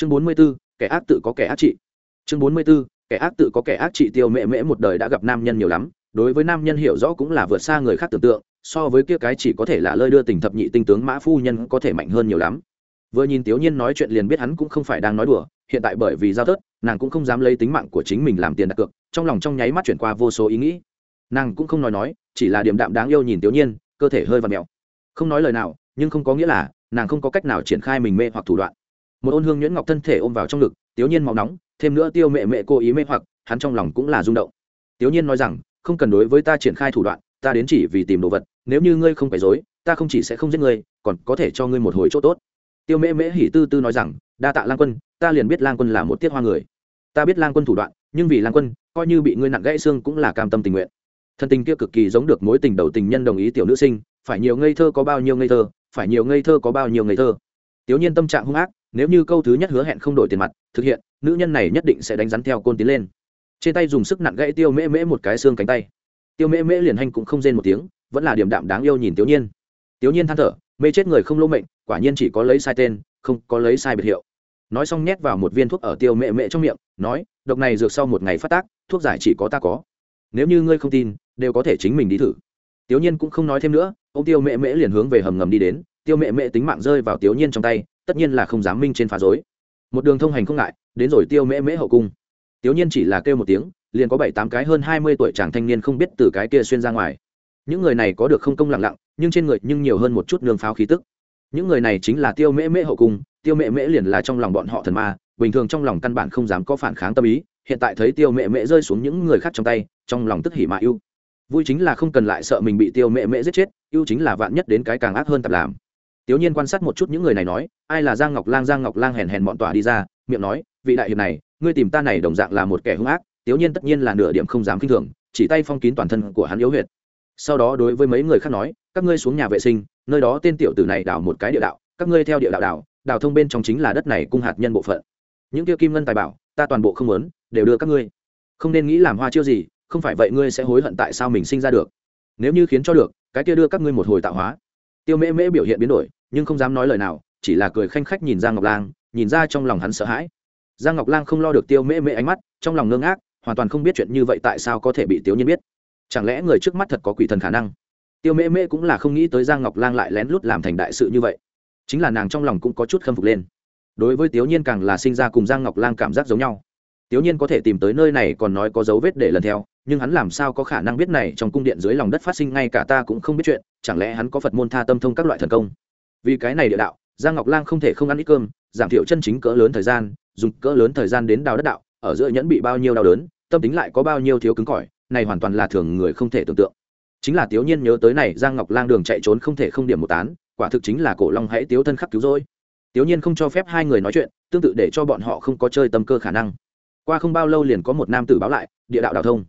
chương bốn mươi b ố kẻ ác tự có kẻ ác trị. Chương bốn mươi b ố kẻ ác tự có kẻ ác trị tiêu mẹ mễ một đời đã gặp nam nhân nhiều lắm, đối với nam nhân hiểu rõ cũng là vượt xa người khác tưởng tượng, so với kia cái chỉ có thể là lơi đưa tình thập nhị tinh tướng mã phu nhân có thể mạnh hơn nhiều lắm. Vừa nhìn tiểu nhiên nói chuyện liền biết hắn cũng không phải đang nói đùa, hiện tại bởi vì giao tớt nàng cũng không dám lấy tính mạng của chính mình làm tiền đặt cược, trong lòng trong nháy mắt chuyển qua vô số ý nghĩ. Nàng cũng không nói nói, chỉ là điểm đạm đáng yêu nhìn tiểu nhiên, cơ thể hơi và mèo không nói lời nào, nhưng không có nghĩa là nàng không có cách nào triển khai mình mê hoặc thủ đoạn một ôn hương nhuyễn ngọc thân thể ôm vào trong ngực tiểu nhiên máu nóng, thêm nữa tiêu mẹ mẹ cô ý mê hoặc, hắn trong lòng cũng là rung động. Tiểu nhiên nói rằng, không cần đối với ta triển khai thủ đoạn, ta đến chỉ vì tìm đồ vật, nếu như ngươi không phải dối ta không chỉ sẽ không giết ngươi, còn có thể cho ngươi một hồi chỗ tốt. Tiêu mễ mễ hỉ tư tư nói rằng, đa tạ lang quân, ta liền biết lang quân là một tiết hoa người. Ta biết lang quân thủ đoạn, nhưng vì lang quân, coi như bị ngươi nặng gãy xương cũng là cam tâm tình nguyện. Thân tình kia cực kỳ giống được mối tình đầu tình nhân đồng ý tiểu nữ sinh, phải nhiều ngây thơ có bao nhiêu ngây thơ, phải nhiều ngây thơ có bao nhiêu ngây thơ. Tiểu nhiên tâm trạng hung ác nếu như câu thứ nhất hứa hẹn không đổi tiền mặt, thực hiện, nữ nhân này nhất định sẽ đánh rắn theo côn tiến lên. Trên tay dùng sức nặng gãy tiêu mễ mễ một cái xương cánh tay. Tiêu mễ mễ liền hành cũng không rên một tiếng, vẫn là điểm đạm đáng yêu nhìn tiểu nhiên. Tiểu nhiên than thở, mê chết người không lỗ mệnh, quả nhiên chỉ có lấy sai tên, không có lấy sai biệt hiệu. Nói xong nhét vào một viên thuốc ở tiêu mẹ mẹ trong miệng, nói, độc này dược sau một ngày phát tác, thuốc giải chỉ có ta có. Nếu như ngươi không tin, đều có thể chính mình đi thử. Tiểu nhiên cũng không nói thêm nữa, ông tiêu mẹ mẹ liền hướng về hầm ngầm đi đến, tiêu mẹ mẹ tính mạng rơi vào tiểu nhiên trong tay tất nhiên là không dám minh trên phá dối. Một đường thông hành không ngại, đến rồi tiêu mẹ mẹ hậu cung. Tiểu nhiên chỉ là kêu một tiếng, liền có bảy tám cái hơn hai mươi tuổi chàng thanh niên không biết từ cái kia xuyên ra ngoài. Những người này có được không công lặng lặng, nhưng trên người nhưng nhiều hơn một chút nương pháo khí tức. Những người này chính là tiêu mễ mễ hậu cung, tiêu mễ mễ liền là trong lòng bọn họ thần ma, bình thường trong lòng căn bản không dám có phản kháng tâm ý, hiện tại thấy tiêu mễ mễ rơi xuống những người khác trong tay, trong lòng tức hỉ mà yêu vui chính là không cần lại sợ mình bị tiêu mễ mễ giết chết yêu chính là vạn nhất đến cái càng ác hơn tập làm tiểu nhiên quan sát một chút những người này nói, ai là giang ngọc lang, giang ngọc lang hèn hèn bọn tỏa đi ra, miệng nói, vị đại hiệp này, ngươi tìm ta này đồng dạng là một kẻ hung ác. Tiểu nhiên tất nhiên là nửa điểm không dám kinh thường, chỉ tay phong kín toàn thân của hắn yếu huyệt. Sau đó đối với mấy người khác nói, các ngươi xuống nhà vệ sinh, nơi đó tên tiểu tử này đào một cái địa đạo, các ngươi theo địa đạo đào đào thông bên trong chính là đất này cung hạt nhân bộ phận. Những kia kim ngân tài bảo, ta toàn bộ không muốn, đều đưa các ngươi. Không nên nghĩ làm hoa chiêu gì, không phải vậy ngươi sẽ hối hận tại sao mình sinh ra được. Nếu như khiến cho được, cái kia đưa các ngươi một hồi tạo hóa. Tiêu mễ mễ biểu hiện biến đổi nhưng không dám nói lời nào, chỉ là cười khanh khách nhìn giang ngọc lang, nhìn ra trong lòng hắn sợ hãi. Giang ngọc lang không lo được tiêu mễ mễ ánh mắt, trong lòng ngưng ác hoàn toàn không biết chuyện như vậy tại sao có thể bị tiểu nhiên biết. Chẳng lẽ người trước mắt thật có quỷ thần khả năng? Tiêu mễ mễ cũng là không nghĩ tới giang ngọc lang lại lén lút làm thành đại sự như vậy. Chính là nàng trong lòng cũng có chút khâm phục lên. Đối với tiểu nhiên càng là sinh ra cùng giang ngọc lang cảm giác giống nhau. Tiểu nhiên có thể tìm tới nơi này còn nói có dấu vết để lần theo, nhưng hắn làm sao có khả năng biết này trong cung điện dưới lòng đất phát sinh, ngay cả ta cũng không biết chuyện, chẳng lẽ hắn có phật môn tha tâm thông các loại thần công? Vì cái này địa đạo, giang ngọc lang không thể không ăn ít cơm, giảm thiểu chân chính cỡ lớn thời gian, dùng cỡ lớn thời gian đến đào đất đạo, ở giữa nhẫn bị bao nhiêu đau đớn, tâm tính lại có bao nhiêu thiếu cứng cỏi, này hoàn toàn là thường người không thể tưởng tượng. Chính là tiểu nhiên nhớ tới này, giang ngọc lang đường chạy trốn không thể không điểm một tán, quả thực chính là cổ long hãy tiếu thân khắc cứu rỗi. Tiểu nhiên không cho phép hai người nói chuyện, tương tự để cho bọn họ không có chơi tâm cơ khả năng. Qua không bao lâu liền có một nam tử báo lại, địa đạo đào thông.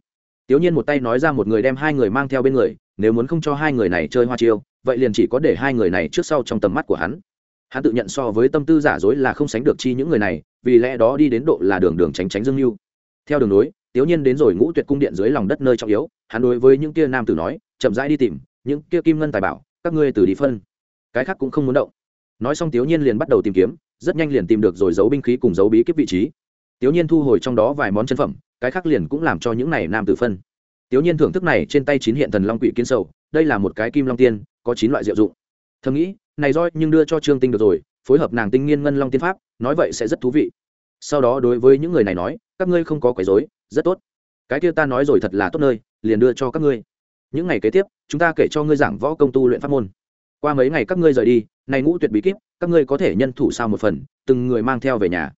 Tiểu nhiên một tay nói ra một người đem hai người mang theo bên người, nếu muốn không cho hai người này chơi hoa chiêu vậy liền chỉ có để hai người này trước sau trong tầm mắt của hắn. Hắn tự nhận so với tâm tư giả dối là không sánh được chi những người này, vì lẽ đó đi đến độ là đường đường tránh tránh dương mưu theo đường nối tiểu nhiên đến rồi ngũ tuyệt cung điện dưới lòng đất nơi trọng yếu, hắn đối với những kia nam tử nói, chậm rãi đi tìm, những kia kim ngân tài bảo, các ngươi từ đi phân. Cái khác cũng không muốn động. Nói xong tiểu nhiên liền bắt đầu tìm kiếm, rất nhanh liền tìm được rồi giấu binh khí cùng giấu bí kíp vị trí. Tiểu nhiên thu hồi trong đó vài món chân phẩm, cái khác liền cũng làm cho những này nam tử phân. Tiểu nhiên thưởng thức này trên tay chín hiện thần long quỷ kiến sầu, đây là một cái kim long tiên có chín loại diệu dụng. Thầm nghĩ, này roi nhưng đưa cho trương tinh được rồi, phối hợp nàng tinh nghiên ngân long tiên pháp, nói vậy sẽ rất thú vị. Sau đó đối với những người này nói, các ngươi không có quấy rối, rất tốt. Cái kia ta nói rồi thật là tốt nơi, liền đưa cho các ngươi. Những ngày kế tiếp, chúng ta kể cho ngươi giảng võ công tu luyện pháp môn. Qua mấy ngày các ngươi rời đi, này ngũ tuyệt bí kíp, các ngươi có thể nhân thủ sao một phần, từng người mang theo về nhà.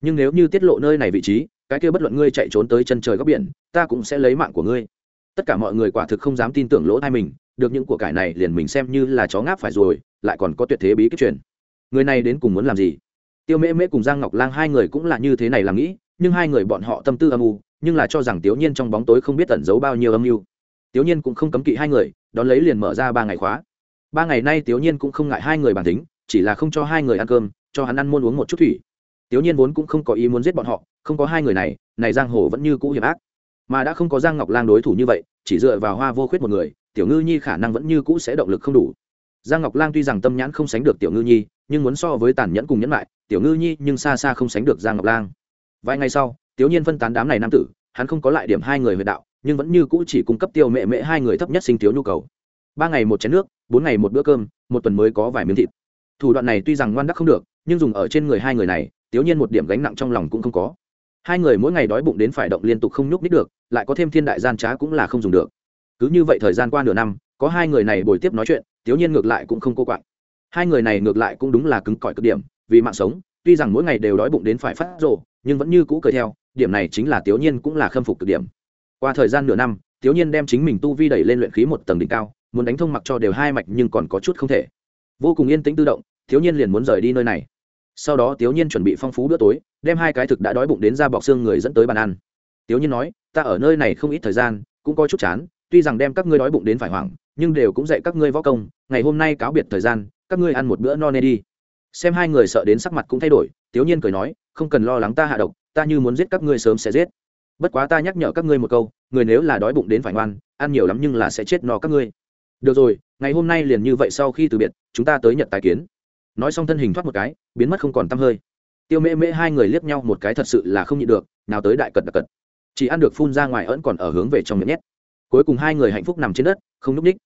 Nhưng nếu như tiết lộ nơi này vị trí, cái kia bất luận ngươi chạy trốn tới chân trời góc biển, ta cũng sẽ lấy mạng của ngươi. Tất cả mọi người quả thực không dám tin tưởng lỗ thai mình được những của cải này liền mình xem như là chó ngáp phải rồi, lại còn có tuyệt thế bí kíp truyền. Người này đến cùng muốn làm gì? Tiêu mễ mễ cùng giang ngọc lang hai người cũng là như thế này làm nghĩ, nhưng hai người bọn họ tâm tư âm u, nhưng là cho rằng tiểu nhiên trong bóng tối không biết tẩn giấu bao nhiêu âm mưu. Tiểu nhiên cũng không cấm kỵ hai người, đón lấy liền mở ra ba ngày khóa. Ba ngày nay tiểu nhiên cũng không ngại hai người bản tính, chỉ là không cho hai người ăn cơm, cho hắn ăn muôn uống một chút thủy. Tiểu nhiên vốn cũng không có ý muốn giết bọn họ, không có hai người này này giang hồ vẫn như cũ hiểm ác. Mà đã không có giang ngọc lang đối thủ như vậy chỉ dựa vào hoa vô khuyết một người, tiểu ngư nhi khả năng vẫn như cũ sẽ động lực không đủ. Giang ngọc lang tuy rằng tâm nhãn không sánh được tiểu ngư nhi, nhưng muốn so với tàn nhẫn cùng nhẫn lại tiểu ngư nhi nhưng xa xa không sánh được giang ngọc lang. Vài ngày sau, tiểu nhiên phân tán đám này nam tử, hắn không có lại điểm hai người huyệt đạo, nhưng vẫn như cũ chỉ cung cấp tiêu mẹ mẹ hai người thấp nhất sinh thiếu nhu cầu. Ba ngày một chén nước, bốn ngày một bữa cơm, một tuần mới có vài miếng thịt. Thủ đoạn này tuy rằng ngoan đắc không được, nhưng dùng ở trên người hai người này, tiểu nhiên một điểm gánh nặng trong lòng cũng không có hai người mỗi ngày đói bụng đến phải động liên tục không nhúc nít được, lại có thêm thiên đại gian trá cũng là không dùng được. Cứ như vậy thời gian qua nửa năm, có hai người này bồi tiếp nói chuyện thiếu nhiên ngược lại cũng không cô quạng. Hai người này ngược lại cũng đúng là cứng cỏi cực điểm, vì mạng sống, tuy rằng mỗi ngày đều đói bụng đến phải phát rộ nhưng vẫn như cũ cười theo, điểm này chính là thiếu nhiên cũng là khâm phục cực điểm. Qua thời gian nửa năm thiếu nhiên đem chính mình tu vi đẩy lên luyện khí một tầng đỉnh cao, muốn đánh thông mặc cho đều hai mạch nhưng còn có chút không thể. Vô cùng yên tĩnh tự động thiếu nhiên liền muốn rời đi nơi này sau đó tiểu nhiên chuẩn bị phong phú bữa tối, đem hai cái thực đã đói bụng đến ra bọc xương người dẫn tới bàn ăn. Tiểu nhiên nói, ta ở nơi này không ít thời gian, cũng có chút chán, tuy rằng đem các ngươi đói bụng đến phải hoảng, nhưng đều cũng dạy các ngươi võ công, ngày hôm nay cáo biệt thời gian, các ngươi ăn một bữa no nê đi. Xem hai người sợ đến sắc mặt cũng thay đổi tiểu nhiên cười nói, không cần lo lắng ta hạ độc, ta như muốn giết các ngươi sớm sẽ giết. Bất quá ta nhắc nhở các ngươi một câu, người nếu là đói bụng đến phải ngoan, ăn nhiều lắm nhưng là sẽ chết no các ngươi. Được rồi, ngày hôm nay liền như vậy sau khi từ biệt, chúng ta tới nhật tài kiến nói xong thân hình thoát một cái, biến mất không còn tăm hơi. Tiêu mễ mễ hai người liếc nhau một cái thật sự là không nhịn được, nào tới đại cật đặc cật. Chỉ ăn được phun ra ngoài ẩn còn ở hướng về trong miệng nhét. Cuối cùng hai người hạnh phúc nằm trên đất, không n ú c ních.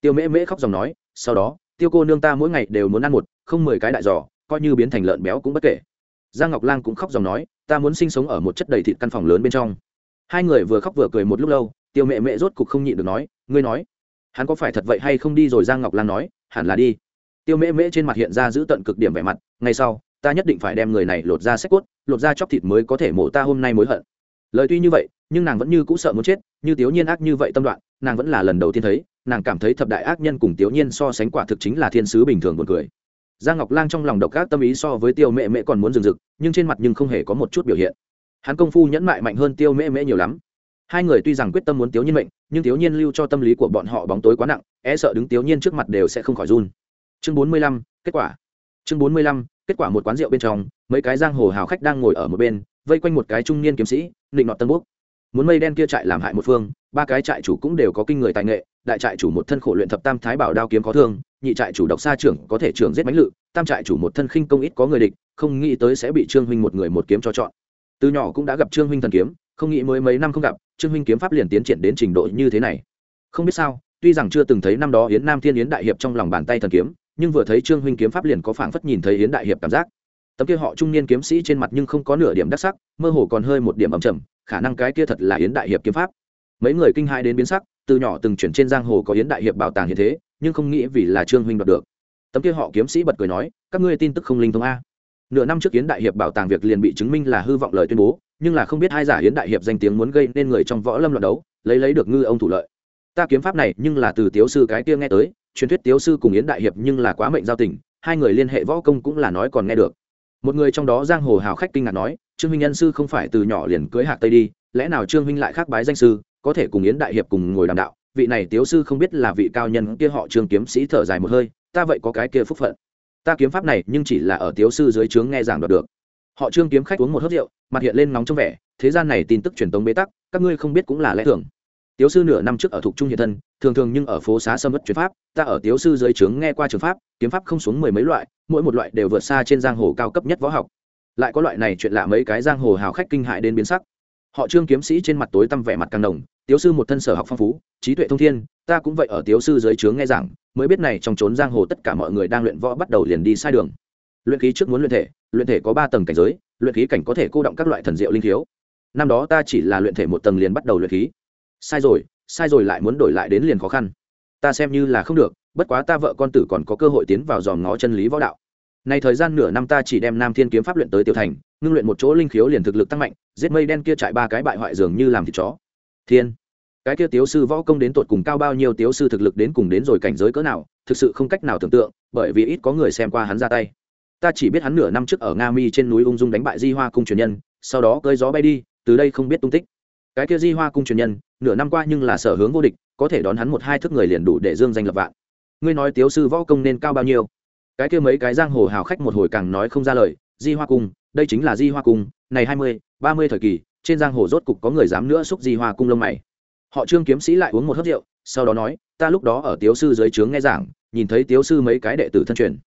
Tiêu mễ mễ khóc dòng nói, sau đó, tiêu cô nương ta mỗi ngày đều muốn ăn một, không mười cái đại giò, coi như biến thành lợn béo cũng bất kể. Giang ngọc lang cũng khóc dòng nói, ta muốn sinh sống ở một chất đầy thịt căn phòng lớn bên trong. Hai người vừa khóc vừa cười một lúc lâu, tiêu mẹ mẹ rốt cục không nhịn được nói, ngươi nói, hắn có phải thật vậy hay không đi rồi? Giang ngọc lang nói, hẳn là đi tiêu mễ mễ trên mặt hiện ra giữ tận cực điểm vẻ mặt, ngay sau, ta nhất định phải đem người này lột ra sách cốt, lột ra chóc thịt mới có thể mổ ta hôm nay mối hận. Lời tuy như vậy, nhưng nàng vẫn như cũ sợ muốn chết, như tiểu nhiên ác như vậy tâm đoạn, nàng vẫn là lần đầu tiên thấy, nàng cảm thấy thập đại ác nhân cùng tiểu nhiên so sánh quả thực chính là thiên sứ bình thường buồn cười. Giang ngọc lang trong lòng độc ác tâm ý so với tiêu mẹ mẹ còn muốn rừng rực, nhưng trên mặt nhưng không hề có một chút biểu hiện. Hắn công phu nhẫn mại mạnh hơn tiêu mẹ mẹ nhiều lắm. Hai người tuy rằng quyết tâm muốn tiểu nhiên mệnh, nhưng tiểu nhiên lưu cho tâm lý của bọn họ bóng tối quá nặng e sợ đứng tiểu nhiên trước mặt đều sẽ không khỏi run chương bốn mươi lăm kết quả. Chương bốn mươi lăm kết quả một quán rượu bên trong mấy cái giang hồ hào khách đang ngồi ở một bên vây quanh một cái trung niên kiếm sĩ định nọ tân quốc, muốn mây đen kia trại làm hại một phương ba cái trại chủ cũng đều có kinh người tài nghệ đại trại chủ một thân khổ luyện thập tam thái bảo đao kiếm có thương nhị trại chủ độc xa trưởng có thể trưởng giết bánh lự tam trại chủ một thân khinh công ít có người địch không nghĩ tới sẽ bị trương huynh một người một kiếm cho chọn. Từ nhỏ cũng đã gặp trương huynh thần kiếm không nghĩ mới mấy năm không gặp trương huynh kiếm pháp liền tiến triển đến trình độ như thế này. Không biết sao tuy rằng chưa từng thấy năm đó yến nam thiên yến đại hiệp trong lòng bàn tay thần kiếm nhưng vừa thấy trương huynh kiếm pháp liền có phảng phất nhìn thấy yến đại hiệp cảm giác. Tấm kia họ trung niên kiếm sĩ trên mặt nhưng không có nửa điểm đắc sắc, mơ hồ còn hơi một điểm ẩm trầm, khả năng cái kia thật là yến đại hiệp kiếm pháp. Mấy người kinh hai đến biến sắc, từ nhỏ từng chuyển trên giang hồ có yến đại hiệp bảo tàng như thế, nhưng không nghĩ vì là trương huynh đoạt được. Tấm kia họ kiếm sĩ bật cười nói, các ngươi tin tức không linh thông a? Nửa năm trước yến đại hiệp bảo tàng việc liền bị chứng minh là hư vọng lời tuyên bố, nhưng là không biết hai giả yến đại hiệp danh tiếng muốn gây nên người trong võ lâm loạn đấu, lấy lấy được ngư ông thủ lợi. Ta kiếm pháp này nhưng là từ tiếu sư cái kia nghe tới truyền thuyết tiếu sư cùng yến đại hiệp nhưng là quá mệnh giao tình, hai người liên hệ võ công cũng là nói còn nghe được. Một người trong đó giang hồ hào khách kinh ngạc nói, trương huynh nhân sư không phải từ nhỏ liền cưới hạc tây đi, lẽ nào trương huynh lại khác bái danh sư, có thể cùng yến đại hiệp cùng ngồi đàm đạo? Vị này tiếu sư không biết là vị cao nhân kia họ trương kiếm sĩ thở dài một hơi, ta vậy có cái kia phúc phận. Ta kiếm pháp này nhưng chỉ là ở tiếu sư dưới trướng nghe giảng đoạt được. Họ trương kiếm khách uống một hớt rượu, mặt hiện lên nóng trong vẻ, thế gian này tin tức truyền tống bế tắc, các ngươi không biết cũng là lẽ thường tiếu sư nửa năm trước ở thuộc trung hiện thân, thường thường nhưng ở phố xá sâm mất truyền pháp, ta ở tiếu sư dưới trướng nghe qua trường pháp, kiếm pháp không xuống mười mấy loại, mỗi một loại đều vượt xa trên giang hồ cao cấp nhất võ học. Lại có loại này chuyện lạ mấy cái giang hồ hào khách kinh hại đến biến sắc. Họ trương kiếm sĩ trên mặt tối tăm vẻ mặt càng đồng, tiếu sư một thân sở học phong phú, trí tuệ thông thiên, ta cũng vậy ở tiếu sư dưới trướng nghe giảng, mới biết này trong trốn giang hồ tất cả mọi người đang luyện võ bắt đầu liền đi sai đường. Luyện khí trước muốn luyện thể luyện thể có ba tầng cảnh giới, luyện khí cảnh có thể cô động các loại thần diệu linh thiếu năm đó ta chỉ là luyện thể một tầng liền bắt đầu luyện khí sai rồi sai rồi lại muốn đổi lại đến liền khó khăn. Ta xem như là không được, bất quá ta vợ con tử còn có cơ hội tiến vào dòm ngó chân lý võ đạo. Này thời gian nửa năm ta chỉ đem nam thiên kiếm pháp luyện tới tiêu thành, ngưng luyện một chỗ linh khiếu liền thực lực tăng mạnh, giết mây đen kia chạy ba cái bại hoại dường như làm thịt chó. Thiên, cái kia tiếu sư võ công đến tột cùng cao bao nhiêu tiếu sư thực lực đến cùng đến rồi cảnh giới cỡ nào, thực sự không cách nào tưởng tượng, bởi vì ít có người xem qua hắn ra tay. Ta chỉ biết hắn nửa năm trước ở nga mi trên núi ung dung đánh bại di hoa cung truyền nhân, sau đó cơi gió bay đi, từ đây không biết tung tích. Cái kia di hoa cung truyền nhân nửa năm qua nhưng là sở hướng vô địch, có thể đón hắn một hai thước người liền đủ để dương danh lập vạn. Ngươi nói tiếu sư võ công nên cao bao nhiêu? Cái kia mấy cái giang hồ hào khách một hồi càng nói không ra lời, di hoa cung, đây chính là di hoa cung, này hai mươi, ba mươi thời kỳ, trên giang hồ rốt cục có người dám nữa xúc di hoa cung lông mày. Họ trương kiếm sĩ lại uống một hớt rượu, sau đó nói, ta lúc đó ở tiếu sư dưới trướng nghe giảng, nhìn thấy tiếu sư mấy cái đệ tử thân truyền,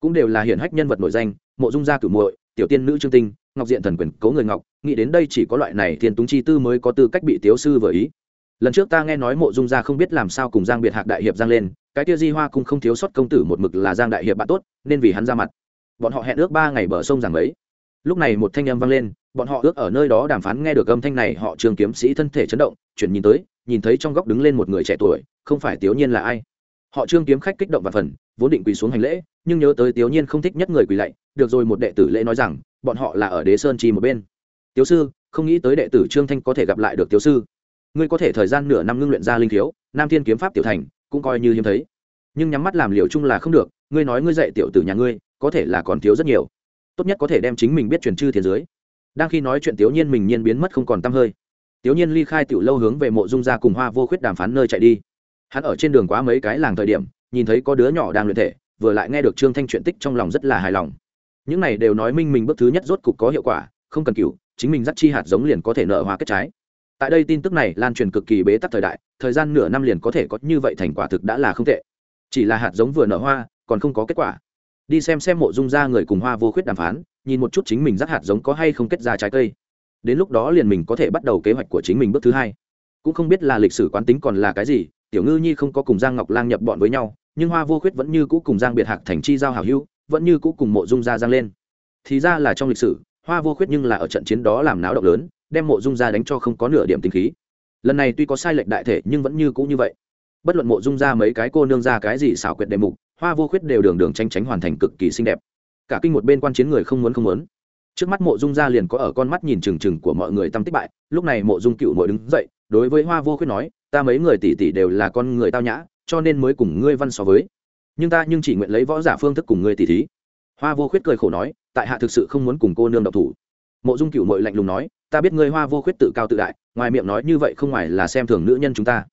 cũng đều là hiển hách nhân vật nổi danh, mộ dung gia cửu muội, tiểu tiên nữ trương tinh, ngọc diện thần quyền cố người ngọc, nghĩ đến đây chỉ có loại này thiên túng chi tư mới có tư cách bị tiếu sư vừa ý lần trước ta nghe nói mộ dung gia không biết làm sao cùng giang biệt hạc đại hiệp giang lên, cái tia di hoa cũng không thiếu sót công tử một mực là giang đại hiệp bạn tốt, nên vì hắn ra mặt. Bọn họ hẹn ước ba ngày bờ sông giảng ấy lúc này một thanh âm vang lên, bọn họ ước ở nơi đó đàm phán nghe được âm thanh này, họ trường kiếm sĩ thân thể chấn động, chuyển nhìn tới, nhìn thấy trong góc đứng lên một người trẻ tuổi, không phải tiểu nhiên là ai? Họ trương kiếm khách kích động và phần, vốn định quỳ xuống hành lễ, nhưng nhớ tới tiểu nhiên không thích nhất người quỳ lạy, được rồi một đệ tử lễ nói rằng, bọn họ là ở đế sơn chi một bên. Tiểu sư, không nghĩ tới đệ tử trương thanh có thể gặp lại được tiểu sư ngươi có thể thời gian nửa năm ngưng luyện ra linh thiếu, nam thiên kiếm pháp tiểu thành, cũng coi như hiếm thấy. Nhưng nhắm mắt làm liều chung là không được, ngươi nói ngươi dạy tiểu tử nhà ngươi, có thể là còn thiếu rất nhiều. Tốt nhất có thể đem chính mình biết truyền chư thiên giới. đang khi nói chuyện tiểu nhiên mình nhiên biến mất không còn tăm hơi. Tiểu nhiên ly khai tiểu lâu hướng về mộ dung ra cùng hoa vô khuyết đàm phán nơi chạy đi. Hắn ở trên đường quá mấy cái làng thời điểm, nhìn thấy có đứa nhỏ đang luyện thể, vừa lại nghe được trương thanh chuyện tích trong lòng rất là hài lòng. Những này đều nói minh mình bước thứ nhất rốt cục có hiệu quả, không cần cựu chính mình dắt chi hạt giống liền có thể nợ hoa kết trái tại đây tin tức này lan truyền cực kỳ bế tắc thời đại, thời gian nửa năm liền có thể có như vậy thành quả thực đã là không tệ. Chỉ là hạt giống vừa nở hoa, còn không có kết quả. Đi xem xem mộ dung ra người cùng hoa vô khuyết đàm phán, nhìn một chút chính mình rắc hạt giống có hay không kết ra trái cây. Đến lúc đó liền mình có thể bắt đầu kế hoạch của chính mình bước thứ hai. Cũng không biết là lịch sử quán tính còn là cái gì, tiểu ngư nhi không có cùng giang ngọc lang nhập bọn với nhau, nhưng hoa vô khuyết vẫn như cũ cùng giang biệt hạc thành chi giao hảo hữu, vẫn như cũ cùng mộ dung gia giang lên. Thì ra là trong lịch sử, hoa vô khuyết nhưng là ở trận chiến đó làm náo động lớn đem mộ dung gia đánh cho không có nửa điểm tinh khí. Lần này tuy có sai lệch đại thể nhưng vẫn như cũ như vậy. Bất luận mộ dung ra mấy cái cô nương ra cái gì xảo quyệt đề mục, hoa vô khuyết đều đường đường tranh tránh hoàn thành cực kỳ xinh đẹp. Cả kinh một bên quan chiến người không muốn không muốn. Trước mắt mộ dung ra liền có ở con mắt nhìn trừng trừng của mọi người tâm tích bại, lúc này mộ dung cựu mội đứng dậy, đối với hoa vô khuyết nói, ta mấy người tỷ tỷ đều là con người tao nhã, cho nên mới cùng ngươi văn so với. Nhưng ta nhưng chỉ nguyện lấy võ giả phương thức cùng ngươi tỷ thí. Hoa vô khuyết cười khổ nói, tại hạ thực sự không muốn cùng cô nương độc thủ. Mộ dung cựu mội lạnh lùng nói ta biết ngươi hoa vô khuyết tự cao tự đại, ngoài miệng nói như vậy không ngoài là xem thường nữ nhân chúng ta.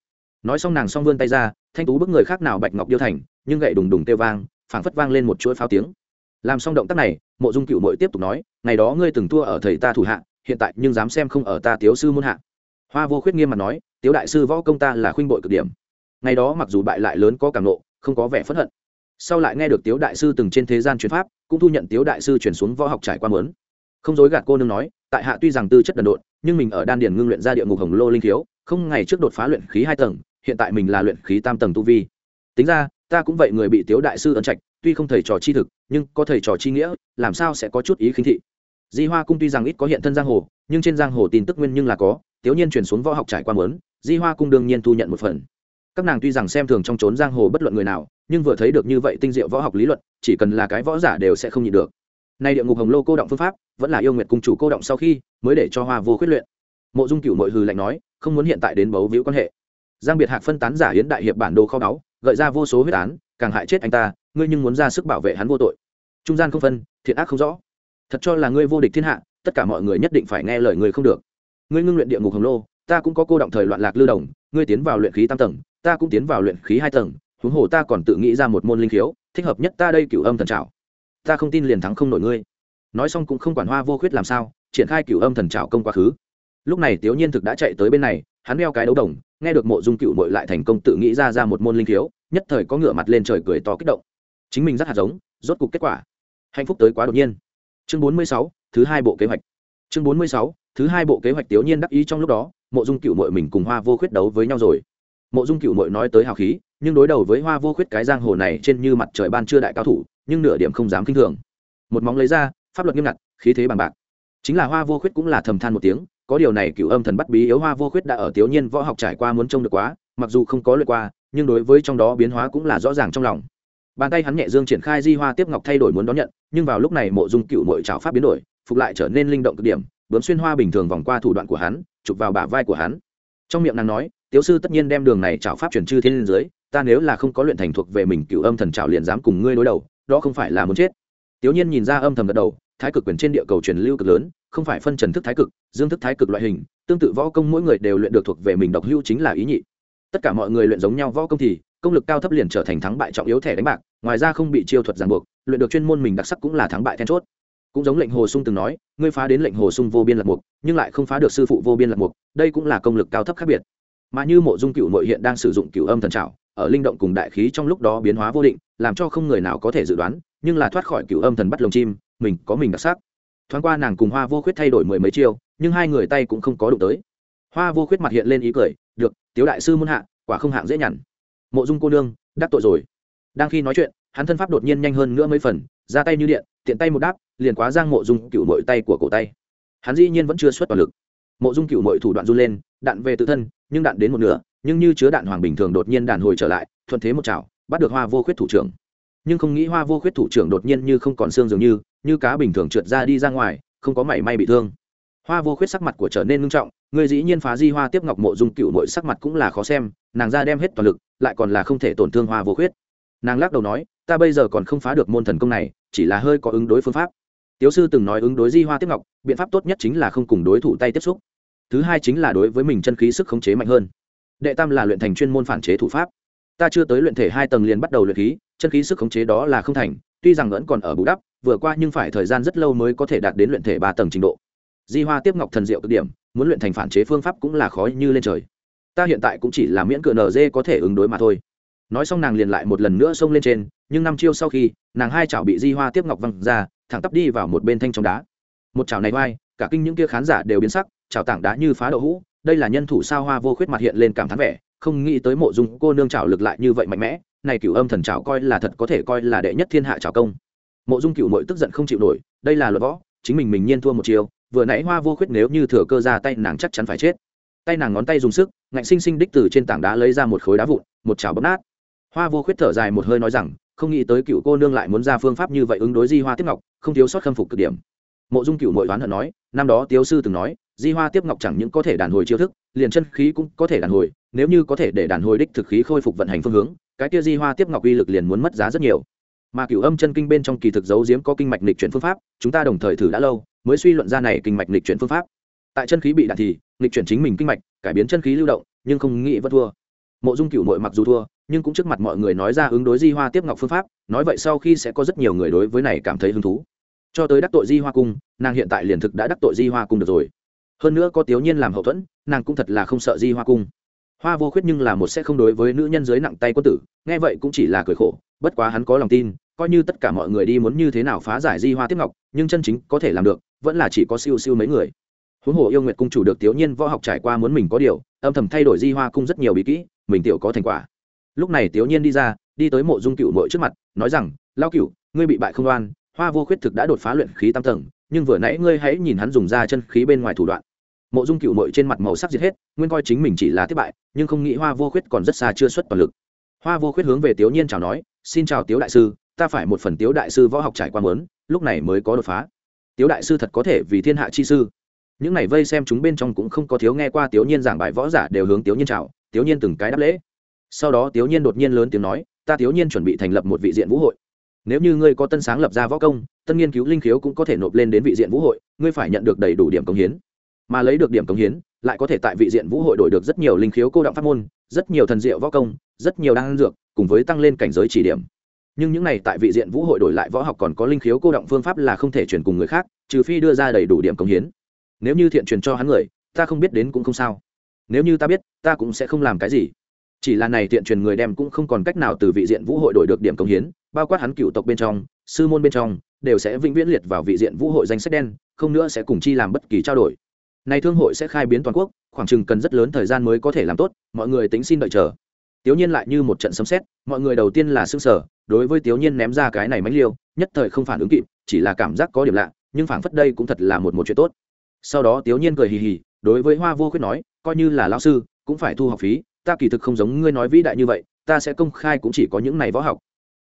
Nói xong nàng xong vươn tay ra, thanh tú bức người khác nào bạch ngọc điêu thành, nhưng gậy đùng đùng têu vang, phảng phất vang lên một chuỗi pháo tiếng. Làm xong động tác này, mộ dung cựu mội tiếp tục nói, ngày đó ngươi từng thua ở thầy ta thủ hạ, hiện tại nhưng dám xem không ở ta tiếu sư muôn hạ. Hoa vô khuyết nghiêm mặt nói, tiếu đại sư võ công ta là khuynh bội cực điểm. Ngày đó mặc dù bại lại lớn có cảm nộ, không có vẻ phẫn hận. Sau lại nghe được tiếu đại sư từng trên thế gian truyền pháp, cũng thu nhận tiếu đại sư chuyển xuống võ học trải qua mớn. Không dối gạt cô nương nói tại hạ tuy rằng tư chất đần độn, nhưng mình ở đan điền ngưng luyện ra địa ngục hồng lô linh thiếu không ngày trước đột phá luyện khí hai tầng, hiện tại mình là luyện khí tam tầng tu vi. Tính ra, ta cũng vậy người bị tiếu đại sư ấn trạch, tuy không thầy trò chi thực, nhưng có thầy trò chi nghĩa, làm sao sẽ có chút ý khinh thị? Di hoa cung tuy rằng ít có hiện thân giang hồ, nhưng trên giang hồ tin tức nguyên nhưng là có, tiếu nhiên chuyển xuống võ học trải qua mớn di hoa cung đương nhiên thu nhận một phần. Các nàng tuy rằng xem thường trong trốn giang hồ bất luận người nào, nhưng vừa thấy được như vậy tinh diệu võ học lý luận, chỉ cần là cái võ giả đều sẽ không nhịn được nay địa ngục hồng lô cô động phương pháp vẫn là yêu nguyệt cung chủ cô động sau khi mới để cho hoa vô khuyết luyện. Mộ dung cựu mội hừ lạnh nói, không muốn hiện tại đến bấu víu quan hệ. Giang biệt hạc phân tán giả hiến đại hiệp bản đồ kho báu, gợi ra vô số huyết án, càng hại chết anh ta, ngươi nhưng muốn ra sức bảo vệ hắn vô tội. Trung gian không phân, thiện ác không rõ. Thật cho là ngươi vô địch thiên hạ, tất cả mọi người nhất định phải nghe lời ngươi không được. Ngươi ngưng luyện địa ngục hồng lô, ta cũng có cô động thời loạn lạc lưu đồng ngươi tiến vào luyện khí tam tầng, ta cũng tiến vào luyện khí hai tầng, huống hồ ta còn tự nghĩ ra một môn linh khiếu, thích hợp nhất ta đây cửu âm thần trảo ta không tin liền thắng không nổi ngươi. Nói xong cũng không quản hoa vô khuyết làm sao, triển khai cửu âm thần trào công quá khứ. Lúc này tiểu nhiên thực đã chạy tới bên này, hắn đeo cái đấu đồng, nghe được mộ dung cựu mội lại thành công tự nghĩ ra ra một môn linh khiếu, nhất thời có ngửa mặt lên trời cười to kích động. Chính mình rất hạt giống, rốt cục kết quả. Hạnh phúc tới quá đột nhiên. Chương bốn mươi sáu, thứ hai bộ kế hoạch. Chương bốn mươi sáu, thứ hai bộ kế hoạch tiểu nhiên đắc ý trong lúc đó, mộ dung cựu mội mình cùng hoa vô khuyết đấu với nhau rồi. Mộ dung cựu mội nói tới hào khí, nhưng đối đầu với hoa vô khuyết cái giang hồ này trên như mặt trời ban chưa đại cao thủ nhưng nửa điểm không dám kinh thường. Một móng lấy ra, pháp luật nghiêm ngặt, khí thế bằng bạc. Chính là hoa vô khuyết cũng là thầm than một tiếng, có điều này cựu âm thần bắt bí yếu hoa vô khuyết đã ở tiểu nhiên võ học trải qua muốn trông được quá, mặc dù không có lượt qua, nhưng đối với trong đó biến hóa cũng là rõ ràng trong lòng. Bàn tay hắn nhẹ dương triển khai di hoa tiếp ngọc thay đổi muốn đón nhận, nhưng vào lúc này mộ dung cựu mội trào pháp biến đổi, phục lại trở nên linh động cực điểm, bướm xuyên hoa bình thường vòng qua thủ đoạn của hắn, chụp vào bả vai của hắn. Trong miệng nàng nói tiếu sư tất nhiên đem đường này trào pháp chuyển chư thiên dưới ta nếu là không có luyện thành thuộc về mình cựu âm thần trảo liền dám cùng ngươi đối đầu, đó không phải là muốn chết. Tiểu nhiên nhìn ra âm thầm gật đầu, thái cực quyền trên địa cầu truyền lưu cực lớn, không phải phân trần thức thái cực, dương thức thái cực loại hình, tương tự võ công mỗi người đều luyện được thuộc về mình độc hưu chính là ý nhị. Tất cả mọi người luyện giống nhau võ công thì, công lực cao thấp liền trở thành thắng bại trọng yếu thẻ đánh bạc, ngoài ra không bị chiêu thuật ràng buộc, luyện được chuyên môn mình đặc sắc cũng là thắng bại then chốt. Cũng giống lệnh hồ sung từng nói, ngươi phá đến lệnh hồ sung vô biên lạc mục, nhưng lại không phá được sư phụ vô biên lạc mục, đây cũng là công lực cao thấp khác biệt. Mà như mộ dung cựu nội hiện đang sử dụng cựu âm thần trảo ở linh động cùng đại khí trong lúc đó biến hóa vô định, làm cho không người nào có thể dự đoán, nhưng là thoát khỏi cựu âm thần bắt lồng chim, mình có mình đặc sắc. Thoáng qua nàng cùng hoa vô khuyết thay đổi mười mấy chiêu, nhưng hai người tay cũng không có đụng tới. Hoa vô khuyết mặt hiện lên ý cười, được, tiếu đại sư muôn hạ, quả không hạng dễ nhằn. Mộ dung cô nương, đắc tội rồi. Đang khi nói chuyện, hắn thân pháp đột nhiên nhanh hơn nữa mấy phần, ra tay như điện, tiện tay một đáp, liền quá giang mộ dung cựu mội tay của cổ tay. Hắn dĩ nhiên vẫn chưa xuất toàn lực. Mộ dung cựu mội thủ đoạn run lên, đạn về tự thân, nhưng đạn đến một nửa nhưng như chứa đạn hoàng bình thường đột nhiên đàn hồi trở lại, thuận thế một chảo, bắt được hoa vô khuyết thủ trưởng. Nhưng không nghĩ hoa vô khuyết thủ trưởng đột nhiên như không còn xương dường như như cá bình thường trượt ra đi ra ngoài, không có mảy may bị thương. Hoa vô khuyết sắc mặt của trở nên ngưng trọng, người dĩ nhiên phá di hoa tiếp ngọc mộ dung cựu mội sắc mặt cũng là khó xem, nàng ra đem hết toàn lực, lại còn là không thể tổn thương hoa vô khuyết. Nàng lắc đầu nói, ta bây giờ còn không phá được môn thần công này, chỉ là hơi có ứng đối phương pháp. Tiếu sư từng nói ứng đối di hoa tiếp ngọc, biện pháp tốt nhất chính là không cùng đối thủ tay tiếp xúc. Thứ hai chính là đối với mình chân khí sức khống chế mạnh hơn đệ tam là luyện thành chuyên môn phản chế thủ pháp. Ta chưa tới luyện thể hai tầng liền bắt đầu luyện khí, chân khí sức khống chế đó là không thành, tuy rằng vẫn còn ở bù đắp, vừa qua nhưng phải thời gian rất lâu mới có thể đạt đến luyện thể ba tầng trình độ. Di hoa tiếp ngọc thần diệu cực điểm, muốn luyện thành phản chế phương pháp cũng là khó như lên trời. Ta hiện tại cũng chỉ là miễn cựa nở dê có thể ứng đối mà thôi. Nói xong nàng liền lại một lần nữa xông lên trên, nhưng năm chiêu sau khi, nàng hai chảo bị di hoa tiếp ngọc văng ra, thẳng tắp đi vào một bên thanh trong đá. Một chảo này vai cả kinh những kia khán giả đều biến sắc, chảo tảng đá như phá đậu hũ đây là nhân thủ sao hoa vô khuyết mặt hiện lên cảm thán vẻ, không nghĩ tới mộ dung cô nương trào lực lại như vậy mạnh mẽ, này cửu âm thần trào coi là thật có thể coi là đệ nhất thiên hạ trào công. Mộ dung cửu mội tức giận không chịu nổi, đây là luật võ, chính mình mình nhiên thua một chiều, vừa nãy hoa vô khuyết nếu như thừa cơ ra tay nàng chắc chắn phải chết. Tay nàng ngón tay dùng sức, ngạnh sinh sinh đích từ trên tảng đá lấy ra một khối đá vụn, một chảo bấm nát. Hoa vô khuyết thở dài một hơi nói rằng, không nghĩ tới cựu cô nương lại muốn ra phương pháp như vậy ứng đối di hoa tiếp ngọc, không thiếu sót khâm phục cực điểm. Mộ dung cựu mội đoán hận nói, năm đó tiếu sư từng nói di hoa tiếp ngọc chẳng những có thể đàn hồi chiêu thức, liền chân khí cũng có thể đàn hồi, nếu như có thể để đàn hồi đích thực khí khôi phục vận hành phương hướng, cái kia di hoa tiếp ngọc uy lực liền muốn mất giá rất nhiều. Mà cửu âm chân kinh bên trong kỳ thực giấu giếm có kinh mạch lịch chuyển phương pháp, chúng ta đồng thời thử đã lâu, mới suy luận ra này kinh mạch lịch chuyển phương pháp. Tại chân khí bị đạn thì lịch chuyển chính mình kinh mạch, cải biến chân khí lưu động, nhưng không nghĩ vẫn thua. Mộ dung cửu nội mặc dù thua, nhưng cũng trước mặt mọi người nói ra ứng đối di hoa tiếp ngọc phương pháp, nói vậy sau khi sẽ có rất nhiều người đối với này cảm thấy hứng thú. Cho tới đắc tội di hoa cung, nàng hiện tại liền thực đã đắc tội di hoa cung được rồi hơn nữa có tiểu nhiên làm hậu thuẫn, nàng cũng thật là không sợ di hoa cung. Hoa vô khuyết nhưng là một sẽ không đối với nữ nhân dưới nặng tay quân tử, nghe vậy cũng chỉ là cười khổ, bất quá hắn có lòng tin, coi như tất cả mọi người đi muốn như thế nào phá giải di hoa tiếp ngọc, nhưng chân chính có thể làm được, vẫn là chỉ có siêu siêu mấy người. Huống hồ yêu nguyệt cung chủ được tiểu nhiên võ học trải qua muốn mình có điều, âm thầm thay đổi di hoa cung rất nhiều bí kỹ, mình tiểu có thành quả. Lúc này tiểu nhiên đi ra, đi tới mộ dung cựu mội trước mặt, nói rằng lao cựu, ngươi bị bại không đoan hoa vô khuyết thực đã đột phá luyện khí tam tầng, nhưng vừa nãy ngươi hãy nhìn hắn dùng ra chân khí bên ngoài thủ đoạn mộ dung cựu mội trên mặt màu sắc diệt hết, nguyên coi chính mình chỉ là thất bại, nhưng không nghĩ hoa vô khuyết còn rất xa chưa xuất toàn lực. Hoa vô khuyết hướng về tiểu nhiên chào nói, xin chào tiếu đại sư, ta phải một phần tiếu đại sư võ học trải qua mớn lúc này mới có đột phá. Tiếu đại sư thật có thể vì thiên hạ chi sư. Những này vây xem chúng bên trong cũng không có thiếu nghe qua tiểu nhiên giảng bài võ giả đều hướng tiểu nhiên chào tiểu nhiên từng cái đáp lễ. Sau đó tiểu nhiên đột nhiên lớn tiếng nói, ta tiểu nhiên chuẩn bị thành lập một vị diện vũ hội. Nếu như ngươi có tân sáng lập ra võ công, tân nghiên cứu linh khiếu cũng có thể nộp lên đến vị diện vũ hội, ngươi phải nhận được đầy đủ điểm công hiến mà lấy được điểm công hiến, lại có thể tại vị diện vũ hội đổi được rất nhiều linh khiếu cô động pháp môn, rất nhiều thần diệu võ công, rất nhiều đan dược, cùng với tăng lên cảnh giới chỉ điểm. Nhưng những này tại vị diện vũ hội đổi lại võ học còn có linh khiếu cô động phương pháp là không thể truyền cùng người khác, trừ phi đưa ra đầy đủ điểm công hiến. Nếu như thiện truyền cho hắn người, ta không biết đến cũng không sao. Nếu như ta biết, ta cũng sẽ không làm cái gì. Chỉ là này thiện truyền người đem cũng không còn cách nào từ vị diện vũ hội đổi được điểm công hiến, bao quát hắn cựu tộc bên trong, sư môn bên trong, đều sẽ vĩnh viễn liệt vào vị diện vũ hội danh sách đen, không nữa sẽ cùng chi làm bất kỳ trao đổi này thương hội sẽ khai biến toàn quốc khoảng chừng cần rất lớn thời gian mới có thể làm tốt mọi người tính xin đợi chờ. Tiểu nhiên lại như một trận sấm xét, mọi người đầu tiên là xương sở đối với tiểu nhiên ném ra cái này mánh liêu nhất thời không phản ứng kịp chỉ là cảm giác có điểm lạ nhưng phảng phất đây cũng thật là một một chuyện tốt. Sau đó tiểu nhiên cười hì hì đối với hoa vô khuyết nói coi như là lão sư cũng phải thu học phí ta kỳ thực không giống ngươi nói vĩ đại như vậy ta sẽ công khai cũng chỉ có những này võ học.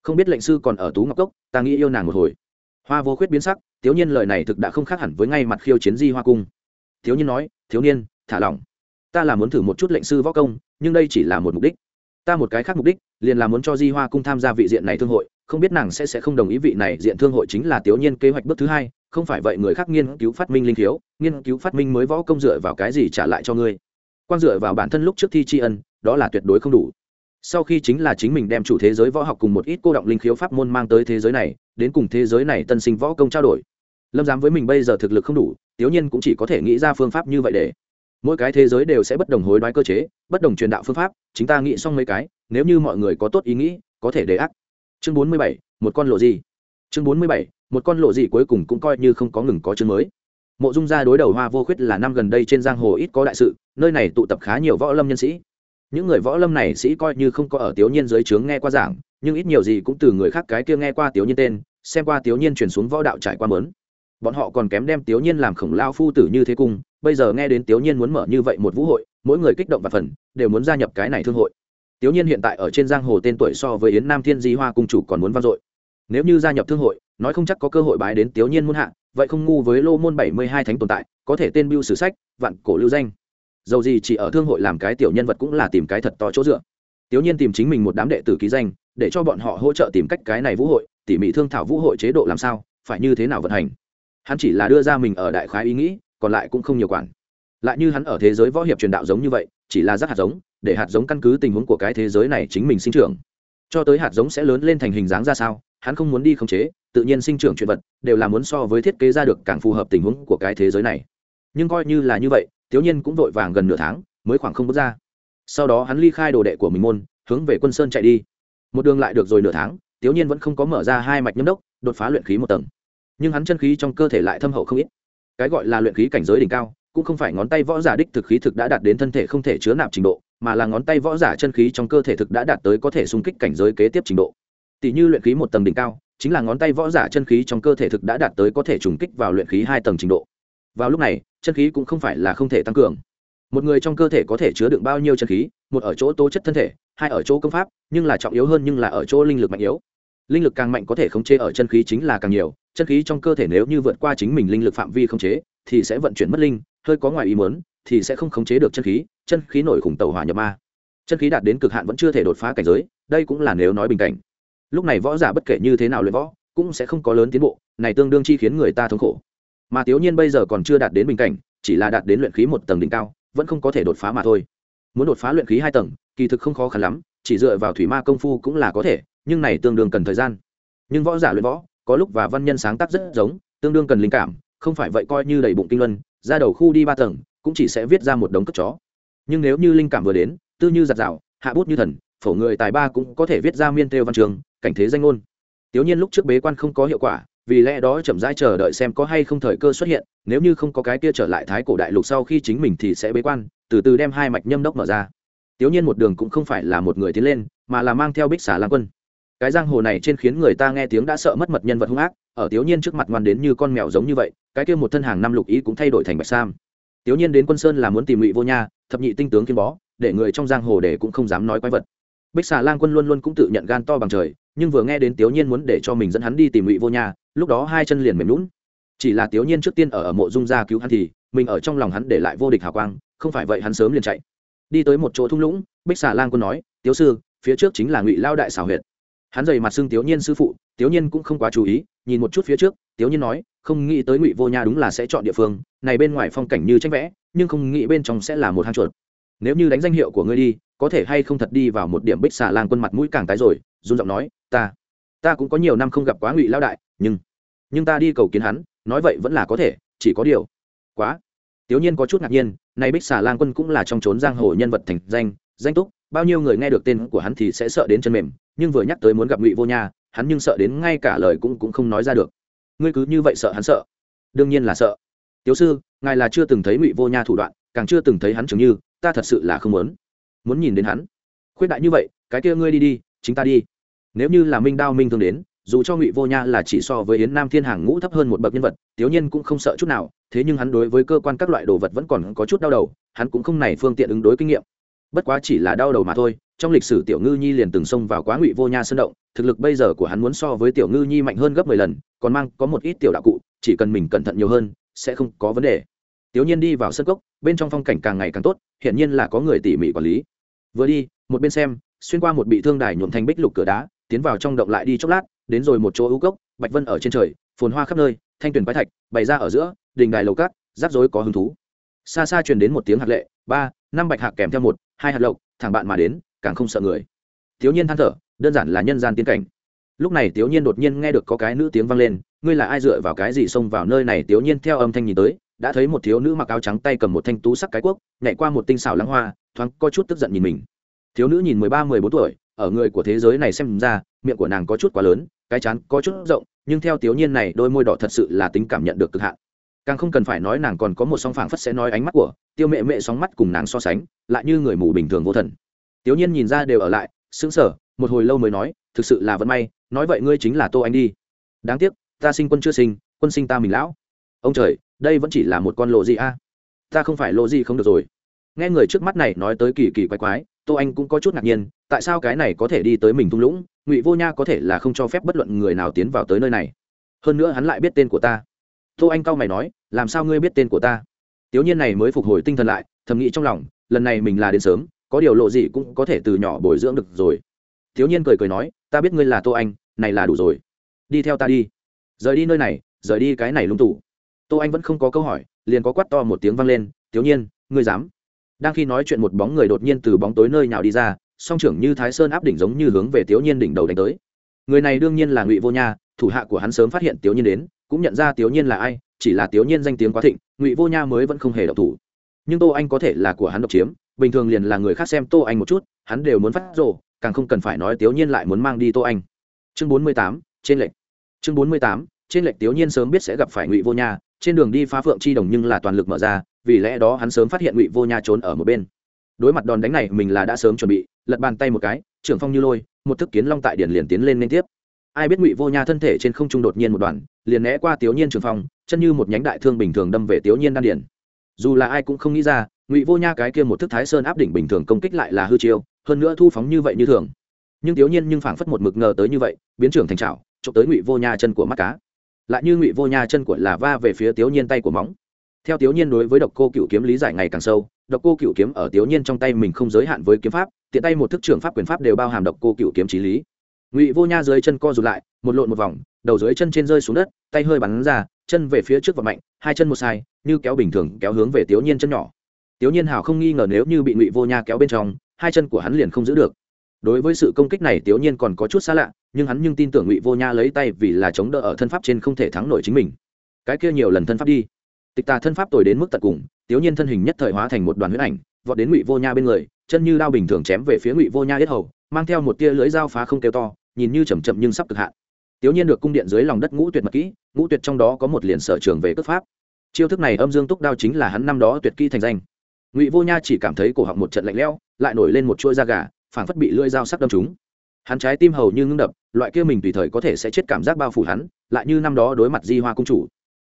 Không biết lệnh sư còn ở tú ngọc cốc ta nghĩ yêu nàng một hồi. Hoa vô khuyết biến sắc Tiểu nhiên lời này thực đã không khác hẳn với ngay mặt khiêu chiến di hoa cung thiếu niên nói, thiếu niên, thả lỏng. Ta là muốn thử một chút lệnh sư võ công, nhưng đây chỉ là một mục đích. Ta một cái khác mục đích, liền là muốn cho di hoa cung tham gia vị diện này thương hội. Không biết nàng sẽ sẽ không đồng ý vị này diện thương hội chính là tiểu nhiên kế hoạch bước thứ hai, không phải vậy người khác nghiên cứu phát minh linh thiếu nghiên cứu phát minh mới võ công dựa vào cái gì trả lại cho ngươi? Quan dựa vào bản thân lúc trước thi tri ân, đó là tuyệt đối không đủ. Sau khi chính là chính mình đem chủ thế giới võ học cùng một ít cô động linh khiếu pháp môn mang tới thế giới này, đến cùng thế giới này tân sinh võ công trao đổi lâm dám với mình bây giờ thực lực không đủ tiểu nhiên cũng chỉ có thể nghĩ ra phương pháp như vậy để. Mỗi cái thế giới đều sẽ bất đồng hối đoái cơ chế, bất đồng truyền đạo phương pháp, chính ta nghĩ xong mấy cái, nếu như mọi người có tốt ý nghĩ, có thể đề ác. Chương bốn mươi bảy, một con lộ gì. Chương bốn mươi bảy, một con lộ gì cuối cùng cũng coi như không có ngừng có chương mới. Mộ dung gia đối đầu hoa vô khuyết là năm gần đây trên giang hồ ít có đại sự, nơi này tụ tập khá nhiều võ lâm nhân sĩ. Những người võ lâm này sĩ coi như không có ở tiểu nhiên dưới trướng nghe qua giảng, nhưng ít nhiều gì cũng từ người khác cái kia nghe qua tiểu nhiên tên, xem qua tiểu nhiên chuyển xuống võ đạo trải qua mớn bọn họ còn kém đem tiểu nhiên làm khổng lao phu tử như thế cung, bây giờ nghe đến tiểu nhiên muốn mở như vậy một vũ hội, mỗi người kích động và phần, đều muốn gia nhập cái này thương hội. Tiểu nhiên hiện tại ở trên giang hồ tên tuổi so với yến nam thiên di hoa cung chủ còn muốn vang dội. Nếu như gia nhập thương hội, nói không chắc có cơ hội bái đến tiểu nhiên muôn hạ, vậy không ngu với lô môn bảy mươi hai thánh tồn tại, có thể tên biêu sử sách, vạn cổ lưu danh. Dầu gì chỉ ở thương hội làm cái tiểu nhân vật cũng là tìm cái thật to chỗ dựa. Tiểu nhiên tìm chính mình một đám đệ tử ký danh, để cho bọn họ hỗ trợ tìm cách cái này vũ hội, tỉ mỉ thương thảo vũ hội chế độ làm sao, phải như thế nào vận hành hắn chỉ là đưa ra mình ở đại khái ý nghĩ, còn lại cũng không nhiều quản. Lại như hắn ở thế giới võ hiệp truyền đạo giống như vậy, chỉ là rác hạt giống, để hạt giống căn cứ tình huống của cái thế giới này chính mình sinh trưởng. Cho tới hạt giống sẽ lớn lên thành hình dáng ra sao, hắn không muốn đi khống chế, tự nhiên sinh trưởng chuyện vật, đều là muốn so với thiết kế ra được càng phù hợp tình huống của cái thế giới này. Nhưng coi như là như vậy, thiếu nhiên cũng vội vàng gần nửa tháng, mới khoảng không bước ra. Sau đó hắn ly khai đồ đệ của mình môn, hướng về quân sơn chạy đi. Một đường lại được rồi nửa tháng, thiếu nhiên vẫn không có mở ra hai mạch nhâm đốc, đột phá luyện khí một tầng nhưng hắn chân khí trong cơ thể lại thâm hậu không ít. Cái gọi là luyện khí cảnh giới đỉnh cao, cũng không phải ngón tay võ giả đích thực khí thực đã đạt đến thân thể không thể chứa nạp trình độ, mà là ngón tay võ giả chân khí trong cơ thể thực đã đạt tới có thể xung kích cảnh giới kế tiếp trình độ. Tỷ như luyện khí một tầng đỉnh cao, chính là ngón tay võ giả chân khí trong cơ thể thực đã đạt tới có thể trùng kích vào luyện khí hai tầng trình độ. Vào lúc này, chân khí cũng không phải là không thể tăng cường. Một người trong cơ thể có thể chứa đựng bao nhiêu chân khí, một ở chỗ tố chất thân thể, hai ở chỗ công pháp, nhưng là trọng yếu hơn nhưng là ở chỗ linh lực mạnh yếu linh lực càng mạnh có thể khống chế ở chân khí chính là càng nhiều, chân khí trong cơ thể nếu như vượt qua chính mình linh lực phạm vi khống chế, thì sẽ vận chuyển mất linh, hơi có ngoài ý muốn, thì sẽ không khống chế được chân khí chân khí nổi khủng tàu hỏa nhập ma. Chân khí đạt đến cực hạn vẫn chưa thể đột phá cảnh giới, đây cũng là nếu nói bình cảnh. Lúc này võ giả bất kể như thế nào luyện võ, cũng sẽ không có lớn tiến bộ, này tương đương chi khiến người ta thống khổ. Mà thiếu nhiên bây giờ còn chưa đạt đến bình cảnh, chỉ là đạt đến luyện khí một tầng đỉnh cao, vẫn không có thể đột phá mà thôi. Muốn đột phá luyện khí hai tầng, kỳ thực không khó khăn lắm chỉ dựa vào thủy ma công phu cũng là có thể, nhưng này tương đương cần thời gian. Nhưng võ giả luyện võ, có lúc và văn nhân sáng tác rất giống, tương đương cần linh cảm, không phải vậy coi như đầy bụng kinh luân, ra đầu khu đi ba tầng, cũng chỉ sẽ viết ra một đống cất chó. Nhưng nếu như linh cảm vừa đến, tư như giặt rào, hạ bút như thần, phổ người tài ba cũng có thể viết ra miên têu văn trường, cảnh thế danh ngôn. Tiểu nhiên lúc trước bế quan không có hiệu quả, vì lẽ đó chậm rãi chờ đợi xem có hay không thời cơ xuất hiện, nếu như không có cái kia trở lại thái cổ đại lục sau khi chính mình thì sẽ bế quan, từ từ đem hai mạch nhâm đốc mở ra. Tiếu nhiên một đường cũng không phải là một người tiến lên, mà là mang theo bích xà lan quân. Cái giang hồ này trên khiến người ta nghe tiếng đã sợ mất mật nhân vật hung ác, ở Tiếu nhiên trước mặt ngoan đến như con mèo giống như vậy, cái kia một thân hàng năm lục ý cũng thay đổi thành bạch sam. Tiếu nhiên đến quân sơn là muốn tìm ngụy vô nha, thập nhị tinh tướng kiên bó, để người trong giang hồ để cũng không dám nói quái vật. Bích xà lang quân luôn luôn cũng tự nhận gan to bằng trời, nhưng vừa nghe đến Tiếu nhiên muốn để cho mình dẫn hắn đi tìm ngụy vô nha, lúc đó hai chân liền mềm lún chỉ là Tiếu nhiên trước tiên ở ở mộ dung gia cứu hắn thì, mình ở trong lòng hắn để lại vô địch hào quang, không phải vậy hắn sớm liền chạy đi tới một chỗ thung lũng, bích xà lang quân nói tiểu sư, phía trước chính là ngụy lao đại xảo huyệt. Hắn dày mặt xưng tiểu nhiên sư phụ tiểu nhiên cũng không quá chú ý, nhìn một chút phía trước tiểu nhiên nói, không nghĩ tới ngụy vô nha đúng là sẽ chọn địa phương, này bên ngoài phong cảnh như tranh vẽ, nhưng không nghĩ bên trong sẽ là một hang chuột. Nếu như đánh danh hiệu của ngươi đi, có thể hay không thật đi vào một điểm bích xà lang quân mặt mũi càng tái rồi? Run giọng nói, ta ta cũng có nhiều năm không gặp quá ngụy lao đại, nhưng nhưng ta đi cầu kiến hắn, nói vậy vẫn là có thể, chỉ có điều, quá tiểu nhiên có chút ngạc nhiên, này bích xà lang quân cũng là trong trốn giang hồ nhân vật thành danh danh túc, bao nhiêu người nghe được tên của hắn thì sẽ sợ đến chân mềm, nhưng vừa nhắc tới muốn gặp ngụy vô nha, hắn nhưng sợ đến ngay cả lời cũng cũng không nói ra được. Ngươi cứ như vậy sợ hắn sợ? Đương nhiên là sợ. Tiểu sư, ngài là chưa từng thấy ngụy vô nha thủ đoạn, càng chưa từng thấy hắn chứng như, ta thật sự là không muốn. Muốn nhìn đến hắn. Khuyết đại như vậy, cái kia ngươi đi đi, chính ta đi. Nếu như là minh đao minh thương đến dù cho ngụy vô nha là chỉ so với yến nam thiên hàng ngũ thấp hơn một bậc nhân vật, tiểu nhiên cũng không sợ chút nào, thế nhưng hắn đối với cơ quan các loại đồ vật vẫn còn có chút đau đầu, hắn cũng không này phương tiện ứng đối kinh nghiệm. Bất quá chỉ là đau đầu mà thôi, trong lịch sử tiểu ngư nhi liền từng xông vào quá ngụy vô nha sơn động, thực lực bây giờ của hắn muốn so với tiểu ngư nhi mạnh hơn gấp mười lần, còn mang có một ít tiểu đạo cụ, chỉ cần mình cẩn thận nhiều hơn, sẽ không có vấn đề. Tiểu nhiên đi vào sân cốc, bên trong phong cảnh càng ngày càng tốt hiện nhiên là có người tỉ mỉ quản lý. Vừa đi, một bên xem, xuyên qua một bị thương đài nhuộm thành bích lục cửa đá tiến vào trong động lại đi chốc lát, đến rồi một chỗ ưu cốc, bạch vân ở trên trời, phồn hoa khắp nơi, thanh tuyền quái thạch, bày ra ở giữa, đình đài lầu cát, rắc rối có hứng thú. Xa xa truyền đến một tiếng hạt lệ, ba, năm bạch hạc kèm theo một, hai hạt lộc, thẳng bạn mà đến, càng không sợ người. Thiếu nhiên than thở, đơn giản là nhân gian tiến cảnh. Lúc này thiếu nhiên đột nhiên nghe được có cái nữ tiếng vang lên, ngươi là ai dựa vào cái gì xông vào nơi này? Thiếu nhiên theo âm thanh nhìn tới, đã thấy một thiếu nữ mặc áo trắng tay cầm một thanh tú sắc cái cuốc, nhảy qua một tinh xảo lãng hoa, thoáng có chút tức giận nhìn mình. Thiếu nữ nhìn mười ba, mười bốn tuổi ở người của thế giới này xem ra, miệng của nàng có chút quá lớn, cái chán có chút rộng, nhưng theo tiểu nhiên này, đôi môi đỏ thật sự là tính cảm nhận được cực hạn. Càng không cần phải nói nàng còn có một song phảng phất sẽ nói ánh mắt của, tiêu mẹ mẹ sóng mắt cùng nàng so sánh, lại như người mù bình thường vô thần. Tiểu nhiên nhìn ra đều ở lại, sững sờ, một hồi lâu mới nói, thực sự là vận may, nói vậy ngươi chính là tô anh đi. Đáng tiếc, ta sinh quân chưa sinh, quân sinh ta mình lão. Ông trời, đây vẫn chỉ là một con lộ gì a? Ta không phải lộ gì không được rồi. Nghe người trước mắt này nói tới kỳ kỳ quái quái, tô anh cũng có chút ngạc nhiên tại sao cái này có thể đi tới mình thung lũng, ngụy vô nha có thể là không cho phép bất luận người nào tiến vào tới nơi này. Hơn nữa hắn lại biết tên của ta. Tô anh cao mày nói, làm sao ngươi biết tên của ta? Tiểu nhiên này mới phục hồi tinh thần lại, thầm nghĩ trong lòng, lần này mình là đến sớm, có điều lộ gì cũng có thể từ nhỏ bồi dưỡng được rồi. Thiếu nhiên cười cười nói, ta biết ngươi là tô anh, này là đủ rồi. Đi theo ta đi. Rời đi nơi này, rời đi cái này lung tủ. Tô anh vẫn không có câu hỏi, liền có quát to một tiếng vang lên thiếu nhiên, ngươi dám? Đang khi nói chuyện một bóng người đột nhiên từ bóng tối nơi nào đi ra song trưởng như thái sơn áp đỉnh giống như hướng về thiếu nhiên đỉnh đầu đánh tới. Người này đương nhiên là ngụy vô nha, thủ hạ của hắn sớm phát hiện thiếu nhiên đến, cũng nhận ra thiếu nhiên là ai, chỉ là thiếu nhiên danh tiếng quá thịnh, ngụy vô nha mới vẫn không hề độc thủ. Nhưng tô anh có thể là của hắn độc chiếm, bình thường liền là người khác xem tô anh một chút, hắn đều muốn phát rồ, càng không cần phải nói thiếu nhiên lại muốn mang đi tô anh. Chương bốn mươi tám, trên lệnh chương bốn mươi tám, trên lệnh thiếu nhiên sớm biết sẽ gặp phải ngụy vô nha, trên đường đi phá phượng chi đồng nhưng là toàn lực mở ra, vì lẽ đó hắn sớm phát hiện ngụy vô nha trốn ở một bên đối mặt đòn đánh này, mình là đã sớm chuẩn bị, lật bàn tay một cái, trưởng phong như lôi, một thức kiến long tại điển liền tiến lên liên tiếp. Ai biết ngụy vô nha thân thể trên không trung đột nhiên một đoàn liền né qua tiểu nhiên trường phong, chân như một nhánh đại thương bình thường đâm về tiểu nhiên đan điển. Dù là ai cũng không nghĩ ra, ngụy vô nha cái kia một thức thái sơn áp đỉnh bình thường công kích lại là hư chiêu, hơn nữa thu phóng như vậy như thường. Nhưng tiểu nhiên nhưng phảng phất một mực ngờ tới như vậy, biến trưởng thành trào trộm tới ngụy vô nha chân của mắt cá. Lại như ngụy vô nha chân của là va về phía tiểu nhiên tay của móng. Theo tiểu nhiên đối với độc cô cựu kiếm lý giải ngày càng sâu độc cô cựu kiếm ở tiểu nhiên trong tay mình không giới hạn với kiếm pháp, tiện tay một thức trưởng pháp quyền pháp đều bao hàm độc cô cựu kiếm trí lý. Ngụy vô nha dưới chân co rụt lại, một lộn một vòng, đầu dưới chân trên rơi xuống đất, tay hơi bắn ra, chân về phía trước và mạnh, hai chân một sai, như kéo bình thường kéo hướng về tiểu nhiên chân nhỏ. Tiểu nhiên hào không nghi ngờ nếu như bị ngụy vô nha kéo bên trong, hai chân của hắn liền không giữ được. Đối với sự công kích này tiểu nhiên còn có chút xa lạ, nhưng hắn nhưng tin tưởng ngụy vô nha lấy tay vì là chống đỡ ở thân pháp trên không thể thắng nổi chính mình. Cái kia nhiều lần thân pháp đi. Tịch tà thân pháp tồi đến mức tận cùng tiểu nhiên thân hình nhất thời hóa thành một đoàn huyết ảnh, vọt đến ngụy vô nha bên người, chân như đao bình thường chém về phía ngụy vô nha yết hầu, mang theo một tia lưỡi dao phá không kêu to, nhìn như chầm chậm nhưng sắp cực hạn. Tiểu nhiên được cung điện dưới lòng đất ngũ tuyệt mật kỹ, ngũ tuyệt trong đó có một liền sở trường về cướp pháp. Chiêu thức này âm dương túc đao chính là hắn năm đó tuyệt kỹ thành danh. Ngụy vô nha chỉ cảm thấy cổ họng một trận lạnh lẽo, lại nổi lên một chuỗi da gà, phảng phất bị lưỡi dao sắc đâm trúng. Hắn trái tim hầu như ngưng đập, loại kia mình tùy thời có thể sẽ chết cảm giác bao phủ hắn, lại như năm đó đối mặt di hoa cung chủ.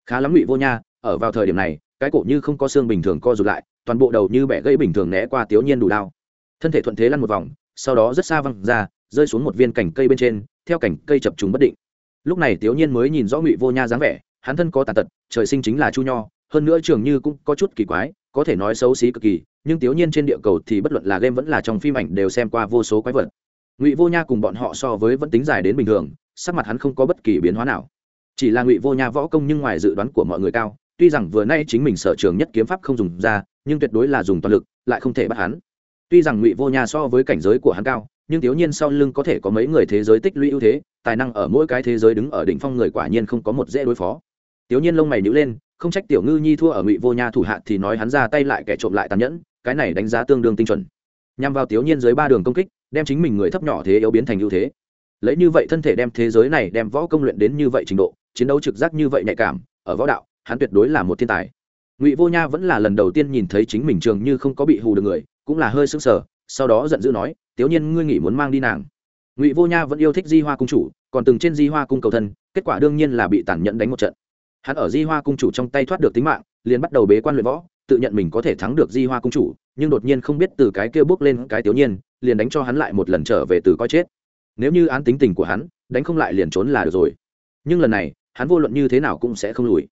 Khá lắm ngụy vô nha, ở vào thời điểm này cái cổ như không có xương bình thường co rụt lại, toàn bộ đầu như bẻ gãy bình thường né qua tiểu nhiên đủ đao. Thân thể thuận thế lăn một vòng, sau đó rất xa văng ra, rơi xuống một viên cành cây bên trên, theo cành cây chập trùng bất định. Lúc này tiểu nhiên mới nhìn rõ ngụy vô nha dáng vẻ, hắn thân có tàn tật, trời sinh chính là chu nho, hơn nữa trường như cũng có chút kỳ quái, có thể nói xấu xí cực kỳ, nhưng tiểu nhiên trên địa cầu thì bất luận là game vẫn là trong phim ảnh đều xem qua vô số quái vật. Ngụy vô nha cùng bọn họ so với vẫn tính dài đến bình thường, sắc mặt hắn không có bất kỳ biến hóa nào. Chỉ là ngụy vô nha võ công nhưng ngoài dự đoán của mọi người cao tuy rằng vừa nay chính mình sở trường nhất kiếm pháp không dùng ra, nhưng tuyệt đối là dùng toàn lực, lại không thể bắt hắn. Tuy rằng ngụy vô nha so với cảnh giới của hắn cao, nhưng thiếu nhiên sau lưng có thể có mấy người thế giới tích lũy ưu thế, tài năng ở mỗi cái thế giới đứng ở đỉnh phong người quả nhiên không có một dễ đối phó. Thiếu nhiên lông mày nhữ lên, không trách tiểu ngư nhi thua ở ngụy vô nha thủ hạ thì nói hắn ra tay lại kẻ trộm lại tàn nhẫn, cái này đánh giá tương đương tinh chuẩn. Nhằm vào thiếu nhiên dưới ba đường công kích, đem chính mình người thấp nhỏ thế yếu biến thành ưu thế. Lấy như vậy thân thể đem thế giới này đem võ công luyện đến như vậy trình độ, chiến đấu trực giác như vậy nhạy cảm, ở võ đạo hắn tuyệt đối là một thiên tài. Ngụy vô nha vẫn là lần đầu tiên nhìn thấy chính mình trường như không có bị hù được người, cũng là hơi sững sờ, sau đó giận dữ nói, tiểu nhiên, ngươi nghĩ muốn mang đi nàng? Ngụy vô nha vẫn yêu thích di hoa cung chủ, còn từng trên di hoa cung cầu thân, kết quả đương nhiên là bị tàn nhẫn đánh một trận. Hắn ở di hoa cung chủ trong tay thoát được tính mạng, liền bắt đầu bế quan luyện võ, tự nhận mình có thể thắng được di hoa cung chủ, nhưng đột nhiên không biết từ cái kia bước lên cái tiểu nhiên, liền đánh cho hắn lại một lần trở về từ coi chết. Nếu như án tính tình của hắn, đánh không lại liền trốn là được rồi. Nhưng lần này, hắn vô luận như thế nào cũng sẽ không lùi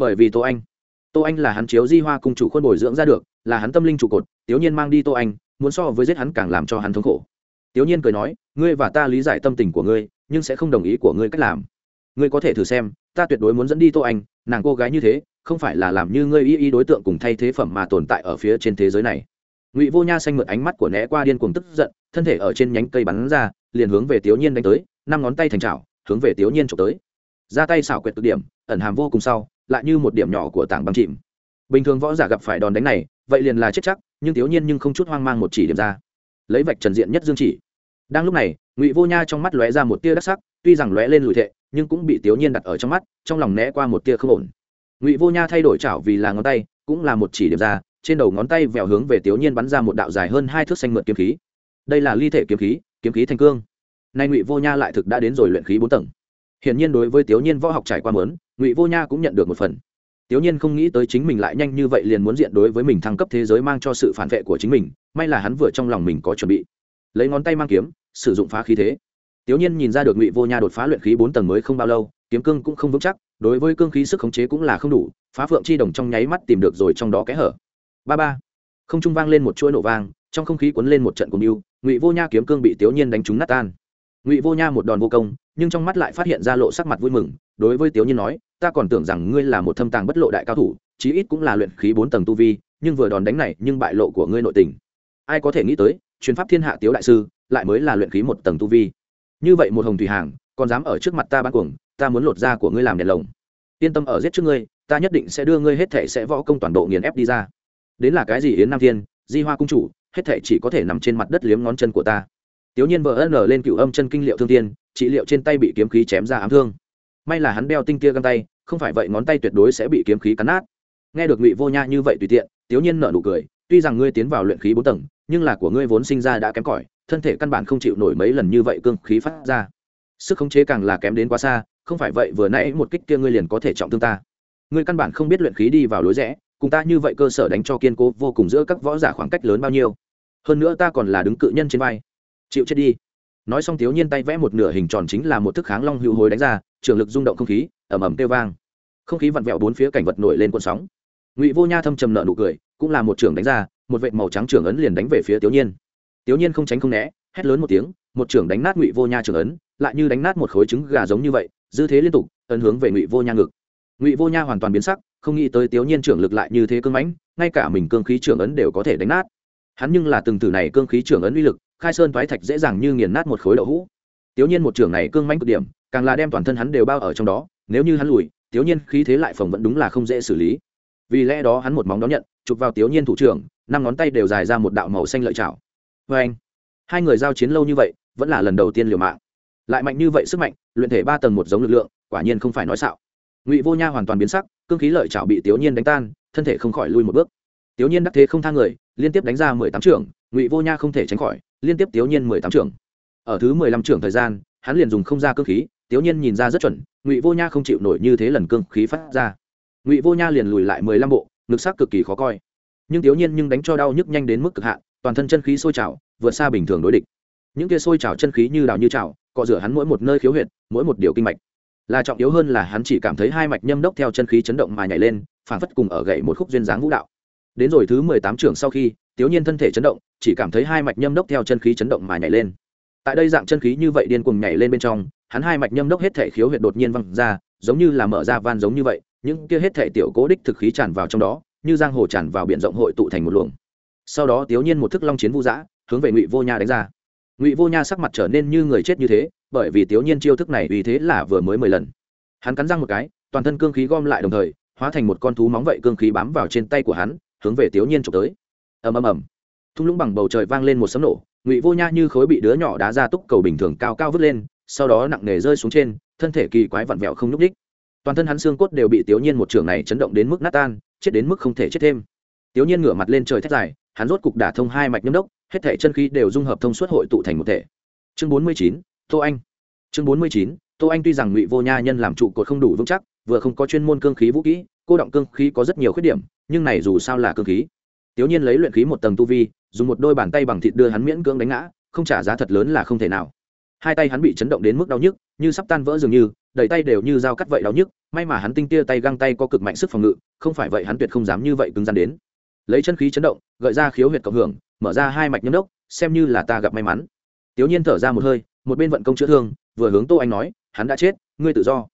bởi vì tô anh. Tô anh là hắn chiếu di hoa cung chủ khuôn bồi dưỡng ra được, là hắn tâm linh trụ cột tiểu nhiên mang đi tô anh, muốn so với giết hắn càng làm cho hắn thống khổ. Tiểu nhiên cười nói, ngươi và ta lý giải tâm tình của ngươi, nhưng sẽ không đồng ý của ngươi cách làm. Ngươi có thể thử xem, ta tuyệt đối muốn dẫn đi tô anh, nàng cô gái như thế, không phải là làm như ngươi y y đối tượng cùng thay thế phẩm mà tồn tại ở phía trên thế giới này. Ngụy vô nha xanh mượn ánh mắt của né qua điên cuồng tức giận, thân thể ở trên nhánh cây bắn ra, liền hướng về tiểu nhiên đánh tới, năm ngón tay thành trào hướng về tiểu nhiên trộm tới. Ra tay xảo quyệt cực điểm, ẩn hàm vô cùng sau lại như một điểm nhỏ của tảng băng chìm. Bình thường võ giả gặp phải đòn đánh này, vậy liền là chết chắc, nhưng thiếu nhiên nhưng không chút hoang mang một chỉ điểm ra. Lấy vạch trần diện nhất dương chỉ. Đang lúc này, ngụy vô nha trong mắt lóe ra một tia đắc sắc, tuy rằng lóe lên lùi thệ, nhưng cũng bị thiếu nhiên đặt ở trong mắt, trong lòng né qua một tia không ổn. Ngụy vô nha thay đổi chảo vì là ngón tay, cũng là một chỉ điểm ra, trên đầu ngón tay vèo hướng về thiếu nhiên bắn ra một đạo dài hơn hai thước xanh mượt kiếm khí. Đây là ly thể kiếm khí kiếm khí thành cương. Nay ngụy vô nha lại thực đã đến rồi luyện khí bốn tầng hiển nhiên đối với tiểu nhiên võ học trải qua mớn, ngụy vô nha cũng nhận được một phần. Tiểu nhiên không nghĩ tới chính mình lại nhanh như vậy liền muốn diện đối với mình thăng cấp thế giới mang cho sự phản vệ của chính mình, may là hắn vừa trong lòng mình có chuẩn bị. Lấy ngón tay mang kiếm, sử dụng phá khí thế. Tiểu nhiên nhìn ra được ngụy vô nha đột phá luyện khí bốn tầng mới không bao lâu, kiếm cương cũng không vững chắc, đối với cương khí sức khống chế cũng là không đủ, phá phượng chi đồng trong nháy mắt tìm được rồi trong đó kẽ hở. Ba ba. Không trung vang lên một chuỗi nổ vang, trong không khí cuốn lên một trận cùng yêu ngụy vô nha kiếm cương bị tiểu nhiên đánh trúng nát tan ngụy vô nha một đòn vô công nhưng trong mắt lại phát hiện ra lộ sắc mặt vui mừng đối với Tiếu nhiên nói ta còn tưởng rằng ngươi là một thâm tàng bất lộ đại cao thủ chí ít cũng là luyện khí bốn tầng tu vi nhưng vừa đòn đánh này nhưng bại lộ của ngươi nội tình ai có thể nghĩ tới chuyến pháp thiên hạ tiếu đại sư lại mới là luyện khí một tầng tu vi như vậy một hồng thủy hàng còn dám ở trước mặt ta ban cuồng ta muốn lột da của ngươi làm đèn lồng yên tâm ở giết trước ngươi ta nhất định sẽ đưa ngươi hết thể sẽ võ công toàn bộ nghiền ép đi ra đến là cái gì yến nam thiên di hoa cung chủ hết thể chỉ có thể nằm trên mặt đất liếm ngón chân của ta tiểu nhiên vờ ân lên cựu âm chân kinh liệu thương tiên, trị liệu trên tay bị kiếm khí chém ra ám thương. May là hắn đeo tinh kia găng tay, không phải vậy ngón tay tuyệt đối sẽ bị kiếm khí cắn nát. Nghe được ngụy vô nha như vậy tùy tiện tiểu nhiên nở nụ cười, tuy rằng ngươi tiến vào luyện khí bốn tầng, nhưng là của ngươi vốn sinh ra đã kém cỏi, thân thể căn bản không chịu nổi mấy lần như vậy cương khí phát ra. Sức khống chế càng là kém đến quá xa, không phải vậy vừa nãy một kích kia ngươi liền có thể trọng thương ta. Ngươi căn bản không biết luyện khí đi vào lối rẽ, cùng ta như vậy cơ sở đánh cho kiên cố vô cùng giữa các võ giả khoảng cách lớn bao nhiêu. Hơn nữa ta còn là đứng cự nhân trên vai chịu chết đi. Nói xong thiếu nhiên tay vẽ một nửa hình tròn chính là một thức kháng long hữu hối đánh ra, trường lực rung động không khí ẩm ẩm kêu vang. Không khí vặn vẹo bốn phía cảnh vật nổi lên cuộn sóng. Ngụy vô nha thâm trầm nợ nụ cười, cũng là một trường đánh ra, một vệ màu trắng trường ấn liền đánh về phía thiếu nhiên thiếu nhiên không tránh không né, hét lớn một tiếng, một trường đánh nát ngụy vô nha trường ấn, lại như đánh nát một khối trứng gà giống như vậy, dư thế liên tục, ấn hướng về ngụy vô nha ngực. Ngụy vô nha hoàn toàn biến sắc, không nghĩ tới thiếu nhiên trưởng lực lại như thế cương mãnh, ngay cả mình cương khí trưởng ấn đều có thể đánh nát. Hắn nhưng là từng từ này cương khí trưởng ấn uy lực khai sơn thoái thạch dễ dàng như nghiền nát một khối đậu hũ. Tiểu nhiên một trưởng này cương mãnh cực điểm, càng là đem toàn thân hắn đều bao ở trong đó, nếu như hắn lùi, tiểu nhiên khí thế lại phòng vẫn đúng là không dễ xử lý. Vì lẽ đó hắn một móng đón nhận, chụp vào tiểu nhiên thủ trưởng, năm ngón tay đều dài ra một đạo màu xanh lợi chảo. Vê anh, hai người giao chiến lâu như vậy, vẫn là lần đầu tiên liều mạng. Lại mạnh như vậy sức mạnh, luyện thể ba tầng một giống lực lượng, quả nhiên không phải nói xạo. Ngụy vô nha hoàn toàn biến sắc, cương khí lợi chảo bị tiểu nhiên đánh tan, thân thể không khỏi lui một bước. Tiểu nhiên đắc thế không thang người, liên tiếp đánh ra mười tám trưởng, ngụy vô nha không thể tránh khỏi liên tiếp tiểu nhiên mười tám trưởng. Ở thứ mười lăm trưởng thời gian, hắn liền dùng không ra cương khí tiểu nhiên nhìn ra rất chuẩn, ngụy vô nha không chịu nổi như thế lần cương khí phát ra. Ngụy vô nha liền lùi lại mười lăm bộ, ngực sắc cực kỳ khó coi. Nhưng tiểu nhiên nhưng đánh cho đau nhức nhanh đến mức cực hạn, toàn thân chân khí sôi trào, vượt xa bình thường đối địch. Những kia sôi trào chân khí như đào như trào, cọ rửa hắn mỗi một nơi khiếu huyệt, mỗi một điều kinh mạch. Là trọng yếu hơn là hắn chỉ cảm thấy hai mạch nhâm đốc theo chân khí chấn động mà nhảy lên phản phất cùng ở gậy một khúc duyên dáng vũ đạo. Đến rồi thứ mười tám trưởng sau khi tiểu nhiên thân thể chấn động, chỉ cảm thấy hai mạch nhâm đốc theo chân khí chấn động mà nhảy lên. Tại đây dạng chân khí như vậy điên cuồng nhảy lên bên trong, hắn hai mạch nhâm đốc hết thể khiếu huyệt đột nhiên văng ra, giống như là mở ra van giống như vậy, những kia hết thể tiểu cố đích thực khí tràn vào trong đó, như giang hồ tràn vào biển rộng hội tụ thành một luồng. Sau đó tiểu nhiên một thức long chiến vu dã hướng về ngụy vô nha đánh ra. Ngụy vô nha sắc mặt trở nên như người chết như thế, bởi vì tiểu nhiên chiêu thức này vì thế là vừa mới mười lần. Hắn cắn răng một cái, toàn thân cương khí gom lại đồng thời, hóa thành một con thú móng vậy cương khí bám vào trên tay của hắn, hướng về tiểu nhiên trộm tới ầm ầm ầm. Thung lũng bằng bầu trời vang lên một sấm nổ, ngụy vô nha như khối bị đứa nhỏ đá ra túc cầu bình thường cao cao vứt lên, sau đó nặng nề rơi xuống trên, thân thể kỳ quái vặn vẹo không nhúc đích toàn thân hắn xương cốt đều bị tiểu nhiên một trường này chấn động đến mức nát tan, chết đến mức không thể chết thêm. Tiểu nhiên ngửa mặt lên trời thét dài, hắn rốt cục đả thông hai mạch nhâm đốc, hết thể chân khí đều dung hợp thông suốt hội tụ thành một thể. Chương bốn mươi chín, tô anh. Chương bốn mươi chín, tô anh tuy rằng ngụy vô nha nhân làm trụ cột không đủ vững chắc, vừa không có chuyên môn cương khí vũ kỹ, cô động cương khí có rất nhiều khuyết điểm, nhưng này dù sao là cương khí tiểu nhiên lấy luyện khí một tầng tu vi, dùng một đôi bàn tay bằng thịt đưa hắn miễn cưỡng đánh ngã, không trả giá thật lớn là không thể nào. Hai tay hắn bị chấn động đến mức đau nhức, như sắp tan vỡ dường như, đầy tay đều như dao cắt vậy đau nhức, may mà hắn tinh tia tay găng tay có cực mạnh sức phòng ngự, không phải vậy hắn tuyệt không dám như vậy cứng rắn đến. Lấy chân khí chấn động, gợi ra khiếu huyệt cộng hưởng, mở ra hai mạch nhâm đốc, xem như là ta gặp may mắn. Tiểu nhiên thở ra một hơi, một bên vận công chữa thương, vừa hướng tô anh nói, hắn đã chết, ngươi tự do.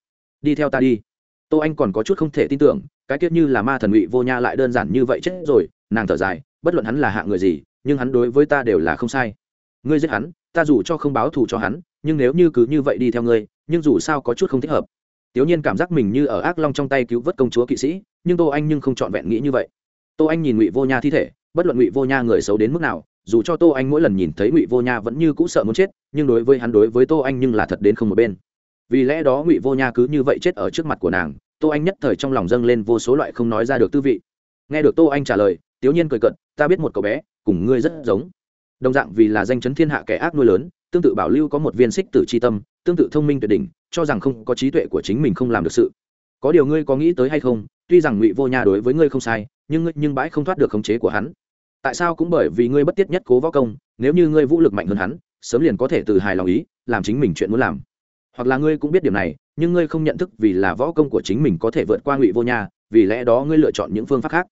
Đi theo ta đi. Tô anh còn có chút không thể tin tưởng, cái kiếp như là ma thần ngụy vô nha lại đơn giản như vậy chết rồi nàng thở dài, bất luận hắn là hạ người gì, nhưng hắn đối với ta đều là không sai. Ngươi giết hắn, ta dù cho không báo thù cho hắn, nhưng nếu như cứ như vậy đi theo ngươi, nhưng dù sao có chút không thích hợp. Tiểu nhiên cảm giác mình như ở ác long trong tay cứu vớt công chúa kỵ sĩ, nhưng tô anh nhưng không trọn vẹn nghĩ như vậy. Tô anh nhìn ngụy vô nha thi thể, bất luận ngụy vô nha người xấu đến mức nào, dù cho tô anh mỗi lần nhìn thấy ngụy vô nha vẫn như cũ sợ muốn chết, nhưng đối với hắn đối với tô anh nhưng là thật đến không một bên. Vì lẽ đó ngụy vô nha cứ như vậy chết ở trước mặt của nàng, tô anh nhất thời trong lòng dâng lên vô số loại không nói ra được tư vị. Nghe được tô anh trả lời tiểu nhiên cười cận ta biết một cậu bé, cùng ngươi rất giống. Đồng dạng vì là danh chấn thiên hạ kẻ ác nuôi lớn, tương tự bảo lưu có một viên xích tử c h i tâm, tương tự thông minh tuyệt đỉnh, cho rằng không có trí tuệ của chính mình không làm được sự. Có điều ngươi có nghĩ tới hay không, tuy rằng ngụy vô nha đối với ngươi không sai, nhưng ngươi nhưng bãi không thoát được khống chế của hắn. Tại sao cũng bởi vì ngươi bất tiết nhất cố võ công, nếu như ngươi vũ lực mạnh hơn hắn, sớm liền có thể từ hài lòng ý, làm chính mình chuyện muốn làm. Hoặc là ngươi cũng biết điểm này, nhưng ngươi không nhận thức vì là võ công của chính mình có thể vượt qua ngụy vô nha, vì lẽ đó ngươi lựa chọn những phương pháp khác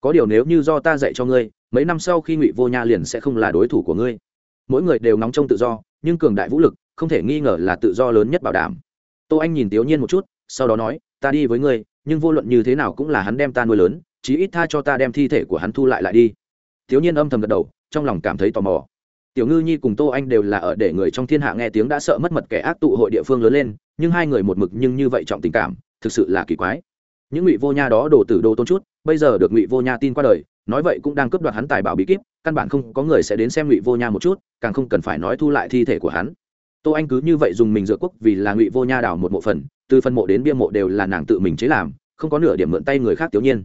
có điều nếu như do ta dạy cho ngươi, mấy năm sau khi ngụy vô nha liền sẽ không là đối thủ của ngươi. Mỗi người đều nóng trong tự do, nhưng cường đại vũ lực, không thể nghi ngờ là tự do lớn nhất bảo đảm. Tô anh nhìn tiểu nhiên một chút, sau đó nói, ta đi với ngươi, nhưng vô luận như thế nào cũng là hắn đem ta nuôi lớn, chí ít tha cho ta đem thi thể của hắn thu lại lại đi. Thiếu nhiên âm thầm gật đầu, trong lòng cảm thấy tò mò. Tiểu ngư nhi cùng tô anh đều là ở để người trong thiên hạ nghe tiếng đã sợ mất mật kẻ ác tụ hội địa phương lớn lên, nhưng hai người một mực nhưng như vậy trọng tình cảm, thực sự là kỳ quái những ngụy vô nha đó đổ tử đồ tôn chút, bây giờ được ngụy vô nha tin qua đời, nói vậy cũng đang cướp đoạt hắn tài bảo bí kíp, căn bản không có người sẽ đến xem ngụy vô nha một chút, càng không cần phải nói thu lại thi thể của hắn. Tô anh cứ như vậy dùng mình dựa quốc vì là ngụy vô nha đào một mộ phần, từ phần mộ đến bia mộ đều là nàng tự mình chế làm, không có nửa điểm mượn tay người khác tiểu nhiên.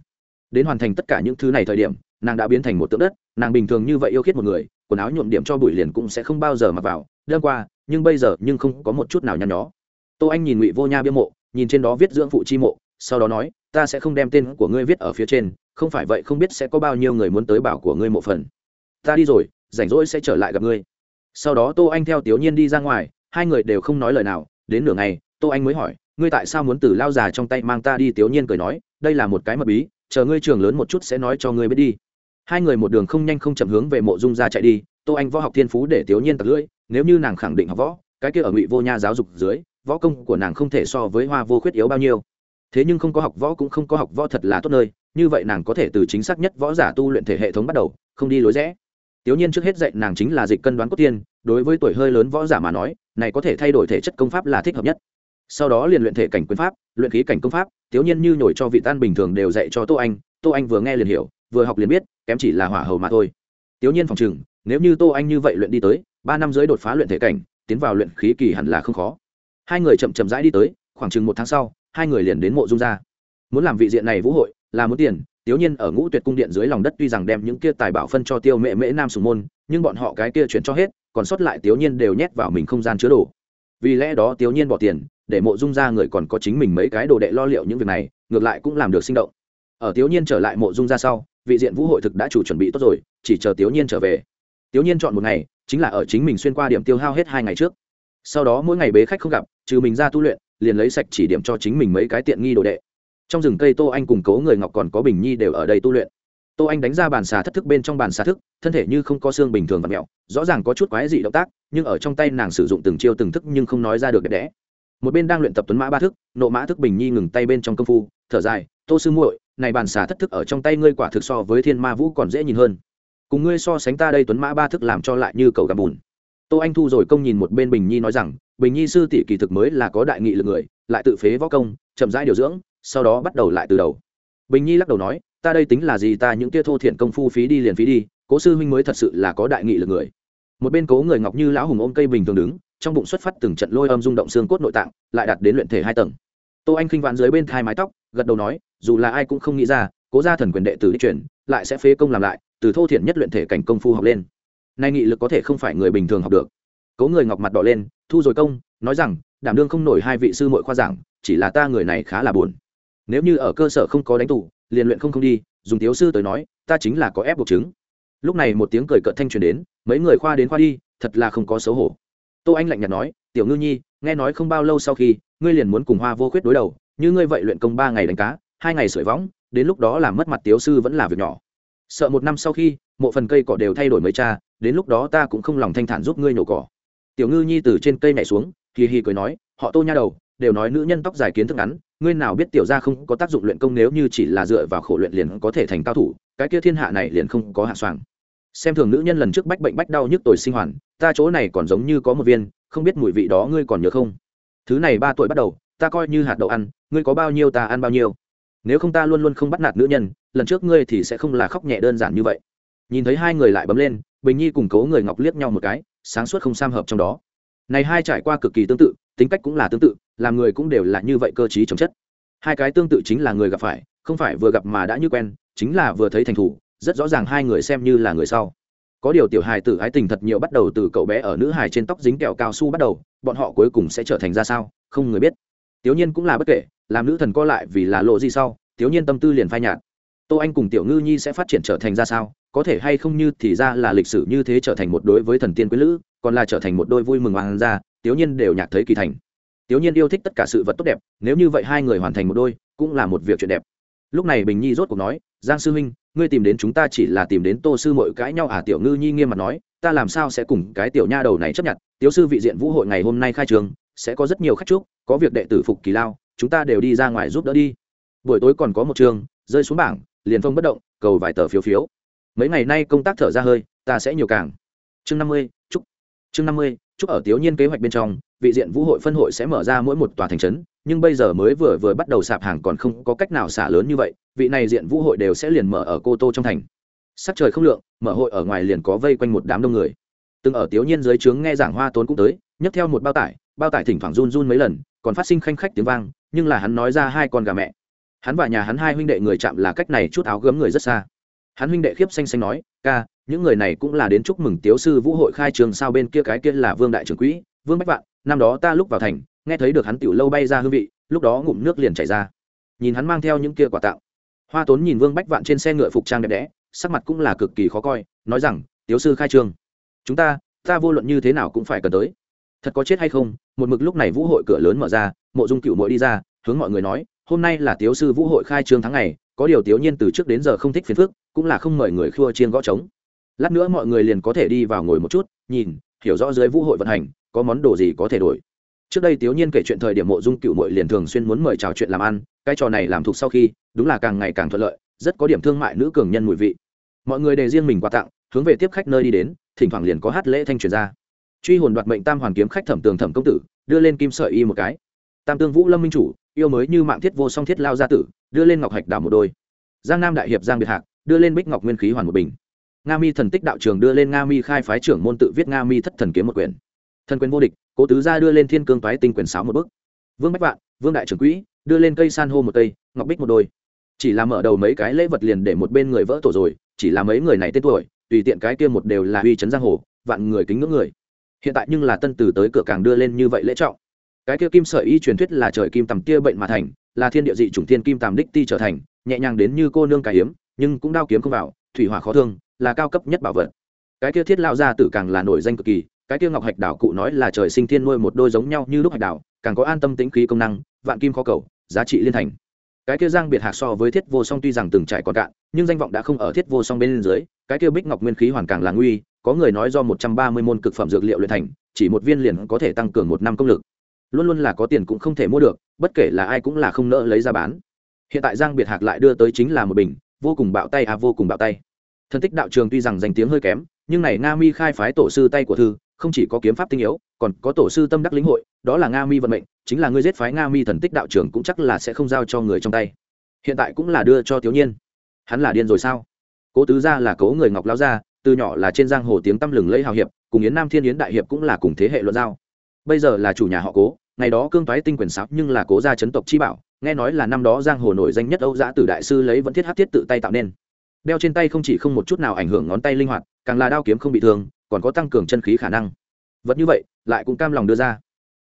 Đến hoàn thành tất cả những thứ này thời điểm, nàng đã biến thành một tượng đất, nàng bình thường như vậy yêu khiết một người, quần áo nhuộm điểm cho bụi liền cũng sẽ không bao giờ mặc vào đơn qua, nhưng bây giờ nhưng không có một chút nào nhăn nhó. Tô anh nhìn ngụy vô nha bia mộ, nhìn trên đó viết dưỡng phụ chi mộ sau đó nói, ta sẽ không đem tên của ngươi viết ở phía trên, không phải vậy không biết sẽ có bao nhiêu người muốn tới bảo của ngươi mộ phần. Ta đi rồi, rảnh rỗi sẽ trở lại gặp ngươi. Sau đó tô anh theo tiểu nhiên đi ra ngoài, hai người đều không nói lời nào. Đến nửa ngày, tô anh mới hỏi, ngươi tại sao muốn từ lao già trong tay mang ta đi? Tiểu nhiên cười nói, đây là một cái mật bí, chờ ngươi trường lớn một chút sẽ nói cho ngươi biết đi. Hai người một đường không nhanh không chậm hướng về mộ dung ra chạy đi, tô anh võ học thiên phú để tiểu nhiên tập lưỡi, nếu như nàng khẳng định học võ, cái kia ở ngụy vô nha giáo dục dưới, võ công của nàng không thể so với hoa vô khuyết yếu bao nhiêu thế nhưng không có học võ cũng không có học võ thật là tốt nơi, như vậy nàng có thể từ chính xác nhất võ giả tu luyện thể hệ thống bắt đầu, không đi lối rẽ. Tiểu nhiên trước hết dạy nàng chính là dịch cân đoán cốt tiên, đối với tuổi hơi lớn võ giả mà nói, này có thể thay đổi thể chất công pháp là thích hợp nhất. Sau đó liền luyện thể cảnh quyền pháp, luyện khí cảnh công pháp tiểu nhiên như nhồi cho vị tan bình thường đều dạy cho tô anh tô anh vừa nghe liền hiểu, vừa học liền biết, kém chỉ là hỏa hầu mà thôi. Tiểu nhiên phòng chừng nếu như tô anh như vậy luyện đi tới, ba năm dưới đột phá luyện thể cảnh, tiến vào luyện khí kỳ hẳn là không khó. Hai người chậm chậm rãi đi tới, khoảng chừng một tháng sau hai người liền đến mộ dung ra. Muốn làm vị diện này vũ hội, là muốn tiền tiểu nhiên ở ngũ tuyệt cung điện dưới lòng đất tuy rằng đem những kia tài bảo phân cho tiêu mẹ mễ nam sùng môn, nhưng bọn họ cái kia chuyển cho hết, còn sót lại tiểu nhiên đều nhét vào mình không gian chứa đồ. Vì lẽ đó tiểu nhiên bỏ tiền, để mộ dung ra người còn có chính mình mấy cái đồ đệ lo liệu những việc này, ngược lại cũng làm được sinh động. Ở tiểu nhiên trở lại mộ dung ra sau, vị diện vũ hội thực đã chủ chuẩn bị tốt rồi, chỉ chờ tiểu nhiên trở về. Tiểu nhiên chọn một ngày, chính là ở chính mình xuyên qua điểm tiêu hao hết hai ngày trước. Sau đó mỗi ngày bế khách không gặp, trừ mình ra tu luyện liền lấy sạch chỉ điểm cho chính mình mấy cái tiện nghi đồ đệ. Trong rừng cây tô anh cùng cố người ngọc còn có bình nhi đều ở đây tu luyện. Tô anh đánh ra bàn xà thất thức bên trong bàn xà thức, thân thể như không có xương bình thường và mẹo, rõ ràng có chút quái dị động tác, nhưng ở trong tay nàng sử dụng từng chiêu từng thức nhưng không nói ra được đẹp đẽ. Một bên đang luyện tập tuấn mã ba thức, nộ mã thức bình nhi ngừng tay bên trong công phu, thở dài, tô sư muội, này bàn xà thất thức ở trong tay ngươi quả thực so với thiên ma vũ còn dễ nhìn hơn. Cùng ngươi so sánh ta đây tuấn mã ba thức làm cho lại như cầu gặp bùn. Tô anh thu rồi công nhìn một bên bình nhi nói rằng bình nhi sư tỷ kỳ thực mới là có đại nghị lực người, lại tự phế võ công, chậm rãi điều dưỡng, sau đó bắt đầu lại từ đầu. Bình nhi lắc đầu nói, ta đây tính là gì, ta những kia thô thiện công phu phí đi liền phí đi, cố sư huynh mới thật sự là có đại nghị lực người. Một bên cố người ngọc như lão hùng ôm cây bình thường đứng, trong bụng xuất phát từng trận lôi âm rung động xương cốt nội tạng, lại đặt đến luyện thể hai tầng. Tô anh khinh vãn dưới bên thai mái tóc, gật đầu nói, dù là ai cũng không nghĩ ra, cố gia thần quyền đệ tử đi chuyển, lại sẽ phế công làm lại, từ thô thiện nhất luyện thể cảnh công phu học lên. Nay nghị lực có thể không phải người bình thường học được cố người ngọc mặt đỏ lên, thu rồi công, nói rằng, đảm đương không nổi hai vị sư mội khoa giảng, chỉ là ta người này khá là buồn. Nếu như ở cơ sở không có đánh tủ liền luyện không không đi, dùng tiếu sư tới nói, ta chính là có ép buộc chứng. Lúc này một tiếng cười cợt thanh truyền đến, mấy người khoa đến khoa đi, thật là không có xấu hổ. Tô anh lạnh nhạt nói, tiểu ngư nhi, nghe nói không bao lâu sau khi, ngươi liền muốn cùng hoa vô khuyết đối đầu, như ngươi vậy luyện công ba ngày đánh cá, hai ngày sưởi võng, đến lúc đó làm mất mặt tiếu sư vẫn là việc nhỏ. Sợ một năm sau khi, mộ phần cây cỏ đều thay đổi mấy cha, đến lúc đó ta cũng không lòng thanh thản giúp ngươi nhổ cỏ tiểu ngư nhi từ trên cây nhảy xuống, hì hì cười nói, họ tô nha đầu, đều nói nữ nhân tóc dài kiến thức ngắn, ngươi nào biết tiểu ra không có tác dụng luyện công nếu như chỉ là dựa vào khổ luyện liền có thể thành cao thủ, cái kia thiên hạ này liền không có hạ soàng. Xem thường nữ nhân lần trước bách bệnh bách đau nhức tồi sinh hoàn ta chỗ này còn giống như có một viên, không biết mùi vị đó ngươi còn nhớ không? Thứ này ba tuổi bắt đầu, ta coi như hạt đậu ăn, ngươi có bao nhiêu ta ăn bao nhiêu. Nếu không ta luôn luôn không bắt nạt nữ nhân, lần trước ngươi thì sẽ không là khóc nhẹ đơn giản như vậy. Nhìn thấy hai người lại bấm lên, bình nhi cùng cố người ngọc liếc nhau một cái sáng suốt không sam hợp trong đó. Này hai trải qua cực kỳ tương tự, tính cách cũng là tương tự, làm người cũng đều là như vậy cơ t r í chống chất. Hai cái tương tự chính là người gặp phải, không phải vừa gặp mà đã như quen, chính là vừa thấy thành thủ, rất rõ ràng hai người xem như là người sau. Có điều tiểu hài tử ái tình thật nhiều bắt đầu từ cậu bé ở nữ hài trên tóc dính kẹo cao su bắt đầu, bọn họ cuối cùng sẽ trở thành ra sao, không người biết. Tiểu nhiên cũng là bất kể, làm nữ thần co lại vì là lộ gì sau, tiểu nhiên tâm tư liền phai nhạt. Tô anh cùng tiểu ngư nhi sẽ phát triển trở thành ra sao có thể hay không như thì ra là lịch sử như thế trở thành một đối với thần tiên quý lữ, còn là trở thành một đôi vui mừng hoàng gia tiểu nhiên đều nhạc thấy kỳ thành. Tiểu nhiên yêu thích tất cả sự vật tốt đẹp, nếu như vậy hai người hoàn thành một đôi, cũng là một việc chuyện đẹp. Lúc này bình nhi rốt cuộc nói, giang sư huynh, ngươi tìm đến chúng ta chỉ là tìm đến tô sư mội cãi nhau à tiểu ngư nhi nghiêm mặt nói, ta làm sao sẽ cùng cái tiểu nha đầu này chấp nhận tiểu sư vị diện vũ hội ngày hôm nay khai trường, sẽ có rất nhiều khách chúc, có việc đệ tử phục kỳ lao, chúng ta đều đi ra ngoài giúp đỡ đi. Buổi tối còn có một trường, rơi xuống bảng, liền phong bất động, cầu vài tờ phiếu phiếu mấy ngày nay công tác thở ra hơi, ta sẽ nhiều càng. Chương năm mươi, chúc. Chương năm mươi, chúc ở tiểu nhiên kế hoạch bên trong, vị diện vũ hội phân hội sẽ mở ra mỗi một tòa thành trấn, nhưng bây giờ mới vừa vừa bắt đầu sạp hàng còn không có cách nào xả lớn như vậy, vị này diện vũ hội đều sẽ liền mở ở cô tô trong thành. Sắc trời không lượng, mở hội ở ngoài liền có vây quanh một đám đông người. Từng ở tiểu nhiên dưới trướng nghe giảng hoa tốn cũng tới, nhấc theo một bao tải bao tải thỉnh thoảng run run mấy lần, còn phát sinh khanh khách tiếng vang, nhưng là hắn nói ra hai con gà mẹ. Hắn và nhà hắn hai huynh đệ người chạm là cách này chút áo gớm người rất xa hắn huynh đệ khiếp xanh xanh nói, ca, những người này cũng là đến chúc mừng tiếu sư vũ hội khai trường sao bên kia cái kia là vương đại trưởng quỹ, vương bách vạn, năm đó ta lúc vào thành, nghe thấy được hắn tiểu lâu bay ra hương vị, lúc đó ngụm nước liền chảy ra. Nhìn hắn mang theo những kia quả tạo, hoa tốn nhìn vương bách vạn trên xe ngựa phục trang đẹp đẽ, sắc mặt cũng là cực kỳ khó coi, nói rằng, tiếu sư khai trương chúng ta ta vô luận như thế nào cũng phải cần tới. Thật có chết hay không? Một mực lúc này vũ hội cửa lớn mở ra, mộ dung cựu mội đi ra, hướng mọi người nói, hôm nay là tiếu sư vũ hội khai trương tháng ngày có điều tiểu nhiên từ trước đến giờ không thích phiền phức, cũng là không mời người khua chiên gõ trống. Lát nữa mọi người liền có thể đi vào ngồi một chút, nhìn, hiểu rõ dưới vũ hội vận hành, có món đồ gì có thể đổi. Trước đây tiểu nhiên kể chuyện thời điểm mộ dung cựu mội liền thường xuyên muốn mời trò chuyện làm ăn, cái trò này làm thuộc sau khi, đúng là càng ngày càng thuận lợi, rất có điểm thương mại nữ cường nhân mùi vị. Mọi người đề riêng mình quà tặng, hướng về tiếp khách nơi đi đến, thỉnh thoảng liền có hát lễ thanh truyền ra. Truy hồn đoạt mệnh tam hoàn kiếm khách thẩm tường thẩm công tử, đưa lên kim sợi y một cái. Tam tương vũ lâm minh chủ yêu mới như mạng thiết vô song thiết lao gia tử, đưa lên ngọc hạch đảo một đôi. Giang nam đại hiệp, giang biệt hạc, đưa lên bích ngọc nguyên khí hoàn một bình. Nga mi thần tích đạo trường đưa lên nga mi khai phái trưởng môn tự viết nga mi thất thần kiếm một quyển. Thần quyền vô địch, cố tứ gia đưa lên thiên cương toái tinh quyền sáu một bức. Vương bách vạn, vương đại trưởng quỹ, đưa lên cây san hô một cây, ngọc bích một đôi. Chỉ là mở đầu mấy cái lễ vật liền để một bên người vỡ tổ rồi, chỉ là mấy người này tên tuổi, tùy tiện cái kia một đều là uy chấn giang hồ, vạn người kính ngưỡng người. Hiện tại nhưng là tân từ tới cửa càng đưa lên như vậy lễ trọng cái kia kim sợi y truyền thuyết là trời kim tầm kia bệnh mà thành, là thiên địa dị chủng thiên kim tầm đích ti trở thành, nhẹ nhàng đến như cô nương cải hiếm nhưng cũng đao kiếm không vào, thủy hỏa khó thương, là cao cấp nhất bảo vật. Cái kia thiết lao ra tử càng là nổi danh cực kỳ, cái kia ngọc hạch đảo cụ nói là trời sinh thiên nuôi một đôi giống nhau như lúc hạch đảo, càng có an tâm tính khí công năng, vạn kim khó cầu, giá trị liên thành. Cái kia giang biệt hạc so với thiết vô song tuy rằng từng trải còn cạn, nhưng danh vọng đã không ở thiết vô song bên dưới, cái kia bích ngọc nguyên khí hoàn càng là nguy, có người nói do một trăm ba mươi môn cực phẩm dược liệu luyện thành, chỉ một viên liền có thể tăng cường một năm công lực luôn luôn là có tiền cũng không thể mua được, bất kể là ai cũng là không nỡ lấy ra bán. Hiện tại giang biệt hạc lại đưa tới chính là một bình, vô cùng bạo tay à vô cùng bạo tay. Thân tích đạo trường tuy rằng danh tiếng hơi kém, nhưng này nga mi khai phái tổ sư tay của thư, không chỉ có kiếm pháp tinh yếu, còn có tổ sư tâm đắc lĩnh hội, đó là nga mi vận mệnh, chính là người giết phái nga mi thần tích đạo trường cũng chắc là sẽ không giao cho người trong tay. Hiện tại cũng là đưa cho thiếu nhiên hắn là điên rồi sao? Cố tứ gia là cố người ngọc lao gia, từ nhỏ là trên giang hồ tiếng tăm lừng lẫy hào hiệp, cùng yến nam thiên yến đại hiệp cũng là cùng thế hệ luận giao. Bây giờ là chủ nhà họ cố ngày đó cương toái tinh quyền sáo nhưng là cố gia chấn tộc chi bảo, nghe nói là năm đó giang hồ nổi danh nhất âu giã từ đại sư lấy vẫn thiết hát thiết tự tay tạo nên. Đeo trên tay không chỉ không một chút nào ảnh hưởng ngón tay linh hoạt, càng là đao kiếm không bị thương, còn có tăng cường chân khí khả năng. Vật như vậy, lại cũng cam lòng đưa ra.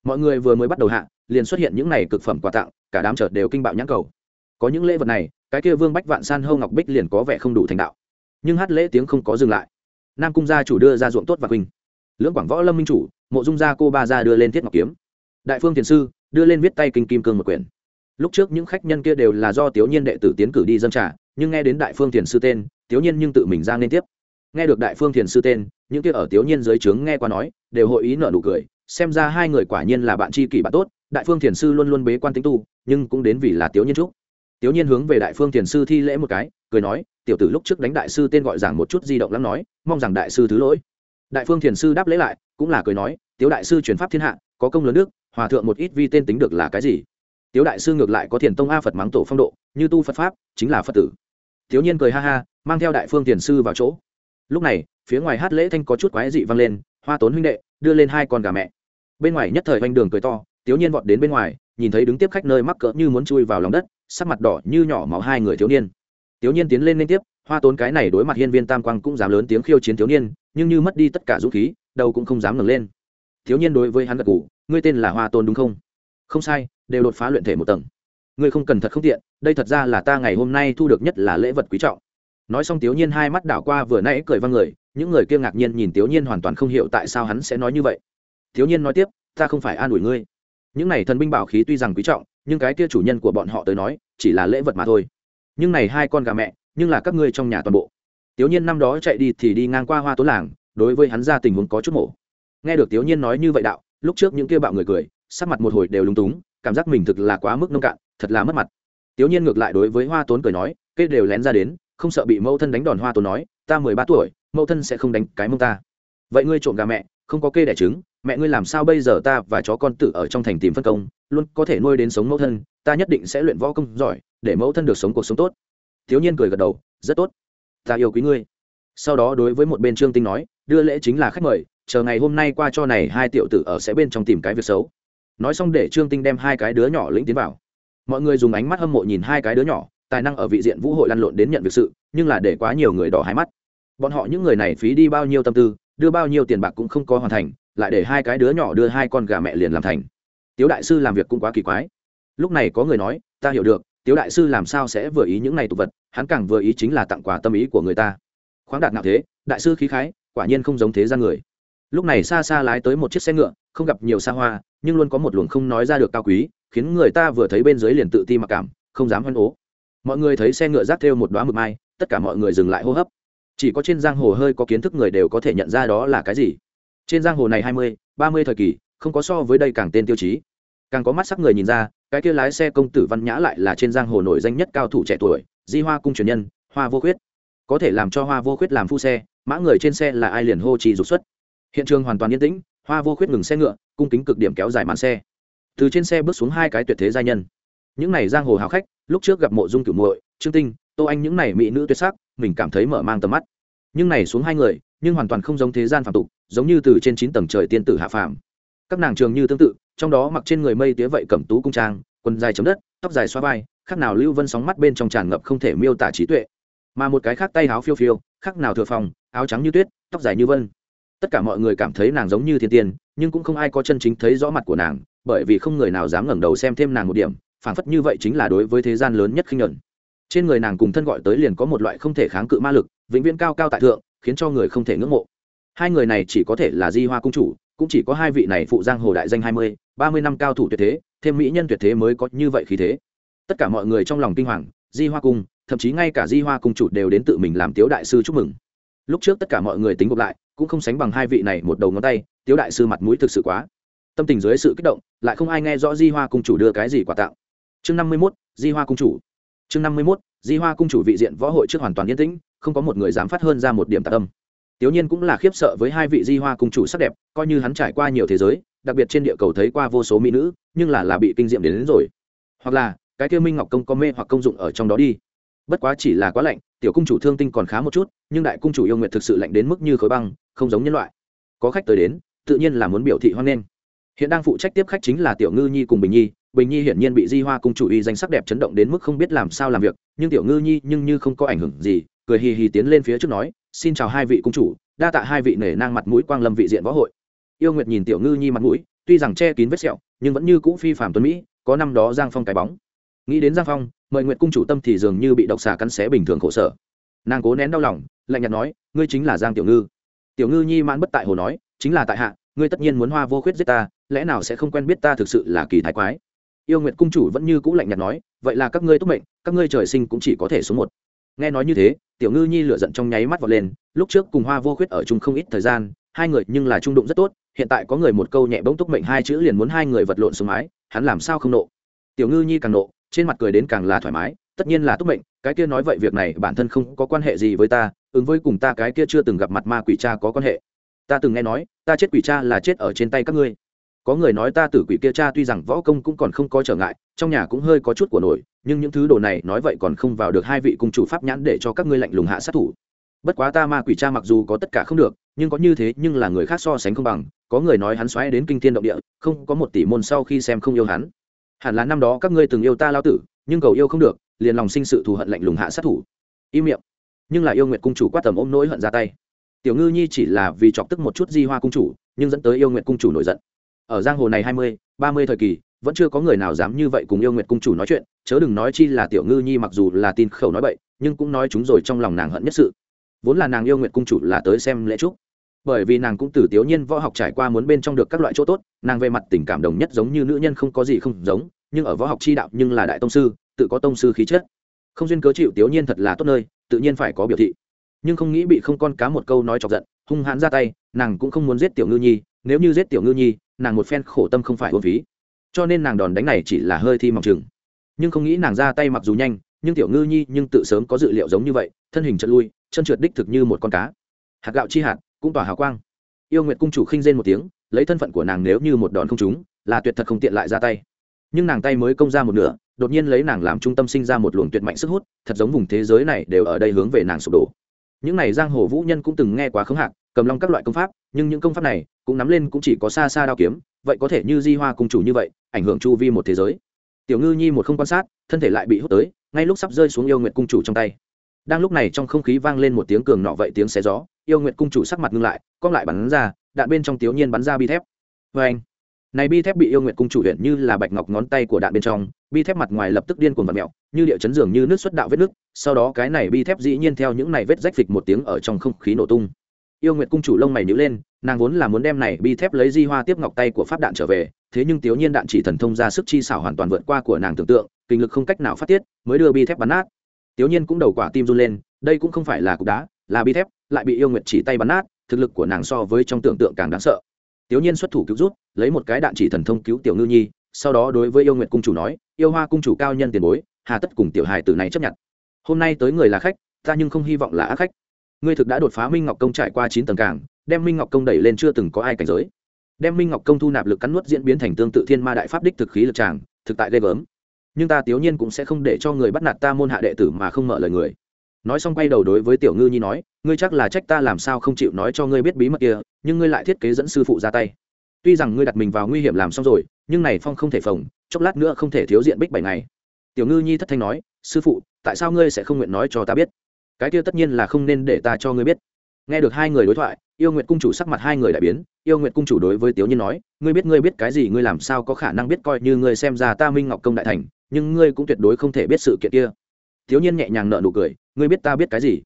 Mọi người vừa mới bắt đầu hạ, liền xuất hiện những này cực phẩm quà tặng, cả đám chợt đều kinh bạo nhãn cầu. Có những lễ vật này, cái kia vương bách vạn san hâu ngọc bích liền có vẻ không đủ thành đạo. Nhưng hát lễ tiếng không có dừng lại. Nam cung gia chủ đưa ra ruộng tốt và quỳnh. Lưỡng quảng võ lâm minh chủ, mộ dung gia cô ba gia đưa lên thiết ngọc kiếm đại phương thiền sư đưa lên viết tay kinh kim cương một quyển. Lúc trước những khách nhân kia đều là do tiểu nhiên đệ tử tiến cử đi dân trả nhưng nghe đến đại phương thiền sư tên tiểu nhiên nhưng tự mình ra nên tiếp. Nghe được đại phương thiền sư tên, những kia ở tiểu nhiên dưới trướng nghe qua nói, đều hội ý nợ nụ cười, xem ra hai người quả nhiên là bạn tri kỷ bạn tốt, đại phương thiền sư luôn luôn bế quan tính tu, nhưng cũng đến vì là tiểu nhiên trúc tiểu nhiên hướng về đại phương thiền sư thi lễ một cái, cười nói, tiểu tử lúc trước đánh đại sư tên gọi giảng một chút di động lắm nói, mong rằng đại sư thứ lỗi. Đại phương thiền sư đáp lễ lại, cũng là cười nói tiểu đại sư truyền pháp thiên hạ, có công lớn nước hòa thượng một ít vi tên tính được là cái gì? Tiếu đại sư ngược lại có thiền tông a phật mắng tổ phong độ, như tu phật pháp, chính là phật tử. Thiếu nhiên cười ha ha, mang theo đại phương thiền sư vào chỗ. Lúc này, phía ngoài hát lễ thanh có chút quái dị vang lên, hoa tốn huynh đệ, đưa lên hai con gà mẹ. Bên ngoài nhất thời oanh đường cười to tiểu nhiên vọt đến bên ngoài, nhìn thấy đứng tiếp khách nơi mắc cỡ như muốn chui vào lòng đất, sắc mặt đỏ như nhỏ máu hai người thiếu niên. Tiểu nhiên tiến lên liên tiếp, hoa tốn cái này đối mặt hiên viên tam quang cũng dám lớn tiếng khiêu chiến thiếu niên, nhưng như mất đi tất cả dũng khí, đầu cũng không dám ngẩng lên. Thiếu niên đối với hắn gật ngủ ngươi tên là hoa tôn đúng không? Không sai, đều đột phá luyện thể một tầng. Ngươi không cần thật không tiện, đây thật ra là ta ngày hôm nay thu được nhất là lễ vật quý trọng. Nói xong tiểu nhiên hai mắt đảo qua vừa nãy cười văng người, những người kia ngạc nhiên nhìn tiểu nhiên hoàn toàn không hiểu tại sao hắn sẽ nói như vậy. Tiểu nhiên nói tiếp, ta không phải an ủi ngươi. Những này thần binh bảo khí tuy rằng quý trọng, nhưng cái kia chủ nhân của bọn họ tới nói, chỉ là lễ vật mà thôi. Nhưng này hai con gà mẹ, nhưng là các ngươi trong nhà toàn bộ. Tiểu nhiên năm đó chạy đi thì đi ngang qua hoa tố làng, đối với hắn ra tình huống có chút mổ. Nghe được tiểu nhiên nói như vậy đạo lúc trước những kia bạo người cười, sắc mặt một hồi đều lúng túng, cảm giác mình thực là quá mức nông cạn, thật là mất mặt. Tiểu nhiên ngược lại đối với hoa tốn cười nói cây đều lén ra đến, không sợ bị mẫu thân đánh đòn. Hoa tốn nói, ta mười ba tuổi, mẫu thân sẽ không đánh cái mông ta. Vậy ngươi trộm gà mẹ, không có kê đẻ trứng, mẹ ngươi làm sao bây giờ ta và chó con tự ở trong thành tìm phân công, luôn có thể nuôi đến sống mẫu thân, ta nhất định sẽ luyện võ công giỏi, để mẫu thân được sống cuộc sống tốt. Thiếu nhiên cười gật đầu, rất tốt, ta yêu quý ngươi. Sau đó đối với một bên trương tinh nói, đưa lễ chính là khách mời chờ ngày hôm nay qua cho này hai tiểu tử ở sẽ bên trong tìm cái việc xấu. Nói xong để trương tinh đem hai cái đứa nhỏ lĩnh tiến vào. Mọi người dùng ánh mắt hâm mộ nhìn hai cái đứa nhỏ, tài năng ở vị diện vũ hội lăn lộn đến nhận việc sự, nhưng là để quá nhiều người đỏ hai mắt. Bọn họ những người này phí đi bao nhiêu tâm tư, đưa bao nhiêu tiền bạc cũng không có hoàn thành, lại để hai cái đứa nhỏ đưa hai con gà mẹ liền làm thành. Tiếu đại sư làm việc cũng quá kỳ quái. Lúc này có người nói, ta hiểu được, tiếu đại sư làm sao sẽ vừa ý những này tục vật, hắn càng vừa ý chính là tặng quà tâm ý của người ta. Khoáng đạt nào thế, đại sư khí khái, quả nhiên không giống thế gian người lúc này xa xa lái tới một chiếc xe ngựa, không gặp nhiều xa hoa, nhưng luôn có một luồng không nói ra được cao quý, khiến người ta vừa thấy bên dưới liền tự ti mặc cảm, không dám hoan ố mọi người thấy xe ngựa rác theo một đoá mực mai, tất cả mọi người dừng lại hô hấp. Chỉ có trên giang hồ hơi có kiến thức người đều có thể nhận ra đó là cái gì. Trên giang hồ này hai mươi, ba mươi thời kỳ, không có so với đây càng tên tiêu chí. Càng có mắt sắc người nhìn ra, cái kia lái xe công tử văn nhã lại là trên giang hồ nổi danh nhất cao thủ trẻ tuổi, di hoa cung truyền nhân, hoa vô khuyết. Có thể làm cho hoa vô khuyết làm phu xe, mã người trên xe là ai liền hô trì dục xuất hiện trường hoàn toàn yên tĩnh, hoa vô khuyết ngừng xe ngựa, cung kính cực điểm kéo dài màn xe. Từ trên xe bước xuống hai cái tuyệt thế gia nhân. Những này giang hồ hào khách, lúc trước gặp mộ dung cửu muội, trương tinh, tô anh những này mỹ nữ tuyệt sắc, mình cảm thấy mở mang tầm mắt. Nhưng này xuống hai người, nhưng hoàn toàn không giống thế gian phạm tục, giống như từ trên chín tầng trời tiên tử hạ phàm. Các nàng trường như tương tự, trong đó mặc trên người mây tía vậy cẩm tú cung trang, quần dài chấm đất, tóc dài xoa vai, khác nào lưu vân sóng mắt bên trong tràn ngập không thể miêu tả trí tuệ. Mà một cái khác tay áo phiêu phiêu, khác nào thừa phòng, áo trắng như tuyết, tóc dài như vân tất cả mọi người cảm thấy nàng giống như thiên tiên, nhưng cũng không ai có chân chính thấy rõ mặt của nàng, bởi vì không người nào dám ngẩng đầu xem thêm nàng một điểm, phảng phất như vậy chính là đối với thế gian lớn nhất khinh nhuận. Trên người nàng cùng thân gọi tới liền có một loại không thể kháng cự ma lực, vĩnh viễn cao cao tại thượng, khiến cho người không thể ngưỡng mộ. Hai người này chỉ có thể là di hoa cung chủ, cũng chỉ có hai vị này phụ giang hồ đại danh hai mươi, ba mươi năm cao thủ tuyệt thế, thêm mỹ nhân tuyệt thế mới có như vậy khí thế. Tất cả mọi người trong lòng kinh hoàng, di hoa cung, thậm chí ngay cả di hoa cung chủ đều đến tự mình làm tiếu đại sư chúc mừng. Lúc trước tất cả mọi người tính gộp lại cũng không sánh bằng hai vị này một đầu ngón tay tiếu đại sư mặt mũi thực sự quá. Tâm tình dưới sự kích động lại không ai nghe rõ di hoa cung chủ đưa cái gì quà tặng. Chương năm mươi mốt di hoa cung chủ. Chương năm mươi mốt di hoa cung chủ vị diện võ hội trước hoàn toàn yên tĩnh không có một người dám phát hơn ra một điểm tạ tâm. Tiểu nhiên cũng là khiếp sợ với hai vị di hoa cung chủ sắc đẹp coi như hắn trải qua nhiều thế giới đặc biệt trên địa cầu thấy qua vô số mỹ nữ nhưng là là bị kinh diệm đến, đến rồi. Hoặc là cái kia minh ngọc công có mê hoặc công dụng ở trong đó đi. Bất quá chỉ là quá lạnh tiểu cung chủ thương tinh còn khá một chút nhưng đại cung chủ yêu nguyệt thực sự lạnh đến mức như khối băng không giống nhân loại. Có khách tới đến, tự nhiên là muốn biểu thị hoan nghênh. Hiện đang phụ trách tiếp khách chính là tiểu ngư nhi cùng bình nhi. Bình nhi hiển nhiên bị di hoa cung chủ y danh sắc đẹp chấn động đến mức không biết làm sao làm việc, nhưng tiểu ngư nhi nhưng như không có ảnh hưởng gì, cười hì hì tiến lên phía trước nói, xin chào hai vị cung chủ, đa tạ hai vị nể nang mặt mũi quang lâm vị diện võ hội. Yêu nguyệt nhìn tiểu ngư nhi mặt mũi, tuy rằng che kín vết sẹo, nhưng vẫn như cũ phi phạm tuấn mỹ, có năm đó giang phong cái bóng. Nghĩ đến giang phong, mời nguyệt cung chủ tâm thì dường như bị độc xà cắn xé bình thường khổ sở. Nàng cố nén đau lòng, lạnh nhạt nói, ngươi chính là giang tiểu ngư tiểu ngư nhi mãn bất tại hồ nói, chính là tại hạ, ngươi tất nhiên muốn hoa vô khuyết giết ta, lẽ nào sẽ không quen biết ta thực sự là kỳ thái quái? Yêu nguyệt cung chủ vẫn như cũ lạnh nhạt nói, vậy là các ngươi tốt mệnh, các ngươi trời sinh cũng chỉ có thể số một. Nghe nói như thế, tiểu ngư nhi lửa giận trong nháy mắt vọt lên, lúc trước cùng hoa vô khuyết ở chung không ít thời gian, hai người nhưng là trung đụng rất tốt, hiện tại có người một câu nhẹ bỗng túc mệnh hai chữ liền muốn hai người vật lộn xuống mái, hắn làm sao không nộ? Tiểu ngư nhi càng nộ, trên mặt cười đến càng là thoải mái, tất nhiên là túc mệnh, cái kia nói vậy việc này bản thân không có quan hệ gì với ta ứng với cùng ta cái kia chưa từng gặp mặt ma quỷ cha có quan hệ. Ta từng nghe nói, ta chết quỷ cha là chết ở trên tay các ngươi. Có người nói ta tử quỷ kia cha tuy rằng võ công cũng còn không có trở ngại, trong nhà cũng hơi có chút của nổi, nhưng những thứ đồ này nói vậy còn không vào được hai vị cung chủ pháp nhãn để cho các ngươi lạnh lùng hạ sát thủ. Bất quá ta ma quỷ cha mặc dù có tất cả không được, nhưng có như thế nhưng là người khác so sánh không bằng. Có người nói hắn xoáy đến kinh thiên động địa, không có một tỷ môn sau khi xem không yêu hắn. Hẳn là năm đó các ngươi từng yêu ta lao tử, nhưng cầu yêu không được, liền lòng sinh sự thù hận lạnh lùng hạ sát thủ. Im miệng nhưng là yêu nguyện cung chủ quát tầm ôm nỗi hận ra tay. Tiểu ngư nhi chỉ là vì chọc tức một chút di hoa cung chủ, nhưng dẫn tới yêu nguyện cung chủ nổi giận. Ở giang hồ này hai mươi, ba mươi thời kỳ, vẫn chưa có người nào dám như vậy cùng yêu nguyệt cung chủ nói chuyện, chớ đừng nói chi là tiểu ngư nhi mặc dù là tin khẩu nói bậy, nhưng cũng nói chúng rồi trong lòng nàng hận nhất sự. Vốn là nàng yêu nguyệt cung chủ là tới xem lễ trúc bởi vì nàng cũng từ tiểu nhiên võ học trải qua muốn bên trong được các loại chỗ tốt, nàng về mặt tình cảm đồng nhất giống như nữ nhân không có gì không giống, nhưng ở võ học chi đạo nhưng là đại tông sư, tự có tông sư khí chất. Không duyên cớ chịu tiểu nhiên thật là tốt nơi tự nhiên phải có biểu thị. Nhưng không nghĩ bị không con cá một câu nói chọc giận, hung hãn ra tay, nàng cũng không muốn giết tiểu ngư nhi, nếu như giết tiểu ngư nhi, nàng một phen khổ tâm không phải hôn phí. Cho nên nàng đòn đánh này chỉ là hơi thi mỏng chừng. Nhưng không nghĩ nàng ra tay mặc dù nhanh, nhưng tiểu ngư nhi nhưng tự sớm có dự liệu giống như vậy, thân hình chân lui, chân trượt đích thực như một con cá. Hạt gạo chi hạt, cũng tỏa hào quang. Yêu nguyệt cung chủ khinh rên một tiếng, lấy thân phận của nàng nếu như một đòn không trúng, là tuyệt thật không tiện lại ra tay. Nhưng nàng tay mới công ra một nửa đột nhiên lấy nàng làm trung tâm sinh ra một luồng tuyệt mạnh sức hút, thật giống vùng thế giới này đều ở đây hướng về nàng sụp đổ. Những này giang hồ vũ nhân cũng từng nghe quá khống hạc, cầm long các loại công pháp, nhưng những công pháp này cũng nắm lên cũng chỉ có xa xa đao kiếm, vậy có thể như di hoa cung chủ như vậy, ảnh hưởng chu vi một thế giới. Tiểu ngư nhi một không quan sát, thân thể lại bị hút tới, ngay lúc sắp rơi xuống yêu nguyện cung chủ trong tay. Đang lúc này trong không khí vang lên một tiếng cường nọ vậy tiếng xé gió, yêu nguyện cung chủ sắc mặt ngưng lại, cong lại bắn ra, đạn bên trong tiểu nhiên bắn ra bi thép. Vê anh này bi thép bị yêu nguyện cung chủ huyện như là bạch ngọc ngón tay của đạn bên trong, bi thép mặt ngoài lập tức điên cuồng vật mẹo như địa chấn dường như nước xuất đạo vết nước, sau đó cái này bi thép dĩ nhiên theo những này vết rách phịch một tiếng ở trong không khí nổ tung. Yêu nguyệt cung chủ lông mày nhíu lên, nàng vốn là muốn đem này bi thép lấy di hoa tiếp ngọc tay của pháp đạn trở về, thế nhưng tiểu nhiên đạn chỉ thần thông ra sức chi xảo hoàn toàn vượt qua của nàng tưởng tượng, kinh lực không cách nào phát tiết, mới đưa bi thép bắn nát. Tiểu nhiên cũng đầu quả tim run lên, đây cũng không phải là cục đá, là bi thép, lại bị yêu nguyệt chỉ tay bắn nát, thực lực của nàng so với trong tưởng tượng càng đáng sợ tiểu nhiên xuất thủ cứu rút lấy một cái đạn chỉ thần thông cứu tiểu ngư nhi, sau đó đối với yêu nguyệt cung chủ nói, yêu hoa cung chủ cao nhân tiền bối, hà tất cùng tiểu hài tử này chấp nhận. Hôm nay tới người là khách, ta nhưng không hy vọng là ác khách. Ngươi thực đã đột phá minh ngọc công trải qua chín tầng cảng đem minh ngọc công đẩy lên chưa từng có ai cảnh giới. Đem minh ngọc công thu nạp lực cắn nuốt diễn biến thành tương tự thiên ma đại pháp đích thực khí lực tràng, thực tại ghê gớm. Nhưng ta tiểu nhiên cũng sẽ không để cho người bắt nạt ta môn hạ đệ tử mà không mở lời người nói xong quay đầu đối với tiểu ngư nhi nói, ngươi chắc là trách ta làm sao không chịu nói cho ngươi biết bí mật kia, nhưng ngươi lại thiết kế dẫn sư phụ ra tay. Tuy rằng ngươi đặt mình vào nguy hiểm làm xong rồi, nhưng này phong không thể phòng chốc lát nữa không thể thiếu diện bích bảy ngày. Tiểu ngư nhi thất thanh nói, sư phụ, tại sao ngươi sẽ không nguyện nói cho ta biết? Cái kia tất nhiên là không nên để ta cho ngươi biết. Nghe được hai người đối thoại, yêu nguyệt cung chủ sắc mặt hai người đại biến. Yêu nguyệt cung chủ đối với tiểu nhiên nói, ngươi biết ngươi biết cái gì, ngươi làm sao có khả năng biết coi như ngươi xem ra ta minh ngọc công đại thành, nhưng ngươi cũng tuyệt đối không thể biết sự kiện kia. Tiểu nhiên nhẹ nhàng nợ nụ cười ngươi biết ta biết cái gì?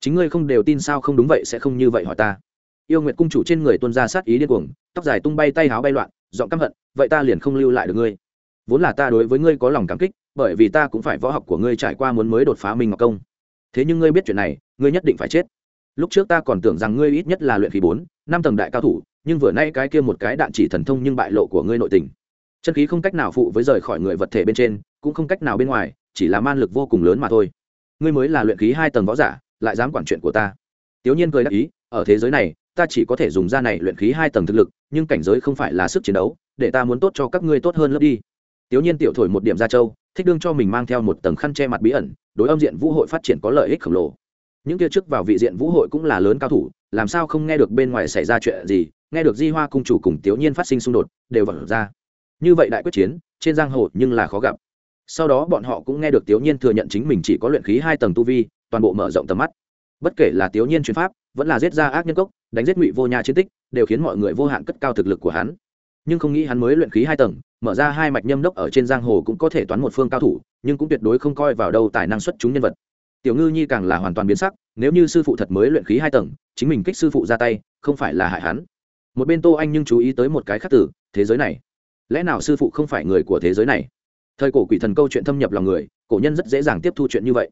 Chính ngươi không đều tin sao không đúng vậy sẽ không như vậy hỏi ta. Yêu nguyệt cung chủ trên người tuân ra sát ý điên cuồng, tóc dài tung bay tay háo bay loạn, giọng căm hận, vậy ta liền không lưu lại được ngươi. Vốn là ta đối với ngươi có lòng cảm kích, bởi vì ta cũng phải võ học của ngươi trải qua muốn mới đột phá minh ngọc công. Thế nhưng ngươi biết chuyện này, ngươi nhất định phải chết. Lúc trước ta còn tưởng rằng ngươi ít nhất là luyện khí bốn, năm tầng đại cao thủ, nhưng vừa nay cái kia một cái đạn chỉ thần thông nhưng bại lộ của ngươi nội tình. Chân khí không cách nào phụ với rời khỏi người vật thể bên trên, cũng không cách nào bên ngoài, chỉ là man lực vô cùng lớn mà thôi ngươi mới là luyện khí hai tầng võ giả, lại dám quản chuyện của ta. Tiểu nhiên cười đáp ý, ở thế giới này, ta chỉ có thể dùng ra này luyện khí hai tầng thực lực, nhưng cảnh giới không phải là sức chiến đấu, để ta muốn tốt cho các ngươi tốt hơn lớp đi. Tiểu nhiên tiểu thổi một điểm ra châu, thích đương cho mình mang theo một tầng khăn che mặt bí ẩn, đối âm diện vũ hội phát triển có lợi ích khổng lồ. Những kia trước vào vị diện vũ hội cũng là lớn cao thủ, làm sao không nghe được bên ngoài xảy ra chuyện gì, nghe được di hoa cung chủ cùng tiểu nhiên phát sinh xung đột, đều vật ra. Như vậy đại quyết chiến, trên giang hồ nhưng là khó gặp sau đó bọn họ cũng nghe được tiểu nhiên thừa nhận chính mình chỉ có luyện khí hai tầng tu vi, toàn bộ mở rộng tầm mắt. Bất kể là tiểu nhiên truyền pháp, vẫn là giết ra ác nhân cốc, đánh giết ngụy vô nhà chiến tích, đều khiến mọi người vô hạn cất cao thực lực của hắn. Nhưng không nghĩ hắn mới luyện khí hai tầng, mở ra hai mạch nhâm đốc ở trên giang hồ cũng có thể toán một phương cao thủ, nhưng cũng tuyệt đối không coi vào đâu tài năng xuất chúng nhân vật. Tiểu ngư nhi càng là hoàn toàn biến sắc, nếu như sư phụ thật mới luyện khí hai tầng, chính mình kích sư phụ ra tay, không phải là hại hắn. Một bên tô anh nhưng chú ý tới một cái khắc tử, thế giới này. Lẽ nào sư phụ không phải người của thế giới này? Thời cổ quỷ thần câu chuyện thâm nhập lòng người, cổ nhân rất dễ dàng tiếp thu chuyện như vậy.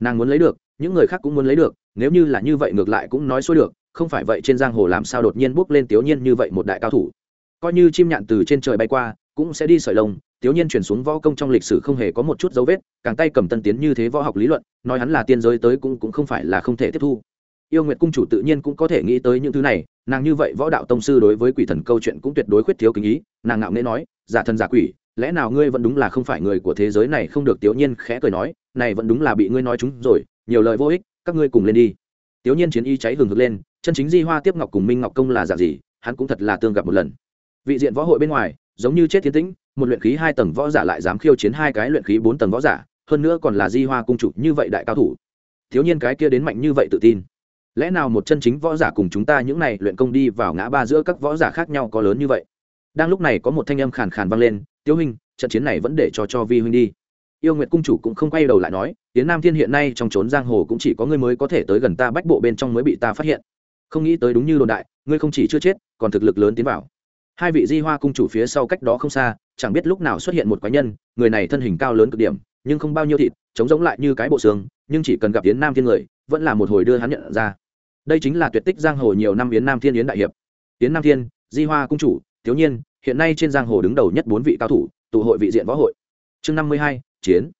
Nàng muốn lấy được, những người khác cũng muốn lấy được, nếu như là như vậy ngược lại cũng nói xuôi được, không phải vậy trên giang hồ làm sao đột nhiên bước lên tiểu nhiên như vậy một đại cao thủ. Coi như chim nhạn từ trên trời bay qua, cũng sẽ đi sợi lông, tiểu nhiên chuyển xuống võ công trong lịch sử không hề có một chút dấu vết, càng tay cầm tân tiến như thế võ học lý luận, nói hắn là tiên giới tới cũng cũng không phải là không thể tiếp thu. Yêu nguyệt cung chủ tự nhiên cũng có thể nghĩ tới những thứ này, nàng như vậy võ đạo tông sư đối với quỷ thần câu chuyện cũng tuyệt đối khuyết thiếu kính ý, nàng ngạo nghễ nói, giả thần giả quỷ lẽ nào ngươi vẫn đúng là không phải người của thế giới này không được tiểu nhiên khẽ cười nói, này vẫn đúng là bị ngươi nói chúng rồi, nhiều lời vô ích, các ngươi cùng lên đi. Tiểu nhiên chiến y cháy hừng hực lên, chân chính di hoa tiếp ngọc cùng minh ngọc công là dạng gì, hắn cũng thật là tương gặp một lần. Vị diện võ hội bên ngoài, giống như chết thiên tĩnh, một luyện khí hai tầng võ giả lại dám khiêu chiến hai cái luyện khí bốn tầng võ giả, hơn nữa còn là di hoa cung chủ như vậy đại cao thủ. Thiếu nhiên cái kia đến mạnh như vậy tự tin. Lẽ nào một chân chính võ giả cùng chúng ta những này luyện công đi vào ngã ba giữa các võ giả khác nhau có lớn như vậy? Đang lúc này có một thanh âm khàn khàn vang lên tiêu huynh trận chiến này vẫn để cho cho vi huynh đi. Yêu nguyệt cung chủ cũng không quay đầu lại nói, tiến nam thiên hiện nay trong trốn giang hồ cũng chỉ có ngươi mới có thể tới gần ta bách bộ bên trong mới bị ta phát hiện. Không nghĩ tới đúng như đồn đại, ngươi không chỉ chưa chết, còn thực lực lớn tiến vào. Hai vị di hoa cung chủ phía sau cách đó không xa, chẳng biết lúc nào xuất hiện một quái nhân, người này thân hình cao lớn cực điểm, nhưng không bao nhiêu thịt chống giống lại như cái bộ xương, nhưng chỉ cần gặp yến nam thiên người, vẫn là một hồi đưa hắn nhận ra. Đây chính là tuyệt tích giang hồ nhiều năm yến nam thiên yến đại hiệp. Yến nam thiên, di hoa cung chủ, thiếu nhiên hiện nay trên giang hồ đứng đầu nhất bốn vị cao thủ, tụ hội vị diện võ hội. Chương năm mươi hai, chiến.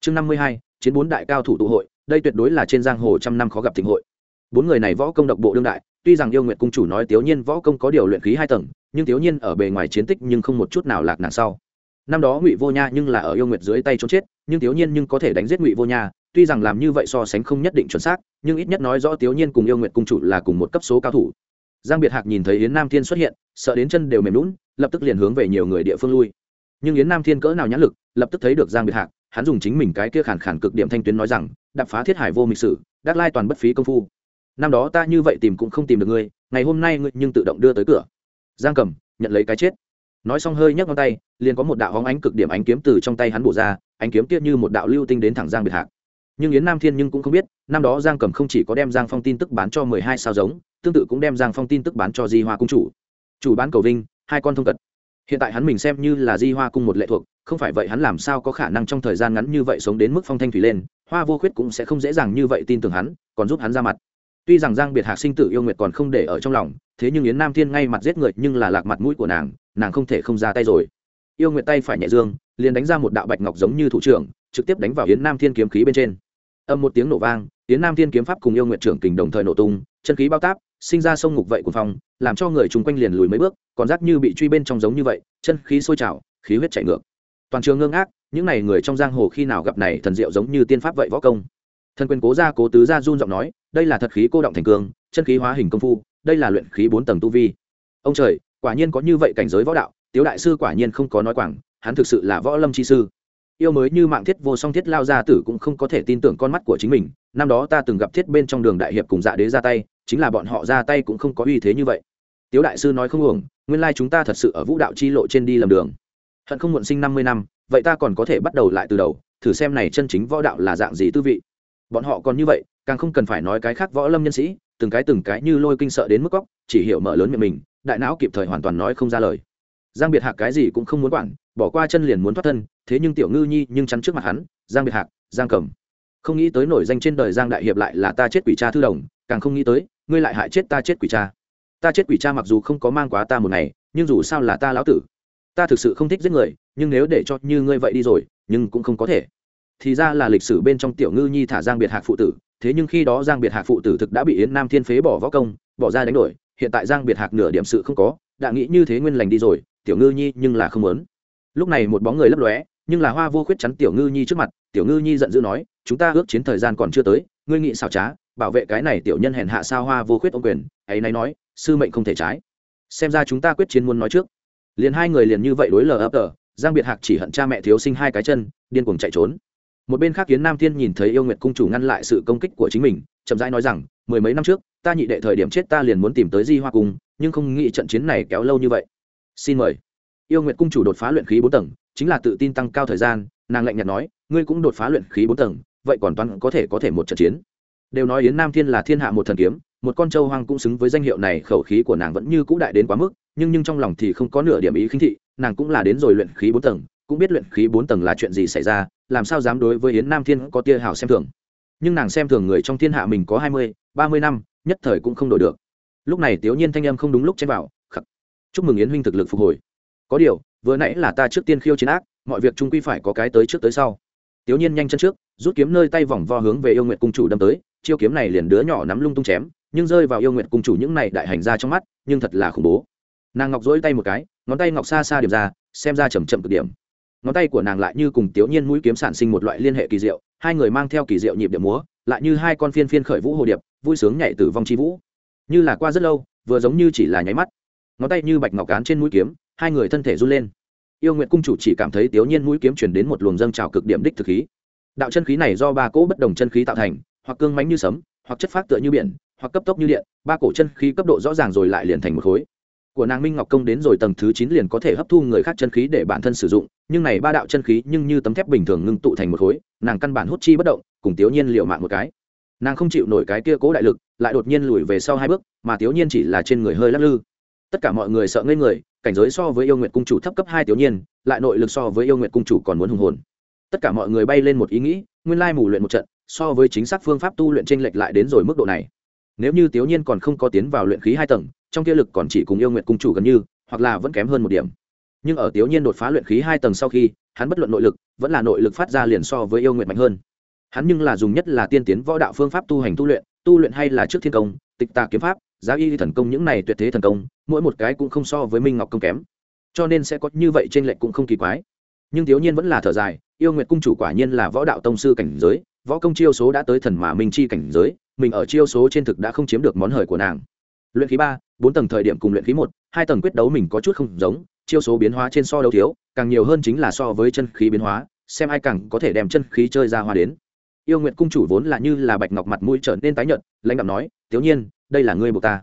Chương năm mươi hai, chiến bốn đại cao thủ tụ hội, đây tuyệt đối là trên giang hồ trăm năm khó gặp thịnh hội. Bốn người này võ công độc bộ đương đại, tuy rằng yêu nguyện cung chủ nói tiểu nhiên võ công có điều luyện khí hai tầng, nhưng tiểu nhiên ở bề ngoài chiến tích nhưng không một chút nào lạc nàng sau. Năm đó ngụy vô nha nhưng là ở yêu nguyệt dưới tay trốn chết, nhưng tiểu nhiên nhưng có thể đánh giết ngụy vô nha, tuy rằng làm như vậy so sánh không nhất định chuẩn xác, nhưng ít nhất nói rõ tiểu nhiên cùng yêu nguyệt cung chủ là cùng một cấp số cao thủ. Giang biệt hạc nhìn thấy yến nam thiên xuất hiện, sợ đến chân đều mềm lún lập tức liền hướng về nhiều người địa phương lui. Nhưng yến nam thiên cỡ nào nhãn lực, lập tức thấy được giang biệt hạc, hắn dùng chính mình cái kia khản khản cực điểm thanh tuyến nói rằng đập phá thiết hải vô mịch sử, đắc lai toàn bất phí công phu. Năm đó ta như vậy tìm cũng không tìm được ngươi, ngày hôm nay ngươi nhưng tự động đưa tới cửa. Giang cầm, nhận lấy cái chết. Nói xong hơi nhấc ngón tay, liền có một đạo hóng ánh cực điểm ánh kiếm từ trong tay hắn bổ ra, ánh kiếm kia như một đạo lưu tinh đến thẳng giang biệt hạc. Nhưng yến nam thiên nhưng cũng không biết, năm đó giang cầm không chỉ có đem giang phong tin tức bán cho mười hai sao giống, tương tự cũng đem giang phong tin tức bán cho di hoa cung chủ. Chủ bán cầu vinh hai con thông cật. Hiện tại hắn mình xem như là di hoa cung một lệ thuộc, không phải vậy hắn làm sao có khả năng trong thời gian ngắn như vậy sống đến mức phong thanh thủy lên, hoa vô khuyết cũng sẽ không dễ dàng như vậy tin tưởng hắn, còn giúp hắn ra mặt. Tuy rằng giang biệt hạc sinh tử yêu nguyệt còn không để ở trong lòng, thế nhưng yến nam thiên ngay mặt giết người nhưng là lạc mặt mũi của nàng nàng không thể không ra tay rồi. Yêu nguyệt tay phải nhẹ dương, liền đánh ra một đạo bạch ngọc giống như thủ trưởng, trực tiếp đánh vào yến nam thiên kiếm khí bên trên. Âm một tiếng nổ vang, yến nam thiên kiếm pháp cùng yêu nguyệt trưởng kình đồng thời nổ tung, chân khí bao táp sinh ra sông ngục vậy của phong, làm cho người chung quanh liền lùi mấy bước, còn rác như bị truy bên trong giống như vậy, chân khí sôi trào, khí huyết chảy ngược. Toàn trường ngơ ngác, những n à y người trong giang hồ khi nào gặp này thần diệu giống như tiên pháp vậy võ công. Thần quyền cố gia cố tứ gia run giọng nói, đây là thật khí cô động thành cương, chân khí hóa hình công phu, đây là luyện khí bốn tầng tu vi. Ông trời, quả nhiên có như vậy cảnh giới võ đạo, tiếu đại sư quả nhiên không có nói quảng, hắn thực sự là võ lâm chi sư. Yêu mới như mạng thiết vô song thiết lao gia tử cũng không có thể tin tưởng con mắt của chính mình, năm đó ta từng gặp thiết bên trong đường đại hiệp cùng dạ đế ra tay chính là bọn họ ra tay cũng không có uy thế như vậy. Tiếu đại sư nói không uổng, nguyên lai chúng ta thật sự ở vũ đạo chi lộ trên đi lầm đường. Hận không muộn sinh năm mươi năm, vậy ta còn có thể bắt đầu lại từ đầu, thử xem này chân chính võ đạo là dạng gì tư vị. Bọn họ còn như vậy, càng không cần phải nói cái khác võ lâm nhân sĩ, từng cái từng cái như lôi kinh sợ đến mức góc, chỉ hiểu mở lớn miệng mình, đại não kịp thời hoàn toàn nói không ra lời. Giang biệt hạc cái gì cũng không muốn quản, bỏ qua chân liền muốn thoát thân, thế nhưng tiểu ngư nhi nhưng chắn trước mặt hắn, giang biệt hạc, giang cầm không nghĩ tới nổi danh trên đời giang đại hiệp lại là ta chết quỷ cha thư đồng, càng không nghĩ tới ngươi lại hại chết ta chết quỷ cha. Ta chết quỷ cha mặc dù không có mang quá ta một ngày, nhưng dù sao là ta lão tử. Ta thực sự không thích giết người, nhưng nếu để cho như ngươi vậy đi rồi, nhưng cũng không có thể. Thì ra là lịch sử bên trong tiểu ngư nhi thả giang biệt hạc phụ tử, thế nhưng khi đó giang biệt hạc phụ tử thực đã bị yến nam thiên phế bỏ võ công, bỏ ra đánh đổi, hiện tại giang biệt hạc nửa điểm sự không có, đã nghĩ như thế nguyên lành đi rồi, tiểu ngư nhi nhưng là không muốn. Lúc này một bóng người lấp lóe, nhưng là hoa vô khuyết chắn tiểu ngư nhi trước mặt, tiểu ngư nhi giận dữ nói, chúng ta ước chiến thời gian còn chưa tới, ngươi nghĩ xảo trá bảo vệ cái này tiểu nhân hèn hạ sao hoa vô khuyết ô quyền, ấy nay nói, sư mệnh không thể trái. Xem ra chúng ta quyết chiến muốn nói trước. Liền hai người liền như vậy đối lờ ấp tờ, giang biệt hạc chỉ hận cha mẹ thiếu sinh hai cái chân, điên cuồng chạy trốn. Một bên khác kiến nam thiên nhìn thấy yêu nguyệt cung chủ ngăn lại sự công kích của chính mình, chậm rãi nói rằng, mười mấy năm trước, ta nhị đệ thời điểm chết ta liền muốn tìm tới di hoa cung, nhưng không nghĩ trận chiến này kéo lâu như vậy. Xin mời. Yêu nguyệt cung chủ đột phá luyện khí bốn tầng, chính là tự tin tăng cao thời gian, nàng lạnh nhạt nói, ngươi cũng đột phá luyện khí bốn tầng, vậy còn toàn có thể có thể một trận chiến đều nói yến nam thiên là thiên hạ một thần kiếm, một con trâu hoang cũng xứng với danh hiệu này, khẩu khí của nàng vẫn như cũ đại đến quá mức, nhưng nhưng trong lòng thì không có nửa điểm ý khinh thị, nàng cũng là đến rồi luyện khí bốn tầng, cũng biết luyện khí bốn tầng là chuyện gì xảy ra, làm sao dám đối với yến nam thiên có tia hào xem thường. Nhưng nàng xem thường người trong thiên hạ mình có hai mươi, ba mươi năm, nhất thời cũng không đổi được. Lúc này tiểu nhiên thanh em không đúng lúc chen vào khắc. Chúc mừng yến huynh thực lực phục hồi. Có điều, vừa nãy là ta trước tiên khiêu chiến ác, mọi việc trung quy phải có cái tới trước tới sau. Tiểu nhiên nhanh chân trước, rút kiếm nơi tay vòng vo hướng về yêu nguyệt cung chủ đâm tới chiêu kiếm này liền đứa nhỏ nắm lung tung chém, nhưng rơi vào yêu nguyệt cung chủ những này đại hành ra trong mắt, nhưng thật là khủng bố. Nàng ngọc dỗi tay một cái, ngón tay ngọc xa xa điểm ra, xem ra chầm chậm cực điểm. Ngón tay của nàng lại như cùng tiểu nhiên mũi kiếm sản sinh một loại liên hệ kỳ diệu, hai người mang theo kỳ diệu nhịp điệu múa, lại như hai con phiên phiên khởi vũ hồ điệp, vui sướng nhảy tử vong chi vũ. Như là qua rất lâu, vừa giống như chỉ là nháy mắt. Ngón tay như bạch ngọc cán trên mũi kiếm, hai người thân thể run lên. Yêu nguyện cung chủ chỉ cảm thấy tiểu nhiên mũi kiếm chuyển đến một luồng dâng trào cực điểm đích thực khí. Đạo chân khí này do ba cỗ bất đồng chân khí tạo thành hoặc cương mánh như sấm, hoặc chất phát tựa như biển, hoặc cấp tốc như điện, ba cổ chân khí cấp độ rõ ràng rồi lại liền thành một khối. Của nàng minh ngọc công đến rồi tầng thứ chín liền có thể hấp thu người khác chân khí để bản thân sử dụng, nhưng này ba đạo chân khí nhưng như tấm thép bình thường ngưng tụ thành một khối, nàng căn bản hút chi bất động, cùng tiểu nhiên liệu mạng một cái. Nàng không chịu nổi cái kia cố đại lực, lại đột nhiên lùi về sau hai bước, mà tiểu nhiên chỉ là trên người hơi lắc lư. Tất cả mọi người sợ ngây người, cảnh giới so với yêu nguyện cung chủ thấp cấp hai tiểu nhiên, lại nội lực so với yêu nguyện cung chủ còn muốn hùng hồn. Tất cả mọi người bay lên một ý nghĩ, nguyên lai mù luyện một trận so với chính xác phương pháp tu luyện trên lệch lại đến rồi mức độ này. Nếu như tiểu nhiên còn không có tiến vào luyện khí hai tầng, trong kia lực còn chỉ cùng yêu nguyện cung chủ gần như, hoặc là vẫn kém hơn một điểm. Nhưng ở tiểu nhiên đột phá luyện khí hai tầng sau khi, hắn bất luận nội lực, vẫn là nội lực phát ra liền so với yêu nguyện mạnh hơn. Hắn nhưng là dùng nhất là tiên tiến võ đạo phương pháp tu hành tu luyện tu luyện hay là trước thiên công, tịch tà kiếm pháp, giá y thần công những này tuyệt thế thần công, mỗi một cái cũng không so với minh ngọc công kém. Cho nên sẽ có như vậy trên lệch cũng không kỳ quái. Nhưng thiếu nhiên vẫn là thở dài, yêu nguyệt cung chủ quả nhiên là võ đạo tông sư cảnh giới võ công chiêu số đã tới thần mà minh chi cảnh giới, mình ở chiêu số trên thực đã không chiếm được món hời của nàng. Luyện khí ba, bốn tầng thời điểm cùng luyện khí một, hai tầng quyết đấu mình có chút không giống, chiêu số biến hóa trên so đấu thiếu, càng nhiều hơn chính là so với chân khí biến hóa, xem ai càng có thể đem chân khí chơi ra hoa đến. Yêu nguyện cung chủ vốn là như là bạch ngọc mặt mũi trở nên tái nhợt, lãnh đạo nói, tiểu nhiên, đây là ngươi buộc ta.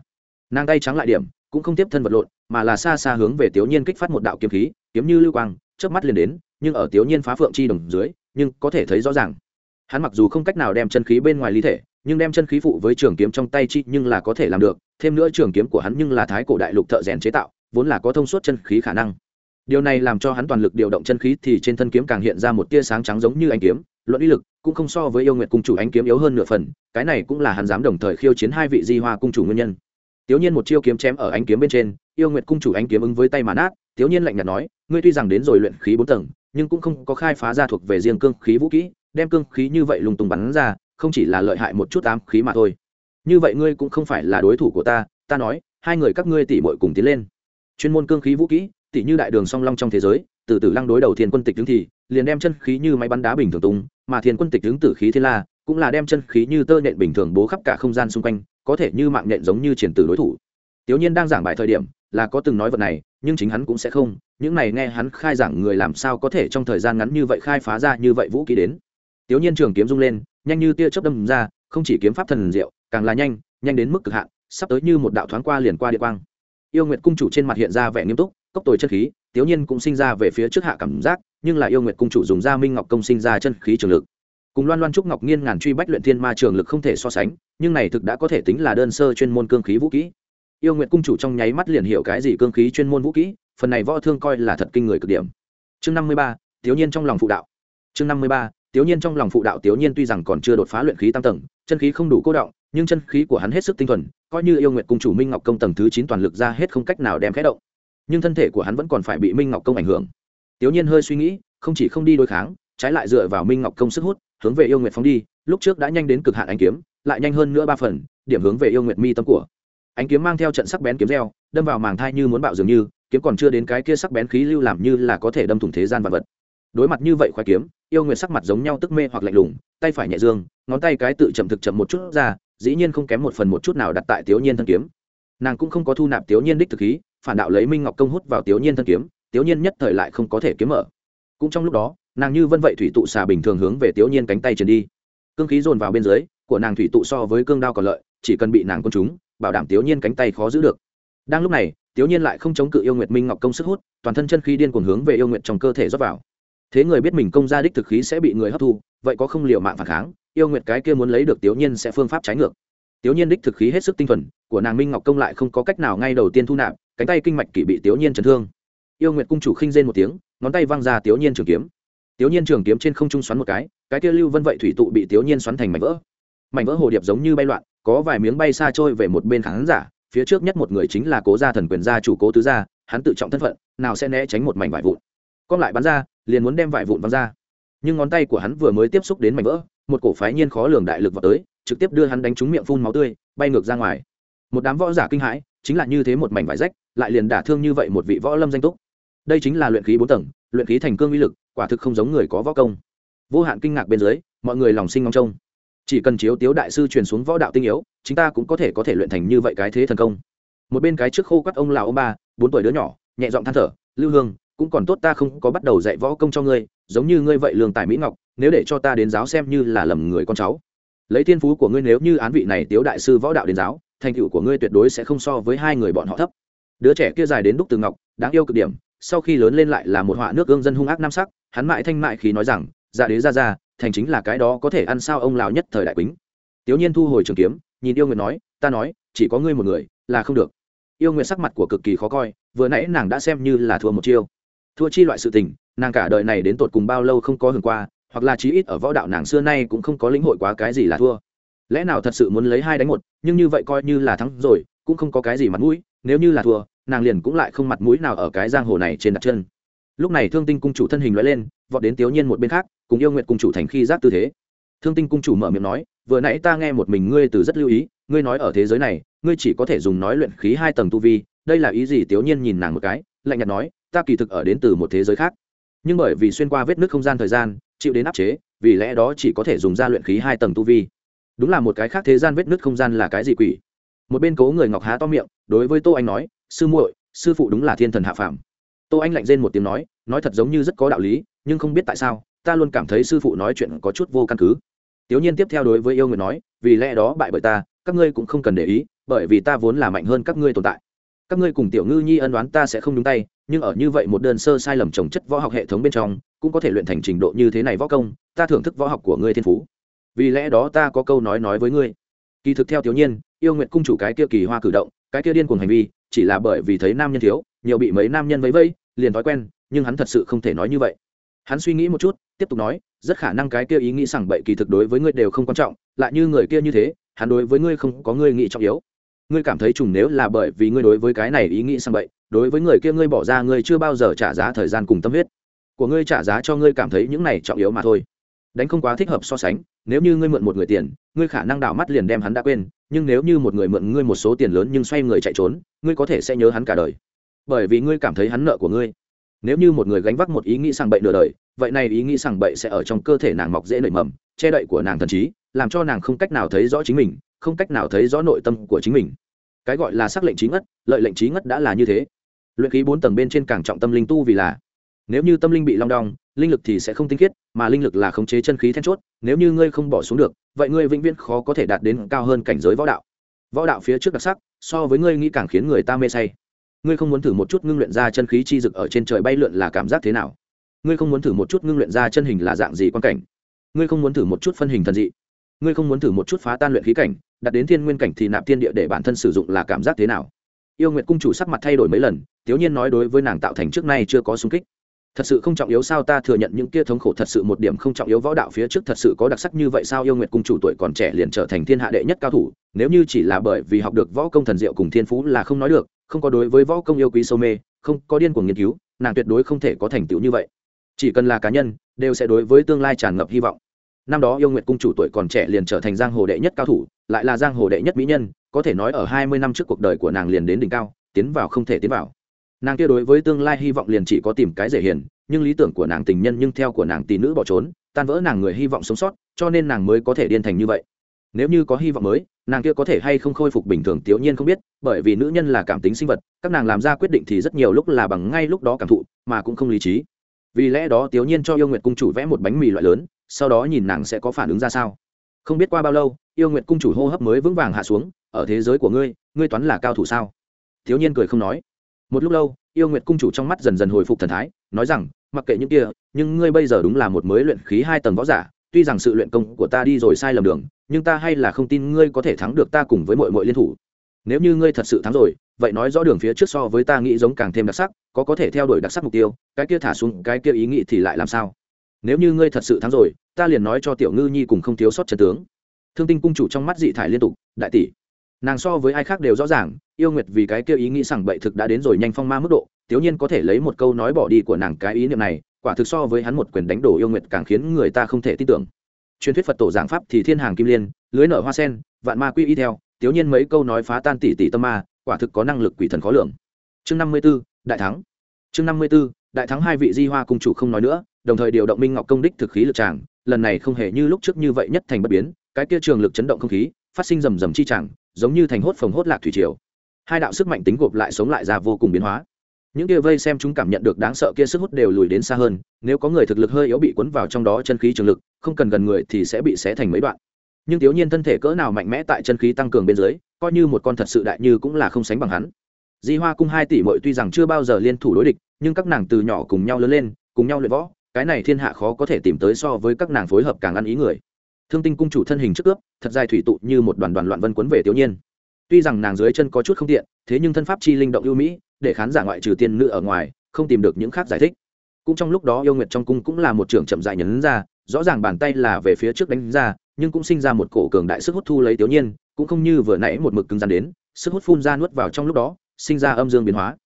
Nàng tay trắng lại điểm, cũng không tiếp thân vật lộn, mà là xa xa hướng về tiểu nhiên kích phát một đạo kiếm khí, kiếm như lưu quang, chớp mắt liền đến, nhưng ở tiểu nhiên phá phượng chi đồng dưới, nhưng có thể thấy rõ ràng hắn mặc dù không cách nào đem chân khí bên ngoài lý thể, nhưng đem chân khí phụ với trường kiếm trong tay chi nhưng là có thể làm được, thêm nữa trường kiếm của hắn nhưng là thái cổ đại lục thợ rèn chế tạo, vốn là có thông suốt chân khí khả năng. Điều này làm cho hắn toàn lực điều động chân khí thì trên thân kiếm càng hiện ra một tia sáng trắng giống như anh kiếm, luận uy lực cũng không so với yêu nguyệt cung chủ ánh kiếm yếu hơn nửa phần, cái này cũng là hắn dám đồng thời khiêu chiến hai vị di hoa cung chủ nguyên nhân. Tiểu nhiên một chiêu kiếm chém ở ánh kiếm bên trên, yêu nguyệt cung chủ ánh kiếm ứng với tay mà nát tiểu nhiên lạnh nhạt nói, ngươi tuy rằng đến rồi luyện khí bốn tầng, nhưng cũng không có khai phá ra thuộc về riêng cương khí vũ kỹ đem cương khí như vậy lùng tung bắn ra, không chỉ là lợi hại một chút ám khí mà thôi. Như vậy ngươi cũng không phải là đối thủ của ta ta nói, hai người các ngươi tỉ muội cùng tiến lên. Chuyên môn cương khí vũ kỹ, tỉ như đại đường song long trong thế giới, từ từ lăng đối đầu thiên quân tịch tướng thì, liền đem chân khí như máy bắn đá bình thường tung, mà thiên quân tịch tướng tử khí thiên la, cũng là đem chân khí như tơ nện bình thường bố khắp cả không gian xung quanh, có thể như mạng nện giống như triển tử đối thủ. Tiểu nhiên đang giảng bài thời điểm, là có từng nói vật này, nhưng chính hắn cũng sẽ không, những này nghe hắn khai giảng người làm sao có thể trong thời gian ngắn như vậy khai phá ra như vậy vũ khí đến tiểu nhiên trường kiếm rung lên, nhanh như tia chớp đâm ra, không chỉ kiếm pháp thần diệu, càng là nhanh nhanh đến mức cực hạn, sắp tới như một đạo thoáng qua liền qua địa quang. Yêu nguyệt cung chủ trên mặt hiện ra vẻ nghiêm túc, cốc tồi chân khí tiểu nhiên cũng sinh ra về phía trước hạ cảm giác, nhưng là yêu nguyệt cung chủ dùng ra minh ngọc công sinh ra chân khí trường lực. Cùng loan loan trúc ngọc nghiên ngàn truy bách luyện thiên ma trường lực không thể so sánh, nhưng này thực đã có thể tính là đơn sơ chuyên môn cương khí vũ kỹ. Yêu nguyện cung chủ trong nháy mắt liền hiểu cái gì cương khí chuyên môn vũ kỹ, phần này võ thương coi là thật kinh người cực điểm. Chương năm mươi ba tiểu nhiên trong lòng phụ đạo. Chương năm mươi ba Tiểu nhiên trong lòng phụ đạo Tiểu nhiên tuy rằng còn chưa đột phá luyện khí tam tầng, chân khí không đủ cô động, nhưng chân khí của hắn hết sức tinh thuần, coi như yêu nguyện cung chủ minh ngọc công tầng thứ chín toàn lực ra hết không cách nào đem khế động. Nhưng thân thể của hắn vẫn còn phải bị minh ngọc công ảnh hưởng. Tiểu nhiên hơi suy nghĩ, không chỉ không đi đối kháng, trái lại dựa vào minh ngọc công sức hút, hướng về yêu nguyện phóng đi, lúc trước đã nhanh đến cực hạn ánh kiếm, lại nhanh hơn nữa ba phần, điểm hướng về yêu nguyện mi tâm của. Ánh kiếm mang theo trận sắc bén kiếm reo, đâm vào màng thai như muốn bạo dường như, kiếm còn chưa đến cái kia sắc bén khí lưu làm như là có thể đâm thủng thế gian vật vật đối mặt như vậy khoái kiếm yêu nguyện sắc mặt giống nhau tức mê hoặc lạnh lùng tay phải nhẹ dương ngón tay cái tự chậm thực chậm một chút ra dĩ nhiên không kém một phần một chút nào đặt tại tiểu nhiên thân kiếm. Nàng cũng không có thu nạp tiểu nhiên đích thực khí phản đạo lấy minh ngọc công hút vào tiểu nhiên thân kiếm tiểu nhiên nhất thời lại không có thể kiếm mở. Cũng trong lúc đó nàng như vân vậy thủy tụ xà bình thường hướng về tiểu nhiên cánh tay trần đi. Cương khí dồn vào bên dưới của nàng thủy tụ so với cương đao còn lợi chỉ cần bị nàng côn chúng, bảo đảm tiểu nhiên cánh tay khó giữ được. Đang lúc này tiểu nhiên lại không chống cự yêu nguyệt minh ngọc công sức hút toàn thân chân khí điên cuồng hướng về yêu nguyệt trong cơ thể rót vào thế người biết mình công ra đích thực khí sẽ bị người hấp thu, vậy có không liều mạng phản kháng, yêu nguyệt cái kia muốn lấy được tiểu nhiên sẽ phương pháp trái ngược. Tiểu nhiên đích thực khí hết sức tinh thuần, của nàng minh ngọc công lại không có cách nào ngay đầu tiên thu nạp, cánh tay kinh mạch kỷ bị tiểu nhiên chấn thương. Yêu nguyệt cung chủ khinh rên một tiếng, ngón tay văng ra tiểu nhiên trường kiếm. Tiểu nhiên trường kiếm trên không trung xoắn một cái cái kia lưu vân vậy thủy tụ bị tiểu nhiên xoắn thành mảnh vỡ. Mảnh vỡ hồ điệp giống như bay loạn, có vài miếng bay xa trôi về một bên khán giả, phía trước nhất một người chính là cố gia thần quyền gia chủ cố tứ gia, hắn tự trọng thân phận, nào sẽ né tránh một mảnh vải vụn con lại bắn ra, liền muốn đem vải vụn văng ra. Nhưng ngón tay của hắn vừa mới tiếp xúc đến mảnh vỡ, một cổ phái nhiên khó lường đại lực vào tới, trực tiếp đưa hắn đánh trúng miệng phun máu tươi, bay ngược ra ngoài. Một đám võ giả kinh hãi, chính là như thế một mảnh vải rách, lại liền đả thương như vậy một vị võ lâm danh túc. Đây chính là luyện khí bốn tầng, luyện khí thành cương uy lực, quả thực không giống người có võ công. Vô hạn kinh ngạc bên dưới, mọi người lòng sinh ngóng trông. Chỉ cần chiếu tiếu đại sư truyền xuống võ đạo tinh yếu chúng ta cũng có thể có thể luyện thành như vậy cái thế thần công. Một bên cái trước khô quắt ông là ông ba, bốn tuổi đứa nhỏ, nhẹ giọng than thở, lưu hương cũng còn tốt ta không có bắt đầu dạy võ công cho ngươi, giống như ngươi vậy lương tài mỹ ngọc, nếu để cho ta đến giáo xem như là lầm người con cháu. Lấy thiên phú của ngươi nếu như án vị này tiếu đại sư võ đạo đến giáo, thành tựu của ngươi tuyệt đối sẽ không so với hai người bọn họ thấp. Đứa trẻ kia dài đến đúc từ ngọc, đáng yêu cực điểm, sau khi lớn lên lại là một họa nước gương dân hung ác nam sắc, hắn mại thanh mại khí nói rằng dạ đế ra ra thành chính là cái đó có thể ăn sao ông lào nhất thời đại quýnh tiểu nhiên thu hồi trường kiếm, nhìn yêu nguyệt nói, ta nói, chỉ có ngươi một người là không được. Yêu nguyệt sắc mặt của cực kỳ khó coi, vừa nãy nàng đã xem như là thua một chiêu thua chi loại sự tình, nàng cả đời này đến tột cùng bao lâu không có hưởng qua, hoặc là chí ít ở võ đạo nàng xưa nay cũng không có lĩnh hội quá cái gì là thua. Lẽ nào thật sự muốn lấy hai đánh một, nhưng như vậy coi như là thắng rồi, cũng không có cái gì mặt mũi, nếu như là thua, nàng liền cũng lại không mặt mũi nào ở cái giang hồ này trên đặt chân. Lúc này thương tinh cung chủ thân hình loại lên, vọt đến tiểu nhiên một bên khác, cùng yêu nguyện cung chủ thành khi giác tư thế. Thương tinh cung chủ mở miệng nói, vừa nãy ta nghe một mình ngươi từ rất lưu ý, ngươi nói ở thế giới này, ngươi chỉ có thể dùng nói luyện khí hai tầng tu vi, đây là ý gì? Tiểu nhiên nhìn nàng một cái, lạnh nhạt nói ta kỳ thực ở đến từ một thế giới khác. Nhưng bởi vì xuyên qua vết nước không gian thời gian, chịu đến áp chế, vì lẽ đó chỉ có thể dùng ra luyện khí hai tầng tu vi. Đúng là một cái khác thế gian vết nước không gian là cái gì quỷ? Một bên cố người ngọc há to miệng, đối với tô anh nói, sư muội, sư phụ đúng là thiên thần hạ phàm. Tô anh lạnh rên một tiếng nói nói thật giống như rất có đạo lý, nhưng không biết tại sao, ta luôn cảm thấy sư phụ nói chuyện có chút vô căn cứ. Tiểu nhiên tiếp theo đối với yêu người nói, vì lẽ đó bại bởi ta, các ngươi cũng không cần để ý, bởi vì ta vốn là mạnh hơn các ngươi tồn tại các ngươi cùng tiểu ngư nhi ân đoán ta sẽ không đúng tay, nhưng ở như vậy một đơn sơ sai lầm trồng chất võ học hệ thống bên trong, cũng có thể luyện thành trình độ như thế này võ công, ta thưởng thức võ học của ngươi thiên phú. Vì lẽ đó ta có câu nói nói với ngươi. Kỳ thực theo thiếu nhiên, yêu nguyện cung chủ cái kia kỳ hoa cử động, cái kia điên cuồng hành vi, chỉ là bởi vì thấy nam nhân thiếu, nhiều bị mấy nam nhân vấy vây liền thói quen, nhưng hắn thật sự không thể nói như vậy. Hắn suy nghĩ một chút, tiếp tục nói, rất khả năng cái kia ý nghĩ rằng bậy kỳ thực đối với ngươi đều không quan trọng, lại như người kia như thế, hắn đối với ngươi không có ngươi nghĩ trọng yếu ngươi cảm thấy trùng nếu là bởi vì ngươi đối với cái này ý nghĩ sang bậy, đối với người kia ngươi bỏ ra ngươi chưa bao giờ trả giá thời gian cùng tâm huyết. Của ngươi trả giá cho ngươi cảm thấy những này trọng yếu mà thôi. Đánh không quá thích hợp so sánh, nếu như ngươi mượn một người tiền, ngươi khả năng đảo mắt liền đem hắn đã quên, nhưng nếu như một người mượn ngươi một số tiền lớn nhưng xoay người chạy trốn, ngươi có thể sẽ nhớ hắn cả đời. Bởi vì ngươi cảm thấy hắn nợ của ngươi. Nếu như một người gánh vác một ý nghĩ sằng bậy nửa đời, vậy này ý nghĩ sằng bậy sẽ ở trong cơ thể nàng mọc dễ nảy mầm, che đậy của nàng thần trí, làm cho nàng không cách nào thấy rõ chính mình không cách nào thấy rõ nội tâm của chính mình. Cái gọi là xác lệnh trí ngất, lợi lệnh trí ngất đã là như thế. Luyện khí bốn tầng bên trên càng trọng tâm linh tu vì là, nếu như tâm linh bị long đong, linh lực thì sẽ không tinh khiết, mà linh lực là khống chế chân khí then chốt, nếu như ngươi không bỏ xuống được, vậy ngươi vĩnh viễn khó có thể đạt đến cao hơn cảnh giới võ đạo. Võ đạo phía trước đặc sắc, so với ngươi nghĩ càng khiến người ta mê say. Ngươi không muốn thử một chút ngưng luyện ra chân khí chi dực ở trên trời bay lượn là cảm giác thế nào? Ngươi không muốn thử một chút ngưng luyện ra chân hình là dạng gì quan cảnh? Ngươi không muốn thử một chút phân hình thần dị? Ngươi không muốn thử một chút phá tan luyện khí cảnh, đặt đến thiên nguyên cảnh thì nạp thiên địa để bản thân sử dụng là cảm giác thế nào? Yêu nguyệt cung chủ sắc mặt thay đổi mấy lần, thiếu nhiên nói đối với nàng tạo thành trước nay chưa có sung kích. Thật sự không trọng yếu sao ta thừa nhận những kia thống khổ thật sự một điểm không trọng yếu võ đạo phía trước thật sự có đặc sắc như vậy sao yêu nguyệt cung chủ tuổi còn trẻ liền trở thành thiên hạ đệ nhất cao thủ, nếu như chỉ là bởi vì học được võ công thần diệu cùng thiên phú là không nói được, không có đối với võ công yêu quý sâu mê, không có điên cuồng nghiên cứu, nàng tuyệt đối không thể có thành tựu như vậy. Chỉ cần là cá nhân, đều sẽ đối với tương lai tràn ngập hy vọng năm đó yêu nguyệt cung chủ tuổi còn trẻ liền trở thành giang hồ đệ nhất cao thủ, lại là giang hồ đệ nhất mỹ nhân, có thể nói ở hai mươi năm trước cuộc đời của nàng liền đến đỉnh cao, tiến vào không thể tiến vào. Nàng kia đối với tương lai hy vọng liền chỉ có tìm cái dễ hiền, nhưng lý tưởng của nàng tình nhân nhưng theo của nàng tỷ nữ bỏ trốn, tan vỡ nàng người hy vọng sống sót, cho nên nàng mới có thể điên thành như vậy. Nếu như có hy vọng mới, nàng kia có thể hay không khôi phục bình thường tiểu nhiên không biết, bởi vì nữ nhân là cảm tính sinh vật, các nàng làm ra quyết định thì rất nhiều lúc là bằng ngay lúc đó cảm thụ, mà cũng không lý trí. Vì lẽ đó tiểu nhiên cho yêu nguyệt cung chủ vẽ một bánh mì loại lớn sau đó nhìn nàng sẽ có phản ứng ra sao? Không biết qua bao lâu, yêu nguyệt cung chủ hô hấp mới vững vàng hạ xuống, ở thế giới của ngươi ngươi toán là cao thủ sao? Thiếu nhiên cười không nói. Một lúc lâu, yêu nguyệt cung chủ trong mắt dần dần hồi phục thần thái, nói rằng, mặc kệ những kia, nhưng ngươi bây giờ đúng là một mới luyện khí hai tầng võ giả, tuy rằng sự luyện công của ta đi rồi sai lầm đường, nhưng ta hay là không tin ngươi có thể thắng được ta cùng với mọi mọi liên thủ. Nếu như ngươi thật sự thắng rồi, vậy nói rõ đường phía trước so với ta nghĩ giống càng thêm đặc sắc, có có thể theo đuổi đặc sắc mục tiêu, cái kia thả xuống, cái kia ý nghĩ thì lại làm sao? Nếu như ngươi thật sự thắng rồi ta liền nói cho tiểu ngư nhi cùng không thiếu sót trần tướng. Thương tinh cung chủ trong mắt dị thải liên tục đại tỷ. Nàng so với ai khác đều rõ ràng yêu nguyệt vì cái kia ý nghĩ rằng bậy thực đã đến rồi nhanh phong ma mức độ tiểu nhiên có thể lấy một câu nói bỏ đi của nàng cái ý niệm này quả thực so với hắn một quyền đánh đổ yêu nguyệt càng khiến người ta không thể tin tưởng. Truyền thuyết phật tổ giảng pháp thì thiên hàng kim liên lưới nở hoa sen vạn ma quy y theo tiểu nhiên mấy câu nói phá tan tỷ tỷ tâm ma quả thực có năng lực quỷ thần khó lường. Chương năm mươi 54, đại thắng. Chương năm mươi 54, đại thắng hai vị di hoa cung chủ không nói nữa đồng thời điều động minh ngọc công đích thực khí lực tràng lần này không hề như lúc trước như vậy nhất thành bất biến cái kia trường lực chấn động không khí phát sinh rầm rầm chi tràng, giống như thành hốt phồng hốt lạc thủy triều. Hai đạo sức mạnh tính gộp lại sống lại ra vô cùng biến hóa. Những kia vây xem chúng cảm nhận được đáng sợ kia sức hút đều lùi đến xa hơn nếu có người thực lực hơi yếu bị cuốn vào trong đó chân khí trường lực không cần gần người thì sẽ bị xé thành mấy đoạn. Nhưng thiếu nhiên thân thể cỡ nào mạnh mẽ tại chân khí tăng cường bên dưới coi như một con thật sự đại như cũng là không sánh bằng hắn. Di hoa cung hai tỷ mội tuy rằng chưa bao giờ liên thủ đối địch nhưng các nàng từ nhỏ cùng nhau lớn lên cùng nhau luyện võ cái này thiên hạ khó có thể tìm tới so với các nàng phối hợp càng ăn ý người. Thương tinh cung chủ thân hình trước ướp, thật dài thủy tụ như một đoàn đoàn loạn vân quấn về tiểu nhiên. Tuy rằng nàng dưới chân có chút không tiện, thế nhưng thân pháp chi linh động ưu mỹ, để khán giả ngoại trừ tiên nữ ở ngoài, không tìm được những khác giải thích. Cũng trong lúc đó yêu nguyệt trong cung cũng là một trường chậm dại nhấn ra, rõ ràng bàn tay là về phía trước đánh ra, nhưng cũng sinh ra một cổ cường đại sức hút thu lấy tiểu nhiên, cũng không như vừa nãy một mực cứng rắn đến, sức hút phun ra nuốt vào trong lúc đó, sinh ra âm dương biến hóa.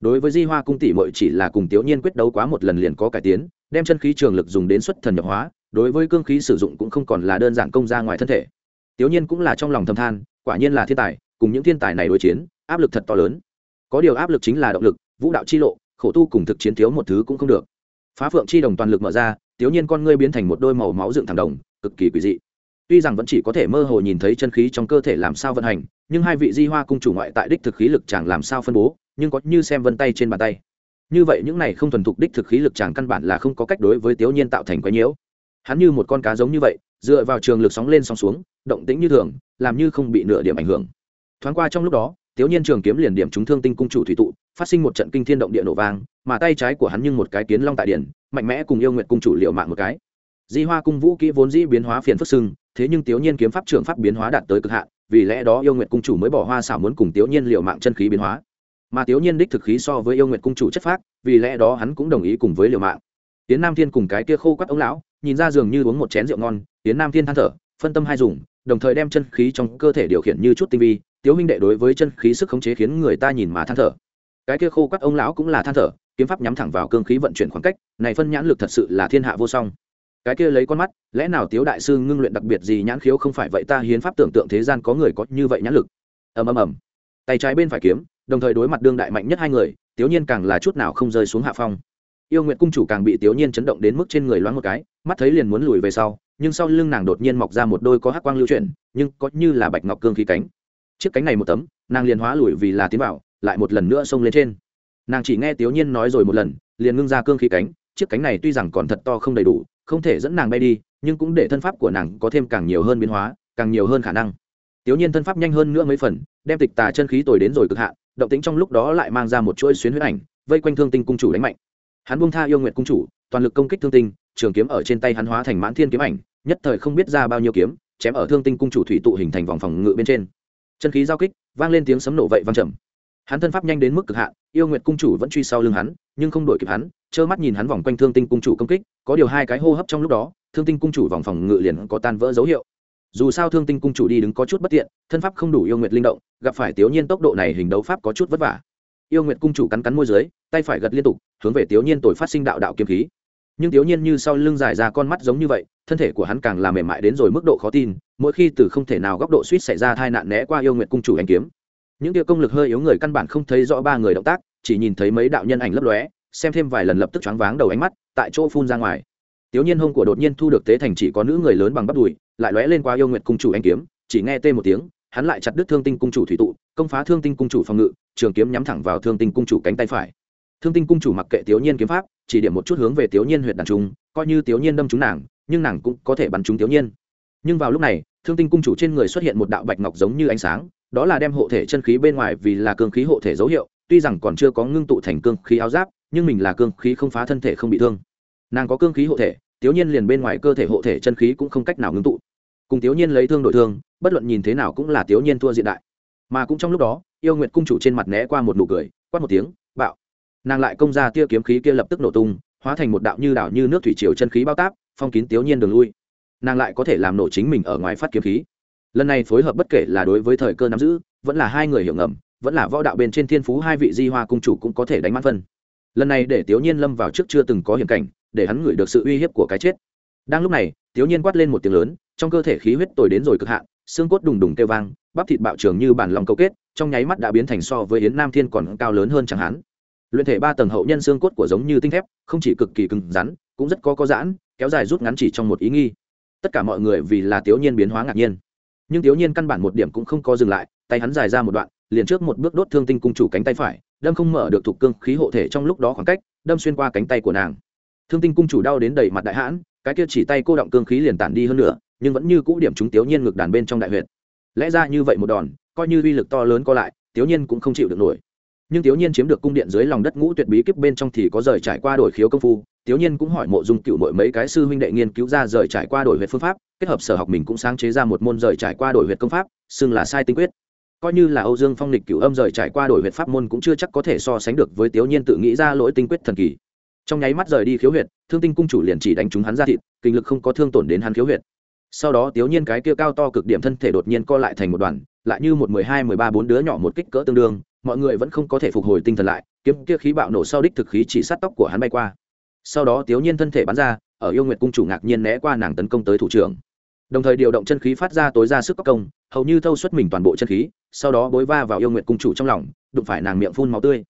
Đối với di hoa cung tỷ mội chỉ là cùng tiểu nhiên quyết đấu quá một lần liền có cải tiến đem chân khí trường lực dùng đến xuất thần nhập hóa, đối với cương khí sử dụng cũng không còn là đơn giản công ra ngoài thân thể. Tiểu nhiên cũng là trong lòng thâm than, quả nhiên là thiên tài, cùng những thiên tài này đối chiến, áp lực thật to lớn. Có điều áp lực chính là động lực, vũ đạo chi lộ, khổ tu cùng thực chiến thiếu một thứ cũng không được. Phá phượng chi đồng toàn lực mở ra, tiểu nhiên con ngươi biến thành một đôi màu máu dựng thẳng đồng, cực kỳ quỷ dị. Tuy rằng vẫn chỉ có thể mơ hồ nhìn thấy chân khí trong cơ thể làm sao vận hành, nhưng hai vị di hoa cung chủ ngoại tại đích thực khí lực chẳng làm sao phân bố, nhưng có như xem vân tay trên bàn tay như vậy những này không thuần thục đích thực khí lực chàng căn bản là không có cách đối với tiểu nhiên tạo thành quái nhiễu. Hắn như một con cá giống như vậy, dựa vào trường lực sóng lên sóng xuống, động tĩnh như thường, làm như không bị nửa điểm ảnh hưởng. Thoáng qua trong lúc đó tiểu nhiên trường kiếm liền điểm chúng thương tinh cung chủ thủy tụ, phát sinh một trận kinh thiên động địa nổ vang, mà tay trái của hắn như một cái kiến long tại điển mạnh mẽ cùng yêu nguyện cung chủ liệu mạng một cái. Di hoa cung vũ kỹ vốn dĩ biến hóa phiền phức sưng, thế nhưng tiểu nhiên kiếm pháp trường pháp biến hóa đạt tới cực hạn, vì lẽ đó yêu nguyện cung chủ mới bỏ hoa xảo muốn cùng tiểu nhiên liệu mạng chân khí biến hóa mà thiếu nhiên đích thực khí so với yêu nguyện cung chủ chất phác, vì lẽ đó hắn cũng đồng ý cùng với liều mạng. Tiến nam thiên cùng cái kia khô quắt ống lão, nhìn ra dường như uống một chén rượu ngon, tiến nam thiên than thở, phân tâm hai dùng, đồng thời đem chân khí trong cơ thể điều khiển như chút tinh vi. Tiếu huynh đệ đối với chân khí sức khống chế khiến người ta nhìn mà than thở. Cái kia khô quắt ông lão cũng là than thở, kiếm pháp nhắm thẳng vào cương khí vận chuyển khoảng cách, này phân nhãn lực thật sự là thiên hạ vô song. Cái kia lấy con mắt, lẽ nào tiếu đại sư ngưng luyện đặc biệt gì nhãn khiếu không phải vậy ta hiến pháp tưởng tượng thế gian có người có như vậy nhãn lực? Ầm ầm ầm. Tay trái bên phải kiếm đồng thời đối mặt đương đại mạnh nhất hai người tiểu nhiên càng là chút nào không rơi xuống hạ phong. Yêu nguyện cung chủ càng bị tiểu nhiên chấn động đến mức trên người loáng một cái, mắt thấy liền muốn lùi về sau, nhưng sau lưng nàng đột nhiên mọc ra một đôi có hắc quang lưu chuyển, nhưng có như là bạch ngọc cương khí cánh. Chiếc cánh này một tấm, nàng liền hóa lùi vì là tiến vào, lại một lần nữa xông lên trên. Nàng chỉ nghe tiểu nhiên nói rồi một lần, liền ngưng ra cương khí cánh, chiếc cánh này tuy rằng còn thật to không đầy đủ, không thể dẫn nàng bay đi, nhưng cũng để thân pháp của nàng có thêm càng nhiều hơn biến hóa, càng nhiều hơn khả năng. Tiểu nhiên thân pháp nhanh hơn nữa mấy phần, đem tịch tà chân khí tồi đến rồi cực hạn động tính trong lúc đó lại mang ra một chuỗi xuyến huyết ảnh, vây quanh thương tinh cung chủ đánh mạnh. Hắn buông tha yêu nguyện cung chủ, toàn lực công kích thương tinh, trường kiếm ở trên tay hắn hóa thành mãn thiên kiếm ảnh, nhất thời không biết ra bao nhiêu kiếm, chém ở thương tinh cung chủ thủy tụ hình thành vòng phòng ngự bên trên. Chân khí giao kích, vang lên tiếng sấm nổ vậy vang trầm. Hắn thân pháp nhanh đến mức cực hạn, yêu nguyệt cung chủ vẫn truy sau lưng hắn, nhưng không đổi kịp hắn, trơ mắt nhìn hắn vòng quanh thương tinh cung chủ công kích, có điều hai cái hô hấp trong lúc đó, thương tinh cung chủ vòng phòng ngự liền có tan vỡ dấu hiệu dù sao thương tinh cung chủ đi đứng có chút bất tiện, thân pháp không đủ yêu nguyệt linh động, gặp phải tiểu nhiên tốc độ này hình đấu pháp có chút vất vả. Yêu nguyệt cung chủ cắn cắn môi dưới, tay phải gật liên tục, hướng về tiểu nhiên tội phát sinh đạo đạo kiếm khí. Nhưng tiểu nhiên như sau lưng dài ra con mắt giống như vậy, thân thể của hắn càng làm mềm mại đến rồi mức độ khó tin, mỗi khi từ không thể nào góc độ suýt xảy ra tai nạn né qua yêu nguyệt cung chủ anh kiếm. Những tia công lực hơi yếu người căn bản không thấy rõ ba người động tác, chỉ nhìn thấy mấy đạo nhân ảnh lấp lóe, xem thêm vài lần lập tức choáng váng đầu ánh mắt, tại chỗ phun ra ngoài. Tiểu nhiên hông của đột nhiên thu được tế thành chỉ có nữ người lớn bằng bắp đùi lại lóe lên qua yêu nguyệt cung chủ anh kiếm, chỉ nghe tê một tiếng, hắn lại chặt đứt thương tinh cung chủ thủy tụ, công phá thương tinh cung chủ phòng ngự, trường kiếm nhắm thẳng vào thương tinh cung chủ cánh tay phải. Thương tinh cung chủ mặc kệ tiểu nhiên kiếm pháp, chỉ điểm một chút hướng về tiểu nhiên huyện đàn trung, coi như tiểu nhiên đâm trúng nàng, nhưng nàng cũng có thể bắn trúng tiểu nhiên. Nhưng vào lúc này, thương tinh cung chủ trên người xuất hiện một đạo bạch ngọc giống như ánh sáng, đó là đem hộ thể chân khí bên ngoài vì là cương khí hộ thể dấu hiệu, tuy rằng còn chưa có ngưng tụ thành cương khí áo giáp, nhưng mình là cương khí không phá thân thể không bị thương. Nàng có cương khí hộ thể tiểu nhiên liền bên ngoài cơ thể hộ thể chân khí cũng không cách nào ngưng tụ cùng tiểu nhiên lấy thương đổi thương, bất luận nhìn thế nào cũng là tiểu nhiên thua diện đại. Mà cũng trong lúc đó, yêu nguyệt cung chủ trên mặt né qua một nụ cười, quát một tiếng, bạo. Nàng lại công ra tia kiếm khí kia lập tức nổ tung, hóa thành một đạo như đảo như nước thủy triều chân khí bao táp, phong kín tiểu nhiên đường lui. Nàng lại có thể làm nổ chính mình ở ngoài phát kiếm khí. Lần này phối hợp bất kể là đối với thời cơ nắm giữ, vẫn là hai người hiểu ngầm, vẫn là võ đạo bên trên thiên phú hai vị di hoa cung chủ cũng có thể đánh mắt phân. Lần này để tiểu nhiên lâm vào trước chưa từng có hiểm cảnh, để hắn ngửi được sự uy hiếp của cái chết. Đang lúc này tiểu nhiên quát lên một tiếng lớn trong cơ thể khí huyết tồi đến rồi cực hạn, xương cốt đùng đùng kêu vang, bắp thịt bạo trường như bản lòng câu kết, trong nháy mắt đã biến thành so với yến nam thiên còn cao lớn hơn chẳng hắn luyện thể ba tầng hậu nhân xương cốt của giống như tinh thép, không chỉ cực kỳ cứng rắn, cũng rất có có giãn, kéo dài rút ngắn chỉ trong một ý nghi. Tất cả mọi người vì là tiểu nhiên biến hóa ngạc nhiên. Nhưng tiểu nhiên căn bản một điểm cũng không có dừng lại, tay hắn dài ra một đoạn, liền trước một bước đốt thương tinh cung chủ cánh tay phải, đâm không mở được thuộc cương khí hộ thể trong lúc đó khoảng cách, đâm xuyên qua cánh tay của nàng. Thương tinh cung chủ đau đến đầy mặt đại hãn, cái kia chỉ tay cô động cương khí liền tản đi hơn nữa nhưng vẫn như cũ điểm chúng tiểu nhiên ngược đàn bên trong đại huyệt. Lẽ ra như vậy một đòn, coi như uy lực to lớn co lại tiểu nhiên cũng không chịu được nổi. Nhưng tiểu nhiên chiếm được cung điện dưới lòng đất ngũ tuyệt bí kíp bên trong thì có rời trải qua đổi khiếu công phu tiểu nhiên cũng hỏi mộ dung cựu mọi mấy cái sư huynh đệ nghiên cứu ra rời trải qua đổi huyệt phương pháp, kết hợp sở học mình cũng sáng chế ra một môn rời trải qua đổi huyệt công pháp, xưng là sai tinh quyết. Coi như là âu dương phong lịch cửu âm rời trải qua đổi huyệt pháp môn cũng chưa chắc có thể so sánh được với tiểu nhiên tự nghĩ ra lỗi tinh quyết thần kỳ. Trong nháy mắt rời đi khiếu huyệt, thương tinh cung chủ liền chỉ đánh trúng hắn ra thịt, kinh lực không có thương tổn đến hắn khiếu huyệt sau đó tiểu nhiên cái kia cao to cực điểm thân thể đột nhiên co lại thành một đoàn, lại như một mười hai, mười ba bốn đứa nhỏ một kích cỡ tương đương, mọi người vẫn không có thể phục hồi tinh thần lại, kiếm kia khí bạo nổ sau đích thực khí chỉ sát tóc của hắn bay qua. Sau đó tiểu nhiên thân thể bắn ra, ở yêu nguyệt cung chủ ngạc nhiên né qua nàng tấn công tới thủ trưởng. Đồng thời điều động chân khí phát ra tối ra sức cốc công, hầu như thâu xuất mình toàn bộ chân khí, sau đó bối va vào yêu nguyệt cung chủ trong lòng, đụng phải nàng miệng phun máu tươi.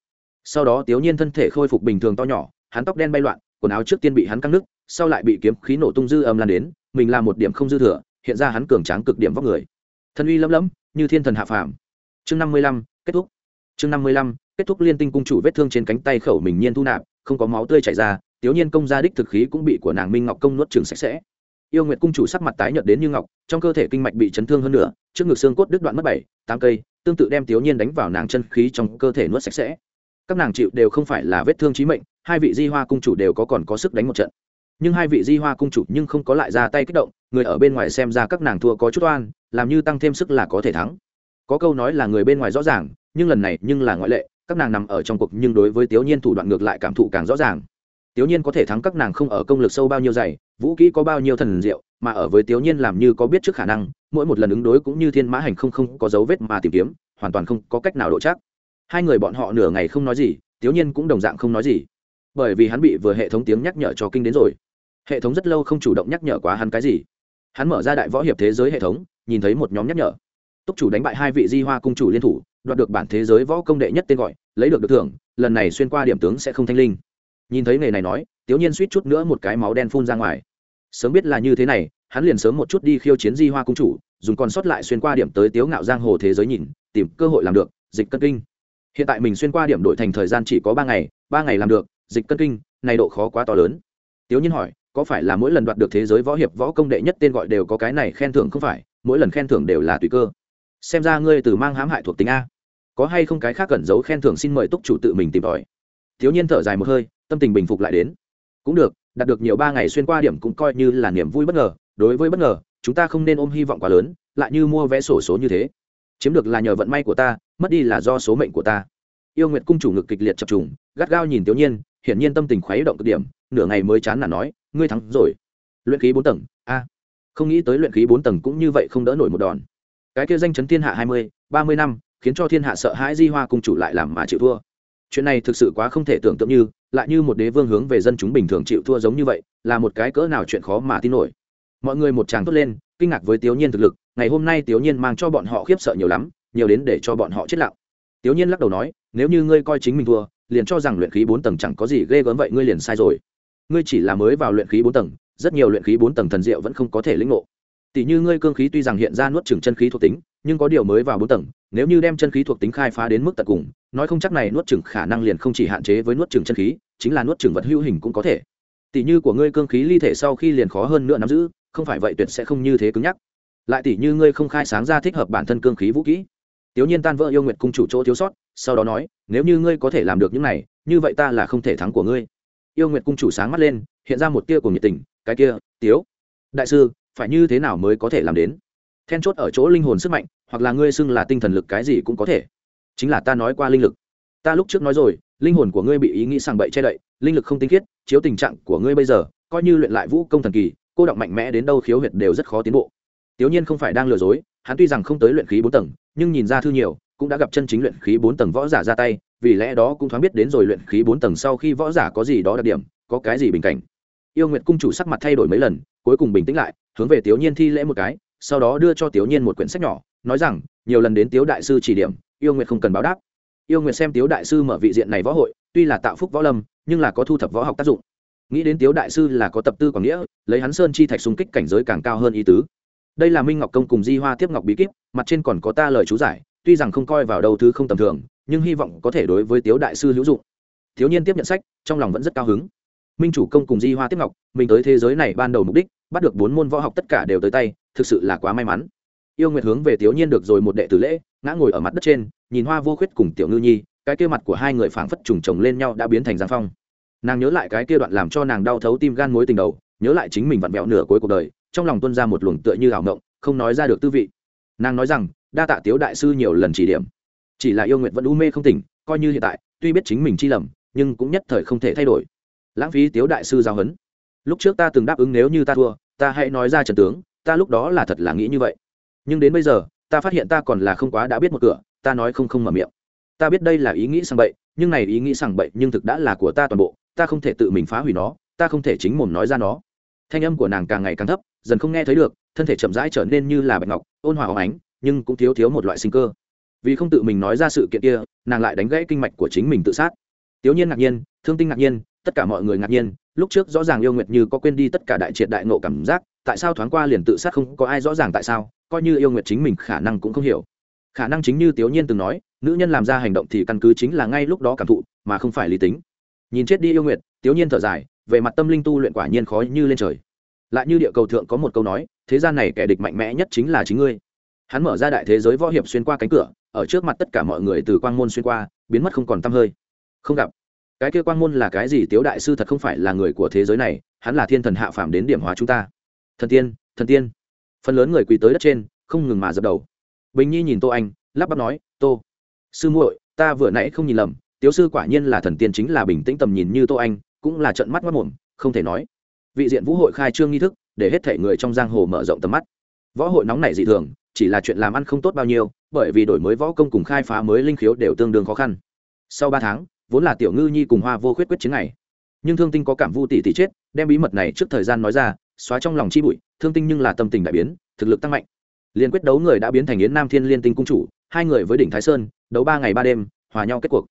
Sau đó tiểu nhiên thân thể khôi phục bình thường to nhỏ, hắn tóc đen bay loạn quần áo trước tiên bị hắn căng nứt, sau lại bị kiếm khí nổ tung dư âm lan đến, mình là một điểm không dư thừa, hiện ra hắn cường tráng cực điểm vóc người. Thân uy lấm lấm như thiên thần hạ phàm. Chương năm mươi lăm, kết thúc. Chương năm mươi lăm, kết thúc liên tinh cung chủ vết thương trên cánh tay khẩu mình nhiên thu nạp, không có máu tươi chảy ra, tiểu nhiên công gia đích thực khí cũng bị của nàng minh ngọc công nuốt trường sạch sẽ. Yêu nguyệt cung chủ sắc mặt tái nhợt đến như ngọc, trong cơ thể kinh mạch bị chấn thương hơn nữa trước ngực xương cốt đứt đoạn mất bảy, tám cây, tương tự đem tiểu nhiên đánh vào nàng chân khí trong cơ thể nuốt sạch sẽ. Các nàng chịu đều không phải là vết thương chí mệnh hai vị di hoa cung chủ đều có còn có sức đánh một trận. Nhưng hai vị di hoa cung chủ nhưng không có lại ra tay kích động, người ở bên ngoài xem ra các nàng thua có chút oan, làm như tăng thêm sức là có thể thắng. Có câu nói là người bên ngoài rõ ràng, nhưng lần này nhưng là ngoại lệ, các nàng nằm ở trong cuộc nhưng đối với tiểu nhiên thủ đoạn ngược lại cảm thụ càng rõ ràng. Tiểu nhiên có thể thắng các nàng không ở công lực sâu bao nhiêu dày, vũ kỹ có bao nhiêu thần diệu, mà ở với tiểu nhiên làm như có biết trước khả năng, mỗi một lần ứng đối cũng như thiên mã hành không không có dấu vết mà tìm kiếm, hoàn toàn không có cách nào độ chắc. Hai người bọn họ nửa ngày không nói gì tiểu nhiên cũng đồng dạng không nói gì bởi vì hắn bị vừa hệ thống tiếng nhắc nhở cho kinh đến rồi. Hệ thống rất lâu không chủ động nhắc nhở quá hắn cái gì. Hắn mở ra đại võ hiệp thế giới hệ thống, nhìn thấy một nhóm nhắc nhở. Túc chủ đánh bại hai vị di hoa cung chủ liên thủ, đoạt được bản thế giới võ công đệ nhất tên gọi, lấy được được thưởng, lần này xuyên qua điểm tướng sẽ không thanh linh. Nhìn thấy nghề này nói tiểu nhiên suýt chút nữa một cái máu đen phun ra ngoài. Sớm biết là như thế này, hắn liền sớm một chút đi khiêu chiến di hoa cung chủ, dùng còn sót lại xuyên qua điểm tới tiếu ngạo giang hồ thế giới nhìn, tìm cơ hội làm được, dịch cất kinh. Hiện tại mình xuyên qua điểm đổi thành thời gian chỉ có ba ngày ba ngày làm được dịch cân kinh, này độ khó quá to lớn. Tiếu nhiên hỏi, có phải là mỗi lần đoạt được thế giới võ hiệp võ công đệ nhất tên gọi đều có cái này khen thưởng không phải, mỗi lần khen thưởng đều là tùy cơ. Xem ra ngươi từ mang hãm hại thuộc tính a. Có hay không cái khác cẩn giấu khen thưởng xin mời túc chủ tự mình tìm tòi. Thiếu nhiên thở dài một hơi, tâm tình bình phục lại đến. Cũng được, đạt được nhiều ba ngày xuyên qua điểm cũng coi như là niềm vui bất ngờ, đối với bất ngờ, chúng ta không nên ôm hy vọng quá lớn, lại như mua vé sổ số như thế. Chiếm được là nhờ vận may của ta, mất đi là do số mệnh của ta. Yêu nguyện cung chủ ngực kịch liệt chập trùng, gắt gao nhìn tiểu nhiên hiển nhiên tâm tình khuấy động cực điểm, nửa ngày mới chán là nói, ngươi thắng rồi. Luyện khí bốn tầng, a. Không nghĩ tới luyện khí bốn tầng cũng như vậy không đỡ nổi một đòn. Cái kia danh chấn thiên hạ hai mươi, ba mươi năm, khiến cho thiên hạ sợ hãi di hoa cung chủ lại làm mà chịu thua. Chuyện này thực sự quá không thể tưởng tượng như, lại như một đế vương hướng về dân chúng bình thường chịu thua giống như vậy, là một cái cỡ nào chuyện khó mà tin nổi. Mọi người một tràng tốt lên, kinh ngạc với tiểu nhiên thực lực, ngày hôm nay tiểu nhiên mang cho bọn họ khiếp sợ nhiều lắm, nhiều đến để cho bọn họ chết lặng. Tiểu nhiên lắc đầu nói, nếu như ngươi coi chính mình thua liền cho rằng luyện khí bốn tầng chẳng có gì ghê gớm vậy, ngươi liền sai rồi. Ngươi chỉ là mới vào luyện khí bốn tầng, rất nhiều luyện khí bốn tầng thần diệu vẫn không có thể lĩnh ngộ. Tỷ như ngươi cương khí tuy rằng hiện ra nuốt chừng chân khí thuộc tính, nhưng có điều mới vào bốn tầng, nếu như đem chân khí thuộc tính khai phá đến mức tận cùng, nói không chắc này nuốt chừng khả năng liền không chỉ hạn chế với nuốt chừng chân khí, chính là nuốt chừng vật hữu hình cũng có thể. Tỷ như của ngươi cương khí ly thể sau khi liền khó hơn nữa nắm giữ, không phải vậy tuyệt sẽ không như thế cứng nhắc. Lại tỷ như ngươi không khai sáng ra thích hợp bản thân cương khí vũ kỹ. Tiểu nhiên tan vỡ yêu nguyệt cung chủ chỗ thiếu sót sau đó nói, nếu như ngươi có thể làm được những này, như vậy ta là không thể thắng của ngươi. Yêu nguyệt cung chủ sáng mắt lên, hiện ra một tia của nhiệt tình, cái kia, tiếu, đại sư, phải như thế nào mới có thể làm đến? Then chốt ở chỗ linh hồn sức mạnh, hoặc là ngươi xưng là tinh thần lực cái gì cũng có thể. Chính là ta nói qua linh lực. Ta lúc trước nói rồi, linh hồn của ngươi bị ý nghĩ sàng bậy che đậy, linh lực không tinh khiết, chiếu tình trạng của ngươi bây giờ, coi như luyện lại vũ công thần kỳ, cô động mạnh mẽ đến đâu khiếu huyệt đều rất khó tiến bộ. Tiểu nhiên không phải đang lừa dối, hắn tuy rằng không tới luyện khí bốn tầng, nhưng nhìn ra thư nhiều cũng đã gặp chân chính luyện khí bốn tầng võ giả ra tay, vì lẽ đó cũng thoáng biết đến rồi luyện khí bốn tầng sau khi võ giả có gì đó đặc điểm, có cái gì bình cảnh. Yêu nguyệt cung chủ sắc mặt thay đổi mấy lần, cuối cùng bình tĩnh lại, hướng về tiểu nhiên thi lễ một cái, sau đó đưa cho tiểu nhiên một quyển sách nhỏ, nói rằng, nhiều lần đến tiếu đại sư chỉ điểm, yêu nguyệt không cần báo đáp. Yêu nguyệt xem tiếu đại sư mở vị diện này võ hội, tuy là tạo phúc võ lâm, nhưng là có thu thập võ học tác dụng. Nghĩ đến tiếu đại sư là có tập tư quảng nghĩa, lấy hắn sơn chi thạch xung kích cảnh giới càng cao hơn ý tứ. Đây là minh ngọc công cùng di hoa tiếp ngọc bí kíp, mặt trên còn có ta lời chú giải tuy rằng không coi vào đầu thứ không tầm thường, nhưng hy vọng có thể đối với tiếu đại sư hữu dụng. Thiếu niên tiếp nhận sách, trong lòng vẫn rất cao hứng. Minh chủ công cùng di hoa tiếp ngọc, mình tới thế giới này ban đầu mục đích, bắt được bốn môn võ học tất cả đều tới tay, thực sự là quá may mắn. Yêu nguyệt hướng về thiếu nhiên được rồi một đệ tử lễ, ngã ngồi ở mặt đất trên, nhìn hoa vô khuyết cùng tiểu ngư nhi, cái kia mặt của hai người phảng phất trùng chồng lên nhau đã biến thành giang phong. Nàng nhớ lại cái kia đoạn làm cho nàng đau thấu tim gan mối tình đầu, nhớ lại chính mình vặn vẹo nửa cuối cuộc đời, trong lòng tuân ra một luồng tựa như ảo ngộng không nói ra được tư vị. Nàng nói rằng đa tạ tiếu đại sư nhiều lần chỉ điểm. Chỉ là yêu nguyện vẫn u mê không tỉnh, coi như hiện tại, tuy biết chính mình chi lầm, nhưng cũng nhất thời không thể thay đổi. Lãng phí tiếu đại sư giao hấn. Lúc trước ta từng đáp ứng nếu như ta thua, ta hãy nói ra trần tướng, ta lúc đó là thật là nghĩ như vậy. Nhưng đến bây giờ, ta phát hiện ta còn là không quá đã biết một cửa, ta nói không không mở miệng. Ta biết đây là ý nghĩ sằng bậy, nhưng này ý nghĩ sằng bậy nhưng thực đã là của ta toàn bộ, ta không thể tự mình phá hủy nó, ta không thể chính mồm nói ra nó. Thanh âm của nàng càng ngày càng thấp, dần không nghe thấy được, thân thể chậm rãi trở nên như là bạch ngọc, ôn hòa óng ánh nhưng cũng thiếu thiếu một loại sinh cơ. Vì không tự mình nói ra sự kiện kia, nàng lại đánh gãy kinh mạch của chính mình tự sát. Tiểu nhiên ngạc nhiên, thương tinh ngạc nhiên, tất cả mọi người ngạc nhiên, lúc trước rõ ràng yêu nguyệt như có quên đi tất cả đại triệt đại ngộ cảm giác, tại sao thoáng qua liền tự sát không có ai rõ ràng tại sao, coi như yêu nguyệt chính mình khả năng cũng không hiểu. Khả năng chính như tiểu nhiên từng nói, nữ nhân làm ra hành động thì căn cứ chính là ngay lúc đó cảm thụ, mà không phải lý tính. Nhìn chết đi yêu nguyệt tiểu nhiên thở dài, về mặt tâm linh tu luyện quả nhiên khó như lên trời. Lại như địa cầu thượng có một câu nói, thế gian này kẻ địch mạnh mẽ nhất chính là chính ngươi hắn mở ra đại thế giới võ hiệp xuyên qua cánh cửa, ở trước mặt tất cả mọi người từ quang môn xuyên qua, biến mất không còn t hơi. Không gặp. Cái kia quang môn là cái gì? Tiếu đại sư thật không phải là người của thế giới này, hắn là thiên thần hạ phàm đến điểm hóa chúng ta. Thần tiên thần tiên. Phần lớn người quỳ tới đất trên, không ngừng mà dập đầu. Bình nhi nhìn tô anh, lắp bắp nói, tô, sư muội, ta vừa nãy không nhìn lầm, tiếu sư quả nhiên là thần tiên chính là bình tĩnh tầm nhìn như tô anh, cũng là trận mắt mất mồm không thể nói. Vị diện vũ hội khai trương nghi thức, để hết thể người trong giang hồ mở rộng tầm mắt. Võ hội nóng nảy dị thường chỉ là chuyện làm ăn không tốt bao nhiêu, bởi vì đổi mới võ công cùng khai phá mới linh khiếu đều tương đương khó khăn. Sau ba tháng, vốn là tiểu ngư nhi cùng hoa vô khuyết quyết chiến này nhưng thương tinh có cảm vu tỷ tỷ chết, đem bí mật này trước thời gian nói ra, xóa trong lòng chi bụi, thương tinh nhưng là tâm tình đại biến, thực lực tăng mạnh. Liên quyết đấu người đã biến thành yến nam thiên liên tinh cung chủ, hai người với đỉnh thái sơn, đấu ba ngày ba đêm, hòa nhau kết cuộc.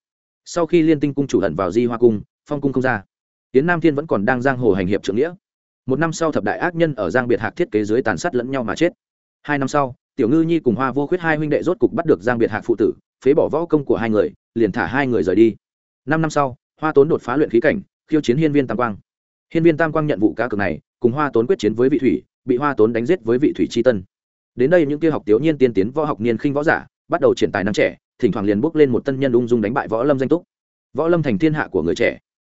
Sau khi liên tinh cung chủ hận vào di hoa cung, phong cung không ra. Yến nam thiên vẫn còn đang giang hồ hành hiệp trưởng nghĩa. Một năm sau thập đại ác nhân ở giang biệt hạc thiết kế dưới tàn sát lẫn nhau mà chết. Hai năm sau tiểu ngư nhi cùng hoa vô khuyết hai huynh đệ rốt cục bắt được giang biệt hạc phụ tử, phế bỏ võ công của hai người, liền thả hai người rời đi. Năm năm sau, hoa tốn đột phá luyện khí cảnh, khiêu chiến hiên viên tam quang. Hiên viên tam quang nhận vụ cá cược này, cùng hoa tốn quyết chiến với vị thủy, bị hoa tốn đánh giết với vị thủy tri tân. Đến đây những kia học tiểu nhiên tiên tiến võ học niên khinh võ giả, bắt đầu triển tài năng trẻ, thỉnh thoảng liền bước lên một tân nhân ung dung đánh bại võ lâm danh túc. Võ lâm thành thiên hạ của người trẻ.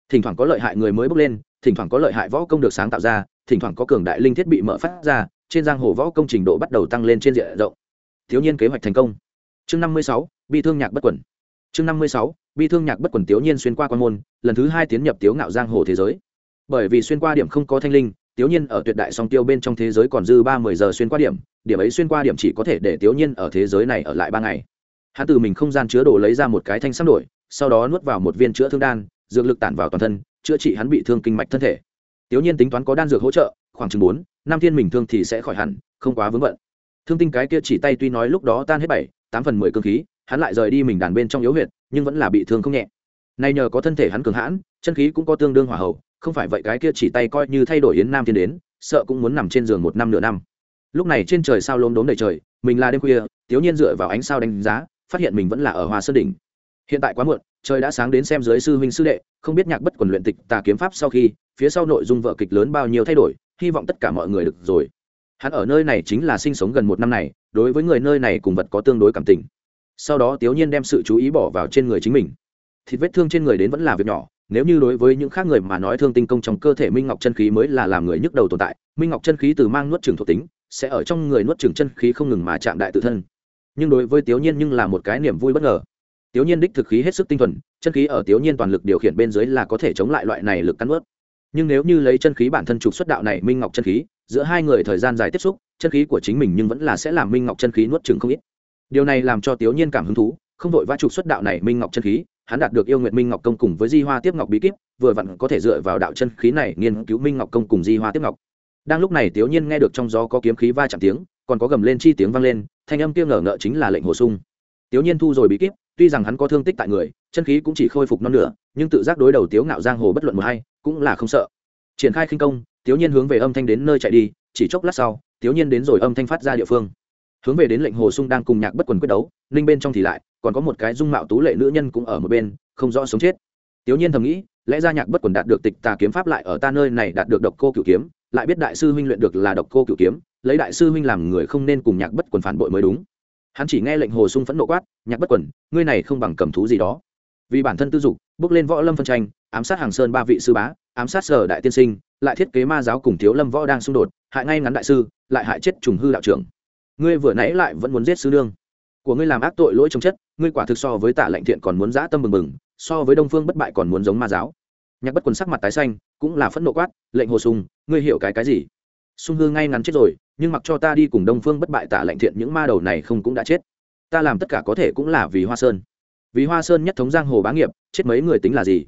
Thỉnh thoảng có lợi hại người mới bước lên, thỉnh thoảng có lợi hại võ công được sáng tạo ra, thỉnh thoảng có cường đại linh thiết bị mở phát ra trên giang hồ võ công trình độ bắt đầu tăng lên trên diện rộng. Thiếu nhiên kế hoạch thành công. Chương năm mươi sáu, bi thương nhạc bất quẩn. Chương năm mươi sáu, bi thương nhạc bất quẩn tiểu nhiên xuyên qua quan môn, lần thứ hai tiến nhập tiếu ngạo giang hồ thế giới. Bởi vì xuyên qua điểm không có thanh linh tiểu nhiên ở tuyệt đại song tiêu bên trong thế giới còn dư ba mươi giờ xuyên qua điểm điểm ấy xuyên qua điểm chỉ có thể để tiểu nhiên ở thế giới này ở lại ba ngày. Hắn từ mình không gian chứa đồ lấy ra một cái thanh sắp đổi, sau đó nuốt vào một viên chữa thương đan, dược lực tản vào toàn thân, chữa trị hắn bị thương kinh mạch thân thể. Tiểu nhiên tính toán có đan dược hỗ trợ, khoảng chừng bốn Nam thiên mình thương thì sẽ khỏi hẳn, không quá vướng bận. Thương tinh cái kia chỉ tay tuy nói lúc đó tan hết bảy, tám phần mười cơ khí, hắn lại rời đi mình đàn bên trong yếu huyệt, nhưng vẫn là bị thương không nhẹ. Nay nhờ có thân thể hắn cường hãn, chân khí cũng có tương đương hỏa hậu, không phải vậy cái kia chỉ tay coi như thay đổi yến nam thiên đến, sợ cũng muốn nằm trên giường một năm nửa năm. Lúc này trên trời sao lốm đốm đầy trời, mình là đêm khuya tiểu nhiên dựa vào ánh sao đánh giá, phát hiện mình vẫn là ở hoa sơn đỉnh hiện tại quá muộn, trời đã sáng đến xem dưới sư huynh sư đệ, không biết nhạc bất quần luyện tịch tà kiếm pháp sau khi, phía sau nội dung vợ kịch lớn bao nhiêu thay đổi, hy vọng tất cả mọi người được rồi. Hắn ở nơi này chính là sinh sống gần một năm này, đối với người nơi này cùng vật có tương đối cảm tình. Sau đó tiểu nhiên đem sự chú ý bỏ vào trên người chính mình. Thịt vết thương trên người đến vẫn là việc nhỏ, nếu như đối với những khác người mà nói thương tinh công trong cơ thể minh ngọc chân khí mới là làm người nhức đầu tồn tại, minh ngọc chân khí từ mang nuốt trường thuộc tính, sẽ ở trong người nuốt trường chân khí không ngừng mà chạm đại tự thân. Nhưng đối với tiểu nhiên nhưng là một cái niềm vui bất ngờ tiểu nhiên đích thực khí hết sức tinh thuần, chân khí ở tiểu nhiên toàn lực điều khiển bên dưới là có thể chống lại loại này lực cắn ướt nhưng nếu như lấy chân khí bản thân trục xuất đạo này minh ngọc chân khí, giữa hai người thời gian dài tiếp xúc, chân khí của chính mình nhưng vẫn là sẽ làm minh ngọc chân khí nuốt chừng không ít. Điều này làm cho tiểu nhiên cảm hứng thú, không vội vã trục xuất đạo này minh ngọc chân khí, hắn đạt được yêu nguyện minh ngọc công cùng với di hoa tiếp ngọc bí kíp, vừa vặn có thể dựa vào đạo chân khí này nghiên cứu minh ngọc công cùng di hoa tiếp ngọc. Đang lúc này tiểu nhiên nghe được trong gió có kiếm khí va chạm tiếng, còn có gầm lên chi tiếng vang lên, thanh âm kia ngờ ngợ chính là lệnh hồ sung tiếu nhiên thu rồi bí kíp, tuy rằng hắn có thương tích tại người, chân khí cũng chỉ khôi phục non nửa, nhưng tự giác đối đầu tiếu ngạo giang hồ bất luận một hay cũng là không sợ. Triển khai khinh công, Tiếu nhiên hướng về âm thanh đến nơi chạy đi, chỉ chốc lát sau, Tiếu nhiên đến rồi âm thanh phát ra địa phương. Hướng về đến lệnh hồ sung đang cùng nhạc bất quần quyết đấu linh bên trong thì lại, còn có một cái dung mạo tú lệ nữ nhân cũng ở một bên, không rõ sống chết. Tiếu nhiên thầm nghĩ, lẽ ra nhạc bất quần đạt được tịch tà kiếm pháp lại ở ta nơi này đạt được độc cô cửu kiếm, lại biết đại sư huynh luyện được là độc cô cửu kiếm, lấy đại sư huynh làm người không nên cùng nhạc bất quần phản bội mới đúng hắn chỉ nghe lệnh hồ sung phẫn nộ quát, nhạc bất quần, ngươi này không bằng cầm thú gì đó. Vì bản thân tư dục, bước lên võ lâm phân tranh, ám sát hàng sơn ba vị sư bá, ám sát sở đại tiên sinh, lại thiết kế ma giáo cùng thiếu lâm võ đang xung đột, hại ngay ngắn đại sư, lại hại chết trùng hư đạo trưởng. Ngươi vừa nãy lại vẫn muốn giết sư nương. Của ngươi làm ác tội lỗi trong chất, ngươi quả thực so với tả lệnh thiện còn muốn dã tâm bừng bừng, so với đông phương bất bại còn muốn giống ma giáo. Nhạc bất quần sắc mặt tái xanh, cũng là phẫn nộ quát, lệnh hồ sung, ngươi hiểu cái cái gì? Sung hư ngay ngắn chết rồi nhưng mặc cho ta đi cùng đông phương bất bại tả lệnh thiện, những ma đầu này không cũng đã chết. Ta làm tất cả có thể cũng là vì hoa sơn. Vì hoa sơn nhất thống giang hồ bá nghiệp, chết mấy người tính là gì?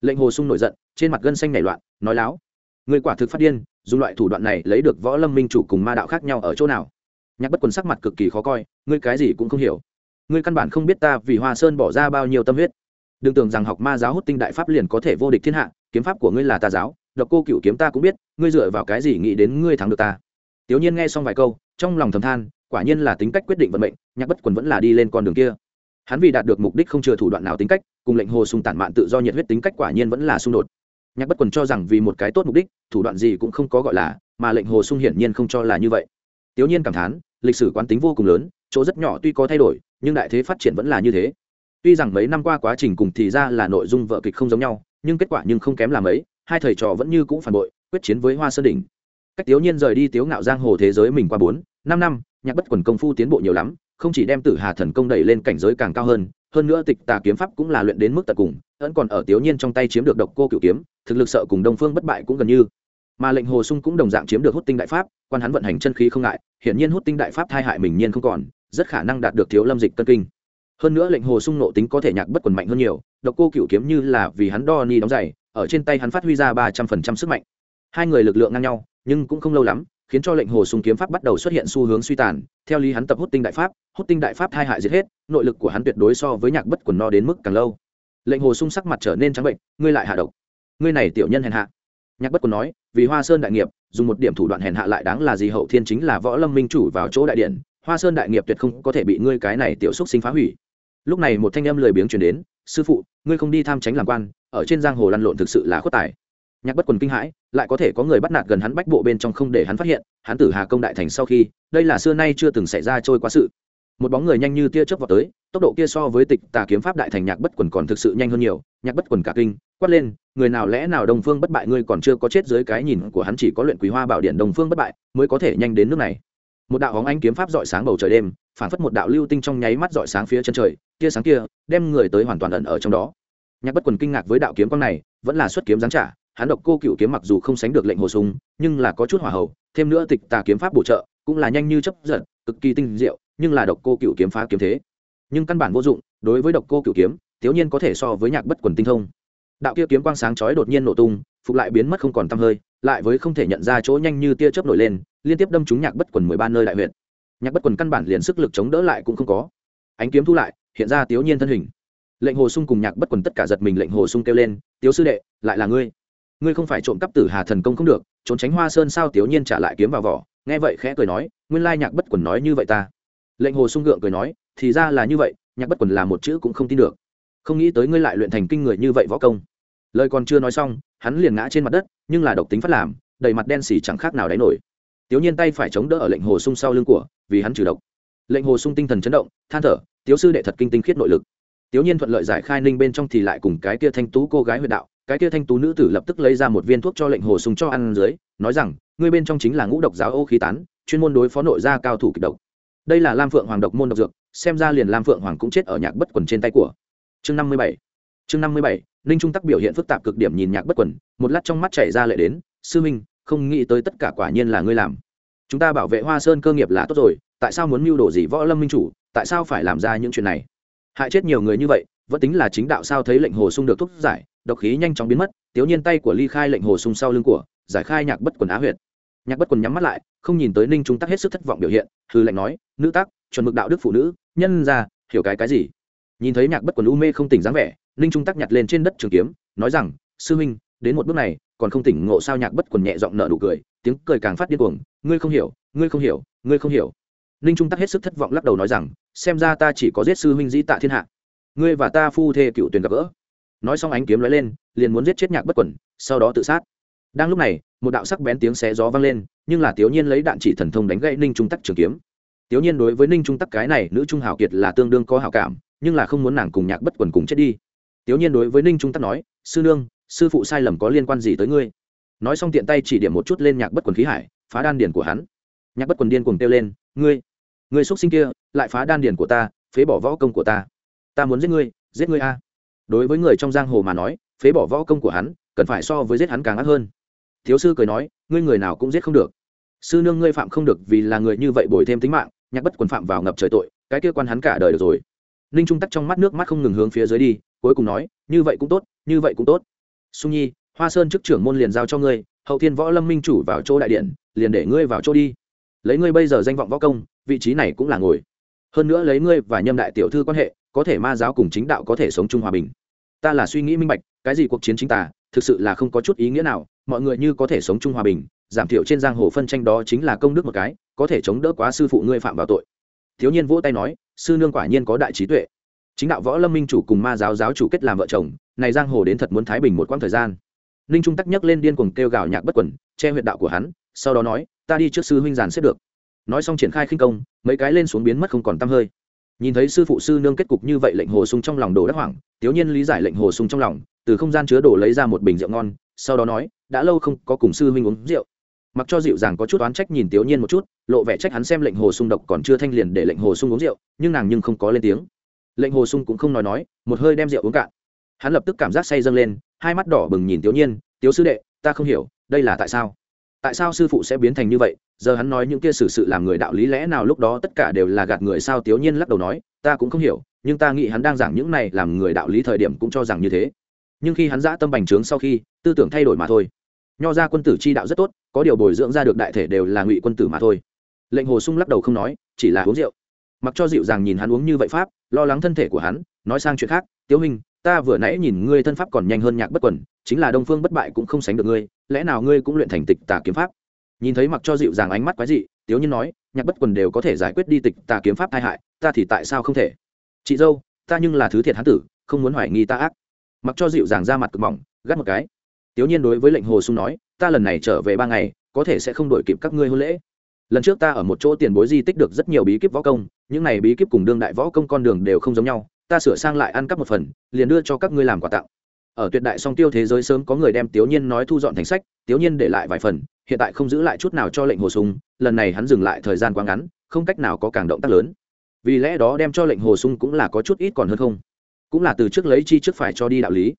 Lệnh hồ sung nổi giận, trên mặt gân xanh nảy loạn, nói láo. Người quả thực phát điên, dùng loại thủ đoạn này lấy được võ lâm minh chủ cùng ma đạo khác nhau ở chỗ nào? Nhạc bất quần sắc mặt cực kỳ khó coi, ngươi cái gì cũng không hiểu. Ngươi căn bản không biết ta vì hoa sơn bỏ ra bao nhiêu tâm huyết. Đừng tưởng rằng học ma giáo hút tinh đại pháp liền có thể vô địch thiên hạ, kiếm pháp của ngươi là ta giáo, độc cô cựu kiếm ta cũng biết, ngươi dựa vào cái gì nghĩ đến ngươi thắng được ta? Tiểu nhiên nghe xong vài câu, trong lòng thầm than, quả nhiên là tính cách quyết định vận mệnh, nhạc bất quần vẫn là đi lên con đường kia. Hắn vì đạt được mục đích không chừa thủ đoạn nào tính cách, cùng lệnh hồ sung tản mạn tự do nhiệt huyết tính cách quả nhiên vẫn là xung đột. Nhạc bất quần cho rằng vì một cái tốt mục đích, thủ đoạn gì cũng không có gọi là, mà lệnh hồ sung hiển nhiên không cho là như vậy. Tiểu nhiên cảm thán, lịch sử quán tính vô cùng lớn, chỗ rất nhỏ tuy có thay đổi, nhưng đại thế phát triển vẫn là như thế. Tuy rằng mấy năm qua quá trình cùng thì ra là nội dung vợ kịch không giống nhau, nhưng kết quả nhưng không kém là mấy, hai thầy trò vẫn như cũ phản bội, quyết chiến với hoa sơn đỉnh cách tiếu nhiên rời đi tiếu ngạo giang hồ thế giới mình qua bốn, năm năm, nhạc bất quần công phu tiến bộ nhiều lắm, không chỉ đem tử hà thần công đẩy lên cảnh giới càng cao hơn hơn nữa tịch tà kiếm pháp cũng là luyện đến mức tận cùng vẫn còn ở tiếu nhiên trong tay chiếm được độc cô cựu kiếm, thực lực sợ cùng đông phương bất bại cũng gần như. Mà lệnh hồ sung cũng đồng dạng chiếm được hút tinh đại pháp, quan hắn vận hành chân khí không ngại, hiển nhiên hút tinh đại pháp thai hại mình nhiên không còn, rất khả năng đạt được thiếu lâm dịch cân kinh. Hơn nữa lệnh hồ sung nộ tính có thể nhạc bất quần mạnh hơn nhiều, độc cô cựu kiếm như là vì hắn đo ni đóng giày, ở trên tay hắn phát huy ra ba trăm phần trăm sức mạnh hai người lực lượng ngang nhau, nhưng cũng không lâu lắm, khiến cho lệnh hồ sung kiếm pháp bắt đầu xuất hiện xu hướng suy tàn. Theo lý hắn tập hút tinh đại pháp, hút tinh đại pháp hai hại giết hết, nội lực của hắn tuyệt đối so với nhạc bất quần no đến mức càng lâu. Lệnh hồ sung sắc mặt trở nên trắng bệnh, ngươi lại hạ độc. Ngươi này tiểu nhân hèn hạ. Nhạc bất quần nói, vì hoa sơn đại nghiệp, dùng một điểm thủ đoạn hèn hạ lại đáng là gì hậu thiên chính là võ lâm minh chủ vào chỗ đại điện, hoa sơn đại nghiệp tuyệt không có thể bị ngươi cái này tiểu xúc sinh phá hủy. Lúc này một thanh âm lười biếng chuyển đến, sư phụ, ngươi không đi tham tránh làm quan, ở trên giang hồ lăn lộn thực sự là khuất tài nhạc bất quần kinh hãi, lại có thể có người bắt nạt gần hắn bách bộ bên trong không để hắn phát hiện, hắn tử hà công đại thành sau khi, đây là xưa nay chưa từng xảy ra trôi qua sự. Một bóng người nhanh như tia chớp vào tới, tốc độ kia so với tịch tà kiếm pháp đại thành nhạc bất quần còn thực sự nhanh hơn nhiều, nhạc bất quần cả kinh, quát lên, người nào lẽ nào đồng phương bất bại ngươi còn chưa có chết dưới cái nhìn của hắn chỉ có luyện quý hoa bảo điện đồng phương bất bại mới có thể nhanh đến nước này. Một đạo hóng ánh kiếm pháp dọi sáng bầu trời đêm, phản phất một đạo lưu tinh trong nháy mắt dọi sáng phía chân trời, tia sáng kia đem người tới hoàn toàn ẩn ở trong đó. Nhạc bất quần kinh ngạc với đạo kiếm quang này, vẫn là xuất kiếm giáng trả hắn độc cô cựu kiếm mặc dù không sánh được lệnh hồ sung, nhưng là có chút hỏa hậu thêm nữa tịch tà kiếm pháp bổ trợ, cũng là nhanh như chấp giật, cực kỳ tinh diệu, nhưng là độc cô cựu kiếm phá kiếm thế. Nhưng căn bản vô dụng, đối với độc cô cựu kiếm, thiếu nhiên có thể so với nhạc bất quần tinh thông. Đạo kia kiếm quang sáng chói đột nhiên nổ tung, phục lại biến mất không còn tăm hơi, lại với không thể nhận ra chỗ nhanh như tia chớp nổi lên, liên tiếp đâm trúng nhạc bất quần mười ba nơi đại huyện nhạc bất quần căn bản liền sức lực chống đỡ lại cũng không có. Ánh kiếm thu lại, hiện ra thiếu nhiên thân hình. Lệnh hồ sung cùng nhạc bất quần tất cả giật mình, lệnh hồ sung kêu lên tiếu sư đệ, lại là ngươi ngươi không phải trộm cắp tử hà thần công không được, trốn tránh hoa sơn sao tiểu nhiên trả lại kiếm vào vỏ. Nghe vậy khẽ cười nói, nguyên lai nhạc bất quần nói như vậy ta. Lệnh hồ sung gượng cười nói, thì ra là như vậy, nhạc bất quần là một chữ cũng không tin được. Không nghĩ tới ngươi lại luyện thành kinh người như vậy võ công. Lời còn chưa nói xong, hắn liền ngã trên mặt đất, nhưng là độc tính phát làm, đầy mặt đen xỉ chẳng khác nào đáy nổi. Tiểu nhiên tay phải chống đỡ ở lệnh hồ sung sau lưng của, vì hắn trừ độc. Lệnh hồ sung tinh thần chấn động, than thở, Tiểu sư đệ thật kinh tinh khiết nội lực. Tiểu nhiên thuận lợi giải khai ninh bên trong thì lại cùng cái kia thanh tú cô gái huyệt đạo cái kia thanh tú nữ tử lập tức lấy ra một viên thuốc cho lệnh hồ sung cho ăn dưới, nói rằng, ngươi bên trong chính là ngũ độc giáo ô khí tán, chuyên môn đối phó nội gia cao thủ kịch độc. Đây là lam phượng hoàng độc môn độc dược, xem ra liền lam phượng hoàng cũng chết ở nhạc bất quần trên tay của. Chương năm mươi bảy. Chương năm mươi bảy, ninh trung tắc biểu hiện phức tạp cực điểm nhìn nhạc bất quần, một lát trong mắt chảy ra lệ đến, sư minh, không nghĩ tới tất cả quả nhiên là ngươi làm. Chúng ta bảo vệ hoa sơn cơ nghiệp là tốt rồi, tại sao muốn mưu đồ gì võ lâm minh chủ, tại sao phải làm ra những chuyện này? Hại chết nhiều người như vậy, vẫn tính là chính đạo sao thấy lệnh hồ sung được thuốc giải độc khí nhanh chóng biến mất tiểu nhiên tay của ly khai lệnh hồ sung sau lưng của, giải khai nhạc bất quần á huyệt. Nhạc bất quần nhắm mắt lại, không nhìn tới ninh trung tắc hết sức thất vọng biểu hiện hư lệnh nói, nữ tắc, chuẩn mực đạo đức phụ nữ, nhân ra, hiểu cái cái gì? Nhìn thấy nhạc bất quần u mê không tỉnh dáng vẻ, ninh trung tắc nhặt lên trên đất trường kiếm, nói rằng, sư huynh, đến một bước này, còn không tỉnh ngộ sao nhạc bất quần nhẹ giọng nở nụ cười, tiếng cười càng phát điên cuồng, ngươi không hiểu, ngươi không hiểu, ngươi không hiểu. Ninh trung tắc hết sức thất vọng lắc đầu nói rằng, xem ra ta chỉ có giết sư huynh dĩ tạ thiên hạ. Ngươi và ta phu thê cựu tuyển gặp gỡ nói xong ánh kiếm lóe lên, liền muốn giết chết nhạc bất quẩn, sau đó tự sát. Đang lúc này, một đạo sắc bén tiếng xé gió vang lên, nhưng là tiểu nhiên lấy đạn chỉ thần thông đánh gãy ninh trung tắc trường kiếm. Tiểu nhiên đối với ninh trung tắc cái này nữ trung hào kiệt là tương đương có hảo cảm, nhưng là không muốn nàng cùng nhạc bất quần cùng chết đi. Tiểu nhiên đối với ninh trung tắc nói, sư nương, sư phụ sai lầm có liên quan gì tới ngươi? Nói xong tiện tay chỉ điểm một chút lên nhạc bất quần khí hải, phá đan điển của hắn. Nhạc bất quần điên cuồng kêu lên, ngươi ngươi xuất sinh kia, lại phá đan điển của ta, phế bỏ võ công của ta. Ta muốn giết ngươi giết ngươi a đối với người trong giang hồ mà nói, phế bỏ võ công của hắn, cần phải so với giết hắn càng ác hơn. Thiếu sư cười nói, ngươi người nào cũng giết không được. Sư nương ngươi phạm không được vì là người như vậy bồi thêm tính mạng, nhạc bất quần phạm vào ngập trời tội, cái kia quan hắn cả đời được rồi. Ninh trung tắc trong mắt nước mắt không ngừng hướng phía dưới đi, cuối cùng nói, như vậy cũng tốt, như vậy cũng tốt. Sung nhi, hoa sơn chức trưởng môn liền giao cho ngươi, hậu thiên võ lâm minh chủ vào chỗ đại điện, liền để ngươi vào chỗ đi. Lấy ngươi bây giờ danh vọng võ công, vị trí này cũng là ngồi. Hơn nữa lấy ngươi và nhâm đại tiểu thư quan hệ có thể ma giáo cùng chính đạo có thể sống chung hòa bình. Ta là suy nghĩ minh bạch, cái gì cuộc chiến chính tà, thực sự là không có chút ý nghĩa nào, mọi người như có thể sống chung hòa bình, giảm thiểu trên giang hồ phân tranh đó chính là công đức một cái, có thể chống đỡ quá sư phụ ngươi phạm vào tội. Thiếu nhiên vỗ tay nói, sư nương quả nhiên có đại trí tuệ. Chính đạo võ lâm minh chủ cùng ma giáo giáo chủ kết làm vợ chồng, này giang hồ đến thật muốn thái bình một quãng thời gian. Ninh trung tắc nhấc lên điên cuồng kêu gào nhạc bất quẩn che huyệt đạo của hắn, sau đó nói, ta đi trước sư huynh giàn xếp được. Nói xong triển khai khinh công, mấy cái lên xuống biến mất không còn tăm hơi nhìn thấy sư phụ sư nương kết cục như vậy lệnh hồ sung trong lòng đồ đắc hoảng tiểu nhiên lý giải lệnh hồ sung trong lòng, từ không gian chứa đồ lấy ra một bình rượu ngon, sau đó nói, đã lâu không có cùng sư huynh uống rượu. Mặc cho dịu dàng có chút oán trách nhìn tiểu nhiên một chút, lộ vẻ trách hắn xem lệnh hồ sung độc còn chưa thanh liền để lệnh hồ sung uống rượu, nhưng nàng nhưng không có lên tiếng. Lệnh hồ sung cũng không nói nói, một hơi đem rượu uống cạn. Hắn lập tức cảm giác say dâng lên, hai mắt đỏ bừng nhìn tiểu nhiên tiểu sư đệ, ta không hiểu, đây là tại sao? Tại sao sư phụ sẽ biến thành như vậy? Giờ hắn nói những kia xử sự làm người đạo lý lẽ nào lúc đó tất cả đều là gạt người sao tiểu nhiên lắc đầu nói, ta cũng không hiểu, nhưng ta nghĩ hắn đang giảng những này làm người đạo lý thời điểm cũng cho rằng như thế. Nhưng khi hắn giã tâm bành trướng sau khi, tư tưởng thay đổi mà thôi. Nho ra quân tử chi đạo rất tốt, có điều bồi dưỡng ra được đại thể đều là ngụy quân tử mà thôi. Lệnh hồ sung lắc đầu không nói, chỉ là uống rượu. Mặc cho dịu dàng nhìn hắn uống như vậy pháp, lo lắng thân thể của hắn, nói sang chuyện khác, tiếu hình ta vừa nãy nhìn ngươi thân pháp còn nhanh hơn nhạc bất quần, chính là đông phương bất bại cũng không sánh được ngươi, lẽ nào ngươi cũng luyện thành tịch tà kiếm pháp? Nhìn thấy mặc cho dịu dàng ánh mắt quái dị, tiếu nhiên nói, nhạc bất quần đều có thể giải quyết đi tịch tà kiếm pháp tai hại, ta thì tại sao không thể? Chị dâu, ta nhưng là thứ thiệt hán tử, không muốn hoài nghi ta ác. Mặc cho dịu dàng ra mặt cực mỏng, gắt một cái. Tiếu nhiên đối với lệnh hồ sung nói, ta lần này trở về ba ngày, có thể sẽ không đổi kịp các ngươi hôn lễ. Lần trước ta ở một chỗ tiền bối di tích được rất nhiều bí kíp võ công, những này bí kíp cùng đương đại võ công con đường đều không giống nhau, ta sửa sang lại ăn cắp một phần, liền đưa cho các ngươi làm quà tặng ở tuyệt đại song tiêu thế giới sớm có người đem tiểu nhiên nói thu dọn thành sách tiểu nhiên để lại vài phần, hiện tại không giữ lại chút nào cho lệnh hồ sung, lần này hắn dừng lại thời gian quá ngắn, không cách nào có càng động tác lớn. Vì lẽ đó đem cho lệnh hồ sung cũng là có chút ít còn hơn không. Cũng là từ trước lấy chi trước phải cho đi đạo lý.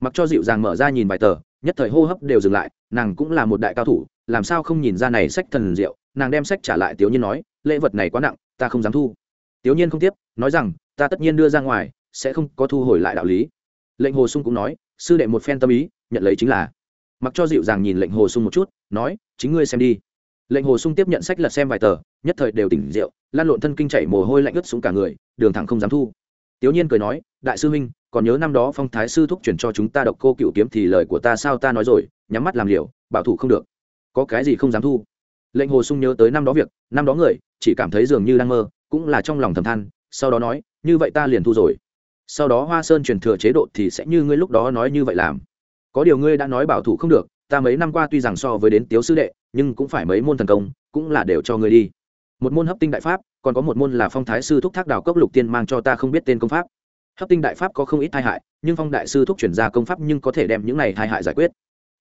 Mặc cho dịu dàng mở ra nhìn vài tờ, nhất thời hô hấp đều dừng lại, nàng cũng là một đại cao thủ, làm sao không nhìn ra này sách thần diệu, nàng đem sách trả lại tiểu nhiên nói, lễ vật này quá nặng, ta không dám thu. Tiểu nhiên không tiếp, nói rằng, ta tất nhiên đưa ra ngoài, sẽ không có thu hồi lại đạo lý lệnh hồ sung cũng nói, sư đệ một phen tâm ý, nhận lấy chính là. Mặc cho dịu dàng nhìn lệnh hồ sung một chút, nói, chính ngươi xem đi. Lệnh hồ sung tiếp nhận sách lật xem vài tờ, nhất thời đều tỉnh rượu, lan lộn thân kinh chảy mồ hôi lạnh ướt xuống cả người, đường thẳng không dám thu. Tiểu nhiên cười nói, đại sư huynh, còn nhớ năm đó phong thái sư thúc chuyển cho chúng ta độc cô cựu kiếm thì lời của ta sao ta nói rồi, nhắm mắt làm liều, bảo thủ không được. Có cái gì không dám thu? Lệnh hồ sung nhớ tới năm đó việc, năm đó người, chỉ cảm thấy dường như đang mơ, cũng là trong lòng thầm than, sau đó nói, như vậy ta liền thu rồi sau đó hoa sơn truyền thừa chế độ thì sẽ như ngươi lúc đó nói như vậy làm. Có điều ngươi đã nói bảo thủ không được, ta mấy năm qua tuy rằng so với đến tiếu sư đệ, nhưng cũng phải mấy môn thần công, cũng là đều cho ngươi đi. Một môn hấp tinh đại pháp, còn có một môn là phong thái sư thúc thác đào cốc lục tiên mang cho ta không biết tên công pháp. Hấp tinh đại pháp có không ít tai hại, nhưng phong đại sư thúc chuyển ra công pháp nhưng có thể đem những này tai hại giải quyết.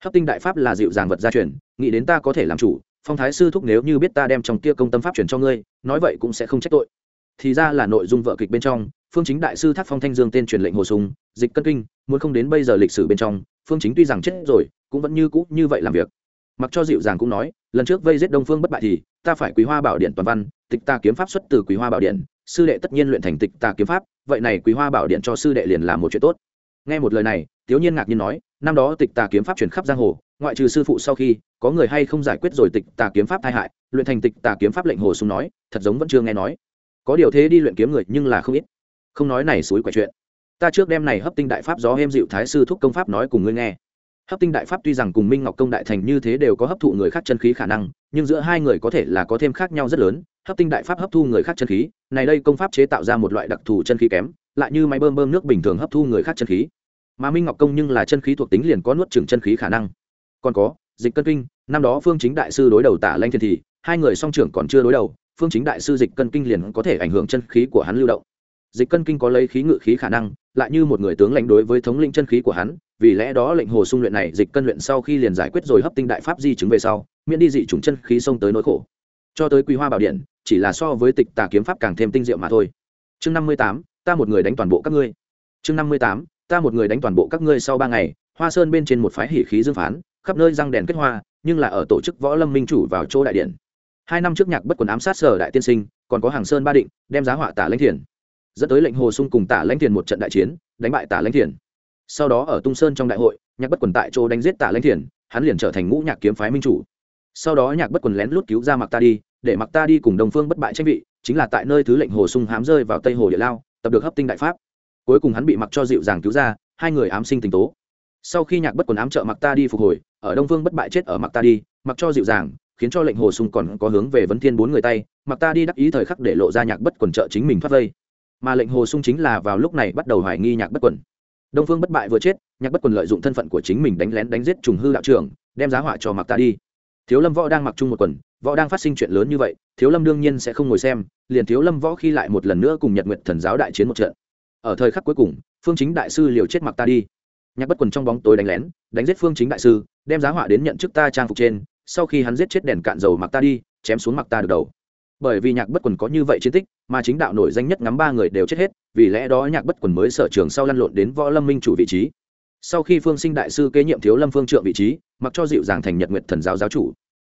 Hấp tinh đại pháp là dịu dàng vật gia truyền, nghĩ đến ta có thể làm chủ, phong thái sư thúc nếu như biết ta đem trong kia công tâm pháp chuyển cho ngươi, nói vậy cũng sẽ không trách tội. Thì ra là nội dung vợ kịch bên trong phương chính đại sư thác phong thanh dương tên truyền lệnh hồ sùng, dịch cân kinh muốn không đến bây giờ lịch sử bên trong phương chính tuy rằng chết rồi cũng vẫn như cũ như vậy làm việc. Mặc cho dịu dàng cũng nói lần trước vây giết đông phương bất bại thì ta phải quý hoa bảo điện toàn văn tịch ta kiếm pháp xuất từ quý hoa bảo điện sư đệ tất nhiên luyện thành tịch ta kiếm pháp vậy này quý hoa bảo điện cho sư đệ liền làm một chuyện tốt. Nghe một lời này tiếu nhiên ngạc nhiên nói năm đó tịch tà kiếm pháp truyền khắp giang hồ ngoại trừ sư phụ sau khi có người hay không giải quyết rồi tịch tà kiếm pháp tai hại luyện thành tịch tà kiếm pháp lệnh hồ sung nói thật giống vẫn chưa nghe nói. Có điều thế đi luyện kiếm người nhưng là không ít không nói này suối quậy chuyện. Ta trước đem này hấp tinh đại pháp gió êm dịu thái sư thúc công pháp nói cùng ngươi nghe. Hấp tinh đại pháp tuy rằng cùng minh ngọc công đại thành như thế đều có hấp thụ người khác chân khí khả năng, nhưng giữa hai người có thể là có thêm khác nhau rất lớn. Hấp tinh đại pháp hấp thu người khác chân khí, này đây công pháp chế tạo ra một loại đặc thù chân khí kém, lại như máy bơm bơm nước bình thường hấp thu người khác chân khí. Mà minh ngọc công nhưng là chân khí thuộc tính liền có nuốt trừng chân khí khả năng. Còn có, dịch cân kinh, năm đó phương chính đại sư đối đầu tả lanh thiên thì, hai người song trưởng còn chưa đối đầu, phương chính đại sư dịch cân kinh liền có thể ảnh hưởng chân khí của hắn lưu động dịch cân kinh có lấy khí ngự khí khả năng, lại như một người tướng lãnh đối với thống lĩnh chân khí của hắn, vì lẽ đó lệnh hồ sung luyện này, dịch cân luyện sau khi liền giải quyết rồi hấp tinh đại pháp di chứng về sau, miễn đi dị chủng chân khí xông tới nỗi khổ. Cho tới quý hoa bảo điện, chỉ là so với tịch tà kiếm pháp càng thêm tinh diệu mà thôi. Chương năm mươi tám, ta một người đánh toàn bộ các ngươi. Chương năm mươi tám, ta một người đánh toàn bộ các ngươi sau ba ngày, hoa sơn bên trên một phái hỉ khí dương phán, khắp nơi răng đèn kết hoa, nhưng là ở tổ chức võ lâm minh chủ vào chỗ đại điện. Hai năm trước nhạc bất quần ám sát sở đại tiên sinh, còn có hàng sơn ba định, đem giá họa tả lãnh thiền dẫn tới lệnh hồ sung cùng tả lãnh thiền một trận đại chiến, đánh bại tả lãnh thiền. Sau đó ở tung sơn trong đại hội, nhạc bất quần tại chỗ đánh giết tả lãnh thiền, hắn liền trở thành ngũ nhạc kiếm phái minh chủ. Sau đó nhạc bất quần lén lút cứu ra mặc ta đi, để mặc ta đi cùng đồng phương bất bại tranh vị, chính là tại nơi thứ lệnh hồ sung hám rơi vào tây hồ địa lao, tập được hấp tinh đại pháp. Cuối cùng hắn bị mặc cho dịu dàng cứu ra, hai người ám sinh tình tố. Sau khi nhạc bất quần ám trợ mặc ta đi phục hồi, ở đông phương bất bại chết ở mặc ta đi mặc cho dịu dàng khiến cho lệnh hồ sung còn có hướng về vấn thiên bốn người tay mặc ta đi đắc ý thời khắc để lộ ra nhạc bất quần trợ chính mình thoát vây mà lệnh hồ sung chính là vào lúc này bắt đầu hoài nghi nhạc bất quần. Đông phương bất bại vừa chết, nhạc bất quần lợi dụng thân phận của chính mình đánh lén đánh giết trùng hư đạo trưởng, đem giá họa cho mặc ta đi. Thiếu lâm võ đang mặc chung một quần, võ đang phát sinh chuyện lớn như vậy, thiếu lâm đương nhiên sẽ không ngồi xem, liền thiếu lâm võ khi lại một lần nữa cùng nhật nguyện thần giáo đại chiến một trận. Ở thời khắc cuối cùng, phương chính đại sư liều chết mặc ta đi. Nhạc bất quần trong bóng tối đánh lén, đánh giết phương chính đại sư, đem giá họa đến nhận chức ta trang phục trên, sau khi hắn giết chết đèn cạn dầu mặc ta đi, chém xuống mặc ta được đầu bởi vì nhạc bất quần có như vậy chiến tích, mà chính đạo nổi danh nhất ngắm ba người đều chết hết, vì lẽ đó nhạc bất quần mới sở trường sau lăn lộn đến võ lâm minh chủ vị trí. Sau khi phương sinh đại sư kế nhiệm thiếu lâm phương trượng vị trí, mặc cho dịu dàng thành nhật nguyện thần giáo giáo chủ.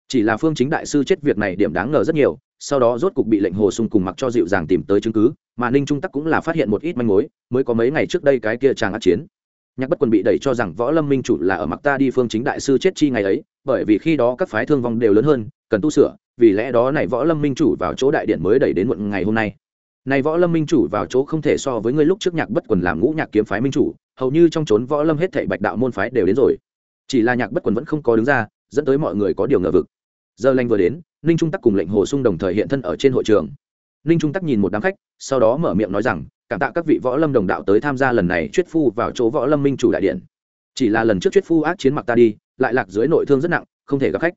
Chỉ là phương chính đại sư chết việc này điểm đáng ngờ rất nhiều, sau đó rốt cục bị lệnh hồ sung cùng mặc cho dịu dàng tìm tới chứng cứ, mà ninh trung tắc cũng là phát hiện một ít manh mối, mới có mấy ngày trước đây cái kia chàng át chiến. Nhạc bất quần bị đẩy cho rằng võ lâm minh chủ là ở mặc ta đi phương chính đại sư chết chi ngày ấy, bởi vì khi đó các phái thương vong đều lớn hơn, cần tu sửa vì lẽ đó này võ lâm minh chủ vào chỗ đại điện mới đẩy đến muộn ngày hôm nay. Này võ lâm minh chủ vào chỗ không thể so với ngươi lúc trước nhạc bất quần làm ngũ nhạc kiếm phái minh chủ, hầu như trong trốn võ lâm hết thảy bạch đạo môn phái đều đến rồi. Chỉ là nhạc bất quần vẫn không có đứng ra, dẫn tới mọi người có điều ngờ vực. Giờ lanh vừa đến, ninh trung tắc cùng lệnh hồ sung đồng thời hiện thân ở trên hội trường. Ninh trung tắc nhìn một đám khách, sau đó mở miệng nói rằng, cảm tạ các vị võ lâm đồng đạo tới tham gia lần này chuyết phu vào chỗ võ lâm minh chủ đại điện. Chỉ là lần trước chuyết phu ác chiến mặc ta đi, lại lạc dưới nội thương rất nặng, không thể gặp khách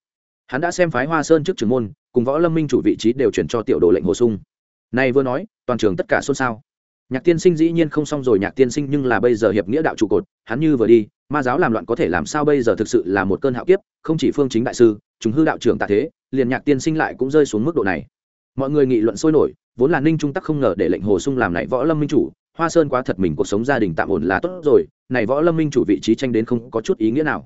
hắn đã xem phái hoa sơn trước trường môn, cùng võ lâm minh chủ vị trí đều chuyển cho tiểu đồ lệnh hồ sung. Này vừa nói, toàn trường tất cả xôn xao. Nhạc tiên sinh dĩ nhiên không xong rồi nhạc tiên sinh, nhưng là bây giờ hiệp nghĩa đạo trụ cột, hắn như vừa đi, ma giáo làm loạn có thể làm sao bây giờ thực sự là một cơn hạo kiếp, không chỉ phương chính đại sư chúng hư đạo trưởng tạ thế, liền nhạc tiên sinh lại cũng rơi xuống mức độ này. Mọi người nghị luận sôi nổi, vốn là ninh trung tắc không ngờ để lệnh hồ sung làm này võ lâm minh chủ, hoa sơn quá thật mình cuộc sống gia đình tạm ổn là tốt rồi, này võ lâm minh chủ vị trí tranh đến không có chút ý nghĩa nào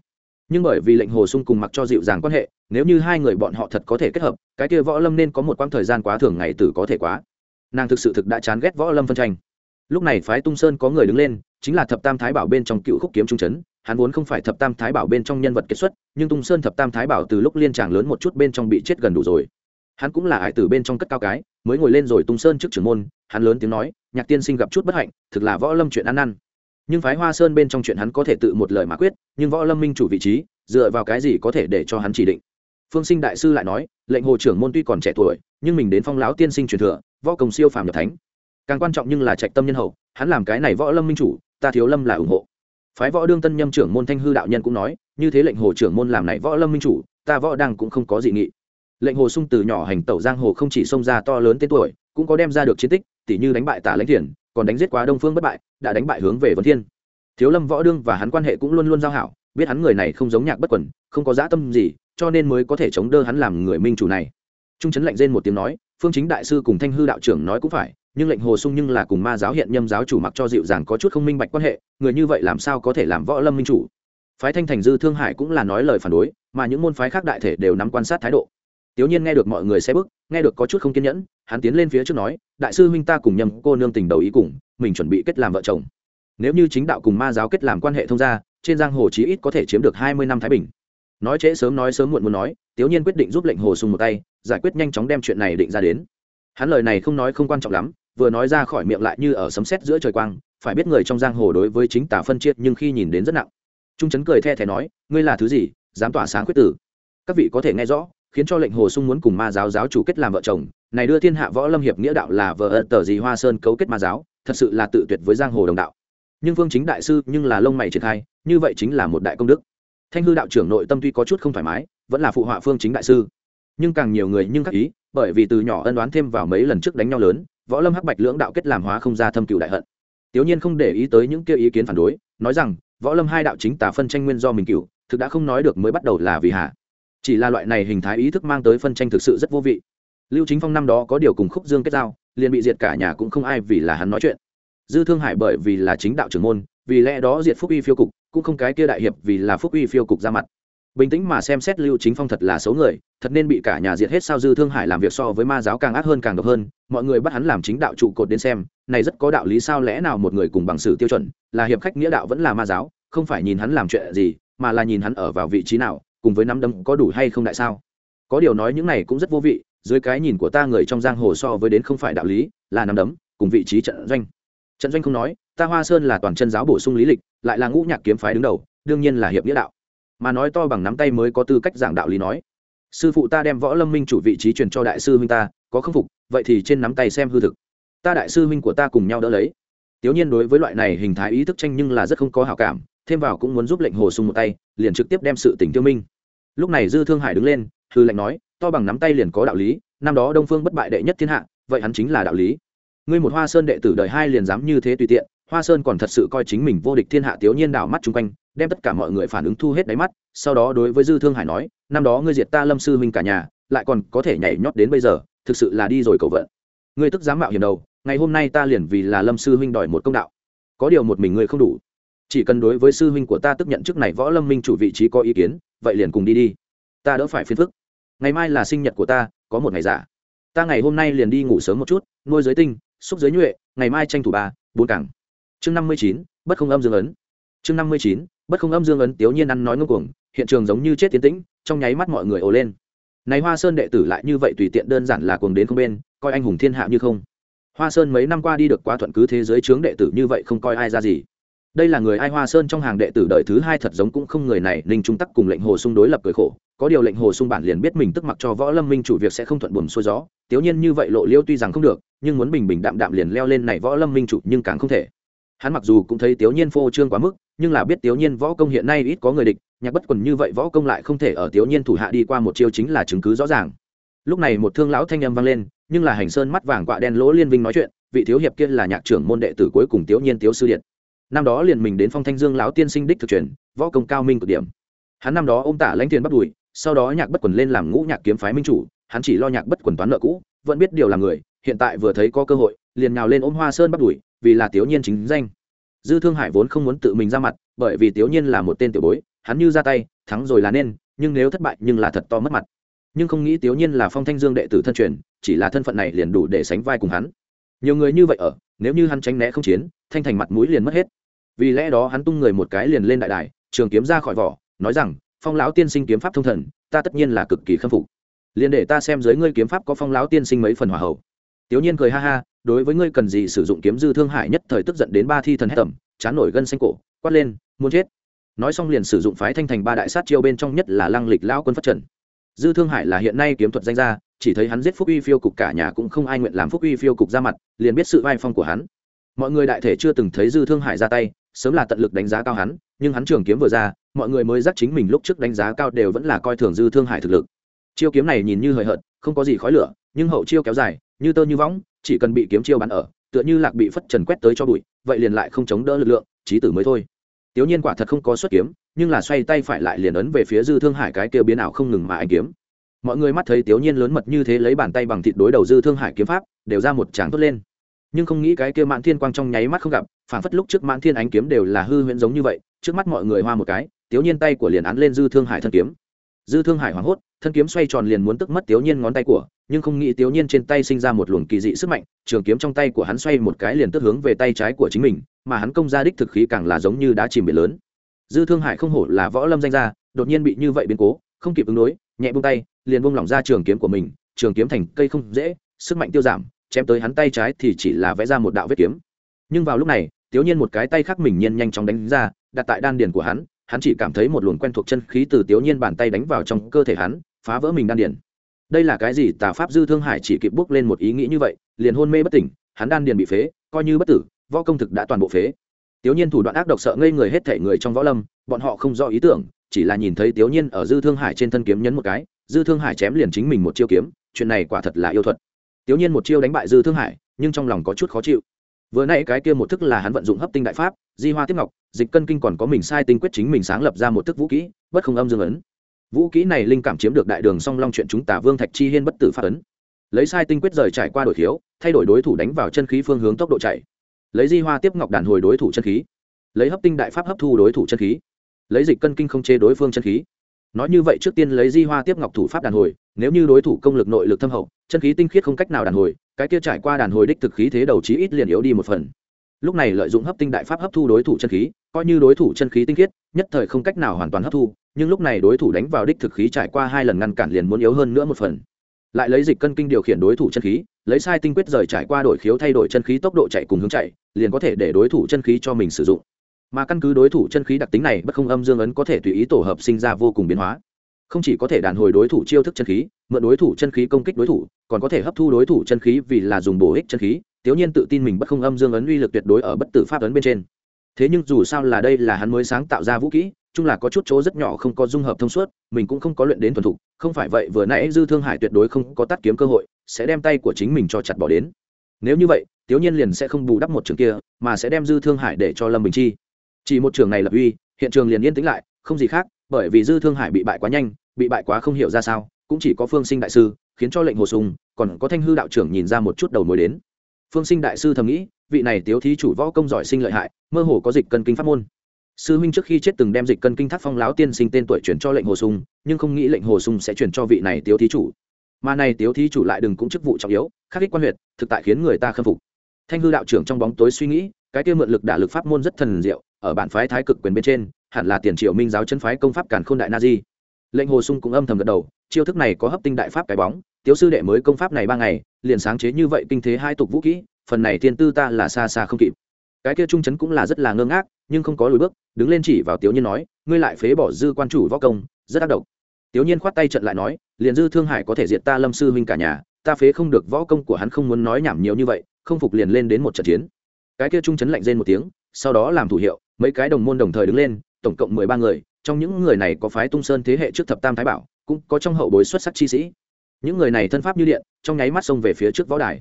nhưng bởi vì lệnh hồ sung cùng mặc cho dịu dàng quan hệ, nếu như hai người bọn họ thật có thể kết hợp, cái kia võ lâm nên có một quãng thời gian quá thường ngày tử có thể quá. Nàng thực sự thực đã chán ghét võ lâm phân tranh. Lúc này phái tung sơn có người đứng lên, chính là thập tam thái bảo bên trong cựu khúc kiếm trung chấn. Hắn vốn không phải thập tam thái bảo bên trong nhân vật kết xuất, nhưng tung sơn thập tam thái bảo từ lúc liên tràng lớn một chút bên trong bị chết gần đủ rồi. Hắn cũng là hải tử bên trong cất cao cái, mới ngồi lên rồi tung sơn trước trưởng môn, hắn lớn tiếng nói, nhạc tiên sinh gặp chút bất hạnh, thực là võ lâm chuyện ăn năn nhưng phái hoa sơn bên trong chuyện hắn có thể tự một lời mà quyết, nhưng võ lâm minh chủ vị trí, dựa vào cái gì có thể để cho hắn chỉ định? Phương sinh đại sư lại nói, lệnh hồ trưởng môn tuy còn trẻ tuổi, nhưng mình đến phong láo tiên sinh truyền thừa, võ công siêu phàm nhập thánh. Càng quan trọng nhưng là trạch tâm nhân hậu, hắn làm cái này võ lâm minh chủ, ta thiếu lâm là ủng hộ. Phái võ đương tân nhâm trưởng môn thanh hư đạo nhân cũng nói, như thế lệnh hồ trưởng môn làm này võ lâm minh chủ, ta võ đang cũng không có dị nghị. Lệnh hồ sung từ nhỏ hành tẩu giang hồ không chỉ xông ra to lớn tên tuổi, cũng có đem ra được chiến tích, tỉ như đánh bại tả lãnh thiền còn đánh giết quá đông phương bất bại, đã đánh bại hướng về vân thiên. Thiếu lâm võ đương và hắn quan hệ cũng luôn luôn giao hảo, biết hắn người này không giống nhạc bất quần, không có dã tâm gì, cho nên mới có thể chống đỡ hắn làm người minh chủ này. Trung trấn lệnh rên một tiếng nói, phương chính đại sư cùng thanh hư đạo trưởng nói cũng phải, nhưng lệnh hồ sung nhưng là cùng ma giáo hiện nhâm giáo chủ mặc cho dịu dàng có chút không minh bạch quan hệ, người như vậy làm sao có thể làm võ lâm minh chủ? Phái thanh thành dư thương hải cũng là nói lời phản đối, mà những môn phái khác đại thể đều nắm quan sát thái độ. Tiểu nhiên nghe được mọi người xe bức nghe được có chút không kiên nhẫn, hắn tiến lên phía trước nói, đại sư huynh ta cùng nhầm cô nương tình đầu ý cùng, mình chuẩn bị kết làm vợ chồng. Nếu như chính đạo cùng ma giáo kết làm quan hệ thông gia, trên giang hồ chí ít có thể chiếm được hai mươi năm thái bình. Nói trễ sớm nói sớm muộn muốn nói tiểu nhiên quyết định giúp lệnh hồ sung một tay, giải quyết nhanh chóng đem chuyện này định ra đến. Hắn lời này không nói không quan trọng lắm, vừa nói ra khỏi miệng lại như ở sấm sét giữa trời quang, phải biết người trong giang hồ đối với chính tả phân chiết nhưng khi nhìn đến rất nặng. Trung trấn cười the thé nói, ngươi là thứ gì, dám tỏa sáng quyết tử? Các vị có thể nghe rõ khiến cho lệnh hồ sung muốn cùng ma giáo giáo chủ kết làm vợ chồng. Này đưa thiên hạ võ lâm hiệp nghĩa đạo là vợ ợt tờ gì hoa sơn cấu kết ma giáo, thật sự là tự tuyệt với giang hồ đồng đạo. Nhưng phương chính đại sư nhưng là lông mày triển khai, như vậy chính là một đại công đức. Thanh hư đạo trưởng nội tâm tuy có chút không thoải mái, vẫn là phụ họa phương chính đại sư. Nhưng càng nhiều người nhưng khắc ý, bởi vì từ nhỏ ân đoán thêm vào mấy lần trước đánh nhau lớn, võ lâm hắc bạch lưỡng đạo kết làm hóa không ra thâm cựu đại hận. Tiểu nhiên không để ý tới những kia ý kiến phản đối, nói rằng, võ lâm hai đạo chính tả phân tranh nguyên do mình cựu, thực đã không nói được mới bắt đầu là vì hạ chỉ là loại này hình thái ý thức mang tới phân tranh thực sự rất vô vị. Lưu chính phong năm đó có điều cùng khúc dương kết giao, liền bị diệt cả nhà cũng không ai vì là hắn nói chuyện. Dư thương hải bởi vì là chính đạo trưởng môn, vì lẽ đó diệt phúc uy phiêu cục, cũng không cái kia đại hiệp vì là phúc uy phiêu cục ra mặt. Bình tĩnh mà xem xét lưu chính phong thật là xấu người, thật nên bị cả nhà diệt hết sao dư thương hải làm việc so với ma giáo càng ác hơn càng độc hơn, mọi người bắt hắn làm chính đạo trụ cột đến xem, này rất có đạo lý sao lẽ nào một người cùng bằng sử tiêu chuẩn, là hiệp khách nghĩa đạo vẫn là ma giáo, không phải nhìn hắn làm chuyện gì, mà là nhìn hắn ở vào vị trí nào cùng với nắm đấm có đủ hay không đại sao? Có điều nói những này cũng rất vô vị, dưới cái nhìn của ta người trong giang hồ so với đến không phải đạo lý, là nắm đấm, cùng vị trí trận doanh. Trận doanh không nói, ta hoa sơn là toàn chân giáo bổ sung lý lịch, lại là ngũ nhạc kiếm phái đứng đầu, đương nhiên là hiệp nghĩa đạo. Mà nói to bằng nắm tay mới có tư cách giảng đạo lý nói. Sư phụ ta đem võ lâm minh chủ vị trí truyền cho đại sư huynh ta, có khâm phục, vậy thì trên nắm tay xem hư thực. Ta đại sư huynh của ta cùng nhau đỡ lấy. Tiểu nhiên đối với loại này hình thái ý thức tranh nhưng là rất không có hảo cảm thêm vào cũng muốn giúp lệnh hồ sung một tay, liền trực tiếp đem sự tỉnh tiêu minh. Lúc này dư thương hải đứng lên hư lệnh nói, to bằng nắm tay liền có đạo lý, năm đó đông phương bất bại đệ nhất thiên hạ, vậy hắn chính là đạo lý. Ngươi một hoa sơn đệ tử đời hai liền dám như thế tùy tiện, hoa sơn còn thật sự coi chính mình vô địch thiên hạ thiếu nhiên đảo mắt chung quanh, đem tất cả mọi người phản ứng thu hết đáy mắt, sau đó đối với dư thương hải nói, năm đó ngươi diệt ta lâm sư huynh cả nhà, lại còn có thể nhảy nhót đến bây giờ, thực sự là đi rồi cầu vận ngươi tức dám mạo hiểm đầu ngày hôm nay ta liền vì là lâm sư huynh đòi một công đạo. Có điều một mình ngươi không đủ chỉ cần đối với sư huynh của ta tức nhận chức này võ lâm minh chủ vị trí có ý kiến, vậy liền cùng đi đi. Ta đỡ phải phiền phức. Ngày mai là sinh nhật của ta, có một ngày giả. Ta ngày hôm nay liền đi ngủ sớm một chút, nuôi giới tinh, xúc giới nhuệ, ngày mai tranh thủ ba, bốn cảng chương năm mươi chín, bất không âm dương ấn. Chương năm mươi chín, bất không âm dương ấn tiểu nhiên ăn nói ngông cuồng, hiện trường giống như chết tiến tĩnh, trong nháy mắt mọi người ồ lên. Này hoa sơn đệ tử lại như vậy tùy tiện đơn giản là cuồng đến không bên, coi anh hùng thiên hạ như không. Hoa sơn mấy năm qua đi được quá thuận cứ thế giới chướng đệ tử như vậy không coi ai ra gì đây là người ai hoa sơn trong hàng đệ tử đời thứ hai thật giống cũng không người này, ninh trung tắc cùng lệnh hồ sung đối lập cười khổ. Có điều lệnh hồ sung bản liền biết mình tức mặc cho võ lâm minh chủ việc sẽ không thuận buồm xuôi gió. Tiểu nhiên như vậy lộ liêu tuy rằng không được, nhưng muốn bình bình đạm đạm liền leo lên này võ lâm minh chủ nhưng càng không thể. Hắn mặc dù cũng thấy tiểu nhiên phô trương quá mức, nhưng là biết tiểu nhiên võ công hiện nay ít có người địch, nhạc bất quần như vậy võ công lại không thể ở tiểu nhiên thủ hạ đi qua một chiêu chính là chứng cứ rõ ràng. Lúc này một thương lão thanh âm vang lên, nhưng là hành sơn mắt vàng quạ đen lỗ liên vinh nói chuyện, vị thiếu hiệp kia là nhạc trưởng môn đệ tử cuối cùng tiểu nhiên tiếu sư điện năm đó liền mình đến phong thanh dương lão tiên sinh đích thực truyền, võ công cao minh cực điểm. Hắn năm đó ô m tả lãnh tiền bắt đùi, sau đó nhạc bất quần lên làm ngũ nhạc kiếm phái minh chủ, hắn chỉ lo nhạc bất quần toán nợ cũ, vẫn biết điều là người, hiện tại vừa thấy có cơ hội, liền nào lên ôm hoa sơn bắt đùi, vì là tiểu nhiên chính danh. Dư thương hải vốn không muốn tự mình ra mặt, bởi vì tiểu nhiên là một tên tiểu bối, hắn như ra tay, thắng rồi là nên, nhưng nếu thất bại, nhưng là thật to mất mặt. Nhưng không nghĩ tiểu nhiên là phong thanh dương đệ tử thân truyền, chỉ là thân phận này liền đủ để sánh vai cùng hắn. Nhiều người như vậy ở, nếu như hắn tránh né không chiến, thanh thành mặt mũi liền mất hết vì lẽ đó hắn tung người một cái liền lên đại đài, trường kiếm ra khỏi vỏ, nói rằng, phong lão tiên sinh kiếm pháp thông thần, ta tất nhiên là cực kỳ khâm phục. Liền để ta xem dưới ngươi kiếm pháp có phong lão tiên sinh mấy phần hỏa hậu. Tiểu nhiên cười ha ha, đối với ngươi cần gì sử dụng kiếm dư thương hải nhất thời tức giận đến ba thi thần hết tầm chán nổi gân xanh cổ, quát lên, muốn chết. Nói xong liền sử dụng phái thanh thành ba đại sát chiêu bên trong nhất là lăng lịch lão quân phát trần dư thương hải là hiện nay kiếm thuật danh gia, chỉ thấy hắn giết phúc uy phiêu cục cả nhà cũng không ai nguyện làm phúc uy phiêu cục ra mặt, liền biết sự vai phong của hắn. Mọi người đại thể chưa từng thấy dư thương hải ra tay sớm là tận lực đánh giá cao hắn, nhưng hắn trường kiếm vừa ra, mọi người mới dắt chính mình lúc trước đánh giá cao đều vẫn là coi thường dư thương hải thực lực. Chiêu kiếm này nhìn như hời hợt, không có gì khói lửa, nhưng hậu chiêu kéo dài, như tơ như võng, chỉ cần bị kiếm chiêu bắn ở, tựa như lạc bị phất trần quét tới cho bụi, vậy liền lại không chống đỡ lực lượng trí tử mới thôi. Tiểu nhiên quả thật không có xuất kiếm, nhưng là xoay tay phải lại liền ấn về phía dư thương hải cái kia biến ảo không ngừng mà anh kiếm. Mọi người mắt thấy tiểu nhiên lớn mật như thế lấy bàn tay bằng thịt đối đầu dư thương hải kiếm pháp, đều ra một tràng tốt lên nhưng không nghĩ cái kia mãn thiên quang trong nháy mắt không gặp phản phất lúc trước mãn thiên ánh kiếm đều là hư huyễn giống như vậy, trước mắt mọi người hoa một cái tiểu nhiên tay của liền án lên dư thương hải thân kiếm. Dư thương hải hoảng hốt, thân kiếm xoay tròn liền muốn tức mất tiểu nhiên ngón tay của, nhưng không nghĩ tiểu nhiên trên tay sinh ra một luồng kỳ dị sức mạnh, trường kiếm trong tay của hắn xoay một cái liền tức hướng về tay trái của chính mình, mà hắn công ra đích thực khí càng là giống như đá chìm biển lớn. Dư thương hải không hổ là võ lâm danh gia, đột nhiên bị như vậy biến cố, không kịp ứng đối, nhẹ buông tay, liền buông lỏng ra trường kiếm của mình, trường kiếm thành cây không dễ, sức mạnh tiêu giảm chém tới hắn tay trái thì chỉ là vẽ ra một đạo vết kiếm. Nhưng vào lúc này thiếu nhiên một cái tay khác mình nhiên nhanh chóng đánh ra, đặt tại đan điền của hắn hắn chỉ cảm thấy một luồng quen thuộc chân khí từ thiếu nhiên bàn tay đánh vào trong cơ thể hắn, phá vỡ mình đan điền. Đây là cái gì? Tà pháp dư thương hải chỉ kịp bước lên một ý nghĩ như vậy, liền hôn mê bất tỉnh, hắn đan điền bị phế, coi như bất tử, võ công thực đã toàn bộ phế. Tiểu nhiên thủ đoạn ác độc sợ ngây người hết thảy người trong võ lâm, bọn họ không rõ ý tưởng, chỉ là nhìn thấy tiểu nhiên ở dư thương hải trên thân kiếm nhấn một cái, dư thương hải chém liền chính mình một chiêu kiếm, chuyện này quả thật là yêu thuật tiểu nhiên một chiêu đánh bại dư thương hải nhưng trong lòng có chút khó chịu. Vừa nãy cái kia một thức là hắn vận dụng hấp tinh đại pháp di hoa tiếp ngọc dịch cân kinh còn có mình sai tinh quyết chính mình sáng lập ra một thức vũ kỹ bất không âm dương ấn. Vũ kỹ này linh cảm chiếm được đại đường song long chuyện chúng tả vương thạch chi hiên bất tử pháp ấn. Lấy sai tinh quyết rời trải qua đổi thiếu, thay đổi đối thủ đánh vào chân khí phương hướng tốc độ chạy. Lấy di hoa tiếp ngọc đàn hồi đối thủ chân khí. Lấy hấp tinh đại pháp hấp thu đối thủ chân khí. Lấy dịch cân kinh không chế đối phương chân khí nói như vậy trước tiên lấy di hoa tiếp ngọc thủ pháp đàn hồi, nếu như đối thủ công lực nội lực thâm hậu, chân khí tinh khiết không cách nào đàn hồi, cái kia trải qua đàn hồi đích thực khí thế đầu chí ít liền yếu đi một phần. Lúc này lợi dụng hấp tinh đại pháp hấp thu đối thủ chân khí, coi như đối thủ chân khí tinh khiết, nhất thời không cách nào hoàn toàn hấp thu, nhưng lúc này đối thủ đánh vào đích thực khí trải qua hai lần ngăn cản liền muốn yếu hơn nữa một phần. Lại lấy dịch cân kinh điều khiển đối thủ chân khí, lấy sai tinh quyết rời trải qua đổi khiếu thay đổi chân khí tốc độ chạy cùng hướng chạy, liền có thể để đối thủ chân khí cho mình sử dụng mà căn cứ đối thủ chân khí đặc tính này, bất không âm dương ấn có thể tùy ý tổ hợp sinh ra vô cùng biến hóa. Không chỉ có thể đàn hồi đối thủ chiêu thức chân khí, mượn đối thủ chân khí công kích đối thủ, còn có thể hấp thu đối thủ chân khí vì là dùng bổ ích chân khí tiếu nhiên tự tin mình bất không âm dương ấn uy lực tuyệt đối ở bất tử pháp ấn bên trên. Thế nhưng dù sao là đây là hắn mới sáng tạo ra vũ kỹ chung là có chút chỗ rất nhỏ không có dung hợp thông suốt, mình cũng không có luyện đến thuần thục, không phải vậy vừa nãy dư thương hải tuyệt đối không có tắt kiếm cơ hội, sẽ đem tay của chính mình cho chặt bỏ đến. Nếu như vậy tiếu nhiên liền sẽ không bù đắp một trường kia, mà sẽ đem dư thương hải để cho lâm bình chi chỉ một trường này lập uy, hiện trường liền yên tĩnh lại, không gì khác, bởi vì dư thương hải bị bại quá nhanh, bị bại quá không hiểu ra sao, cũng chỉ có phương sinh đại sư, khiến cho lệnh hồ sùng còn có thanh hư đạo trưởng nhìn ra một chút đầu mối đến. Phương sinh đại sư thầm nghĩ, vị này tiếu thí chủ võ công giỏi sinh lợi hại, mơ hồ có dịch cân kinh pháp môn. Sư huynh trước khi chết từng đem dịch cân kinh thác phong láo tiên sinh tên tuổi chuyển cho lệnh hồ sung, nhưng không nghĩ lệnh hồ sung sẽ chuyển cho vị này tiếu thí chủ. Mà này tiếu thí chủ lại đừng cũng chức vụ trọng yếu, khắc ích quan huyệt, thực tại khiến người ta khâm phục. Thanh hư đạo trưởng trong bóng tối suy nghĩ, cái tiêu mượn lực đả lực pháp môn rất thần diệu ở bản phái thái cực quyền bên trên, hẳn là tiền triệu minh giáo chân phái công pháp càn khôn đại na di. Lệnh hồ sung cũng âm thầm gật đầu, chiêu thức này có hấp tinh đại pháp cái bóng tiếu sư đệ mới công pháp này ba ngày, liền sáng chế như vậy kinh thế hai tục vũ kỹ, phần này thiên tư ta là xa xa không kịp. Cái kia trung chấn cũng là rất là ngơ ngác, nhưng không có lùi bước, đứng lên chỉ vào tiểu nhiên nói, ngươi lại phế bỏ dư quan chủ võ công, rất ác độc. Tiểu nhiên khoát tay trận lại nói, liền dư thương hải có thể diệt ta lâm sư huynh cả nhà, ta phế không được võ công của hắn không muốn nói nhảm nhiều như vậy, không phục liền lên đến một trận chiến. Cái kia trung chấn lạnh rên một tiếng, sau đó làm thủ hiệu mấy cái đồng môn đồng thời đứng lên, tổng cộng mười ba người, trong những người này có phái tung sơn thế hệ trước thập tam thái bảo, cũng có trong hậu bối xuất sắc chi sĩ. Những người này thân pháp như điện, trong nháy mắt xông về phía trước võ đài.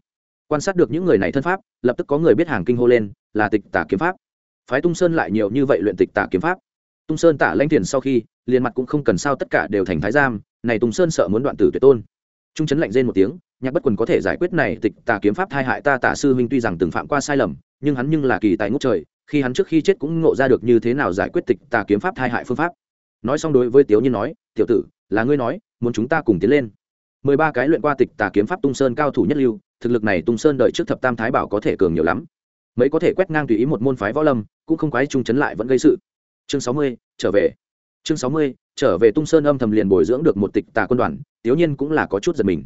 Quan sát được những người này thân pháp, lập tức có người biết hàng kinh hô lên, là tịch tả kiếm pháp. Phái tung sơn lại nhiều như vậy luyện tịch tả kiếm pháp. Tung sơn tả lãnh tiền sau khi, liền mặt cũng không cần sao tất cả đều thành thái giam, này tung sơn sợ muốn đoạn tử tuyệt tôn. Trung chấn lạnh rên một tiếng, nhạc bất quần có thể giải quyết này tịch tà kiếm pháp thai hại ta tả sư huynh tuy rằng từng phạm qua sai lầm, nhưng hắn nhưng là kỳ tài ngốc trời khi hắn trước khi chết cũng ngộ ra được như thế nào giải quyết tịch tà kiếm pháp thai hại phương pháp. Nói xong đối với tiểu nhiên nói, tiểu tử, là ngươi nói, muốn chúng ta cùng tiến lên. Mười ba cái luyện qua tịch tà kiếm pháp tung sơn cao thủ nhất lưu, thực lực này tung sơn đợi trước thập tam thái bảo có thể cường nhiều lắm. Mấy có thể quét ngang tùy ý một môn phái võ lâm, cũng không quái trung chấn lại vẫn gây sự. Chương sáu mươi, trở về. Chương sáu mươi, trở về tung sơn âm thầm liền bồi dưỡng được một tịch tà quân đoàn tiểu nhiên cũng là có chút giật mình.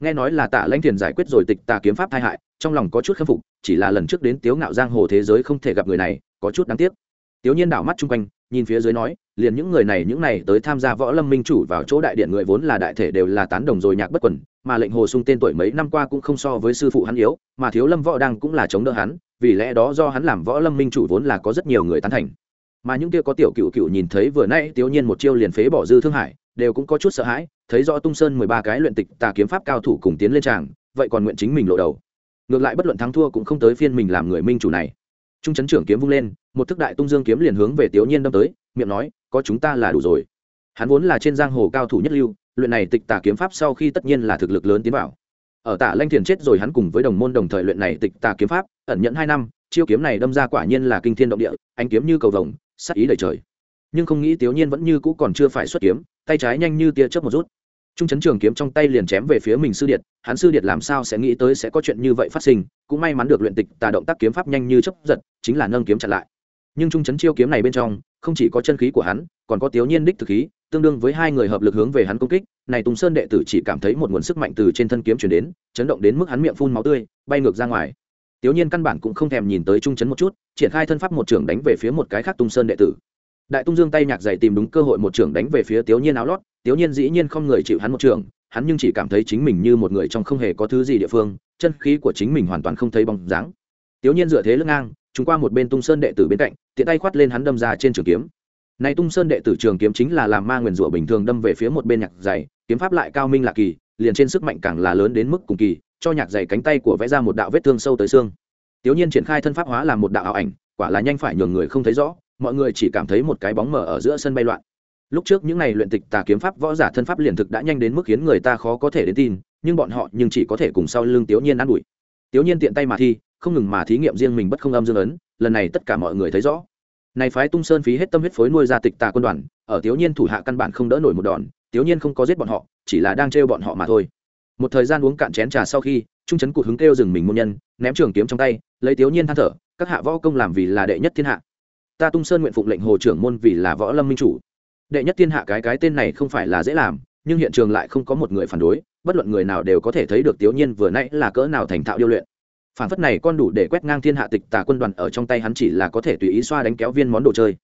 Nghe nói là tạ lãnh thiền giải quyết rồi tịch tà kiếm pháp tai hại trong lòng có chút khâm phục, chỉ là lần trước đến tiếu ngạo giang hồ thế giới không thể gặp người này, có chút đáng tiếc. Tiếu nhiên đảo mắt chung quanh, nhìn phía dưới nói, liền những người này, những này tới tham gia võ lâm minh chủ vào chỗ đại điện người vốn là đại thể đều là tán đồng rồi nhạc bất quần, mà lệnh hồ sung tên tuổi mấy năm qua cũng không so với sư phụ hắn yếu, mà thiếu lâm võ đang cũng là chống đỡ hắn, vì lẽ đó do hắn làm võ lâm minh chủ vốn là có rất nhiều người tán thành. Mà những kia có tiểu cựu cựu nhìn thấy vừa nãy tiểu nhiên một chiêu liền phế bỏ dư thương hải, đều cũng có chút sợ hãi, thấy rõ tung sơn mười ba cái luyện tịch tà kiếm pháp cao thủ cùng tiến lên tràng, vậy còn nguyện chính mình lộ đầu ngược lại bất luận thắng thua cũng không tới phiên mình làm người minh chủ này. Trung chấn trưởng kiếm vung lên, một thức đại tung dương kiếm liền hướng về tiểu nhiên đâm tới, miệng nói, có chúng ta là đủ rồi. Hắn vốn là trên giang hồ cao thủ nhất lưu, luyện này tịch tà kiếm pháp sau khi tất nhiên là thực lực lớn tiến vào. Ở tạ lanh thiền chết rồi hắn cùng với đồng môn đồng thời luyện này tịch tà kiếm pháp, ẩn nhẫn hai năm, chiêu kiếm này đâm ra quả nhiên là kinh thiên động địa anh kiếm như cầu vồng sắc ý đầy trời. Nhưng không nghĩ tiểu nhiên vẫn như cũ còn chưa phải xuất kiếm, tay trái nhanh như tia chớp một rút trung chấn trường kiếm trong tay liền chém về phía mình sư điện hắn sư điện làm sao sẽ nghĩ tới sẽ có chuyện như vậy phát sinh, cũng may mắn được luyện tịch tà động tác kiếm pháp nhanh như chấp giật, chính là nâng kiếm chặn lại. Nhưng trung chấn chiêu kiếm này bên trong, không chỉ có chân khí của hắn, còn có tiểu nhiên đích thực khí, tương đương với hai người hợp lực hướng về hắn công kích. Này tùng sơn đệ tử chỉ cảm thấy một nguồn sức mạnh từ trên thân kiếm chuyển đến, chấn động đến mức hắn miệng phun máu tươi, bay ngược ra ngoài. Tiểu nhiên căn bản cũng không thèm nhìn tới trung chấn một chút, triển khai thân pháp một trưởng đánh về phía một cái khác tung sơn đệ tử. Đại tung dương tay nhạc dày tìm đúng cơ hội một trưởng đánh về phía tiểu nhiên áo lót tiểu nhiên dĩ nhiên không người chịu hắn một trường, hắn nhưng chỉ cảm thấy chính mình như một người trong không hề có thứ gì địa phương chân khí của chính mình hoàn toàn không thấy bóng dáng. Tiểu nhiên dựa thế lưng ngang chúng qua một bên tung sơn đệ tử bên cạnh tiện tay khoát lên hắn đâm ra trên trường kiếm. Này tung sơn đệ tử trường kiếm chính là làm ma nguyên rủa bình thường đâm về phía một bên nhạc dày kiếm pháp lại cao minh lạ kỳ liền trên sức mạnh càng là lớn đến mức cùng kỳ cho nhạc dày cánh tay của vẽ ra một đạo vết thương sâu tới xương. Tiểu nhiên triển khai thân pháp hóa làm một đạo ảo ảnh quả là nhanh phải nhường người không thấy rõ mọi người chỉ cảm thấy một cái bóng mờ ở giữa sân bay loạn lúc trước những ngày luyện tịch tà kiếm pháp võ giả thân pháp liền thực đã nhanh đến mức khiến người ta khó có thể đến tin, nhưng bọn họ nhưng chỉ có thể cùng sau lưng tiểu nhiên ăn đuổi tiểu nhiên tiện tay mà thi, không ngừng mà thí nghiệm riêng mình bất không âm dương ấn, lần này tất cả mọi người thấy rõ. Này phái tung sơn phí hết tâm huyết phối nuôi ra tịch tà quân đoàn, ở tiểu nhiên thủ hạ căn bản không đỡ nổi một đòn tiểu nhiên không có giết bọn họ, chỉ là đang trêu bọn họ mà thôi. Một thời gian uống cạn chén trà sau khi, trung chấn cụt hứng kêu dừng mình môn nhân, ném trường kiếm trong tay, lấy tiểu nhiên than thở, các hạ võ công làm vì là đệ nhất thiên hạ. Ta tung sơn nguyện phụng lệnh hồ trưởng môn vì là võ lâm minh chủ đệ nhất thiên hạ cái cái tên này không phải là dễ làm, nhưng hiện trường lại không có một người phản đối, bất luận người nào đều có thể thấy được tiểu nhiên vừa nãy là cỡ nào thành thạo điêu luyện. Phản phất này con đủ để quét ngang thiên hạ tịch tà quân đoàn ở trong tay hắn chỉ là có thể tùy ý xoa đánh kéo viên món đồ chơi.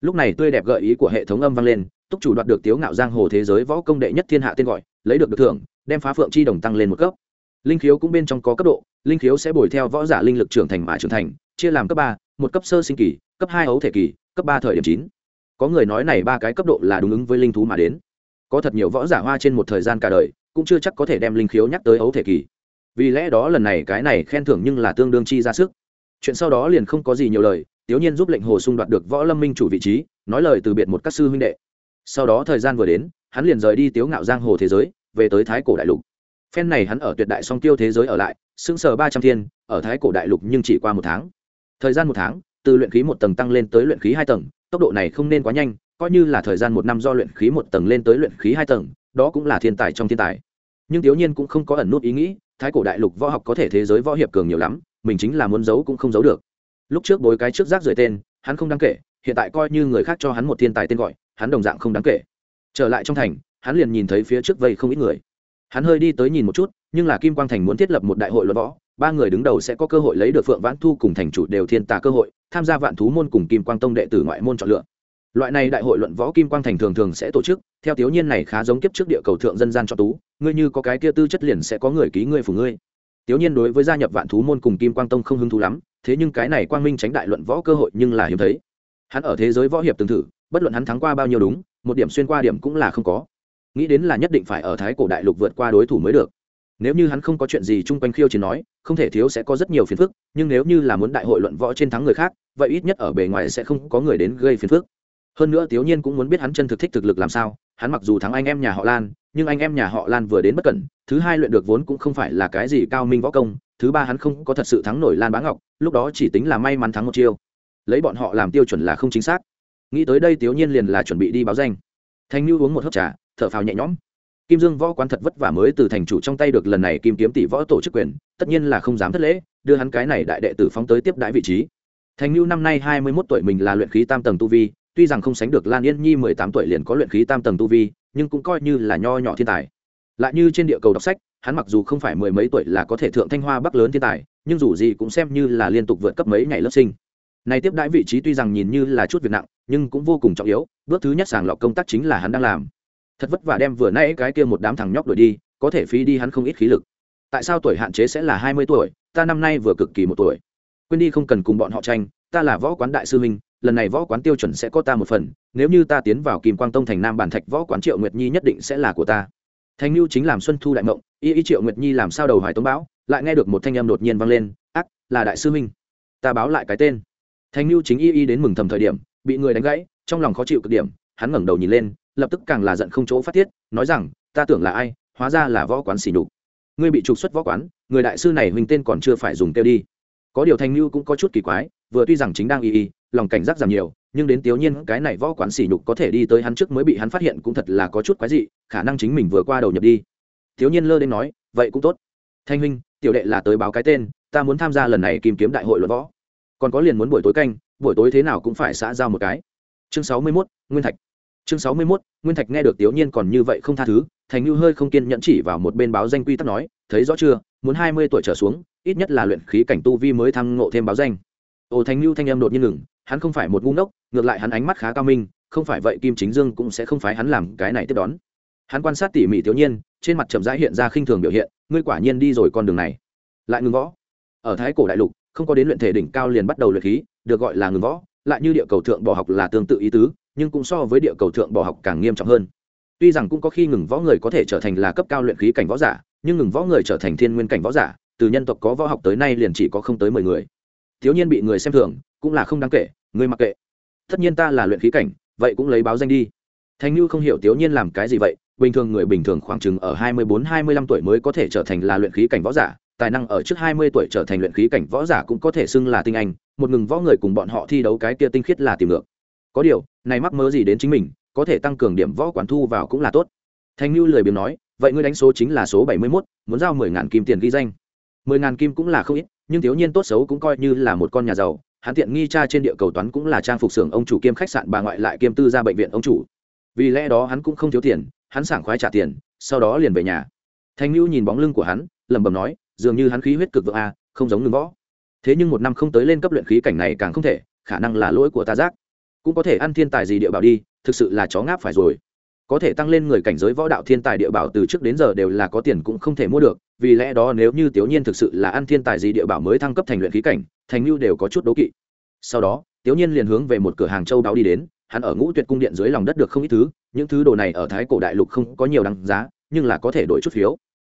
Lúc này tươi đẹp gợi ý của hệ thống âm vang lên, túc chủ đoạt được tiếu ngạo giang hồ thế giới võ công đệ nhất thiên hạ tên gọi, lấy được được thưởng, đem phá phượng chi đồng tăng lên một cấp. Linh khiếu cũng bên trong có cấp độ, linh khiếu sẽ bồi theo võ giả linh lực trưởng thành mà trưởng thành, chia làm cấp ba, một cấp sơ sinh kỳ, cấp hai ấu thể kỳ, cấp ba thời điểm chín có người nói này ba cái cấp độ là đúng ứng với linh thú mà đến. Có thật nhiều võ giả hoa trên một thời gian cả đời, cũng chưa chắc có thể đem linh khiếu nhắc tới ấu thể kỳ. Vì lẽ đó lần này cái này khen thưởng nhưng là tương đương chi ra sức. Chuyện sau đó liền không có gì nhiều lời tiểu nhiên giúp lệnh hồ sung đoạt được võ lâm minh chủ vị trí, nói lời từ biệt một các sư huynh đệ. Sau đó thời gian vừa đến, hắn liền rời đi tiếu ngạo giang hồ thế giới, về tới thái cổ đại lục. Phen này hắn ở tuyệt đại song tiêu thế giới ở lại, sững sờ ba trăm thiên, ở thái cổ đại lục nhưng chỉ qua một tháng. Thời gian một tháng, từ luyện khí một tầng tăng lên tới luyện khí hai tầng tốc độ này không nên quá nhanh, coi như là thời gian một năm do luyện khí một tầng lên tới luyện khí hai tầng, đó cũng là thiên tài trong thiên tài. Nhưng thiếu nhiên cũng không có ẩn nút ý nghĩ, thái cổ đại lục võ học có thể thế giới võ hiệp cường nhiều lắm, mình chính là muốn giấu cũng không giấu được. Lúc trước bối cái trước rác rời tên, hắn không đáng kể, hiện tại coi như người khác cho hắn một thiên tài tên gọi, hắn đồng dạng không đáng kể. Trở lại trong thành, hắn liền nhìn thấy phía trước vây không ít người. Hắn hơi đi tới nhìn một chút, nhưng là kim quang thành muốn thiết lập một đại hội luận võ ba người đứng đầu sẽ có cơ hội lấy được phượng vãn thu cùng thành chủ đều thiên tà cơ hội, tham gia vạn thú môn cùng kim quang tông đệ tử ngoại môn chọn lựa. Loại này đại hội luận võ kim quang thành thường thường sẽ tổ chức, theo thiếu nhiên này khá giống kiếp trước địa cầu thượng dân gian cho tú, ngươi như có cái kia tư chất liền sẽ có người ký ngươi phủ ngươi. Thiếu nhiên đối với gia nhập vạn thú môn cùng kim quang tông không hứng thú lắm, thế nhưng cái này quang minh tránh đại luận võ cơ hội nhưng là hiếm thấy. Hắn ở thế giới võ hiệp từng thử, bất luận hắn thắng qua bao nhiêu đúng, một điểm xuyên qua điểm cũng là không có. Nghĩ đến là nhất định phải ở thái cổ đại lục vượt qua đối thủ mới được nếu như hắn không có chuyện gì chung quanh khiêu chiến nói, không thể thiếu sẽ có rất nhiều phiền phức, nhưng nếu như là muốn đại hội luận võ trên thắng người khác, vậy ít nhất ở bề ngoài sẽ không có người đến gây phiền phức. Hơn nữa thiếu nhiên cũng muốn biết hắn chân thực thích thực lực làm sao, hắn mặc dù thắng anh em nhà họ lan, nhưng anh em nhà họ lan vừa đến bất cẩn, thứ hai luyện được vốn cũng không phải là cái gì cao minh võ công, thứ ba hắn không có thật sự thắng nổi lan bá ngọc, lúc đó chỉ tính là may mắn thắng một chiêu. Lấy bọn họ làm tiêu chuẩn là không chính xác. Nghĩ tới đây thiếu nhiên liền là chuẩn bị đi báo danh. Thanh lưu uống một hớp trà, thở phào nhẹ nhõm kim dương võ quán thật vất vả mới từ thành chủ trong tay được lần này kim kiếm tỷ võ tổ chức quyền, tất nhiên là không dám thất lễ, đưa hắn cái này đại đệ tử phóng tới tiếp đại vị trí. Thành lưu năm nay hai mươi mốt tuổi mình là luyện khí tam tầng tu vi, tuy rằng không sánh được lan yên nhi mười tám tuổi liền có luyện khí tam tầng tu vi, nhưng cũng coi như là nho nhỏ thiên tài. Lại như trên địa cầu đọc sách, hắn mặc dù không phải mười mấy tuổi là có thể thượng thanh hoa bắc lớn thiên tài, nhưng dù gì cũng xem như là liên tục vượt cấp mấy ngày lớp sinh. Này tiếp đãi vị trí tuy rằng nhìn như là chút việc nặng, nhưng cũng vô cùng trọng yếu, bước thứ nhất sàng lọc công tác chính là hắn đang làm thật vất vả đem vừa nãy cái kia một đám thằng nhóc đuổi đi có thể phí đi hắn không ít khí lực tại sao tuổi hạn chế sẽ là hai mươi tuổi ta năm nay vừa cực kỳ một tuổi quên đi không cần cùng bọn họ tranh ta là võ quán đại sư minh. lần này võ quán tiêu chuẩn sẽ có ta một phần nếu như ta tiến vào kim quang tông thành nam bản thạch võ quán triệu nguyệt nhi nhất định sẽ là của ta thanh lưu chính làm xuân thu đại mộng y y triệu nguyệt nhi làm sao đầu hoài tống bão, lại nghe được một thanh âm đột nhiên vang lên ác là đại sư minh. ta báo lại cái tên thanh lưu chính y y đến mừng thầm thời điểm bị người đánh gãy trong lòng khó chịu cực điểm hắn ngẩng đầu nhìn lên lập tức càng là giận không chỗ phát tiết nói rằng ta tưởng là ai hóa ra là võ quán xỉ nhục. Ngươi bị trục xuất võ quán người đại sư này huynh tên còn chưa phải dùng tiêu đi. Có điều thanh lưu cũng có chút kỳ quái vừa tuy rằng chính đang y y lòng cảnh giác giảm nhiều nhưng đến tiểu nhiên cái này võ quán xỉ nhục có thể đi tới hắn trước mới bị hắn phát hiện cũng thật là có chút quái dị khả năng chính mình vừa qua đầu nhập đi. Tiểu nhiên lơ đến nói vậy cũng tốt. Thanh huynh tiểu đệ là tới báo cái tên ta muốn tham gia lần này kim kiếm đại hội luận võ. Còn có liền muốn buổi tối canh buổi tối thế nào cũng phải xã giao một cái. Chương sáu mươi 61, nguyên thạch chương sáu mươi 61, nguyên thạch nghe được tiểu nhiên còn như vậy không tha thứ thành như hơi không kiên nhẫn chỉ vào một bên báo danh quy tắc nói thấy rõ chưa? Muốn hai mươi tuổi trở xuống ít nhất là luyện khí cảnh tu vi mới thăng ngộ thêm báo danh. Ồ thành lưu thanh em đột nhiên ngừng hắn không phải một ngu ngốc ngược lại hắn ánh mắt khá cao minh không phải vậy kim chính dương cũng sẽ không phái hắn làm cái này tiếp đón. Hắn quan sát tỉ mỉ tiểu nhiên trên mặt chậm rãi hiện ra khinh thường biểu hiện ngươi quả nhiên đi rồi con đường này. Lại ngừng võ. Ở thái cổ đại lục không có đến luyện thể đỉnh cao liền bắt đầu luyện khí được gọi là ngừng võ lại như địa cầu thượng bỏ học là tương tự ý tứ nhưng cũng so với địa cầu thượng bỏ học càng nghiêm trọng hơn. Tuy rằng cũng có khi ngừng võ người có thể trở thành là cấp cao luyện khí cảnh võ giả, nhưng ngừng võ người trở thành thiên nguyên cảnh võ giả, từ nhân tộc có võ học tới nay liền chỉ có không tới mười người. Thiếu nhiên bị người xem thường, cũng là không đáng kể, người mặc kệ. Tất nhiên ta là luyện khí cảnh, vậy cũng lấy báo danh đi. Thành như không hiểu thiếu nhiên làm cái gì vậy, bình thường người bình thường khoảng chừng ở hai mươi bốn, hai mươi lăm tuổi mới có thể trở thành là luyện khí cảnh võ giả, tài năng ở trước hai mươi tuổi trở thành luyện khí cảnh võ giả cũng có thể xưng là tinh anh, một ngừng võ người cùng bọn họ thi đấu cái kia tinh khiết là tìm được có điều, này mắc mớ gì đến chính mình, có thể tăng cường điểm võ quản thu vào cũng là tốt. Thành lưu lười biếng nói, vậy ngươi đánh số chính là số bảy mươi mốt, muốn giao mười ngàn kim tiền ghi danh. mười ngàn kim cũng là không ít, nhưng thiếu nhiên tốt xấu cũng coi như là một con nhà giàu, hắn tiện nghi cha trên địa cầu toán cũng là trang phục xưởng ông chủ kiêm khách sạn bà ngoại lại kiêm tư ra bệnh viện ông chủ. Vì lẽ đó hắn cũng không thiếu tiền, hắn sảng khoái trả tiền, sau đó liền về nhà. Thanh lưu nhìn bóng lưng của hắn, lẩm bẩm nói, dường như hắn khí huyết cực vượng a, không giống ngừng võ. Thế nhưng một năm không tới lên cấp luyện khí cảnh này càng không thể, khả năng là lỗi của ta giác cũng có thể ăn thiên tài gì địa bảo đi, thực sự là chó ngáp phải rồi. Có thể tăng lên người cảnh giới võ đạo thiên tài địa bảo từ trước đến giờ đều là có tiền cũng không thể mua được, vì lẽ đó nếu như tiểu nhiên thực sự là ăn thiên tài gì địa bảo mới thăng cấp thành luyện khí cảnh, thành lưu đều có chút đố kỵ. Sau đó, tiểu nhiên liền hướng về một cửa hàng châu đáo đi đến, hắn ở ngũ tuyệt cung điện dưới lòng đất được không ít thứ, những thứ đồ này ở thái cổ đại lục không có nhiều đáng giá, nhưng là có thể đổi chút phiếu.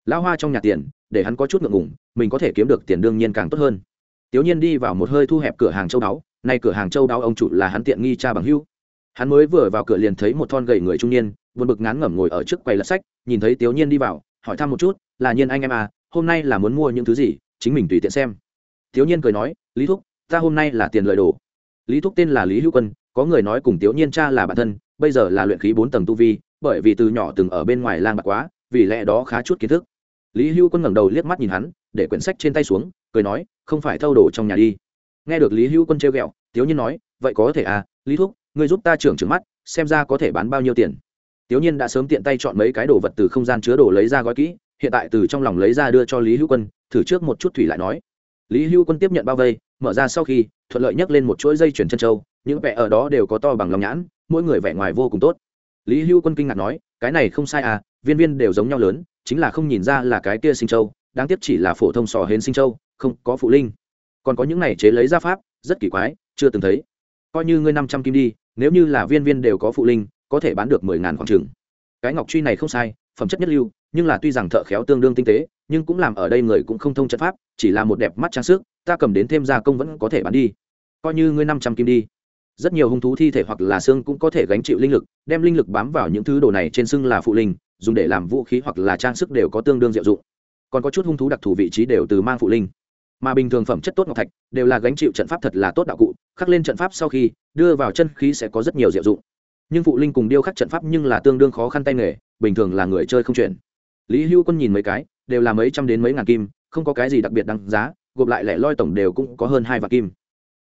Lao hoa trong nhà tiền, để hắn có chút ngượng ngủng mình có thể kiếm được tiền đương nhiên càng tốt hơn. Tiểu nhiên đi vào một hơi thu hẹp cửa hàng châu đáo nay cửa hàng châu đáo ông chủ là hắn tiện nghi cha bằng hưu hắn mới vừa vào cửa liền thấy một thon gầy người trung niên, buồn bực ngán ngẩm ngồi ở trước quầy lật sách, nhìn thấy tiểu nhiên đi vào, hỏi thăm một chút, là nhiên anh em à hôm nay là muốn mua những thứ gì? Chính mình tùy tiện xem. Tiểu nhiên cười nói, lý thúc, ta hôm nay là tiền lợi đồ. Lý thúc tên là lý hữu quân, có người nói cùng tiểu nhiên cha là bản thân, bây giờ là luyện khí bốn tầng tu vi, bởi vì từ nhỏ từng ở bên ngoài lang bạc quá, vì lẽ đó khá chút kiến thức. Lý hữu quân ngẩng đầu liếc mắt nhìn hắn, để quyển sách trên tay xuống, cười nói, không phải thâu đồ trong nhà đi nghe được lý hữu quân trêu ghẹo, tiếu nhiên nói, vậy có thể à lý thúc, ngươi giúp ta trưởng trừng mắt, xem ra có thể bán bao nhiêu tiền. Tiếu nhiên đã sớm tiện tay chọn mấy cái đồ vật từ không gian chứa đồ lấy ra gói kỹ, hiện tại từ trong lòng lấy ra đưa cho lý hữu quân, thử trước một chút thủy lại nói. Lý hữu quân tiếp nhận bao vây, mở ra sau khi, thuận lợi nhấc lên một chuỗi dây chuyển chân trâu những vẻ ở đó đều có to bằng lòng nhãn, mỗi người vẻ ngoài vô cùng tốt. Lý hữu quân kinh ngạc nói, cái này không sai à viên viên đều giống nhau lớn, chính là không nhìn ra là cái kia sinh châu, đáng tiếc chỉ là phổ thông sò hến sinh châu, không có phụ linh còn có những này chế lấy ra pháp, rất kỳ quái, chưa từng thấy. Coi như ngươi năm trăm kim đi, nếu như là viên viên đều có phụ linh, có thể bán được mười ngàn khoảng trừng cái ngọc truy này không sai, phẩm chất nhất lưu, nhưng là tuy rằng thợ khéo tương đương tinh tế, nhưng cũng làm ở đây người cũng không thông trận pháp, chỉ là một đẹp mắt trang sức, ta cầm đến thêm gia công vẫn có thể bán đi. Coi như ngươi năm trăm kim đi. Rất nhiều hung thú thi thể hoặc là xương cũng có thể gánh chịu linh lực, đem linh lực bám vào những thứ đồ này trên xương là phụ linh, dùng để làm vũ khí hoặc là trang sức đều có tương đương diệu dụng. Còn có chút hung thú đặc thù vị trí đều từ mang phụ linh mà bình thường phẩm chất tốt ngọc thạch đều là gánh chịu trận pháp thật là tốt đạo cụ, khắc lên trận pháp sau khi đưa vào chân khí sẽ có rất nhiều diệu dụng. Nhưng phụ linh cùng điêu khắc trận pháp nhưng là tương đương khó khăn tay nghề, bình thường là người chơi không chuyển. Lý hưu quân nhìn mấy cái, đều là mấy trăm đến mấy ngàn kim, không có cái gì đặc biệt đáng giá, gộp lại lẻ loi tổng đều cũng có hơn hai vạn kim.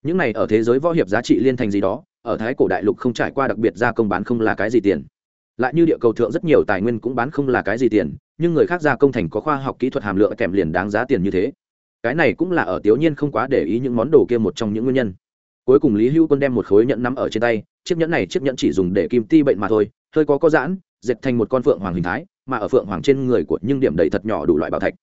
Những này ở thế giới võ hiệp giá trị liên thành gì đó, ở thái cổ đại lục không trải qua đặc biệt gia công bán không là cái gì tiền. Lại như địa cầu thượng rất nhiều tài nguyên cũng bán không là cái gì tiền, nhưng người khác gia công thành có khoa học kỹ thuật hàm lượng kèm liền đáng giá tiền như thế cái này cũng là ở tiểu nhiên không quá để ý những món đồ kia một trong những nguyên nhân. Cuối cùng lý hữu quân đem một khối nhẫn nắm ở trên tay, chiếc nhẫn này chiếc nhẫn chỉ dùng để kim ti bệnh mà thôi, hơi có có giãn, dệt thành một con phượng hoàng hình thái, mà ở phượng hoàng trên người của nhưng điểm đầy thật nhỏ đủ loại bảo thạch.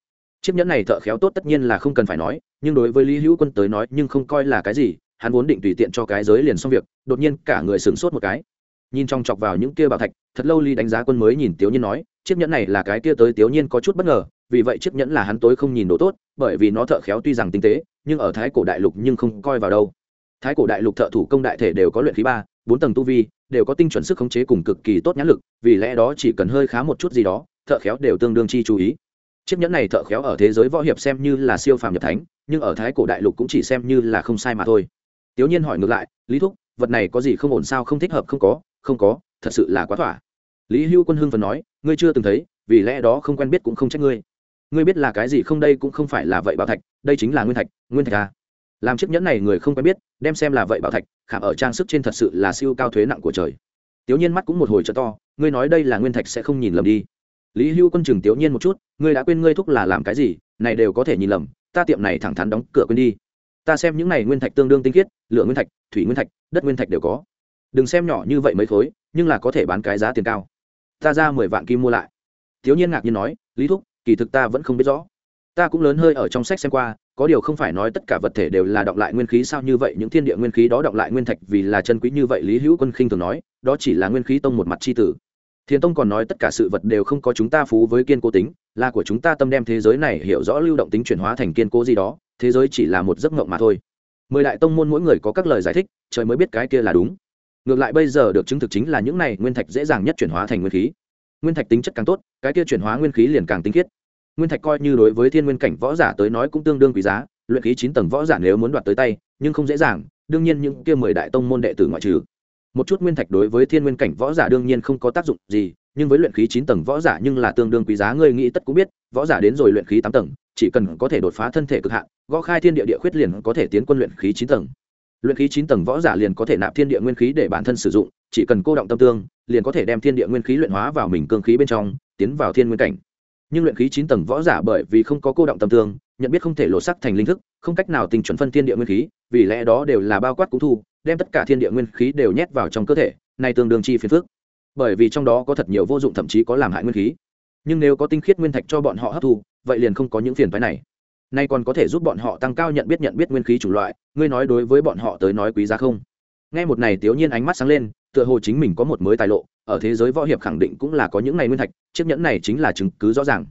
Chiếc nhẫn này thợ khéo tốt tất nhiên là không cần phải nói, nhưng đối với lý hữu quân tới nói nhưng không coi là cái gì, hắn vốn định tùy tiện cho cái giới liền xong việc, đột nhiên cả người sửng sốt một cái nhìn trong chọc vào những kia bảo thạch, thật lâu ly đánh giá quân mới nhìn tiểu nhiên nói, chiếc nhẫn này là cái kia tới tiểu nhiên có chút bất ngờ, vì vậy chiếc nhẫn là hắn tối không nhìn đồ tốt, bởi vì nó thợ khéo tuy rằng tinh tế, nhưng ở thái cổ đại lục nhưng không coi vào đâu. Thái cổ đại lục thợ thủ công đại thể đều có luyện khí ba, bốn tầng tu vi, đều có tinh chuẩn sức khống chế cùng cực kỳ tốt nhãn lực, vì lẽ đó chỉ cần hơi khá một chút gì đó, thợ khéo đều tương đương chi chú ý. Chiếc nhẫn này thợ khéo ở thế giới võ hiệp xem như là siêu phàm nhập thánh, nhưng ở thái cổ đại lục cũng chỉ xem như là không sai mà thôi. Tiểu nhiên hỏi ngược lại, lý thúc, vật này có gì không ổn sao không thích hợp không có? Không có, thật sự là quá thỏa. Lý hưu quân hưng phần nói, ngươi chưa từng thấy, vì lẽ đó không quen biết cũng không trách ngươi. Ngươi biết là cái gì không đây cũng không phải là vậy bảo thạch, đây chính là nguyên thạch nguyên thạch à. Làm chiếc nhẫn này người không quen biết, đem xem là vậy bảo thạch, khảm ở trang sức trên thật sự là siêu cao thuế nặng của trời. Tiểu nhiên mắt cũng một hồi cho to, ngươi nói đây là nguyên thạch sẽ không nhìn lầm đi. Lý hưu quân chừng tiểu nhiên một chút, ngươi đã quên ngươi thúc là làm cái gì, này đều có thể nhìn lầm, ta tiệm này thẳng thắn đóng cửa quên đi. Ta xem những này nguyên thạch tương đương tinh khiết, lửa nguyên thạch, thủy nguyên thạch, đất nguyên thạch đều có đừng xem nhỏ như vậy mấy khối, nhưng là có thể bán cái giá tiền cao. Ta ra mười vạn kim mua lại. Thiếu nhiên ngạc nhiên nói, lý thúc, kỳ thực ta vẫn không biết rõ. Ta cũng lớn hơi ở trong sách xem qua, có điều không phải nói tất cả vật thể đều là đọng lại nguyên khí sao như vậy, những thiên địa nguyên khí đó đọng lại nguyên thạch vì là chân quý như vậy lý hữu quân khinh thường nói, đó chỉ là nguyên khí tông một mặt c h i tử. Thiền tông còn nói tất cả sự vật đều không có chúng ta phú với kiên cố tính, là của chúng ta tâm đem thế giới này hiểu rõ lưu động tính chuyển hóa thành kiên cố gì đó, thế giới chỉ là một giấc ngộng mà thôi. Mười đại tông môn mỗi người có các lời giải thích, trời mới biết cái kia là đúng ngược lại bây giờ được chứng thực chính là những này nguyên thạch dễ dàng nhất chuyển hóa thành nguyên khí. Nguyên thạch tính chất càng tốt, cái kia chuyển hóa nguyên khí liền càng tinh khiết. Nguyên thạch coi như đối với thiên nguyên cảnh võ giả tới nói cũng tương đương quý giá, luyện khí chín tầng võ giả nếu muốn đoạt tới tay, nhưng không dễ dàng, đương nhiên những kia mười đại tông môn đệ tử ngoại trừ. Một chút nguyên thạch đối với thiên nguyên cảnh võ giả đương nhiên không có tác dụng gì, nhưng với luyện khí chín tầng võ giả nhưng là tương đương quý giá, ngươi nghĩ tất cũng biết, võ giả đến rồi luyện khí tám tầng, chỉ cần có thể đột phá thân thể cực hạn, gõ khai thiên địa địa khuyết liền có thể tiến quân luyện khí chín tầng luyện khí chín tầng võ giả liền có thể nạp thiên địa nguyên khí để bản thân sử dụng chỉ cần cô động tâm tương liền có thể đem thiên địa nguyên khí luyện hóa vào mình cương khí bên trong tiến vào thiên nguyên cảnh. Nhưng luyện khí chín tầng võ giả bởi vì không có cô động tâm tương nhận biết không thể lộ sắc thành linh thức không cách nào tình chuẩn phân thiên địa nguyên khí vì lẽ đó đều là bao quát cũng thu đem tất cả thiên địa nguyên khí đều nhét vào trong cơ thể này tương đương chi phiền phức, bởi vì trong đó có thật nhiều vô dụng thậm chí có làm hại nguyên khí. Nhưng nếu có tinh khiết nguyên thạch cho bọn họ hấp thu vậy liền không có những phiền phái này nay còn có thể giúp bọn họ tăng cao nhận biết nhận biết nguyên khí chủng loại, ngươi nói đối với bọn họ tới nói quý giá không? Nghe một này tiểu nhiên ánh mắt sáng lên, tựa hồ chính mình có một mới tài lộ, ở thế giới võ hiệp khẳng định cũng là có những này nguyên thạch, chiếc nhẫn này chính là chứng cứ rõ ràng.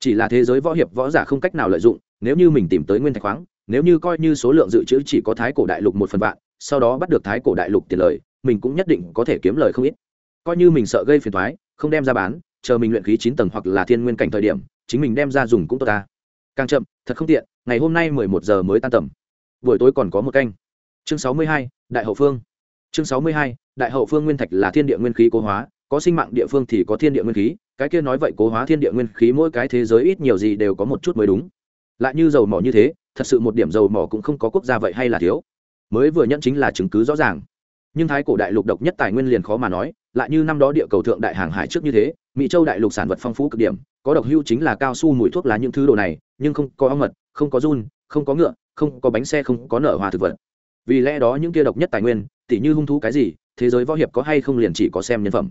Chỉ là thế giới võ hiệp võ giả không cách nào lợi dụng, nếu như mình tìm tới nguyên thạch khoáng, nếu như coi như số lượng dự trữ chỉ có thái cổ đại lục một phần vạn, sau đó bắt được thái cổ đại lục tiền lời, mình cũng nhất định có thể kiếm lời không ít. Coi như mình sợ gây phiền thoái không đem ra bán, chờ mình luyện khí chín tầng hoặc là thiên nguyên cảnh thời điểm, chính mình đem ra dùng cũng tốt ta càng chậm, thật không tiện, ngày hôm nay mười một giờ mới tan tầm. Buổi tối còn có một canh. Chương sáu mươi hai, đại hậu phương. Chương sáu mươi hai, đại hậu phương nguyên thạch là thiên địa nguyên khí cố hóa, có sinh mạng địa phương thì có thiên địa nguyên khí, cái kia nói vậy cố hóa thiên địa nguyên khí mỗi cái thế giới ít nhiều gì đều có một chút mới đúng. Lại như dầu mỏ như thế, thật sự một điểm dầu mỏ cũng không có quốc gia vậy hay là thiếu. Mới vừa nhận chính là chứng cứ rõ ràng. Nhưng thái cổ đại lục độc nhất tài nguyên liền khó mà nói, lại như năm đó địa cầu thượng đại hàng hải trước như thế, mỹ châu đại lục sản vật phong phú cực điểm, có độc hưu chính là cao su mùi thuốc lá những thứ đồ này nhưng không có ong mật, không có run, không có ngựa, không có bánh xe, không có nở hòa thực vật. Vì lẽ đó những kia độc nhất tài nguyên, tỉ như hung thú cái gì, thế giới võ hiệp có hay không liền chỉ có xem nhân phẩm.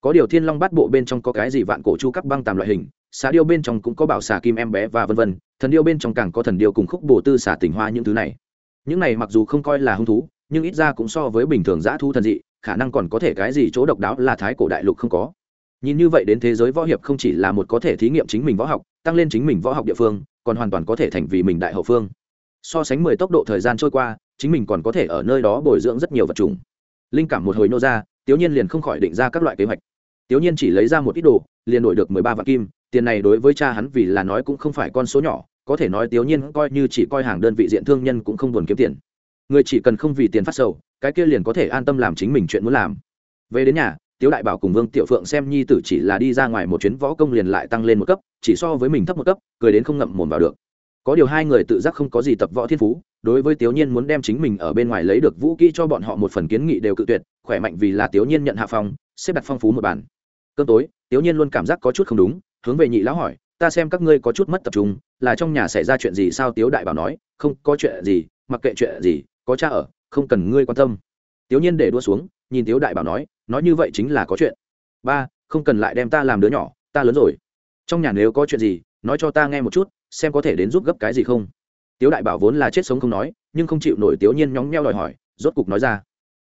Có điều thiên long bát bộ bên trong có cái gì vạn cổ chu các băng tàm loại hình xà điêu bên trong cũng có bảo xà kim em bé và vân vân, thần điêu bên trong càng có thần điêu cùng khúc bổ tư xà tỉnh hoa những thứ này. Những này mặc dù không coi là hung thú, nhưng ít ra cũng so với bình thường giã thu thần dị, khả năng còn có thể cái gì chỗ độc đáo là thái cổ đại lục không có nhìn như vậy đến thế giới võ hiệp không chỉ là một có thể thí nghiệm chính mình võ học, tăng lên chính mình võ học địa phương, còn hoàn toàn có thể thành vì mình đại hậu phương. So sánh mười tốc độ thời gian trôi qua, chính mình còn có thể ở nơi đó bồi dưỡng rất nhiều vật chủng. Linh cảm một hồi nô ra tiểu nhiên liền không khỏi định ra các loại kế hoạch. Tiểu nhiên chỉ lấy ra một ít đồ, liền đổi được mười ba vạn kim, tiền này đối với cha hắn vì là nói cũng không phải con số nhỏ, có thể nói tiểu nhiên coi như chỉ coi hàng đơn vị diện thương nhân cũng không buồn kiếm tiền. Người chỉ cần không vì tiền phát sầu, cái kia liền có thể an tâm làm chính mình chuyện muốn làm. Về đến nhà tiếu đại bảo cùng vương tiểu phượng xem nhi tử chỉ là đi ra ngoài một chuyến võ công liền lại tăng lên một cấp chỉ so với mình thấp một cấp cười đến không ngậm mồm vào được. Có điều hai người tự giác không có gì tập võ thiên phú đối với tiểu nhiên muốn đem chính mình ở bên ngoài lấy được vũ kỹ cho bọn họ một phần kiến nghị đều cự tuyệt khỏe mạnh vì là tiểu nhiên nhận hạ phòng, xếp đặt phong phú một bản cơn tối tiểu nhiên luôn cảm giác có chút không đúng hướng về nhị lão hỏi ta xem các ngươi có chút mất tập trung là trong nhà xảy ra chuyện gì sao? Tiếu đại bảo nói không có chuyện gì mặc kệ chuyện gì có cha ở không cần ngươi quan tâm. Tiểu nhiên để đua xuống nhìn tiếu đại bảo nói nói như vậy chính là có chuyện. Ba, không cần lại đem ta làm đứa nhỏ, ta lớn rồi. Trong nhà nếu có chuyện gì, nói cho ta nghe một chút, xem có thể đến giúp gấp cái gì không. Tiếu đại bảo vốn là chết sống không nói, nhưng không chịu nổi tiểu nhiên nhóng nheo đòi hỏi, rốt cục nói ra.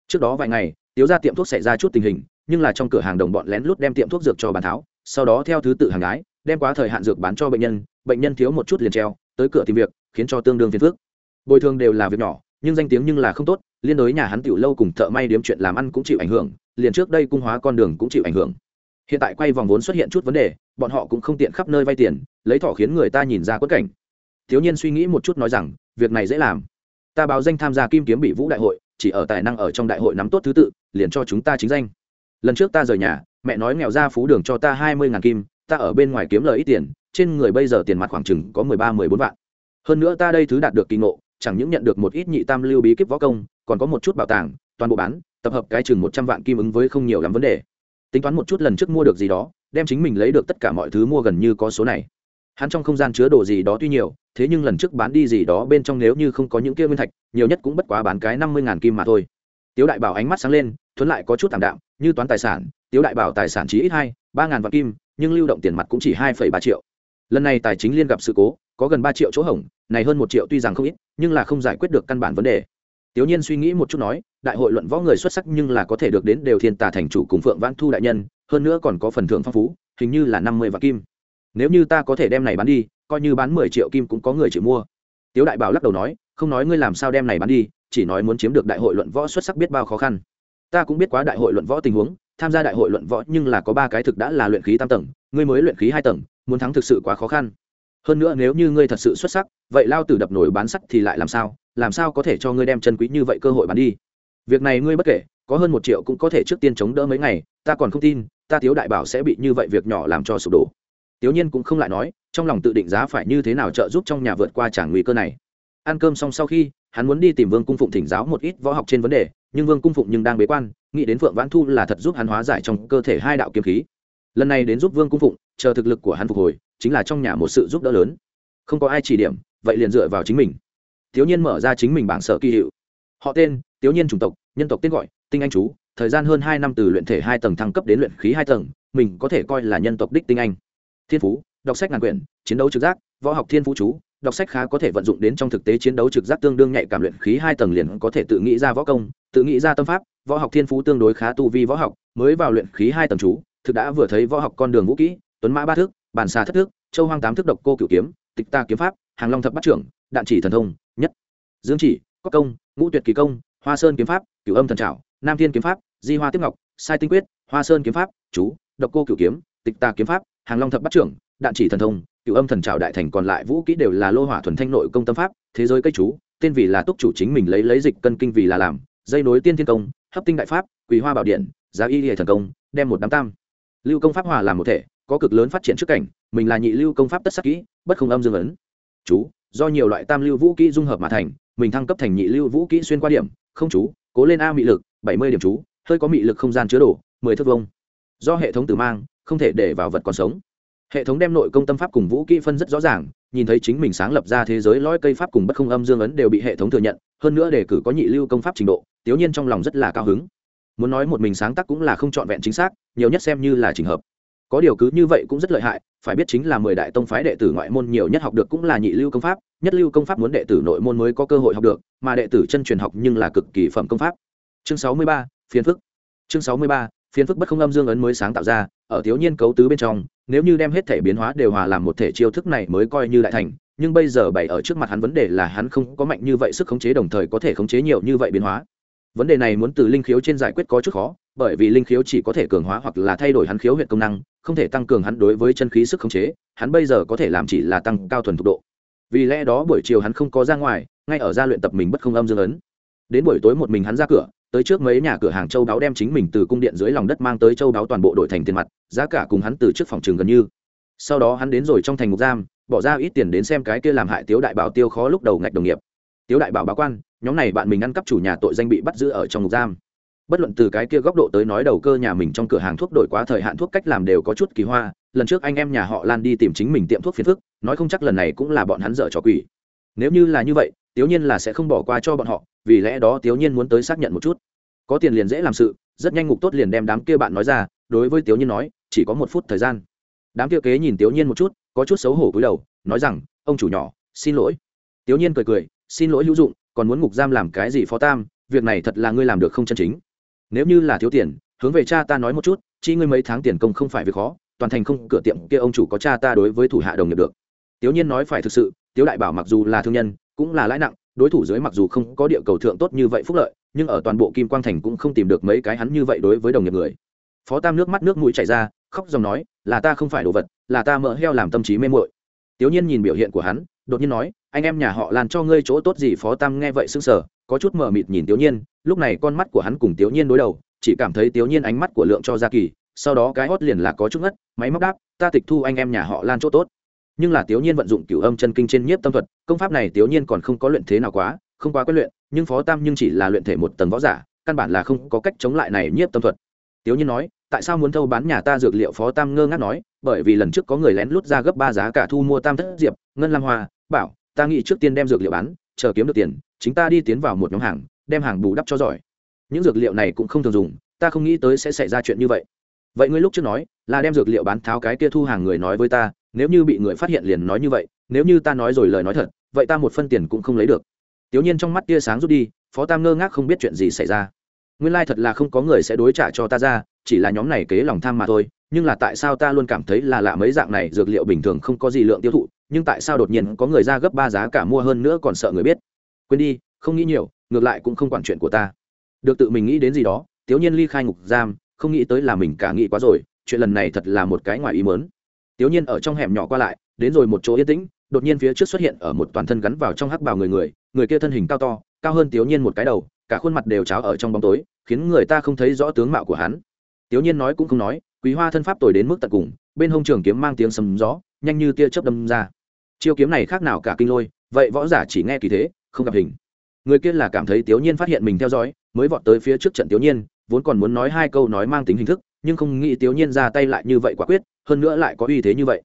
Trước đó vài ngày, tiếu ra tiệm thuốc xảy ra chút tình hình, nhưng là trong cửa hàng đồng bọn lén lút đem tiệm thuốc dược cho bàn tháo, sau đó theo thứ tự hàng gái, đem quá thời hạn dược bán cho bệnh nhân bệnh nhân thiếu một chút liền treo, tới cửa tìm việc, khiến cho tương đương phiền phước bồi thường đều là việc nhỏ, nhưng danh tiếng nhưng là không tốt, liên đối nhà hắn tiểu lâu cùng thợ may điếm chuyện làm ăn cũng chịu ảnh hưởng liền trước đây cung hóa con đường cũng chịu ảnh hưởng. Hiện tại quay vòng vốn xuất hiện chút vấn đề, bọn họ cũng không tiện khắp nơi vay tiền, lấy thỏ khiến người ta nhìn ra quất cảnh. Thiếu nhiên suy nghĩ một chút nói rằng, việc này dễ làm. Ta báo danh tham gia kim kiếm bị vũ đại hội, chỉ ở tài năng ở trong đại hội nắm tốt thứ tự, liền cho chúng ta chính danh. Lần trước ta rời nhà, mẹ nói nghèo ra phú đường cho ta hai mươi ngàn kim, ta ở bên ngoài kiếm lời ít tiền, trên người bây giờ tiền mặt khoảng chừng có mười ba, mười bốn vạn. Hơn nữa ta đây thứ đạt được kỳ ngộ, chẳng những nhận được một ít nhị tam lưu bí kíp võ công, còn có một chút bảo tàng, toàn bộ bán tập hợp cái chừng một trăm vạn kim ứng với không nhiều lắm vấn đề. Tính toán một chút lần trước mua được gì đó đem chính mình lấy được tất cả mọi thứ mua gần như có số này. Hắn trong không gian chứa đồ gì đó tuy nhiều thế nhưng lần trước bán đi gì đó bên trong nếu như không có những kia nguyên thạch nhiều nhất cũng bất quá bán cái năm mươi ngàn kim mà thôi. Tiếu đại bảo ánh mắt sáng lên thuấn lại có chút thảm đạm như toán tài sản tiếu đại bảo tài sản chỉ ít hai ba ngàn vạn kim nhưng lưu động tiền mặt cũng chỉ hai phẩy ba triệu. Lần này tài chính liên gặp sự cố có gần ba triệu chỗ hỏng này hơn một triệu tuy rằng không ít nhưng là không giải quyết được căn bản vấn đề. Tiểu Nhiên suy nghĩ một chút nói, đại hội luận võ người xuất sắc nhưng là có thể được đến đều thiên tà thành chủ cùng Phượng Vãn Thu đại nhân, hơn nữa còn có phần thưởng phong phú, hình như là năm mươi vạn kim. Nếu như ta có thể đem này bán đi, coi như bán mười triệu kim cũng có người chịu mua. Tiếu đại bảo lắc đầu nói, không nói ngươi làm sao đem này bán đi, chỉ nói muốn chiếm được đại hội luận võ xuất sắc biết bao khó khăn. Ta cũng biết quá đại hội luận võ tình huống, tham gia đại hội luận võ nhưng là có ba cái thực đã là luyện khí tam tầng, ngươi mới luyện khí hai tầng, muốn thắng thực sự quá khó khăn. Hơn nữa nếu như ngươi thật sự xuất sắc, vậy lao tử đập nổi bán sắt thì lại làm sao? làm sao có thể cho ngươi đem chân quý như vậy cơ hội bán đi việc này ngươi bất kể, có hơn một triệu cũng có thể trước tiên chống đỡ mấy ngày, ta còn không tin, ta tiếu đại bảo sẽ bị như vậy việc nhỏ làm cho sụp đổ. Tiếu nhiên cũng không lại nói, trong lòng tự định giá phải như thế nào trợ giúp trong nhà vượt qua trả nguy cơ này. Ăn cơm xong sau khi, hắn muốn đi tìm vương cung phụng thỉnh giáo một ít võ học trên vấn đề, nhưng vương cung phụng nhưng đang bế quan, nghĩ đến phượng vãn thu là thật giúp hắn hóa giải trong cơ thể hai đạo kiếm khí. Lần này đến giúp vương cung phụng, chờ thực lực của hắn phục hồi, chính là trong nhà một sự giúp đỡ lớn. Không có ai chỉ điểm, vậy liền dựa vào chính mình. Thiếu nhiên mở ra chính mình bảng sở kỳ hiệu. Họ tên thiếu nhiên chủng tộc nhân tộc tên gọi, tinh anh chú, thời gian hơn hai năm từ luyện thể hai tầng thăng cấp đến luyện khí hai tầng, mình có thể coi là nhân tộc đích tinh anh. Thiên phú, đọc sách ngàn quyển, chiến đấu trực giác, võ học thiên phú chú, đọc sách khá có thể vận dụng đến trong thực tế chiến đấu trực giác tương đương nhạy cảm luyện khí hai tầng liền có thể tự nghĩ ra võ công, tự nghĩ ra tâm pháp, võ học thiên phú tương đối khá tu vi võ học, mới vào luyện khí hai tầng chú, thực đã vừa thấy võ học con đường vũ kỹ, tuấn mã ba thước bàn xà thất thước, châu hoang tám thước độc cô cửu kiếm, tịch ta kiếm pháp, hàng long thập bắt trưởng, đạn chỉ thần thông, nhất, dương chỉ có công, ngũ tuyệt kỳ công hoa sơn kiếm pháp, cửu âm thần trảo, nam thiên kiếm pháp, di hoa tiếp ngọc, sai tinh quyết, hoa sơn kiếm pháp, chú, độc cô cửu kiếm, tịch tà kiếm pháp, hàng long thập bắt trưởng, đạn chỉ thần thông, cửu âm thần trảo đại thành còn lại vũ kỹ đều là lô hỏa thuần thanh nội công tâm pháp, thế giới cây chú, tên vì là túc chủ chính mình lấy lấy dịch cân kinh vì là làm, dây nối tiên thiên công, hấp tinh đại pháp, quỳ hoa bảo điện, giá y hệ thần công, đem một đám tam. Lưu công pháp hòa làm một thể, có cực lớn phát triển trước cảnh, mình là nhị lưu công pháp tất sắc kỹ, bất không âm dương ấn. Chú, do nhiều loại tam lưu vũ kỹ dung hợp mà thành mình thăng cấp thành nhị lưu vũ kỹ xuyên qua điểm, không chú, cố lên a mị lực, bảy mươi điểm chú, hơi có mị lực không gian chứa đổ mười thước vông do hệ thống tử mang, không thể để vào vật còn sống. Hệ thống đem nội công tâm pháp cùng vũ kỹ phân rất rõ ràng, nhìn thấy chính mình sáng lập ra thế giới lõi cây pháp cùng bất không âm dương ấn đều bị hệ thống thừa nhận, hơn nữa đề cử có nhị lưu công pháp trình độ tiếu nhiên trong lòng rất là cao hứng. Muốn nói một mình sáng tác cũng là không trọn vẹn chính xác, nhiều nhất xem như là trình hợp. Có điều cứ như vậy cũng rất lợi hại phải biết chính là mười đại tông phái đệ tử ngoại môn nhiều nhất học được cũng là nhị lưu công pháp, nhất lưu công pháp muốn đệ tử nội môn mới có cơ hội học được, mà đệ tử chân truyền học nhưng là cực kỳ phẩm công pháp. Chương sáu mươi ba phiến phức. Chương sáu mươi ba phiến phức bất không âm dương ấn mới sáng tạo ra, ở thiếu nhiên cấu tứ bên trong, nếu như đem hết thể biến hóa đều hòa làm một thể chiêu thức này mới coi như đại thành, nhưng bây giờ bày ở trước mặt hắn vấn đề là hắn không có mạnh như vậy sức khống chế đồng thời có thể khống chế nhiều như vậy biến hóa. Vấn đề này muốn từ linh khiếu trên giải quyết có chút khó, bởi vì linh khiếu chỉ có thể cường hóa hoặc là thay đổi hắn khiếu huyện công năng không thể tăng cường hắn đối với chân khí sức khống chế, hắn bây giờ có thể làm chỉ là tăng cao thuần thục độ. Vì lẽ đó buổi chiều hắn không có ra ngoài, ngay ở gia luyện tập mình bất không âm dương ấn. Đến buổi tối một mình hắn ra cửa, tới trước mấy nhà cửa hàng châu đáo đem chính mình từ cung điện dưới lòng đất mang tới châu đáo toàn bộ đổi thành tiền mặt, giá cả cùng hắn từ trước phòng trường gần như. Sau đó hắn đến rồi trong thành ngục giam, bỏ ra ít tiền đến xem cái kia làm hại tiếu đại bảo tiêu khó lúc đầu ngạch đồng nghiệp. Tiếu đại bảo báo quan, nhóm này bạn mình ăn cắp chủ nhà tội danh bị bắt giữ ở trong ngục giam bất luận từ cái kia góc độ tới nói đầu cơ nhà mình trong cửa hàng thuốc đổi quá thời hạn thuốc cách làm đều có chút kỳ hoa, lần trước anh em nhà họ lan đi tìm chính mình tiệm thuốc phiền phức, nói không chắc lần này cũng là bọn hắn dở trò quỷ. Nếu như là như vậy tiểu nhiên là sẽ không bỏ qua cho bọn họ, vì lẽ đó tiểu nhiên muốn tới xác nhận một chút. Có tiền liền dễ làm sự, rất nhanh ngục tốt liền đem đám kia bạn nói ra, đối với tiểu nhiên nói, chỉ có một phút thời gian. Đám kia kế nhìn tiểu nhiên một chút, có chút xấu hổ cúi đầu, nói rằng, ông chủ nhỏ, xin lỗi. Tiểu nhiên cười cười, xin lỗi hữu dụng, còn muốn ngục giam làm cái gì phó tam, việc này thật là ngươi làm được không chân chính nếu như là thiếu tiền, hướng về cha ta nói một chút, chi ngươi mấy tháng tiền công không phải việc khó, toàn thành không cửa tiệm kia ông chủ có cha ta đối với thủ hạ đồng nghiệp được. Tiểu nhiên nói phải thực sự, tiếu đại bảo mặc dù là thương nhân, cũng là lãi nặng, đối thủ dưới mặc dù không có địa cầu thượng tốt như vậy phúc lợi, nhưng ở toàn bộ kim quang thành cũng không tìm được mấy cái hắn như vậy đối với đồng nghiệp người. Phó tam nước mắt nước mũi chảy ra, khóc dòng nói, là ta không phải đồ vật, là ta mỡ heo làm tâm trí mê mội tiểu nhiên nhìn biểu hiện của hắn, đột nhiên nói, anh em nhà họ lan cho ngươi chỗ tốt gì? Phó tam nghe vậy sững sờ có chút mờ mịt nhìn tiểu nhiên, lúc này con mắt của hắn cùng tiểu nhiên đối đầu, chỉ cảm thấy tiểu nhiên ánh mắt của lượng cho ra kỳ, sau đó cái hót liền là có chút ngất, máy móc đáp, ta tịch thu anh em nhà họ lan chỗ tốt. Nhưng là tiểu nhiên vận dụng cửu âm chân kinh trên nhiếp tâm thuật, công pháp này tiểu nhiên còn không có luyện thế nào quá, không quá quen luyện, nhưng phó tam nhưng chỉ là luyện thể một tầng võ giả, căn bản là không có cách chống lại này nhiếp tâm thuật. Tiểu nhiên nói, tại sao muốn thâu bán nhà ta dược liệu? Phó tam ngơ ngác nói, bởi vì lần trước có người lén lút ra gấp ba giá cả thu mua tam thất diệp, ngân lam hoa, bảo, ta nghĩ trước tiên đem dược liệu bán, chờ kiếm được tiền chính ta đi tiến vào một nhóm hàng, đem hàng bù đắp cho giỏi. Những dược liệu này cũng không thường dùng, ta không nghĩ tới sẽ xảy ra chuyện như vậy. Vậy ngươi lúc trước nói, là đem dược liệu bán tháo cái kia thu hàng người nói với ta, nếu như bị người phát hiện liền nói như vậy, nếu như ta nói rồi lời nói thật, vậy ta một phân tiền cũng không lấy được. Tiểu nhiên trong mắt tia sáng rút đi, phó tam ngơ ngác không biết chuyện gì xảy ra. Nguyên lai thật là không có người sẽ đối trả cho ta ra, chỉ là nhóm này kế lòng tham mà thôi, nhưng là tại sao ta luôn cảm thấy là lạ mấy dạng này dược liệu bình thường không có gì lượng tiêu thụ, nhưng tại sao đột nhiên có người ra gấp ba giá cả mua hơn nữa còn sợ người biết? Quên đi, không nghĩ nhiều, ngược lại cũng không quản chuyện của ta. Được tự mình nghĩ đến gì đó tiểu nhiên ly khai ngục giam, không nghĩ tới là mình cả nghĩ quá rồi, chuyện lần này thật là một cái ngoài ý mớn tiểu nhiên ở trong hẻm nhỏ qua lại, đến rồi một chỗ yên tĩnh, đột nhiên phía trước xuất hiện ở một toàn thân gắn vào trong hắc bào người người người kia thân hình cao to, cao hơn tiểu nhiên một cái đầu, cả khuôn mặt đều cháo ở trong bóng tối, khiến người ta không thấy rõ tướng mạo của hắn. Tiểu nhiên nói cũng không nói, quý hoa thân pháp tồi đến mức tận cùng, bên hông trường kiếm mang tiếng sầm gió, nhanh như tia chớp đâm ra. Chiêu kiếm này khác nào cả kinh lôi, vậy võ giả chỉ nghe kỳ thế không gặp hình. Người kia là cảm thấy tiểu nhiên phát hiện mình theo dõi, mới vọt tới phía trước trận tiểu nhiên, vốn còn muốn nói hai câu nói mang tính hình thức, nhưng không nghĩ tiểu nhiên ra tay lại như vậy quả quyết, hơn nữa lại có uy thế như vậy.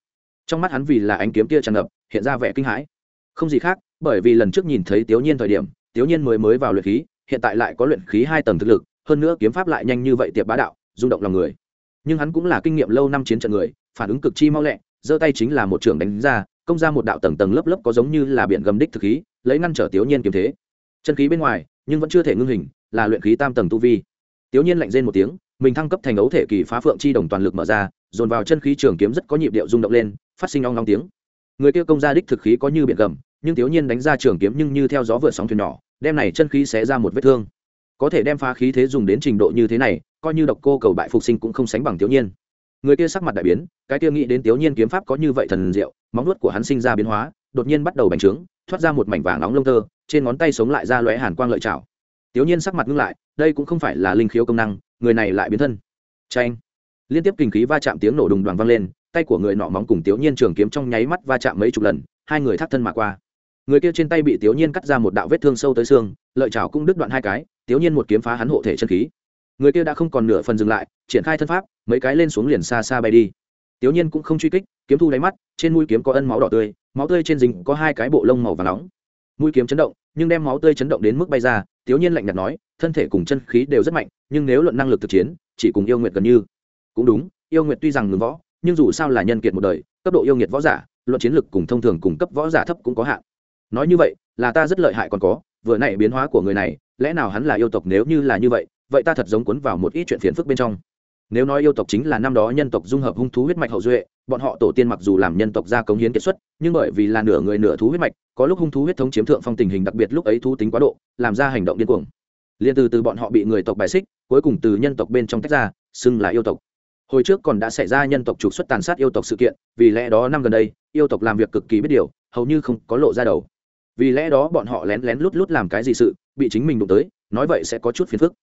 Trong mắt hắn vì là ánh kiếm kia tràn ngập, hiện ra vẻ kinh hãi. Không gì khác, bởi vì lần trước nhìn thấy tiểu nhiên thời điểm tiểu nhiên mới mới vào luyện khí, hiện tại lại có luyện khí hai tầng thực lực, hơn nữa kiếm pháp lại nhanh như vậy tiệp bá đạo, rung động lòng người. Nhưng hắn cũng là kinh nghiệm lâu năm chiến trận người, phản ứng cực chi mau lẹ, giơ tay chính là một trưởng đánh ra công ra một đạo tầng tầng lớp lớp có giống như là biển gầm đích thực khí, lấy ngăn trở tiểu nhiên kiếm thế. Chân khí bên ngoài, nhưng vẫn chưa thể ngưng hình, là luyện khí tam tầng tu vi. Tiểu nhiên lạnh rên một tiếng, mình thăng cấp thành ấu thể kỳ phá phượng chi đồng toàn lực mở ra, dồn vào chân khí trường kiếm rất có nhịp điệu rung động lên, phát sinh ong long tiếng. Người kia công ra đích thực khí có như biển gầm, nhưng tiểu nhiên đánh ra trường kiếm nhưng như theo gió vượt sóng thuyền nhỏ, đem này chân khí xé ra một vết thương. Có thể đem phá khí thế dùng đến trình độ như thế này, coi như độc cô cầu bại phục sinh cũng không sánh bằng tiểu nhiên người kia sắc mặt đại biến, cái kia nghĩ đến tiểu nhiên kiếm pháp có như vậy thần diệu, móng nuốt của hắn sinh ra biến hóa, đột nhiên bắt đầu bành trướng, thoát ra một mảnh vàng nóng lông tơ, trên ngón tay sống lại ra lóe hàn quang lợi chảo tiểu nhiên sắc mặt ngưng lại, đây cũng không phải là linh khiếu công năng, người này lại biến thân. Tranh liên tiếp kinh khí va chạm tiếng nổ đùng đoàn vang lên, tay của người nọ móng cùng tiểu nhiên trường kiếm trong nháy mắt va chạm mấy chục lần, hai người thắt thân mà qua. Người kia trên tay bị tiểu nhiên cắt ra một đạo vết thương sâu tới xương, lợi chảo cũng đứt đoạn hai cái tiểu nhiên một kiếm phá hắn hộ thể chân khí người kia đã không còn nửa phần dừng lại, triển khai thân pháp, mấy cái lên xuống liền xa xa bay đi. Tiểu nhiên cũng không truy kích, kiếm thu đáy mắt, trên mũi kiếm có ân máu đỏ tươi, máu tươi trên dính có hai cái bộ lông màu và nóng. Mũi kiếm chấn động, nhưng đem máu tươi chấn động đến mức bay ra, tiểu nhiên lạnh nhạt nói, thân thể cùng chân khí đều rất mạnh, nhưng nếu luận năng lực thực chiến, chỉ cùng yêu nguyệt gần như. Cũng đúng, yêu nguyệt tuy rằng ngừng võ, nhưng dù sao là nhân kiệt một đời, cấp độ yêu nghiệt võ giả, luận chiến lực cùng thông thường cùng cấp võ giả thấp cũng có hạn. Nói như vậy, là ta rất lợi hại còn có, vừa nãy biến hóa của người này, lẽ nào hắn là yêu tộc nếu như là như vậy vậy ta thật giống cuốn vào một ít chuyện phiền phức bên trong. Nếu nói yêu tộc chính là năm đó nhân tộc dung hợp hung thú huyết mạch hậu duệ, bọn họ tổ tiên mặc dù làm nhân tộc ra cống hiến kết xuất, nhưng bởi vì là nửa người nửa thú huyết mạch, có lúc hung thú huyết thống chiếm thượng phong tình hình đặc biệt lúc ấy thú tính quá độ, làm ra hành động điên cuồng. Liền từ từ bọn họ bị người tộc bài xích, cuối cùng từ nhân tộc bên trong tách ra, xưng là yêu tộc. Hồi trước còn đã xảy ra nhân tộc trục xuất tàn sát yêu tộc sự kiện, vì lẽ đó năm gần đây, yêu tộc làm việc cực kỳ biết điều, hầu như không có lộ ra đầu. Vì lẽ đó bọn họ lén lén lút lút làm cái gì sự, bị chính mình đụng tới, nói vậy sẽ có chút phiền phức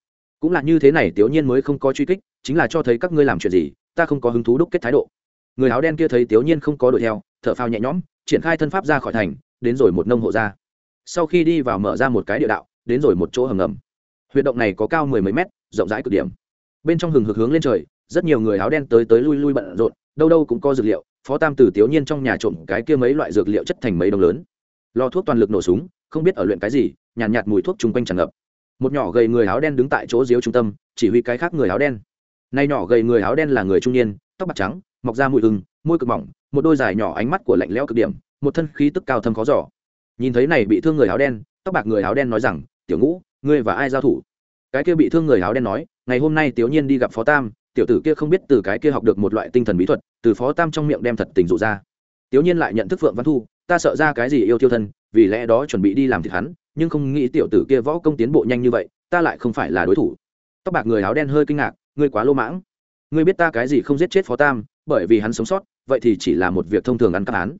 cũng là như thế này tiểu nhiên mới không có truy kích chính là cho thấy các ngươi làm chuyện gì ta không có hứng thú đúc kết thái độ. Người áo đen kia thấy tiểu nhiên không có đuổi theo thở phào nhẹ nhõm triển khai thân pháp ra khỏi thành đến rồi một nông hộ ra sau khi đi vào mở ra một cái địa đạo đến rồi một chỗ hầm ngầm. Huyệt động này có cao mười mấy mét rộng rãi cực điểm. Bên trong hừng hực hướng lên trời rất nhiều người áo đen tới tới lui lui bận rộn đâu đâu cũng có dược liệu phó tam tử tiểu nhiên trong nhà trộm cái kia mấy loại dược liệu chất thành mấy đồng lớn. Lò thuốc toàn lực nổ súng không biết ở luyện cái gì nhàn nhạt, nhạt mùi thuốc chung quanh tràn ngập một nhỏ gầy người áo đen đứng tại chỗ diếu trung tâm, chỉ huy cái khác người áo đen. Nay nhỏ gầy người áo đen là người trung niên, tóc bạc trắng, mọc ra mùi ưng, môi cực mỏng, một đôi dài nhỏ ánh mắt của lạnh lẽo cực điểm, một thân khí tức cao thâm khó giỏ nhìn thấy này bị thương người áo đen, tóc bạc người áo đen nói rằng, tiểu ngũ, ngươi và ai giao thủ? Cái kia bị thương người áo đen nói, ngày hôm nay tiểu nhiên đi gặp phó tam, tiểu tử kia không biết từ cái kia học được một loại tinh thần bí thuật, từ phó tam trong miệng đem thật tình dụ ra. Tiểu nhiên lại nhận thức phượng văn thu, ta sợ ra cái gì yêu tiêu thân, vì lẽ đó chuẩn bị đi làm thịt hắn nhưng không nghĩ tiểu tử kia võ công tiến bộ nhanh như vậy, ta lại không phải là đối thủ. Tóc bạc người áo đen hơi kinh ngạc, ngươi quá lô mãng. Ngươi biết ta cái gì không giết chết phó tam, bởi vì hắn sống sót, vậy thì chỉ là một việc thông thường ăn cắp án.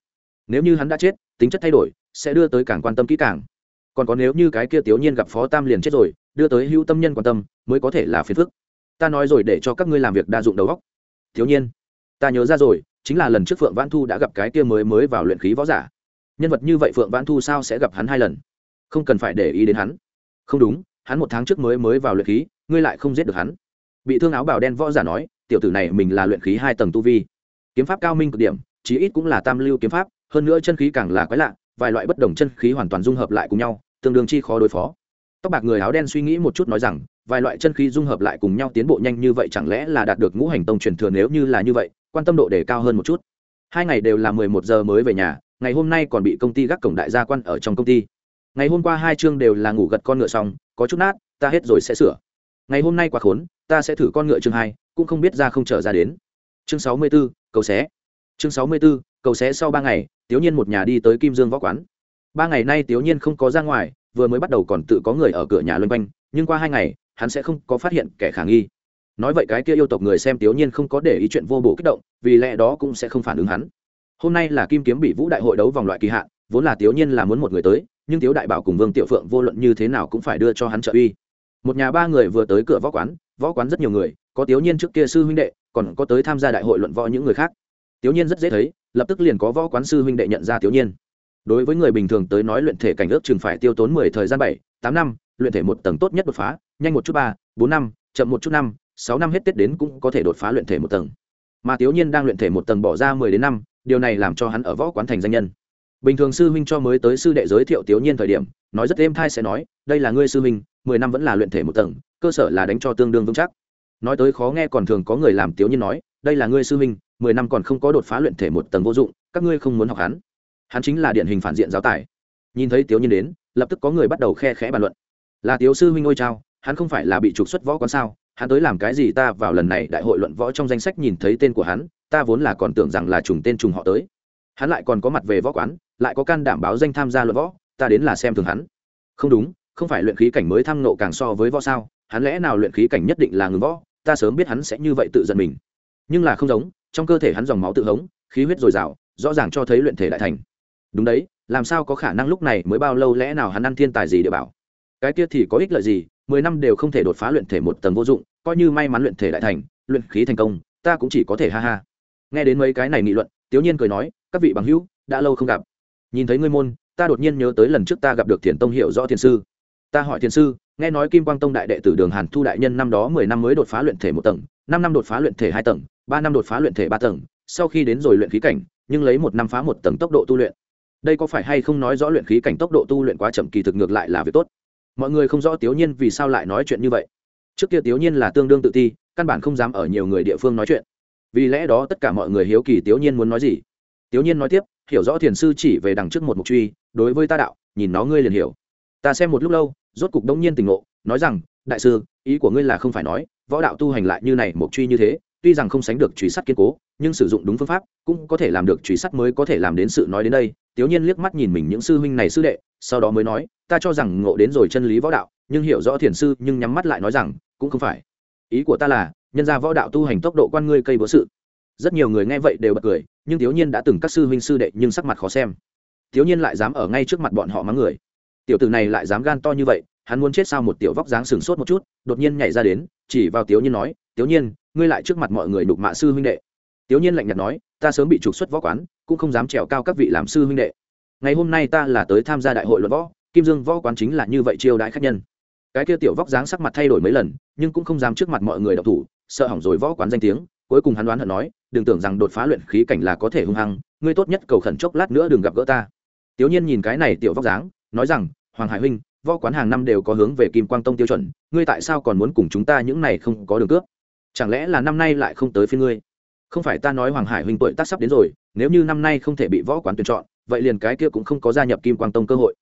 Nếu như hắn đã chết, tính chất thay đổi, sẽ đưa tới càng quan tâm kỹ càng. Còn có nếu như cái kia tiểu nhiên gặp phó tam liền chết rồi, đưa tới hữu tâm nhân quan tâm, mới có thể là phiền phức. Ta nói rồi để cho các ngươi làm việc đa dụng đầu góc thiếu nhiên, ta nhớ ra rồi, chính là lần trước phượng vãn thu đã gặp cái kia mới mới vào luyện khí võ giả. Nhân vật như vậy phượng vãn thu sao sẽ gặp hắn hai lần? Không cần phải để ý đến hắn. Không đúng, hắn một tháng trước mới mới vào luyện khí, ngươi lại không giết được hắn. Bị thương áo bào đen võ giả nói, tiểu tử này mình là luyện khí hai tầng tu vi. Kiếm pháp cao minh cực điểm, chí ít cũng là tam lưu kiếm pháp, hơn nữa chân khí càng là quái lạ, vài loại bất đồng chân khí hoàn toàn dung hợp lại cùng nhau, tương đương chi khó đối phó. Tóc bạc người áo đen suy nghĩ một chút nói rằng, vài loại chân khí dung hợp lại cùng nhau tiến bộ nhanh như vậy chẳng lẽ là đạt được ngũ hành tông truyền thừa nếu như là như vậy, quan tâm độ đề cao hơn một chút. Hai ngày đều là mười một giờ mới về nhà, ngày hôm nay còn bị công ty gác cổng đại gia quan ở trong công ty ngày hôm qua hai chương đều là ngủ gật con ngựa xong, có chút nát, ta hết rồi sẽ sửa. Ngày hôm nay quá khốn, ta sẽ thử con ngựa chương hai, cũng không biết ra không trở ra đến. Chương sáu mươi b ố cầu xé. Chương sáu mươi b ố cầu xé sau ba ngày tiểu nhiên một nhà đi tới kim dương võ quán. Ba ngày nay tiểu nhiên không có ra ngoài, vừa mới bắt đầu còn tự có người ở cửa nhà loanh quanh, nhưng qua hai ngày, hắn sẽ không có phát hiện kẻ khả nghi. Nói vậy cái kia yêu tộc người xem tiểu nhiên không có để ý chuyện vô bổ kích động, vì lẽ đó cũng sẽ không phản ứng hắn. Hôm nay là kim kiếm bị vũ đại hội đấu vòng loại kỳ hạn vốn là tiểu nhiên là muốn một người tới, nhưng tiếu đại bảo cùng vương tiểu phượng vô luận như thế nào cũng phải đưa cho hắn trợ uy. Một nhà ba người vừa tới cửa võ quán võ quán rất nhiều người, có tiểu nhiên trước kia sư huynh đệ, còn có tới tham gia đại hội luận võ những người khác. Tiểu nhiên rất dễ thấy, lập tức liền có võ quán sư huynh đệ nhận ra tiểu nhiên. Đối với người bình thường tới nói luyện thể cảnh ước chừng phải tiêu tốn mười thời gian bảy, tám năm, luyện thể một tầng tốt nhất đột phá, nhanh một chút ba, bốn năm, chậm một chút năm, sáu năm hết tết đến cũng có thể đột phá luyện thể một tầng. Mà tiểu nhiên đang luyện thể một tầng bỏ ra mười đến năm, điều này làm cho hắn ở võ quán thành danh nhân bình thường sư huynh cho mới tới sư đệ giới thiệu tiểu nhiên thời điểm, nói rất êm thai sẽ nói, đây là ngươi sư huynh, mười năm vẫn là luyện thể một tầng, cơ sở là đánh cho tương đương vững chắc. Nói tới khó nghe còn thường có người làm tiểu nhiên nói, đây là ngươi sư huynh, mười năm còn không có đột phá luyện thể một tầng vô dụng, các ngươi không muốn học hắn. Hắn chính là điển hình phản diện giáo tài. Nhìn thấy tiểu nhiên đến, lập tức có người bắt đầu khe khẽ bàn luận. Là tiểu sư huynh ôi trao hắn không phải là bị trục xuất võ quán sao? Hắn tới làm cái gì ta vào lần này đại hội luận võ trong danh sách nhìn thấy tên của hắn, ta vốn là còn tưởng rằng là trùng tên trùng họ tới hắn lại còn có mặt về võ quán, lại có can đảm báo danh tham gia luận võ, ta đến là xem thường hắn. Không đúng, không phải luyện khí cảnh mới thăng nộ càng so với võ sao, hắn lẽ nào luyện khí cảnh nhất định là ngừng võ, ta sớm biết hắn sẽ như vậy tự giận mình. Nhưng là không giống, trong cơ thể hắn dòng máu tự hống, khí huyết dồi dào, rõ ràng cho thấy luyện thể đại thành. Đúng đấy, làm sao có khả năng lúc này mới bao lâu lẽ nào hắn ăn thiên tài gì để bảo? Cái kia thì có ích lợi gì, mười năm đều không thể đột phá luyện thể một tầng vô dụng, coi như may mắn luyện thể đại thành, luyện khí thành công, ta cũng chỉ có thể ha ha. Nghe đến mấy cái này nghị luận Tiểu nhiên cười nói các vị bằng hữu, đã lâu không gặp. Nhìn thấy ngươi môn, ta đột nhiên nhớ tới lần trước ta gặp được thiền tông hiểu rõ thiền sư. Ta hỏi thiền sư, nghe nói kim quang tông đại đệ tử đường hàn thu đại nhân năm đó mười năm mới đột phá luyện thể một tầng, năm năm đột phá luyện thể hai tầng, ba năm đột phá luyện thể ba tầng, sau khi đến rồi luyện khí cảnh, nhưng lấy một năm phá một tầng tốc độ tu luyện. Đây có phải hay không nói rõ luyện khí cảnh tốc độ tu luyện quá chậm kỳ thực ngược lại là việc tốt? Mọi người không rõ tiểu nhiên vì sao lại nói chuyện như vậy. Trước kia tiểu nhiên là tương đương tự ti, căn bản không dám ở nhiều người địa phương nói chuyện. Vì lẽ đó tất cả mọi người hiếu kỳ tiểu nhiên muốn nói gì tiểu nhiên nói tiếp, hiểu rõ thiền sư chỉ về đằng trước một mục truy, đối với ta đạo, nhìn nó ngươi liền hiểu. Ta xem một lúc lâu, rốt cục đông nhiên tình ngộ, nói rằng, đại sư, ý của ngươi là không phải nói, võ đạo tu hành lại như này mục truy như thế, tuy rằng không sánh được truy sắt kiên cố, nhưng sử dụng đúng phương pháp, cũng có thể làm được truy sắt mới có thể làm đến sự nói đến đây. Tiểu nhiên liếc mắt nhìn mình những sư huynh này sư đệ, sau đó mới nói, ta cho rằng ngộ đến rồi chân lý võ đạo, nhưng hiểu rõ thiền sư, nhưng nhắm mắt lại nói rằng, cũng không phải. Ý của ta là, nhân ra võ đạo tu hành tốc độ quan ngươi cây bữa sự rất nhiều người nghe vậy đều bật cười, nhưng thiếu nhiên đã từng các sư huynh sư đệ nhưng sắc mặt khó xem. Thiếu nhiên lại dám ở ngay trước mặt bọn họ mắng người. Tiểu tử này lại dám gan to như vậy, hắn muốn chết sao một tiểu vóc dáng sừng sốt một chút, đột nhiên nhảy ra đến, chỉ vào tiểu nhiên nói tiểu nhiên, ngươi lại trước mặt mọi người đục mạ sư huynh đệ. Tiểu nhiên lạnh nhạt nói, ta sớm bị trục xuất võ quán, cũng không dám trèo cao các vị làm sư huynh đệ. Ngày hôm nay ta là tới tham gia đại hội luận võ, kim dương võ quán chính là như vậy chiêu đãi khách nhân. Cái kia tiểu vóc dáng sắc mặt thay đổi mấy lần, nhưng cũng không dám trước mặt mọi người đọc thủ, sợ hỏng rồi võ quán danh tiếng, cuối cùng hắn đoán hận nói đừng tưởng rằng đột phá luyện khí cảnh là có thể hung hăng, ngươi tốt nhất cầu khẩn chốc lát nữa đừng gặp gỡ ta. Tiểu nhiên nhìn cái này tiểu vóc dáng, nói rằng, hoàng hải huynh, võ quán hàng năm đều có hướng về kim quang tông tiêu chuẩn, ngươi tại sao còn muốn cùng chúng ta những này không có đường cướp chẳng lẽ là năm nay lại không tới phía ngươi? Không phải ta nói hoàng hải huynh tuổi tác sắp đến rồi, nếu như năm nay không thể bị võ quán tuyển chọn, vậy liền cái kia cũng không có gia nhập kim quang tông cơ hội.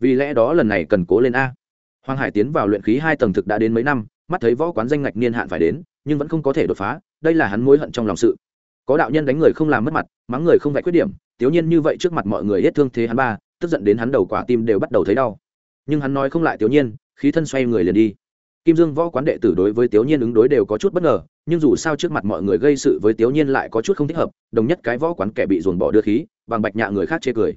Vì lẽ đó lần này cần cố lên a. Hoàng hải tiến vào luyện khí hai tầng thực đã đến mấy năm, mắt thấy võ quán danh ngạch niên hạn phải đến, nhưng vẫn không có thể đột phá, đây là hắn mối hận trong lòng sự có đạo nhân đánh người không làm mất mặt, mắng người không vạch khuyết điểm tiểu nhiên như vậy trước mặt mọi người hết thương thế hắn ba, tức giận đến hắn đầu quả tim đều bắt đầu thấy đau. Nhưng hắn nói không lại tiểu nhiên, khí thân xoay người liền đi. Kim dương võ quán đệ tử đối với tiểu nhiên ứng đối đều có chút bất ngờ, nhưng dù sao trước mặt mọi người gây sự với tiểu nhiên lại có chút không thích hợp, đồng nhất cái võ quán kẻ bị dồn bỏ đưa khí, bằng bạch nhạ người khác chê cười.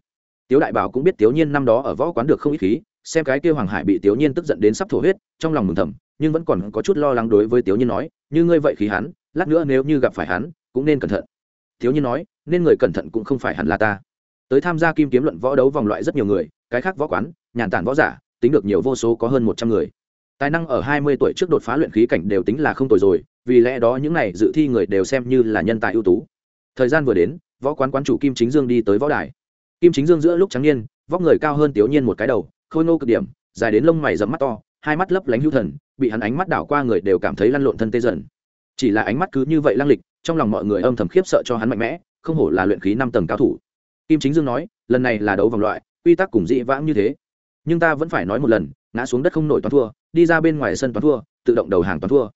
Tiếu đại bảo cũng biết tiểu nhiên năm đó ở võ quán được không ít khí, xem cái kia hoàng hải bị tiểu nhiên tức giận đến sắp thổ huyết, trong lòng mừng thầm, nhưng vẫn còn có chút lo lắng đối với tiểu nhiên nói, như ngươi vậy khí hắn lát nữa nếu như gặp phải hắn, cũng nên cẩn thận. Thiếu nhiên nói, nên người cẩn thận cũng không phải hẳn là ta. Tới tham gia kim kiếm luận võ đấu vòng loại rất nhiều người, cái khác võ quán, nhàn tản võ giả, tính được nhiều vô số có hơn một trăm người. Tài năng ở hai mươi tuổi trước đột phá luyện khí cảnh đều tính là không tồi rồi, vì lẽ đó những này dự thi người đều xem như là nhân tài ưu tú. Thời gian vừa đến, võ quán quán chủ kim chính dương đi tới võ đài. Kim chính dương giữa lúc trắng niên, vóc người cao hơn tiểu nhiên một cái đầu, khôi nô cực điểm, dài đến lông mày rậm mắt to, hai mắt lấp lánh hữu thần, bị hắn ánh mắt đảo qua người đều cảm thấy lăn lộn thân tê dần chỉ là ánh mắt cứ như vậy lăng lịch, trong lòng mọi người âm thầm khiếp sợ cho hắn mạnh mẽ, không hổ là luyện khí năm tầng cao thủ. Kim chính dương nói, lần này là đấu vòng loại, quy tắc cùng dị vãng như thế. Nhưng ta vẫn phải nói một lần, ngã xuống đất không nổi toàn thua, đi ra bên ngoài sân toàn thua, tự động đầu hàng toàn thua.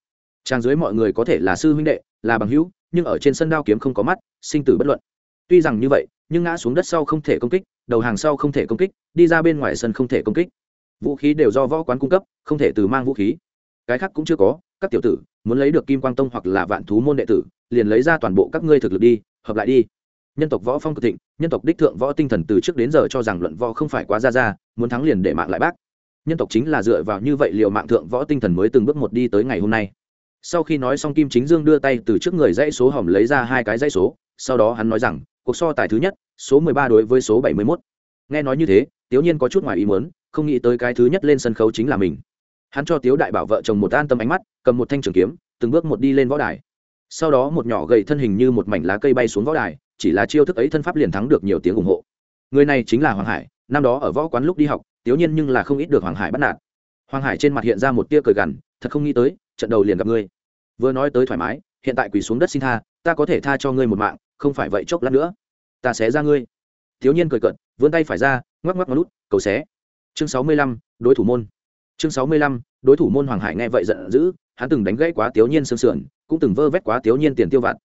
Trang dưới mọi người có thể là sư huynh đệ, là bằng hữu, nhưng ở trên sân đao kiếm không có mắt, sinh tử bất luận. Tuy rằng như vậy, nhưng ngã xuống đất sau không thể công kích, đầu hàng sau không thể công kích, đi ra bên ngoài sân không thể công kích. Vũ khí đều do võ quán cung cấp, không thể từ mang vũ khí. Cái khác cũng chưa có các tiểu tử, muốn lấy được kim quang tông hoặc là vạn thú môn đệ tử, liền lấy ra toàn bộ các ngươi thực lực đi, hợp lại đi. Nhân tộc võ phong cực thịnh, nhân tộc đích thượng võ tinh thần từ trước đến giờ cho rằng luận võ không phải quá ra ra, muốn thắng liền để mạng lại bác. Nhân tộc chính là dựa vào như vậy liệu mạng thượng võ tinh thần mới từng bước một đi tới ngày hôm nay. Sau khi nói xong kim chính dương đưa tay từ trước người dãy số hỏng lấy ra hai cái dãy số, sau đó hắn nói rằng, cuộc so tài thứ nhất, số mười ba đối với số bảy mươi 71. nghe nói như thế, tiếu nhiên có chút ngoài ý muốn, không nghĩ tới cái thứ nhất lên sân khấu chính là mình hắn cho tiếu đại bảo vợ chồng một an tâm ánh mắt, cầm một thanh trường kiếm, từng bước một đi lên võ đài. Sau đó một nhỏ gầy thân hình như một mảnh lá cây bay xuống võ đài, chỉ là chiêu thức ấy thân pháp liền thắng được nhiều tiếng ủng hộ. Người này chính là hoàng hải, năm đó ở võ quán lúc đi học, tiếu nhiên nhưng là không ít được hoàng hải bắt nạt. Hoàng hải trên mặt hiện ra một tia cười gằn, thật không nghĩ tới, trận đầu liền gặp ngươi. Vừa nói tới thoải mái, hiện tại quỳ xuống đất xin tha, ta có thể tha cho ngươi một mạng, không phải vậy chốc lát nữa, ta sẽ ra ngươi. Thiếu nhiên cười cận vươn tay phải ra, ngoắc ngoắc ngón lút cầu xé. Chương sáu mươi lăm, đối thủ môn chương sáu mươi lăm, đối thủ môn hoàng hải nghe vậy giận dữ, hắn từng đánh gãy quá tiểu nhiên sương sườn, cũng từng vơ vét quá tiểu nhiên tiền tiêu vặt.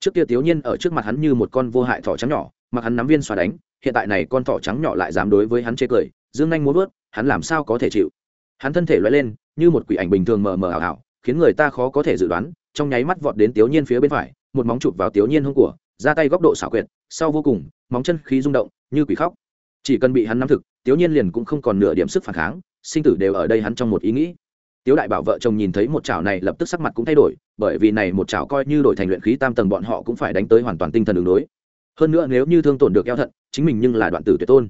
Trước kia tiểu nhiên ở trước mặt hắn như một con vô hại thỏ trắng nhỏ, mặc hắn nắm viên xoa đánh, hiện tại này con thỏ trắng nhỏ lại dám đối với hắn chê cười, dương nhanh muốn vớt, hắn làm sao có thể chịu? Hắn thân thể loay lên, như một quỷ ảnh bình thường mờ mờ ảo ảo, khiến người ta khó có thể dự đoán, trong nháy mắt vọt đến tiểu nhiên phía bên phải, một móng chụp vào tiểu nhiên hông của, ra tay góc độ xảo quyệt, sau vô cùng, móng chân khí rung động, như quỷ khóc. Chỉ cần bị hắn nắm thực tiểu nhiên liền cũng không còn nửa điểm sức phản kháng sinh tử đều ở đây hắn trong một ý nghĩ. Tiếu đại bảo vợ chồng nhìn thấy một chảo này lập tức sắc mặt cũng thay đổi, bởi vì này một chảo coi như đổi thành luyện khí tam tầng bọn họ cũng phải đánh tới hoàn toàn tinh thần đường đối. Hơn nữa nếu như thương tổn được eo thận, chính mình nhưng là đoạn tử tuyệt tôn.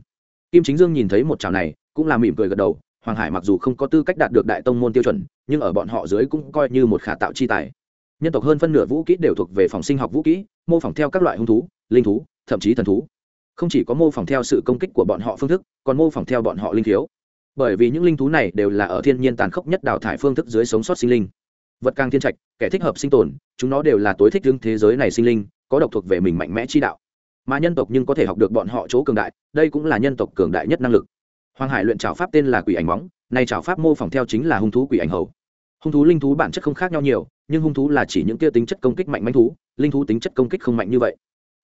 Kim chính dương nhìn thấy một chảo này, cũng là mỉm cười gật đầu, hoàng hải mặc dù không có tư cách đạt được đại tông môn tiêu chuẩn, nhưng ở bọn họ dưới cũng coi như một khả tạo chi tài. Nhân tộc hơn phân nửa vũ kỹ đều thuộc về phòng sinh học vũ kỹ, mô phỏng theo các loại hung thú, linh thú, thậm chí thần thú. Không chỉ có mô phỏng theo sự công kích của bọn họ phương thức, còn mô phỏng theo bọn họ linh thiếu bởi vì những linh thú này đều là ở thiên nhiên tàn khốc nhất đào thải phương thức dưới sống sót sinh linh. Vật càng thiên trạch, kẻ thích hợp sinh tồn, chúng nó đều là tối thích hướng thế giới này sinh linh, có độc thuộc về mình mạnh mẽ chi đạo. Mà nhân tộc nhưng có thể học được bọn họ chỗ cường đại, đây cũng là nhân tộc cường đại nhất năng lực. Hoàng hải luyện trào pháp tên là quỷ ảnh móng, nay trào pháp mô phỏng theo chính là hung thú quỷ ảnh hầu. Hung thú linh thú bản chất không khác nhau nhiều, nhưng hung thú là chỉ những kia tính chất công kích mạnh manh thú, linh thú tính chất công kích không mạnh như vậy.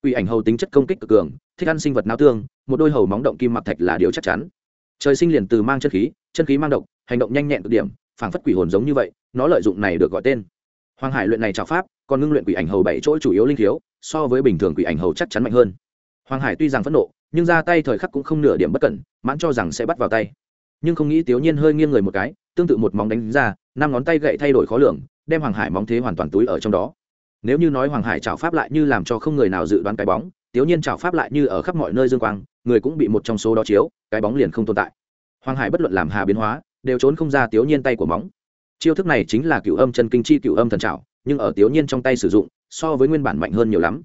Quỷ ảnh hầu tính chất công kích cực cường, thích ăn sinh vật nao tương, một đôi hầu móng động kim mặc thạch là điều chắc chắn trời sinh liền từ mang chân khí chân khí mang độc, hành động nhanh nhẹn cực điểm phảng phất quỷ hồn giống như vậy nó lợi dụng này được gọi tên. Hoàng hải luyện này trào pháp còn ngưng luyện quỷ ảnh hầu bảy chỗ chủ yếu linh thiếu so với bình thường quỷ ảnh hầu chắc chắn mạnh hơn. Hoàng hải tuy rằng phẫn nộ nhưng ra tay thời khắc cũng không nửa điểm bất cẩn mãn cho rằng sẽ bắt vào tay. Nhưng không nghĩ tiểu nhiên hơi nghiêng người một cái tương tự một móng đánh ra năm ngón tay gậy thay đổi khó lường đem hoàng hải móng thế hoàn toàn túi ở trong đó. Nếu như nói hoàng hải trào pháp lại như làm cho không người nào dự đoán cái bóng tiểu nhiên trào pháp lại như ở khắp mọi nơi dương quang người cũng bị một trong số đó chiếu, cái bóng liền không tồn tại. Hoàng hải bất luận làm hà biến hóa, đều trốn không ra tiểu nhiên tay của móng. Chiêu thức này chính là cựu âm chân kinh chi cựu âm thần trào nhưng ở tiểu nhiên trong tay sử dụng, so với nguyên bản mạnh hơn nhiều lắm.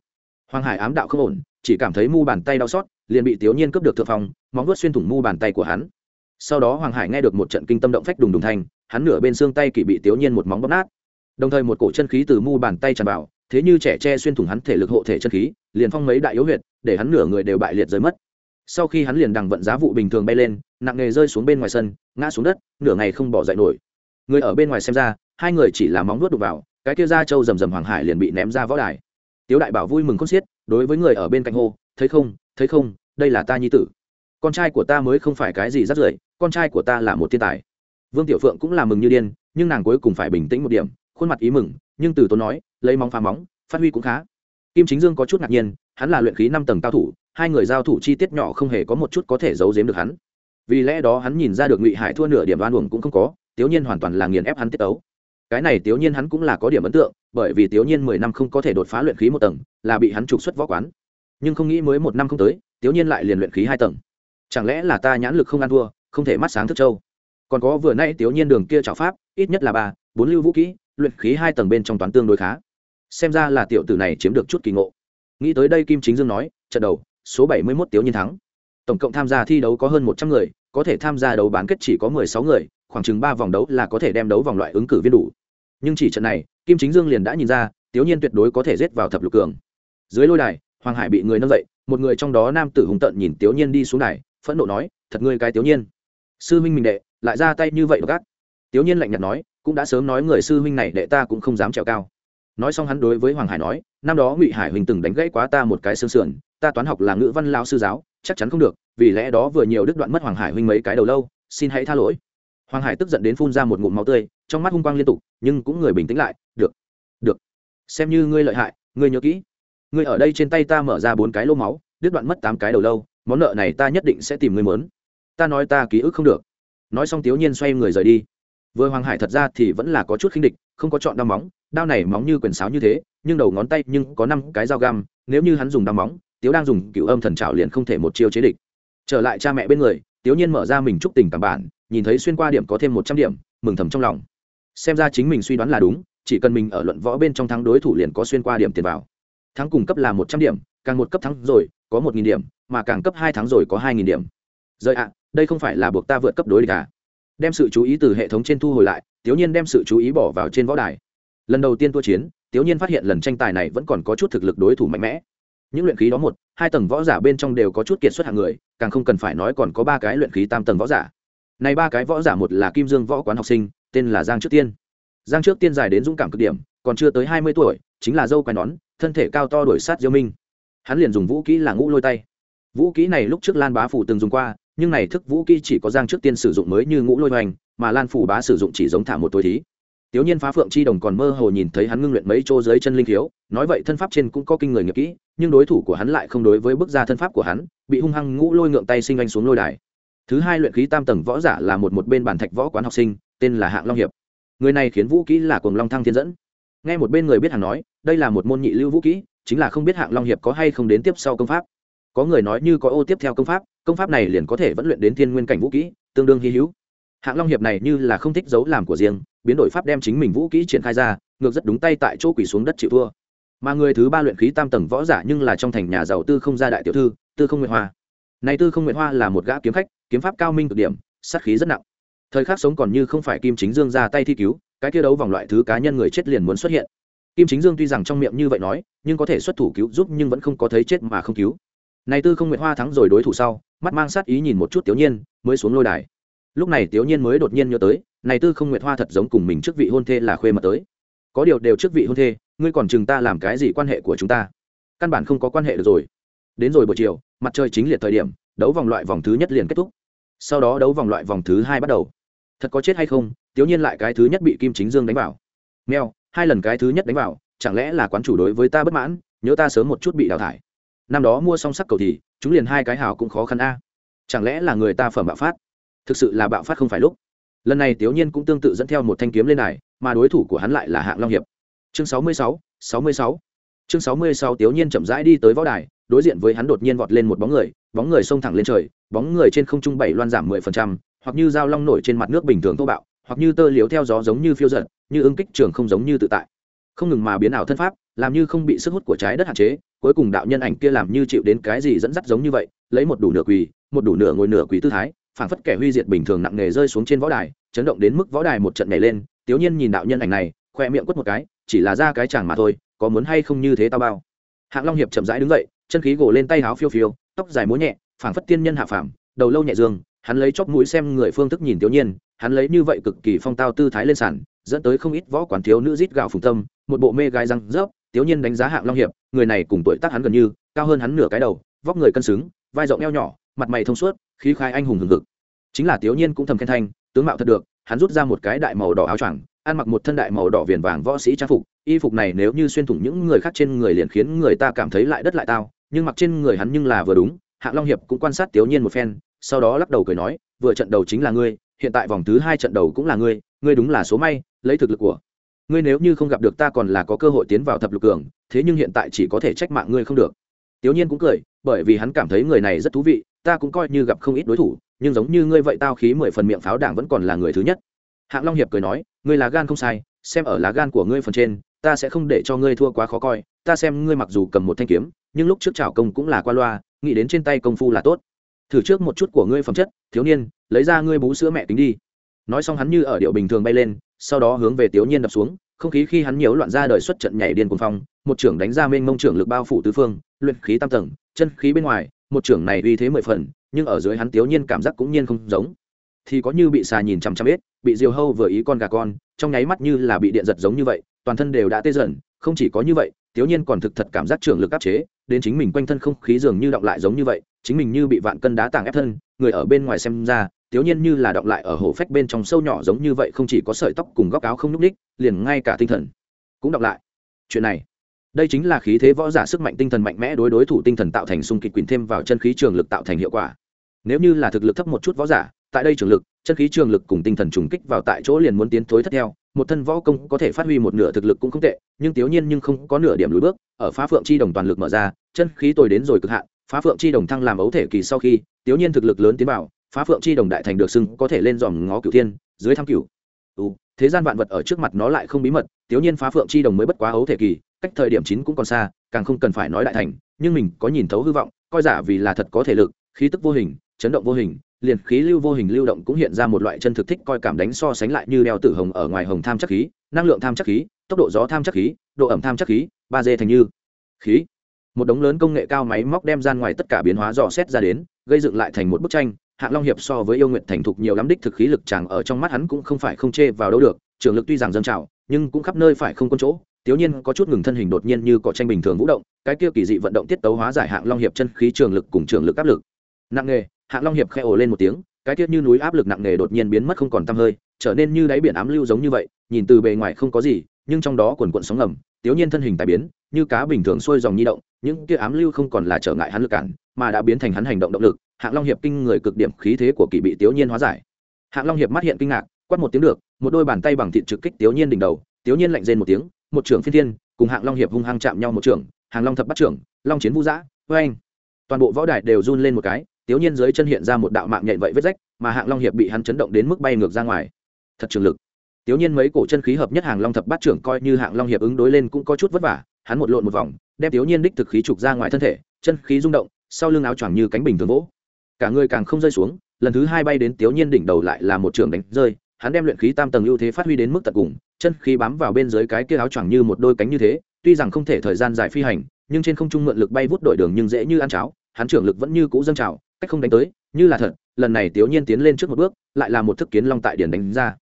Hoàng hải ám đạo không ổn, chỉ cảm thấy mu bàn tay đau xót, liền bị tiểu nhiên cướp được thượng phong, móng vuốt xuyên thủng mu bàn tay của hắn. Sau đó hoàng hải nghe được một trận kinh tâm động phách đùng đùng thanh, hắn nửa bên xương tay kỳ bị tiểu nhiên một móng bóp nát. Đồng thời một cổ chân khí từ mu bàn tay tràn vào, thế như trẻ tre xuyên thủng hắn thể lực hộ thể chân khí, liền phong mấy đại yếu huyệt, để hắn nửa người đều bại liệt rơi mất sau khi hắn liền đằng vận giá vụ bình thường bay lên, nặng nghề rơi xuống bên ngoài sân, ngã xuống đất, nửa ngày không bỏ dậy nổi. Người ở bên ngoài xem ra, hai người chỉ là móng nuốt đục vào, cái kia ra trâu rầm rầm hoàng hải liền bị ném ra võ đài. Tiếu đại bảo vui mừng con xiết, đối với người ở bên cạnh hô, thấy không thấy không, đây là ta nhi tử. Con trai của ta mới không phải cái gì rắt rưởi, con trai của ta là một thiên tài. Vương tiểu phượng cũng là mừng như điên, nhưng nàng cuối cùng phải bình tĩnh một điểm, khuôn mặt ý mừng, nhưng từ tốn nói, lấy móng phá móng, phát huy cũng khá. Kim chính dương có chút ngạc nhiên, hắn là luyện khí năm tầng cao thủ hai người giao thủ chi tiết nhỏ không hề có một chút có thể giấu giếm được hắn. Vì lẽ đó hắn nhìn ra được ngụy hải thua nửa điểm đoan uổng cũng không có tiểu nhiên hoàn toàn là nghiền ép hắn tiết ấu cái này tiểu nhiên hắn cũng là có điểm ấn tượng, bởi vì tiểu nhiên mười năm không có thể đột phá luyện khí một tầng, là bị hắn trục xuất võ quán. Nhưng không nghĩ mới một năm không tới tiểu nhiên lại liền luyện khí hai tầng. Chẳng lẽ là ta nhãn lực không ăn thua, không thể mắt sáng thức châu còn có vừa nay tiểu nhiên đường kia trào pháp, ít nhất là ba, bốn lưu vũ kỹ, luyện khí hai tầng bên trong toán tương đối khá. Xem ra là tiểu tử này chiếm được chút kỳ ngộ. Nghĩ tới đây kim chính dương nói, trận đầu số bảy mươi 71 tiếu nhiên thắng. Tổng cộng tham gia thi đấu có hơn một trăm người, có thể tham gia đấu bán kết chỉ có mười sáu người, khoảng chừng ba vòng đấu là có thể đem đấu vòng loại ứng cử viên đủ. Nhưng chỉ trận này, kim chính dương liền đã nhìn ra, tiếu nhiên tuyệt đối có thể giết vào thập lục cường. Dưới lôi đài, hoàng hải bị người nâng dậy, một người trong đó nam tử hùng tận nhìn tiếu nhiên đi xuống đài, phẫn nộ nói, thật ngươi cái tiếu nhiên. Sư huynh mình đệ, lại ra tay như vậy gắt. Tiếu nhiên lạnh nhạt nói, cũng đã sớm nói người sư huynh này đệ ta cũng không dám trèo cao. Nói xong hắn đối với hoàng hải nói, năm đó ngụy hải huỳnh từng đánh gãy quá ta một cái xương sườn ta toán học là ngữ văn lao sư giáo, chắc chắn không được, vì lẽ đó vừa nhiều đứt đoạn mất hoàng hải huynh mấy cái đầu lâu, xin hãy tha lỗi. Hoàng hải tức giận đến phun ra một ngụm máu tươi, trong mắt hung quang liên tục, nhưng cũng người bình tĩnh lại, được được, xem như ngươi lợi hại, ngươi nhớ kỹ, ngươi ở đây trên tay ta mở ra bốn cái lô máu, đứt đoạn mất tám cái đầu lâu, món nợ này ta nhất định sẽ tìm ngươi mớn. Ta nói ta ký ức không được. Nói xong tiếu nhiên xoay người rời đi. Vừa hoàng hải thật ra thì vẫn là có chút khinh địch, không có chọn đao móng, đao này móng như quyển sáo như thế, nhưng đầu ngón tay nhưng có năm cái dao găm, nếu như hắn dùng đao móng tiếu đang dùng cựu âm thần trào liền không thể một chiêu chế địch. Trở lại cha mẹ bên người, tiếu nhiên mở ra mình chúc tình cảm bản, nhìn thấy xuyên qua điểm có thêm một trăm điểm, mừng thầm trong lòng. Xem ra chính mình suy đoán là đúng, chỉ cần mình ở luận võ bên trong thắng đối thủ liền có xuyên qua điểm tiền vào. Thắng cùng cấp là một trăm điểm, càng một cấp thắng rồi, có một nghìn điểm, mà càng cấp hai thắng rồi có hai nghìn điểm. Rời ạ, đây không phải là buộc ta vượt cấp đối địch à? Đem sự chú ý từ hệ thống trên thu hồi lại, tiếu nhiên đem sự chú ý bỏ vào trên võ đài. Lần đầu tiên thua chiến, tiếu nhiên phát hiện lần tranh tài này vẫn còn có chút thực lực đối thủ mạnh mẽ những luyện khí đó một, hai tầng võ giả bên trong đều có chút kiệt xuất hạng người, càng không cần phải nói còn có ba cái luyện khí tam tầng võ giả. Này ba cái võ giả một là kim dương võ quán học sinh, tên là giang trước tiên. Giang trước tiên dài đến dũng cảm cực điểm, còn chưa tới hai mươi tuổi, chính là dâu quai nón, thân thể cao to đổi sát diêu minh. Hắn liền dùng vũ kỹ là ngũ lôi tay. Vũ kỹ này lúc trước lan bá phủ từng dùng qua, nhưng này thức vũ kỹ chỉ có giang trước tiên sử dụng mới như ngũ lôi hoành, mà lan phủ bá sử dụng chỉ giống thả một tối thí. Tiểu Nhiên phá phượng chi đồng còn mơ hồ nhìn thấy hắn ngưng luyện mấy chỗ dưới chân linh thiếu, nói vậy thân pháp trên cũng có kinh người nghiệp kỹ, nhưng đối thủ của hắn lại không đối với bước ra thân pháp của hắn, bị hung hăng ngũ lôi ngượng tay sinh anh xuống lôi đài. Thứ hai luyện khí tam tầng võ giả là một một bên bản thạch võ quán học sinh, tên là Hạng Long hiệp. Người này khiến vũ kỹ là cuồng long thăng thiên dẫn. Nghe một bên người biết hàng nói, đây là một môn nhị lưu vũ kỹ, chính là không biết Hạng Long hiệp có hay không đến tiếp sau công pháp. Có người nói như có ô tiếp theo công pháp, công pháp này liền có thể vẫn luyện đến thiên nguyên cảnh vũ kỹ, tương đương hi hữu. Hạng Long hiệp này như là không thích giấu làm của riêng, biến đổi pháp đem chính mình vũ kỹ triển khai ra, ngược rất đúng tay tại chỗ quỳ xuống đất chịu thua. Mà người thứ ba luyện khí tam tầng võ giả nhưng là trong thành nhà giàu tư không gia đại tiểu thư, tư không nguyện hoa. Này tư không nguyện hoa là một gã kiếm khách, kiếm pháp cao minh cực điểm, sát khí rất nặng. Thời khắc sống còn như không phải kim chính dương ra tay thi cứu, cái kia đấu vòng loại thứ cá nhân người chết liền muốn xuất hiện. Kim chính dương tuy rằng trong miệng như vậy nói, nhưng có thể xuất thủ cứu giúp nhưng vẫn không có thấy chết mà không cứu. Này tư không nguyện hoa thắng rồi đối thủ sau, mắt mang sát ý nhìn một chút tiểu nhiên, mới xuống lôi đài lúc này tiểu nhiên mới đột nhiên nhớ tới, này tư không nguyệt hoa thật giống cùng mình trước vị hôn thê là khuê mật tới. Có điều đều trước vị hôn thê, ngươi còn chừng ta làm cái gì quan hệ của chúng ta? Căn bản không có quan hệ được rồi. Đến rồi buổi chiều, mặt trời chính liệt thời điểm, đấu vòng loại vòng thứ nhất liền kết thúc. Sau đó đấu vòng loại vòng thứ hai bắt đầu. Thật có chết hay không tiểu nhiên lại cái thứ nhất bị kim chính dương đánh vào. Mèo, hai lần cái thứ nhất đánh vào, chẳng lẽ là quán chủ đối với ta bất mãn, nhớ ta sớm một chút bị đào thải. Năm đó mua xong sắc cầu thì, chúng liền hai cái hào cũng khó khăn a. Chẳng lẽ là người ta phẩm bạo phát? Thực sự là bạo phát không phải lúc. Lần này tiểu nhiên cũng tương tự dẫn theo một thanh kiếm lên này mà đối thủ của hắn lại là hạng long hiệp. Chương sáu mươi sáu sáu mươi sáu. Chương sáu mươi sáu tiểu nhiên chậm rãi đi tới võ đài, đối diện với hắn đột nhiên vọt lên một bóng người bóng người xông thẳng lên trời, bóng người trên không trung bảy loan giảm mười phần trăm, hoặc như dao long nổi trên mặt nước bình thường thô bạo, hoặc như tơ liếu theo gió giống như phiêu giận như ứng kích trường không giống như tự tại. Không ngừng mà biến ảo thân pháp, làm như không bị sức hút của trái đất hạn chế, cuối cùng đạo nhân ảnh kia làm như chịu đến cái gì dẫn dắt giống như vậy, lấy một đủ nửa quỳ, một đủ nửa ngồi nửa quỳ tư thái phảng phất kẻ huy diệt bình thường nặng nề rơi xuống trên võ đài, chấn động đến mức võ đài một trận nhảy lên, tiếu nhiên nhìn đạo nhân ảnh này, khoe miệng quất một cái, chỉ là ra cái chàng mà thôi, có muốn hay không như thế tao bao. Hạng long hiệp chậm rãi đứng dậy, chân khí gồ lên tay háo phiêu phiêu, tóc dài múa nhẹ, phảng phất tiên nhân hạ phàm, đầu lâu nhẹ dương, hắn lấy chóp mũi xem người phương thức nhìn tiểu nhiên, hắn lấy như vậy cực kỳ phong tao tư thái lên sàn, dẫn tới không ít võ quán thiếu nữ rít gạo phùng tâm, một bộ mê gái răng rớp tiểu nhiên đánh giá hạng long hiệp, người này cùng tuổi tác hắn gần như, cao hơn hắn nửa cái đầu, vóc người cân xứng, vai rộng eo nhỏ, mặt mày thông suốt, khí khai anh hùng hừng hực chính là tiểu nhiên cũng thầm khen thanh, tướng mạo thật được, hắn rút ra một cái đại màu đỏ áo choàng, ăn mặc một thân đại màu đỏ viền vàng võ sĩ trang phục, y phục này nếu như xuyên thủng những người khác trên người liền khiến người ta cảm thấy lại đất lại tao, nhưng mặc trên người hắn nhưng là vừa đúng hạng long hiệp cũng quan sát tiểu nhiên một phen, sau đó lắc đầu cười nói, vừa trận đầu chính là ngươi, hiện tại vòng thứ hai trận đầu cũng là ngươi ngươi đúng là số may, lấy thực lực của ngươi nếu như không gặp được ta còn là có cơ hội tiến vào thập lục cường, thế nhưng hiện tại chỉ có thể trách mạng ngươi không được. Tiểu nhiên cũng cười, bởi vì hắn cảm thấy người này rất thú vị ta cũng coi như gặp không ít đối thủ, nhưng giống như ngươi vậy tao khí mười phần miệng pháo đảng vẫn còn là người thứ nhất. Hạng long hiệp cười nói, ngươi là gan không sai, xem ở lá gan của ngươi phần trên, ta sẽ không để cho ngươi thua quá khó coi, ta xem ngươi mặc dù cầm một thanh kiếm, nhưng lúc trước trào công cũng là qua loa, nghĩ đến trên tay công phu là tốt. Thử trước một chút của ngươi phẩm chất, thiếu niên, lấy ra ngươi bú sữa mẹ tính đi. Nói xong hắn như ở điệu bình thường bay lên, sau đó hướng về tiểu nhiên đập xuống, không khí khi hắn nhiều loạn ra đời xuất trận nhảy điên cuồng phong, một trưởng đánh ra mênh mông trưởng lực bao phủ tứ phương, luyện khí tam tầng, chân khí bên ngoài một trưởng này uy thế mười phần, nhưng ở dưới hắn tiểu nhiên cảm giác cũng nhiên không giống. Thì có như bị xà nhìn chằm chằm ít bị diều hâu vừa ý con gà con, trong nháy mắt như là bị điện giật giống như vậy, toàn thân đều đã tê dần, không chỉ có như vậy tiểu nhiên còn thực thật cảm giác trưởng lực áp chế, đến chính mình quanh thân không khí dường như động lại giống như vậy, chính mình như bị vạn cân đá tảng ép thân, người ở bên ngoài xem ra tiểu nhiên như là động lại ở hổ phách bên trong sâu nhỏ giống như vậy, không chỉ có sợi tóc cùng góc áo không nhúc ních liền ngay cả tinh thần cũng động lại. Chuyện này đây chính là khí thế võ giả sức mạnh tinh thần mạnh mẽ đối đối thủ tinh thần tạo thành xung kịch quyền thêm vào chân khí trường lực tạo thành hiệu quả. Nếu như là thực lực thấp một chút võ giả, tại đây trường lực, chân khí trường lực cùng tinh thần trùng kích vào tại chỗ liền muốn tiến thối thất theo, một thân võ công có thể phát huy một nửa thực lực cũng không tệ, nhưng thiếu nhiên nhưng không có nửa điểm lùi bước, ở phá phượng chi đồng toàn lực mở ra, chân khí tồi đến rồi cực hạn, phá phượng chi đồng thăng làm ấu thể kỳ sau khi thiếu nhiên thực lực lớn tiến vào, phá phượng chi đồng đại thành được xưng có thể lên dòm ngó cửu thiên, dưới thăm cửu thế gian vạn vật ở trước mặt nó lại không bí mật tiểu nhiên phá phượng chi đồng mới bất quá ấu thể kỳ, cách thời điểm chín cũng còn xa, càng không cần phải nói đại thành, nhưng mình có nhìn thấu hư vọng, coi giả vì là thật có thể lực, khí tức vô hình, chấn động vô hình, liền khí lưu vô hình lưu động cũng hiện ra một loại chân thực thích coi cảm đánh so sánh lại như đeo tử hồng ở ngoài hồng tham chắc khí, năng lượng tham chắc khí, tốc độ gió tham chắc khí, độ ẩm tham chắc khí, ba d thành như khí. Một đống lớn công nghệ cao máy móc đem ra ngoài tất cả biến hóa dò xét ra đến, gây dựng lại thành một bức tranh hạng long hiệp so với yêu nguyện thành thục nhiều lắm đích thực khí lực chàng ở trong mắt hắn cũng không phải không chê vào đâu được trường lực tuy rằng dâng trào nhưng cũng khắp nơi phải không quân chỗ Tiểu Nhiên có chút ngừng thân hình đột nhiên như cỏ tranh bình thường vũ động, cái kia kỳ dị vận động tiết tấu hóa giải hạng long hiệp chân khí trường lực cùng trường lực áp lực. Nặng nghề, hạng long hiệp khẽ ồ lên một tiếng, cái tiết như núi áp lực nặng nghề đột nhiên biến mất không còn tăm hơi, trở nên như đáy biển ám lưu giống như vậy, nhìn từ bề ngoài không có gì, nhưng trong đó quần quần sóng ngầm, Tiếu Nhiên thân hình tài biến, như cá bình thường xuôi dòng nhi động, những kia ám lưu không còn là trở ngại hắn lực cản, mà đã biến thành hắn hành động động lực. Hạng Long hiệp kinh người cực điểm khí thế của kỳ bị Tiểu Nhiên hóa giải. Hạng Long hiệp mắt hiện kinh ngạc, quát một tiếng được, một đôi bàn tay bằng thịt trực kích Tiểu Nhiên đỉnh đầu, Tiểu Nhiên lạnh rên một tiếng, một trưởng phiên thiên, cùng hạng long hiệp hung hăng chạm nhau một trưởng hàng long thập bắt trưởng long chiến vũ giã vê anh toàn bộ võ đài đều run lên một cái tiếu nhiên dưới chân hiện ra một đạo mạng nhện vậy vết rách mà hạng long hiệp bị hắn chấn động đến mức bay ngược ra ngoài. Thật trường lực. Tiếu nhiên mấy cổ chân khí hợp nhất hàng long thập bát trưởng coi như hạng long hiệp ứng đối lên cũng có chút vất vả hắn một lộn một vòng đem tiếu nhiên đích thực khí trục ra ngoài thân thể chân khí rung động sau lưng áo choàng như cánh bình thường vỗ cả người càng không rơi xuống, lần thứ hai bay đến tiếu nhiên đỉnh đầu lại là một trường đánh rơi, hắn đem luyện khí tam tầng ưu thế phát huy đến mức tận cùng, chân khí bám vào bên dưới cái kia áo choàng như một đôi cánh như thế, tuy rằng không thể thời gian dài phi hành, nhưng trên không trung mượn lực bay vút đổi đường nhưng dễ như ăn cháo, hắn trưởng lực vẫn như cũ dâng trào, cách không đánh tới, như là thật, lần này tiểu nhiên tiến lên trước một bước, lại là một thức kiến long tại điển đánh ra.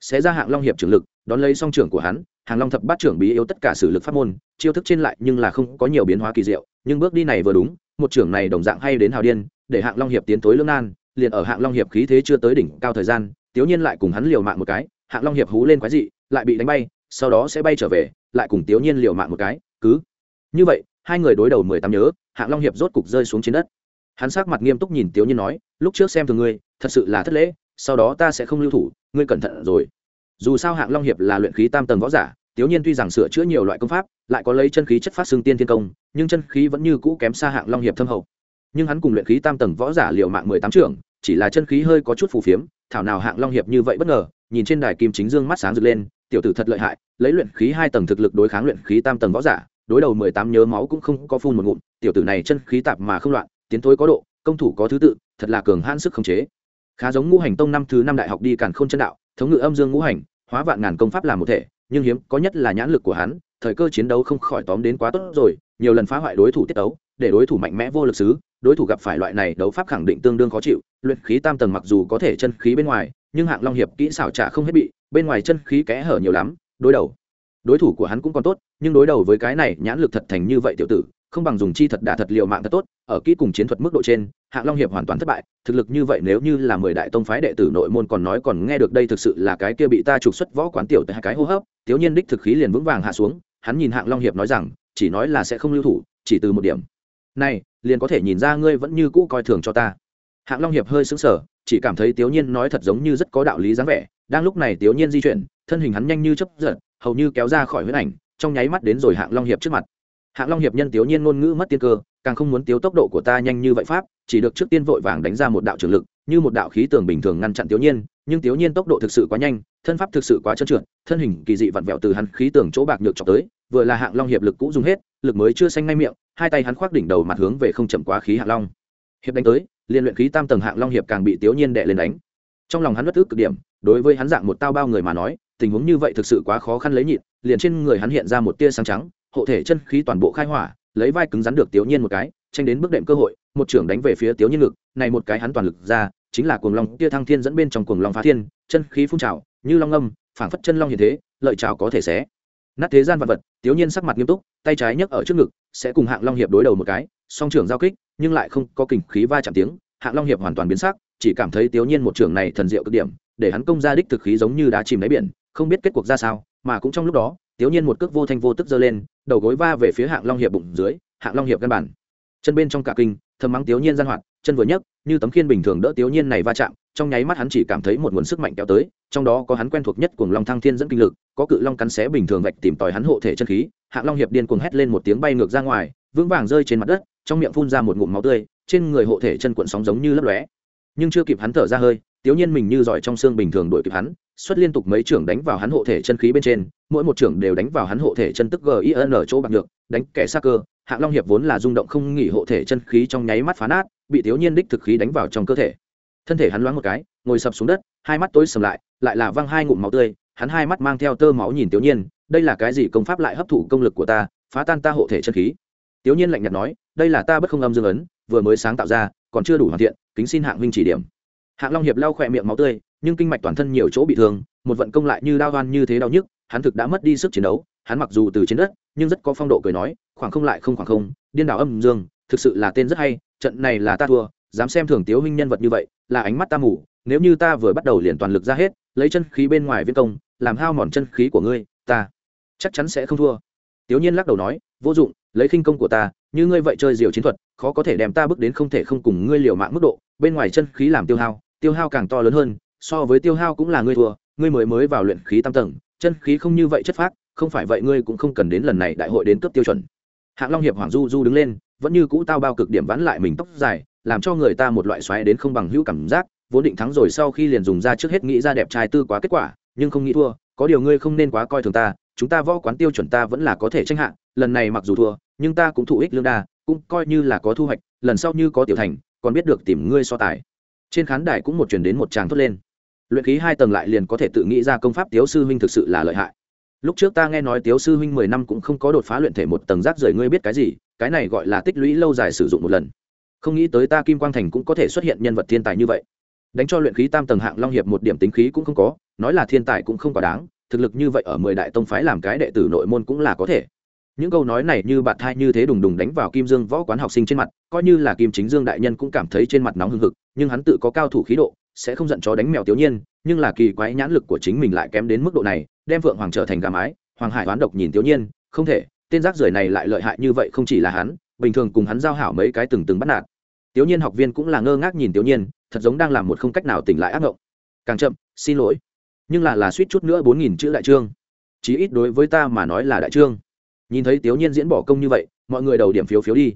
Sẽ ra hạng long hiệp trưởng lực, đón lấy song trưởng của hắn hàng long thập bát trưởng bí yếu tất cả sử lực pháp môn, chiêu thức trên lại nhưng là không có nhiều biến hóa kỳ diệu, nhưng bước đi này vừa đúng, một trưởng này đồng dạng hay đến hào điên để hạng long hiệp tiến tối lương nan, liền ở hạng long hiệp khí thế chưa tới đỉnh cao thời gian, Tiếu nhiên lại cùng hắn liều mạng một cái, hạng long hiệp hú lên quái dị, lại bị đánh bay, sau đó sẽ bay trở về, lại cùng Tiếu nhiên liều mạng một cái, cứ. Như vậy, hai người đối đầu mười tám nhớ, hạng long hiệp rốt cục rơi xuống trên đất. Hắn sắc mặt nghiêm túc nhìn Tiếu nhiên nói, lúc trước xem thường ngươi, thật sự là thất lễ, sau đó ta sẽ không lưu thủ, ngươi cẩn thận rồi. Dù sao hạng long hiệp là luyện khí tam tầng võ giả, Tiếu nhiên tuy rằng sửa chữa nhiều loại công pháp, lại có lấy chân khí chất phát xương tiên thiên công, nhưng chân khí vẫn như cũ kém xa hạng long hiệp thâm hậu nhưng hắn cùng luyện khí tam tầng võ giả liều mạng mười tám trưởng, chỉ là chân khí hơi có chút phù phiếm, thảo nào hạng long hiệp như vậy bất ngờ, nhìn trên đài kim chính dương mắt sáng rực lên, tiểu tử thật lợi hại, lấy luyện khí hai tầng thực lực đối kháng luyện khí tam tầng võ giả, đối đầu mười tám nhớ máu cũng không có phun một ngụm, tiểu tử này chân khí tạp mà không loạn, tiến thối có độ, công thủ có thứ tự, thật là cường hãn sức khống chế. Khá giống ngũ hành tông năm thứ năm đại học đi càn n chân đạo, thống ngự âm dương ngũ hành, hóa vạn ngàn công pháp làm một thể, nhưng hiếm, có nhất là nhãn lực của hắn, thời cơ chiến đấu không khỏi tóm đến quá tốt rồi, nhiều lần phá hoại đối thủ tiết đấu để đối thủ mạnh mẽ vô lực xứ đối thủ gặp phải loại này đấu pháp khẳng định tương đương khó chịu, luyện khí tam tầng mặc dù có thể chân khí bên ngoài, nhưng hạng long hiệp kỹ xảo trả không hết bị, bên ngoài chân khí kẽ hở nhiều lắm, đối đầu. Đối thủ của hắn cũng còn tốt, nhưng đối đầu với cái này nhãn lực thật thành như vậy tiểu tử, không bằng dùng chi thật đả thật liệu mạng thật tốt, ở kỹ cùng chiến thuật mức độ trên, hạng long hiệp hoàn toàn thất bại, thực lực như vậy nếu như là mười đại tông phái đệ tử nội môn còn nói còn nghe được đây thực sự là cái kia bị ta trục xuất võ quán tiểu tại cái hô hấp thiếu nhiên đích thực khí liền vững vàng hạ xuống, hắn nhìn hạng long hiệp nói rằng, chỉ nói là sẽ không lưu thủ, chỉ từ một điểm. Này liền có thể nhìn ra ngươi vẫn như cũ coi thường cho ta. Hạng long hiệp hơi sững sờ, chỉ cảm thấy tiểu nhiên nói thật giống như rất có đạo lý dáng vẻ, đang lúc này tiểu nhiên di chuyển, thân hình hắn nhanh như chấp giật, hầu như kéo ra khỏi huyết ảnh, trong nháy mắt đến rồi hạng long hiệp trước mặt. Hạng long hiệp nhân tiểu nhiên ngôn ngữ mất tiên cơ, càng không muốn tiếu tốc độ của ta nhanh như vậy pháp, chỉ được trước tiên vội vàng đánh ra một đạo trường lực, như một đạo khí tường bình thường ngăn chặn tiểu nhiên, nhưng tiểu nhiên tốc độ thực sự quá nhanh, thân pháp thực sự quá trơn trượt, thân hình kỳ dị vặn vẹo từ hắn khí tường chỗ bạc nhược chọc tới, vừa là hạng long hiệp lực cũ dùng hết lực mới chưa xanh ngay miệng, hai tay hắn khoác đỉnh đầu mặt hướng về không chậm quá khí hạ long. Hiệp đánh tới, liên luyện khí tam tầng hạng long hiệp càng bị tiểu nhiên đệ lên đánh. Trong lòng hắn bất tức cực điểm, đối với hắn dạng một tao bao người mà nói, tình huống như vậy thực sự quá khó khăn lấy nhịn, liền trên người hắn hiện ra một tia sáng trắng, hộ thể chân khí toàn bộ khai hỏa, lấy vai cứng rắn được tiểu nhiên một cái, tranh đến bước đệm cơ hội, một trưởng đánh về phía tiểu nhiên ngực, này một cái hắn toàn lực ra, chính là cuồng long, tia thăng thiên dẫn bên trong cuồng long phá thiên, chân khí phun trào, như long âm phảng phất chân long hiện thế, lợi trào có thể xé nát thế gian vật vật tiểu nhiên sắc mặt nghiêm túc, tay trái nhấc ở trước ngực, sẽ cùng hạng long hiệp đối đầu một cái, song trưởng giao kích, nhưng lại không có kình khí va chạm tiếng, hạng long hiệp hoàn toàn biến sắc, chỉ cảm thấy tiểu nhiên một trưởng này thần diệu cực điểm, để hắn công ra đích thực khí giống như đá chìm đáy biển, không biết kết cuộc ra sao, mà cũng trong lúc đó tiểu nhiên một cước vô thanh vô tức giơ lên, đầu gối va về phía hạng long hiệp bụng dưới, hạng long hiệp căn bản chân bên trong cả kinh, thầm mắng tiểu nhiên gian hoạt chân vừa nhấc, như tấm khiên bình thường đỡ tiểu nhiên này va chạm, trong nháy mắt hắn chỉ cảm thấy một nguồn sức mạnh kéo tới, trong đó có hắn quen thuộc nhất cùng long thăng thiên dẫn kinh lực, có cự long cắn xé bình thường vạch tìm tòi hắn hộ thể chân khí, hạng long hiệp điên cuồng hét lên một tiếng bay ngược ra ngoài, vững vàng rơi trên mặt đất, trong miệng phun ra một ngụm máu tươi, trên người hộ thể chân cuộn sóng giống như lấp lóe. Nhưng chưa kịp hắn thở ra hơi tiểu nhiên mình như giỏi trong xương bình thường đuổi kịp hắn, xuất liên tục mấy trưởng đánh vào hắn hộ thể chân khí bên trên, mỗi một trưởng đều đánh vào hắn hộ thể chân tức gin chỗ bạc được đánh kẻ xa cơ hạng long hiệp vốn là rung động không nghỉ hộ thể chân khí trong nháy mắt phá nát, bị tiểu nhiên đích thực khí đánh vào trong cơ thể. Thân thể hắn loáng một cái, ngồi sập xuống đất, hai mắt tối sầm lại lại là văng hai ngụm máu tươi, hắn hai mắt mang theo tơ máu nhìn tiểu nhiên đây là cái gì công pháp lại hấp thụ công lực của ta, phá tan ta hộ thể chân khí. Tiểu nhiên lạnh nhạt nói, đây là ta bất không âm dương ấn, vừa mới sáng tạo ra, còn chưa đủ hoàn thiện, kính xin hạng huynh chỉ điểm. Hạng long hiệp lau khỏe miệng máu tươi, nhưng kinh mạch toàn thân nhiều chỗ bị thương, một vận công lại như đau gan như thế đau nhức, hắn thực đã mất đi sức chiến đấu hắn mặc dù từ trên đất, nhưng rất có phong độ cười nói, khoảng không lại không khoảng không, điên đảo âm dương, thực sự là tên rất hay, trận này là ta thua, dám xem thường tiếu huynh nhân vật như vậy, là ánh mắt ta mù, nếu như ta vừa bắt đầu liền toàn lực ra hết, lấy chân khí bên ngoài viên công, làm hao mòn chân khí của ngươi, ta chắc chắn sẽ không thua. Tiếu nhiên lắc đầu nói, vô dụng, lấy khinh công của ta, như ngươi vậy chơi diều chiến thuật, khó có thể đem ta bước đến không thể không cùng ngươi liều mạng mức độ, bên ngoài chân khí làm tiêu hao tiêu hao càng to lớn hơn, so với tiêu hao cũng là ngươi thua, ngươi mới mới vào luyện khí tam tầng, chân khí không như vậy chất phác không phải vậy ngươi cũng không cần đến lần này đại hội đến cấp tiêu chuẩn. Hạng long hiệp hoàng du du đứng lên, vẫn như cũ tao bao cực điểm vắn lại mình tóc dài, làm cho người ta một loại xoáy đến không bằng hữu cảm giác, vốn định thắng rồi sau khi liền dùng ra trước hết nghĩ ra đẹp trai tư quá kết quả, nhưng không nghĩ thua, có điều ngươi không nên quá coi thường ta, chúng ta võ quán tiêu chuẩn ta vẫn là có thể tranh hạng. lần này mặc dù thua, nhưng ta cũng thụ ích lương đa, cũng coi như là có thu hoạch, lần sau như có tiểu thành, còn biết được tìm ngươi so tài. Trên khán đài cũng một chuyển đến một tràng thốt lên. Luyện khí hai tầng lại liền có thể tự nghĩ ra công pháp tiếu sư huynh thực sự là lợi hại lúc trước ta nghe nói tiếu sư huynh mười năm cũng không có đột phá luyện thể một tầng rác rời ngươi biết cái gì? Cái này gọi là tích lũy lâu dài sử dụng một lần. Không nghĩ tới ta kim quang thành cũng có thể xuất hiện nhân vật thiên tài như vậy. Đánh cho luyện khí tam tầng hạng long hiệp một điểm tính khí cũng không có, nói là thiên tài cũng không quá đáng, thực lực như vậy ở mười đại tông phái làm cái đệ tử nội môn cũng là có thể. Những câu nói này như bạn thai như thế đùng đùng đánh vào kim dương võ quán học sinh trên mặt, coi như là kim chính dương đại nhân cũng cảm thấy trên mặt nóng hưng hực, nhưng hắn tự có cao thủ khí độ sẽ không giận chó đánh mèo tiểu nhiên, nhưng là kỳ quái nhãn lực của chính mình lại kém đến mức độ này, đem vượng hoàng trở thành gà mái, hoàng hải đoán độc nhìn tiểu nhiên, không thể, tên rác rưởi này lại lợi hại như vậy không chỉ là hắn, bình thường cùng hắn giao hảo mấy cái từng từng bắt nạt. Tiểu nhiên học viên cũng là ngơ ngác nhìn tiểu nhiên, thật giống đang làm một không cách nào tỉnh lại ác ngộng. Càng chậm, xin lỗi. Nhưng là là suýt chút nữa bốn nghìn chữ đại trương. Chí ít đối với ta mà nói là đại trương. Nhìn thấy tiểu nhiên diễn bỏ công như vậy, mọi người đầu điểm phiếu phiếu đi.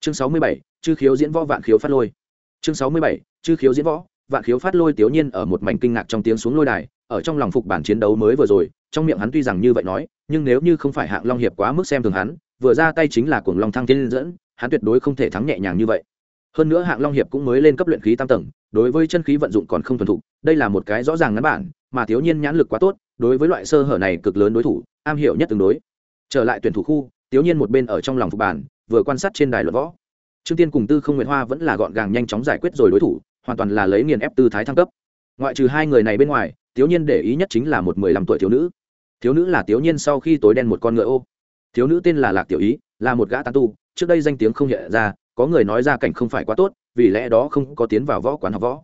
Chương sáu mươi bảy, chư khiếu diễn võ vạn khiếu phát lôi. Chương sáu mươi bảy, chư khiếu diễn võ vạn khiếu phát lôi tiểu nhiên ở một mảnh kinh ngạc trong tiếng xuống lôi đài, ở trong lòng phục bản chiến đấu mới vừa rồi, trong miệng hắn tuy rằng như vậy nói, nhưng nếu như không phải hạng long hiệp quá mức xem thường hắn, vừa ra tay chính là cuồng long thăng thiên dẫn, hắn tuyệt đối không thể thắng nhẹ nhàng như vậy. Hơn nữa hạng long hiệp cũng mới lên cấp luyện khí tam tầng, đối với chân khí vận dụng còn không thuần thục, đây là một cái rõ ràng ngắn bản, mà thiếu nhiên nhãn lực quá tốt, đối với loại sơ hở này cực lớn đối thủ, am hiểu nhất tương đối. Trở lại tuyển thủ khu thiếu nhiên một bên ở trong lòng phục bản, vừa quan sát trên đài luận võ. Trương tiên cùng tư không nguyện hoa vẫn là gọn gàng nhanh chóng giải quyết rồi đối thủ hoàn toàn là lấy nghiền ép tư thái thăng cấp. Ngoại trừ hai người này bên ngoài thiếu nhiên để ý nhất chính là một mười lăm tuổi thiếu nữ. Thiếu nữ là thiếu nhiên sau khi tối đen một con ngựa ô. Thiếu nữ tên là lạc tiểu ý, là một gã tán tu, trước đây danh tiếng không hiện ra, có người nói ra cảnh không phải quá tốt, vì lẽ đó không có tiến vào võ quán học võ.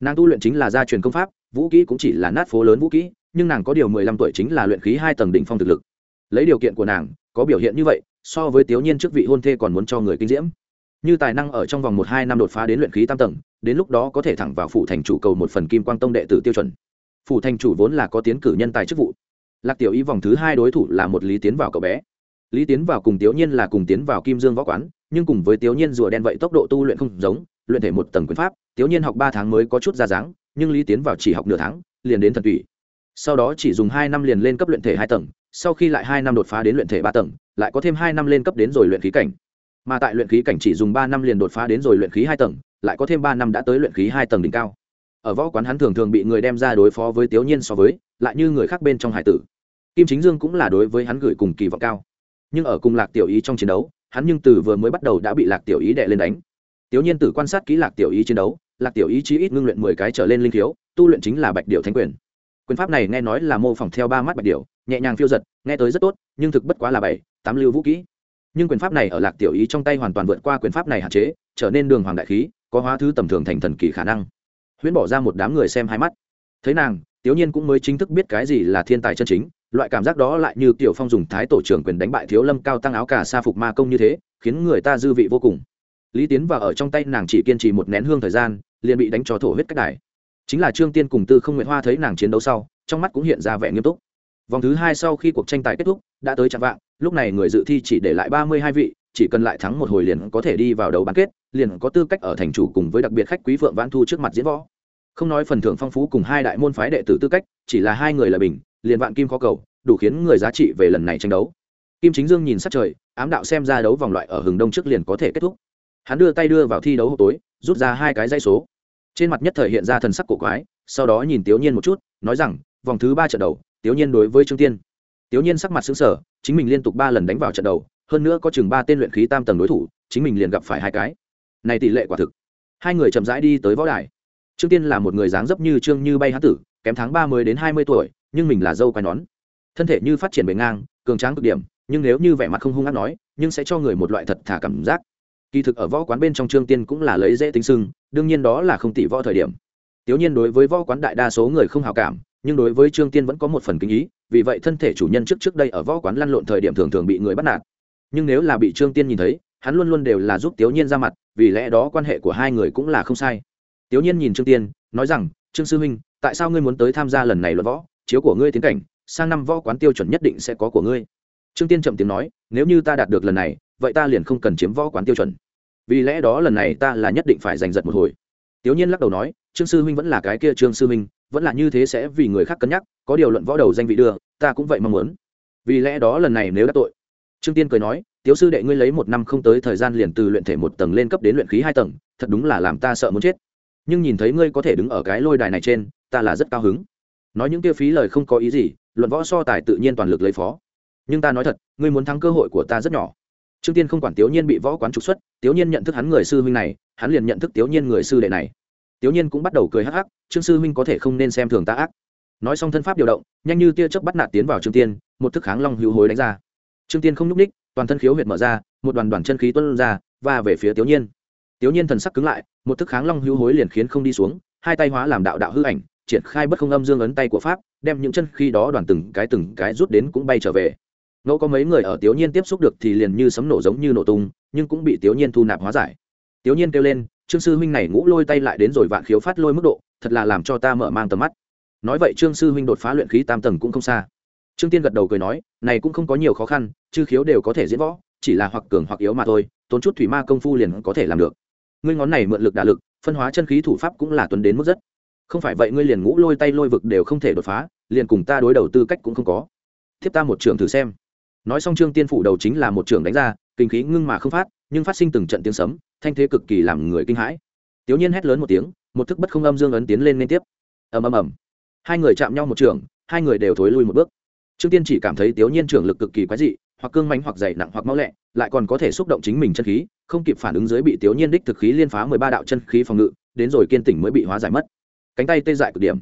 Nàng tu luyện chính là gia truyền công pháp, vũ kỹ cũng chỉ là nát phố lớn vũ kỹ, nhưng nàng có điều mười lăm tuổi chính là luyện khí hai tầng đỉnh phong thực lực. Lấy điều kiện của nàng, có biểu hiện như vậy, so với tiểu nhiên trước vị hôn thê còn muốn cho người kinh diễm như tài năng ở trong vòng một hai năm đột phá đến luyện khí tam tầng, đến lúc đó có thể thẳng vào phủ thành chủ cầu một phần kim quang tông đệ tử tiêu chuẩn. Phủ thành chủ vốn là có tiến cử nhân tài chức vụ. Lạc tiểu y vòng thứ hai đối thủ là một lý tiến vào cậu bé. Lý tiến vào cùng tiểu nhiên là cùng tiến vào kim dương võ quán, nhưng cùng với tiểu nhiên rùa đen vậy tốc độ tu luyện không giống, luyện thể một tầng quyền pháp tiểu nhiên học ba tháng mới có chút ra dáng, nhưng lý tiến vào chỉ học nửa tháng, liền đến thần tủy sau đó chỉ dùng hai năm liền lên cấp luyện thể hai tầng, sau khi lại hai năm đột phá đến luyện thể ba tầng, lại có thêm hai năm lên cấp đến rồi luyện khí cảnh mà tại luyện khí cảnh chỉ dùng ba năm liền đột phá đến rồi luyện khí hai tầng, lại có thêm ba năm đã tới luyện khí hai tầng đỉnh cao. Ở võ quán hắn thường thường bị người đem ra đối phó với tiểu nhiên so với, lại như người khác bên trong hải tử. Kim chính dương cũng là đối với hắn gửi cùng kỳ vọng cao. Nhưng ở cùng lạc tiểu ý trong chiến đấu, hắn nhưng từ vừa mới bắt đầu đã bị lạc tiểu ý đệ lên đánh. Tiểu nhiên tử quan sát kỹ lạc tiểu ý chiến đấu, lạc tiểu ý chí ít ngưng luyện mười cái trở lên linh thiếu tu luyện chính là bạch điệu thánh quyền. Quyền pháp này nghe nói là mô phỏng theo ba mắt bạch điệu nhẹ nhàng phiêu giật, nghe tới rất tốt, nhưng thực bất quá là bảy, tám lưu vũ kỹ nhưng quyền pháp này ở lạc tiểu ý trong tay hoàn toàn vượt qua quyền pháp này hạn chế, trở nên đường hoàng đại khí, có hóa thứ tầm thường thành thần kỳ khả năng. Huyễn bỏ ra một đám người xem hai mắt. Thấy nàng tiểu nhiên cũng mới chính thức biết cái gì là thiên tài chân chính, loại cảm giác đó lại như tiểu phong dùng thái tổ trưởng quyền đánh bại thiếu lâm cao tăng áo cả sa phục ma công như thế, khiến người ta dư vị vô cùng. Lý tiến và ở trong tay nàng chỉ kiên trì một nén hương thời gian, liền bị đánh cho thổ huyết cách đài. Chính là trương tiên cùng tư không nguyện hoa thấy nàng chiến đấu sau, trong mắt cũng hiện ra vẻ nghiêm túc vòng thứ hai sau khi cuộc tranh tài kết thúc, đã tới chạm vạng, lúc này người dự thi chỉ để lại ba mươi hai vị, chỉ cần lại thắng một hồi liền có thể đi vào đấu bán kết, liền có tư cách ở thành chủ cùng với đặc biệt khách quý phượng vãn thu trước mặt diễn võ. Không nói phần thưởng phong phú cùng hai đại môn phái đệ tử tư cách, chỉ là hai người là bình, liền vạn kim khó cầu, đủ khiến người giá trị về lần này tranh đấu. Kim chính dương nhìn sát trời, ám đạo xem ra đấu vòng loại ở hừng đông trước liền có thể kết thúc. Hắn đưa tay đưa vào thi đấu hộp tối, rút ra hai cái dây số. Trên mặt nhất thời hiện ra thần sắc cổ quái, sau đó nhìn tiểu nhiên một chút, nói rằng, vòng thứ ba trận đầu tiểu nhiên đối với trương tiên. Tiểu nhiên sắc mặt xứng sở chính mình liên tục ba lần đánh vào trận đầu, hơn nữa có chừng ba tên luyện khí tam tầng đối thủ, chính mình liền gặp phải hai cái. Này tỷ lệ quả thực. Hai người chậm rãi đi tới võ đài. Trương tiên là một người dáng dấp như trương như bay hán tử, kém tháng ba mươi đến hai mươi tuổi, nhưng mình là dâu quai nón. Thân thể như phát triển bề ngang, cường tráng cực điểm, nhưng nếu như vẻ mặt không hung ác nói, nhưng sẽ cho người một loại thật thà cảm giác. Kỳ thực ở võ quán bên trong trương tiên cũng là lấy dễ tính sưng, đương nhiên đó là không tỷ võ thời điểm. Tiểu nhiên đối với võ quán đại đa số người không hào cảm nhưng đối với trương tiên vẫn có một phần kinh ý, vì vậy thân thể chủ nhân trước trước đây ở võ quán lăn lộn thời điểm thường thường bị người bắt nạt. Nhưng nếu là bị trương tiên nhìn thấy, hắn luôn luôn đều là giúp tiểu nhiên ra mặt, vì lẽ đó quan hệ của hai người cũng là không sai. Tiểu nhiên nhìn trương tiên, nói rằng, trương sư huynh, tại sao ngươi muốn tới tham gia lần này luận võ? Chiếu của ngươi tiến cảnh, sang năm võ quán tiêu chuẩn nhất định sẽ có của ngươi. Trương tiên chậm tiếng nói, nếu như ta đạt được lần này, vậy ta liền không cần chiếm võ quán tiêu chuẩn. Vì lẽ đó lần này ta là nhất định phải giành giật một hồi. Tiểu nhiên lắc đầu nói, trương sư huynh vẫn là cái kia trương sư huynh vẫn là như thế sẽ vì người khác cân nhắc, có điều luận võ đầu danh vị đưa, ta cũng vậy mong muốn. Vì lẽ đó lần này nếu đã tội. Trương tiên cười nói, tiếu sư đệ ngươi lấy một năm không tới thời gian liền từ luyện thể một tầng lên cấp đến luyện khí hai tầng, thật đúng là làm ta sợ muốn chết. Nhưng nhìn thấy ngươi có thể đứng ở cái lôi đài này trên, ta là rất cao hứng. Nói những kia phí lời không có ý gì, luận võ so tài tự nhiên toàn lực lấy phó. Nhưng ta nói thật, ngươi muốn thắng cơ hội của ta rất nhỏ. Trương tiên không quản tiểu nhiên bị võ quán trục xuất tiểu nhiên nhận thức hắn người sư huynh này, hắn liền nhận thức tiểu nhiên người sư đệ này tiểu nhiên cũng bắt đầu cười hắc hắc, trương sư huynh có thể không nên xem thường ta ác. Nói xong thân pháp điều động, nhanh như tia chớp bắt nạt tiến vào trương tiên, một thức kháng long hữu hối đánh ra. Trương tiên không nhúc ních toàn thân khiếu huyệt mở ra, một đoàn đoàn chân khí tuân ra và về phía tiểu nhiên. Tiểu nhiên thần sắc cứng lại, một thức kháng long hữu hối liền khiến không đi xuống, hai tay hóa làm đạo đạo hư ảnh, triển khai bất không âm dương ấn tay của pháp, đem những chân khí đó đoàn từng cái từng cái rút đến cũng bay trở về. Ngẫu có mấy người ở tiểu nhiên tiếp xúc được thì liền như sấm nổ giống như nổ tung, nhưng cũng bị tiểu nhiên thu nạp hóa giải. Tiểu nhiên kêu lên trương sư huynh này ngũ lôi tay lại đến rồi vạn khiếu phát lôi mức độ, thật là làm cho ta mở mang tầm mắt. Nói vậy trương sư huynh đột phá luyện khí tam tầng cũng không xa. Trương tiên gật đầu cười nói, này cũng không có nhiều khó khăn, chư khiếu đều có thể diễn võ, chỉ là hoặc cường hoặc yếu mà thôi, tốn chút thủy ma công phu liền có thể làm được. Ngươi ngón này mượn lực đả lực, phân hóa chân khí thủ pháp cũng là tuấn đến mức rất. Không phải vậy ngươi liền ngũ lôi tay lôi vực đều không thể đột phá, liền cùng ta đối đầu tư cách cũng không có. Thiếp ta một trường thử xem. Nói xong trương tiên phủ đầu chính là một trường đánh ra, kinh khí ngưng mà không phát, nhưng phát sinh từng trận tiếng sấm thanh thế cực kỳ làm người kinh hãi. Tiểu nhiên hét lớn một tiếng, một thức bất không âm dương ấn tiến lên liên tiếp. Ầm ầm ầm. Hai người chạm nhau một trường, hai người đều thối lui một bước. Trương tiên chỉ cảm thấy tiểu nhiên trưởng lực cực kỳ quái dị, hoặc cương mánh hoặc dày nặng hoặc mau lẹ, lại còn có thể xúc động chính mình chân khí, không kịp phản ứng dưới bị tiểu nhiên đích thực khí liên phá mười ba đạo chân khí phòng ngự, đến rồi kiên tỉnh mới bị hóa giải mất. Cánh tay tê dại cực điểm.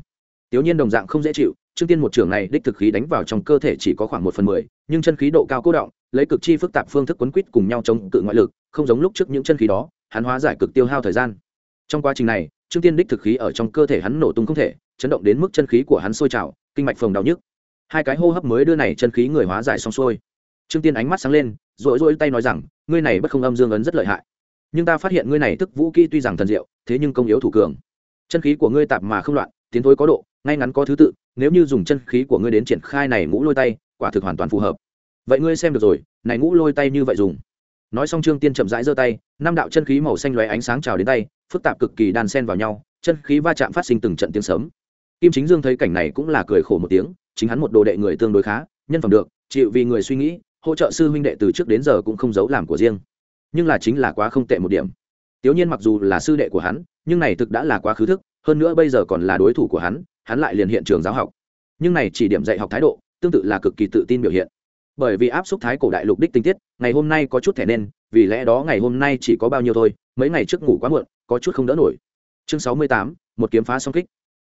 Tiểu nhiên đồng dạng không dễ chịu, trương tiên một trường này đích thực khí đánh vào trong cơ thể chỉ có khoảng một phần mười, nhưng chân khí độ cao cố động lấy cực chi phức tạp phương thức quấn quýt cùng nhau chống cự ngoại lực, không giống lúc trước những chân khí đó, hắn hóa giải cực tiêu hao thời gian. Trong quá trình này, trương tiên đích thực khí ở trong cơ thể hắn nổ tung không thể, chấn động đến mức chân khí của hắn sôi trào, kinh mạch phồng đau nhức. Hai cái hô hấp mới đưa này chân khí người hóa giải xong xuôi. Trương tiên ánh mắt sáng lên, rỗi rỗi tay nói rằng, ngươi này bất không âm dương ấn rất lợi hại. Nhưng ta phát hiện ngươi này tức vũ kỹ tuy rằng thần diệu, thế nhưng công yếu thủ cường. Chân khí của ngươi tạp mà không loạn, tiến thối có độ, ngay ngắn có thứ tự, nếu như dùng chân khí của ngươi đến triển khai này ngũ lôi tay, quả thực hoàn toàn phù hợp vậy ngươi xem được rồi, này ngũ lôi tay như vậy dùng. Nói xong trương tiên chậm rãi giơ tay, năm đạo chân khí màu xanh lóe ánh sáng trào đến tay, phức tạp cực kỳ đan xen vào nhau, chân khí va chạm phát sinh từng trận tiếng sấm. Kim chính dương thấy cảnh này cũng là cười khổ một tiếng, chính hắn một đồ đệ người tương đối khá, nhân phẩm được, chịu vì người suy nghĩ, hỗ trợ sư huynh đệ từ trước đến giờ cũng không giấu làm của riêng. Nhưng là chính là quá không tệ một điểm. Tiểu nhiên mặc dù là sư đệ của hắn, nhưng này thực đã là quá khứ thức, hơn nữa bây giờ còn là đối thủ của hắn hắn lại liền hiện trường giáo học. Nhưng này chỉ điểm dạy học thái độ, tương tự là cực kỳ tự tin biểu hiện bởi vì áp xúc thái cổ đại lục đích tinh tiết, ngày hôm nay có chút thẻ nên, vì lẽ đó ngày hôm nay chỉ có bao nhiêu thôi, mấy ngày trước ngủ quá muộn, có chút không đỡ nổi. Chương sáu mươi tám, một kiếm phá song kích.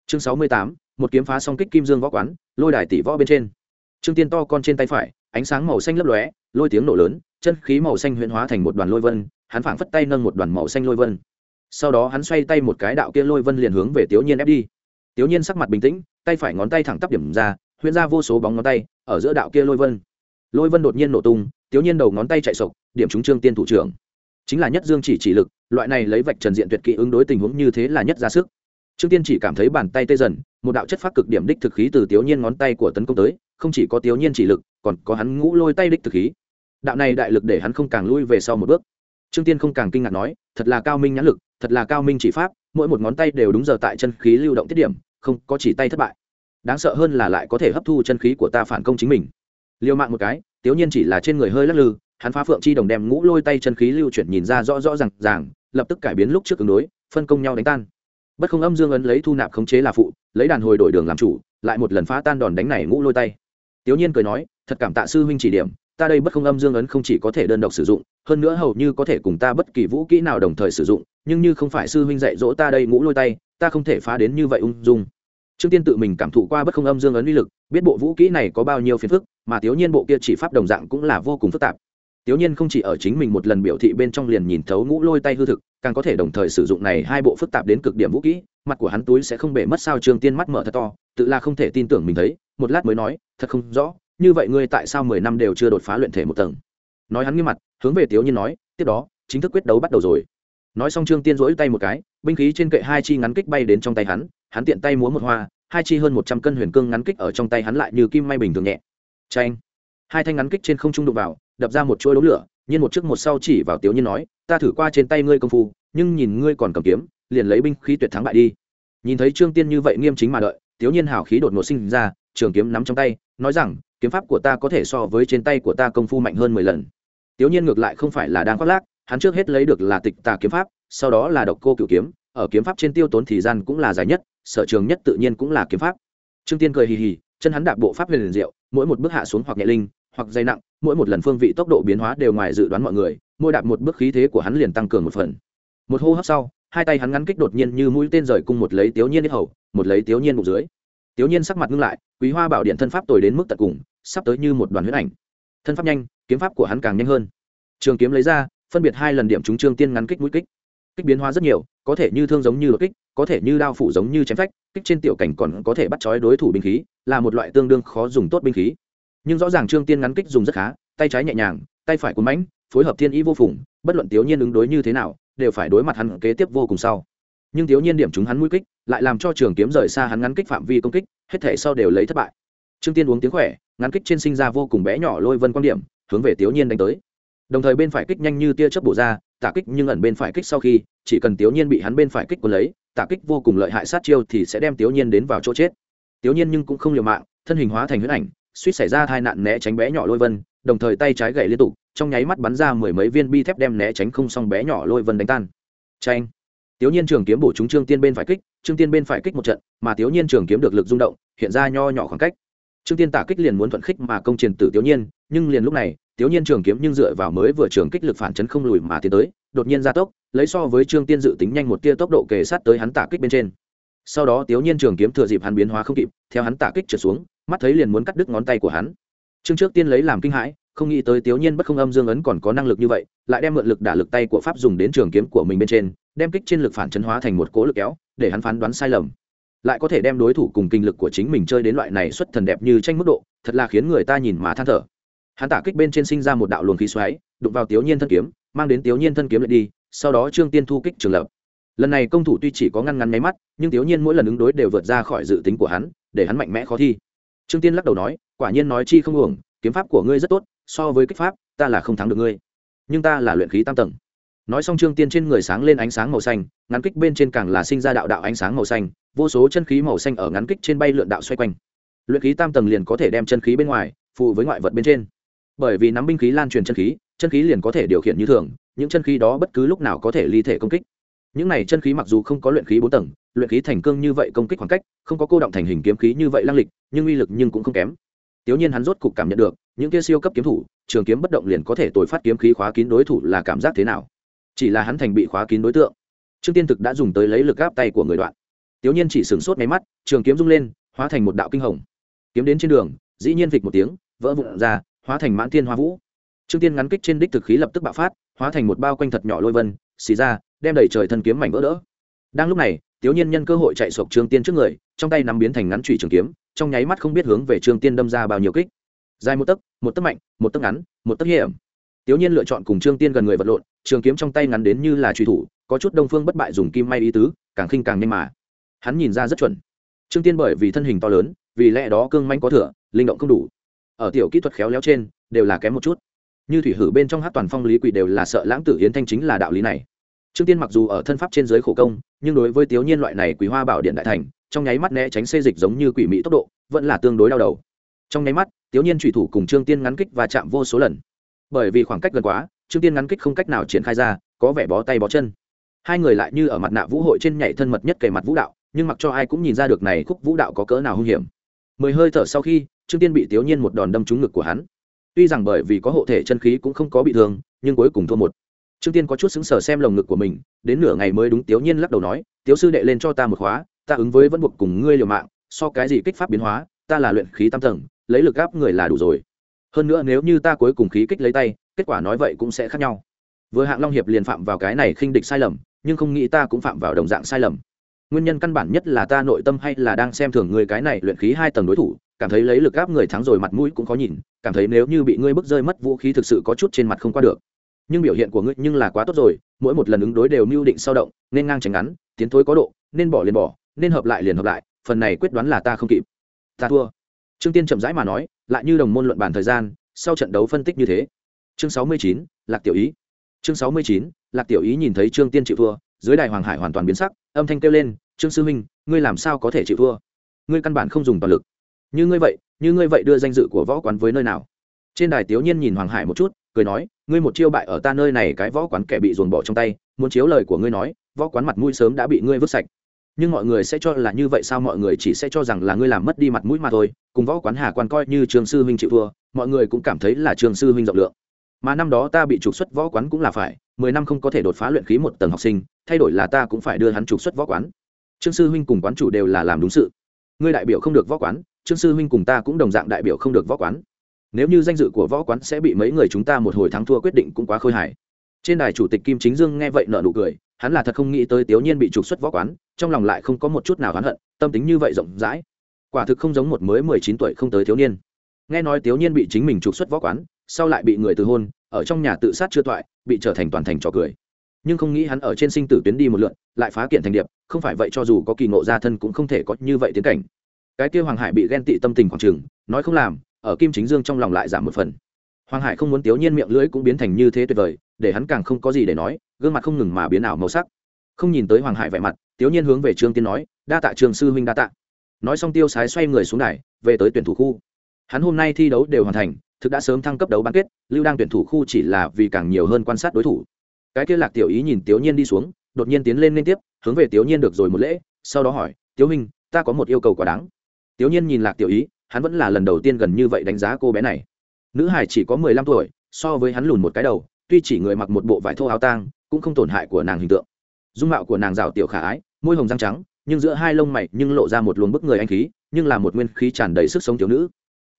Chương sáu mươi tám, một kiếm phá song kích kim dương võ quán, lôi đài tỷ võ bên trên. Trương tiên to con trên tay phải, ánh sáng màu xanh lấp lóe, lôi tiếng nổ lớn, chân khí màu xanh huyễn hóa thành một đoàn lôi vân, hắn phảng phất tay nâng một đoàn màu xanh lôi vân. Sau đó hắn xoay tay một cái đạo kia lôi vân liền hướng về tiểu nhiên ép đi. Tiểu nhiên sắc mặt bình tĩnh, tay phải ngón tay thẳng tắp điểm ra, huyễn ra vô số bóng ngón tay, ở giữa đạo kia lôi vân lôi vân đột nhiên nổ tung, tiểu nhiên đầu ngón tay chạy sộc, điểm trúng trương tiên thủ trưởng. Chính là nhất dương chỉ chỉ lực, loại này lấy vạch trần diện tuyệt kỹ ứng đối tình huống như thế là nhất ra sức. Trương tiên chỉ cảm thấy bàn tay tê dần, một đạo chất phát cực điểm đích thực khí từ tiểu nhiên ngón tay của tấn công tới, không chỉ có tiểu nhiên chỉ lực, còn có hắn ngũ lôi tay đích thực khí. Đạo này đại lực để hắn không càng lui về sau một bước. Trương tiên không càng kinh ngạc nói, thật là cao minh nhãn lực, thật là cao minh chỉ pháp, mỗi một ngón tay đều đúng giờ tại chân khí lưu động tiết điểm, không có chỉ tay thất bại. Đáng sợ hơn là lại có thể hấp thu chân khí của ta phản công chính mình liêu mạng một cái tiểu nhiên chỉ là trên người hơi lắc lư, hắn phá phượng chi đồng đem ngũ lôi tay chân khí lưu chuyển nhìn ra rõ rõ r à n g ràng, lập tức cải biến lúc trước ứng đối, phân công nhau đánh tan. Bất không âm dương ấn lấy thu nạp khống chế là phụ, lấy đàn hồi đổi đường làm chủ, lại một lần phá tan đòn đánh này ngũ lôi tay. Tiểu nhiên cười nói, thật cảm tạ sư huynh chỉ điểm, ta đây bất không âm dương ấn không chỉ có thể đơn độc sử dụng, hơn nữa hầu như có thể cùng ta bất kỳ vũ kỹ nào đồng thời sử dụng, nhưng như không phải sư huynh dạy dỗ ta đây ngũ lôi tay, ta không thể phá đến như vậy ung dung trương tiên tự mình cảm thụ qua bất không âm dương ấn uy lực, biết bộ vũ kỹ này có bao nhiêu phiền phức, mà thiếu nhiên bộ kia chỉ pháp đồng dạng cũng là vô cùng phức tạp. Tiếu nhiên không chỉ ở chính mình một lần biểu thị bên trong liền nhìn thấu ngũ lôi tay hư thực, càng có thể đồng thời sử dụng này hai bộ phức tạp đến cực điểm vũ kỹ, mặt của hắn túi sẽ không bể mất sao trương tiên mắt mở thật to, tự là không thể tin tưởng mình thấy, một lát mới nói, thật không rõ, như vậy ngươi tại sao mười năm đều chưa đột phá luyện thể một tầng? Nói hắn nghiêm mặt, hướng về Tiếu nhiên nói, tiếp đó, chính thức quyết đấu bắt đầu rồi. Nói xong trương tiên rỗi tay một cái, binh khí trên kệ hai chi ngắn kích bay đến trong tay hắn hắn tiện tay múa một hoa, hai chi hơn một trăm cân huyền cương ngắn kích ở trong tay hắn lại như kim may bình thường nhẹ. Tranh hai thanh ngắn kích trên không trung đụng vào, đập ra một chuỗi đống lửa, nhiên một trước một sau chỉ vào tiểu nhiên nói, ta thử qua trên tay ngươi công phu, nhưng nhìn ngươi còn cầm kiếm, liền lấy binh khí tuyệt thắng bại đi. Nhìn thấy trương tiên như vậy nghiêm chính mà đợi, tiểu nhiên hào khí đột ngột sinh ra, trường kiếm nắm trong tay, nói rằng, kiếm pháp của ta có thể so với trên tay của ta công phu mạnh hơn mười lần. Tiểu nhiên ngược lại không phải là đang khoác lác, hắn trước hết lấy được là tịch tà kiếm pháp, sau đó là độc cô cựu kiếm, ở kiếm pháp trên tiêu tốn thì gian cũng là dài nhất sở trường nhất tự nhiên cũng là kiếm pháp. Trương tiên cười hì hì, chân hắn đạp bộ pháp huyền liền diệu, mỗi một bước hạ xuống hoặc nhẹ linh, hoặc dày nặng, mỗi một lần phương vị tốc độ biến hóa đều ngoài dự đoán mọi người, mỗi đạp một bước khí thế của hắn liền tăng cường một phần. Một hô hấp sau, hai tay hắn ngắn kích đột nhiên như mũi tên rời cung một lấy tiểu nhiên hết hầu, một lấy tiểu nhiên bụng dưới. Tiểu nhiên sắc mặt ngưng lại, quý hoa bảo điện thân pháp tồi đến mức tận cùng, sắp tới như một đoàn huyết ảnh. Thân pháp nhanh, kiếm pháp của hắn càng nhanh hơn. Trường kiếm lấy ra, phân biệt hai lần điểm trúng trương tiên ngắn kích mũi kích. Kích biến hóa rất nhiều có thể như thương giống như đột kích, có thể như đao phủ giống như chém phách, kích trên tiểu cảnh còn có thể bắt chói đối thủ binh khí, là một loại tương đương khó dùng tốt binh khí. Nhưng rõ ràng trương tiên ngắn kích dùng rất khá, tay trái nhẹ nhàng, tay phải cuốn mãnh, phối hợp thiên ý vô phùng, bất luận tiểu nhiên ứng đối như thế nào, đều phải đối mặt hắn kế tiếp vô cùng sau. Nhưng tiểu nhiên điểm chúng hắn mũi kích, lại làm cho trường kiếm rời xa hắn ngắn kích phạm vi công kích, hết thể sau đều lấy thất bại. Trương tiên uống tiếng khỏe, ngắn kích trên sinh ra vô cùng bé nhỏ lôi vân quan điểm, hướng về tiểu nhiên đánh tới. Đồng thời bên phải kích nhanh như tia chớp bổ ra, tả kích nhưng ẩn bên phải kích sau khi chỉ cần tiểu nhiên bị hắn bên phải kích cuốn lấy, tả kích vô cùng lợi hại sát chiêu thì sẽ đem tiểu nhiên đến vào chỗ chết. Tiểu nhiên nhưng cũng không liều mạng, thân hình hóa thành huyết ảnh, suýt xảy ra tai nạn né tránh bé nhỏ lôi vân, đồng thời tay trái gậy liên tục, trong nháy mắt bắn ra mười mấy viên bi thép đem né tránh không xong bé nhỏ lôi vân đánh tan. Tranh tiểu nhiên trường kiếm bổ chúng trương tiên bên phải kích, trương tiên bên phải kích một trận, mà tiểu nhiên trường kiếm được lực rung động, hiện ra nho nhỏ khoảng cách. Trương tiên tả kích liền muốn thuận khích mà công truyền tử tiểu nhiên, nhưng liền lúc này tiểu nhiên trường kiếm nhưng dựa vào mới vừa trường kích lực phản chấn không lùi mà tiến tới, đột nhiên gia tốc lấy so với trương tiên dự tính nhanh một tia tốc độ kề sát tới hắn tả kích bên trên. Sau đó tiếu nhiên trường kiếm thừa dịp hắn biến hóa không kịp, theo hắn tả kích trượt xuống, mắt thấy liền muốn cắt đứt ngón tay của hắn. Trương trước tiên lấy làm kinh hãi, không nghĩ tới tiếu nhiên bất không âm dương ấn còn có năng lực như vậy, lại đem mượn lực đả lực tay của pháp dùng đến trường kiếm của mình bên trên, đem kích trên lực phản chấn hóa thành một cố lực kéo, để hắn phán đoán sai lầm. Lại có thể đem đối thủ cùng kinh lực của chính mình chơi đến loại này xuất thần đẹp như tranh mức độ, thật là khiến người ta nhìn mà than thở. Hắn tả kích bên trên sinh ra một đạo luồng khí xoáy, đụng vào tiếu nhiên thân kiếm, mang đến tiếu nhiên thân kiếm lại đi sau đó trương tiên thu kích trường lập. Lần này công thủ tuy chỉ có ngăn ngắn nháy mắt, nhưng thiếu nhiên mỗi lần ứng đối đều vượt ra khỏi dự tính của hắn, để hắn mạnh mẽ khó thi. Trương tiên lắc đầu nói, quả nhiên nói chi không uổng, kiếm pháp của ngươi rất tốt, so với kích pháp, ta là không thắng được ngươi. Nhưng ta là luyện khí tam tầng. Nói xong trương tiên trên người sáng lên ánh sáng màu xanh, ngắn kích bên trên càng là sinh ra đạo đạo ánh sáng màu xanh, vô số chân khí màu xanh ở ngắn kích trên bay lượn đạo xoay quanh. Luyện khí tam tầng liền có thể đem chân khí bên ngoài, phụ với ngoại vật bên trên. Bởi vì nắm binh khí lan truyền chân khí chân khí liền có thể điều khiển như thường những chân khí đó bất cứ lúc nào có thể ly thể công kích những này chân khí mặc dù không có luyện khí bốn tầng luyện khí thành cương như vậy công kích khoảng cách không có cô động thành hình kiếm khí như vậy lăng lịch nhưng uy lực nhưng cũng không kém Tiểu Nhiên hắn rốt cục cảm nhận được, những kia siêu cấp kiếm thủ, trường kiếm bất động liền có thể tồi phát kiếm khí khóa kín đối thủ là cảm giác thế nào. Chỉ là hắn thành bị khóa kín đối tượng. Trương Tiên thực đã dùng tới lấy lực áp tay của người đoạn. Tiểu Nhiên chỉ sửng sốt mấy mắt, trường kiếm rung lên, hóa thành một đạo kinh hồng. Kiếm đến trên đường, dĩ nhiên vịch một tiếng, vỡ vụn ra, hóa thành mãn thiên hoa vũ. Trương Tiên ngắn kích trên đích thực khí lập tức bạo phát, hóa thành một bao quanh thật nhỏ lôi vân, xì ra, đem đẩy trời thân kiếm mảnh vỡ đỡ. Đang lúc này, tiếu Nhiên nhân cơ hội chạy sộc Trương Tiên trước người, trong tay nắm biến thành ngắn trụy trường kiếm, trong nháy mắt không biết hướng về trương tiên đâm ra bao nhiêu kích. Dài một tấc một tấc mạnh một tấc ngắn một tấc hiểm. Tiếu nhiên lựa chọn cùng trương tiên gần người vật lộn trường kiếm trong tay ngắn đến như là truy thủ có chút đông phương bất bại dùng kim may ý tứ càng khinh càng nhanh mà. Hắn nhìn ra rất chuẩn. Trương tiên bởi vì thân hình to lớn vì lẽ đó cương manh có thừa linh động không đủ. Ở tiểu kỹ thuật khéo léo trên đều là kém một chút như thủy hử bên trong hát toàn phong lý quỷ đều là sợ lãng tử yến thanh chính là đạo lý này. Trương tiên mặc dù ở thân pháp trên giới khổ công, nhưng đối với tiểu nhiên loại này quý hoa bảo điện đại thành, trong nháy mắt né tránh xê dịch giống như quỷ mỹ tốc độ, vẫn là tương đối đau đầu. Trong nháy mắt tiểu nhiên thủy thủ cùng trương tiên ngắn kích và chạm vô số lần. Bởi vì khoảng cách gần quá, trương tiên ngắn kích không cách nào triển khai ra, có vẻ bó tay bó chân. Hai người lại như ở mặt nạ vũ hội trên nhảy thân mật nhất kề mặt vũ đạo, nhưng mặc cho ai cũng nhìn ra được này khúc vũ đạo có cỡ nào hung hiểm. Mười hơi thở sau khi, trương tiên bị tiểu nhiên một đòn đâm trúng ngực của hắn tuy rằng bởi vì có hộ thể chân khí cũng không có bị thương, nhưng cuối cùng thua một. Trương tiên có chút xứng sở xem lồng ngực của mình, đến nửa ngày mới đúng Tiếu nhiên lắc đầu nói, Tiếu sư đệ lên cho ta một khóa, ta ứng với vẫn buộc cùng ngươi liều mạng, so cái gì kích pháp biến hóa, ta là luyện khí tam tầng, lấy lực gáp người là đủ rồi. Hơn nữa nếu như ta cuối cùng khí kích lấy tay, kết quả nói vậy cũng sẽ khác nhau. Vừa hạng long hiệp liền phạm vào cái này khinh địch sai lầm, nhưng không nghĩ ta cũng phạm vào đồng dạng sai lầm nguyên nhân căn bản nhất là ta nội tâm hay là đang xem thường người cái này luyện khí hai tầng đối thủ, cảm thấy lấy lực gáp người thắng rồi mặt mũi cũng khó nhìn, cảm thấy nếu như bị ngươi bước rơi mất vũ khí thực sự có chút trên mặt không qua được. Nhưng biểu hiện của ngươi nhưng là quá tốt rồi, mỗi một lần ứng đối đều mưu định sao động, nên ngang tránh ngắn, tiến thối có độ, nên bỏ liền bỏ, nên hợp lại liền hợp lại, phần này quyết đoán là ta không kịp. Ta thua. Trương tiên chậm rãi mà nói, lại như đồng môn luận bàn thời gian, sau trận đấu phân tích như thế. Chương sáu mươi chín, lạc tiểu ý. Chương sáu mươi chín, lạc tiểu ý nhìn thấy trương tiên chịu thua, dưới đài hoàng hải hoàn toàn biến sắc, âm thanh kêu lên trương sư huynh, ngươi làm sao có thể chịu thua? Ngươi căn bản không dùng toàn lực. Như ngươi vậy, như ngươi vậy đưa danh dự của võ quán với nơi nào? Trên đài tiểu nhiên nhìn hoàng hải một chút, cười nói, ngươi một chiêu bại ở ta nơi này, cái võ quán kẻ bị dồn bỏ trong tay, muốn chiếu lời của ngươi nói, võ quán mặt mũi sớm đã bị ngươi vứt sạch. Nhưng mọi người sẽ cho là như vậy sao? Mọi người chỉ sẽ cho rằng là ngươi làm mất đi mặt mũi mà thôi. Cùng võ quán hà quan coi như trường sư huynh chịu thua, mọi người cũng cảm thấy là trường sư huynh rộng lượng. Mà năm đó ta bị trục xuất võ quán cũng là phải, mười năm không có thể đột phá luyện khí một tầng học sinh, thay đổi là ta cũng phải đưa hắn trục xuất võ quán trương sư huynh cùng quán chủ đều là làm đúng sự. Ngươi đại biểu không được võ quán, trương sư huynh cùng ta cũng đồng dạng đại biểu không được võ quán. Nếu như danh dự của võ quán sẽ bị mấy người chúng ta một hồi thắng thua quyết định cũng quá khôi hài. Trên đài chủ tịch kim chính dương nghe vậy nợ nụ cười, hắn là thật không nghĩ tới tiểu nhiên bị trục xuất võ quán, trong lòng lại không có một chút nào oán hận, tâm tính như vậy rộng rãi. Quả thực không giống một mới mười chín tuổi không tới thiếu niên. Nghe nói tiểu nhiên bị chính mình trục xuất võ quán, sau lại bị người từ hôn, ở trong nhà tự sát chưa toại bị trở thành toàn thành trò cười nhưng không nghĩ hắn ở trên sinh tử tuyến đi một lượn, lại phá kiện thành điệp, không phải vậy cho dù có kỳ ngộ gia thân cũng không thể có như vậy tiến cảnh. Cái kia hoàng hải bị ghen tị tâm tình khoảng trừng nói không làm, ở kim chính dương trong lòng lại giảm một phần. Hoàng hải không muốn tiểu nhiên miệng lưỡi cũng biến thành như thế tuyệt vời, để hắn càng không có gì để nói, gương mặt không ngừng mà biến ảo màu sắc. Không nhìn tới hoàng hải vẻ mặt tiểu nhiên hướng về trương tiên nói, đa tạ trường sư huynh đa tạ. Nói xong tiêu sái xoay người xuống đài, về tới tuyển thủ khu. Hắn hôm nay thi đấu đều hoàn thành, thực đã sớm thăng cấp đấu bán kết, lưu đang tuyển thủ khu chỉ là vì càng nhiều hơn quan sát đối thủ cái kia lạc tiểu ý nhìn tiểu nhiên đi xuống, đột nhiên tiến lên liên tiếp, hướng về tiểu nhiên được rồi một lễ, sau đó hỏi tiểu huynh, ta có một yêu cầu quá đáng. Tiểu nhiên nhìn lạc tiểu ý, hắn vẫn là lần đầu tiên gần như vậy đánh giá cô bé này. Nữ hải chỉ có mười lăm tuổi, so với hắn lùn một cái đầu, tuy chỉ người mặc một bộ vải thô áo tang, cũng không tổn hại của nàng hình tượng. Dung mạo của nàng rào tiểu khả ái, môi hồng răng trắng, nhưng giữa hai lông mày nhưng lộ ra một luồng bức người anh khí, nhưng là một nguyên khí tràn đầy sức sống thiếu nữ.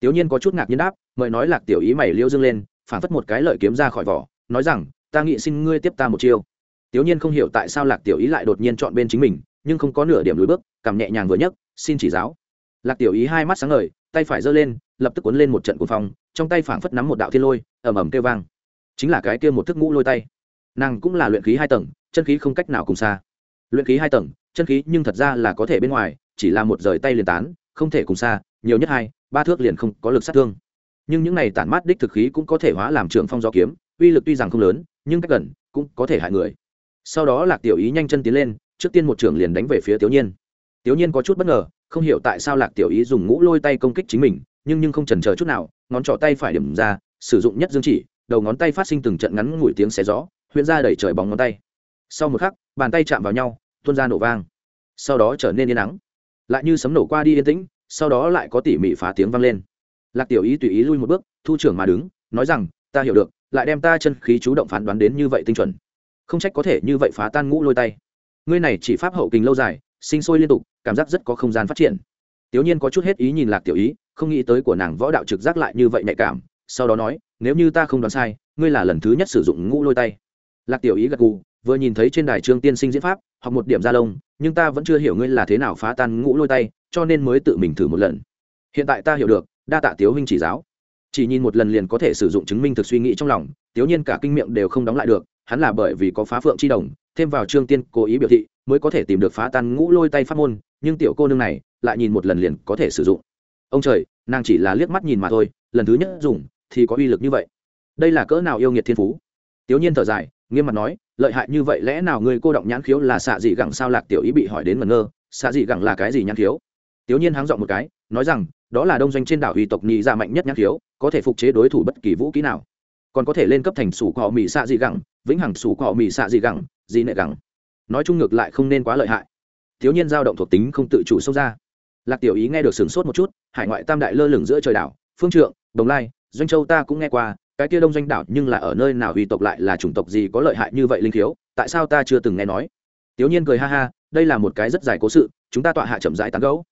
Tiểu nhiên có chút ngạc nhiên đáp, mời nói lạc tiểu ý mày liêu dương lên, phản phất một cái lợi kiếm ra khỏi vỏ, nói rằng ta nghĩ xin ngươi tiếp ta một chiêu. Tiểu nhiên không hiểu tại sao lạc tiểu ý lại đột nhiên chọn bên chính mình, nhưng không có nửa điểm lùi bước, cảm nhẹ nhàng vừa nhấc, xin chỉ giáo. Lạc tiểu ý hai mắt sáng ngời, tay phải giơ lên, lập tức cuốn lên một trận cuồng phong, trong tay phảng phất nắm một đạo thiên lôi, ầm ầm kêu vang. Chính là cái kia một thức ngũ lôi tay. Nàng cũng là luyện khí hai tầng, chân khí không cách nào cùng xa. Luyện khí hai tầng, chân khí nhưng thật ra là có thể bên ngoài, chỉ là một rời tay liền tán, không thể cùng xa, nhiều nhất hai, ba thước liền không có lực sát thương. Nhưng những này tản mát đích thực khí cũng có thể hóa làm trường phong do kiếm uy lực tuy rằng không lớn, nhưng cách gần cũng có thể hại người. Sau đó lạc tiểu ý nhanh chân tiến lên, trước tiên một trưởng liền đánh về phía tiểu nhiên. Tiểu nhiên có chút bất ngờ, không hiểu tại sao lạc tiểu ý dùng ngũ lôi tay công kích chính mình, nhưng nhưng không chần chờ chút nào, ngón trỏ tay phải điểm ra, sử dụng nhất dương chỉ, đầu ngón tay phát sinh từng trận ngắn ngủi tiếng xé gió, huyễn ra đẩy trời bóng ngón tay. Sau một khắc, bàn tay chạm vào nhau, tuôn ra nổ vang. Sau đó trở nên yên nắng lại như sấm nổ qua đi yên tĩnh, sau đó lại có tỉ mỉ phá tiếng vang lên. Lạc tiểu ý tùy ý lui một bước, thu trưởng mà đứng, nói rằng, ta hiểu được lại đem ta chân khí chú động phán đoán đến như vậy tinh chuẩn. Không trách có thể như vậy phá tan ngũ lôi tay. Ngươi này chỉ pháp hậu kình lâu dài, sinh sôi liên tục, cảm giác rất có không gian phát triển. Tiểu nhiên có chút hết ý nhìn lạc tiểu ý, không nghĩ tới của nàng võ đạo trực giác lại như vậy nhạy cảm, sau đó nói, nếu như ta không đoán sai, ngươi là lần thứ nhất sử dụng ngũ lôi tay. Lạc tiểu ý gật gù, vừa nhìn thấy trên đài trương tiên sinh diễn pháp, học một điểm ra lông, nhưng ta vẫn chưa hiểu ngươi là thế nào phá tan ngũ lôi tay, cho nên mới tự mình thử một lần. Hiện tại ta hiểu được, đa tạ tiếu huynh chỉ giáo chỉ nhìn một lần liền có thể sử dụng chứng minh thực suy nghĩ trong lòng tiếu nhiên cả kinh miệng đều không đóng lại được, hắn là bởi vì có phá phượng chi đồng, thêm vào trương tiên cố ý biểu thị, mới có thể tìm được phá tan ngũ lôi tay pháp môn, nhưng tiểu cô nương này lại nhìn một lần liền có thể sử dụng. Ông trời, nàng chỉ là liếc mắt nhìn mà thôi, lần thứ nhất dùng thì có uy lực như vậy. Đây là cỡ nào yêu nghiệt thiên phú? Tiểu nhiên thở dài, nghiêm mặt nói, lợi hại như vậy lẽ nào người cô động nhãn khiếu là xạ dị gẳng sao lạc tiểu ý bị hỏi đến mẩn ngơ, xạ dị gẳng là cái gì nhãn khiếu? Tiểu nhiên háng dọn một cái, nói rằng đó là đông doanh trên đảo uy tộc nhị ra mạnh nhất nhãn thiếu có thể phục chế đối thủ bất kỳ vũ kỹ nào. Còn có thể lên cấp thành sủ cọ mỹ xạ dị gẳng, vĩnh hằng sủ cọ mỹ xạ dị gẳng, dị nệ gẳng. Nói chung ngược lại không nên quá lợi hại. Thiếu nhiên giao động thuộc tính không tự chủ sâu ra. Lạc tiểu ý nghe được sửng sốt một chút, hải ngoại tam đại lơ lửng giữa trời đảo, phương trượng, đồng lai, doanh châu ta cũng nghe qua, cái kia đông doanh đảo nhưng là ở nơi nào uy tộc lại là chủng tộc gì có lợi hại như vậy linh thiếu tại sao ta chưa từng nghe nói? Tiểu nhiên cười ha ha, đây là một cái rất dài cố sự, chúng ta tọa hạ chậm rãi tán gấu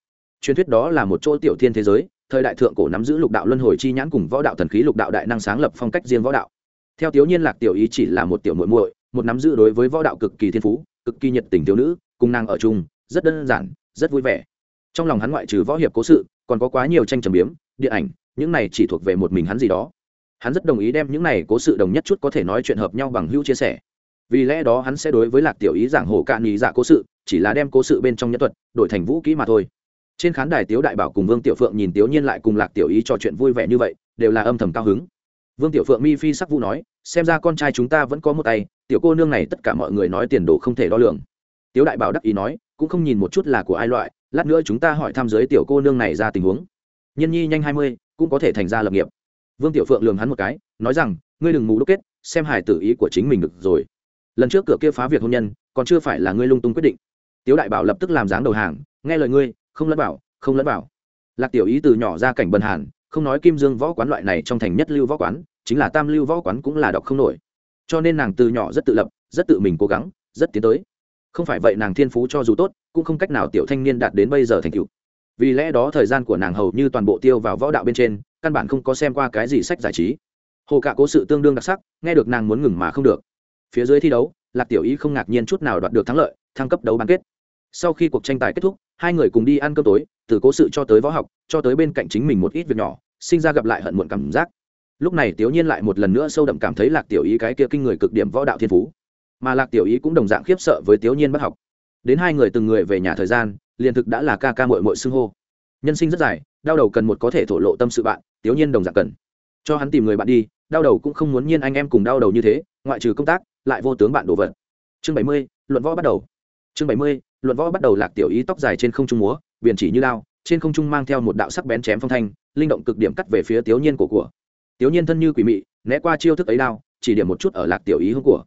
truyền thuyết đó là một chỗ tiểu thiên thế giới, thời đại thượng cổ nắm giữ lục đạo luân hồi chi nhãn cùng võ đạo thần khí lục đạo đại năng sáng lập phong cách riêng võ đạo. Theo tiểu nhiên lạc tiểu ý chỉ là một tiểu muội muội, một nắm giữ đối với võ đạo cực kỳ thiên phú, cực kỳ nhiệt tình thiếu nữ, cùng nàng ở chung, rất đơn giản, rất vui vẻ. Trong lòng hắn ngoại trừ võ hiệp cố sự, còn có quá nhiều tranh trầm biếm, điện ảnh, những này chỉ thuộc về một mình hắn gì đó. Hắn rất đồng ý đem những này cố sự đồng nhất chút có thể nói chuyện hợp nhau bằng hữu chia sẻ. Vì lẽ đó hắn sẽ đối với lạc tiểu ý giảng hồ cạn ý giả cố sự, chỉ là đem cố sự bên trong nhân thuật, đổi thành vũ kỹ mà thôi trên khán đài tiếu đại bảo cùng vương tiểu phượng nhìn tiểu nhiên lại cùng lạc tiểu ý trò chuyện vui vẻ như vậy, đều là âm thầm cao hứng. Vương tiểu phượng mi phi sắc vũ nói, xem ra con trai chúng ta vẫn có một tay, tiểu cô nương này tất cả mọi người nói tiền đồ không thể đo lường. Tiếu đại bảo đắc ý nói, cũng không nhìn một chút là của ai loại, lát nữa chúng ta hỏi tham giới tiểu cô nương này ra tình huống. Nhân nhi nhanh hai mươi, cũng có thể thành ra lập nghiệp. Vương tiểu phượng lường hắn một cái, nói rằng, ngươi đừng mù đúc kết, xem hài tử ý của chính mình được rồi. Lần trước cửa kia phá việc hôn nhân, còn chưa phải là ngươi lung tung quyết định. Tiếu đại bảo lập tức làm dáng đầu hàng, nghe lời ngươi không lẫn bảo không lẫn bảo lạc tiểu ý từ nhỏ ra cảnh bần hàn, không nói kim dương võ quán loại này trong thành nhất lưu võ quán, chính là tam lưu võ quán cũng là đọc không nổi. Cho nên nàng từ nhỏ rất tự lập, rất tự mình cố gắng, rất tiến tới. Không phải vậy nàng thiên phú cho dù tốt, cũng không cách nào tiểu thanh niên đạt đến bây giờ thành tựu. Vì lẽ đó thời gian của nàng hầu như toàn bộ tiêu vào võ đạo bên trên, căn bản không có xem qua cái gì sách giải trí. Hồ cả cố sự tương đương đặc sắc, nghe được nàng muốn ngừng mà không được. Phía dưới thi đấu, lạc tiểu ý không ngạc nhiên chút nào đoạt được thắng lợi, thăng cấp đấu bán kết. Sau khi cuộc tranh tài kết thúc hai người cùng đi ăn cơm tối, từ cố sự cho tới võ học, cho tới bên cạnh chính mình một ít việc nhỏ, sinh ra gặp lại hận muộn cảm giác. Lúc này tiểu nhiên lại một lần nữa sâu đậm cảm thấy lạc tiểu ý cái kia kinh người cực điểm võ đạo thiên phú. Mà lạc tiểu ý cũng đồng dạng khiếp sợ với tiểu nhiên bắt học. Đến hai người từng người về nhà thời gian, liền thực đã là ca ca mội mội xưng hô. Nhân sinh rất dài, đau đầu cần một có thể thổ lộ tâm sự bạn, tiểu nhiên đồng dạng cần. Cho hắn tìm người bạn đi, đau đầu cũng không muốn nhiên anh em cùng đau đầu như thế, ngoại trừ công tác, lại vô tướng bạn đồ vật. Chương bảy mươi, luận võ bắt đầu. Chương bảy mươi luận võ bắt đầu lạc tiểu ý tóc dài trên không trung múa biển chỉ như lao trên không trung mang theo một đạo sắc bén chém phong thanh linh động cực điểm cắt về phía tiểu nhiên của của. Tiểu nhiên thân như quỷ mị né qua chiêu thức ấy lao, chỉ điểm một chút ở lạc tiểu ý hướng của.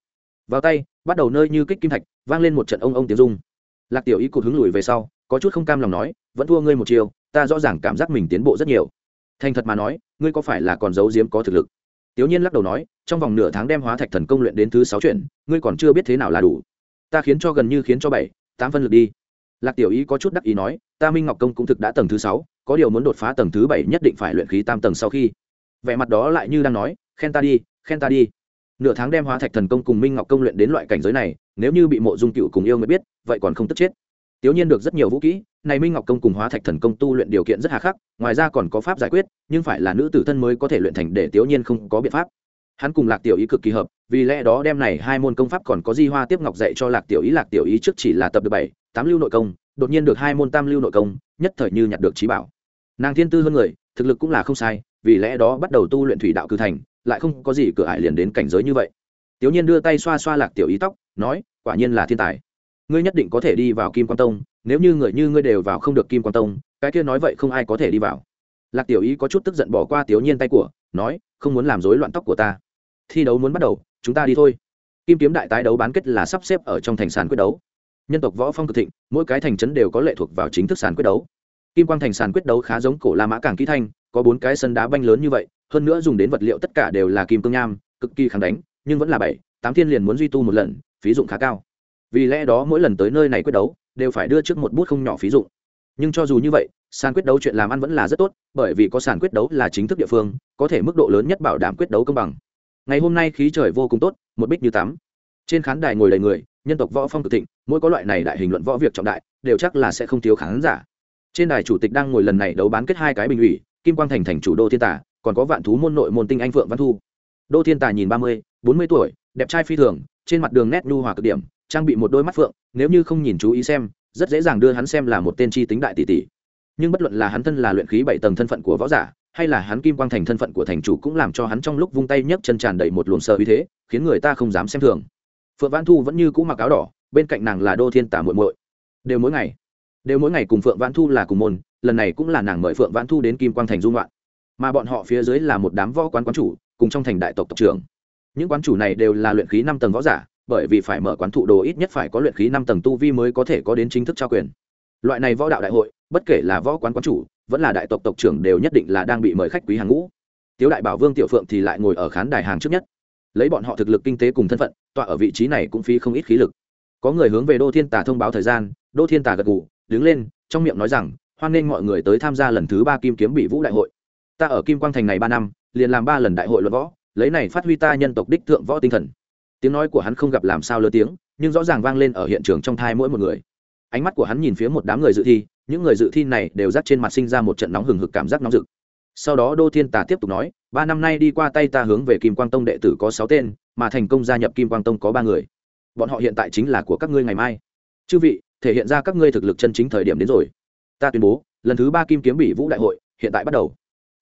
Vào tay bắt đầu nơi như kích kim thạch vang lên một trận ông ông tiếng rung. Lạc tiểu ý cụt hứng lùi về sau có chút không cam lòng nói vẫn thua ngươi một chiều ta rõ ràng cảm giác mình tiến bộ rất nhiều. Thành thật mà nói ngươi có phải là còn giấu giếm có thực lực? Tiểu nhiên lắc đầu nói trong vòng nửa tháng đem hóa thạch thần công luyện đến thứ sáu chuyện ngươi còn chưa biết thế nào là đủ. Ta khiến cho gần như khiến cho bảy tám phân lực đi. Lạc tiểu ý có chút đắc ý nói, ta minh ngọc công cũng thực đã tầng thứ sáu, có điều muốn đột phá tầng thứ bảy nhất định phải luyện khí tam tầng sau khi. Vẻ mặt đó lại như đang nói, khen ta đi, khen ta đi. Nửa tháng đem hóa thạch thần công cùng minh ngọc công luyện đến loại cảnh giới này, nếu như bị mộ dung cựu cùng yêu người biết, vậy còn không tức chết. Tiểu nhiên được rất nhiều vũ kỹ, này minh ngọc công cùng hóa thạch thần công tu luyện điều kiện rất hà khắc, ngoài ra còn có pháp giải quyết, nhưng phải là nữ tử thân mới có thể luyện thành để tiểu nhiên không có biện pháp hắn cùng lạc tiểu ý cực kỳ hợp, vì lẽ đó đem này hai môn công pháp còn có di hoa tiếp ngọc dạy cho lạc tiểu ý, lạc tiểu ý trước chỉ là tập được bảy, tám lưu nội công, đột nhiên được hai môn tam lưu nội công, nhất thời như nhặt được trí bảo. Nàng thiên tư hơn người, thực lực cũng là không sai, vì lẽ đó bắt đầu tu luyện thủy đạo cư thành, lại không có gì cửa ải liền đến cảnh giới như vậy. Tiểu nhiên đưa tay xoa xoa lạc tiểu ý tóc, nói, quả nhiên là thiên tài. Ngươi nhất định có thể đi vào kim quan tông, nếu như người như ngươi đều vào không được kim quan tông, cái kia nói vậy không ai có thể đi vào. Lạc tiểu ý có chút tức giận bỏ qua tiểu nhiên tay của, nói, không muốn làm rối loạn tóc của ta thi đấu muốn bắt đầu, chúng ta đi thôi. Kim kiếm đại tái đấu bán kết là sắp xếp ở trong thành sàn quyết đấu. Nhân tộc võ phong cực thịnh, mỗi cái thành trấn đều có lệ thuộc vào chính thức sàn quyết đấu. Kim quang thành sàn quyết đấu khá giống cổ la mã cảng kỹ thanh, có bốn cái sân đá banh lớn như vậy, hơn nữa dùng đến vật liệu tất cả đều là kim cương nham, cực kỳ kháng đánh, nhưng vẫn là bảy, tám thiên liền muốn duy tu một lần, phí dụng khá cao. Vì lẽ đó mỗi lần tới nơi này quyết đấu, đều phải đưa trước một bút không nhỏ phí dụng. Nhưng cho dù như vậy, sàn quyết đấu chuyện làm ăn vẫn là rất tốt, bởi vì có sàn quyết đấu là chính thức địa phương, có thể mức độ lớn nhất bảo đảm quyết đấu công bằng ngày hôm nay khí trời vô cùng tốt, một bích như tắm. Trên khán đài ngồi đầy người, nhân tộc võ phong cực thịnh, mỗi có loại này đại hình luận võ việc trọng đại, đều chắc là sẽ không thiếu khán giả. Trên đài chủ tịch đang ngồi lần này đấu bán kết hai cái bình ủy, kim quang thành thành chủ đô thiên tả còn có vạn thú môn nội môn tinh anh phượng văn thu. Đô thiên tả nhìn ba mươi, bốn mươi tuổi, đẹp trai phi thường, trên mặt đường nét nhu hòa cực điểm, trang bị một đôi mắt phượng, nếu như không nhìn chú ý xem, rất dễ dàng đưa hắn xem là một tên tri tính đại tỷ tỷ. Nhưng bất luận là hắn thân là luyện khí bảy tầng thân phận của võ giả hay là hắn kim quang thành thân phận của thành chủ cũng làm cho hắn trong lúc vung tay nhấc chân tràn đầy một luồng sơ uy thế, khiến người ta không dám xem thường. Phượng văn thu vẫn như cũ mặc áo đỏ, bên cạnh nàng là đô thiên tả muội muội. Đều mỗi ngày, đều mỗi ngày cùng phượng văn thu là cùng môn, lần này cũng là nàng mời phượng văn thu đến kim quang thành dung loạn mà bọn họ phía dưới là một đám võ quán quán chủ, cùng trong thành đại tộc tộc trưởng. Những quán chủ này đều là luyện khí năm tầng võ giả, bởi vì phải mở quán thụ đồ ít nhất phải có luyện khí năm tầng tu vi mới có thể có đến chính thức trao quyền. Loại này võ đạo đại hội, bất kể là võ quán quán chủ vẫn là đại tộc tộc trưởng đều nhất định là đang bị mời khách quý hàng ngũ. Tiếu đại bảo vương tiểu phượng thì lại ngồi ở khán đài hàng trước nhất. Lấy bọn họ thực lực kinh tế cùng thân phận, tọa ở vị trí này cũng phí không ít khí lực. Có người hướng về đô thiên tả thông báo thời gian, đô thiên tả gật gù, đứng lên, trong miệng nói rằng, hoan nghênh mọi người tới tham gia lần thứ ba kim kiếm bị vũ đại hội. Ta ở kim quang thành này ba năm, liền làm ba lần đại hội luận võ, lấy này phát huy ta nhân tộc đích thượng võ tinh thần. Tiếng nói của hắn không gặp làm sao lơ tiếng, nhưng rõ ràng vang lên ở hiện trường trong thai mỗi một người. Ánh mắt của hắn nhìn phía một đám người dự thi những người dự thi này đều dắt trên mặt sinh ra một trận nóng hừng hực cảm giác nóng rực. Sau đó đô thiên tà tiếp tục nói, ba năm nay đi qua tay ta hướng về kim quang tông đệ tử có sáu tên, mà thành công gia nhập kim quang tông có ba người. Bọn họ hiện tại chính là của các ngươi ngày mai. Chư vị, thể hiện ra các ngươi thực lực chân chính thời điểm đến rồi. Ta tuyên bố, lần thứ ba kim kiếm bị vũ đại hội hiện tại bắt đầu.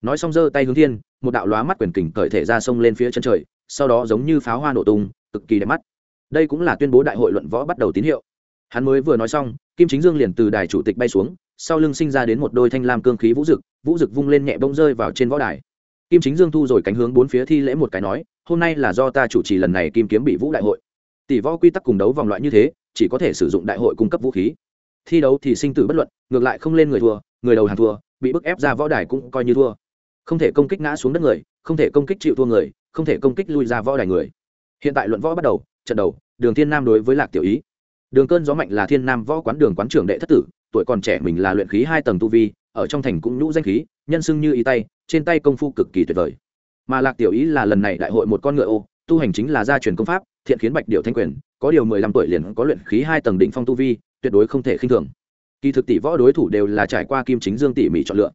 Nói xong giơ tay hướng thiên, một đạo lóa mắt quyền kình cởi thể ra sông lên phía chân trời, sau đó giống như pháo hoa nổ tung, cực kỳ đẹp mắt. Đây cũng là tuyên bố đại hội luận võ bắt đầu tín hiệu. Hắn mới vừa nói xong kim chính dương liền từ đài chủ tịch bay xuống, sau lưng sinh ra đến một đôi thanh lam cương khí vũ dực vũ dực vung lên nhẹ bông rơi vào trên võ đài. Kim chính dương thu rồi cánh hướng bốn phía thi lễ một cái nói, hôm nay là do ta chủ trì lần này kim kiếm bị vũ đại hội. Tỷ võ quy tắc cùng đấu vòng loại như thế, chỉ có thể sử dụng đại hội cung cấp vũ khí. Thi đấu thì sinh tử bất luận, ngược lại không lên người thua, người đầu hàng thua, bị bức ép ra võ đài cũng coi như thua. Không thể công kích ngã xuống đất người, không thể công kích chịu thua người, không thể công kích lui ra võ đài người. Hiện tại luận võ bắt đầu, trận đầu, đường thiên nam đối với lạc tiểu ý đường cơn gió mạnh là thiên nam võ quán đường quán trưởng đệ thất tử, tuổi còn trẻ mình là luyện khí hai tầng tu vi, ở trong thành cũng nhũ danh khí, nhân xưng như ý tay, trên tay công phu cực kỳ tuyệt vời. Mà lạc tiểu ý là lần này đại hội một con ngựa ô, tu hành chính là gia truyền công pháp, thiện khiến bạch điệu thanh quyền, có điều mười lăm tuổi liền có luyện khí hai tầng đỉnh phong tu vi, tuyệt đối không thể khinh thường. Kỳ thực tỷ võ đối thủ đều là trải qua kim chính dương tỉ mỉ chọn lựa.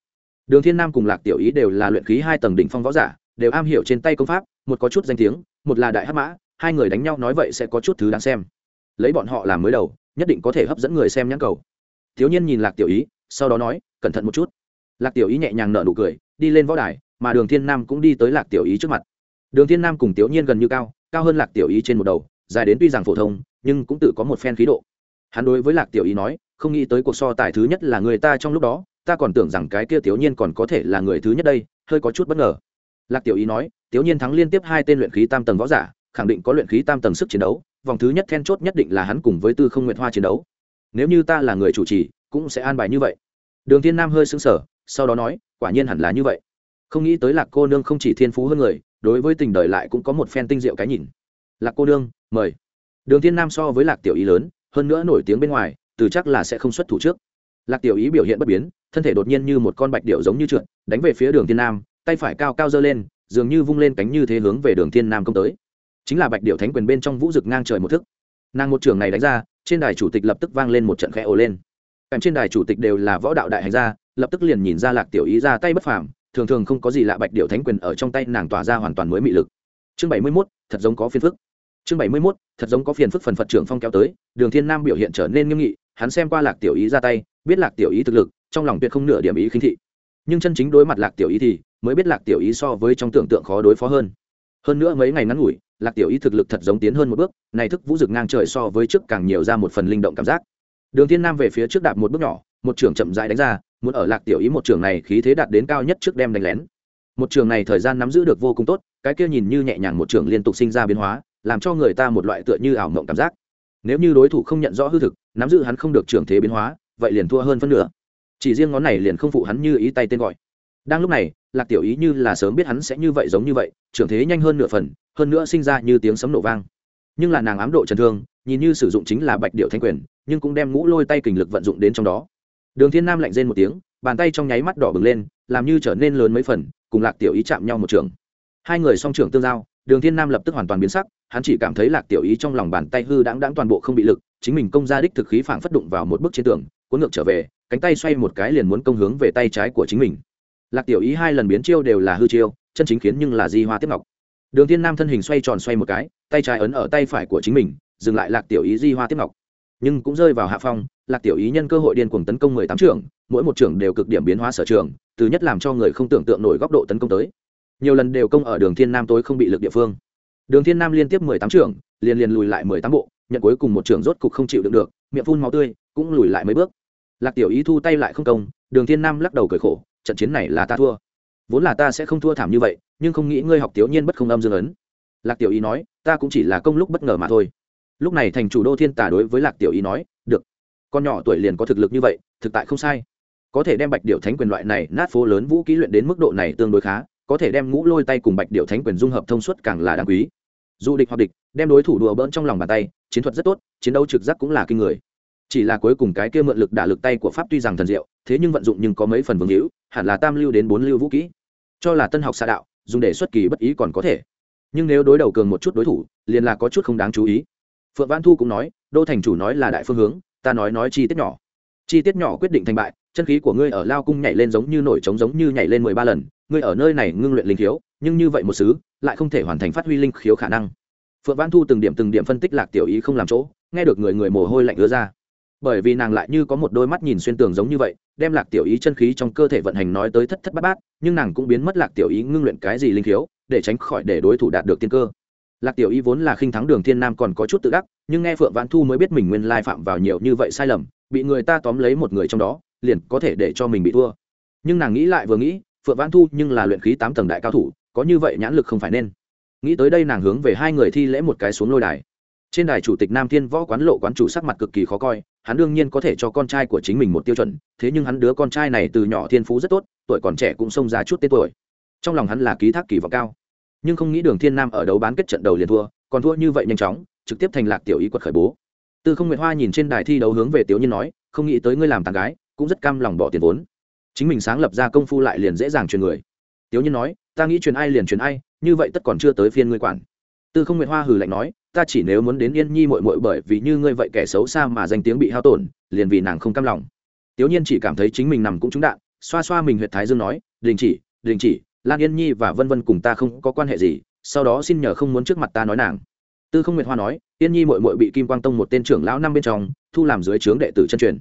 Đường thiên nam cùng lạc tiểu ý đều là luyện khí hai tầng đỉnh phong võ giả, đều am hiểu trên tay công pháp, một có chút danh tiếng, một là đại hắc mã, hai người đánh nhau nói vậy sẽ có chút thứ đáng xem lấy bọn họ làm mới đầu, nhất định có thể hấp dẫn người xem nhãn cầu. Thiếu nhiên nhìn lạc tiểu ý, sau đó nói, cẩn thận một chút. Lạc tiểu ý nhẹ nhàng nở nụ cười, đi lên võ đài, mà đường thiên nam cũng đi tới lạc tiểu ý trước mặt. Đường thiên nam cùng tiểu nhiên gần như cao cao hơn lạc tiểu ý trên một đầu, dài đến tuy rằng phổ thông, nhưng cũng tự có một phen khí độ. Hắn đối với lạc tiểu ý nói, không nghĩ tới cuộc so tài thứ nhất là người ta trong lúc đó, ta còn tưởng rằng cái kia tiểu nhiên còn có thể là người thứ nhất đây, hơi có chút bất ngờ. Lạc tiểu ý nói, tiểu nhiên thắng liên tiếp hai tên luyện khí tam tầng võ giả khẳng định có luyện khí tam tầng sức chiến đấu, vòng thứ nhất then chốt nhất định là hắn cùng với tư không nguyện hoa chiến đấu. Nếu như ta là người chủ trì, cũng sẽ an bài như vậy. Đường thiên nam hơi sững sờ, sau đó nói, quả nhiên hẳn là như vậy. Không nghĩ tới lạc cô nương không chỉ thiên phú hơn người, đối với tình đời lại cũng có một phen tinh diệu cái nhìn. Lạc cô nương, mời. Đường thiên nam so với lạc tiểu ý lớn, hơn nữa nổi tiếng bên ngoài, từ chắc là sẽ không xuất thủ trước. Lạc tiểu ý biểu hiện bất biến, thân thể đột nhiên như một con bạch điệu giống như trượt, đánh về phía đường thiên nam, tay phải cao cao giơ lên, dường như vung lên cánh như thế hướng về đường thiên nam công tới chính là bạch điệu thánh quyền bên trong vũ rực ngang trời một thức. Nàng một trường này đánh ra trên đài chủ tịch lập tức vang lên một trận khẽ ồ lên. Kèm trên đài chủ tịch đều là võ đạo đại hành gia lập tức liền nhìn ra lạc tiểu ý ra tay bất phàm thường thường không có gì lạ bạch điệu thánh quyền ở trong tay nàng tỏa ra hoàn toàn mới mị lực. Chương bảy mươi 71, thật giống có phiền phức. Chương bảy mươi 71, thật giống có phiền phức phần phật trưởng phong kéo tới đường thiên nam biểu hiện trở nên nghiêm nghị hắn xem qua lạc tiểu ý ra tay biết lạc tiểu ý thực lực trong lòng tuyệt không nửa điểm ý khinh thị. Nhưng chân chính đối mặt lạc tiểu ý thì mới biết lạc tiểu ý so với trong tưởng tượng khó đối phó hơn. Hơn nữa mấy ngày ngắn ngủi lạc tiểu ý thực lực thật giống tiến hơn một bước, này thức vũ rực ngang trời so với trước càng nhiều ra một phần linh động cảm giác. Đường thiên nam về phía trước đạp một bước nhỏ, một trường chậm rãi đánh ra, muốn ở lạc tiểu ý một trường này khí thế đạt đến cao nhất trước đem đánh lén. Một trường này thời gian nắm giữ được vô cùng tốt, cái kia nhìn như nhẹ nhàng một trường liên tục sinh ra biến hóa, làm cho người ta một loại tựa như ảo mộng cảm giác. Nếu như đối thủ không nhận rõ hư thực, nắm giữ hắn không được trường thế biến hóa, vậy liền thua hơn phân nửa. Chỉ riêng ngón này liền không phụ hắn như ý tay tên gọi. Đang lúc này lạc tiểu ý như là sớm biết hắn sẽ như vậy giống như vậy, trưởng thế nhanh hơn nửa phần, hơn nữa sinh ra như tiếng sấm nổ vang. Nhưng là nàng ám độ trần thương, nhìn như sử dụng chính là bạch điệu thanh quyền, nhưng cũng đem ngũ lôi tay kình lực vận dụng đến trong đó. Đường thiên nam lạnh rên một tiếng, bàn tay trong nháy mắt đỏ bừng lên, làm như trở nên lớn mấy phần, cùng lạc tiểu ý chạm nhau một trường. Hai người song trưởng tương giao, đường thiên nam lập tức hoàn toàn biến sắc, hắn chỉ cảm thấy lạc tiểu ý trong lòng bàn tay hư đãng đãng toàn bộ không bị lực, chính mình công ra đích thực khí phảng phất đụng vào một bức trên tường, cuốn ngược trở về, cánh tay xoay một cái liền muốn công hướng về tay trái của chính mình lạc tiểu ý hai lần biến chiêu đều là hư chiêu, chân chính khiến nhưng là di hoa tiếp ngọc. Đường thiên nam thân hình xoay tròn xoay một cái, tay trái ấn ở tay phải của chính mình, dừng lại lạc tiểu ý di hoa tiếp ngọc. Nhưng cũng rơi vào hạ phong, lạc tiểu ý nhân cơ hội điên cuồng tấn công mười tám trưởng, mỗi một trưởng đều cực điểm biến hóa sở trường, từ nhất làm cho người không tưởng tượng nổi góc độ tấn công tới. Nhiều lần đều công ở đường thiên nam tối không bị lực địa phương. Đường thiên nam liên tiếp mười tám trưởng, liền liền lùi lại mười tám bộ, nhận cuối cùng một trưởng rốt cục không chịu đựng được, miệng phun máu tươi, cũng lùi lại mấy bước. Lạc tiểu ý thu tay lại không công, đường thiên nam lắc đầu cười khổ trận chiến này là ta thua. Vốn là ta sẽ không thua thảm như vậy, nhưng không nghĩ ngươi học tiểu nhiên bất không âm dương ấn. Lạc tiểu ý nói, ta cũng chỉ là công lúc bất ngờ mà thôi. Lúc này thành chủ đô thiên tả đối với lạc tiểu ý nói, được, con nhỏ tuổi liền có thực lực như vậy, thực tại không sai. Có thể đem bạch điệu thánh quyền loại này nát phố lớn vũ kỹ luyện đến mức độ này tương đối khá, có thể đem ngũ lôi tay cùng bạch điệu thánh quyền dung hợp thông suốt càng là đáng quý. Dù địch hoặc địch, đem đối thủ đùa bỡn trong lòng bàn tay, chiến thuật rất tốt, chiến đấu trực giác cũng là kinh người chỉ là cuối cùng cái kia mượn lực đả lực tay của pháp tuy rằng thần diệu, thế nhưng vận dụng nhưng có mấy phần vương hữu, hẳn là tam lưu đến bốn lưu vũ kỹ. Cho là tân học xạ đạo, dùng để xuất kỳ bất ý còn có thể. Nhưng nếu đối đầu cường một chút đối thủ, liền là có chút không đáng chú ý. Phượng văn thu cũng nói, đô thành chủ nói là đại phương hướng, ta nói nói chi tiết nhỏ. Chi tiết nhỏ quyết định thành bại, chân khí của ngươi ở lao cung nhảy lên giống như nổi trống giống như nhảy lên mười ba lần, ngươi ở nơi này ngưng luyện linh khiếu, nhưng như vậy một xứ, lại không thể hoàn thành phát huy linh khiếu khả năng. Phượng văn thu từng điểm từng điểm phân tích lạc tiểu ý không làm chỗ, nghe được người người mồ hôi lạnh ứa ra bởi vì nàng lại như có một đôi mắt nhìn xuyên tường giống như vậy, đem lạc tiểu ý chân khí trong cơ thể vận hành nói tới thất thất bát bát, nhưng nàng cũng biến mất lạc tiểu ý ngưng luyện cái gì linh khiếu, để tránh khỏi để đối thủ đạt được tiên cơ. Lạc tiểu ý vốn là khinh thắng đường thiên nam còn có chút tự đắc, nhưng nghe phượng vãn thu mới biết mình nguyên lai phạm vào nhiều như vậy sai lầm, bị người ta tóm lấy một người trong đó, liền có thể để cho mình bị thua. Nhưng nàng nghĩ lại vừa nghĩ, phượng vãn thu nhưng là luyện khí tám tầng đại cao thủ, có như vậy nhãn lực không phải nên. Nghĩ tới đây nàng hướng về hai người thi lễ một cái xuống lôi đài. Trên đài chủ tịch nam thiên võ quán lộ quán chủ sắc mặt cực kỳ khó coi hắn đương nhiên có thể cho con trai của chính mình một tiêu chuẩn, thế nhưng hắn đứa con trai này từ nhỏ thiên phú rất tốt, tuổi còn trẻ cũng xông ra chút tên tuổi. Trong lòng hắn là ký thác kỳ vọng cao. Nhưng không nghĩ đường thiên nam ở đấu bán kết trận đầu liền thua, còn thua như vậy nhanh chóng, trực tiếp thành lạc tiểu ý quật khởi bố. Tư không nguyệt hoa nhìn trên đài thi đấu hướng về tiểu nhiên nói, không nghĩ tới ngươi làm tàn gái, cũng rất cam lòng bỏ tiền vốn. Chính mình sáng lập ra công phu lại liền dễ dàng truyền người. Tiểu nhiên nói, ta nghĩ truyền ai liền truyền ai, như vậy tất còn chưa tới phiên ngươi quản. Tư không nguyệt hoa hừ lạnh nói ta chỉ nếu muốn đến yên nhi muội muội bởi vì như ngươi vậy kẻ xấu xa mà danh tiếng bị hao tổn, liền vì nàng không cam lòng. Tiểu nhiên chỉ cảm thấy chính mình nằm cũng trúng đạn, xoa xoa mình huyệt thái dương nói, đình chỉ đình chỉ, lan yên nhi và vân vân cùng ta không có quan hệ gì, sau đó xin nhờ không muốn trước mặt ta nói nàng. Tư không nguyệt hoa nói, yên nhi muội muội bị kim quang tông một tên trưởng lão năm bên trong, thu làm dưới trướng đệ tử chân truyền.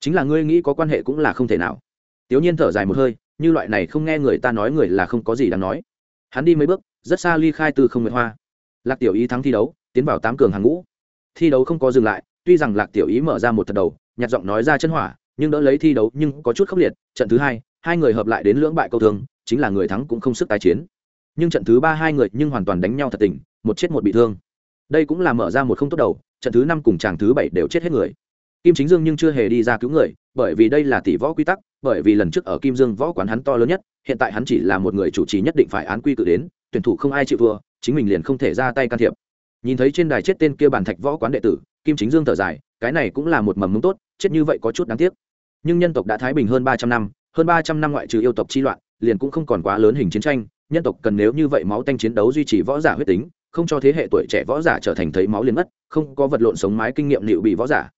Chính là ngươi nghĩ có quan hệ cũng là không thể nào. Tiểu nhiên thở dài một hơi, như loại này không nghe người ta nói người là không có gì đáng nói. Hắn đi mấy bước, rất xa ly khai tư không nguyệt hoa. Lạc tiểu ý thắng thi đấu tiến vào tám cường hàng ngũ. Thi đấu không có dừng lại, tuy rằng lạc tiểu ý mở ra một thật đầu nhặt giọng nói ra chân hỏa, nhưng đỡ lấy thi đấu nhưng có chút khốc liệt. Trận thứ hai hai người hợp lại đến lưỡng bại câu thương chính là người thắng cũng không sức tái chiến. Nhưng trận thứ ba hai người nhưng hoàn toàn đánh nhau thật tình, một chết một bị thương. Đây cũng là mở ra một không tốt đầu, trận thứ năm cùng chàng thứ bảy đều chết hết người. Kim chính dương nhưng chưa hề đi ra cứu người, bởi vì đây là tỷ võ quy tắc, bởi vì lần trước ở kim dương võ quán hắn to lớn nhất, hiện tại hắn chỉ là một người chủ trì nhất định phải án quy cự đến, tuyển thủ không ai chịu thua, chính mình liền không thể ra tay can thiệp nhìn thấy trên đài chết tên kia bản thạch võ quán đệ tử, kim chính dương thở dài, cái này cũng là một mầm mống tốt, chết như vậy có chút đáng tiếc. Nhưng nhân tộc đã thái bình hơn ba trăm năm, hơn ba trăm năm ngoại trừ yêu tộc chi loạn, liền cũng không còn quá lớn hình chiến tranh, nhân tộc cần nếu như vậy máu tanh chiến đấu duy trì võ giả huyết tính, không cho thế hệ tuổi trẻ võ giả trở thành thấy máu liền mất, không có vật lộn sống mái kinh nghiệm liệu bị võ giả.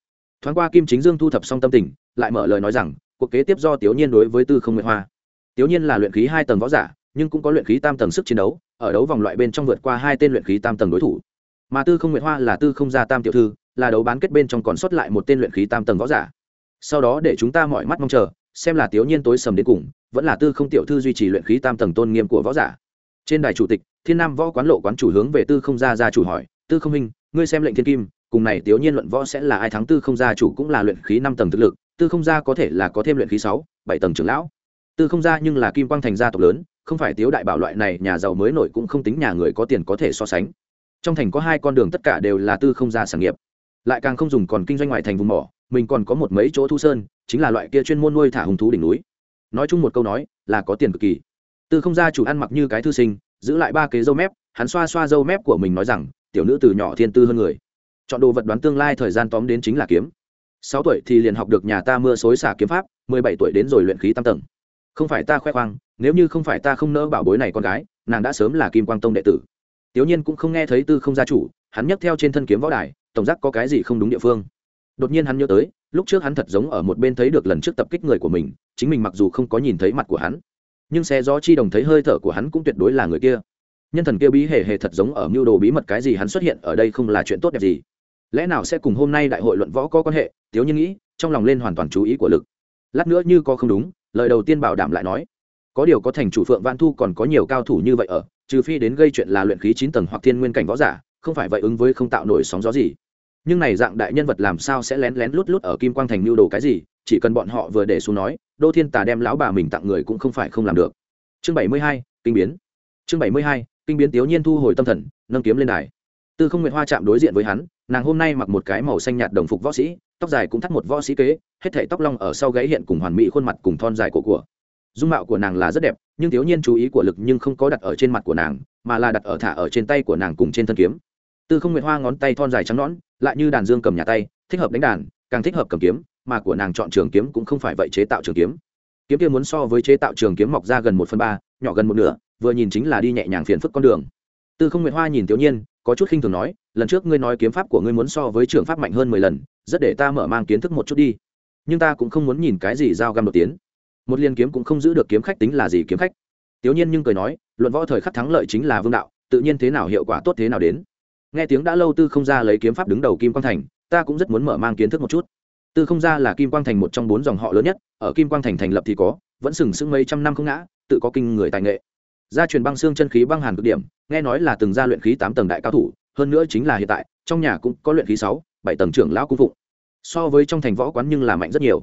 Thoáng qua kim chính dương thu thập xong tâm tình, lại mở lời nói rằng, cuộc kế tiếp do tiểu nhiên đối với tư không nguyệt hoa. Tiểu nhiên là luyện khí hai tầng võ giả, nhưng cũng có luyện khí tam tầng sức chiến đấu, ở đấu vòng loại bên trong vượt qua hai tên luyện khí tam tầng đối thủ mà tư không nguyệt hoa là tư không gia tam tiểu thư, là đấu bán kết bên trong còn sót lại một tên luyện khí tam tầng võ giả. Sau đó để chúng ta mọi mắt mong chờ, xem là tiểu nhiên tối sầm đến cùng, vẫn là tư không tiểu thư duy trì luyện khí tam tầng tôn nghiêm của võ giả. Trên đài chủ tịch, thiên nam võ quán lộ quán chủ hướng về tư không gia gia chủ hỏi, tư không minh ngươi xem lệnh thiên kim, cùng này tiểu nhiên luận võ sẽ là ai thắng? Tư không gia chủ cũng là luyện khí năm tầng thực lực, tư không gia có thể là có thêm luyện khí sáu, bảy tầng trưởng lão. Tư không gia nhưng là kim quang thành gia tộc lớn, không phải tiếu đại bảo loại này, nhà giàu mới nổi cũng không tính nhà người có tiền có thể so sánh trong thành có hai con đường tất cả đều là tư không gia sản nghiệp. Lại càng không dùng còn kinh doanh ngoại thành vùng mỏ, mình còn có một mấy chỗ thu sơn, chính là loại kia chuyên môn nuôi thả hùng thú đỉnh núi. Nói chung một câu nói, là có tiền cực kỳ. Tư không gia chủ ăn mặc như cái thư sinh, giữ lại ba kế dâu mép, hắn xoa xoa dâu mép của mình nói rằng, tiểu nữ từ nhỏ thiên tư hơn người. Chọn đồ vật đoán tương lai thời gian tóm đến chính là kiếm. Sáu tuổi thì liền học được nhà ta mưa xối xả kiếm pháp, mười bảy tuổi đến rồi luyện khí tam tầng. Không phải ta khoe khoang, nếu như không phải ta không nỡ bảo bối này con gái, nàng đã sớm là kim quang tông đệ tử tiểu nhiên cũng không nghe thấy tư không gia chủ, hắn nhấc theo trên thân kiếm võ đài, tổng giác có cái gì không đúng địa phương. Đột nhiên hắn nhớ tới, lúc trước hắn thật giống ở một bên thấy được lần trước tập kích người của mình, chính mình mặc dù không có nhìn thấy mặt của hắn, nhưng xe gió chi đồng thấy hơi thở của hắn cũng tuyệt đối là người kia. Nhân thần kia bí hề hề thật giống ở mưu đồ bí mật cái gì hắn xuất hiện ở đây không là chuyện tốt đẹp gì. Lẽ nào sẽ cùng hôm nay đại hội luận võ có quan hệ? Tiểu nhiên nghĩ, trong lòng lên hoàn toàn chú ý của lực. Lát nữa như có không đúng, lời đầu tiên bảo đảm lại nói, có điều có thành chủ phượng vạn thu còn có nhiều cao thủ như vậy ở trừ phi đến gây chuyện là luyện khí chín tầng hoặc thiên nguyên cảnh võ giả, không phải vậy ứng với không tạo nổi sóng gió gì. Nhưng này dạng đại nhân vật làm sao sẽ lén lén lút lút ở kim quang thành mưu đồ cái gì, chỉ cần bọn họ vừa để xuống nói, đô thiên tà đem lão bà mình tặng người cũng không phải không làm được. Chương bảy mươi hai, kinh biến. Chương bảy mươi hai, kinh biến tiểu nhiên thu hồi tâm thần, nâng kiếm lên đài. Tư không nguyện hoa chạm đối diện với hắn, nàng hôm nay mặc một cái màu xanh nhạt đồng phục võ sĩ, tóc dài cũng thắt một võ sĩ kế, hết thảy tóc long ở sau gáy hiện cùng hoàn mỹ khuôn mặt cùng thon dài của của dung mạo của nàng là rất đẹp, nhưng thiếu nhiên chú ý của lực nhưng không có đặt ở trên mặt của nàng, mà là đặt ở thả ở trên tay của nàng cùng trên thân kiếm. Tư không nguyệt hoa ngón tay thon dài trắng nõn, lại như đàn dương cầm nhà tay, thích hợp đánh đàn, càng thích hợp cầm kiếm, mà của nàng chọn trường kiếm cũng không phải vậy chế tạo trường kiếm. Kiếm kia muốn so với chế tạo trường kiếm mọc ra gần một phần ba, nhỏ gần một nửa, vừa nhìn chính là đi nhẹ nhàng phiền phức con đường. Tư không nguyệt hoa nhìn tiểu nhiên có chút khinh thường nói, lần trước ngươi nói kiếm pháp của ngươi muốn so với trường pháp mạnh hơn mười lần, rất để ta mở mang kiến thức một chút đi. Nhưng ta cũng không muốn nhìn cái gì dao găm đột tiến một liên kiếm cũng không giữ được kiếm khách tính là gì kiếm khách. Tiểu nhiên nhưng cười nói, luận võ thời khắc thắng lợi chính là vương đạo, tự nhiên thế nào hiệu quả tốt thế nào đến. Nghe tiếng đã lâu tư không ra lấy kiếm pháp đứng đầu kim quang thành, ta cũng rất muốn mở mang kiến thức một chút. Tư không ra là kim quang thành một trong bốn dòng họ lớn nhất, ở kim quang thành thành lập thì có, vẫn sừng sững mấy trăm năm không ngã, tự có kinh người tài nghệ. Gia truyền băng xương chân khí băng hàn cực điểm, nghe nói là từng gia luyện khí tám tầng đại cao thủ, hơn nữa chính là hiện tại, trong nhà cũng có luyện khí sáu, bảy tầng trưởng lão cung phụng. So với trong thành võ quán nhưng là mạnh rất nhiều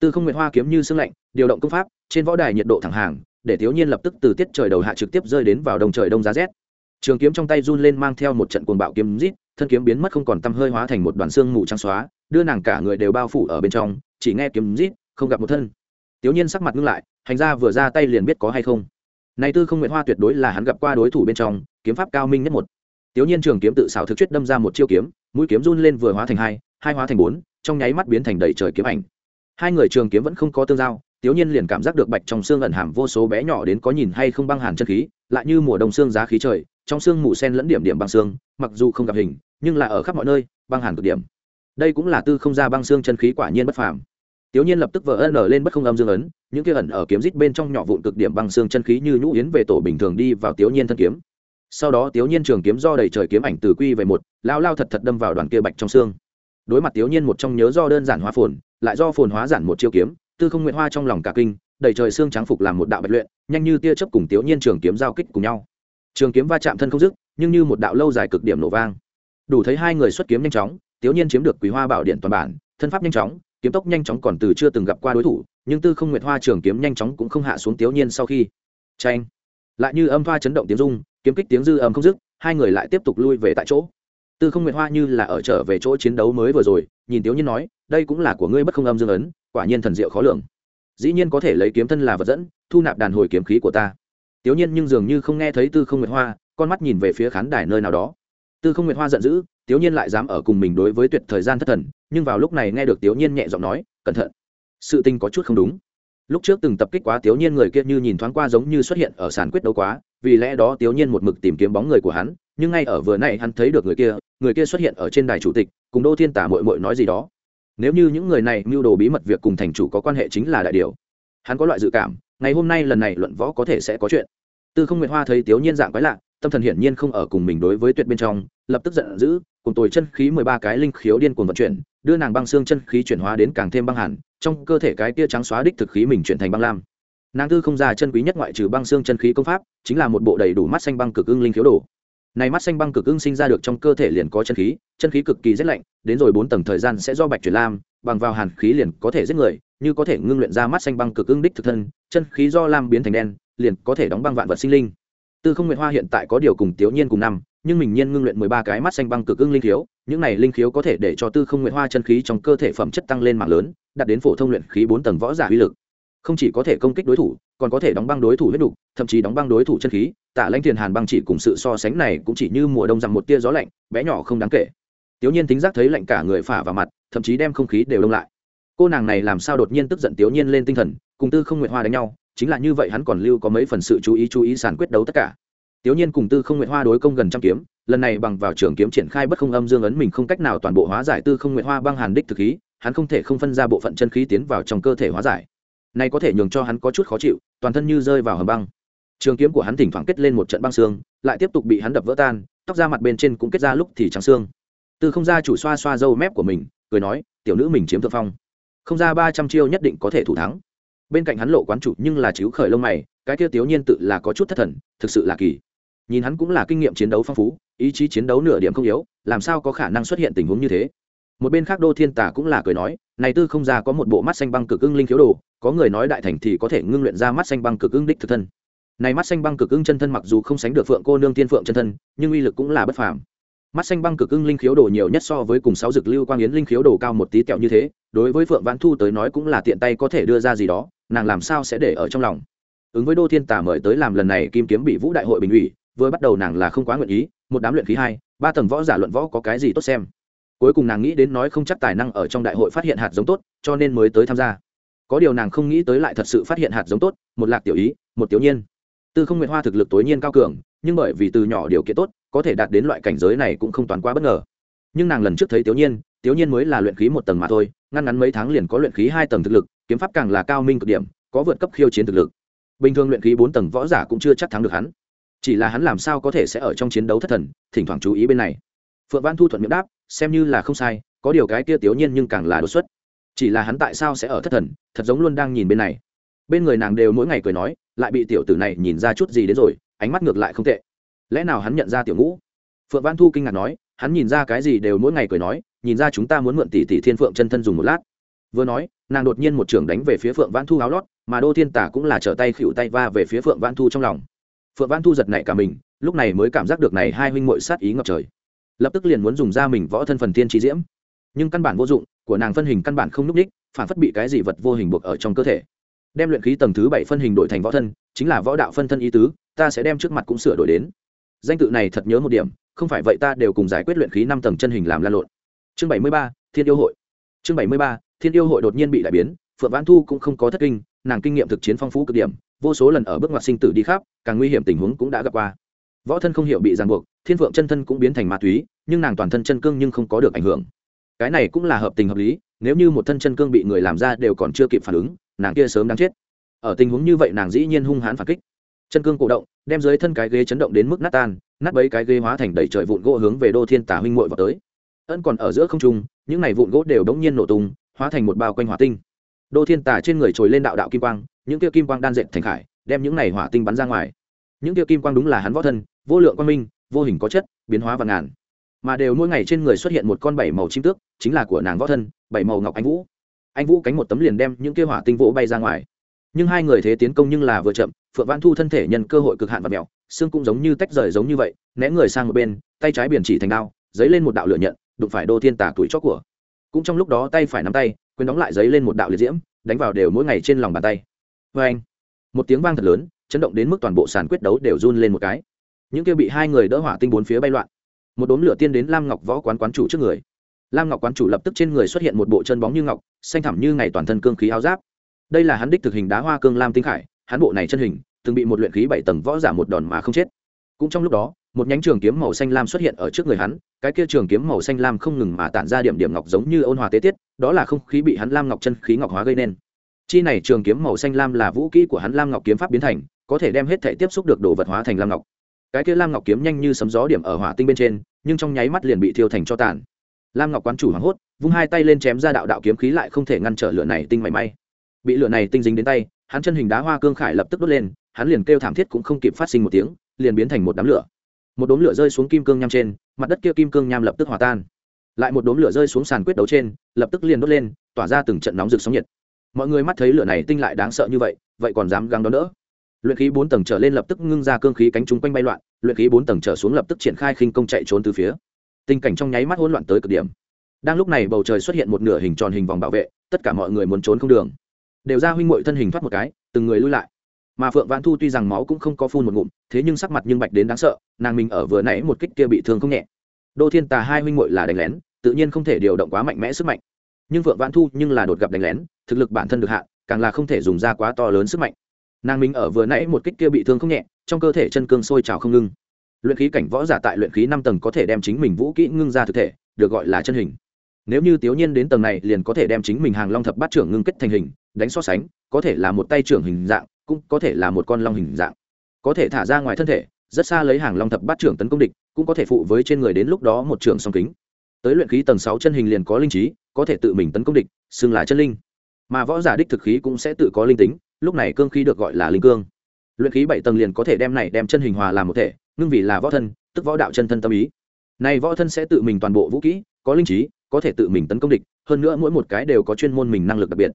tư không nguyệt hoa kiếm như sương lạnh, điều động công pháp, trên võ đài nhiệt độ thẳng hàng, để thiếu nhiên lập tức từ tiết trời đầu hạ trực tiếp rơi đến vào đồng trời đông giá rét. Trường kiếm trong tay run lên mang theo một trận cuồng bạo kiếm rít, thân kiếm biến mất không còn tăm hơi hóa thành một đoàn xương mù trắng xóa, đưa nàng cả người đều bao phủ ở bên trong, chỉ nghe kiếm rít, không gặp một thân. Thiếu nhiên sắc mặt ngưng lại, hành ra vừa ra tay liền biết có hay không. Này tư không Nguyệt hoa tuyệt đối là hắn gặp qua đối thủ bên trong, kiếm pháp cao minh nhất một. Thiếu nhiên trường kiếm tự xảo thực chất đâm ra một chiêu kiếm, mũi kiếm run lên vừa hóa thành hai hai hóa thành bốn, trong nháy mắt biến thành đầy trời kiếm ảnh hai người trường kiếm vẫn không có tương giao tiểu nhiên liền cảm giác được bạch trong xương ẩn hàm vô số bé nhỏ đến có nhìn hay không băng hàn chân khí, lại như mùa đông xương giá khí trời, trong xương mù sen lẫn điểm điểm băng xương, mặc dù không gặp hình, nhưng là ở khắp mọi nơi, băng hàn cực điểm. Đây cũng là tư không ra băng xương chân khí quả nhiên bất phàm. Tiểu nhiên lập tức vỡ ân lên bất không âm dương ấn, những kia ẩn ở kiếm rít bên trong nhỏ vụn cực điểm băng xương chân khí như nhũ yến về tổ bình thường đi vào tiểu nhiên thân kiếm. Sau đó tiểu nhiên trường kiếm do đầy trời kiếm ảnh từ quy về một, lao lao thật thật đâm vào đoàn kia bạch trong xương đối mặt tiểu nhiên một trong nhớ do đơn giản hóa phồn, lại do phồn hóa giản một chiêu kiếm, tư không nguyện hoa trong lòng cả kinh, đầy trời xương trắng phục làm một đạo bạch luyện, nhanh như tia chớp cùng tiểu nhiên trường kiếm giao kích cùng nhau. Trường kiếm va chạm thân không dứt, nhưng như một đạo lâu dài cực điểm nổ vang. Đủ thấy hai người xuất kiếm nhanh chóng, tiểu nhiên chiếm được quý hoa bảo điện toàn bản, thân pháp nhanh chóng, kiếm tốc nhanh chóng còn từ chưa từng gặp qua đối thủ, nhưng tư không nguyệt hoa trường kiếm nhanh chóng cũng không hạ xuống tiểu nhiên sau khi. Tranh lại như âm hoa chấn động tiếng rung, kiếm kích tiếng dư âm không dứt, hai người lại tiếp tục lui về tại chỗ tư không nguyệt hoa như là ở trở về chỗ chiến đấu mới vừa rồi, nhìn tiểu nhiên nói, đây cũng là của ngươi bất không âm dương ấn, quả nhiên thần diệu khó lường. Dĩ nhiên có thể lấy kiếm thân là vật dẫn, thu nạp đàn hồi kiếm khí của ta. Tiểu nhiên nhưng dường như không nghe thấy tư không nguyệt hoa, con mắt nhìn về phía khán đài nơi nào đó. Tư không nguyệt hoa giận dữ tiểu nhiên lại dám ở cùng mình đối với tuyệt thời gian thất thần, nhưng vào lúc này nghe được tiểu nhiên nhẹ giọng nói, cẩn thận, sự tình có chút không đúng. Lúc trước từng tập kích quá tiểu nhiên người kia như nhìn thoáng qua giống như xuất hiện ở sàn quyết đấu quá, vì lẽ đó tiểu nhiên một mực tìm kiếm bóng người của hắn, nhưng ngay ở vừa nãy hắn thấy được người kia người kia xuất hiện ở trên đài chủ tịch, cùng đô thiên tả mội mội nói gì đó. Nếu như những người này mưu đồ bí mật việc cùng thành chủ có quan hệ chính là đại điều. Hắn có loại dự cảm, ngày hôm nay lần này luận võ có thể sẽ có chuyện. Tư không nguyệt hoa thấy tiểu nhiên dạng quái lạ, tâm thần hiển nhiên không ở cùng mình đối với tuyệt bên trong, lập tức giận dữ, cùng tồi chân khí mười ba cái linh khiếu điên cuồng vận chuyển, đưa nàng băng xương chân khí chuyển hóa đến càng thêm băng hẳn, trong cơ thể cái tia trắng xóa đích thực khí mình chuyển thành băng lam. Nàng tư không già chân quý nhất ngoại trừ băng xương chân khí công pháp, chính là một bộ đầy đủ mắt xanh băng cực ưng linh khiếu đồ này mắt xanh băng cực ưng sinh ra được trong cơ thể liền có chân khí chân khí cực kỳ rét lạnh, đến rồi bốn tầng thời gian sẽ do bạch chuyển lam, bằng vào hàn khí liền có thể giết người, như có thể ngưng luyện ra mắt xanh băng cực ưng đích thực thân, chân khí do lam biến thành đen, liền có thể đóng băng vạn vật sinh linh. Tư không nguyện hoa hiện tại có điều cùng tiểu nhiên cùng năm, nhưng mình nhiên ngưng luyện mười ba cái mắt xanh băng cực ưng linh khiếu, những này linh khiếu có thể để cho tư không nguyện hoa chân khí trong cơ thể phẩm chất tăng lên mạng lớn, đạt đến phổ thông luyện khí bốn tầng võ giả uy lực. Không chỉ có thể công kích đối thủ, còn có thể đóng băng đối thủ huyết đục, thậm chí đóng băng đối thủ chân khí tạ lãnh thiền hàn băng chỉ cùng sự so sánh này cũng chỉ như mùa đông rằng một tia gió lạnh, bé nhỏ không đáng kể. Tiểu nhiên tính giác thấy lạnh cả người phả vào mặt, thậm chí đem không khí đều đông lại. Cô nàng này làm sao đột nhiên tức giận tiểu nhiên lên tinh thần, cùng tư không nguyện hoa đánh nhau, chính là như vậy hắn còn lưu có mấy phần sự chú ý chú ý sàn quyết đấu tất cả. Tiểu nhiên cùng tư không nguyện hoa đối công gần trăm kiếm, lần này bằng vào trường kiếm triển khai bất không âm dương ấn mình không cách nào toàn bộ hóa giải tư không nguyện hoa băng hàn đích thực khí, hắn không thể không phân ra bộ phận chân khí tiến vào trong cơ thể hóa giải. Này có thể nhường cho hắn có chút khó chịu, toàn thân như rơi vào hầm băng trường kiếm của hắn thỉnh thoảng kết lên một trận băng xương, lại tiếp tục bị hắn đập vỡ tan, tóc da mặt bên trên cũng kết ra lúc thì trắng xương. Từ không ra chủ xoa xoa râu mép của mình, cười nói, tiểu nữ mình chiếm thượng phong. Không ra ba trăm chiêu nhất định có thể thủ thắng. Bên cạnh hắn lộ quán chủ nhưng là chiếu khởi lông mày, cái kia tiểu nhiên tự là có chút thất thần, thực sự là kỳ. Nhìn hắn cũng là kinh nghiệm chiến đấu phong phú, ý chí chiến đấu nửa điểm không yếu, làm sao có khả năng xuất hiện tình huống như thế? Một bên khác đô thiên tả cũng là cười nói, này tư không ra có một bộ mắt xanh băng cực ưng linh khiếu đồ, có người nói đại thành thì có thể ngưng luyện ra mắt xanh băng cực ưng đích thực thân này mắt xanh băng cực ưng chân thân mặc dù không sánh được phượng cô nương tiên phượng chân thân, nhưng uy lực cũng là bất phàm. Mắt xanh băng cực ưng linh khiếu đồ nhiều nhất so với cùng sáu dược lưu quang yến linh khiếu đồ cao một tí kẹo như thế, đối với phượng vãn thu tới nói cũng là tiện tay có thể đưa ra gì đó, nàng làm sao sẽ để ở trong lòng. Ứng với đô thiên tả mời tới làm lần này kim kiếm bị vũ đại hội bình ủy, vừa bắt đầu nàng là không quá nguyện ý, một đám luyện khí hai, ba tầng võ giả luận võ có cái gì tốt xem. Cuối cùng nàng nghĩ đến nói không chắc tài năng ở trong đại hội phát hiện hạt giống tốt, cho nên mới tới tham gia. Có điều nàng không nghĩ tới lại thật sự phát hiện hạt giống tốt, một lạc tiểu ý, một tiểu nhiên tư không nguyện hoa thực lực tối nhiên cao cường, nhưng bởi vì từ nhỏ điều kiện tốt, có thể đạt đến loại cảnh giới này cũng không toàn quá bất ngờ. Nhưng nàng lần trước thấy tiểu nhiên tiểu nhiên mới là luyện khí một tầng mà thôi, ngăn ngắn mấy tháng liền có luyện khí hai tầng thực lực, kiếm pháp càng là cao minh cực điểm, có vượt cấp khiêu chiến thực lực. Bình thường luyện khí bốn tầng võ giả cũng chưa chắc thắng được hắn. Chỉ là hắn làm sao có thể sẽ ở trong chiến đấu thất thần, thỉnh thoảng chú ý bên này. Phượng văn thu thuận miệng đáp, xem như là không sai, có điều cái kia tiểu nhiên nhưng càng là đột xuất. Chỉ là hắn tại sao sẽ ở thất thần, thật giống luôn đang nhìn bên này. Bên người nàng đều mỗi ngày cười nói lại bị tiểu tử này nhìn ra chút gì đến rồi, ánh mắt ngược lại không tệ. Lẽ nào hắn nhận ra tiểu ngũ? Phượng văn thu kinh ngạc nói, hắn nhìn ra cái gì đều mỗi ngày cười nói, nhìn ra chúng ta muốn mượn tỷ tỷ thiên phượng chân thân dùng một lát. Vừa nói, nàng đột nhiên một trường đánh về phía phượng văn thu áo lót, mà đô thiên tả cũng là trở tay khựu tay va về phía phượng văn thu trong lòng. Phượng văn thu giật nảy cả mình, lúc này mới cảm giác được này hai huynh muội sát ý ngập trời. Lập tức liền muốn dùng ra mình võ thân phần tiên trí diễm. Nhưng căn bản vô dụng, của nàng phân hình căn bản không n ú c ních phản phất bị cái gì vật vô hình buộc ở trong cơ thể đem luyện khí tầng thứ bảy phân hình đổi thành võ thân, chính là võ đạo phân thân ý tứ, ta sẽ đem trước mặt cũng sửa đổi đến. Danh tự này thật nhớ một điểm, không phải vậy ta đều cùng giải quyết luyện khí năm tầng chân hình làm lan lộn. Chương bảy mươi ba, thiên yêu hội. Chương bảy mươi ba, thiên yêu hội đột nhiên bị đại biến, phượng vãn thu cũng không có thất kinh, nàng kinh nghiệm thực chiến phong phú cực điểm, vô số lần ở bước ngoặt sinh tử đi khắp, càng nguy hiểm tình huống cũng đã gặp qua. Võ thân không hiểu bị ràng buộc, thiên phượng chân thân cũng biến thành ma túy, nhưng nàng toàn thân chân cương nhưng không có được ảnh hưởng. Cái này cũng là hợp tình hợp lý, nếu như một thân chân cương bị người làm ra đều còn chưa kịp phản ứng nàng kia sớm đáng chết. Ở tình huống như vậy nàng dĩ nhiên hung hãn phản kích. Chân cương cổ động, đem dưới thân cái ghế chấn động đến mức nát tan, nát bấy cái ghế hóa thành đầy trời vụn gỗ hướng về đô thiên tả huynh muội vào tới. Ân còn ở giữa không trung, những này vụn gỗ đều đống nhiên nổ tung, hóa thành một bao quanh hỏa tinh. Đô thiên tả trên người trồi lên đạo đạo kim quang, những kia kim quang đan dệt thành khải, đem những này hỏa tinh bắn ra ngoài. Những kia kim quang đúng là hắn võ thân, vô lượng quang minh, vô hình có chất, biến hóa và ngàn. Mà đều mỗi ngày trên người xuất hiện một con bảy màu chim tước, chính là của nàng võ thân, bảy màu ngọc anh vũ anh vũ cánh một tấm liền đem những kia hỏa tinh vỗ bay ra ngoài. Nhưng hai người thế tiến công nhưng là vừa chậm, phượng văn thu thân thể nhân cơ hội cực hạn và mèo xương cũng giống như tách rời giống như vậy, né người sang một bên, tay trái biển chỉ thành đao dấy lên một đạo lửa nhận, đụng phải đô thiên tả tuổi chót của. Cũng trong lúc đó tay phải nắm tay quyền đóng lại dấy lên một đạo liệt diễm, đánh vào đều mỗi ngày trên lòng bàn tay. Vê anh, một tiếng vang thật lớn, chấn động đến mức toàn bộ sàn quyết đấu đều run lên một cái. Những kia bị hai người đỡ hỏa tinh bốn phía bay loạn, một đốm lửa tiên đến lam ngọc võ quán quán chủ trước người lam ngọc quán chủ lập tức trên người xuất hiện một bộ chân bóng như ngọc, xanh thẳm như ngày toàn thân cương khí áo giáp. Đây là hắn đích thực hình đá hoa cương lam tinh khải, hắn bộ này chân hình, từng bị một luyện khí bảy tầng võ giả một đòn mà không chết. Cũng trong lúc đó, một nhánh trường kiếm màu xanh lam xuất hiện ở trước người hắn, cái kia trường kiếm màu xanh lam không ngừng mà tản ra điểm điểm ngọc giống như ôn hòa tế tiết, đó là không khí bị hắn lam ngọc chân khí ngọc hóa gây nên. Chi này trường kiếm màu xanh lam là vũ kỹ của hắn lam ngọc kiếm pháp biến thành, có thể đem hết thể tiếp xúc được đồ vật hóa thành lam ngọc. Cái kia lam ngọc kiếm nhanh như sấm gió điểm ở hỏa tinh bên trên, nhưng trong nháy mắt liền bị thiêu thành cho tàn lam ngọc quán chủ hoảng hốt, vung hai tay lên chém ra đạo đạo kiếm khí lại không thể ngăn trở lửa này tinh mảy may. Bị lửa này tinh dính đến tay, hắn chân hình đá hoa cương khải lập tức đốt lên, hắn liền kêu thảm thiết cũng không kịp phát sinh một tiếng, liền biến thành một đám lửa. Một đốm lửa rơi xuống kim cương nham trên, mặt đất kia kim cương nham lập tức hòa tan. Lại một đốm lửa rơi xuống sàn quyết đấu trên, lập tức liền đốt lên, tỏa ra từng trận nóng rực sóng nhiệt. Mọi người mắt thấy lửa này tinh lại đáng sợ như vậy vậy còn dám găng đón đỡ? Luyện khí bốn tầng trở lên lập tức ngưng ra cương khí cánh chúng quanh bay loạn, luyện khí bốn tầng trở xuống lập tức triển khai khinh công chạy trốn từ phía tình cảnh trong nháy mắt hỗn loạn tới cực điểm. Đang lúc này bầu trời xuất hiện một nửa hình tròn hình vòng bảo vệ tất cả mọi người muốn trốn không đường. Đều ra huynh mội thân hình thoát một cái từng người lui lại. Mà phượng vãn thu tuy rằng máu cũng không có phun một ngụm thế nhưng sắc mặt nhưng bạch đến đáng sợ nàng mình ở vừa nãy một kích kia bị thương không nhẹ. Đô thiên tà hai huynh mội là đánh lén tự nhiên không thể điều động quá mạnh mẽ sức mạnh. Nhưng phượng vãn thu nhưng là đột gặp đánh lén thực lực bản thân được hạ, càng là không thể dùng ra quá to lớn sức mạnh. Nàng mình ở vừa nãy một kích kia bị thương không nhẹ trong cơ thể chân cương sôi trào không ngưng luyện khí cảnh võ giả tại luyện khí năm tầng có thể đem chính mình vũ kỹ ngưng ra thực thể, được gọi là chân hình. Nếu như tiểu nhiên đến tầng này liền có thể đem chính mình hàng long thập bát trưởng ngưng kết thành hình, đánh so sánh, có thể là một tay trưởng hình dạng, cũng có thể là một con long hình dạng. Có thể thả ra ngoài thân thể, rất xa lấy hàng long thập bát trưởng tấn công địch, cũng có thể phụ với trên người đến lúc đó một trưởng song kính. Tới luyện khí tầng sáu chân hình liền có linh trí, có thể tự mình tấn công địch, xưng là chân linh. Mà võ giả đích thực khí cũng sẽ tự có linh tính, lúc này cương khí được gọi là linh cương. Luyện khí bảy tầng liền có thể đem này đem chân hình hòa làm một thể ngưng vì là võ thân, tức võ đạo chân thân tâm ý. Này võ thân sẽ tự mình toàn bộ vũ kỹ, có linh trí, có thể tự mình tấn công địch, hơn nữa mỗi một cái đều có chuyên môn mình năng lực đặc biệt.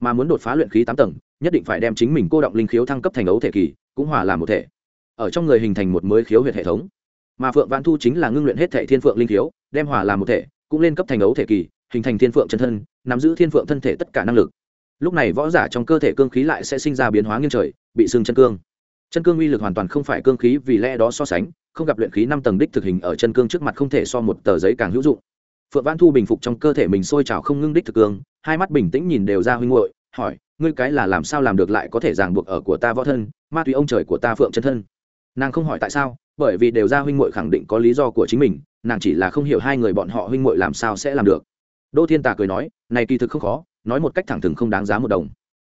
Mà muốn đột phá luyện khí tám tầng, nhất định phải đem chính mình cô động linh khiếu thăng cấp thành ấu thể kỳ, cũng hòa làm một thể. Ở trong người hình thành một mới khiếu huyệt hệ thống. Mà phượng vạn thu chính là ngưng luyện hết thể thiên phượng linh khiếu, đem hòa làm một thể, cũng lên cấp thành ấu thể kỳ, hình thành thiên phượng chân thân, nắm giữ thiên phượng thân thể tất cả năng lực. Lúc này võ giả trong cơ thể cương khí lại sẽ sinh ra biến hóa nghiêng trời, bị xương chân cương chân cương uy lực hoàn toàn không phải cương khí, vì lẽ đó so sánh, không gặp luyện khí năm tầng đích thực hình ở chân cương trước mặt không thể so một tờ giấy càng hữu dụng. Phượng văn thu bình phục trong cơ thể mình sôi trào không ngưng đích thực cương, hai mắt bình tĩnh nhìn đều ra huynh hội hỏi, ngươi cái là làm sao làm được lại có thể ràng buộc ở của ta võ thân, ma túy ông trời của ta phượng chân thân? Nàng không hỏi tại sao, bởi vì đều ra huynh muội khẳng định có lý do của chính mình, nàng chỉ là không hiểu hai người bọn họ huynh muội làm sao sẽ làm được. Đỗ thiên tà cười nói, này kỳ thực không khó, nói một cách thẳng thừng không đáng giá một đồng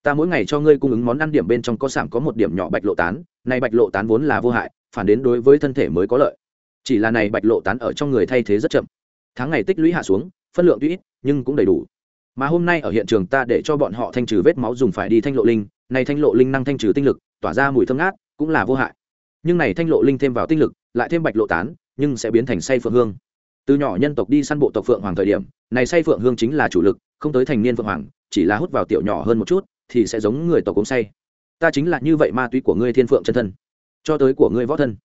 ta mỗi ngày cho ngươi cung ứng món ăn điểm bên trong có sảm có một điểm nhỏ bạch lộ tán, này bạch lộ tán vốn là vô hại, phản đến đối với thân thể mới có lợi. Chỉ là này bạch lộ tán ở trong người thay thế rất chậm. Tháng ngày tích lũy hạ xuống, phân lượng tuy ít, nhưng cũng đầy đủ. Mà hôm nay ở hiện trường ta để cho bọn họ thanh trừ vết máu dùng phải đi thanh lộ linh, này thanh lộ linh năng thanh trừ tinh lực, tỏa ra mùi thơm ngát, cũng là vô hại. Nhưng này thanh lộ linh thêm vào tinh lực, lại thêm bạch lộ tán, nhưng sẽ biến thành say phượng hương. Từ nhỏ nhân tộc đi săn bộ tộc phượng hoàng thời điểm, này say phượng hương chính là chủ lực, không tới thành niên phượng hoàng, chỉ là hút vào tiểu nhỏ hơn một chút thì sẽ giống người tộc cống say. Ta chính là như vậy ma túy của ngươi thiên phượng chân thân, cho tới của ngươi võ thân.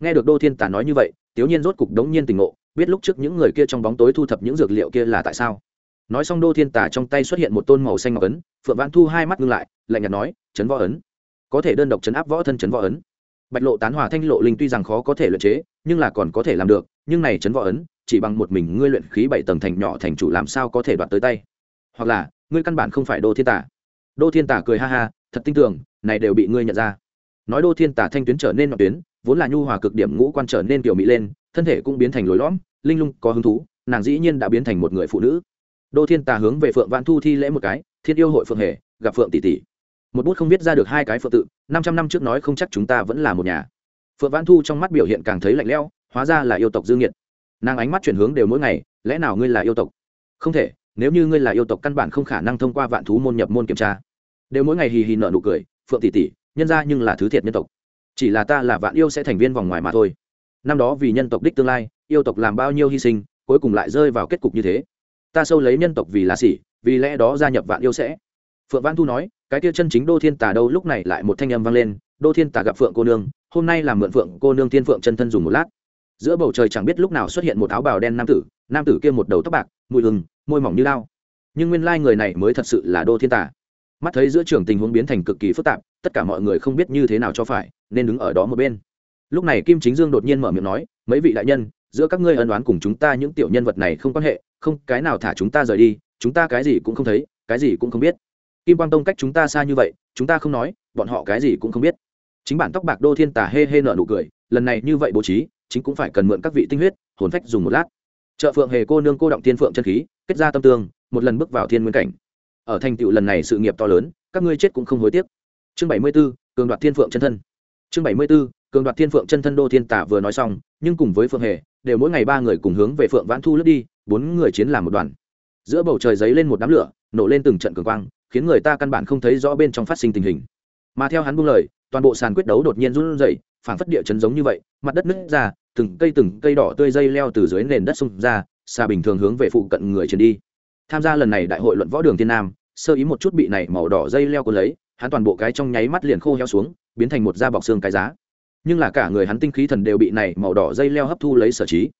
Nghe được đô thiên tả nói như vậy tiểu nhiên rốt cục đống nhiên tình ngộ, biết lúc trước những người kia trong bóng tối thu thập những dược liệu kia là tại sao. Nói xong đô thiên tả trong tay xuất hiện một tôn màu xanh ngọc ấn, phượng vãn thu hai mắt ngưng lại, lạnh nhạt nói, chấn võ ấn. Có thể đơn độc chấn áp võ thân chấn võ ấn. Bạch lộ tán hòa thanh lộ linh tuy rằng khó có thể luyện chế, nhưng là còn có thể làm được, nhưng này chấn võ ấn, chỉ bằng một mình ngươi luyện khí bảy tầng thành nhỏ thành chủ làm sao có thể đoạt tới tay? Hoặc là, ngươi căn bản không phải đô thiên tả đô thiên tả cười ha ha, thật tin tưởng, này đều bị ngươi nhận ra. Nói đô thiên tả thanh tuyến trở nên mặt tuyến, vốn là nhu hòa cực điểm ngũ quan trở nên tiểu mỹ lên, thân thể cũng biến thành lối lõm, linh lung có hứng thú, nàng dĩ nhiên đã biến thành một người phụ nữ. Đô thiên tà hướng về phượng vạn thu thi lễ một cái, thiên yêu hội phượng hề, gặp phượng tỷ tỷ. Một bút không viết ra được hai cái phượng tự, năm trăm năm trước nói không chắc chúng ta vẫn là một nhà. Phượng Vạn thu trong mắt biểu hiện càng thấy lạnh lẽo, hóa ra là yêu tộc dương nhiệt nàng ánh mắt chuyển hướng đều mỗi ngày, lẽ nào ngươi là yêu tộc? Không thể nếu như ngươi là yêu tộc căn bản không khả năng thông qua vạn thú môn nhập môn kiểm tra. Đều mỗi ngày hì hì nợ nụ cười, phượng tỷ tỷ, nhân ra nhưng là thứ thiệt nhân tộc. Chỉ là ta là vạn yêu sẽ thành viên vòng ngoài mà thôi. Năm đó vì nhân tộc đích tương lai, yêu tộc làm bao nhiêu hy sinh, cuối cùng lại rơi vào kết cục như thế. Ta sâu lấy nhân tộc vì là xỉ vì lẽ đó gia nhập vạn yêu sẽ. Phượng văn thu nói, cái kia chân chính đô thiên tà đâu lúc này lại một thanh âm vang lên, đô thiên tà gặp phượng cô nương, hôm nay làm mượn phượng cô nương thiên phượng chân thân dùng một lát. Giữa bầu trời chẳng biết lúc nào xuất hiện một áo bào đen nam tử nam tử kia một đầu tóc bạc, mùi hừng môi mỏng như lao. Nhưng nguyên lai người này mới thật sự là đô thiên Tả. mắt thấy giữa trường tình huống biến thành cực kỳ phức tạp, tất cả mọi người không biết như thế nào cho phải, nên đứng ở đó một bên. Lúc này kim chính dương đột nhiên mở miệng nói, mấy vị đại nhân, giữa các ngươi ân đoán cùng chúng ta những tiểu nhân vật này không quan hệ, không, cái nào thả chúng ta rời đi, chúng ta cái gì cũng không thấy, cái gì cũng không biết. Kim quang tông cách chúng ta xa như vậy, chúng ta không nói, bọn họ cái gì cũng không biết. Chính bản tóc bạc đô thiên tả hê hê nở nụ cười, lần này như vậy bố trí, chính cũng phải cần mượn các vị tinh huyết, hồn phách dùng một lát. Chợ phượng hề cô nương cô động tiên phượng chân khí kết ra tâm tương, một lần bước vào thiên nguyên cảnh. Ở thành tựu lần này sự nghiệp to lớn, các ngươi chết cũng không hối tiếc. Chương bảy mươi b ố cường đoạt thiên phượng chân thân. Chương bảy mươi b ố cường đoạt thiên phượng chân thân đô thiên tả vừa nói xong, nhưng cùng với phượng hề, đều mỗi ngày ba người cùng hướng về phượng vãn thu lướt đi, bốn người chiến làm một đoàn. Giữa bầu trời giấy lên một đám lửa, nổ lên từng trận cường quang, khiến người ta căn bản không thấy rõ bên trong phát sinh tình hình. Mà theo hắn buông lời, toàn bộ sàn quyết đấu đột nhiên run rẩy, phảng phất địa chấn giống như vậy, mặt đất nứt ra, từng cây từng cây đỏ tươi dây leo từ dưới nền đất xung ra xa bình thường hướng về phụ cận người chiến đi. Tham gia lần này đại hội luận võ đường thiên nam, sơ ý một chút bị này màu đỏ dây leo cuốn lấy, hắn toàn bộ cái trong nháy mắt liền khô heo xuống, biến thành một da bọc xương cái giá. Nhưng là cả người hắn tinh khí thần đều bị này màu đỏ dây leo hấp thu lấy sở trí.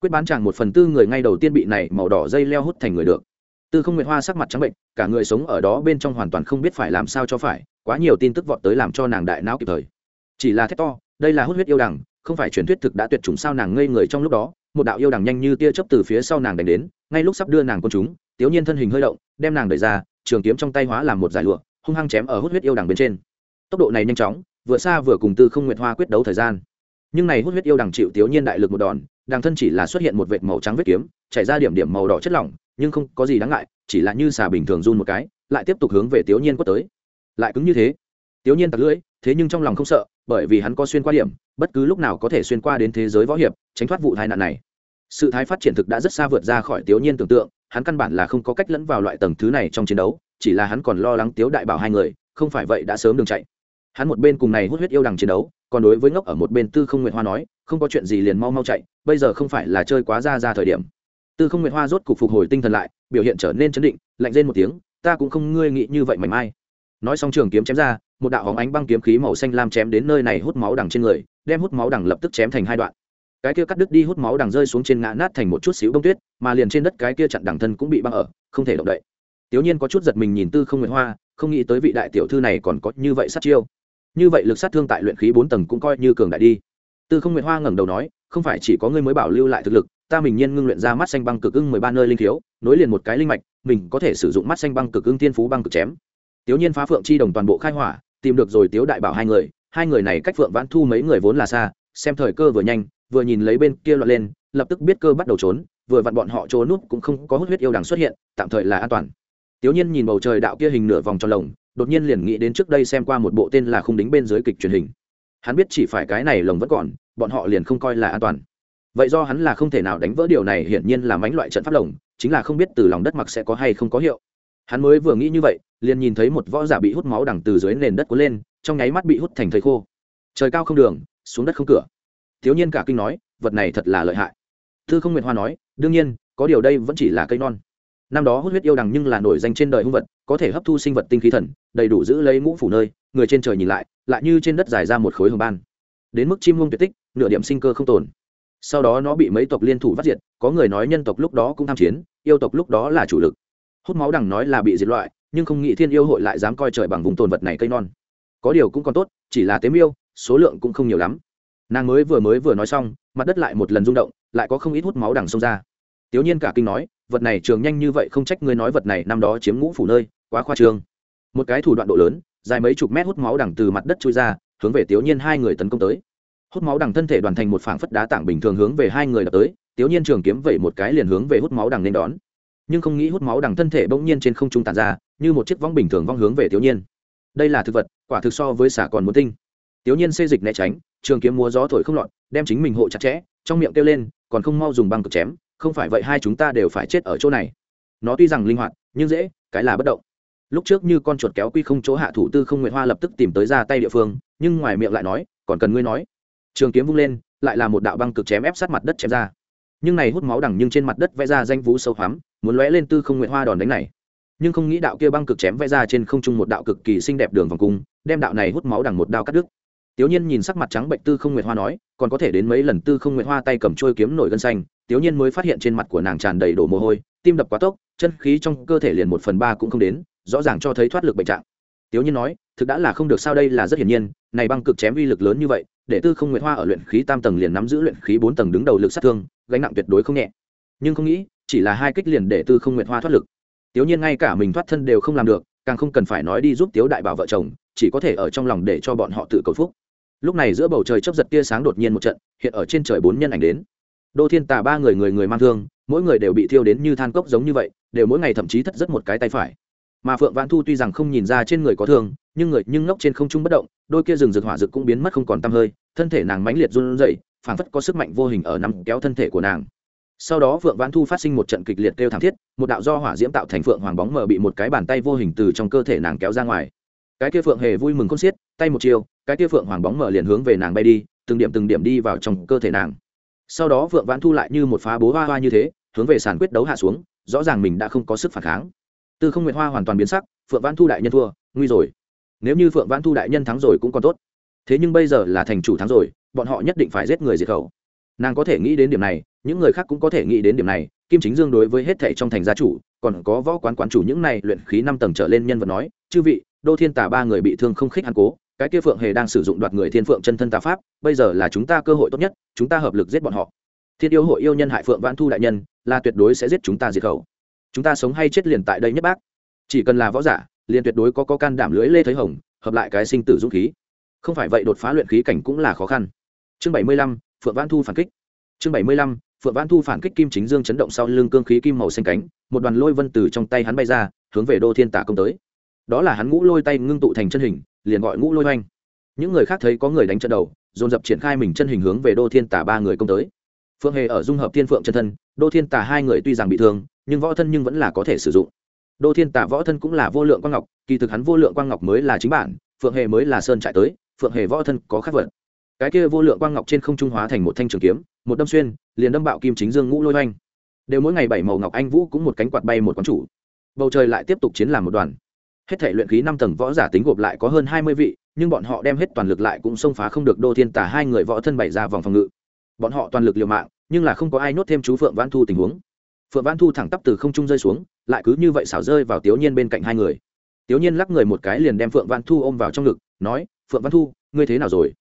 Quyết bán chàng một phần tư người ngay đầu tiên bị này màu đỏ dây leo hút thành người được. Tư không nguyệt hoa sắc mặt trắng bệnh, cả người sống ở đó bên trong hoàn toàn không biết phải làm sao cho phải, quá nhiều tin tức vọt tới làm cho nàng đại não kịp thời. Chỉ là thét to, đây là hút huyết yêu đằng, không phải truyền thuyết thực đã tuyệt chủng sao nàng ngây người trong lúc đó một đạo yêu đằng nhanh như tia chớp từ phía sau nàng đánh đến, ngay lúc sắp đưa nàng con chúng, tiểu nhiên thân hình hơi động, đem nàng đẩy ra, trường kiếm trong tay hóa làm một giải lụa, hung hăng chém ở hút huyết yêu đằng bên trên. Tốc độ này nhanh chóng, vừa xa vừa cùng tư không nguyệt hoa quyết đấu thời gian. Nhưng này hút huyết yêu đằng chịu tiểu nhiên đại lực một đòn, đằng thân chỉ là xuất hiện một vệt màu trắng vết kiếm, chảy ra điểm điểm màu đỏ chất lỏng, nhưng không có gì đáng ngại, chỉ là như xà bình thường run một cái, lại tiếp tục hướng về tiểu nhiên quất tới. Lại cứng như thế. Tiểu nhiên tặc lưỡi, thế nhưng trong lòng không sợ, bởi vì hắn có xuyên qua điểm bất cứ lúc nào có thể xuyên qua đến thế giới võ hiệp, tránh thoát vụ tai nạn này. Sự thái phát triển thực đã rất xa vượt ra khỏi tiểu nhiên tưởng tượng, hắn căn bản là không có cách lẫn vào loại tầng thứ này trong chiến đấu, chỉ là hắn còn lo lắng tiếu đại bảo hai người, không phải vậy đã sớm đường chạy. Hắn một bên cùng này hút huyết yêu đằng chiến đấu, còn đối với ngốc ở một bên tư không nguyện hoa nói, không có chuyện gì liền mau mau chạy, bây giờ không phải là chơi quá ra ra thời điểm. Tư không nguyện hoa rốt cục phục hồi tinh thần lại, biểu hiện trở nên chấn định, lạnh lên một tiếng, ta cũng không ngươi nghĩ như vậy mảnh mai nói xong trường kiếm chém ra một đạo hóng ánh băng kiếm khí màu xanh lam chém đến nơi này hút máu đằng trên người, đem hút máu đằng lập tức chém thành hai đoạn. Cái kia cắt đứt đi hút máu đằng rơi xuống trên ngã nát thành một chút xíu bông tuyết, mà liền trên đất cái kia chặn đằng thân cũng bị băng ở, không thể động đậy. Tiểu nhiên có chút giật mình nhìn tư không nguyện hoa, không nghĩ tới vị đại tiểu thư này còn có như vậy sát chiêu. Như vậy lực sát thương tại luyện khí bốn tầng cũng coi như cường đại đi. Tư không nguyện hoa ngẩng đầu nói, không phải chỉ có ngươi mới bảo lưu lại thực lực, ta mình nhiên ngưng luyện ra mắt xanh băng cực ưng mười ba nơi linh thiếu, nối liền một cái linh mạch, mình có thể sử dụng mắt xanh băng cực ưng tiên phú băng cực chém. Tiểu nhiên phá phượng chi đồng toàn bộ khai hỏa tìm được rồi tiếu đại bảo hai người hai người này cách phượng vãn thu mấy người vốn là xa, xem thời cơ vừa nhanh, vừa nhìn lấy bên kia loạn lên, lập tức biết cơ bắt đầu trốn, vừa vặn bọn họ trốn nút cũng không có hút huyết yêu đằng xuất hiện, tạm thời là an toàn. Tiểu nhiên nhìn bầu trời đạo kia hình nửa vòng tròn lồng, đột nhiên liền nghĩ đến trước đây xem qua một bộ tên là khung đính bên dưới kịch truyền hình. Hắn biết chỉ phải cái này lồng vẫn còn, bọn họ liền không coi là an toàn. Vậy do hắn là không thể nào đánh vỡ điều này, hiển nhiên là mánh loại trận pháp lồng, chính là không biết từ lòng đất mặc sẽ có hay không có hiệu hắn mới vừa nghĩ như vậy, liền nhìn thấy một võ giả bị hút máu đằng từ dưới nền đất cuốn lên, trong nháy mắt bị hút thành thầy khô. Trời cao không đường, xuống đất không cửa. Thiếu nhiên cả kinh nói, vật này thật là lợi hại. Thư không nguyệt hoa nói, đương nhiên, có điều đây vẫn chỉ là cây non. Năm đó hút huyết yêu đằng nhưng là nổi danh trên đời hung vật, có thể hấp thu sinh vật tinh khí thần, đầy đủ giữ lấy ngũ phủ nơi, người trên trời nhìn lại lại như trên đất dài ra một khối hồng ban. Đến mức chim hung tuyệt tích, nửa điểm sinh cơ không tồn. Sau đó nó bị mấy tộc liên thủ vắt diệt, có người nói nhân tộc lúc đó cũng tham chiến, yêu tộc lúc đó là chủ lực hút máu đằng nói là bị diệt loại, nhưng không nghĩ thiên yêu hội lại dám coi trời bằng vùng tồn vật này cây non. Có điều cũng còn tốt, chỉ là tế miêu, số lượng cũng không nhiều lắm. Nàng mới vừa mới vừa nói xong, mặt đất lại một lần rung động, lại có không ít hút máu đằng xông ra. Tiểu nhiên cả kinh nói, vật này trường nhanh như vậy không trách ngươi nói vật này năm đó chiếm ngũ phủ nơi, quá khoa trương. Một cái thủ đoạn độ lớn, dài mấy chục mét hút máu đằng từ mặt đất trôi ra, hướng về tiểu nhiên hai người tấn công tới. Hút máu đằng thân thể đoàn thành một phảng phất đá tảng bình thường hướng về hai người đập tới tiểu nhiên trường kiếm vẩy một cái liền hướng về hút máu đằng nên đón nhưng không nghĩ hút máu đằng thân thể bỗng nhiên trên không trung tàn ra, như một chiếc vong bình thường vong hướng về tiểu nhiên. Đây là thực vật, quả thực so với xả còn muốn tinh. Tiểu nhiên xê dịch né tránh, trường kiếm múa gió thổi không lọt, đem chính mình hộ chặt chẽ, trong miệng kêu lên, còn không mau dùng băng cực chém, không phải vậy hai chúng ta đều phải chết ở chỗ này. Nó tuy rằng linh hoạt, nhưng dễ, cái là bất động. Lúc trước như con chuột kéo quy không chỗ hạ thủ tư không nguyện hoa lập tức tìm tới ra tay địa phương, nhưng ngoài miệng lại nói, còn cần ngươi nói. Trường kiếm vung lên, lại là một đạo băng cực chém ép sát mặt đất chém ra. Nhưng này hút máu đằng nhưng trên mặt đất vẽ ra danh vũ sâu hoắm muốn lóe lên tư không nguyện hoa đòn đánh này nhưng không nghĩ đạo kia băng cực chém vẽ ra trên không trung một đạo cực kỳ xinh đẹp đường vòng cung đem đạo này hút máu đằng một đao cắt đứt Tiểu Nhiên nhìn sắc mặt trắng bệnh Tư Không Nguyệt Hoa nói, còn có thể đến mấy lần Tư Không Nguyệt Hoa tay cầm chuôi kiếm nổi gân xanh, Tiểu Nhiên mới phát hiện trên mặt của nàng tràn đầy đổ mồ hôi, tim đập quá tốc, chân khí trong cơ thể liền một phần ba cũng không đến, rõ ràng cho thấy thoát lực bệnh trạng. Tiểu Nhiên nói, thực đã là không được sao đây là rất hiển nhiên, này băng cực chém uy lực lớn như vậy, để Tư Không Nguyệt Hoa ở luyện khí tam tầng liền nắm giữ luyện khí bốn tầng đứng đầu lực sát thương, gánh nặng tuyệt đối không nhẹ. Nhưng không nghĩ, chỉ là hai kích liền để Tư Không Nguyệt Hoa thoát lực. Tiểu Nhiên ngay cả mình thoát thân đều không làm được, càng không cần phải nói đi giúp Tiếu đại bảo vợ chồng, chỉ có thể ở trong lòng để cho bọn họ tự cầu phúc. Lúc này giữa bầu trời chấp giật tia sáng đột nhiên một trận hiện ở trên trời bốn nhân ảnh đến. Đô thiên tà ba người người người mang thương mỗi người đều bị thiêu đến như than cốc giống như vậy đều mỗi ngày thậm chí thất rất một cái tay phải. Mà phượng vãn thu tuy rằng không nhìn ra trên người có thương nhưng người nhưng ngốc trên không trung bất động đôi kia rừng rực hỏa rực cũng biến mất không còn tăm hơi thân thể nàng mãnh liệt run rẩy phảng phất có sức mạnh vô hình ở nắm kéo thân thể của nàng sau đó phượng vãn thu phát sinh một trận kịch liệt kêu thảm thiết, một đạo do hỏa diễm tạo thành phượng hoàng bóng mờ bị một cái bàn tay vô hình từ trong cơ thể nàng kéo ra ngoài. Cái kia phượng hề vui mừng con xiết, tay một chiều, cái kia phượng hoàng bóng mờ liền hướng về nàng bay đi, từng điểm từng điểm đi vào trong cơ thể nàng. Sau đó phượng vãn thu lại như một phá bố hoa hoa như thế, hướng về sàn quyết đấu hạ xuống, rõ ràng mình đã không có sức phản kháng. Tư không nguyệt hoa hoàn toàn biến sắc, phượng vãn thu đại nhân thua, nguy rồi. Nếu như phượng vãn thu đại nhân thắng rồi cũng còn tốt. Thế nhưng bây giờ là thành chủ thắng rồi, bọn họ nhất định phải giết người diệt khẩu. Nàng có thể nghĩ đến điểm này những người khác cũng có thể nghĩ đến điểm này, kim chính dương đối với hết thệ trong thành gia chủ, còn có võ quán quán chủ những này luyện khí năm tầng trở lên nhân vật nói, chư vị, đô thiên tả ba người bị thương không khích ăn cố, cái kia phượng hề đang sử dụng đoạt người thiên phượng chân thân tà pháp, bây giờ là chúng ta cơ hội tốt nhất, chúng ta hợp lực giết bọn họ. Thiên yêu hội yêu nhân hại phượng vãn thu đại nhân, là tuyệt đối sẽ giết chúng ta diệt khẩu. Chúng ta sống hay chết liền tại đây nhất bác. Chỉ cần là võ giả, liền tuyệt đối có có can đảm lưỡi lê thấy hồng, hợp lại cái sinh tử dũng khí. Không phải vậy đột phá luyện khí cảnh cũng là khó khăn. Chương bảy mươi lăm, phượng vãn thu phản kích. Chương bảy mươi lăm phượng văn thu phản kích kim chính dương chấn động sau lưng cương khí kim màu xanh cánh, một đoàn lôi vân từ trong tay hắn bay ra, hướng về đô thiên tả công tới. Đó là hắn ngũ lôi tay ngưng tụ thành chân hình, liền gọi ngũ lôi oanh những người khác thấy có người đánh trận đầu, dồn dập triển khai mình chân hình hướng về đô thiên tả ba người công tới. Phượng hề ở dung hợp thiên phượng chân thân, đô thiên tả hai người tuy rằng bị thương, nhưng võ thân nhưng vẫn là có thể sử dụng. Đô thiên tả võ thân cũng là vô lượng quang ngọc, kỳ thực hắn vô lượng quang ngọc mới là chính bản, phượng hề mới là sơn trại tới, phượng hề võ thân có khác vật. Cái kia vô lượng quang ngọc trên không trung hóa thành một thanh trường kiếm một đâm xuyên, liền đâm bạo kim chính dương ngũ lôi oanh đều mỗi ngày bảy màu ngọc anh vũ cũng một cánh quạt bay một quán chủ. Bầu trời lại tiếp tục chiến làm một đoàn. Hết thể luyện khí năm tầng võ giả tính gộp lại có hơn hai mươi vị, nhưng bọn họ đem hết toàn lực lại cũng xông phá không được đô thiên tả hai người võ thân bày ra vòng phòng ngự. Bọn họ toàn lực liều mạng, nhưng là không có ai nốt thêm chú phượng văn thu tình huống. Phượng văn thu thẳng tắp từ không trung rơi xuống, lại cứ như vậy xảo rơi vào tiểu nhiên bên cạnh hai người. Tiểu nhiên lắc người một cái liền đem phượng văn thu ôm vào trong ngực, nói, phượng văn thu, ngươi thế nào rồi?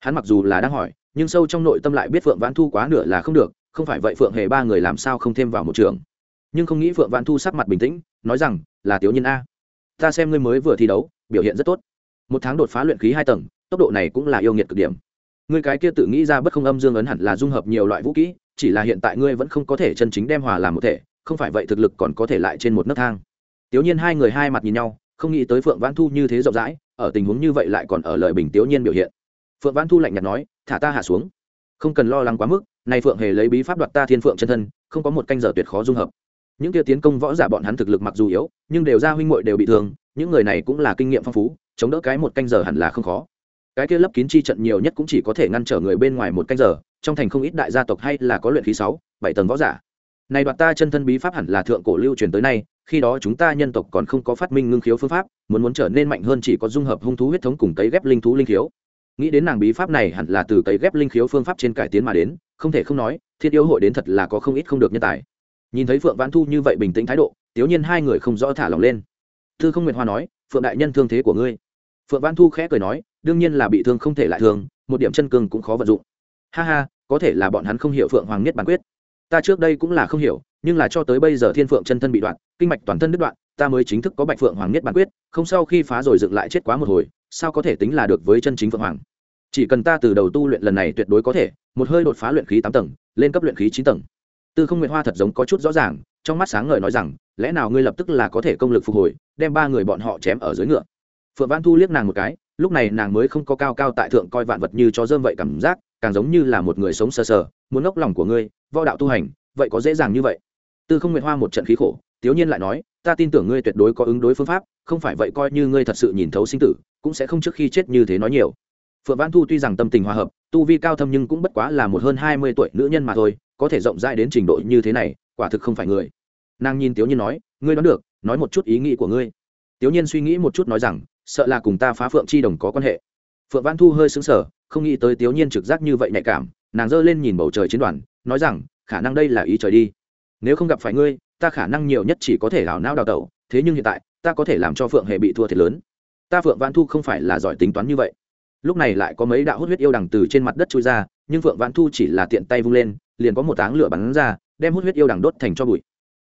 Hắn mặc dù là đang hỏi nhưng sâu trong nội tâm lại biết phượng vãn thu quá nửa là không được, không phải vậy phượng hề ba người làm sao không thêm vào một trường. Nhưng không nghĩ phượng vãn thu sắc mặt bình tĩnh, nói rằng, là tiểu nhiên a. Ta xem ngươi mới vừa thi đấu, biểu hiện rất tốt. Một tháng đột phá luyện khí hai tầng, tốc độ này cũng là yêu nghiệt cực điểm. Ngươi cái kia tự nghĩ ra bất không âm dương ấn hẳn là dung hợp nhiều loại vũ kỹ, chỉ là hiện tại ngươi vẫn không có thể chân chính đem hòa làm một thể, không phải vậy thực lực còn có thể lại trên một nấc thang. Tiểu nhiên hai người hai mặt nhìn nhau, không nghĩ tới phượng vãn thu như thế rộng rãi, ở tình huống như vậy lại còn ở lời bình tiểu nhiên biểu hiện phượng văn thu lạnh nhạt nói, thả ta hạ xuống. Không cần lo lắng quá mức, nay phượng hề lấy bí pháp đoạt ta thiên phượng chân thân, không có một canh giờ tuyệt khó dung hợp. Những kia tiến công võ giả bọn hắn thực lực mặc dù yếu, nhưng đều ra huynh muội đều bị thương, những người này cũng là kinh nghiệm phong phú, chống đỡ cái một canh giờ hẳn là không khó. Cái kia lấp kín chi trận nhiều nhất cũng chỉ có thể ngăn trở người bên ngoài một canh giờ, trong thành không ít đại gia tộc hay là có luyện khí sáu, bảy tầng võ giả. Này đoạt ta chân thân bí pháp hẳn là thượng cổ lưu truyền tới nay, khi đó chúng ta nhân tộc còn không có phát minh ngưng khiếu phương pháp, muốn muốn trở nên mạnh hơn chỉ có dung hợp hung thú huyết thống cùng cấy ghép linh thú linh khiếu nghĩ đến nàng bí pháp này hẳn là từ cấy ghép linh khiếu phương pháp trên cải tiến mà đến không thể không nói thiên yêu hội đến thật là có không ít không được nhân tài. Nhìn thấy phượng vãn thu như vậy bình tĩnh thái độ tiếu nhiên hai người không rõ thả lòng lên. Thư không nguyệt hoa nói phượng đại nhân thương thế của ngươi. Phượng vãn thu khẽ cười nói đương nhiên là bị thương không thể lại thường, một điểm chân cương cũng khó vận dụng. Ha ha có thể là bọn hắn không hiểu phượng hoàng nhất bản quyết. Ta trước đây cũng là không hiểu nhưng là cho tới bây giờ thiên phượng chân thân bị đoạn kinh mạch toàn thân đứt đoạn ta mới chính thức có bạch phượng hoàng nhất bản quyết, không sau khi phá rồi dựng lại chết quá một hồi, sao có thể tính là được với chân chính phượng hoàng? Chỉ cần ta từ đầu tu luyện lần này tuyệt đối có thể, một hơi đột phá luyện khí tám tầng, lên cấp luyện khí chín tầng. Tư không nguyện hoa thật giống có chút rõ ràng, trong mắt sáng ngời nói rằng, lẽ nào ngươi lập tức là có thể công lực phục hồi, đem ba người bọn họ chém ở dưới ngựa? Phượng văn thu liếc nàng một cái, lúc này nàng mới không có cao cao tại thượng coi vạn vật như cho dơm vậy cảm giác, càng giống như là một người sống sờ sờ, muốn ngốc lòng của ngươi, võ đạo tu hành, vậy có dễ dàng như vậy? Tư không nguyện hoa một trận khí khổ tiếu nhiên lại nói ta tin tưởng ngươi tuyệt đối có ứng đối phương pháp không phải vậy coi như ngươi thật sự nhìn thấu sinh tử cũng sẽ không trước khi chết như thế nói nhiều. Phượng Vãn thu tuy rằng tâm tình hòa hợp tu vi cao thâm nhưng cũng bất quá là một hơn hai mươi tuổi nữ nhân mà thôi có thể rộng rãi đến trình độ như thế này quả thực không phải người. Nàng nhìn tiểu nhiên nói ngươi đoán được nói một chút ý nghĩ của ngươi. Tiểu nhiên suy nghĩ một chút nói rằng sợ là cùng ta phá phượng chi đồng có quan hệ. Phượng Vãn thu hơi sững sờ, không nghĩ tới tiểu nhiên trực giác như vậy nhạy cảm nàng giơ lên nhìn bầu trời chiến đoàn nói rằng khả năng đây là ý trời đi. Nếu không gặp phải ngươi ta khả năng nhiều nhất chỉ có thể hảo não đào tẩu, thế nhưng hiện tại, ta có thể làm cho phượng hệ bị thua thiệt lớn. Ta phượng Vãn thu không phải là giỏi tính toán như vậy. Lúc này lại có mấy đạo hút huyết yêu đằng từ trên mặt đất trôi ra, nhưng phượng Vãn thu chỉ là tiện tay vung lên, liền có một áng lửa bắn ra, đem hút huyết yêu đằng đốt thành cho bụi.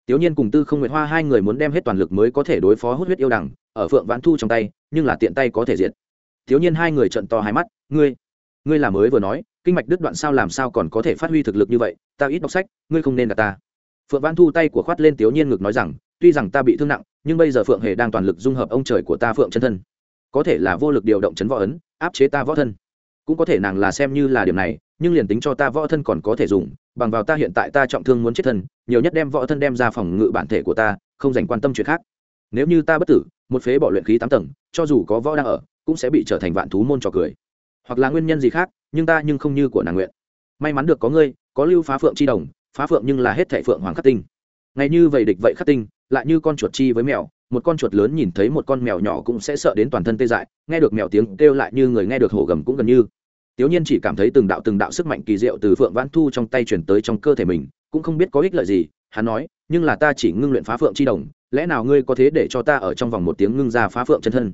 Tiểu nhiên cùng tư không nguyệt hoa hai người muốn đem hết toàn lực mới có thể đối phó hút huyết yêu đằng ở phượng Vãn thu trong tay, nhưng là tiện tay có thể diệt. Tiểu nhiên hai người trợn to hai mắt, ngươi ngươi là mới vừa nói, kinh mạch đứt đoạn sao làm sao còn có thể phát huy thực lực như vậy? Ta ít đọc sách, ngươi không nên gặp ta phượng văn thu tay của khoát lên tiểu nhiên ngực nói rằng, tuy rằng ta bị thương nặng, nhưng bây giờ phượng hề đang toàn lực dung hợp ông trời của ta phượng chân thân. Có thể là vô lực điều động chấn võ ấn, áp chế ta võ thân. Cũng có thể nàng là xem như là điểm này, nhưng liền tính cho ta võ thân còn có thể dùng, bằng vào ta hiện tại ta trọng thương muốn chết thân, nhiều nhất đem võ thân đem ra phòng ngự bản thể của ta, không dành quan tâm chuyện khác. Nếu như ta bất tử, một phế bỏ luyện khí tám tầng, cho dù có võ đang ở, cũng sẽ bị trở thành vạn thú môn trò cười. Hoặc là nguyên nhân gì khác, nhưng ta nhưng không như của nàng nguyện. May mắn được có ngươi, có lưu phá phượng chi đồng phá phượng nhưng là hết thệ phượng hoàng khắc tinh. Ngay như vậy địch vậy khắc tinh, lại như con chuột chi với mèo, một con chuột lớn nhìn thấy một con mèo nhỏ cũng sẽ sợ đến toàn thân tê dại, nghe được mèo tiếng kêu lại như người nghe được hổ gầm cũng gần như. Tiểu nhiên chỉ cảm thấy từng đạo từng đạo sức mạnh kỳ diệu từ phượng vãn thu trong tay chuyển tới trong cơ thể mình, cũng không biết có ích lợi gì, hắn nói, nhưng là ta chỉ ngưng luyện phá phượng chi đồng, lẽ nào ngươi có thế để cho ta ở trong vòng một tiếng ngưng ra phá phượng chân thân?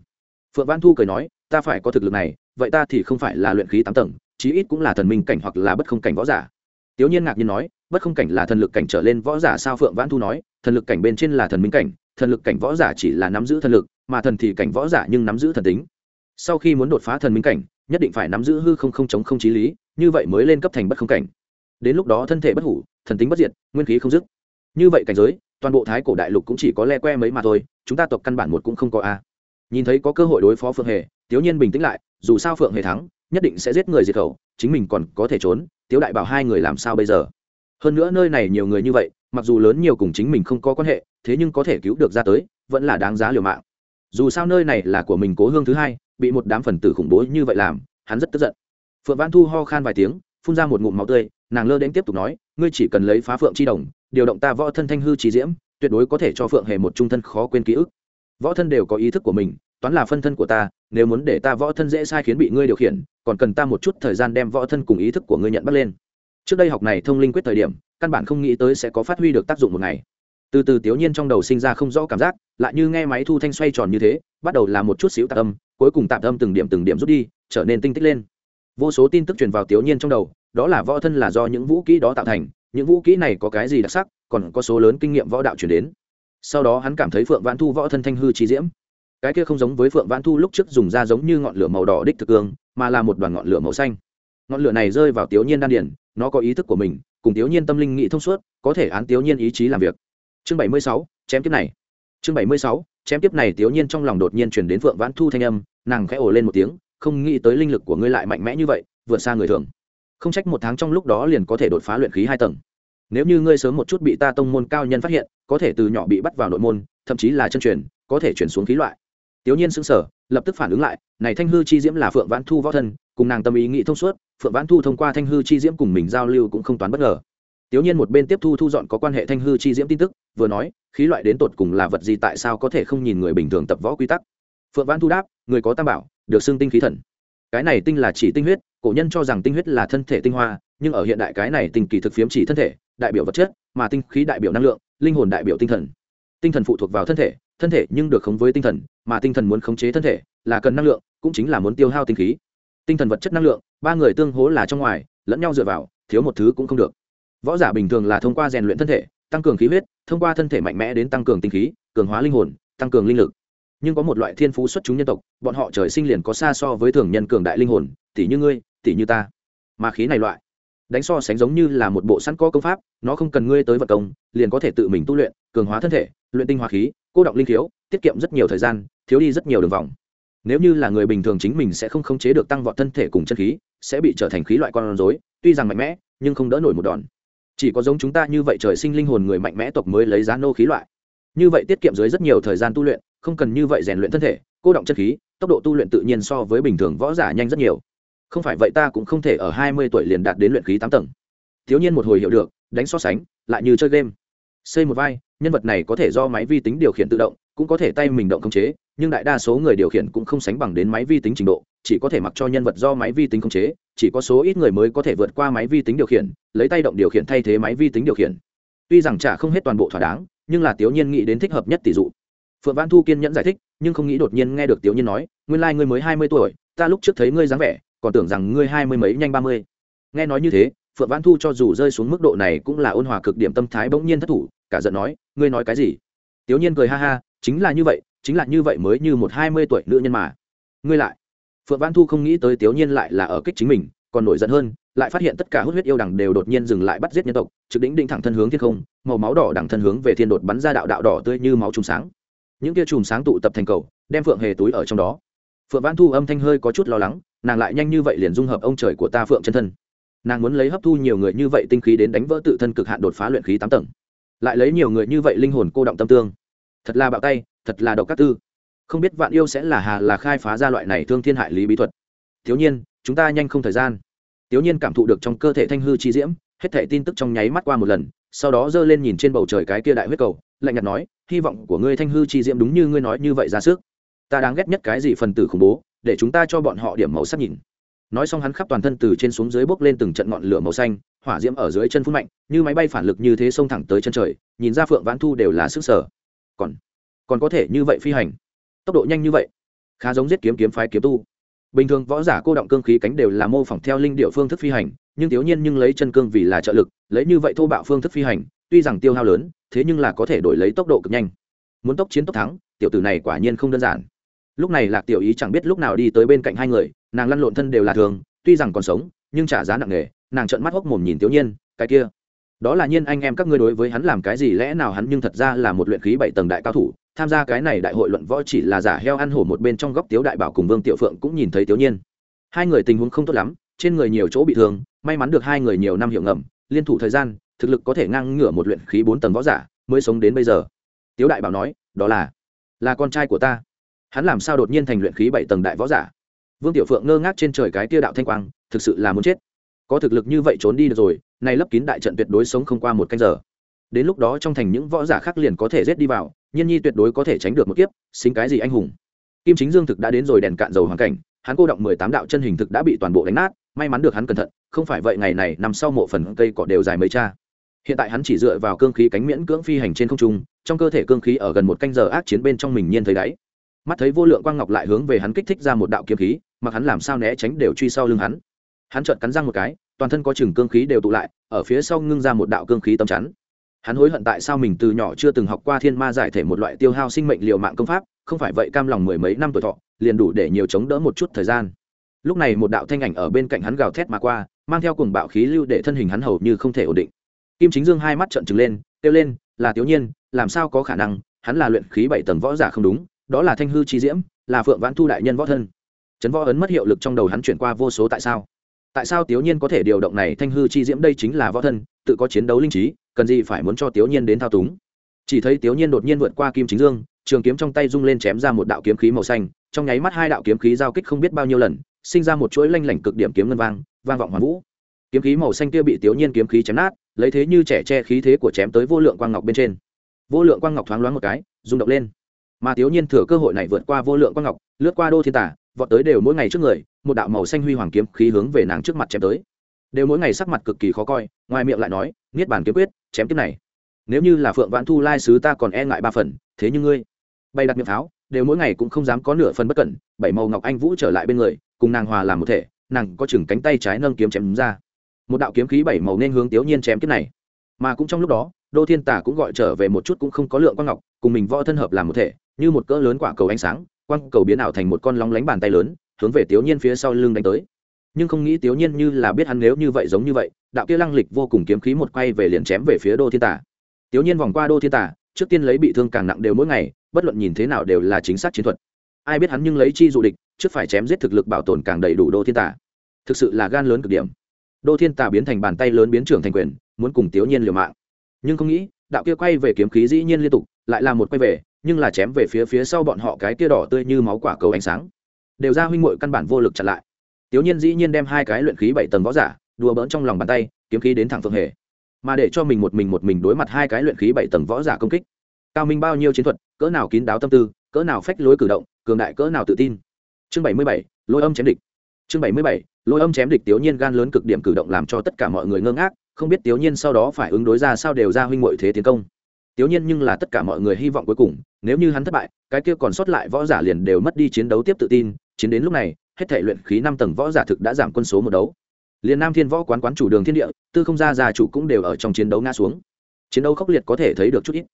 Phượng vãn thu cười nói, ta phải có thực lực này, vậy ta thì không phải là luyện khí tám tầng, chí ít cũng là thần minh cảnh hoặc là bất không cảnh võ giả tiếu nhiên ngạc nhiên nói, bất không cảnh là thần lực cảnh trở lên võ giả sao phượng vãn thu nói, thần lực cảnh bên trên là thần minh cảnh, thần lực cảnh võ giả chỉ là nắm giữ thần lực, mà thần thì cảnh võ giả nhưng nắm giữ thần tính. Sau khi muốn đột phá thần minh cảnh, nhất định phải nắm giữ hư không không chống không chí lý, như vậy mới lên cấp thành bất không cảnh. Đến lúc đó thân thể bất hủ, thần tính bất diệt, nguyên khí không dứt. Như vậy cảnh giới, toàn bộ thái cổ đại lục cũng chỉ có le que mấy mà thôi, chúng ta tộc căn bản một cũng không có a. Nhìn thấy có cơ hội đối phó phượng hề, tiếu nhiên bình tĩnh lại, dù sao phượng hề thắng, nhất định sẽ giết người diệt khẩu, chính mình còn có thể trốn tiếu đại bảo hai người làm sao bây giờ? Hơn nữa nơi này nhiều người như vậy, mặc dù lớn nhiều cùng chính mình không có quan hệ, thế nhưng có thể cứu được ra tới, vẫn là đáng giá liều mạng. Dù sao nơi này là của mình cố hương thứ hai, bị một đám phần tử khủng bố như vậy làm, hắn rất tức giận. Phượng văn thu ho khan vài tiếng, phun ra một ngụm máu tươi, nàng lơ đến tiếp tục nói, ngươi chỉ cần lấy phá phượng chi đồng, điều động ta võ thân thanh hư trí diễm, tuyệt đối có thể cho phượng hề một trung thân khó quên ký ức. Võ thân đều có ý thức của mình, toán là phân thân của ta nếu muốn để ta võ thân dễ sai khiến bị ngươi điều khiển, còn cần ta một chút thời gian đem võ thân cùng ý thức của ngươi nhận bắt lên. Trước đây học này thông linh quyết thời điểm, căn bản không nghĩ tới sẽ có phát huy được tác dụng một ngày. Từ từ tiểu nhiên trong đầu sinh ra không rõ cảm giác, lại như nghe máy thu thanh xoay tròn như thế, bắt đầu là một chút xíu tạp âm, cuối cùng tạp âm từng điểm từng điểm rút đi, trở nên tinh tích lên. Vô số tin tức truyền vào tiểu nhiên trong đầu, đó là võ thân là do những vũ kỹ đó tạo thành, những vũ kỹ này có cái gì đặc sắc, còn có số lớn kinh nghiệm võ đạo chuyển đến. Sau đó hắn cảm thấy phượng vãn thu võ thân thanh hư trí diễm cái kia không giống với phượng vãn thu lúc trước dùng ra giống như ngọn lửa màu đỏ đích thực cương mà là một đoàn ngọn lửa màu xanh. Ngọn lửa này rơi vào tiểu nhiên đan điển nó có ý thức của mình, cùng tiểu nhiên tâm linh nghị thông suốt, có thể án tiểu nhiên ý chí làm việc. Chương bảy mươi sáu, chém tiếp này. Chương bảy mươi sáu, chém tiếp này tiểu nhiên trong lòng đột nhiên chuyển đến phượng vãn thu thanh âm, nàng khẽ ồ lên một tiếng, không nghĩ tới linh lực của ngươi lại mạnh mẽ như vậy, vượt xa người thường. Không trách một tháng trong lúc đó liền có thể đột phá luyện khí hai tầng. Nếu như ngươi sớm một chút bị ta tông môn cao nhân phát hiện, có thể từ nhỏ bị bắt vào nội môn, thậm chí là chân truyền, có thể chuyển xuống khí loại tiểu nhiên sững sờ, lập tức phản ứng lại, này thanh hư chi diễm là phượng vãn thu võ thân cùng nàng tâm ý nghĩ thông suốt, phượng vãn thu thông qua thanh hư chi diễm cùng mình giao lưu cũng không toán bất ngờ. Tiểu nhiên một bên tiếp thu thu dọn có quan hệ thanh hư chi diễm tin tức, vừa nói, khí loại đến tột cùng là vật gì tại sao có thể không nhìn người bình thường tập võ quy tắc? Phượng vãn thu đáp, người có tam bảo, được xưng tinh khí thần. Cái này tinh là chỉ tinh huyết, cổ nhân cho rằng tinh huyết là thân thể tinh hoa, nhưng ở hiện đại cái này tinh kỳ thực phiếm chỉ thân thể, đại biểu vật chất, mà tinh khí đại biểu năng lượng, linh hồn đại biểu tinh thần tinh thần phụ thuộc vào thân thể thân thể nhưng được khống với tinh thần, mà tinh thần muốn khống chế thân thể là cần năng lượng, cũng chính là muốn tiêu hao tinh khí. Tinh thần vật chất năng lượng, ba người tương hố là trong ngoài, lẫn nhau dựa vào, thiếu một thứ cũng không được. Võ giả bình thường là thông qua rèn luyện thân thể, tăng cường khí huyết, thông qua thân thể mạnh mẽ đến tăng cường tinh khí, cường hóa linh hồn, tăng cường linh lực. Nhưng có một loại thiên phú xuất chúng nhân tộc, bọn họ trời sinh liền có xa so với thường nhân cường đại linh hồn tỷ như ngươi tỷ như ta. Mà khí này loại đánh so sánh giống như là một bộ sẵn có công pháp nó không cần ngươi tới vật công liền có thể tự mình tu luyện cường hóa thân thể luyện tinh hóa khí cô động linh thiếu, tiết kiệm rất nhiều thời gian thiếu đi rất nhiều đường vòng. Nếu như là người bình thường chính mình sẽ không khống chế được tăng vọt thân thể cùng chân khí sẽ bị trở thành khí loại con rối tuy rằng mạnh mẽ nhưng không đỡ nổi một đòn. Chỉ có giống chúng ta như vậy trời sinh linh hồn người mạnh mẽ tộc mới lấy giá nô khí loại. Như vậy tiết kiệm dưới rất nhiều thời gian tu luyện không cần như vậy rèn luyện thân thể cô động chân khí tốc độ tu luyện tự nhiên so với bình thường võ giả nhanh rất nhiều không phải vậy ta cũng không thể ở hai mươi tuổi liền đạt đến luyện khí tám tầng. Thiếu nhiên một hồi hiểu được, đánh so sánh, lại như chơi game. Xây một vai, nhân vật này có thể do máy vi tính điều khiển tự động, cũng có thể tay mình động khống chế, nhưng đại đa số người điều khiển cũng không sánh bằng đến máy vi tính trình độ, chỉ có thể mặc cho nhân vật do máy vi tính khống chế, chỉ có số ít người mới có thể vượt qua máy vi tính điều khiển, lấy tay động điều khiển thay thế máy vi tính điều khiển. Tuy rằng trả không hết toàn bộ thỏa đáng, nhưng là tiểu nhiên nghĩ đến thích hợp nhất tỷ dụ. Phượng văn thu kiên nhẫn giải thích, nhưng không nghĩ đột nhiên nghe được tiểu nhiên nói, nguyên lai ngươi mới hai mươi tuổi, ta lúc trước thấy ngươi dáng vẻ còn tưởng rằng ngươi hai mươi mấy nhanh ba mươi. Nghe nói như thế, phượng văn thu cho dù rơi xuống mức độ này cũng là ôn hòa cực điểm tâm thái bỗng nhiên thất thủ, cả giận nói, ngươi nói cái gì? Tiểu nhiên cười ha ha, chính là như vậy, chính là như vậy mới như một hai mươi tuổi nữ nhân mà. Ngươi lại? Phượng văn thu không nghĩ tới tiểu nhiên lại là ở kích chính mình, còn nổi giận hơn, lại phát hiện tất cả hút huyết yêu đằng đều đột nhiên dừng lại bắt giết nhân tộc, trực đỉnh đỉnh thẳng thân hướng thiên không, màu máu đỏ đằng thân hướng về thiên đột bắn ra đạo đạo đỏ tươi như máu chùm sáng. Những kia chùm sáng tụ tập thành cầu, đem phượng hề túi ở trong đó. Phượng văn thu âm thanh hơi có chút lo lắng nàng lại nhanh như vậy liền dung hợp ông trời của ta phượng chân thân. Nàng muốn lấy hấp thu nhiều người như vậy tinh khí đến đánh vỡ tự thân cực hạn đột phá luyện khí tám tầng. Lại lấy nhiều người như vậy linh hồn cô động tâm tương. Thật là bạo tay, thật là độc các tư. Không biết vạn yêu sẽ là hà là khai phá ra loại này thương thiên hại lý bí thuật. Thiếu nhiên, chúng ta nhanh không thời gian. Thiếu nhiên cảm thụ được trong cơ thể thanh hư chi diễm, hết thể tin tức trong nháy mắt qua một lần, sau đó giơ lên nhìn trên bầu trời cái kia đại huyết cầu, lạnh nhạt nói, hy vọng của ngươi thanh hư chi diễm đúng như ngươi nói như vậy ra sức. Ta đáng ghét nhất cái gì phần tử khủng bố để chúng ta cho bọn họ điểm màu sắc nhìn. Nói xong hắn khắp toàn thân từ trên xuống dưới bốc lên từng trận ngọn lửa màu xanh, hỏa diễm ở dưới chân phun mạnh, như máy bay phản lực như thế xông thẳng tới chân trời, nhìn ra phượng vãn thu đều là sức sở. Còn còn có thể như vậy phi hành. Tốc độ nhanh như vậy, khá giống giết kiếm kiếm phái kiếm tu. Bình thường võ giả cô động cương khí cánh đều là mô phỏng theo linh điệu phương thức phi hành, nhưng thiếu nhiên nhưng lấy chân cương vì là trợ lực, lấy như vậy thô bạo phương thức phi hành, tuy rằng tiêu hao lớn, thế nhưng là có thể đổi lấy tốc độ cực nhanh. Muốn tốc chiến tốc thắng, tiểu tử này quả nhiên không đơn giản lúc này lạc tiểu ý chẳng biết lúc nào đi tới bên cạnh hai người, nàng lăn lộn thân đều là thường, tuy rằng còn sống, nhưng trả giá nặng nề, nàng trợn mắt hốc mồm nhìn tiểu nhiên, cái kia, đó là nhiên anh em các ngươi đối với hắn làm cái gì? Lẽ nào hắn nhưng thật ra là một luyện khí bảy tầng đại cao thủ? Tham gia cái này đại hội luận võ chỉ là giả heo ăn hổ một bên trong góc tiếu đại bảo cùng vương tiểu phượng cũng nhìn thấy tiểu nhiên. Hai người tình huống không tốt lắm, trên người nhiều chỗ bị thương, may mắn được hai người nhiều năm hiệu ngầm, liên thủ thời gian, thực lực có thể ngang ngửa một luyện khí bốn tầng võ giả mới sống đến bây giờ. Tiếu đại bảo nói, đó là là con trai của ta hắn làm sao đột nhiên thành luyện khí bảy tầng đại võ giả? Vương tiểu phượng ngơ ngác trên trời cái tia đạo thanh quang, thực sự là muốn chết. Có thực lực như vậy trốn đi được rồi nay lấp kín đại trận tuyệt đối sống không qua một canh giờ. Đến lúc đó trong thành những võ giả khác liền có thể rết đi vào, nhiên nhi tuyệt đối có thể tránh được một kiếp, xính cái gì anh hùng? Kim chính dương thực đã đến rồi đèn cạn dầu hoàn cảnh, hắn cô động mười tám đạo chân hình thực đã bị toàn bộ đánh nát, may mắn được hắn cẩn thận, không phải vậy ngày này nằm sau mộ phần cây cỏ đều dài mấy cha. Hiện tại hắn chỉ dựa vào cương khí cánh miễn cưỡng phi hành trên không trung, trong cơ thể cương khí ở gần một canh giờ ác chiến bên trong mình nhiên thấy đáy mắt thấy vô lượng quang ngọc lại hướng về hắn kích thích ra một đạo kiếm khí, mặc hắn làm sao né tránh đều truy sau lưng hắn. Hắn trợn cắn răng một cái, toàn thân có chừng cương khí đều tụ lại, ở phía sau ngưng ra một đạo cương khí tầm chắn. Hắn hối hận tại sao mình từ nhỏ chưa từng học qua thiên ma giải thể một loại tiêu hao sinh mệnh liệu mạng công pháp, không phải vậy cam lòng mười mấy năm tuổi thọ, liền đủ để nhiều chống đỡ một chút thời gian. Lúc này một đạo thanh ảnh ở bên cạnh hắn gào thét mà qua, mang theo cùng bạo khí lưu để thân hình hắn hầu như không thể ổn định. Kim chính dương hai mắt trợn trừng lên, kêu lên, là tiểu nhiên, làm sao có khả năng? Hắn là luyện khí bảy tầng võ giả không đúng đó là thanh hư chi diễm, là phượng vãn thu đại nhân võ thân. Trấn võ ấn mất hiệu lực trong đầu hắn chuyển qua vô số tại sao. Tại sao tiểu nhiên có thể điều động này thanh hư chi diễm đây chính là võ thân, tự có chiến đấu linh trí, cần gì phải muốn cho tiểu nhiên đến thao túng. Chỉ thấy tiểu nhiên đột nhiên vượt qua kim chính dương, trường kiếm trong tay rung lên chém ra một đạo kiếm khí màu xanh, trong nháy mắt hai đạo kiếm khí giao kích không biết bao nhiêu lần, sinh ra một chuỗi lanh lảnh cực điểm kiếm ngân vang vang vọng hoàn vũ. Kiếm khí màu xanh kia bị tiểu nhiên kiếm khí chém nát, lấy thế như trẻ che khí thế của chém tới vô lượng quang ngọc bên trên. Vô lượng quang ngọc thoáng loáng một cái, rung động lên mà thiếu nhiên thừa cơ hội này vượt qua vô lượng quang ngọc, lướt qua đô thiên tả, vọt tới đều mỗi ngày trước người, một đạo màu xanh huy hoàng kiếm khí hướng về nàng trước mặt chém tới. Đều mỗi ngày sắc mặt cực kỳ khó coi, ngoài miệng lại nói, niết bàn kiếm quyết, chém tiếp này. Nếu như là phượng vãn thu lai sứ ta còn e ngại ba phần, thế nhưng ngươi bay đặt miệng pháo đều mỗi ngày cũng không dám có nửa phần bất cẩn, bảy màu ngọc anh vũ trở lại bên người, cùng nàng hòa làm một thể, nàng có chừng cánh tay trái nâng kiếm chém ra. Một đạo kiếm khí bảy màu nên hướng tiểu nhiên chém tiếp này. Mà cũng trong lúc đó, đô thiên tả cũng gọi trở về một chút cũng không có lượng quang ngọc, cùng mình võ thân hợp làm một thể như một cỡ lớn quả cầu ánh sáng, quang cầu biến ảo thành một con lóng lánh bàn tay lớn, hướng về tiểu nhiên phía sau lưng đánh tới. Nhưng không nghĩ tiểu nhiên như là biết hắn nếu như vậy giống như vậy, đạo kia lăng lịch vô cùng kiếm khí một quay về liền chém về phía đô thiên tả. Tiểu nhiên vòng qua đô thiên tả, trước tiên lấy bị thương càng nặng đều mỗi ngày, bất luận nhìn thế nào đều là chính xác chiến thuật. Ai biết hắn nhưng lấy chi dụ địch, trước phải chém giết thực lực bảo tồn càng đầy đủ đô thiên tả. Thực sự là gan lớn cực điểm. Đô thiên tả biến thành bàn tay lớn biến trưởng thành quyền, muốn cùng tiểu nhiên liều mạng. Nhưng không nghĩ, đạo kia quay về kiếm khí dĩ nhiên liên tục, lại là một quay về nhưng là chém về phía phía sau bọn họ cái kia đỏ tươi như máu quả cầu ánh sáng. Đều ra huynh muội căn bản vô lực chặn lại. Tiểu nhiên dĩ nhiên đem hai cái luyện khí bảy tầng võ giả, đùa bỡn trong lòng bàn tay, kiếm khí đến thẳng phượng hề mà để cho mình một mình một mình đối mặt hai cái luyện khí bảy tầng võ giả công kích. Cao minh bao nhiêu chiến thuật, cỡ nào kín đáo tâm tư, cỡ nào phách lối cử động, cường đại cỡ nào tự tin. Chương bảy mươi bảy, lôi âm chém địch. Chương bảy mươi bảy, lôi âm chém địch tiểu nhiên gan lớn cực điểm cử động làm cho tất cả mọi người ngơ ngác, không biết tiểu nhiên sau đó phải ứng đối ra sao đều ra huynh muội thế tiến công tiểu nhiên nhưng là tất cả mọi người hy vọng cuối cùng, nếu như hắn thất bại, cái kia còn sót lại võ giả liền đều mất đi chiến đấu tiếp tự tin, chiến đến lúc này, hết thể luyện khí năm tầng võ giả thực đã giảm quân số một đấu. Liên nam thiên võ quán quán chủ đường thiên địa, tư không gia gia chủ cũng đều ở trong chiến đấu ngã xuống. Chiến đấu khốc liệt có thể thấy được chút ít.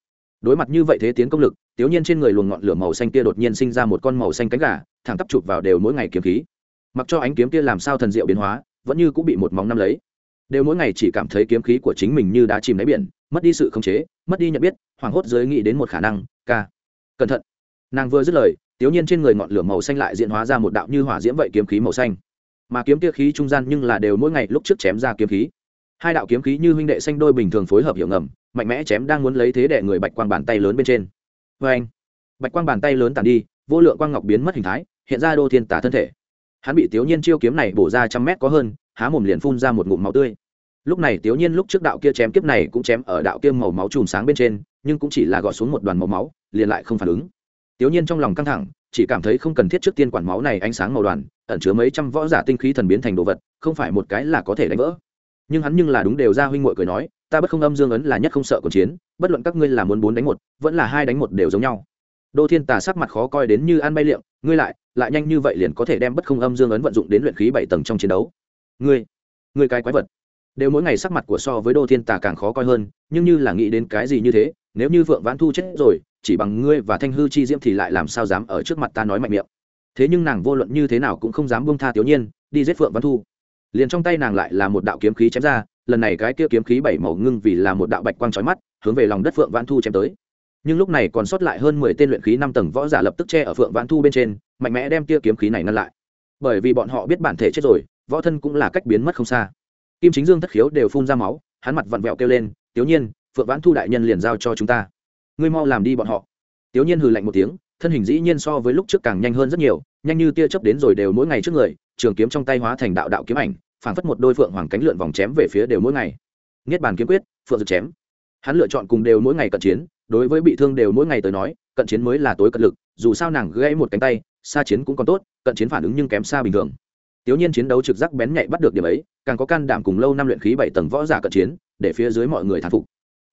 Đối mặt như vậy thế tiến công lực, tiểu nhiên trên người luồng ngọn lửa màu xanh kia đột nhiên sinh ra một con màu xanh cánh gà, thẳng tắp chụp vào đều mỗi ngày kiếm khí. Mặc cho ánh kiếm kia làm sao thần diệu biến hóa, vẫn như cũng bị một móng năm lấy. Đều mỗi ngày chỉ cảm thấy kiếm khí của chính mình như đã chìm đáy biển mất đi sự khống chế, mất đi nhận biết, hoảng hốt dưới nghĩ đến một khả năng, ca. Cẩn thận. Nàng vừa dứt lời, tiểu nhiên trên người ngọn lửa màu xanh lại diễn hóa ra một đạo như hỏa diễm vậy kiếm khí màu xanh. Mà kiếm kia khí trung gian nhưng là đều mỗi ngày lúc trước chém ra kiếm khí. Hai đạo kiếm khí như huynh đệ xanh đôi bình thường phối hợp hiệu ngầm, mạnh mẽ chém đang muốn lấy thế đệ người bạch quang bàn tay lớn bên trên. Vê anh, bạch quang bàn tay lớn tàn đi, vô lượng quang ngọc biến mất hình thái, hiện ra đô thiên tả thân thể. Hắn bị tiểu nhiên chiêu kiếm này bổ ra trăm mét có hơn, há mồm liền phun ra một ngụm máu tươi lúc này tiểu nhiên lúc trước đạo kia chém kiếp này cũng chém ở đạo kia màu máu chùm sáng bên trên, nhưng cũng chỉ là gọt xuống một đoàn màu máu, liền lại không phản ứng. Tiểu nhiên trong lòng căng thẳng, chỉ cảm thấy không cần thiết trước tiên quản máu này ánh sáng màu đoàn, ẩn chứa mấy trăm võ giả tinh khí thần biến thành đồ vật, không phải một cái là có thể đánh vỡ. Nhưng hắn nhưng là đúng đều ra huynh muội cười nói, ta bất không âm dương ấn là nhất không sợ cuộc chiến, bất luận các ngươi là muốn bốn đánh một, vẫn là hai đánh một đều giống nhau. Đô thiên tà sắc mặt khó coi đến như ăn bay liệm ngươi lại lại nhanh như vậy liền có thể đem bất không âm dương ấn vận dụng đến luyện khí bảy tầng trong chiến đấu. Ngươi ngươi cái quái vật đều mỗi ngày sắc mặt của so với đô thiên tà càng khó coi hơn, nhưng như là nghĩ đến cái gì như thế, nếu như vượng vãn thu chết rồi, chỉ bằng ngươi và thanh hư chi diễm thì lại làm sao dám ở trước mặt ta nói mạnh miệng. Thế nhưng nàng vô luận như thế nào cũng không dám buông tha tiểu nhiên, đi giết phượng văn thu. Liền trong tay nàng lại là một đạo kiếm khí chém ra, lần này cái kia kiếm khí bảy màu ngưng vì là một đạo bạch quang trói mắt, hướng về lòng đất phượng văn thu chém tới. Nhưng lúc này còn sót lại hơn mười tên luyện khí năm tầng võ giả lập tức che ở phượng văn thu bên trên, mạnh mẽ đem kia kiếm khí này ngăn lại. Bởi vì bọn họ biết bản thể chết rồi, võ thân cũng là cách biến mất không xa kim chính dương thất khiếu đều phun ra máu, hắn mặt vặn vẹo kêu lên, tiểu nhiên, phượng vãn thu đại nhân liền giao cho chúng ta. Ngươi mau làm đi bọn họ. Tiểu nhiên hừ lạnh một tiếng, thân hình dĩ nhiên so với lúc trước càng nhanh hơn rất nhiều, nhanh như tia chớp đến rồi đều mỗi ngày trước người, trường kiếm trong tay hóa thành đạo đạo kiếm ảnh, phảng phất một đôi phượng hoàng cánh lượn vòng chém về phía đều mỗi ngày. Niết bàn kiếm quyết, phượng dực chém. Hắn lựa chọn cùng đều mỗi ngày cận chiến, đối với bị thương đều mỗi ngày tới nói, cận chiến mới là tối cận lực, dù sao nàng gãy một cánh tay, xa chiến cũng còn tốt, cận chiến phản ứng nhưng kém xa bình thường tiểu nhiên chiến đấu trực giác bén nhạy bắt được điểm ấy, càng có can đảm cùng lâu năm luyện khí bảy tầng võ giả cận chiến, để phía dưới mọi người thán phục.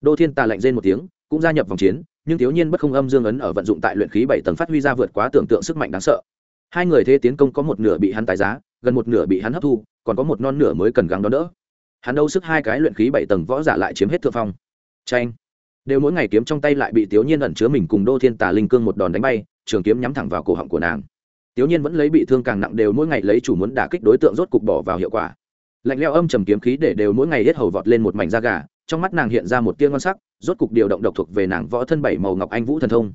Đô thiên tà lạnh rên một tiếng, cũng gia nhập vòng chiến, nhưng tiểu nhiên bất không âm dương ấn ở vận dụng tại luyện khí bảy tầng phát huy ra vượt quá tưởng tượng sức mạnh đáng sợ. Hai người thế tiến công có một nửa bị hắn tài giá, gần một nửa bị hắn hấp thu, còn có một non nửa mới cần gắng đón đỡ. Hắn đâu sức hai cái luyện khí bảy tầng võ giả lại chiếm hết thượng phong. Chanh. đều mỗi ngày kiếm trong tay lại bị tiểu nhiên ẩn chứa mình cùng đô thiên tà linh cương một đòn đánh bay, trường kiếm nhắm thẳng vào cổ họng của nàng tiểu nhiên vẫn lấy bị thương càng nặng đều mỗi ngày lấy chủ muốn đả kích đối tượng rốt cục bỏ vào hiệu quả. Lạnh leo âm trầm kiếm khí để đều mỗi ngày hết hầu vọt lên một mảnh da gà, trong mắt nàng hiện ra một tia ngon sắc, rốt cục điều động độc thuộc về nàng võ thân bảy màu ngọc anh vũ thần thông.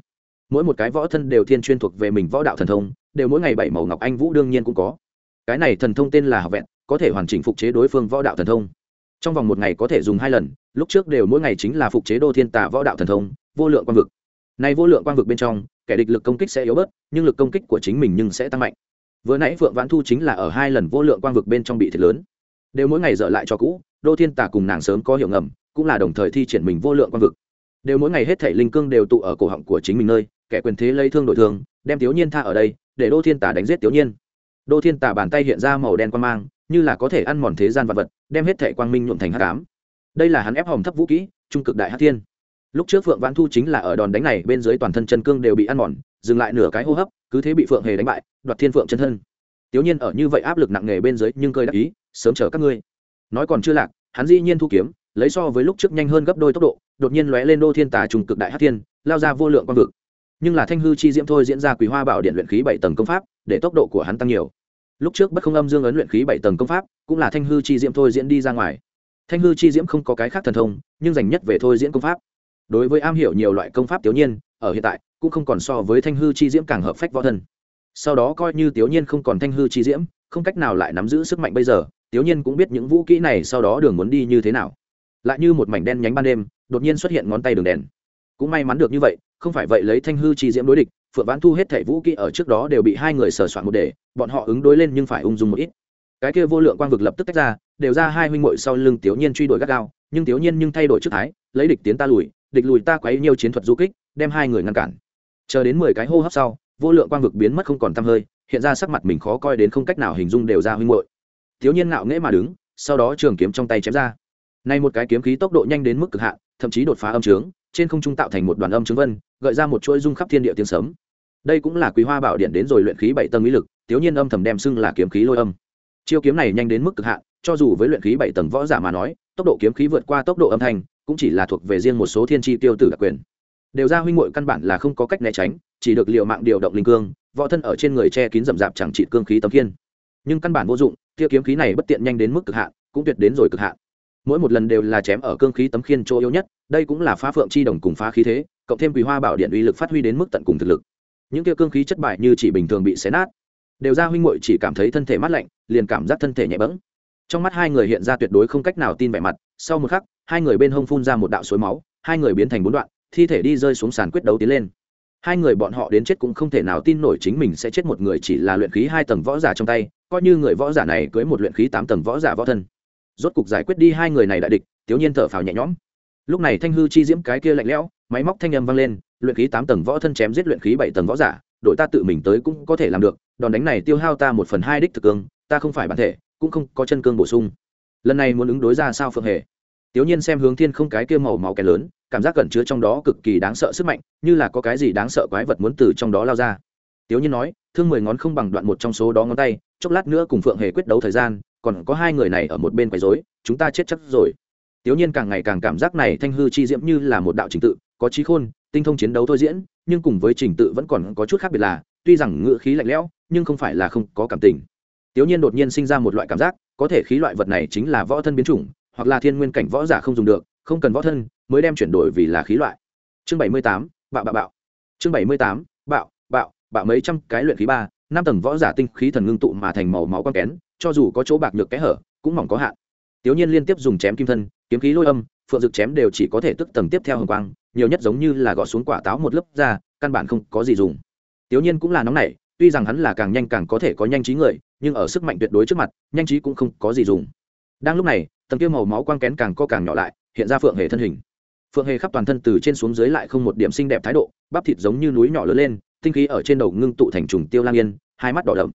Mỗi một cái võ thân đều thiên chuyên thuộc về mình võ đạo thần thông, đều mỗi ngày bảy màu ngọc anh vũ đương nhiên cũng có. Cái này thần thông tên là học vẹn, có thể hoàn chỉnh phục chế đối phương võ đạo thần thông. Trong vòng một ngày có thể dùng hai lần, lúc trước đều mỗi ngày chính là phục chế đô thiên tà võ đạo thần thông, vô lượng quang vực. Này vô lượng quang vực bên trong kẻ địch lực công kích sẽ yếu bớt, nhưng lực công kích của chính mình nhưng sẽ tăng mạnh. Vừa nãy phượng vãn thu chính là ở hai lần vô lượng quang vực bên trong bị thiệt lớn. Đều mỗi ngày dở lại cho cũ, đô thiên tả cùng nàng sớm có hiệu ngầm, cũng là đồng thời thi triển mình vô lượng quang vực. Đều mỗi ngày hết thể linh cương đều tụ ở cổ họng của chính mình nơi, kẻ quyền thế lấy thương đổi thương đem tiểu nhiên tha ở đây, để đô thiên tả đánh giết tiểu nhiên. Đô thiên tả bàn tay hiện ra màu đen quang mang, như là có thể ăn mòn thế gian vật vật, đem hết thể quang minh nhuộm thành hát cám đây là hắn ép hồng thấp vũ kỹ, trung cực đại hát thiên lúc trước phượng vãn thu chính là ở đòn đánh này, bên dưới toàn thân chân cương đều bị ăn mòn, dừng lại nửa cái hô hấp, cứ thế bị phượng hề đánh bại, đoạt thiên phượng chân thân. Tiểu nhiên ở như vậy áp lực nặng nề bên dưới, nhưng cơi đắc ý, sớm chờ các ngươi. Nói còn chưa lạc, hắn dĩ nhiên thu kiếm, lấy so với lúc trước nhanh hơn gấp đôi tốc độ, đột nhiên lóe lên đô thiên tà trùng cực đại hát thiên, lao ra vô lượng quang vực. Nhưng là thanh hư chi diễm thôi diễn ra quý hoa bảo điện luyện khí bảy tầng công pháp, để tốc độ của hắn tăng nhiều. Lúc trước bất không âm dương ấn luyện khí bảy tầng công pháp, cũng là thanh hư chi diễm thôi diễn đi ra ngoài. Thanh hư chi diễm không có cái khác thần thông, nhưng dành nhất về thôi diễn công pháp đối với am hiểu nhiều loại công pháp tiểu nhiên, ở hiện tại, cũng không còn so với thanh hư chi diễm càng hợp phách võ thân sau đó coi như tiểu nhiên không còn thanh hư chi diễm, không cách nào lại nắm giữ sức mạnh bây giờ, tiểu nhiên cũng biết những vũ kỹ này sau đó đường muốn đi như thế nào. Lại như một mảnh đen nhánh ban đêm, đột nhiên xuất hiện ngón tay đường đèn. Cũng may mắn được như vậy, không phải vậy lấy thanh hư chi diễm đối địch, phượng vãn thu hết thẻ vũ kỹ ở trước đó đều bị hai người sờ soạn một để, bọn họ ứng đối lên nhưng phải ung dung một ít. Cái kia vô lượng quang vực lập tức tách ra, đều ra hai huynh muội sau lưng tiểu nhiên truy đuổi gắt gao, nhưng tiểu nhiên nhưng thay đổi trước thái, lấy địch tiến ta lùi địch lùi ta quấy nhiều chiến thuật du kích, đem hai người ngăn cản. Chờ đến mười cái hô hấp sau, vô lượng quang vực biến mất không còn tăm hơi, hiện ra sắc mặt mình khó coi đến không cách nào hình dung đều ra huynh muội. Thiếu nhiên ngạo nghễ mà đứng, sau đó trường kiếm trong tay chém ra. Nay một cái kiếm khí tốc độ nhanh đến mức cực hạn, thậm chí đột phá âm trướng, trên không trung tạo thành một đoàn âm trướng vân, gợi ra một chuỗi rung khắp thiên địa tiếng sấm. Đây cũng là quý hoa bảo điện đến rồi luyện khí bảy tầng ý lực, thiếu nhiên âm thầm đem xưng là kiếm khí lôi âm. Chiêu kiếm này nhanh đến mức cực hạn, cho dù với luyện khí bảy tầng võ giả mà nói, tốc độ kiếm khí vượt qua tốc độ âm thanh cũng chỉ là thuộc về riêng một số thiên tri tiêu tử đặc quyền. Đều ra huynh muội căn bản là không có cách né tránh, chỉ được liều mạng điều động linh cương, võ thân ở trên người che kín rậm rạp chẳng trị cương khí tấm kiên nhưng căn bản vô dụng kia kiếm khí này bất tiện nhanh đến mức cực hạn, cũng tuyệt đến rồi cực hạn. Mỗi một lần đều là chém ở cương khí tấm khiên chỗ yếu nhất, đây cũng là phá phượng chi đồng cùng phá khí thế, cộng thêm quỳ hoa bảo điện uy lực phát huy đến mức tận cùng thực lực. Những kia cương khí chất bại như chỉ bình thường bị xé nát. Đều ra huynh muội chỉ cảm thấy thân thể mát lạnh, liền cảm giác thân thể nhẹ bẫng. Trong mắt hai người hiện ra tuyệt đối không cách nào tin vẻ mặt sau một khắc, hai người bên hông phun ra một đạo suối máu, hai người biến thành bốn đoạn, thi thể đi rơi xuống sàn quyết đấu tiến lên. Hai người bọn họ đến chết cũng không thể nào tin nổi chính mình sẽ chết một người chỉ là luyện khí hai tầng võ giả trong tay, coi như người võ giả này cưới một luyện khí tám tầng võ giả võ thân. Rốt cục giải quyết đi hai người này đại địch tiểu nhiên thở phào nhẹ nhõm. Lúc này thanh hư chi diễm cái kia lạnh lẽo, máy móc thanh âm vang lên, luyện khí tám tầng võ thân chém giết luyện khí bảy tầng võ giả, đội ta tự mình tới cũng có thể làm được, đòn đánh này tiêu hao ta một phần hai đích thực cương, ta không phải bản thể, cũng không có chân cương bổ sung lần này muốn ứng đối ra sao phượng hề? Tiểu nhiên xem hướng thiên không cái kia màu máu kẻ lớn, cảm giác cẩn chứa trong đó cực kỳ đáng sợ sức mạnh, như là có cái gì đáng sợ quái vật muốn từ trong đó lao ra. Tiểu nhiên nói, thương mười ngón không bằng đoạn một trong số đó ngón tay, chốc lát nữa cùng phượng hề quyết đấu thời gian, còn có hai người này ở một bên quấy rối, chúng ta chết chắc rồi. Tiểu nhiên càng ngày càng cảm giác này thanh hư chi diễm như là một đạo trình tự, có trí khôn, tinh thông chiến đấu thôi diễn, nhưng cùng với trình tự vẫn còn có chút khác biệt là, tuy rằng ngựa khí lạnh lẽo, nhưng không phải là không có cảm tình. Tiểu nhiên đột nhiên sinh ra một loại cảm giác có thể khí loại vật này chính là võ thân biến chủng, hoặc là thiên nguyên cảnh võ giả không dùng được, không cần võ thân, mới đem chuyển đổi vì là khí loại. Chương bảy mươi tám, bạo bạo bạo. Chương bảy mươi tám, bạo bạo bạo mấy trăm cái luyện khí ba, năm tầng võ giả tinh khí thần ngưng tụ mà thành màu máu con kén, cho dù có chỗ bạc nhược kẽ hở, cũng mỏng có hạn. Tiểu nhiên liên tiếp dùng chém kim thân, kiếm khí lôi âm, phượng dực chém đều chỉ có thể tức tầng tiếp theo hồng quang, nhiều nhất giống như là gọt xuống quả táo một lớp ra, căn bản không có gì dùng. Tiểu nhiên cũng là nóng nảy, tuy rằng hắn là càng nhanh càng có thể có nhanh trí người nhưng ở sức mạnh tuyệt đối trước mặt, nhanh trí cũng không có gì dùng. Đang lúc này, tầng kia màu máu quang kén càng co càng nhỏ lại, hiện ra phượng hề thân hình. Phượng hề khắp toàn thân từ trên xuống dưới lại không một điểm xinh đẹp thái độ, bắp thịt giống như núi nhỏ lớn lên, tinh khí ở trên đầu ngưng tụ thành trùng tiêu lang yên, hai mắt đỏ đậm.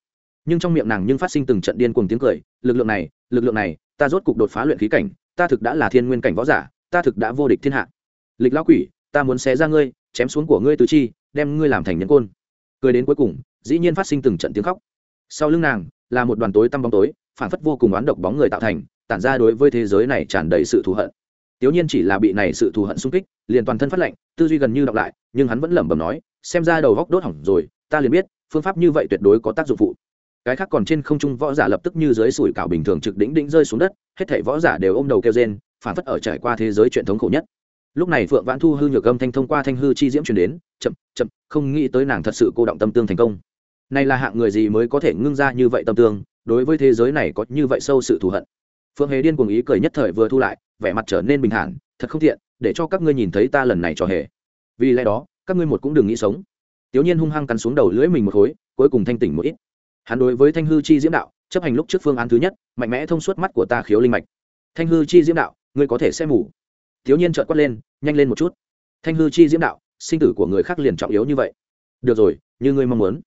Nhưng trong miệng nàng nhưng phát sinh từng trận điên cuồng tiếng cười, lực lượng này, lực lượng này, ta rốt cục đột phá luyện khí cảnh, ta thực đã là thiên nguyên cảnh võ giả, ta thực đã vô địch thiên hạ. Lịch lão quỷ, ta muốn xé ra ngươi, chém xuống của ngươi tứ chi, đem ngươi làm thành nhân côn. Cười đến cuối cùng, dĩ nhiên phát sinh từng trận tiếng khóc sau lưng nàng là một đoàn tối tăm bóng tối phản phất vô cùng oán độc bóng người tạo thành tản ra đối với thế giới này tràn đầy sự thù hận Tiểu Nhiên chỉ là bị này sự thù hận xung kích, liền toàn thân phát lạnh, tư duy gần như đọc lại, nhưng hắn vẫn lẩm bẩm nói, xem ra đầu góc đốt hỏng rồi, ta liền biết, phương pháp như vậy tuyệt đối có tác dụng phụ. Cái khác còn trên không trung võ giả lập tức như dưới sủi cảo bình thường trực đỉnh đỉnh rơi xuống đất, hết thảy võ giả đều ôm đầu kêu rên, phản phất ở trải qua thế giới truyền thống khổ nhất. Lúc này Phượng Vãn Thu hư nhược âm thanh thông qua thanh hư chi diễm truyền đến, chậm, chậm, không nghĩ tới nàng thật sự cô động tâm tương thành công. Này là hạng người gì mới có thể ngưng ra như vậy tâm tương, đối với thế giới này có như vậy sâu sự thù hận. Phượng Hề điên cuồng ý cười nhất thời vừa thu lại, vẻ mặt trở nên bình thản, thật không thiện để cho các ngươi nhìn thấy ta lần này trò hề. Vì lẽ đó các ngươi một cũng đừng nghĩ sống. Tiểu nhiên hung hăng cắn xuống đầu lưỡi mình một khối cuối cùng thanh tỉnh một ít. Hắn đối với thanh hư chi diễm đạo chấp hành lúc trước phương án thứ nhất mạnh mẽ thông suốt mắt của ta khiếu linh mạch. Thanh hư chi diễm đạo ngươi có thể xem mù. Tiểu nhiên trợn quát lên nhanh lên một chút. Thanh hư chi diễm đạo sinh tử của người khác liền trọng yếu như vậy. Được rồi như ngươi mong muốn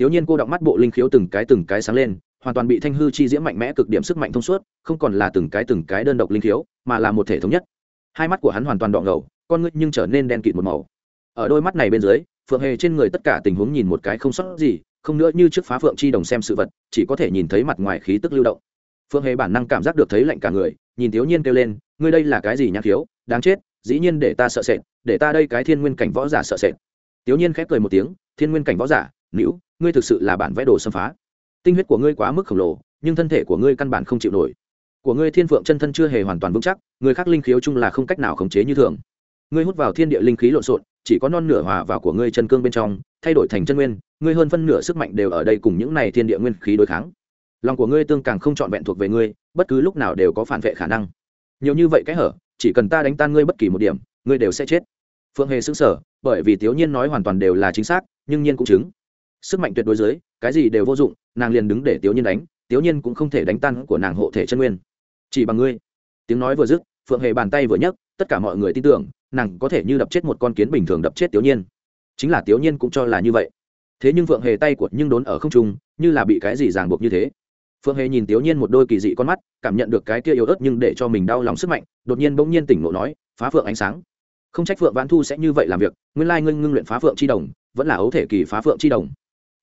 tiểu nhiên cô động mắt bộ linh khiếu từng cái từng cái sáng lên, hoàn toàn bị thanh hư chi diễm mạnh mẽ cực điểm sức mạnh thông suốt, không còn là từng cái từng cái đơn độc linh khiếu, mà là một thể thống nhất. Hai mắt của hắn hoàn toàn đỏ ngầu, con ngươi nhưng trở nên đen kịt một màu. Ở đôi mắt này bên dưới, phượng hề trên người tất cả tình huống nhìn một cái không sót gì, không nữa như trước phá phượng chi đồng xem sự vật, chỉ có thể nhìn thấy mặt ngoài khí tức lưu động. Phượng hề bản năng cảm giác được thấy lạnh cả người, nhìn tiểu nhiên kêu lên, ngươi đây là cái gì nhạc thiếu đáng chết, dĩ nhiên để ta sợ sệt, để ta đây cái thiên nguyên cảnh võ giả sợ sệt. Tiểu nhiên khép cười một tiếng, thiên nguyên cảnh võ giả, nữ ngươi thực sự là bản vẽ đồ xâm phá. Tinh huyết của ngươi quá mức khổng lồ, nhưng thân thể của ngươi căn bản không chịu nổi. Của ngươi thiên phượng chân thân chưa hề hoàn toàn vững chắc, người khác linh khiếu chung là không cách nào khống chế như thường. Ngươi hút vào thiên địa linh khí lộn xộn, chỉ có non nửa hòa vào của ngươi chân cương bên trong, thay đổi thành chân nguyên, ngươi hơn phân nửa sức mạnh đều ở đây cùng những này thiên địa nguyên khí đối kháng. Lòng của ngươi tương càng không trọn vẹn thuộc về ngươi, bất cứ lúc nào đều có phản vệ khả năng. Nhiều như vậy cái hở, chỉ cần ta đánh tan ngươi bất kỳ một điểm, ngươi đều sẽ chết. Phượng hề xứng sở bởi vì tiểu nhiên nói hoàn toàn đều là chính xác, nhưng nhiên cũng chứng sức mạnh tuyệt đối dưới, cái gì đều vô dụng, nàng liền đứng để tiểu nhiên đánh tiểu nhiên cũng không thể đánh tan của nàng hộ thể chân nguyên. Chỉ bằng ngươi. Tiếng nói vừa dứt, phượng hề bàn tay vừa nhấc, tất cả mọi người tin tưởng, nàng có thể như đập chết một con kiến bình thường đập chết tiểu nhiên. Chính là tiểu nhiên cũng cho là như vậy. Thế nhưng phượng hề tay của nhưng đốn ở không trung, như là bị cái gì ràng buộc như thế. Phượng hề nhìn tiểu nhiên một đôi kỳ dị con mắt, cảm nhận được cái kia yếu ớt nhưng để cho mình đau lòng sức mạnh, đột nhiên bỗng nhiên tỉnh ngộ nói, phá phượng ánh sáng. Không trách phượng vãn thu sẽ như vậy làm việc, nguyên lai ngưng ngưng luyện phá phượng chi đồng, vẫn là ấu thể kỳ phá phượng chi đồng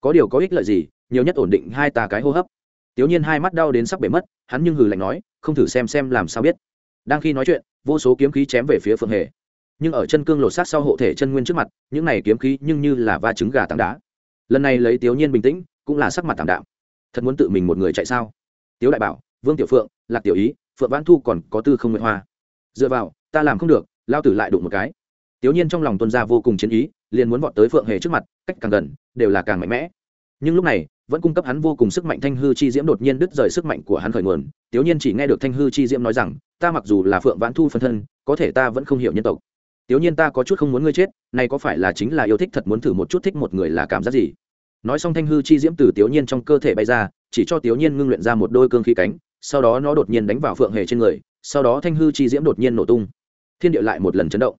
có điều có ích lợi gì, nhiều nhất ổn định hai ta cái hô hấp. Tiểu nhiên hai mắt đau đến sắp bể mất, hắn nhưng hừ lạnh nói, không thử xem xem làm sao biết. Đang khi nói chuyện, vô số kiếm khí chém về phía phượng hề. Nhưng ở chân cương lột sát sau hộ thể chân nguyên trước mặt, những này kiếm khí nhưng như là va trứng gà tảng đá. Lần này lấy tiểu nhiên bình tĩnh, cũng là sắc mặt tảm đạm. Thật muốn tự mình một người chạy sao? Tiếu đại bảo, vương tiểu phượng, lạc tiểu ý, phượng vãn thu còn có tư không nguyện hoa. Dựa vào, ta làm không được, lao tử lại đụng một cái. Tiểu nhiên trong lòng tuân ra vô cùng chiến ý liền muốn vọt tới phượng hề trước mặt, cách càng gần, đều là càng mạnh mẽ. Nhưng lúc này, vẫn cung cấp hắn vô cùng sức mạnh thanh hư chi diễm đột nhiên đứt rời sức mạnh của hắn khởi nguồn. Tiểu nhiên chỉ nghe được thanh hư chi diễm nói rằng, ta mặc dù là phượng vãn thu phân thân, có thể ta vẫn không hiểu nhân tộc. Tiểu nhiên ta có chút không muốn ngươi chết, này có phải là chính là yêu thích thật muốn thử một chút thích một người là cảm giác gì? Nói xong thanh hư chi diễm từ tiểu nhiên trong cơ thể bay ra, chỉ cho tiểu nhiên ngưng luyện ra một đôi cương khí cánh, sau đó nó đột nhiên đánh vào phượng hề trên người, sau đó thanh hư chi diễm đột nhiên nổ tung. Thiên địa lại một lần chấn động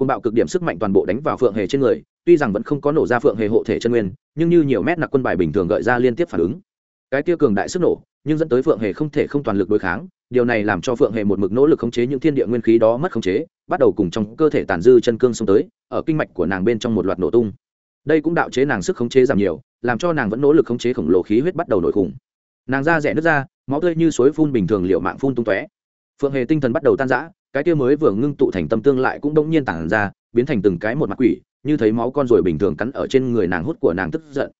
côn bạo cực điểm sức mạnh toàn bộ đánh vào phượng hề trên người, tuy rằng vẫn không có nổ ra phượng hề hộ thể chân nguyên, nhưng như nhiều mét nặc quân bài bình thường gợi ra liên tiếp phản ứng. Cái tia cường đại sức nổ, nhưng dẫn tới phượng hề không thể không toàn lực đối kháng, điều này làm cho phượng hề một mực nỗ lực khống chế những thiên địa nguyên khí đó mất khống chế, bắt đầu cùng trong cơ thể tàn dư chân cương xông tới, ở kinh mạch của nàng bên trong một loạt nổ tung. Đây cũng đạo chế nàng sức khống chế giảm nhiều, làm cho nàng vẫn nỗ lực khống chế khổng lồ khí huyết bắt đầu nổi khủng. Nàng da rẻ nước ra, máu tươi như suối phun bình thường liệu mạng phun tung tóe. Phượng hề tinh thần bắt đầu tan rã cái kia mới vừa ngưng tụ thành tâm tương lại cũng đông nhiên tản ra, biến thành từng cái một mặt quỷ, như thấy máu con rồi bình thường cắn ở trên người nàng hút của nàng tức giận.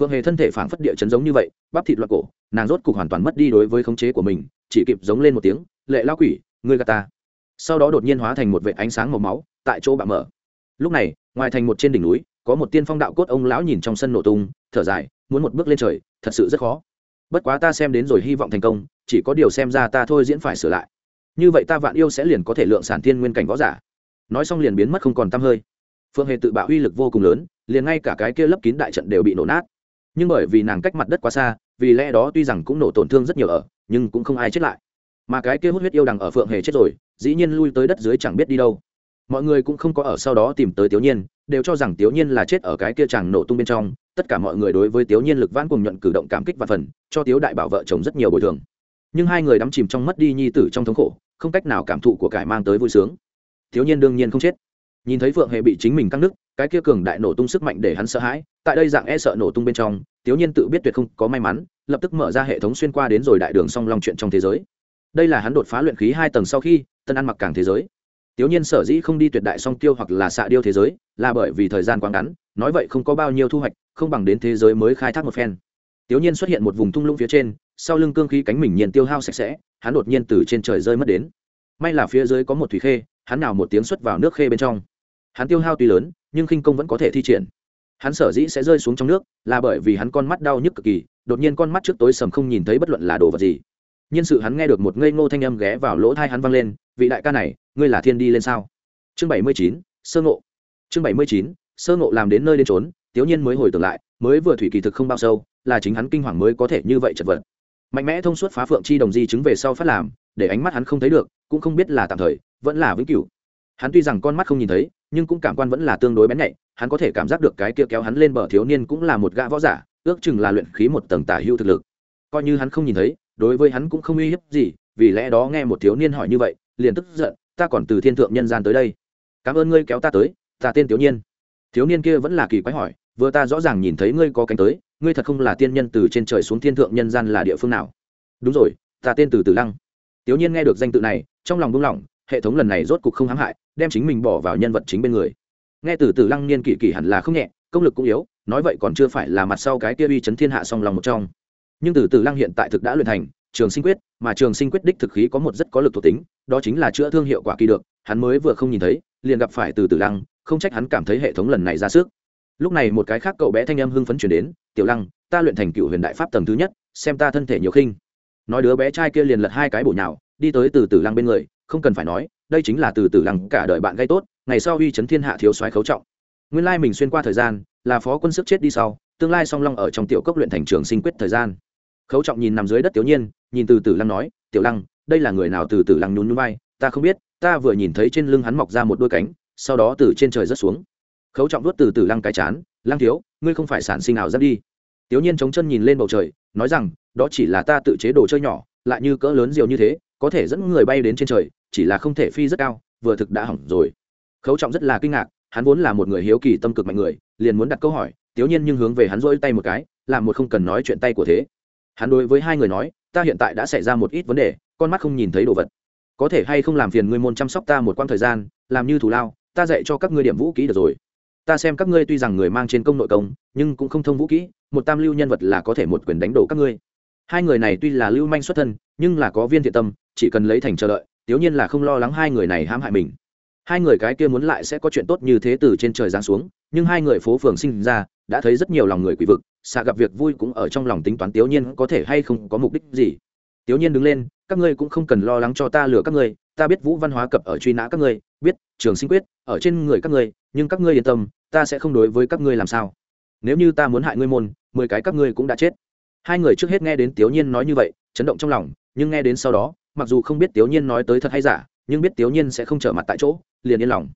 Phượng hề thân thể phảng phất địa chấn giống như vậy, bắp thịt loạt cổ, nàng rốt cục hoàn toàn mất đi đối với khống chế của mình, chỉ kịp giống lên một tiếng, lệ lao quỷ, ngươi gà ta. Sau đó đột nhiên hóa thành một vệ ánh sáng màu máu, tại chỗ bạo mở. Lúc này, ngoài thành một trên đỉnh núi, có một tiên phong đạo cốt ông lão nhìn trong sân nổ tung, thở dài, muốn một bước lên trời, thật sự rất khó. Bất quá ta xem đến rồi hy vọng thành công, chỉ có điều xem ra ta thôi diễn phải sửa lại như vậy ta vạn yêu sẽ liền có thể lượng sản thiên nguyên cảnh võ giả. Nói xong liền biến mất không còn t hơi. Phượng hề tự bạo uy lực vô cùng lớn, liền ngay cả cái kia lấp kín đại trận đều bị nổ nát. Nhưng bởi vì nàng cách mặt đất quá xa, vì lẽ đó tuy rằng cũng nổ tổn thương rất nhiều ở, nhưng cũng không ai chết lại. Mà cái kia hút huyết yêu đằng ở phượng hề chết rồi, dĩ nhiên lui tới đất dưới chẳng biết đi đâu. Mọi người cũng không có ở sau đó tìm tới tiểu nhiên, đều cho rằng tiểu nhiên là chết ở cái kia chàng nổ tung bên trong. Tất cả mọi người đối với tiểu nhiên lực vãn cùng nhuận cử động cảm kích và phần, cho tiếu đại bảo vợ chồng rất nhiều bồi thường. Nhưng hai người đắm chìm trong mất đi nhi tử trong thống khổ không cách nào cảm thụ của cải mang tới vui sướng. Thiếu nhiên đương nhiên không chết. Nhìn thấy phượng hề bị chính mình căng nứt cái kia cường đại nổ tung sức mạnh để hắn sợ hãi tại đây dạng e sợ nổ tung bên trong thiếu nhiên tự biết tuyệt không có may mắn lập tức mở ra hệ thống xuyên qua đến rồi đại đường song long chuyện trong thế giới. Đây là hắn đột phá luyện khí hai tầng sau khi tân ăn mặc càng thế giới. Tiểu Nhiên sở dĩ không đi tuyệt đại song tiêu hoặc là xạ điêu thế giới, là bởi vì thời gian quá ngắn, nói vậy không có bao nhiêu thu hoạch, không bằng đến thế giới mới khai thác một phen. Tiểu Nhiên xuất hiện một vùng thung lũng phía trên, sau lưng cương khí cánh mình nhiên tiêu hao sạch sẽ, hắn đột nhiên từ trên trời rơi mất đến. May là phía dưới có một thủy khê, hắn nào một tiếng xuất vào nước khê bên trong. Hắn tiêu hao tuy lớn, nhưng khinh công vẫn có thể thi triển. Hắn sở dĩ sẽ rơi xuống trong nước, là bởi vì hắn con mắt đau nhức cực kỳ, đột nhiên con mắt trước tối sầm không nhìn thấy bất luận là đồ vật gì. Nhân sự hắn nghe được một ngây ngô thanh âm ghé vào lỗ tai hắn vang lên, vị đại ca này, ngươi là thiên đi lên sao chương bảy mươi chín sơ ngộ chương bảy mươi chín sơ ngộ làm đến nơi đến trốn tiếu nhiên mới hồi tưởng lại mới vừa thủy kỳ thực không bao sâu là chính hắn kinh hoàng mới có thể như vậy chật vật mạnh mẽ thông suốt phá phượng chi đồng di chứng về sau phát làm, để ánh mắt hắn không thấy được, cũng không biết là tạm thời, vẫn là vĩnh cửu. Hắn tuy rằng con mắt không nhìn thấy, nhưng cũng cảm quan vẫn là tương đối bén nhạy, hắn có thể cảm giác được cái kia kéo hắn lên bờ thiếu niên cũng là một gã võ giả, ước chừng là luyện khí một tầng tả hưu thực lực. Coi như hắn không nhìn thấy, đối với hắn cũng không uy hiếp gì, vì lẽ đó nghe một thiếu niên hỏi như vậy, liền tức giận, ta còn từ thiên thượng nhân gian tới đây. Cảm ơn ngươi kéo ta tới, ta tên thiếu niên thiếu niên kia vẫn là kỳ quái hỏi, vừa ta rõ ràng nhìn thấy ngươi có cánh tới ngươi thật không là tiên nhân từ trên trời xuống thiên thượng nhân gian là địa phương nào? Đúng rồi, ta tên từ tử lăng. Tiểu nhiên nghe được danh tự này, trong lòng buông lỏng, hệ thống lần này rốt cục không hãm hại, đem chính mình bỏ vào nhân vật chính bên người. Nghe từ tử lăng niên kỷ kỷ hẳn là không nhẹ, công lực cũng yếu, nói vậy còn chưa phải là mặt sau cái kia uy chấn thiên hạ song lòng một trong. Nhưng từ tử lăng hiện tại thực đã luyện thành trường sinh quyết, mà trường sinh quyết đích thực khí có một rất có lực thuộc tính, đó chính là chữa thương hiệu quả kỳ được, hắn mới vừa không nhìn thấy, liền gặp phải từ tử lăng, không trách hắn cảm thấy hệ thống lần này ra sức. Lúc này một cái khác cậu bé thanh âm hưng phấn chuyển đến tiểu lăng, ta luyện thành cựu huyền đại pháp tầng thứ nhất, xem ta thân thể nhiều khinh. Nói đứa bé trai kia liền lật hai cái bổ nhào, đi tới từ tử lăng bên người, không cần phải nói, đây chính là từ tử lăng cả đời bạn gây tốt, ngày sau uy chấn thiên hạ thiếu soái khấu trọng. Nguyên lai mình xuyên qua thời gian, là phó quân sức chết đi sau, tương lai song long ở trong tiểu cốc luyện thành trường sinh quyết thời gian. Khấu trọng nhìn nằm dưới đất tiểu nhiên, nhìn từ tử lăng nói, tiểu lăng, đây là người nào từ tử lăng nhún nhún vai? Ta không biết, ta vừa nhìn thấy trên lưng hắn mọc ra một đôi cánh, sau đó từ trên trời rớt xuống khấu trọng vuốt từ từ lăng cái chán, lăng thiếu, ngươi không phải sản sinh ảo giác đi. Tiểu nhiên chống chân nhìn lên bầu trời, nói rằng, đó chỉ là ta tự chế đồ chơi nhỏ, lại như cỡ lớn diều như thế, có thể dẫn người bay đến trên trời, chỉ là không thể phi rất cao, vừa thực đã hỏng rồi. Khấu trọng rất là kinh ngạc, hắn vốn là một người hiếu kỳ tâm cực mạnh người, liền muốn đặt câu hỏi tiểu nhiên nhưng hướng về hắn rỗi tay một cái làm một không cần nói chuyện tay của thế. Hắn đối với hai người nói, ta hiện tại đã xảy ra một ít vấn đề, con mắt không nhìn thấy đồ vật. Có thể hay không làm phiền ngươi môn chăm sóc ta một quãng thời gian, làm như thủ lao, ta dạy cho các ngươi điểm vũ kỹ được rồi ta xem các ngươi tuy rằng người mang trên công nội công, nhưng cũng không thông vũ kỹ, một tam lưu nhân vật là có thể một quyền đánh đổ các ngươi. Hai người này tuy là lưu manh xuất thân, nhưng là có viên thiện tâm, chỉ cần lấy thành chờ đợi tiếu nhiên là không lo lắng hai người này hãm hại mình. Hai người cái kia muốn lại sẽ có chuyện tốt như thế từ trên trời giáng xuống, nhưng hai người phố phường sinh ra, đã thấy rất nhiều lòng người quỷ vực, xạ gặp việc vui cũng ở trong lòng tính toán tiểu nhiên có thể hay không có mục đích gì. Tiểu nhiên đứng lên, các ngươi cũng không cần lo lắng cho ta lừa các ngươi, ta biết vũ văn hóa cập ở truy nã các ngươi trường sinh quyết, ở trên người các ngươi, nhưng các ngươi yên tâm, ta sẽ không đối với các ngươi làm sao. Nếu như ta muốn hại ngươi môn, mười cái các ngươi cũng đã chết. Hai người trước hết nghe đến tiểu nhiên nói như vậy, chấn động trong lòng, nhưng nghe đến sau đó, mặc dù không biết tiểu nhiên nói tới thật hay giả, nhưng biết tiểu nhiên sẽ không trở mặt tại chỗ, liền yên lòng.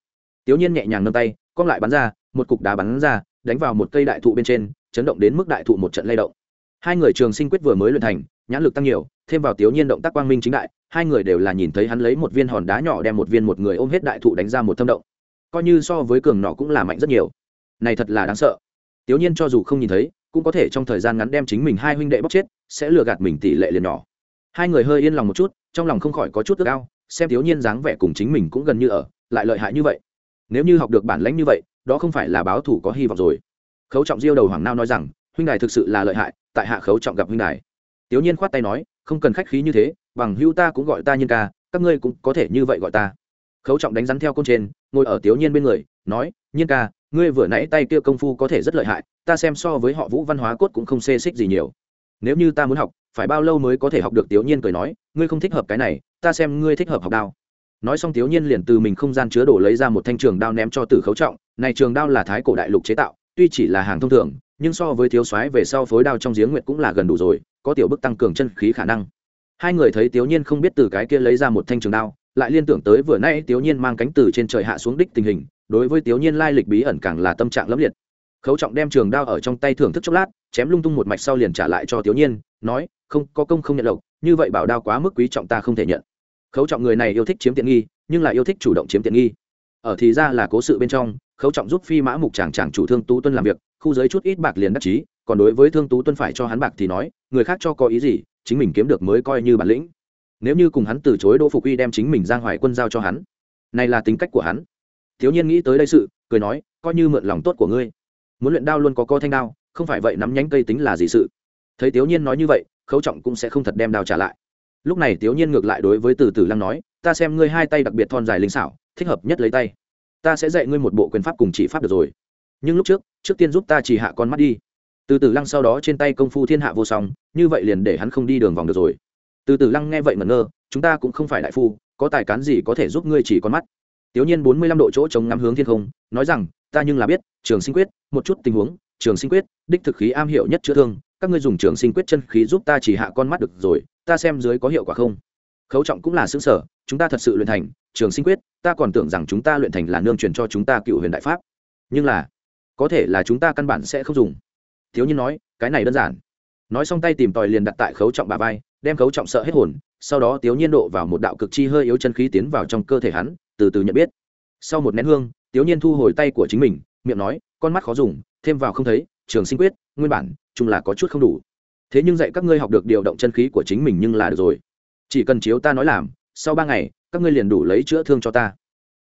Tiểu nhiên nhẹ nhàng nâng tay con lại bắn ra, một cục đá bắn ra, đánh vào một cây đại thụ bên trên, chấn động đến mức đại thụ một trận lay động. Hai người trường sinh quyết vừa mới luyện thành, nhãn lực tăng nhiều, thêm vào tiểu nhiên động tác quang minh chính đại hai người đều là nhìn thấy hắn lấy một viên hòn đá nhỏ đem một viên một người ôm hết đại thụ đánh ra một thâm động. Coi như so với cường nọ cũng là mạnh rất nhiều. Này thật là đáng sợ. Tiểu nhiên cho dù không nhìn thấy, cũng có thể trong thời gian ngắn đem chính mình hai huynh đệ bóc chết, sẽ lừa gạt mình tỷ lệ liền nhỏ. Hai người hơi yên lòng một chút, trong lòng không khỏi có chút ước ao, xem thiếu nhiên dáng vẻ cùng chính mình cũng gần như ở, lại lợi hại như vậy. Nếu như học được bản lãnh như vậy, đó không phải là báo thủ có hy vọng rồi. Khấu trọng diêu đầu hoàng nao nói rằng, huynh đài thực sự là lợi hại, tại hạ khấu trọng gặp huynh đài. Tiểu nhiên khoát tay nói, không cần khách khí như thế bằng hưu ta cũng gọi ta nhiên ca, các ngươi cũng có thể như vậy gọi ta. Khấu trọng đánh rắn theo côn trên, ngồi ở tiểu nhiên bên người, nói, nhiên ca, ngươi vừa nãy tay kia công phu có thể rất lợi hại, ta xem so với họ vũ văn hóa cốt cũng không xê xích gì nhiều. Nếu như ta muốn học, phải bao lâu mới có thể học được tiểu nhiên cười nói, ngươi không thích hợp cái này, ta xem ngươi thích hợp học đao. Nói xong tiểu nhiên liền từ mình không gian chứa đổ lấy ra một thanh trường đao ném cho tử khấu trọng, này trường đao là thái cổ đại lục chế tạo, tuy chỉ là hàng thông thường, nhưng so với thiếu soái về sau phối đao trong giếng nguyệt cũng là gần đủ rồi, có tiểu bức tăng cường chân khí khả năng hai người thấy tiểu nhiên không biết từ cái kia lấy ra một thanh trường đao, lại liên tưởng tới vừa nay tiểu nhiên mang cánh từ trên trời hạ xuống đích tình hình, đối với tiểu nhiên lai lịch bí ẩn càng là tâm trạng lẫm liệt. Khấu trọng đem trường đao ở trong tay thưởng thức chốc lát, chém lung tung một mạch sau liền trả lại cho tiểu nhiên, nói, không, có công không nhận lộc, như vậy bảo đao quá mức quý trọng ta không thể nhận. Khấu trọng người này yêu thích chiếm tiện nghi, nhưng lại yêu thích chủ động chiếm tiện nghi. Ở thì ra là cố sự bên trong, khấu trọng giúp phi mã mục chàng chàng chủ thương tú tuân làm việc, khu giới chút ít bạc liền đắc chí, còn đối với thương tú tuân phải cho hắn bạc thì nói, người khác cho có ý gì chính mình kiếm được mới coi như bản lĩnh. Nếu như cùng hắn từ chối đỗ phục uy đem chính mình giang hoài quân giao cho hắn, này là tính cách của hắn. Thiếu nhiên nghĩ tới đây sự, cười nói, coi như mượn lòng tốt của ngươi. Muốn luyện đao luôn có co thanh đao, không phải vậy nắm nhánh cây tính là gì sự. Thấy thiếu nhiên nói như vậy, khấu trọng cũng sẽ không thật đem đao trả lại. Lúc này thiếu nhiên ngược lại đối với từ từ lăng nói, ta xem ngươi hai tay đặc biệt thon dài linh xảo, thích hợp nhất lấy tay. Ta sẽ dạy ngươi một bộ quyền pháp cùng chỉ pháp được rồi. Nhưng lúc trước trước tiên giúp ta chỉ hạ con mắt đi từ từ lăng sau đó trên tay công phu thiên hạ vô song, như vậy liền để hắn không đi đường vòng được rồi. Từ từ lăng nghe vậy ngẩn ngơ, chúng ta cũng không phải đại phu, có tài cán gì có thể giúp ngươi chỉ con mắt? Tiểu nhiên bốn mươi lăm độ chỗ chống ngắm hướng thiên không, nói rằng, ta nhưng là biết, trường sinh quyết, một chút tình huống, trường sinh quyết, đích thực khí am hiểu nhất chữa thương, các ngươi dùng trường sinh quyết chân khí giúp ta chỉ hạ con mắt được rồi, ta xem dưới có hiệu quả không? Khấu trọng cũng là xứng sở, chúng ta thật sự luyện thành, trường sinh quyết, ta còn tưởng rằng chúng ta luyện thành là nương truyền cho chúng ta cựu huyền đại pháp. Nhưng là, có thể là chúng ta căn bản sẽ không dùng thiếu nhiên nói, cái này đơn giản. Nói xong tay tìm tòi liền đặt tại khấu trọng bà vai, đem khấu trọng sợ hết hồn, sau đó tiếu nhiên độ vào một đạo cực chi hơi yếu chân khí tiến vào trong cơ thể hắn, từ từ nhận biết. Sau một nén hương, tiếu nhiên thu hồi tay của chính mình, miệng nói, con mắt khó dùng, thêm vào không thấy, trường sinh quyết, nguyên bản, chung là có chút không đủ. Thế nhưng dạy các ngươi học được điều động chân khí của chính mình nhưng là được rồi. Chỉ cần chiếu ta nói làm, sau ba ngày, các ngươi liền đủ lấy chữa thương cho ta.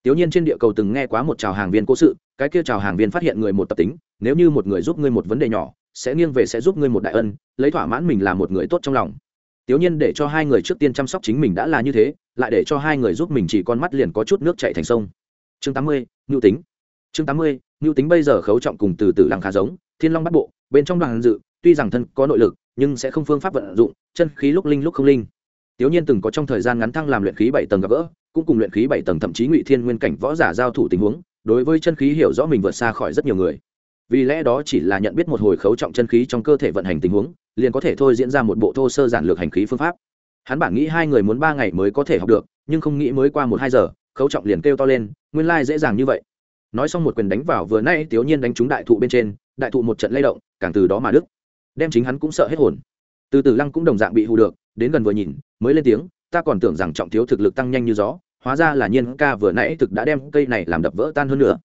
Tiểu nhiên trên địa cầu từng nghe quá một chào hàng viên cố sự, cái kia chào hàng viên phát hiện người một tập tính, nếu như một người giúp ngươi một vấn đề nhỏ, sẽ nghiêng về sẽ giúp ngươi một đại ân, lấy thỏa mãn mình là một người tốt trong lòng. Tiểu nhiên để cho hai người trước tiên chăm sóc chính mình đã là như thế, lại để cho hai người giúp mình chỉ con mắt liền có chút nước chảy thành sông. Chương 80, Nưu tính. Chương 80, Nưu tính bây giờ khấu trọng cùng từ từ lăng khá giống, Thiên Long bắt bộ, bên trong đoàn dự, tuy rằng thân có nội lực, nhưng sẽ không phương pháp vận dụng, chân khí lúc linh lúc không linh. Tiểu nhiên từng có trong thời gian ngắn thăng làm luyện khí bảy tầng gặp gỡ, cũng cùng luyện khí bảy tầng thậm chí ngụy thiên nguyên cảnh võ giả giao thủ tình huống, đối với chân khí hiểu rõ mình vượt xa khỏi rất nhiều người. Vì lẽ đó chỉ là nhận biết một hồi khấu trọng chân khí trong cơ thể vận hành tình huống, liền có thể thôi diễn ra một bộ thô sơ giản lược hành khí phương pháp. Hắn bản nghĩ hai người muốn ba ngày mới có thể học được, nhưng không nghĩ mới qua một hai giờ, khấu trọng liền kêu to lên, nguyên lai dễ dàng như vậy. Nói xong một quyền đánh vào vừa nay tiểu nhiên đánh trúng đại thụ bên trên, đại thụ một trận lay động, càng từ đó mà đức đem chính hắn cũng sợ hết hồn. Từ từ lăng cũng đồng dạng bị hù được, đến gần vừa nhìn, mới lên tiếng, ta còn tưởng rằng trọng thiếu thực lực tăng nhanh như gió hóa ra là nhiên ca vừa nãy thực đã đem cây này làm đập vỡ tan hơn nữa.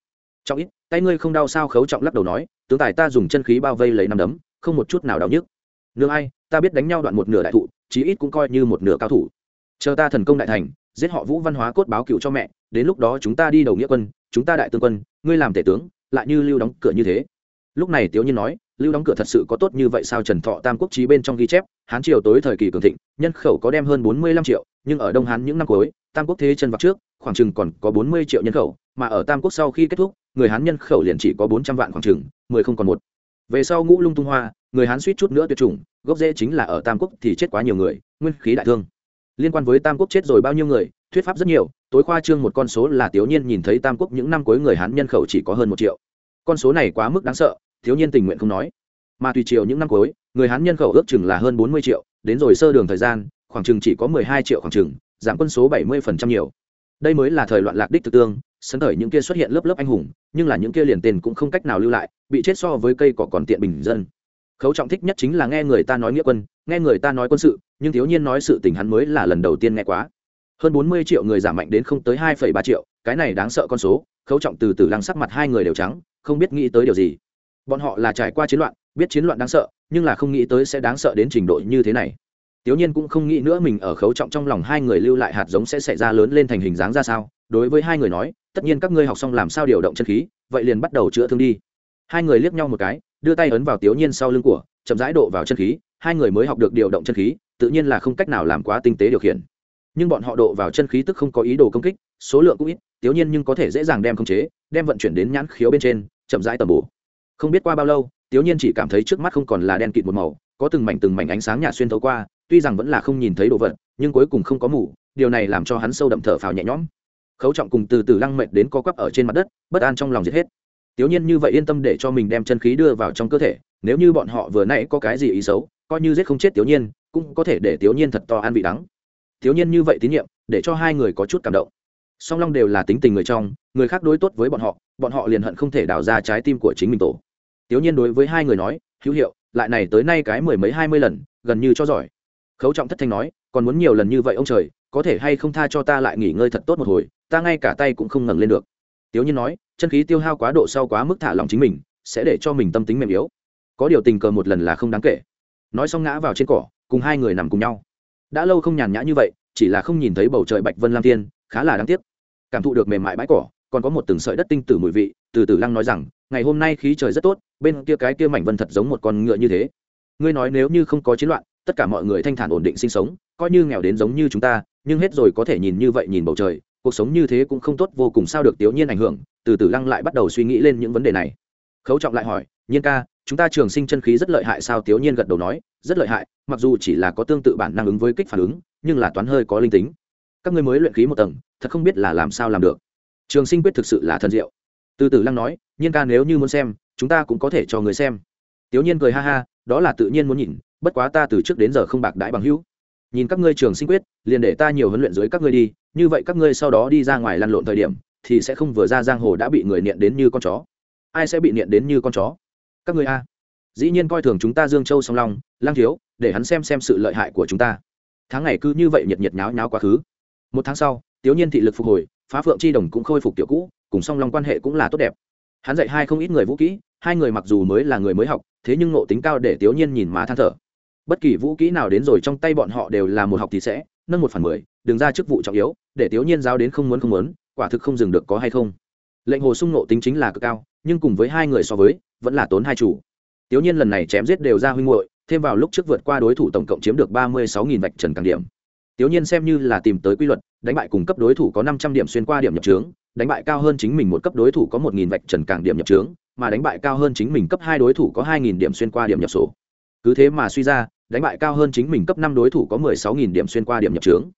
Trọng ít, tay ngươi không đau sao? Khấu trọng lắc đầu nói, tướng tài ta dùng chân khí bao vây lấy năm đấm, không một chút nào đau nhức. Nương ai, ta biết đánh nhau đoạn một nửa đại thụ, chí ít cũng coi như một nửa cao thủ. Chờ ta thần công đại thành, giết họ vũ văn hóa cốt báo cựu cho mẹ, đến lúc đó chúng ta đi đầu nghĩa quân, chúng ta đại tương quân, ngươi làm tể tướng, lại như lưu đóng cửa như thế. Lúc này tiểu nhiên nói, lưu đóng cửa thật sự có tốt như vậy sao? Trần thọ tam quốc trí bên trong ghi chép, hán triều tối thời kỳ cường thịnh, nhân khẩu có đem hơn bốn mươi lăm triệu nhưng ở đông hán những năm cuối, tam quốc thế chân vạc trước, khoảng chừng còn có bốn mươi triệu nhân khẩu, mà ở tam quốc sau khi kết thúc, người hán nhân khẩu liền chỉ có bốn trăm vạn khoảng chừng, mười không còn một. Về sau ngũ lung tung hoa, người hán suýt chút nữa tuyệt chủng, gốc rễ chính là ở tam quốc thì chết quá nhiều người, nguyên khí đại thương. Liên quan với tam quốc chết rồi bao nhiêu người, thuyết pháp rất nhiều, tối khoa trương một con số là tiểu nhiên nhìn thấy tam quốc những năm cuối người hán nhân khẩu chỉ có hơn một triệu. Con số này quá mức đáng sợ thiếu nhiên tình nguyện không nói. Mà tùy triều những năm cuối, người hán nhân khẩu ước chừng là hơn bốn mươi triệu, đến rồi sơ đường thời gian khoảng chừng chỉ có mười hai triệu khoảng chừng, giảm quân số bảy mươi phần trăm nhiều. Đây mới là thời loạn lạc đích thực tương sân thời những kia xuất hiện lớp lớp anh hùng, nhưng là những kia liền tên cũng không cách nào lưu lại, bị chết so với cây cỏ còn tiện bình dân. Khấu trọng thích nhất chính là nghe người ta nói nghĩa quân, nghe người ta nói quân sự, nhưng thiếu nhiên nói sự tình hắn mới là lần đầu tiên nghe quá. Hơn bốn mươi triệu người giảm mạnh đến không tới hai phẩy ba triệu, cái này đáng sợ con số, khấu trọng từ từ lăng sắc mặt hai người đều trắng, không biết nghĩ tới điều gì. Bọn họ là trải qua chiến loạn, biết chiến loạn đáng sợ, nhưng là không nghĩ tới sẽ đáng sợ đến trình độ như thế này. Tiểu Nhiên cũng không nghĩ nữa mình ở khấu trọng trong lòng hai người lưu lại hạt giống sẽ xảy ra lớn lên thành hình dáng ra sao. Đối với hai người nói, tất nhiên các ngươi học xong làm sao điều động chân khí, vậy liền bắt đầu chữa thương đi. Hai người liếc nhau một cái, đưa tay ấn vào Tiểu Nhiên sau lưng của, chậm rãi độ vào chân khí, hai người mới học được điều động chân khí, tự nhiên là không cách nào làm quá tinh tế điều khiển. Nhưng bọn họ độ vào chân khí tức không có ý đồ công kích, số lượng cũng ít, Tiểu Nhiên nhưng có thể dễ dàng đem khống chế, đem vận chuyển đến nhãn khiếu bên trên, chậm rãi tầm bổ. Không biết qua bao lâu, Tiểu Nhiên chỉ cảm thấy trước mắt không còn là đen kịt một màu, có từng mảnh từng mảnh ánh sáng nhạt xuyên thấu qua, tuy rằng vẫn là không nhìn thấy đồ vật, nhưng cuối cùng không có mủ điều này làm cho hắn sâu đậm thở phào nhẹ nhõm. Khấu trọng cùng từ từ lăng mệt đến co quắp ở trên mặt đất, bất an trong lòng giết hết. Tiểu nhiên như vậy yên tâm để cho mình đem chân khí đưa vào trong cơ thể, nếu như bọn họ vừa nãy có cái gì ý xấu, coi như giết không chết tiểu nhiên, cũng có thể để tiểu nhiên thật to ăn vị đắng. Tiểu nhiên như vậy tín nhiệm, để cho hai người có chút cảm động. Song long đều là tính tình người trong, người khác đối tốt với bọn họ bọn họ liền hận không thể đào ra trái tim của chính mình tổ. Tiểu nhiên đối với hai người nói, hữu hiệu, lại này tới nay cái mười mấy hai mươi lần, gần như cho giỏi khấu trọng thất thanh nói, còn muốn nhiều lần như vậy ông trời, có thể hay không tha cho ta lại nghỉ ngơi thật tốt một hồi, ta ngay cả tay cũng không ngẩng lên được. Tiếu nhiên nói, chân khí tiêu hao quá độ sau quá mức thả lòng chính mình, sẽ để cho mình tâm tính mềm yếu. Có điều tình cờ một lần là không đáng kể. Nói xong ngã vào trên cỏ, cùng hai người nằm cùng nhau. Đã lâu không nhàn nhã như vậy, chỉ là không nhìn thấy bầu trời bạch vân lam tiên khá là đáng tiếc. Cảm thụ được mềm mại bãi cỏ, còn có một từng sợi đất tinh tử mùi vị, từ từ lăng nói rằng, ngày hôm nay khí trời rất tốt, bên kia cái kia mảnh vân thật giống một con ngựa như thế. Ngươi nói nếu như không có chiến loạn tất cả mọi người thanh thản ổn định sinh sống, coi như nghèo đến giống như chúng ta, nhưng hết rồi có thể nhìn như vậy nhìn bầu trời, cuộc sống như thế cũng không tốt vô cùng sao được tiểu nhiên ảnh hưởng, từ từ lăng lại bắt đầu suy nghĩ lên những vấn đề này. Khấu trọng lại hỏi, nhiên ca, chúng ta trường sinh chân khí rất lợi hại sao? Tiểu nhiên gật đầu nói, rất lợi hại, mặc dù chỉ là có tương tự bản năng ứng với kích phản ứng, nhưng là toán hơi có linh tính. Các ngươi mới luyện khí một tầng, thật không biết là làm sao làm được. Trường sinh quyết thực sự là thần diệu. Từ từ lăng nói, nhiên ca nếu như muốn xem, chúng ta cũng có thể cho người xem. Tiểu nhiên cười ha ha, đó là tự nhiên muốn nhìn bất quá ta từ trước đến giờ không bạc đãi bằng hữu. Nhìn các ngươi trường sinh quyết, liền để ta nhiều huấn luyện dưới các ngươi đi, như vậy các ngươi sau đó đi ra ngoài lăn lộn thời điểm, thì sẽ không vừa ra giang hồ đã bị người niệm đến như con chó. Ai sẽ bị niệm đến như con chó? Các ngươi a. Dĩ nhiên coi thường chúng ta dương châu song long, lang thiếu, để hắn xem xem sự lợi hại của chúng ta. Tháng ngày cứ như vậy nhiệt nhiệt nháo nháo quá khứ. Một tháng sau tiểu nhiên thị lực phục hồi, phá phượng chi đồng cũng khôi phục tiểu cũ, cùng song long quan hệ cũng là tốt đẹp. Hắn dạy hai không ít người vũ kỹ, hai người mặc dù mới là người mới học, thế nhưng ngộ tính cao để tiểu nhiên nhìn má than thở bất kỳ vũ kỹ nào đến rồi trong tay bọn họ đều là một học thì sẽ, nâng một phần mười, đừng ra chức vụ trọng yếu, để tiểu nhiên giáo đến không muốn không muốn, quả thực không dừng được có hay không. Lệnh hồ sung nộ tính chính là cực cao, nhưng cùng với hai người so với, vẫn là tốn hai chủ. Tiểu nhiên lần này chém giết đều ra huynh hội thêm vào lúc trước vượt qua đối thủ tổng cộng chiếm được ba mươi sáu nghìn vạch trần càng điểm. Tiểu nhiên xem như là tìm tới quy luật, đánh bại cùng cấp đối thủ có năm trăm điểm xuyên qua điểm nhập trướng đánh bại cao hơn chính mình một cấp đối thủ có một nghìn vạch trần càng điểm nhập trướng mà đánh bại cao hơn chính mình cấp hai đối thủ có hai nghìn điểm xuyên qua điểm nhập sổ cứ thế mà suy ra, đánh bại cao hơn chính mình cấp năm đối thủ có mười sáu nghìn điểm xuyên qua điểm nhập trướng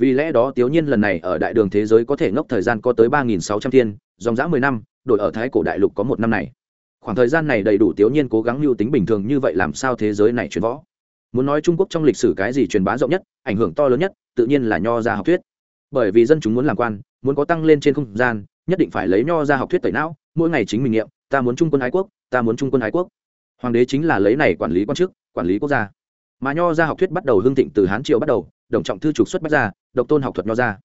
vì lẽ đó tiểu nhiên lần này ở đại đường thế giới có thể ngốc thời gian có tới ba nghìn sáu trăm thiên, dòng dã mười năm đổi ở thái cổ đại lục có một năm này. Khoảng thời gian này đầy đủ tiểu nhiên cố gắng mưu tính bình thường như vậy làm sao thế giới này truyền võ? Muốn nói trung quốc trong lịch sử cái gì truyền bá rộng nhất, ảnh hưởng to lớn nhất, tự nhiên là nho ra học thuyết. Bởi vì dân chúng muốn làm quan, muốn có tăng lên trên không gian, nhất định phải lấy nho ra học thuyết tẩy não, mỗi ngày chính mình nghiệm, ta muốn trung quân ái quốc, ta muốn trung quân ái quốc hoàng đế chính là lấy này quản lý quan chức, quản lý quốc gia. Mà nho ra học thuyết bắt đầu hưng thịnh từ hán triều bắt đầu, đồng trọng thư trục xuất bách ra, độc tôn học thuật nho ra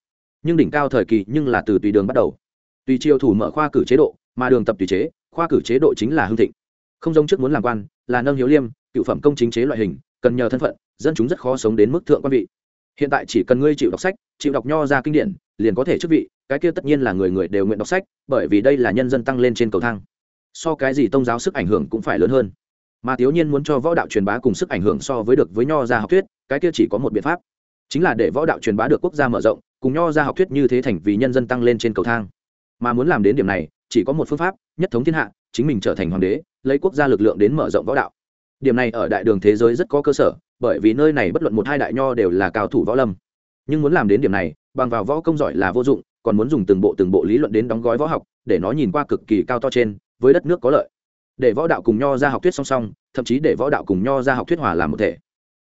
nhưng đỉnh cao thời kỳ nhưng là từ tùy đường bắt đầu. Tùy triều thủ mở khoa cử chế độ, mà đường tập tùy chế, khoa cử chế độ chính là hưng thịnh. Không giống trước muốn làm quan, là nâng hiếu liêm, cựu phẩm công chính chế loại hình, cần nhờ thân phận, dân chúng rất khó sống đến mức thượng quan vị. Hiện tại chỉ cần ngươi chịu đọc sách, chịu đọc nho ra kinh điển, liền có thể chức vị, cái kia tất nhiên là người người đều nguyện đọc sách, bởi vì đây là nhân dân tăng lên trên cầu thang. So cái gì tôn giáo sức ảnh hưởng cũng phải lớn hơn mà thiếu nhiên muốn cho võ đạo truyền bá cùng sức ảnh hưởng so với được với nho gia học thuyết, cái kia chỉ có một biện pháp. Chính là để võ đạo truyền bá được quốc gia mở rộng, cùng nho gia học thuyết như thế thành vì nhân dân tăng lên trên cầu thang. Mà muốn làm đến điểm này, chỉ có một phương pháp, nhất thống thiên hạ, chính mình trở thành hoàng đế, lấy quốc gia lực lượng đến mở rộng võ đạo. Điểm này ở đại đường thế giới rất có cơ sở, bởi vì nơi này bất luận một hai đại nho đều là cao thủ võ lâm. Nhưng muốn làm đến điểm này, bằng vào võ công giỏi là vô dụng, còn muốn dùng từng bộ từng bộ lý luận đến đóng gói võ học, để nó nhìn qua cực kỳ cao to trên, với đất nước có lợi để võ đạo cùng nho ra học thuyết song song thậm chí để võ đạo cùng nho ra học thuyết hòa làm một thể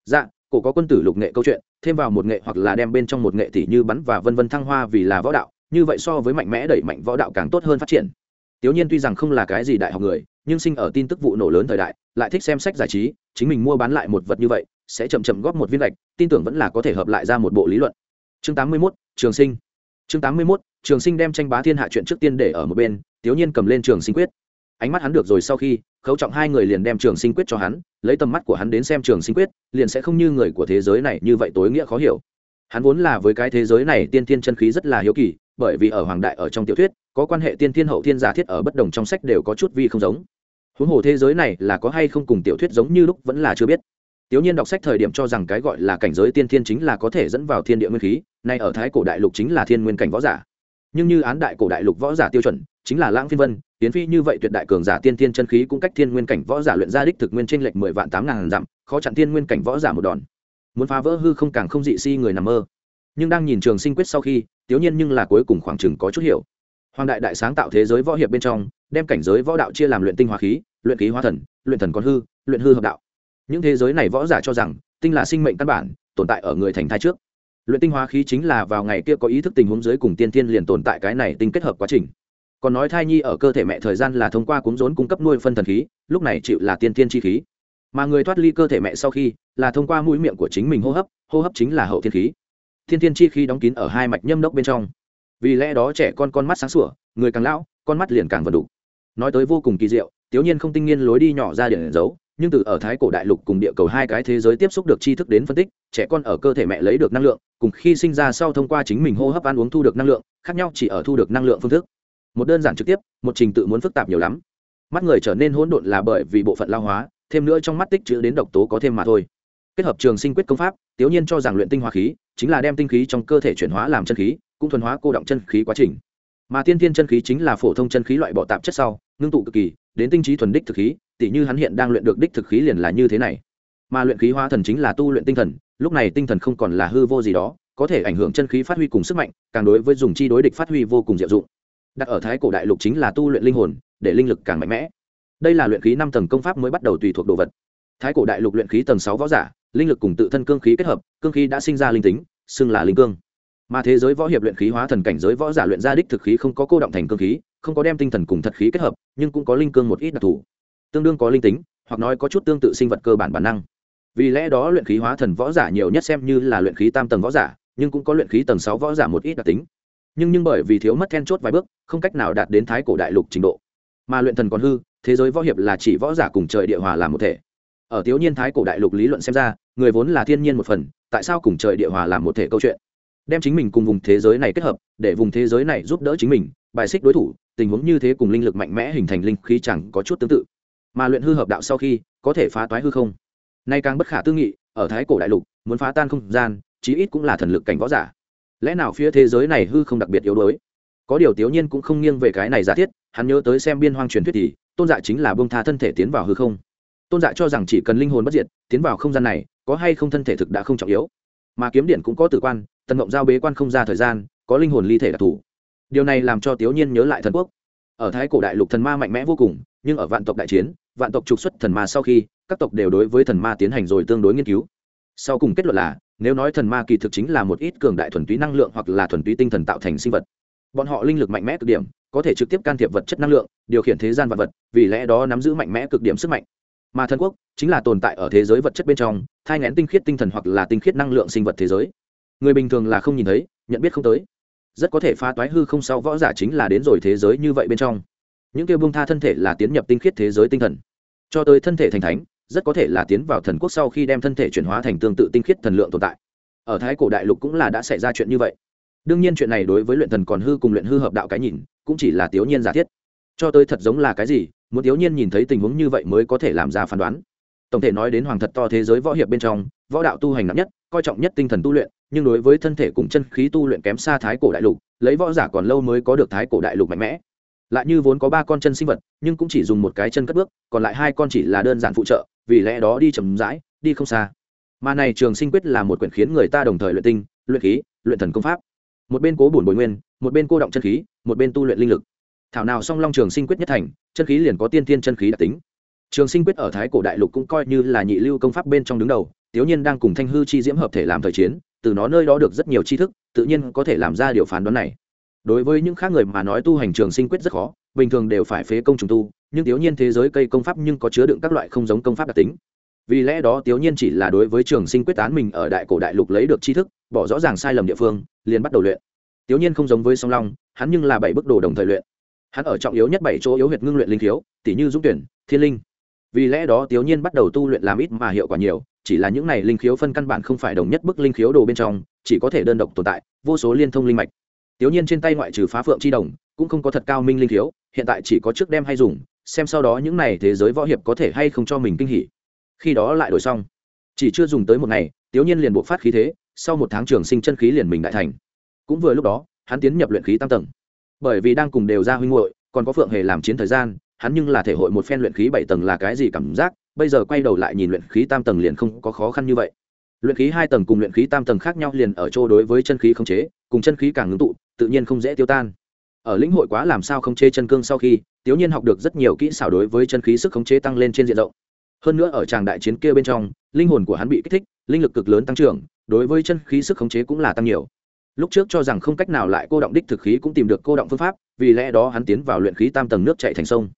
dạ cổ có quân tử lục nghệ câu chuyện thêm vào một nghệ hoặc là đem bên trong một nghệ tỷ như bắn và vân vân thăng hoa vì là võ đạo như vậy so với mạnh mẽ đẩy mạnh võ đạo càng tốt hơn phát triển Tiểu Nhiên tuy rằng không là cái gì đại học người, nhưng sinh ở tin tức vụ nổ lớn thời đại, lại thích xem sách giải trí, chính mình mua bán lại một vật như vậy, sẽ chậm chậm góp một viên gạch, tin tưởng vẫn là có thể hợp lại ra một bộ lý luận. Chương 81, Trường Sinh. Chương 81, Trường Sinh đem tranh bá thiên hạ chuyện trước tiên để ở một bên, Tiểu Nhiên cầm lên Trường Sinh quyết. Ánh mắt hắn được rồi sau khi, khấu trọng hai người liền đem Trường Sinh quyết cho hắn, lấy tầm mắt của hắn đến xem Trường Sinh quyết, liền sẽ không như người của thế giới này như vậy tối nghĩa khó hiểu. Hắn vốn là với cái thế giới này tiên tiên chân khí rất là hiếu kỳ, bởi vì ở hoàng đại ở trong tiểu thuyết, có quan hệ tiên thiên hậu thiên giả thiết ở bất đồng trong sách đều có chút vi không giống. Huống hồ thế giới này là có hay không cùng tiểu thuyết giống như lúc vẫn là chưa biết. Tiểu nhiên đọc sách thời điểm cho rằng cái gọi là cảnh giới tiên thiên chính là có thể dẫn vào thiên địa nguyên khí nay ở thái cổ đại lục chính là thiên nguyên cảnh võ giả. Nhưng như án đại cổ đại lục võ giả tiêu chuẩn chính là lãng phiên vân tiến phi như vậy tuyệt đại cường giả tiên thiên chân khí cũng cách thiên nguyên cảnh võ giả luyện ra đích thực nguyên trên lệch mười vạn tám ngàn dặm, khó chặn thiên nguyên cảnh võ giả một đòn. Muốn phá vỡ hư không càng không dị si người nằm mơ. Nhưng đang nhìn trường sinh quyết sau khi, tiểu nhiên nhưng là cuối cùng khoảng chừng có chút hiểu. Hoàng đại đại sáng tạo thế giới võ hiệp bên trong, đem cảnh giới võ đạo chia làm luyện tinh hóa khí, luyện khí hóa thần, luyện thần con hư, luyện hư hợp đạo. Những thế giới này võ giả cho rằng, tinh là sinh mệnh căn bản, tồn tại ở người thành thai trước. Luyện tinh hóa khí chính là vào ngày kia có ý thức tình huống dưới cùng tiên tiên liền tồn tại cái này tinh kết hợp quá trình còn nói thai nhi ở cơ thể mẹ thời gian là thông qua cúng rốn cung cấp nuôi phân thần khí, lúc này chịu là tiên tiên chi khí. Mà người thoát ly cơ thể mẹ sau khi là thông qua mũi miệng của chính mình hô hấp hô hấp chính là hậu thiên khí. Thiên tiên chi khí đóng kín ở hai mạch nhâm đốc bên trong. Vì lẽ đó trẻ con con mắt sáng sủa, người càng lão, con mắt liền càng vần đục. nói tới vô cùng kỳ diệu, tiểu nhiên không tinh nghiên lối đi nhỏ ra điện giấu, nhưng từ ở thái cổ đại lục cùng địa cầu hai cái thế giới tiếp xúc được tri thức đến phân tích, trẻ con ở cơ thể mẹ lấy được năng lượng, cùng khi sinh ra sau thông qua chính mình hô hấp ăn uống thu được năng lượng, khác nhau chỉ ở thu được năng lượng phương thức một đơn giản trực tiếp, một trình tự muốn phức tạp nhiều lắm. Mắt người trở nên hỗn độn là bởi vì bộ phận lao hóa, thêm nữa trong mắt tích chữ đến độc tố có thêm mà thôi. Kết hợp trường sinh quyết công pháp, tiểu nhiên cho rằng luyện tinh hóa khí, chính là đem tinh khí trong cơ thể chuyển hóa làm chân khí, cũng thuần hóa cô động chân khí quá trình. Mà tiên tiên chân khí chính là phổ thông chân khí loại bỏ tạp chất sau, ngưng tụ cực kỳ, đến tinh trí thuần đích thực khí tỷ như hắn hiện đang luyện được đích thực khí liền là như thế này. Mà luyện khí hóa thần chính là tu luyện tinh thần, lúc này tinh thần không còn là hư vô gì đó, có thể ảnh hưởng chân khí phát huy cùng sức mạnh, càng đối với dùng chi đối địch phát huy vô cùng diệu dụng đặt ở thái cổ đại lục chính là tu luyện linh hồn, để linh lực càng mạnh mẽ. Đây là luyện khí năm tầng công pháp mới bắt đầu tùy thuộc đồ vật. Thái cổ đại lục luyện khí tầng sáu võ giả, linh lực cùng tự thân cương khí kết hợp, cương khí đã sinh ra linh tính, xưng là linh cương. Mà thế giới võ hiệp luyện khí hóa thần cảnh giới võ giả luyện ra đích thực khí không có cô động thành cương khí, không có đem tinh thần cùng thật khí kết hợp, nhưng cũng có linh cương một ít đặc thù. Tương đương có linh tính, hoặc nói có chút tương tự sinh vật cơ bản bản năng. Vì lẽ đó luyện khí hóa thần võ giả nhiều nhất xem như là luyện khí tam tầng võ giả, nhưng cũng có luyện khí tầng sáu võ giả một ít đặc tính nhưng nhưng bởi vì thiếu mất then chốt vài bước, không cách nào đạt đến thái cổ đại lục trình độ. Mà luyện thần còn hư, thế giới võ hiệp là chỉ võ giả cùng trời địa hòa làm một thể. Ở thiếu niên thái cổ đại lục lý luận xem ra, người vốn là thiên nhiên một phần, tại sao cùng trời địa hòa làm một thể câu chuyện? Đem chính mình cùng vùng thế giới này kết hợp, để vùng thế giới này giúp đỡ chính mình, bài xích đối thủ, tình huống như thế cùng linh lực mạnh mẽ hình thành linh khí chẳng có chút tương tự. Mà luyện hư hợp đạo sau khi, có thể phá toái hư không? Nay càng bất khả tư nghị, ở thái cổ đại lục, muốn phá tan không gian, chí ít cũng là thần lực cảnh võ giả lẽ nào phía thế giới này hư không đặc biệt yếu đuối? Có điều tiểu nhiên cũng không nghiêng về cái này giả thiết, hắn nhớ tới xem biên hoang truyền thuyết thì, tôn dạ chính là bông tha thân thể tiến vào hư không. Tôn dạ cho rằng chỉ cần linh hồn bất diệt, tiến vào không gian này, có hay không thân thể thực đã không trọng yếu. Mà kiếm điện cũng có tử quan, tần ngộng giao bế quan không ra thời gian, có linh hồn ly thể đặc thù. Điều này làm cho tiểu nhiên nhớ lại thần quốc. Ở thái cổ đại lục thần ma mạnh mẽ vô cùng, nhưng ở vạn tộc đại chiến, vạn tộc trục xuất thần ma sau khi, các tộc đều đối với thần ma tiến hành rồi tương đối nghiên cứu. Sau cùng kết luận là nếu nói thần ma kỳ thực chính là một ít cường đại thuần túy năng lượng hoặc là thuần túy tinh thần tạo thành sinh vật. Bọn họ linh lực mạnh mẽ cực điểm, có thể trực tiếp can thiệp vật chất năng lượng, điều khiển thế gian vật vật, vì lẽ đó nắm giữ mạnh mẽ cực điểm sức mạnh. Mà thần quốc chính là tồn tại ở thế giới vật chất bên trong, thai ngén tinh khiết tinh thần hoặc là tinh khiết năng lượng sinh vật thế giới. Người bình thường là không nhìn thấy, nhận biết không tới. Rất có thể phá toái hư không sau võ giả chính là đến rồi thế giới như vậy bên trong. Những kêu bung tha thân thể là tiến nhập tinh khiết thế giới tinh thần. Cho tới thân thể thành thánh rất có thể là tiến vào thần quốc sau khi đem thân thể chuyển hóa thành tương tự tinh khiết thần lượng tồn tại. Ở thái cổ đại lục cũng là đã xảy ra chuyện như vậy. Đương nhiên chuyện này đối với luyện thần còn hư cùng luyện hư hợp đạo cái nhìn, cũng chỉ là tiểu nhiên giả thiết. Cho tới thật giống là cái gì, muốn tiểu nhiên nhìn thấy tình huống như vậy mới có thể làm ra phán đoán. Tổng thể nói đến hoàng thật to thế giới võ hiệp bên trong, võ đạo tu hành nặng nhất, coi trọng nhất tinh thần tu luyện, nhưng đối với thân thể cùng chân khí tu luyện kém xa thái cổ đại lục, lấy võ giả còn lâu mới có được thái cổ đại lục mạnh mẽ. Lại như vốn có ba con chân sinh vật, nhưng cũng chỉ dùng một cái chân cất bước, còn lại hai con chỉ là đơn giản phụ trợ vì lẽ đó đi chậm rãi, đi không xa. Mà này trường sinh quyết là một quyển khiến người ta đồng thời luyện tinh, luyện khí, luyện thần công pháp. Một bên cố bổn bồi nguyên, một bên cô động chân khí, một bên tu luyện linh lực. Thảo nào song long trường sinh quyết nhất thành, chân khí liền có tiên tiên chân khí đặc tính. Trường sinh quyết ở thái cổ đại lục cũng coi như là nhị lưu công pháp bên trong đứng đầu, tiểu nhiên đang cùng thanh hư chi diễm hợp thể làm thời chiến, từ nó nơi đó được rất nhiều tri thức, tự nhiên có thể làm ra điều phán đoán này. Đối với những khác người mà nói tu hành trường sinh quyết rất khó, bình thường đều phải phế công trùng tu nhưng tiểu nhiên thế giới cây công pháp nhưng có chứa đựng các loại không giống công pháp đặc tính. Vì lẽ đó tiểu nhiên chỉ là đối với trường sinh quyết tán mình ở đại cổ đại lục lấy được tri thức, bỏ rõ ràng sai lầm địa phương, liền bắt đầu luyện. Tiểu nhiên không giống với song long, hắn nhưng là bảy bức đồ đồng thời luyện. Hắn ở trọng yếu nhất bảy chỗ yếu huyệt ngưng luyện linh thiếu tỷ như dũng tuyển, thiên linh. Vì lẽ đó tiểu nhiên bắt đầu tu luyện làm ít mà hiệu quả nhiều, chỉ là những này linh khiếu phân căn bản không phải đồng nhất bức linh khiếu đồ bên trong, chỉ có thể đơn độc tồn tại, vô số liên thông linh mạch. Tiểu nhiên trên tay ngoại trừ phá phượng chi đồng, cũng không có thật cao minh linh khiếu, hiện tại chỉ có trước đem hay dùng xem sau đó những này thế giới võ hiệp có thể hay không cho mình kinh hỉ. Khi đó lại đổi xong. Chỉ chưa dùng tới một ngày tiểu nhiên liền bộ phát khí thế, sau một tháng trường sinh chân khí liền mình đại thành. Cũng vừa lúc đó, hắn tiến nhập luyện khí tam tầng. Bởi vì đang cùng đều ra huynh hội còn có phượng hề làm chiến thời gian, hắn nhưng là thể hội một phen luyện khí bảy tầng là cái gì cảm giác, bây giờ quay đầu lại nhìn luyện khí tam tầng liền không có khó khăn như vậy. Luyện khí hai tầng cùng luyện khí tam tầng khác nhau liền ở chỗ đối với chân khí không chế, cùng chân khí càng ngưng tụ, tự nhiên không dễ tiêu tan. Ở lĩnh hội quá làm sao không chế chân cương sau khi tiểu nhiên học được rất nhiều kỹ xảo đối với chân khí sức khống chế tăng lên trên diện rộng. Hơn nữa ở tràng đại chiến kia bên trong, linh hồn của hắn bị kích thích, linh lực cực lớn tăng trưởng, đối với chân khí sức khống chế cũng là tăng nhiều. Lúc trước cho rằng không cách nào lại cô động đích thực khí cũng tìm được cô động phương pháp, vì lẽ đó hắn tiến vào luyện khí tam tầng nước chạy thành sông.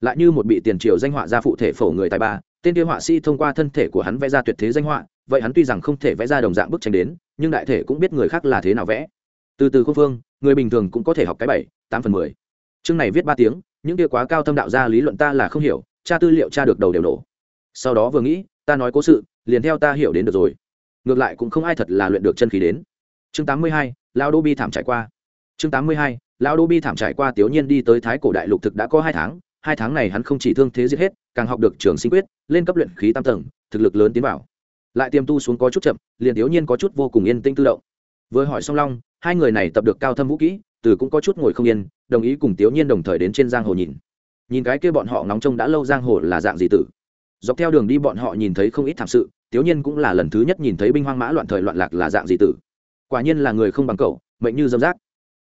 Lại như một bị tiền triều danh họa ra phụ thể phổ người tài ba, tên kia họa sĩ thông qua thân thể của hắn vẽ ra tuyệt thế danh họa, vậy hắn tuy rằng không thể vẽ ra đồng dạng bức tranh đến, nhưng đại thể cũng biết người khác là thế nào vẽ. Từ từ cô phương, người bình thường cũng có thể học cái bảy, tám phần mười. Chương này viết ba tiếng những kia quá cao thâm đạo ra lý luận ta là không hiểu, tra tư liệu tra được đầu đều nổ. Sau đó vừa nghĩ, ta nói cố sự, liền theo ta hiểu đến được rồi. Ngược lại cũng không ai thật là luyện được chân khí đến. Chương 82 Lão đô bi thảm trải qua. Chương 82 Lão đô bi thảm trải qua tiểu nhiên đi tới thái cổ đại lục thực đã có hai tháng hai tháng này hắn không chỉ thương thế giết hết, càng học được trường sinh quyết, lên cấp luyện khí tam tầng, thực lực lớn tiến vào. Lại tiêm tu xuống có chút chậm, liền tiểu nhiên có chút vô cùng yên tĩnh tự động. Vừa hỏi song long, hai người này tập được cao thâm vũ kỹ từ cũng có chút ngồi không yên, đồng ý cùng tiểu nhiên đồng thời đến trên giang hồ nhìn. Nhìn cái kia bọn họ nóng trông đã lâu giang hồ là dạng gì tử. Dọc theo đường đi bọn họ nhìn thấy không ít thảm sự tiểu nhiên cũng là lần thứ nhất nhìn thấy binh hoang mã loạn thời loạn lạc là dạng gì tử. Quả nhiên là người không bằng cậu, mệnh như dâm rác.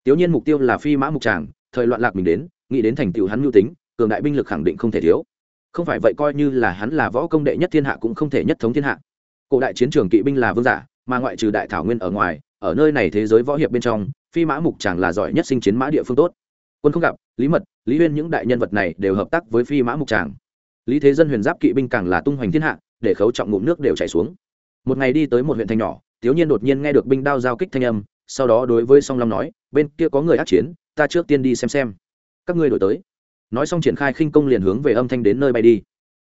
Tiểu nhiên mục tiêu là phi mã mục tràng, thời loạn lạc mình đến, nghĩ đến thành tựu hắn mưu tính, cường đại binh lực khẳng định không thể thiếu. Không phải vậy coi như là hắn là võ công đệ nhất thiên hạ cũng không thể nhất thống thiên hạ. Cổ đại chiến trường kỵ binh là vương giả, mà ngoại trừ đại thảo nguyên ở ngoài, ở nơi này thế giới võ hiệp bên trong phi mã mục chàng là giỏi nhất sinh chiến mã địa phương tốt. Quân không gặp, lý mật, lý huyên những đại nhân vật này đều hợp tác với phi mã mục tràng lý thế dân huyền giáp kỵ binh càng là tung hoành thiên hạ, để khấu trọng ngụm nước đều chảy xuống. Một ngày đi tới một huyện thành nhỏ thiếu nhiên đột nhiên nghe được binh đao giao kích thanh âm, sau đó đối với song long nói, bên kia có người ác chiến, ta trước tiên đi xem xem. Các ngươi đổi tới. Nói xong triển khai khinh công liền hướng về âm thanh đến nơi bay đi.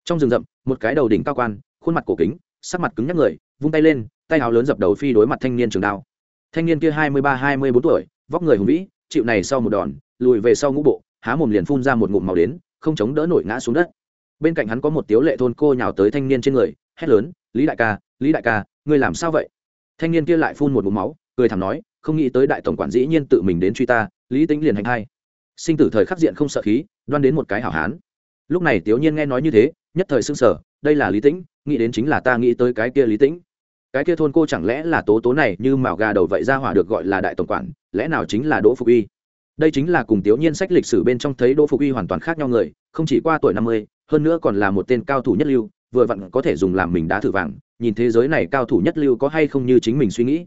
Trong rừng rậm, một cái đầu đỉnh cao quan, khuôn mặt cổ kính, sắc mặt cứng nhắc người, vung tay lên, tay áo lớn dập đầu phi đối mặt thanh niên trường đao thanh niên kia hai mươi ba, hai mươi bốn tuổi, vóc người hùng vĩ, chịu này sau một đòn, lùi về sau ngũ bộ, há mồm liền phun ra một ngụm màu đến, không chống đỡ nổi ngã xuống đất. Bên cạnh hắn có một tiếu lệ thôn cô nhào tới thanh niên trên người, hét lớn, lý đại ca, lý đại ca, ngươi làm sao vậy? Thanh niên kia lại phun một ngụm máu, cười thảm nói, không nghĩ tới đại tổng quản dĩ nhiên tự mình đến truy ta, lý tính liền hành hai sinh tử thời khắc diện không sợ khí, đoan đến một cái hảo hán. Lúc này tiểu nhiên nghe nói như thế, nhất thời sưng sở đây là lý tĩnh, nghĩ đến chính là ta nghĩ tới cái kia lý tĩnh cái kia thôn cô chẳng lẽ là tố tố này như mạo gà đầu vậy ra hỏa được gọi là đại tổng quản, lẽ nào chính là đỗ phục uy? Đây chính là cùng tiểu nhiên sách lịch sử bên trong thấy đỗ phục uy hoàn toàn khác nhau người, không chỉ qua tuổi năm mươi, hơn nữa còn là một tên cao thủ nhất lưu, vừa vặn có thể dùng làm mình đá thử vàng, nhìn thế giới này cao thủ nhất lưu có hay không như chính mình suy nghĩ.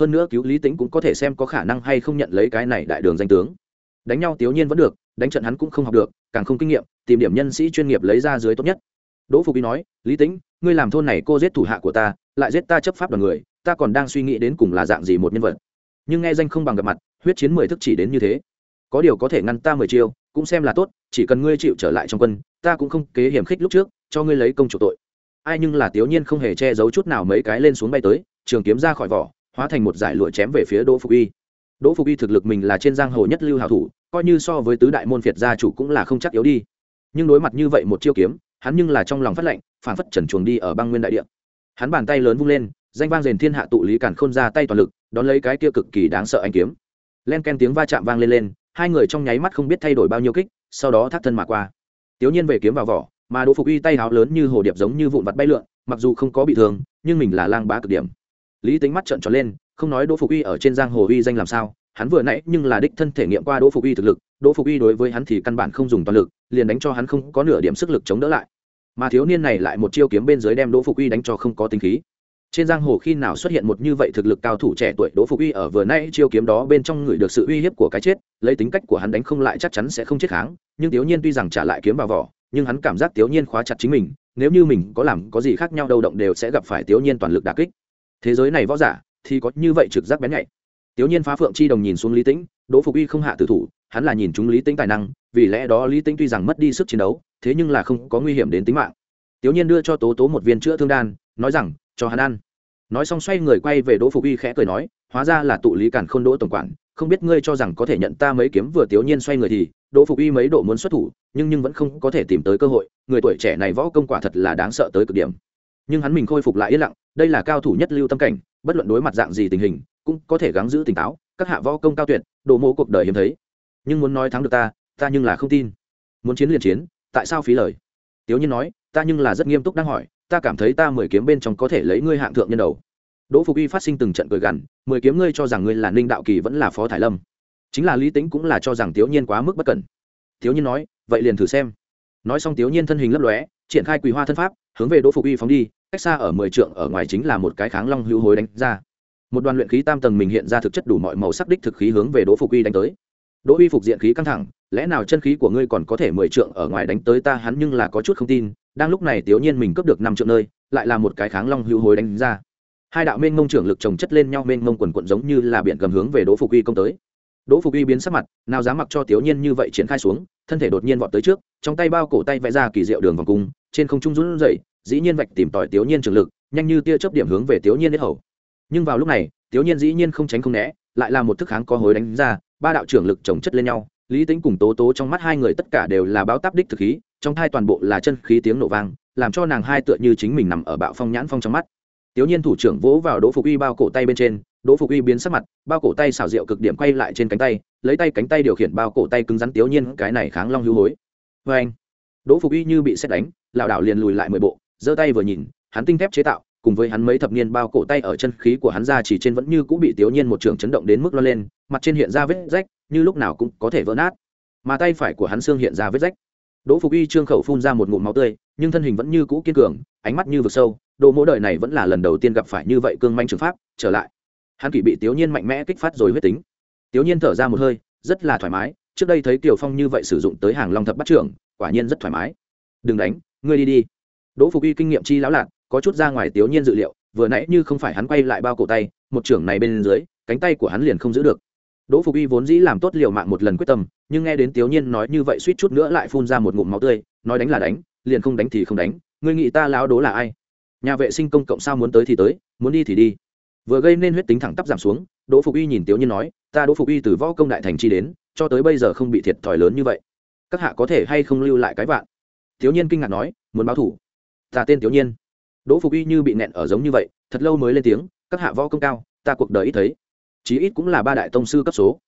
Hơn nữa cứu lý tĩnh cũng có thể xem có khả năng hay không nhận lấy cái này đại đường danh tướng. Đánh nhau tiểu nhiên vẫn được, đánh trận hắn cũng không học được, càng không kinh nghiệm, tìm điểm nhân sĩ chuyên nghiệp lấy ra dưới tốt nhất. Đỗ phục Y nói, lý tĩnh, ngươi làm thôn này cô giết thủ hạ của ta lại giết ta chấp pháp đoàn người, ta còn đang suy nghĩ đến cùng là dạng gì một nhân vật. Nhưng nghe danh không bằng gặp mặt, huyết chiến mười thức chỉ đến như thế. Có điều có thể ngăn ta mười chiêu, cũng xem là tốt, chỉ cần ngươi chịu trở lại trong quân, ta cũng không kế hiểm khích lúc trước, cho ngươi lấy công chủ tội. Ai nhưng là tiểu nhiên không hề che giấu chút nào mấy cái lên xuống bay tới, trường kiếm ra khỏi vỏ, hóa thành một giải lụa chém về phía đỗ phục y. Đỗ phục y thực lực mình là trên giang hồ nhất lưu hảo thủ, coi như so với tứ đại môn phiệt gia chủ cũng là không chắc yếu đi. Nhưng đối mặt như vậy một chiêu kiếm, hắn nhưng là trong lòng phát lệnh phản phất trần chuồng đi ở băng nguyên đại địa hắn bàn tay lớn vung lên, danh vang rền thiên hạ tụ lý càn khôn ra tay toàn lực, đón lấy cái kia cực kỳ đáng sợ anh kiếm. Len ken tiếng va chạm vang lên lên, hai người trong nháy mắt không biết thay đổi bao nhiêu kích, sau đó thắt thân mà qua. Tiểu nhiên về kiếm vào vỏ, mà đỗ phục uy tay háo lớn như hồ điệp giống như vụn vặt bay lượn, mặc dù không có bị thương, nhưng mình là lang bá cực điểm. Lý tính mắt trợn tròn lên, không nói đỗ phục uy ở trên giang hồ uy danh làm sao, hắn vừa nãy nhưng là đích thân thể nghiệm qua đỗ phục uy thực lực, đỗ phục uy đối với hắn thì căn bản không dùng toàn lực, liền đánh cho hắn không có nửa điểm sức lực chống đỡ lại mà thiếu niên này lại một chiêu kiếm bên dưới đem đỗ phục uy đánh cho không có tính khí. Trên giang hồ khi nào xuất hiện một như vậy thực lực cao thủ trẻ tuổi, đỗ phục uy ở vừa nãy chiêu kiếm đó bên trong người được sự uy hiếp của cái chết, lấy tính cách của hắn đánh không lại chắc chắn sẽ không chết kháng, nhưng thiếu niên tuy rằng trả lại kiếm vào vỏ, nhưng hắn cảm giác thiếu niên khóa chặt chính mình, nếu như mình có làm có gì khác nhau đâu động đều sẽ gặp phải thiếu niên toàn lực đà kích. Thế giới này võ giả thì có như vậy trực giác bén nhạy. Thiếu niên phá phượng chi đồng nhìn xuống lý tĩnh, đỗ phục uy không hạ tử thủ, hắn là nhìn chúng lý tĩnh tài năng, vì lẽ đó lý tĩnh tuy rằng mất đi sức chiến đấu thế nhưng là không có nguy hiểm đến tính mạng. Tiểu nhiên đưa cho tố tố một viên chữa thương đan, nói rằng, cho hắn ăn. Nói xong xoay người quay về đỗ phục uy khẽ cười nói, hóa ra là tụ lý cản khôn đỗ tổng quản, không biết ngươi cho rằng có thể nhận ta mấy kiếm vừa tiểu nhiên xoay người thì, đỗ phục uy mấy độ muốn xuất thủ, nhưng nhưng vẫn không có thể tìm tới cơ hội, người tuổi trẻ này võ công quả thật là đáng sợ tới cực điểm. Nhưng hắn mình khôi phục lại yên lặng, đây là cao thủ nhất lưu tâm cảnh, bất luận đối mặt dạng gì tình hình, cũng có thể gắng giữ tỉnh táo, các hạ võ công cao tuyệt, đồ mộ cuộc đời hiếm thấy. Nhưng muốn nói thắng được ta ta nhưng là không tin. Muốn chiến liền chiến tại sao phí lời? Tiếu nhiên nói, ta nhưng là rất nghiêm túc đang hỏi, ta cảm thấy ta mười kiếm bên trong có thể lấy ngươi hạng thượng nhân đầu. Đỗ phục Y phát sinh từng trận cười gằn, mười kiếm ngươi cho rằng ngươi là ninh đạo kỳ vẫn là phó thải lâm. Chính là lý tính cũng là cho rằng Tiếu nhiên quá mức bất cẩn. Tiếu nhiên nói, vậy liền thử xem. Nói xong Tiếu nhiên thân hình lấp lóe, triển khai quỳ hoa thân pháp, hướng về đỗ phục Y phóng đi, cách xa ở mười trượng ở ngoài chính là một cái kháng long hữu hối đánh ra. Một đoàn luyện khí tam tầng mình hiện ra thực chất đủ mọi màu sắc đích thực khí hướng về đỗ phục Y đánh tới đỗ uy phục diện khí căng thẳng, lẽ nào chân khí của ngươi còn có thể mười trượng ở ngoài đánh tới ta hắn nhưng là có chút không tin, đang lúc này tiểu nhiên mình cướp được năm trượng nơi, lại là một cái kháng long hữu hối đánh ra. Hai đạo mênh mông trưởng lực chồng chất lên nhau, mênh mông quần quần giống như là biển gầm hướng về đỗ phục uy công tới. Đỗ phục uy biến sắc mặt, nào dám mặc cho tiểu nhiên như vậy triển khai xuống, thân thể đột nhiên vọt tới trước, trong tay bao cổ tay vẽ ra kỳ diệu đường vòng cung, trên không trung run rẩy, dĩ nhiên vạch tìm tòi tiểu nhiên trường lực, nhanh như tia chớp điểm hướng về tiểu nhiên đến hầu. Nhưng vào lúc này, tiểu nhiên dĩ nhiên không tránh không né, lại là một thức kháng có hối đánh ra ba đạo trưởng lực chồng chất lên nhau, lý tính cùng tố tố trong mắt hai người tất cả đều là báo táp đích thực khí, trong thai toàn bộ là chân khí tiếng nổ vang, làm cho nàng hai tựa như chính mình nằm ở bạo phong nhãn phong trong mắt. Tiểu nhiên thủ trưởng vỗ vào đỗ phục uy bao cổ tay bên trên, đỗ phục uy biến sắc mặt, bao cổ tay xảo diệu cực điểm quay lại trên cánh tay, lấy tay cánh tay điều khiển bao cổ tay cứng rắn tiểu nhiên, cái này kháng long hữu hối. Vê anh đỗ phục uy như bị xét đánh, lảo đảo liền lùi lại mười bộ, giơ tay vừa nhìn, hắn tinh thép chế tạo cùng với hắn mấy thập niên bao cổ tay ở chân khí của hắn ra chỉ trên vẫn như cũng bị tiểu nhiên một trường chấn động đến mức lo lên, mặt trên hiện ra vết rách, như lúc nào cũng có thể vỡ nát. Mà tay phải của hắn xương hiện ra vết rách. Đỗ phục y trương khẩu phun ra một ngụm máu tươi, nhưng thân hình vẫn như cũ kiên cường, ánh mắt như vực sâu đỗ mỗi đời này vẫn là lần đầu tiên gặp phải như vậy cương manh trường pháp, trở lại. Hắn kỷ bị tiểu nhiên mạnh mẽ kích phát rồi huyết tính. Tiểu nhiên thở ra một hơi, rất là thoải mái, trước đây thấy tiểu phong như vậy sử dụng tới hàng long thập bắt trưởng, quả nhiên rất thoải mái. Đừng đánh, ngươi đi đi. Đỗ phục y kinh nghiệm chi lão lạc có chút ra ngoài tiểu nhiên dự liệu, vừa nãy như không phải hắn quay lại bao cổ tay, một trưởng này bên dưới, cánh tay của hắn liền không giữ được. Đỗ phục y vốn dĩ làm tốt liều mạng một lần quyết tâm, nhưng nghe đến tiểu nhiên nói như vậy suýt chút nữa lại phun ra một ngụm máu tươi, nói đánh là đánh, liền không đánh thì không đánh, ngươi nghĩ ta lão đố là ai? Nhà vệ sinh công cộng sao muốn tới thì tới, muốn đi thì đi. Vừa gây nên huyết tính thẳng tắp giảm xuống, đỗ phục y nhìn tiểu nhiên nói, ta đỗ phục y từ võ công đại thành chi đến, cho tới bây giờ không bị thiệt thòi lớn như vậy. Các hạ có thể hay không lưu lại cái vạn? Tiểu nhiên kinh ngạc nói, muốn báo thủ. Ta tên tiểu nhiên đỗ phục y như bị nẹn ở giống như vậy thật lâu mới lên tiếng các hạ võ công cao ta cuộc đời ít thấy. Chí ít cũng là ba đại tông sư cấp số.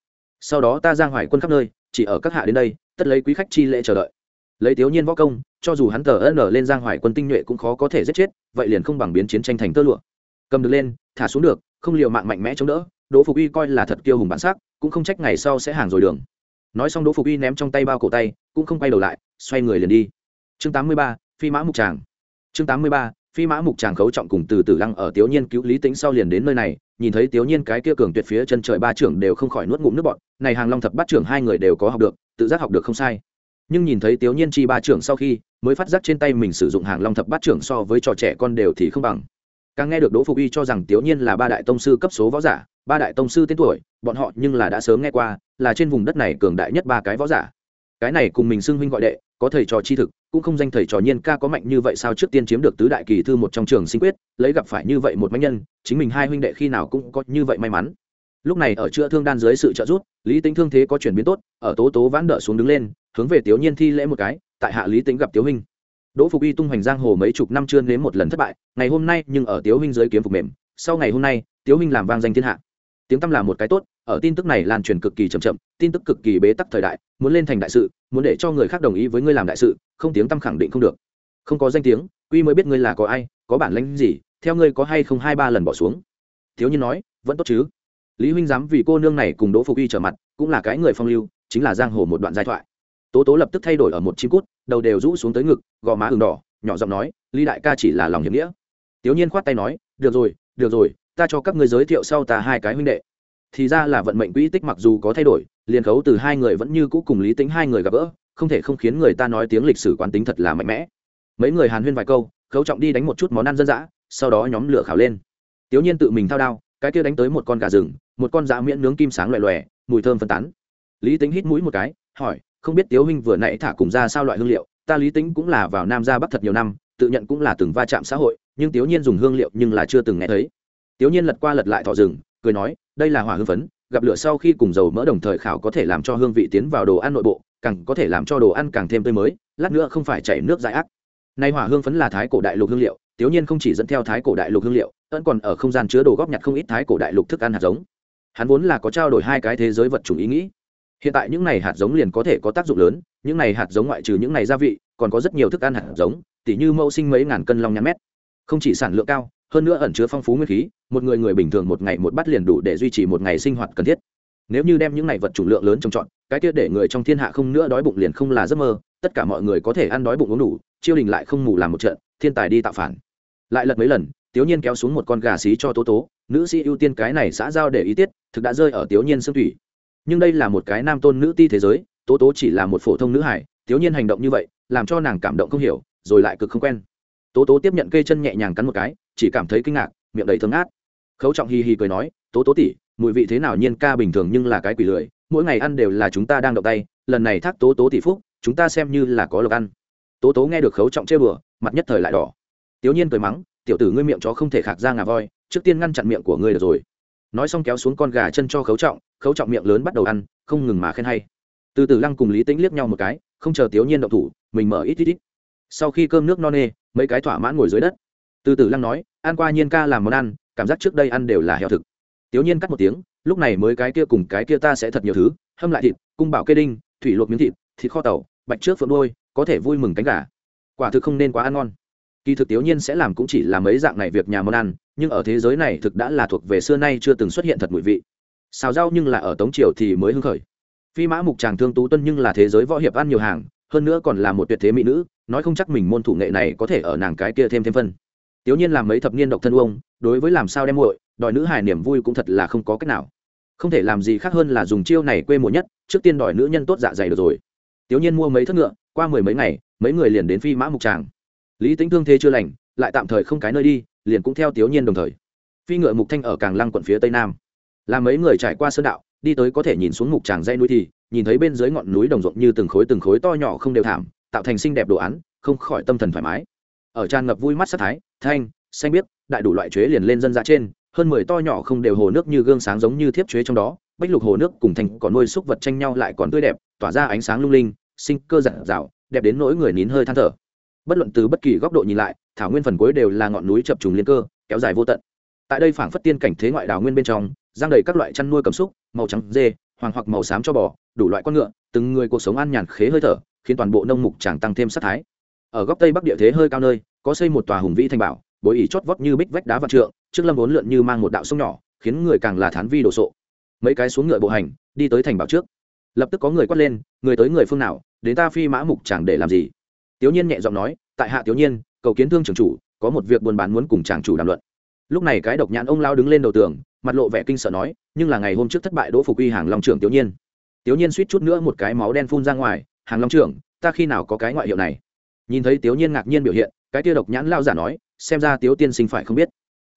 Sau đó ta giang hoài quân khắp nơi chỉ ở các hạ đến đây tất lấy quý khách chi lễ chờ đợi. Lấy thiếu nhiên võ công cho dù hắn tờ ân lên giang hoài quân tinh nhuệ cũng khó có thể giết chết vậy liền không bằng biến chiến tranh thành tơ lụa. Cầm được lên thả xuống được không liều mạng mạnh mẽ chống đỡ đỗ phục Y coi là thật kiêu hùng bản sắc cũng không trách ngày sau sẽ hàng rồi đường. Nói xong đỗ phục Y ném trong tay bao cổ tay cũng không quay đầu lại xoay người liền đi. Chương 83, phi mã mục tràng. Chương 83, phi mã mục tràng khấu trọng cùng từ từ lăng ở tiểu nhiên cứu lý tính sau liền đến nơi này, nhìn thấy tiểu nhiên cái kia cường tuyệt phía chân trời ba trưởng đều không khỏi nuốt ngụm nước bọn này hàng long thập bát trưởng hai người đều có học được, tự giác học được không sai. Nhưng nhìn thấy tiểu nhiên chi ba trưởng sau khi, mới phát giác trên tay mình sử dụng hàng long thập bát trưởng so với trò trẻ con đều thì không bằng. Càng nghe được đỗ phục y cho rằng tiểu nhiên là ba đại tông sư cấp số võ giả, ba đại tông sư tên tuổi, bọn họ nhưng là đã sớm nghe qua, là trên vùng đất này cường đại nhất ba cái võ giả. Cái này cùng mình xưng huynh gọi đệ có thầy trò chi thực, cũng không danh thầy trò nhiên ca có mạnh như vậy sao trước tiên chiếm được tứ đại kỳ thư một trong trường sinh quyết, lấy gặp phải như vậy một mạnh nhân, chính mình hai huynh đệ khi nào cũng có như vậy may mắn. Lúc này ở chữa thương đan dưới sự trợ giúp, lý tính thương thế có chuyển biến tốt, ở tố tố vãn đỡ xuống đứng lên, hướng về tiểu nhiên thi lễ một cái, tại hạ lý tính gặp tiểu huynh. Đỗ phục y tung hoành giang hồ mấy chục năm chưa nếm một lần thất bại, ngày hôm nay nhưng ở tiểu huynh dưới kiếm phục mềm, sau ngày hôm nay, tiếu huynh làm vang danh thiên hạ tiếng tăm là một cái tốt, ở tin tức này lan truyền cực kỳ chậm chậm, tin tức cực kỳ bế tắc thời đại, muốn lên thành đại sự, muốn để cho người khác đồng ý với ngươi làm đại sự, không tiếng tăm khẳng định không được. Không có danh tiếng, quy mới biết ngươi là có ai, có bản lãnh gì, theo ngươi có hay không hai ba lần bỏ xuống. Thiếu nhiên nói, vẫn tốt chứ. Lý huynh dám vì cô nương này cùng đỗ phục uy trở mặt, cũng là cái người phong lưu, chính là giang hồ một đoạn giai thoại. Tố tố lập tức thay đổi ở một chim cút, đầu đều rũ xuống tới ngực, gò má ừng đỏ, nhỏ giọng nói, lý đại ca chỉ là lòng hiểm nghĩa. Tiểu nhiên khoát tay nói, được rồi được rồi ta cho các ngươi giới thiệu sau ta hai cái huynh đệ. Thì ra là vận mệnh quỹ tích mặc dù có thay đổi, liền khấu từ hai người vẫn như cũ cùng lý tính hai người gặp gỡ, không thể không khiến người ta nói tiếng lịch sử quán tính thật là mạnh mẽ. Mấy người hàn huyên vài câu, khấu trọng đi đánh một chút món ăn dân dã, sau đó nhóm lửa khảo lên. Tiểu nhiên tự mình thao đao, cái kia đánh tới một con gà rừng, một con dã miễn nướng kim sáng loẹ loẹ mùi thơm phân tán. Lý tính hít mũi một cái, hỏi, không biết tiếu huynh vừa nãy thả cùng ra sao loại hương liệu? Ta lý tính cũng là vào nam ra bắc thật nhiều năm, tự nhận cũng là từng va chạm xã hội, nhưng tiếu nhiên dùng hương liệu nhưng là chưa từng nghe thấy. Tiểu nhiên lật qua lật lại thọ rừng, cười nói, đây là hỏa hương phấn, gặp lửa sau khi cùng dầu mỡ đồng thời khảo có thể làm cho hương vị tiến vào đồ ăn nội bộ, càng có thể làm cho đồ ăn càng thêm tươi mới, lát nữa không phải chảy nước dãi ác. Nay hỏa hương phấn là thái cổ đại lục hương liệu, tiểu nhiên không chỉ dẫn theo thái cổ đại lục hương liệu vẫn còn ở không gian chứa đồ góp nhặt không ít thái cổ đại lục thức ăn hạt giống. Hắn vốn là có trao đổi hai cái thế giới vật chủng ý nghĩ. Hiện tại những này hạt giống liền có thể có tác dụng lớn, những này hạt giống ngoại trừ những này gia vị, còn có rất nhiều thức ăn hạt giống, tỉ như mẫu sinh mấy ngàn cân long nhãn mét. Không chỉ sản lượng cao hơn nữa ẩn chứa phong phú nguyên khí, một người người bình thường một ngày một bát liền đủ để duy trì một ngày sinh hoạt cần thiết. Nếu như đem những này vật chủng lượng lớn trồng trọt, cái tiết để người trong thiên hạ không nữa đói bụng liền không là giấc mơ, tất cả mọi người có thể ăn đói bụng uống đủ chiêu đình lại không ngủ làm một trận, thiên tài đi tạo phản. Lại lật mấy lần tiểu nhiên kéo xuống một con gà xí cho tố tố, nữ sĩ ưu tiên cái này xã giao để ý tiết, thực đã rơi ở tiểu nhiên xương thủy. Nhưng đây là một cái nam tôn nữ ti thế giới, tố tố chỉ là một phổ thông nữ hải tiểu nhiên hành động như vậy, làm cho nàng cảm động không hiểu, rồi lại cực không quen tố tố tiếp nhận cây chân nhẹ nhàng cắn một cái, chỉ cảm thấy kinh ngạc, miệng đầy thơm át khấu trọng hì hì cười nói, tố tố tỉ mùi vị thế nào nhiên ca bình thường nhưng là cái quỷ lười, mỗi ngày ăn đều là chúng ta đang động tay, lần này thác tố tố tỷ phúc, chúng ta xem như là có lộc ăn. Tố tố nghe được khấu trọng chê bừa, mặt nhất thời lại đỏ. Tiểu nhiên cười mắng, tiểu tử ngươi miệng chó không thể khạc ra ngà voi, trước tiên ngăn chặn miệng của ngươi được rồi. Nói xong kéo xuống con gà chân cho khấu trọng khấu trọng miệng lớn bắt đầu ăn, không ngừng mà khen hay. Từ từ lăng cùng lý tĩnh liếc nhau một cái, không chờ tiểu nhiên động thủ, mình mở ít ít ít sau khi cơm nước no nê, mấy cái thỏa mãn ngồi dưới đất. Từ từ lăng nói, ăn qua nhiên ca làm món ăn, cảm giác trước đây ăn đều là heo thực. Tiểu nhiên cắt một tiếng, lúc này mới cái kia cùng cái kia ta sẽ thật nhiều thứ, hâm lại thịt, cung bảo kê đinh, thủy luộc miếng thịt thịt kho tàu, bạch trước phượng đôi có thể vui mừng cánh gà. Quả thực không nên quá ăn ngon. Kỳ thực tiểu nhiên sẽ làm cũng chỉ là mấy dạng này việc nhà món ăn, nhưng ở thế giới này thực đã là thuộc về xưa nay chưa từng xuất hiện thật mùi vị. Xào rau nhưng là ở tống triều thì mới hưng khởi. Phi mã mục tràng thương tú tuân nhưng là thế giới võ hiệp ăn nhiều hàng, hơn nữa còn là một tuyệt thế mỹ nữ nói không chắc mình môn thủ nghệ này có thể ở nàng cái kia thêm thêm phân. Tiểu nhiên làm mấy thập niên độc thân uông, đối với làm sao đem muội đòi nữ hài niềm vui cũng thật là không có cách nào. Không thể làm gì khác hơn là dùng chiêu này quê mùa nhất trước tiên đòi nữ nhân tốt dạ dày được rồi. Tiểu nhiên mua mấy thất ngựa qua mười mấy ngày mấy người liền đến phi mã mục tràng. Lý tính thương thế chưa lành lại tạm thời không cái nơi đi liền cũng theo tiểu nhiên đồng thời. Phi ngựa mục thanh ở càng lăng quận phía tây nam. Là mấy người trải qua sơn đạo đi tới có thể nhìn xuống mục tràng dây núi thì nhìn thấy bên dưới ngọn núi đồng ruộng như từng khối từng khối to nhỏ không đều thảm tạo thành xinh đẹp đồ án, không khỏi tâm thần thoải mái. Ở tràn ngập vui mắt sắc thái, thanh, xanh biếc, đại đủ loại chuế liền lên dân ra trên, hơn mười to nhỏ không đều hồ nước như gương sáng giống như thiếp chuế trong đó, bách lục hồ nước cùng thành còn nuôi súc vật tranh nhau lại còn tươi đẹp, tỏa ra ánh sáng lung linh, sinh cơ giản dạo đẹp đến nỗi người nín hơi than thở. Bất luận từ bất kỳ góc độ nhìn lại, thảo nguyên phần cuối đều là ngọn núi chập trùng liên cơ, kéo dài vô tận. Tại đây phảng phất tiên cảnh thế ngoại đào nguyên bên trong, giang đầy các loại chăn nuôi cầm xúc màu trắng dê, hoàng hoặc màu xám cho bò, đủ loại con ngựa, từng người cuộc sống an nhàn khế hơi thở khiến toàn bộ nông mục chẳng tăng thêm sát thái. Ở góc tây bắc địa thế hơi cao nơi, có xây một tòa hùng vĩ thành bảo, bối ỉ chót vót như bích vách đá vạn trượng, trước lâm vốn lượn như mang một đạo sông nhỏ, khiến người càng là thán vi đồ sộ. Mấy cái xuống ngựa bộ hành, đi tới thành bảo trước. Lập tức có người quát lên, người tới người phương nào, đến ta phi mã mục chẳng để làm gì? Tiểu nhiên nhẹ giọng nói, tại hạ tiểu nhiên, cầu kiến thương trưởng chủ, có một việc buôn bán muốn cùng chàng chủ đàm luận. Lúc này cái độc nhãn ông lao đứng lên đầu tường, mặt lộ vẻ kinh sợ nói, nhưng là ngày hôm trước thất bại đỗ phục uy hàng long trưởng tiểu nhiên. Tiểu nhiên suýt chút nữa một cái máu đen phun ra ngoài hàng long trưởng, ta khi nào có cái ngoại hiệu này? Nhìn thấy tiểu nhiên ngạc nhiên biểu hiện, cái tia độc nhãn lao giả nói, xem ra tiếu tiên sinh phải không biết.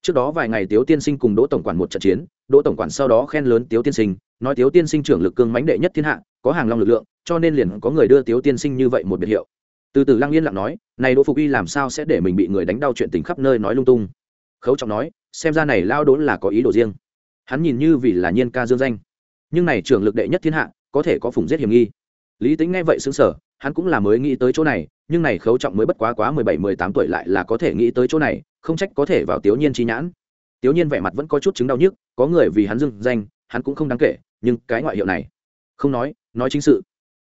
Trước đó vài ngày tiếu tiên sinh cùng đỗ tổng quản một trận chiến, đỗ tổng quản sau đó khen lớn tiếu tiên sinh, nói tiếu tiên sinh trưởng lực cương mãnh đệ nhất thiên hạ, có hàng long lực lượng, cho nên liền có người đưa tiếu tiên sinh như vậy một biệt hiệu. Từ từ lăng yên lặng nói, này đỗ phục y làm sao sẽ để mình bị người đánh đau chuyện tình khắp nơi nói lung tung? Khấu trọng nói, xem ra này lao đốn là có ý đồ riêng. Hắn nhìn như vì là nhiên ca dương danh. Nhưng này trưởng lực đệ nhất thiên hạ, có thể có phủng giết hiểm nghi lý tính nghe vậy xứng sở hắn cũng là mới nghĩ tới chỗ này, nhưng này khấu trọng mới bất quá quá mười bảy, mười tám tuổi lại là có thể nghĩ tới chỗ này, không trách có thể vào tiểu nhiên chi nhãn. Tiểu nhiên vẻ mặt vẫn có chút chứng đau nhức, có người vì hắn dưng danh, hắn cũng không đáng kể, nhưng cái ngoại hiệu này, không nói nói chính sự.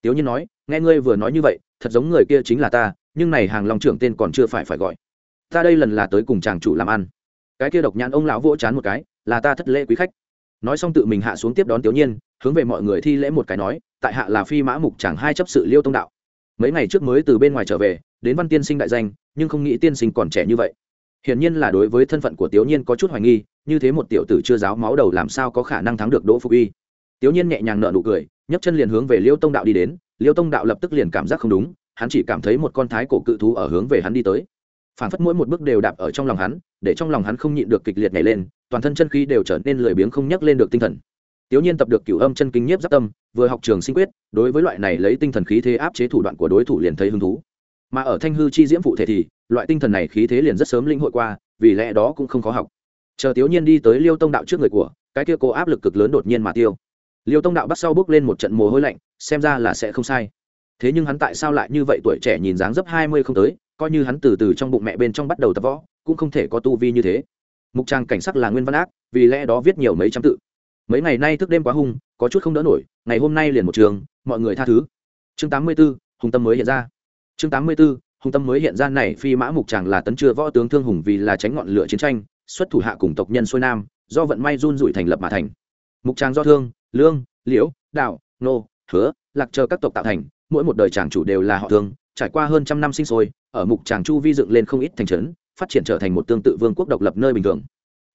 Tiểu nhiên nói, nghe ngươi vừa nói như vậy, thật giống người kia chính là ta, nhưng này hàng long trưởng tên còn chưa phải phải gọi. Ta đây lần là tới cùng chàng chủ làm ăn. Cái kia độc nhãn ông lão vỗ chán một cái, là ta thất lễ quý khách. Nói xong tự mình hạ xuống tiếp đón tiểu nhiên hướng về mọi người thi lễ một cái nói, tại hạ là phi mã mục chẳng hai chấp sự liêu tông đạo. Mấy ngày trước mới từ bên ngoài trở về, đến văn tiên sinh đại danh, nhưng không nghĩ tiên sinh còn trẻ như vậy. Hiển nhiên là đối với thân phận của tiểu nhiên có chút hoài nghi, như thế một tiểu tử chưa giáo máu đầu làm sao có khả năng thắng được đỗ phục y tiểu nhiên nhẹ nhàng nở nụ cười, nhấc chân liền hướng về liêu tông đạo đi đến. Liêu tông đạo lập tức liền cảm giác không đúng, hắn chỉ cảm thấy một con thái cổ cự thú ở hướng về hắn đi tới. Phản phất mỗi một bước đều đạp ở trong lòng hắn, để trong lòng hắn không nhịn được kịch liệt nhảy lên, toàn thân chân khí đều trở nên lười biếng không nhắc lên được tinh thần tiểu nhiên tập được cửu âm chân kinh nhiếp giáp tâm, vừa học trường sinh quyết, đối với loại này lấy tinh thần khí thế áp chế thủ đoạn của đối thủ liền thấy hứng thú. Mà ở thanh hư chi diễm phụ thể thì, loại tinh thần này khí thế liền rất sớm linh hội qua, vì lẽ đó cũng không khó học. Chờ tiểu nhiên đi tới liêu tông đạo trước người của, cái kia cô áp lực cực lớn đột nhiên mà tiêu. Liêu tông đạo bắt sau bước lên một trận mồ hôi lạnh, xem ra là sẽ không sai. Thế nhưng hắn tại sao lại như vậy tuổi trẻ nhìn dáng dấp hai mươi không tới, coi như hắn từ từ trong bụng mẹ bên trong bắt đầu tập võ, cũng không thể có tu vi như thế. Mục trang cảnh sắc là nguyên văn ác, vì lẽ đó viết nhiều mấy trăm tự mấy ngày nay thức đêm quá hung, có chút không đỡ nổi, ngày hôm nay liền một trường, mọi người tha thứ. Chương tám mươi b ố hùng tâm mới hiện ra. Chương tám mươi b ố hùng tâm mới hiện ra này phi mã mục tràng là tấn chưa võ tướng thương hùng vì là tránh ngọn lửa chiến tranh, xuất thủ hạ cùng tộc nhân xuôi nam, do vận may run rủi thành lập mà thành. Mục tràng do thương, lương, liễu, đạo, nô, hứa, lạc chờ các tộc tạo thành, mỗi một đời tràng chủ đều là họ thương, trải qua hơn trăm năm sinh sôi, ở mục tràng chu vi dựng lên không ít thành trấn, phát triển trở thành một tương tự vương quốc độc lập nơi bình thường.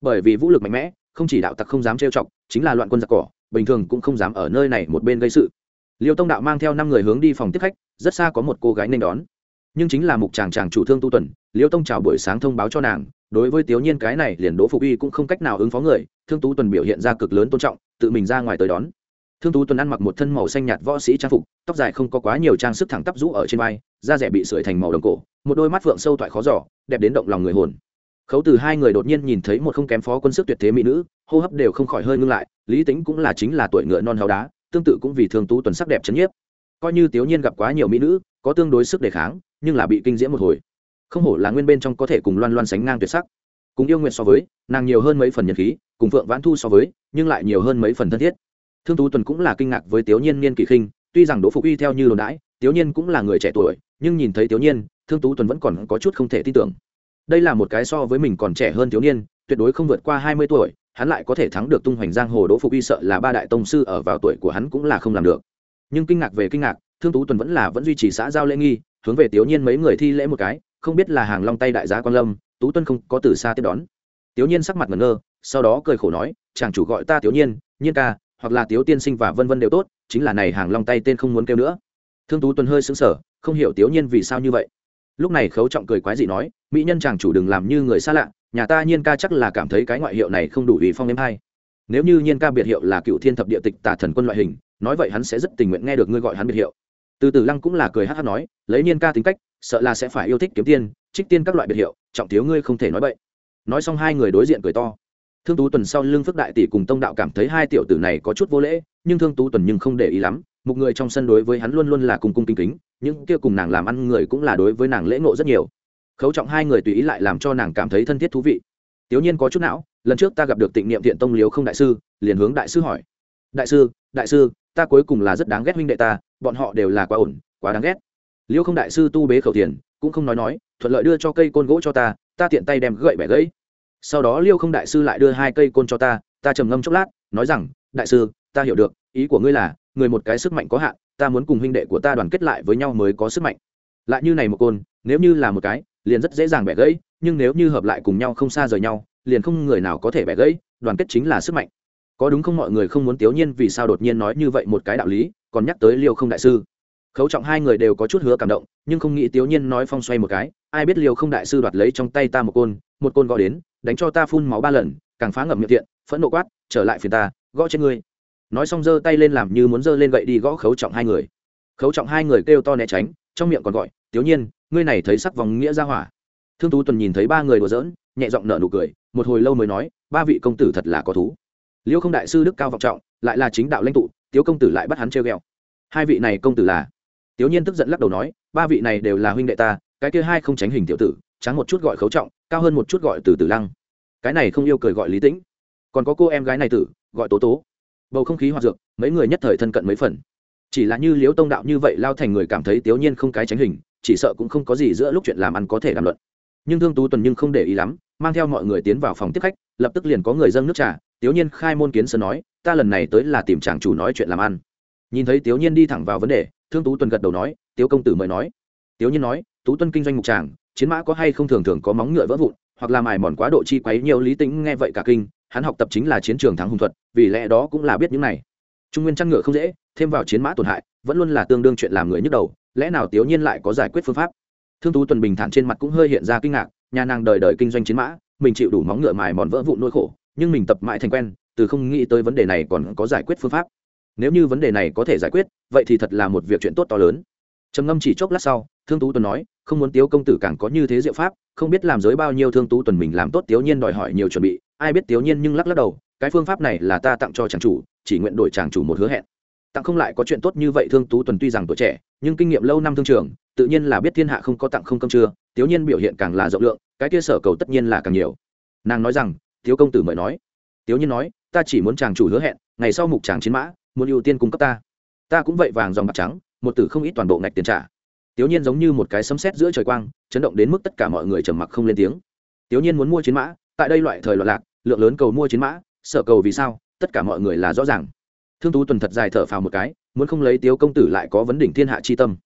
Bởi vì vũ lực mạnh mẽ không chỉ đạo tặc không dám trêu chọc, chính là loạn quân giặc cỏ, bình thường cũng không dám ở nơi này một bên gây sự. Liêu tông đạo mang theo năm người hướng đi phòng tiếp khách, rất xa có một cô gái nên đón. Nhưng chính là mục chàng chàng chủ thương tu tuần, liêu tông chào buổi sáng thông báo cho nàng, đối với tiểu nhiên cái này liền đỗ phục uy cũng không cách nào ứng phó người, thương tú tuần biểu hiện ra cực lớn tôn trọng, tự mình ra ngoài tới đón. Thương tú tuần ăn mặc một thân màu xanh nhạt võ sĩ trang phục, tóc dài không có quá nhiều trang sức thẳng tắp rũ ở trên vai, da rẻ bị sưởi thành màu đồng cổ, một đôi mắt phượng sâu toại khó giỏ đẹp đến động lòng người hồn khấu từ hai người đột nhiên nhìn thấy một không kém phó quân sức tuyệt thế mỹ nữ, hô hấp đều không khỏi hơi ngưng lại, lý tính cũng là chính là tuổi ngựa non hào đá, tương tự cũng vì thương tú tuần sắc đẹp chấn nhiếp. Coi như tiểu nhiên gặp quá nhiều mỹ nữ, có tương đối sức đề kháng, nhưng là bị kinh diễm một hồi. Không hổ là nguyên bên trong có thể cùng loan loan sánh ngang tuyệt sắc. Cùng yêu nguyện so với, nàng nhiều hơn mấy phần nhật khí, cùng phượng vãn thu so với, nhưng lại nhiều hơn mấy phần thân thiết. Thương tú tuần cũng là kinh ngạc với tiểu nhiên niên kỷ khinh, tuy rằng đỗ phục uy theo như đồn đãi tiểu nhiên cũng là người trẻ tuổi, nhưng nhìn thấy tiểu nhiên, thương tú tuần vẫn còn có chút không thể tin tưởng đây là một cái so với mình còn trẻ hơn thiếu niên, tuyệt đối không vượt qua hai mươi tuổi, hắn lại có thể thắng được tung hoành giang hồ đỗ phục y sợ là ba đại tông sư ở vào tuổi của hắn cũng là không làm được. Nhưng kinh ngạc về kinh ngạc, thương tú tuần vẫn là vẫn duy trì xã giao lễ nghi, hướng về tiểu nhiên mấy người thi lễ một cái, không biết là hàng long tay đại giá quan lâm, tú tuân không có từ xa tiếp đón. Tiểu nhiên sắc mặt ngẩn ngơ, sau đó cười khổ nói, chàng chủ gọi ta tiểu nhiên nhiên ca, hoặc là tiểu tiên sinh và vân vân đều tốt, chính là này hàng long tay tên không muốn kêu nữa. Thương tú tuần hơi sững sờ, không hiểu tiểu nhiên vì sao như vậy. Lúc này khấu trọng cười quái dị nói mỹ nhân chàng chủ đừng làm như người xa lạ, nhà ta nhiên ca chắc là cảm thấy cái ngoại hiệu này không đủ ý phong em hay. Nếu như nhiên ca biệt hiệu là cựu thiên thập địa tịch tà thần quân loại hình, nói vậy hắn sẽ rất tình nguyện nghe được ngươi gọi hắn biệt hiệu. Từ từ lăng cũng là cười hát hát nói, lấy nhiên ca tính cách, sợ là sẽ phải yêu thích kiếm tiên, trích tiên các loại biệt hiệu, trọng thiếu ngươi không thể nói vậy nói xong hai người đối diện cười to. Thương tú tuần sau lưng phước đại tỷ cùng tông đạo cảm thấy hai tiểu tử này có chút vô lễ, nhưng thương tú tuần nhưng không để ý lắm, một người trong sân đối với hắn luôn luôn là cùng cung kính kính, những kia cùng nàng làm ăn người cũng là đối với nàng lễ ngộ rất nhiều khấu trọng hai người tùy ý lại làm cho nàng cảm thấy thân thiết thú vị. Tiểu nhiên có chút não, lần trước ta gặp được tịnh niệm thiện tông liếu không đại sư, liền hướng đại sư hỏi. Đại sư đại sư, ta cuối cùng là rất đáng ghét huynh đệ ta, bọn họ đều là quá ổn, quá đáng ghét. Liêu không đại sư tu bế khẩu tiền cũng không nói nói, thuận lợi đưa cho cây côn gỗ cho ta ta tiện tay đem gậy bẻ gãy. Sau đó liêu không đại sư lại đưa hai cây côn cho ta ta trầm ngâm chốc lát, nói rằng, đại sư, ta hiểu được, ý của ngươi là, người một cái sức mạnh có hạn, ta muốn cùng huynh đệ của ta đoàn kết lại với nhau mới có sức mạnh. Lại như này một côn, nếu như là một cái liền rất dễ dàng bẻ gãy, nhưng nếu như hợp lại cùng nhau không xa rời nhau, liền không người nào có thể bẻ gãy, đoàn kết chính là sức mạnh. Có đúng không mọi người không muốn tiểu nhiên vì sao đột nhiên nói như vậy một cái đạo lý, còn nhắc tới liêu không đại sư. Khấu trọng hai người đều có chút hứa cảm động, nhưng không nghĩ tiểu nhiên nói phong xoay một cái, ai biết liêu không đại sư đoạt lấy trong tay ta một côn một côn gõ đến, đánh cho ta phun máu ba lần, càng phá ngậm miệng thiện phẫn nộ quát, trở lại phiền ta, gõ trên ngươi. Nói xong giơ tay lên làm như muốn giơ lên gậy đi gõ khấu trọng hai người. Khấu trọng hai người kêu to né tránh, trong miệng còn gọi tiểu nhiên ngươi này thấy sắc vòng nghĩa ra hỏa. Thương tú tuần nhìn thấy ba người đùa giỡn, nhẹ giọng nở nụ cười, một hồi lâu mới nói, ba vị công tử thật là có thú. Liêu không đại sư đức cao vọng trọng, lại là chính đạo lãnh tụ, tiếu công tử lại bắt hắn treo gheo. hai vị này công tử là? Tiếu nhiên tức giận lắc đầu nói, ba vị này đều là huynh đệ ta, cái kia hai không tránh hình tiểu tử trắng một chút gọi khấu trọng, cao hơn một chút gọi từ tử lăng. Cái này không yêu cười gọi lý tĩnh. Còn có cô em gái này tử, gọi tố tố. Bầu không khí hoạt dược, mấy người nhất thời thân cận mấy phần. Chỉ là như liếu tông đạo như vậy lao thành người cảm thấy tiểu nhiên không cái tránh hình chỉ sợ cũng không có gì giữa lúc chuyện làm ăn có thể đàm luận. Nhưng thương tú tuần nhưng không để ý lắm, mang theo mọi người tiến vào phòng tiếp khách, lập tức liền có người dâng nước trà. Tiểu nhiên khai môn kiến sơn nói, ta lần này tới là tìm chàng chủ nói chuyện làm ăn. Nhìn thấy tiểu nhiên đi thẳng vào vấn đề, thương tú tuần gật đầu nói, tiếu công tử mời nói. Tiểu nhiên nói, tú tuân kinh doanh mục tràng, chiến mã có hay không thường thường có móng ngựa vỡ vụn, hoặc là mài mòn quá độ chi quấy nhiều lý tính nghe vậy cả kinh, hắn học tập chính là chiến trường thắng hùng thuật, vì lẽ đó cũng là biết những này. Trung nguyên chăn ngựa không dễ, thêm vào chiến mã tổn hại vẫn luôn là tương đương chuyện làm người nhức đầu, lẽ nào tiểu nhiên lại có giải quyết phương pháp? Thương tú tuần bình thản trên mặt cũng hơi hiện ra kinh ngạc, nhà nàng đời đời kinh doanh chiến mã, mình chịu đủ móng ngựa mài mòn vỡ vụn nỗi khổ, nhưng mình tập mãi thành quen, từ không nghĩ tới vấn đề này còn có giải quyết phương pháp. Nếu như vấn đề này có thể giải quyết, vậy thì thật là một việc chuyện tốt to lớn. Trầm ngâm chỉ chốc lát sau, thương tú tuần nói, không muốn tiếu công tử càng có như thế diệu pháp, không biết làm giới bao nhiêu thương tú tuần mình làm tốt tiếu nhiên đòi hỏi nhiều chuẩn bị, ai biết tiếu nhiên nhưng lắc lắc đầu, cái phương pháp này là ta tặng cho chàng chủ, chỉ nguyện đổi chàng chủ một hứa hẹn tặng không lại có chuyện tốt như vậy thương tú tuần tuy rằng tuổi trẻ nhưng kinh nghiệm lâu năm thương trường tự nhiên là biết thiên hạ không có tặng không cơm trưa Thiếu nhiên biểu hiện càng là rộng lượng cái kia sở cầu tất nhiên là càng nhiều nàng nói rằng thiếu công tử mời nói Thiếu nhiên nói ta chỉ muốn chàng chủ hứa hẹn ngày sau mục chàng chiến mã muốn ưu tiên cung cấp ta ta cũng vậy vàng dòng bạc trắng một tử không ít toàn bộ ngạch tiền trả Tiểu Nhiên giống như một cái sấm sét giữa trời quang, chấn động đến mức tất cả mọi người trầm mặc không lên tiếng. Tiểu Nhiên muốn mua chiến mã, tại đây loại thời loạn lạc, lượng lớn cầu mua chiến mã, sở cầu vì sao, tất cả mọi người là rõ ràng. Thương Tú tuần thật dài thở phào một cái, muốn không lấy Tiếu công tử lại có vấn đỉnh thiên hạ chi tâm.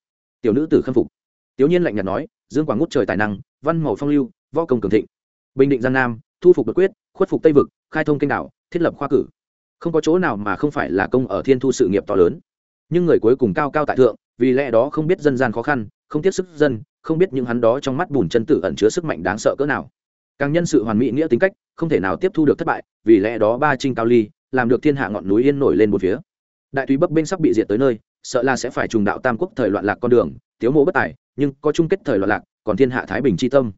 Tiểu nữ tử khâm phục. Tiểu Nhiên lạnh nhạt nói, Dương Quảng ngút trời tài năng, văn màu phong lưu, võ công cường thịnh. Bình định Giang Nam, thu phục đột quyết, khuất phục Tây vực, khai thông kênh đảo, thiết lập khoa cử. Không có chỗ nào mà không phải là công ở thiên thu sự nghiệp to lớn. Nhưng người cuối cùng cao cao tại thượng, vì lẽ đó không biết dân gian khó khăn không tiếc sức dân không biết những hắn đó trong mắt bùn chân tử ẩn chứa sức mạnh đáng sợ cỡ nào càng nhân sự hoàn mỹ nghĩa tính cách không thể nào tiếp thu được thất bại vì lẽ đó ba trinh cao ly làm được thiên hạ ngọn núi yên nổi lên một phía. Đại tùy bấp bênh sắp bị diệt tới nơi, sợ là sẽ phải trùng đạo tam quốc thời loạn lạc con đường, tiếu mộ bất tài, nhưng có chung kết thời loạn lạc, còn thiên hạ thái bình tri tâm.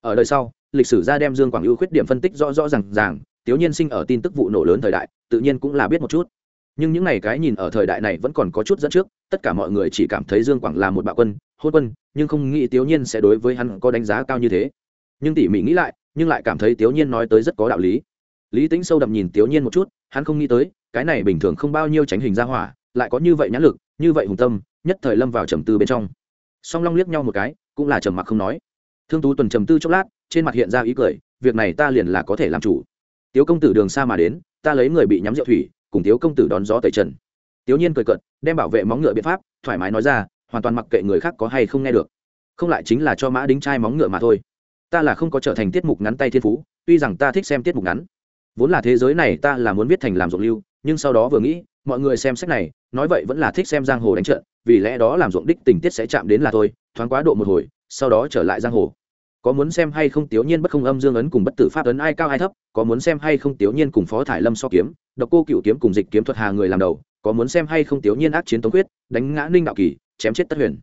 Ở đời sau, lịch sử gia đem dương quảng ưu khuyết điểm phân tích rõ rõ rằng ràng, tiếu nhiên sinh ở tin tức vụ nổ lớn thời đại, tự nhiên cũng là biết một chút. Nhưng những ngày cái nhìn ở thời đại này vẫn còn có chút dẫn trước, tất cả mọi người chỉ cảm thấy dương quảng là một bạo quân, hôn quân, nhưng không nghĩ tiểu nhiên sẽ đối với hắn có đánh giá cao như thế. Nhưng tỉ mỉ nghĩ lại, nhưng lại cảm thấy tiểu nhiên nói tới rất có đạo lý lý tính sâu đậm nhìn tiểu nhiên một chút, hắn không nghĩ tới, cái này bình thường không bao nhiêu tránh hình ra hỏa, lại có như vậy nhãn lực, như vậy hùng tâm, nhất thời lâm vào trầm tư bên trong. Song long liếc nhau một cái, cũng là trầm mặc không nói. Thương tú tuần trầm tư chốc lát, trên mặt hiện ra ý cười, việc này ta liền là có thể làm chủ. Tiếu công tử đường xa mà đến, ta lấy người bị nhắm rượu thủy, cùng tiếu công tử đón gió tẩy trần. Tiếu nhiên cười cợt, đem bảo vệ móng ngựa biện pháp, thoải mái nói ra, hoàn toàn mặc kệ người khác có hay không nghe được. Không lại chính là cho mã đính trai móng ngựa mà thôi. Ta là không có trở thành tiết mục ngắn tay thiên phú, tuy rằng ta thích xem tiết mục ngắn vốn là thế giới này ta là muốn viết thành làm ruộng lưu, nhưng sau đó vừa nghĩ, mọi người xem sách này, nói vậy vẫn là thích xem giang hồ đánh trận, vì lẽ đó làm ruộng đích tình tiết sẽ chạm đến là thôi, thoáng quá độ một hồi, sau đó trở lại giang hồ. Có muốn xem hay không tiểu nhiên bất không âm dương ấn cùng bất tử pháp ấn ai cao ai thấp, có muốn xem hay không tiểu nhiên cùng phó thải lâm so kiếm, độc cô cựu kiếm cùng dịch kiếm thuật hà người làm đầu, có muốn xem hay không tiểu nhiên ác chiến tống quyết đánh ngã ninh đạo kỳ, chém chết tất huyền.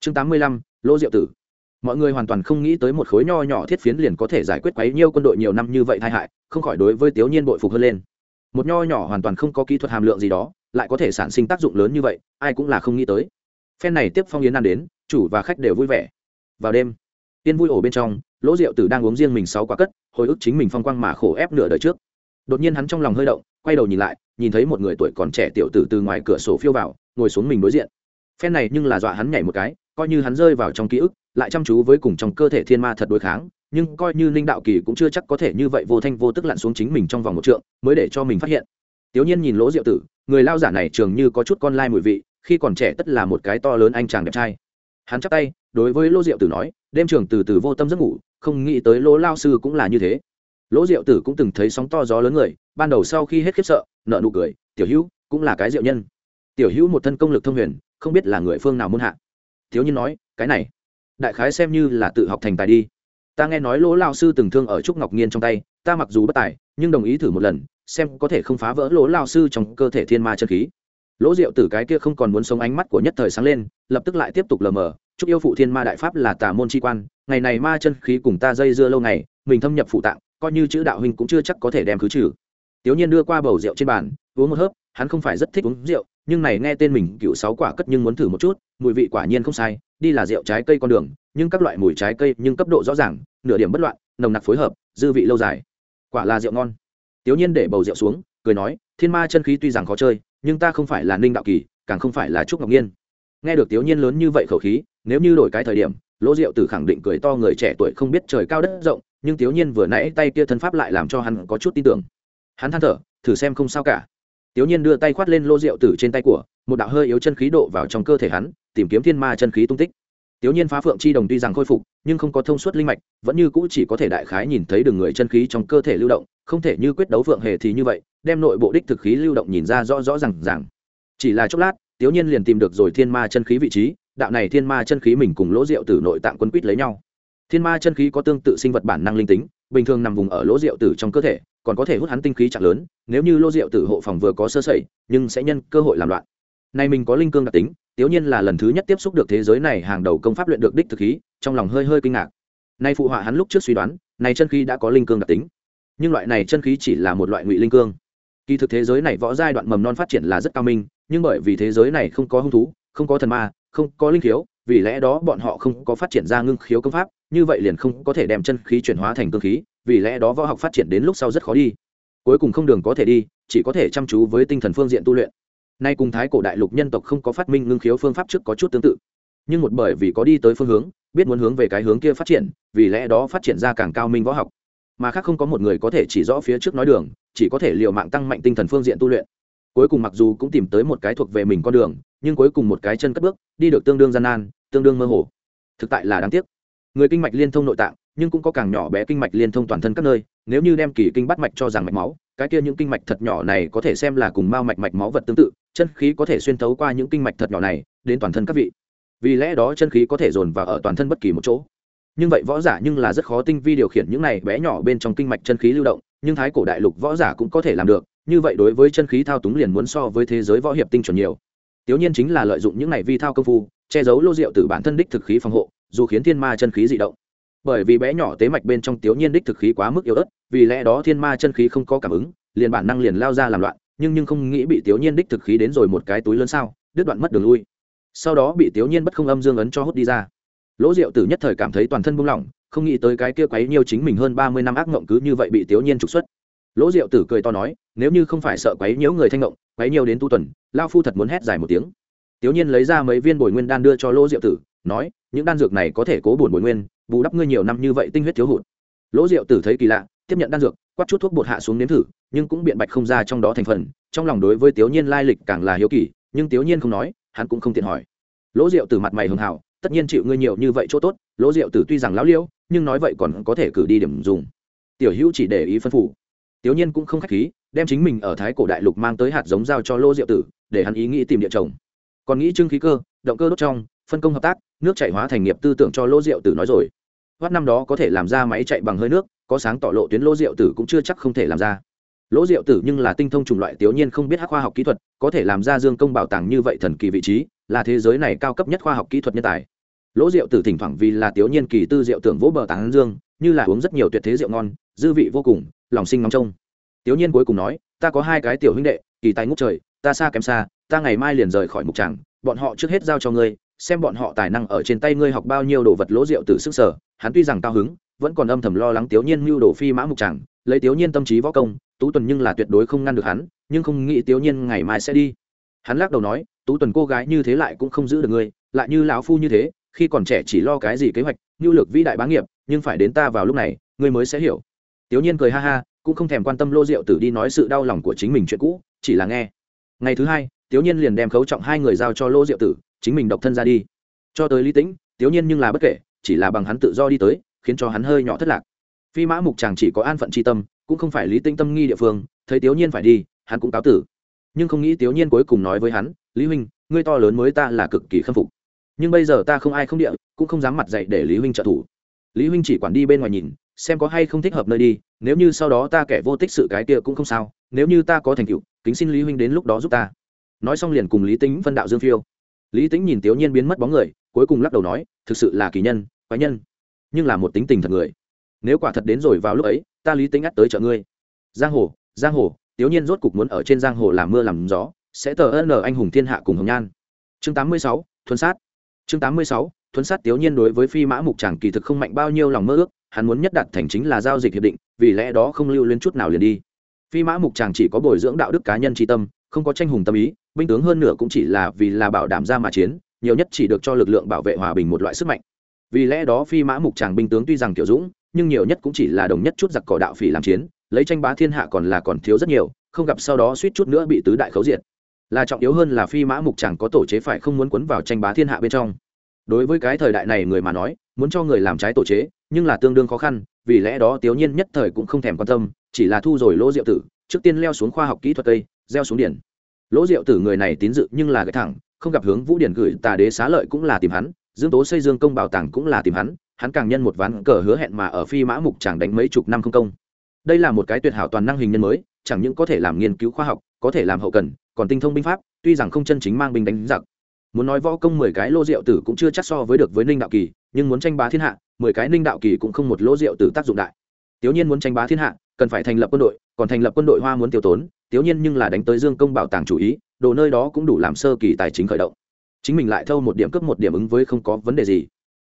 Chương tám mươi lăm, lô diệu tử mọi người hoàn toàn không nghĩ tới một khối nho nhỏ thiết phiến liền có thể giải quyết quấy nhiêu quân đội nhiều năm như vậy tai hại, không khỏi đối với tiểu nhiên bội phục hơn lên. Một nho nhỏ hoàn toàn không có kỹ thuật hàm lượng gì đó, lại có thể sản sinh tác dụng lớn như vậy, ai cũng là không nghĩ tới. Phen này tiếp phong yến ăn đến, chủ và khách đều vui vẻ. Vào đêm, tiên vui ổ bên trong, lỗ rượu tử đang uống riêng mình sáu quả cất, hồi ức chính mình phong quang mà khổ ép nửa đời trước. Đột nhiên hắn trong lòng hơi động, quay đầu nhìn lại, nhìn thấy một người tuổi còn trẻ tiểu tử từ ngoài cửa sổ phiêu vào, ngồi xuống mình đối diện. Phen này nhưng là dọa hắn nhảy một cái coi như hắn rơi vào trong ký ức, lại chăm chú với cùng trong cơ thể thiên ma thật đối kháng, nhưng coi như linh đạo kỳ cũng chưa chắc có thể như vậy vô thanh vô tức lặn xuống chính mình trong vòng một trượng, mới để cho mình phát hiện. Tiểu nhiên nhìn lỗ diệu tử, người lao giả này trường như có chút con lai mùi vị, khi còn trẻ tất là một cái to lớn anh chàng đẹp trai. Hắn chắp tay, đối với lỗ diệu tử nói, đêm trường từ từ vô tâm giấc ngủ, không nghĩ tới lỗ lao sư cũng là như thế. Lỗ diệu tử cũng từng thấy sóng to gió lớn người, ban đầu sau khi hết khiếp sợ nợ nụ cười, tiểu hữu cũng là cái diệu nhân. Tiểu hữu một thân công lực thông huyền, không biết là người phương nào muôn hạ thiếu nhiên nói, cái này, đại khái xem như là tự học thành tài đi. Ta nghe nói lỗ lao sư từng thương ở trúc ngọc nhiên trong tay, ta mặc dù bất tài, nhưng đồng ý thử một lần, xem có thể không phá vỡ lỗ lao sư trong cơ thể thiên ma chân khí. Lỗ diệu tử cái kia không còn muốn sống ánh mắt của nhất thời sáng lên, lập tức lại tiếp tục lờ mờ chúc yêu phụ thiên ma đại pháp là tà môn chi quan, ngày này ma chân khí cùng ta dây dưa lâu ngày, mình thâm nhập phụ tạng, coi như chữ đạo huynh cũng chưa chắc có thể đem khứ trừ. Tiểu nhiên đưa qua bầu rượu trên bàn uống một hớp, hắn không phải rất thích uống rượu, nhưng này nghe tên mình cựu sáu quả cất nhưng muốn thử một chút, mùi vị quả nhiên không sai, đi là rượu trái cây con đường, nhưng các loại mùi trái cây nhưng cấp độ rõ ràng, nửa điểm bất loạn, nồng nặc phối hợp, dư vị lâu dài. Quả là rượu ngon. Tiểu nhiên để bầu rượu xuống, cười nói, thiên ma chân khí tuy rằng khó chơi, nhưng ta không phải là ninh đạo kỳ, càng không phải là trúc ngọc nhiên. Nghe được tiểu nhiên lớn như vậy khẩu khí, nếu như đổi cái thời điểm, lỗ rượu tử khẳng định cười to người trẻ tuổi không biết trời cao đất rộng, nhưng tiểu nhiên vừa nãy tay kia thân pháp lại làm cho hắn có chút tin tưởng. Hắn than thở, thử xem không sao cả tiểu nhiên đưa tay khoát lên lỗ rượu tử trên tay của, một đạo hơi yếu chân khí độ vào trong cơ thể hắn, tìm kiếm thiên ma chân khí tung tích tiểu nhiên phá phượng chi đồng tuy rằng khôi phục, nhưng không có thông suốt linh mạch, vẫn như cũ chỉ có thể đại khái nhìn thấy đường người chân khí trong cơ thể lưu động, không thể như quyết đấu phượng hề thì như vậy, đem nội bộ đích thực khí lưu động nhìn ra rõ rõ ràng ràng. chỉ là chốc lát tiểu nhiên liền tìm được rồi thiên ma chân khí vị trí, đạo này thiên ma chân khí mình cùng lỗ rượu tử nội tạng quân quýt lấy nhau thiên ma chân khí có tương tự sinh vật bản năng linh tính, bình thường nằm vùng ở lỗ rượu tử trong cơ thể, còn có thể hút hắn tinh khí chặt lớn nếu như Lô rượu tử hộ phòng vừa có sơ sẩy, nhưng sẽ nhân cơ hội làm loạn. Nay mình có linh cương đặc tính, tiếu nhiên là lần thứ nhất tiếp xúc được thế giới này hàng đầu công pháp luyện được đích thực khí, trong lòng hơi hơi kinh ngạc. Nay phụ họa hắn lúc trước suy đoán này chân khí đã có linh cương đặc tính. Nhưng loại này chân khí chỉ là một loại ngụy linh cương. Kỳ thực thế giới này võ giai đoạn mầm non phát triển là rất cao minh, nhưng bởi vì thế giới này không có hung thú, không có thần ma, không có linh khiếu, vì lẽ đó bọn họ không có phát triển ra ngưng khiếu công pháp, như vậy liền không có thể đem chân khí chuyển hóa thành cương khí, vì lẽ đó võ học phát triển đến lúc sau rất khó đi cuối cùng không đường có thể đi, chỉ có thể chăm chú với tinh thần phương diện tu luyện. Nay cùng thái cổ đại lục nhân tộc không có phát minh ngưng khiếu phương pháp trước có chút tương tự. Nhưng một bởi vì có đi tới phương hướng, biết muốn hướng về cái hướng kia phát triển, vì lẽ đó phát triển ra càng cao minh võ học. Mà khác không có một người có thể chỉ rõ phía trước nói đường, chỉ có thể l i ề u mạng tăng mạnh tinh thần phương diện tu luyện. Cuối cùng mặc dù cũng tìm tới một cái thuộc về mình con đường, nhưng cuối cùng một cái chân cất bước, đi được tương đương gian nan, tương đương mơ hồ. Thực tại là đáng tiếc. Người kinh mạch liên thông nội tạng nhưng cũng có càng nhỏ bé kinh mạch liên thông toàn thân các nơi, nếu như đem kỳ kinh bắt mạch cho rằng mạch máu, cái kia những kinh mạch thật nhỏ này có thể xem là cùng mao mạch mạch máu vật tương tự, chân khí có thể xuyên tấu qua những kinh mạch thật nhỏ này, đến toàn thân các vị. Vì lẽ đó chân khí có thể dồn vào ở toàn thân bất kỳ một chỗ. Nhưng vậy võ giả nhưng là rất khó tinh vi điều khiển những này bé nhỏ bên trong kinh mạch chân khí lưu động, nhưng thái cổ đại lục võ giả cũng có thể làm được, như vậy đối với chân khí thao túng liền muốn so với thế giới võ hiệp tinh chuẩn nhiều. Tiểu nhiên chính là lợi dụng những này vi thao công phu, che giấu lô rượu từ bản thân đích thực khí phòng hộ, dù khiến thiên ma chân khí dị động bởi vì bé nhỏ tế mạch bên trong tiểu nhiên đích thực khí quá mức yếu ớt, vì lẽ đó thiên ma chân khí không có cảm ứng, liền bản năng liền lao ra làm loạn, nhưng nhưng không nghĩ bị tiểu nhiên đích thực khí đến rồi một cái túi lớn sao, đứt đoạn mất đường lui. Sau đó bị tiểu nhiên bất không âm dương ấn cho hút đi ra. Lỗ diệu tử nhất thời cảm thấy toàn thân buông lỏng, không nghĩ tới cái kia quấy nhiều chính mình hơn ba mươi năm ác ngộng cứ như vậy bị tiểu nhiên trục xuất. Lỗ diệu tử cười to nói, nếu như không phải sợ quấy nhiễu người thanh ngộng, quấy nhiều đến tu tuần lao phu thật muốn hét dài một tiếng. Tiểu nhiên lấy ra mấy viên bồi nguyên đan đưa cho lỗ diệu tử, nói những đan dược này có thể cố bổn bồi nguyên, bù đắp ngươi nhiều năm như vậy tinh huyết thiếu hụt. Lỗ diệu tử thấy kỳ lạ, tiếp nhận đan dược, quát chút thuốc bột hạ xuống nếm thử, nhưng cũng biện bạch không ra trong đó thành phần, trong lòng đối với tiểu nhiên lai lịch càng là hiếu kỳ, nhưng tiểu nhiên không nói, hắn cũng không tiện hỏi. Lỗ diệu tử mặt mày hường hảo tất nhiên chịu ngươi nhiều như vậy chỗ tốt, lỗ diệu tử tuy rằng lão liêu, nhưng nói vậy còn có thể cử đi điểm dùng. Tiểu hữu chỉ để ý phân phủ tiểu nhiên cũng không khách khí, đem chính mình ở thái cổ đại lục mang tới hạt giống giao cho lỗ diệu tử, để hắn ý nghĩ tìm địa chồng. Còn nghĩ trưng khí cơ, động cơ đốt trong, phân công hợp tác nước chảy hóa thành nghiệp tư tưởng cho lỗ diệu tử nói rồi. Hoắt năm đó có thể làm ra máy chạy bằng hơi nước, có sáng tỏ lộ tuyến lỗ diệu tử cũng chưa chắc không thể làm ra. Lỗ diệu tử nhưng là tinh thông chủng loại tiểu nhiên không biết hắc khoa học kỹ thuật, có thể làm ra dương công bảo tàng như vậy thần kỳ vị trí, là thế giới này cao cấp nhất khoa học kỹ thuật nhân tài. Lỗ diệu tử thỉnh thoảng vì là tiểu nhiên kỳ tư diệu tưởng vỗ bờ tàng dương, như là uống rất nhiều tuyệt thế rượu ngon, dư vị vô cùng, lòng sinh ngóng trông. Tiểu nhiên cuối cùng nói, ta có hai cái tiểu huynh đệ, kỳ tài ngút trời, ta xa kém xa, ta ngày mai liền rời khỏi mục tràng, bọn họ trước hết giao cho ngươi xem bọn họ tài năng ở trên tay ngươi học bao nhiêu đồ vật lỗ rượu từ sức sở, hắn tuy rằng cao hứng, vẫn còn âm thầm lo lắng tiểu nhiên mưu đồ phi mã mục chẳng lấy tiểu nhiên tâm trí võ công, tú tuần nhưng là tuyệt đối không ngăn được hắn, nhưng không nghĩ tiểu nhiên ngày mai sẽ đi. Hắn lắc đầu nói, tú tuần cô gái như thế lại cũng không giữ được ngươi, lại như lão phu như thế, khi còn trẻ chỉ lo cái gì kế hoạch, nhu lược vĩ đại bá nghiệp, nhưng phải đến ta vào lúc này, ngươi mới sẽ hiểu. Tiểu nhiên cười ha ha, cũng không thèm quan tâm lô rượu tử đi nói sự đau lòng của chính mình chuyện cũ, chỉ là nghe. Ngày thứ hai tiểu nhiên liền đem khấu trọng hai người giao cho lô rượu tử chính mình độc thân ra đi. Cho tới lý tĩnh, tiếu nhiên nhưng là bất kể, chỉ là bằng hắn tự do đi tới, khiến cho hắn hơi nhỏ thất lạc. Phi mã mục chàng chỉ có an phận c tâm, cũng không phải lý tĩnh tâm nghi địa phương, thấy tiếu nhiên phải đi, hắn cũng cáo tử. Nhưng không nghĩ tiếu nhiên cuối cùng nói với hắn, lý huynh, ngươi to lớn mới ta là cực kỳ khâm phục. Nhưng bây giờ ta không ai không địa, cũng không dám mặt dạy để lý huynh trợ thủ. Lý huynh chỉ quản đi bên ngoài nhìn, xem có hay không thích hợp nơi đi, nếu như sau đó ta kẻ vô tích sự cái kia cũng không sao, nếu như ta có thành tựu, kính xin lý huynh đến lúc đó giúp ta. Nói xong liền cùng lý tính phân đạo dương phiêu lý tính nhìn tiểu nhiên biến mất bóng người cuối cùng lắc đầu nói thực sự là kỳ nhân quái nhân. Nhưng là một tính tình thật người. Nếu quả thật đến rồi vào lúc ấy ta lý tính ắt tới chợ ngươi. Giang hồ giang hồ. Tiểu nhiên rốt cục muốn ở trên giang hồ làm mưa làm gió sẽ tờ ân anh hùng thiên hạ cùng hồng nhan. Chương 86, thuần sát. Chương 86, thuần sát tiểu nhiên đối với phi mã mục chàng kỳ thực không mạnh bao nhiêu lòng mơ ước hắn muốn nhất đặt thành chính là giao dịch hiệp định vì lẽ đó không lưu lên chút nào liền đi. Phi mã mục chàng chỉ có bồi dưỡng đạo đức cá nhân tri tâm không có tranh hùng tâm ý binh tướng hơn nửa cũng chỉ là vì là bảo đảm ra mà chiến, nhiều nhất chỉ được cho lực lượng bảo vệ hòa bình một loại sức mạnh. Vì lẽ đó phi mã mục tràng binh tướng tuy rằng kiểu dũng, nhưng nhiều nhất cũng chỉ là đồng nhất chút giặc cỏ đạo phỉ làm chiến, lấy tranh bá thiên hạ còn là còn thiếu rất nhiều, không gặp sau đó suýt chút nữa bị tứ đại khấu diệt. Là trọng yếu hơn là phi mã mục chẳng có tổ chế phải không muốn quấn vào tranh bá thiên hạ bên trong. Đối với cái thời đại này người mà nói, muốn cho người làm trái tổ chế, nhưng là tương đương khó khăn, vì lẽ đó tiểu nhiên nhất thời cũng không thèm quan tâm, chỉ là thu rồi lỗ diệu tử, trước tiên leo xuống khoa học kỹ thuật tây gieo xuống điển lỗ diệu tử người này tín dự nhưng là cái thẳng, không gặp hướng vũ điển gửi tà đế xá lợi cũng là tìm hắn, dương tố xây dương công bảo tàng cũng là tìm hắn hắn càng nhân một ván cờ hứa hẹn mà ở phi mã mục chẳng đánh mấy chục năm không công. Đây là một cái tuyệt hảo toàn năng hình nhân mới, chẳng những có thể làm nghiên cứu khoa học, có thể làm hậu cần, còn tinh thông binh pháp, tuy rằng không chân chính mang binh đánh giặc. Muốn nói võ công mười cái lô diệu tử cũng chưa chắc so với được với ninh đạo kỳ, nhưng muốn tranh bá thiên hạ, mười cái ninh đạo kỳ cũng không một lô diệu tử tác dụng đại. Tiểu nhiên muốn tranh bá thiên hạ, cần phải thành lập quân đội, còn thành lập quân đội hoa muốn tiêu tốn tiểu nhiên nhưng là đánh tới dương công bảo tàng chủ ý, đồ nơi đó cũng đủ làm sơ kỳ tài chính khởi động. Chính mình lại thâu một điểm cấp một điểm ứng với không có vấn đề gì.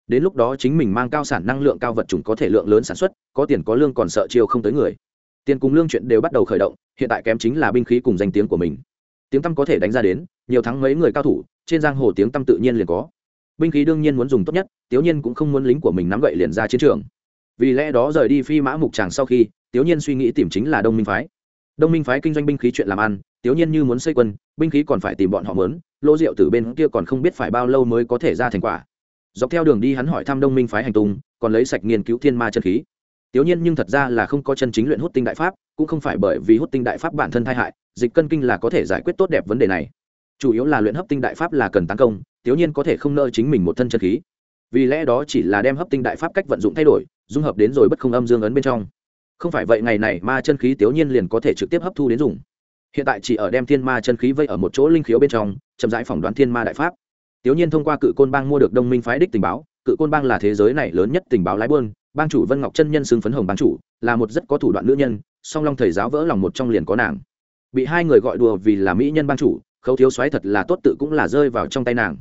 Đến lúc đó chính mình mang cao sản năng lượng cao vật chủng có thể lượng lớn sản xuất, có tiền có lương còn sợ chiêu không tới người. Tiền cùng lương chuyện đều bắt đầu khởi động, hiện tại kém chính là binh khí cùng danh tiếng của mình. Tiếng tăm có thể đánh ra đến, nhiều thắng mấy người cao thủ, trên giang hồ tiếng tăm tự nhiên liền có. Binh khí đương nhiên muốn dùng tốt nhất, tiểu nhiên cũng không muốn lính của mình nắm gậy liền ra chiến trường. Vì lẽ đó rời đi phi mã mục tràng sau khi, tiểu nhiên suy nghĩ tìm chính là đông minh phái đông minh phái kinh doanh binh khí chuyện làm ăn tiểu nhiên như muốn xây quân, binh khí còn phải tìm bọn họ mớn Lỗ rượu từ bên kia còn không biết phải bao lâu mới có thể ra thành quả. Dọc theo đường đi hắn hỏi thăm đông minh phái hành tung, còn lấy sạch nghiên cứu thiên ma chân khí. Tiểu nhiên nhưng thật ra là không có chân chính luyện hút tinh đại pháp, cũng không phải bởi vì hút tinh đại pháp bản thân tai hại, dịch cân kinh là có thể giải quyết tốt đẹp vấn đề này. Chủ yếu là luyện hấp tinh đại pháp là cần tấn công tiểu nhiên có thể không nợ chính mình một thân chân khí. Vì lẽ đó chỉ là đem hấp tinh đại pháp cách vận dụng thay đổi, dung hợp đến rồi bất không âm dương ấn bên trong không phải vậy ngày này ma chân khí tiểu nhiên liền có thể trực tiếp hấp thu đến dùng. Hiện tại chỉ ở đem thiên ma chân khí vây ở một chỗ linh khiếu bên trong, chậm rãi phỏng đoán thiên ma đại pháp. Tiểu nhiên thông qua cự côn bang mua được đông minh phái đích tình báo, cự côn bang là thế giới này lớn nhất tình báo lái buôn, bang chủ vân ngọc chân nhân xưng phấn hồng bang chủ, là một rất có thủ đoạn nữ nhân, song long thầy giáo vỡ lòng một trong liền có nàng. Bị hai người gọi đùa vì là mỹ nhân bang chủ, khấu thiếu xoáy thật là tốt tự cũng là rơi vào trong tay nàng.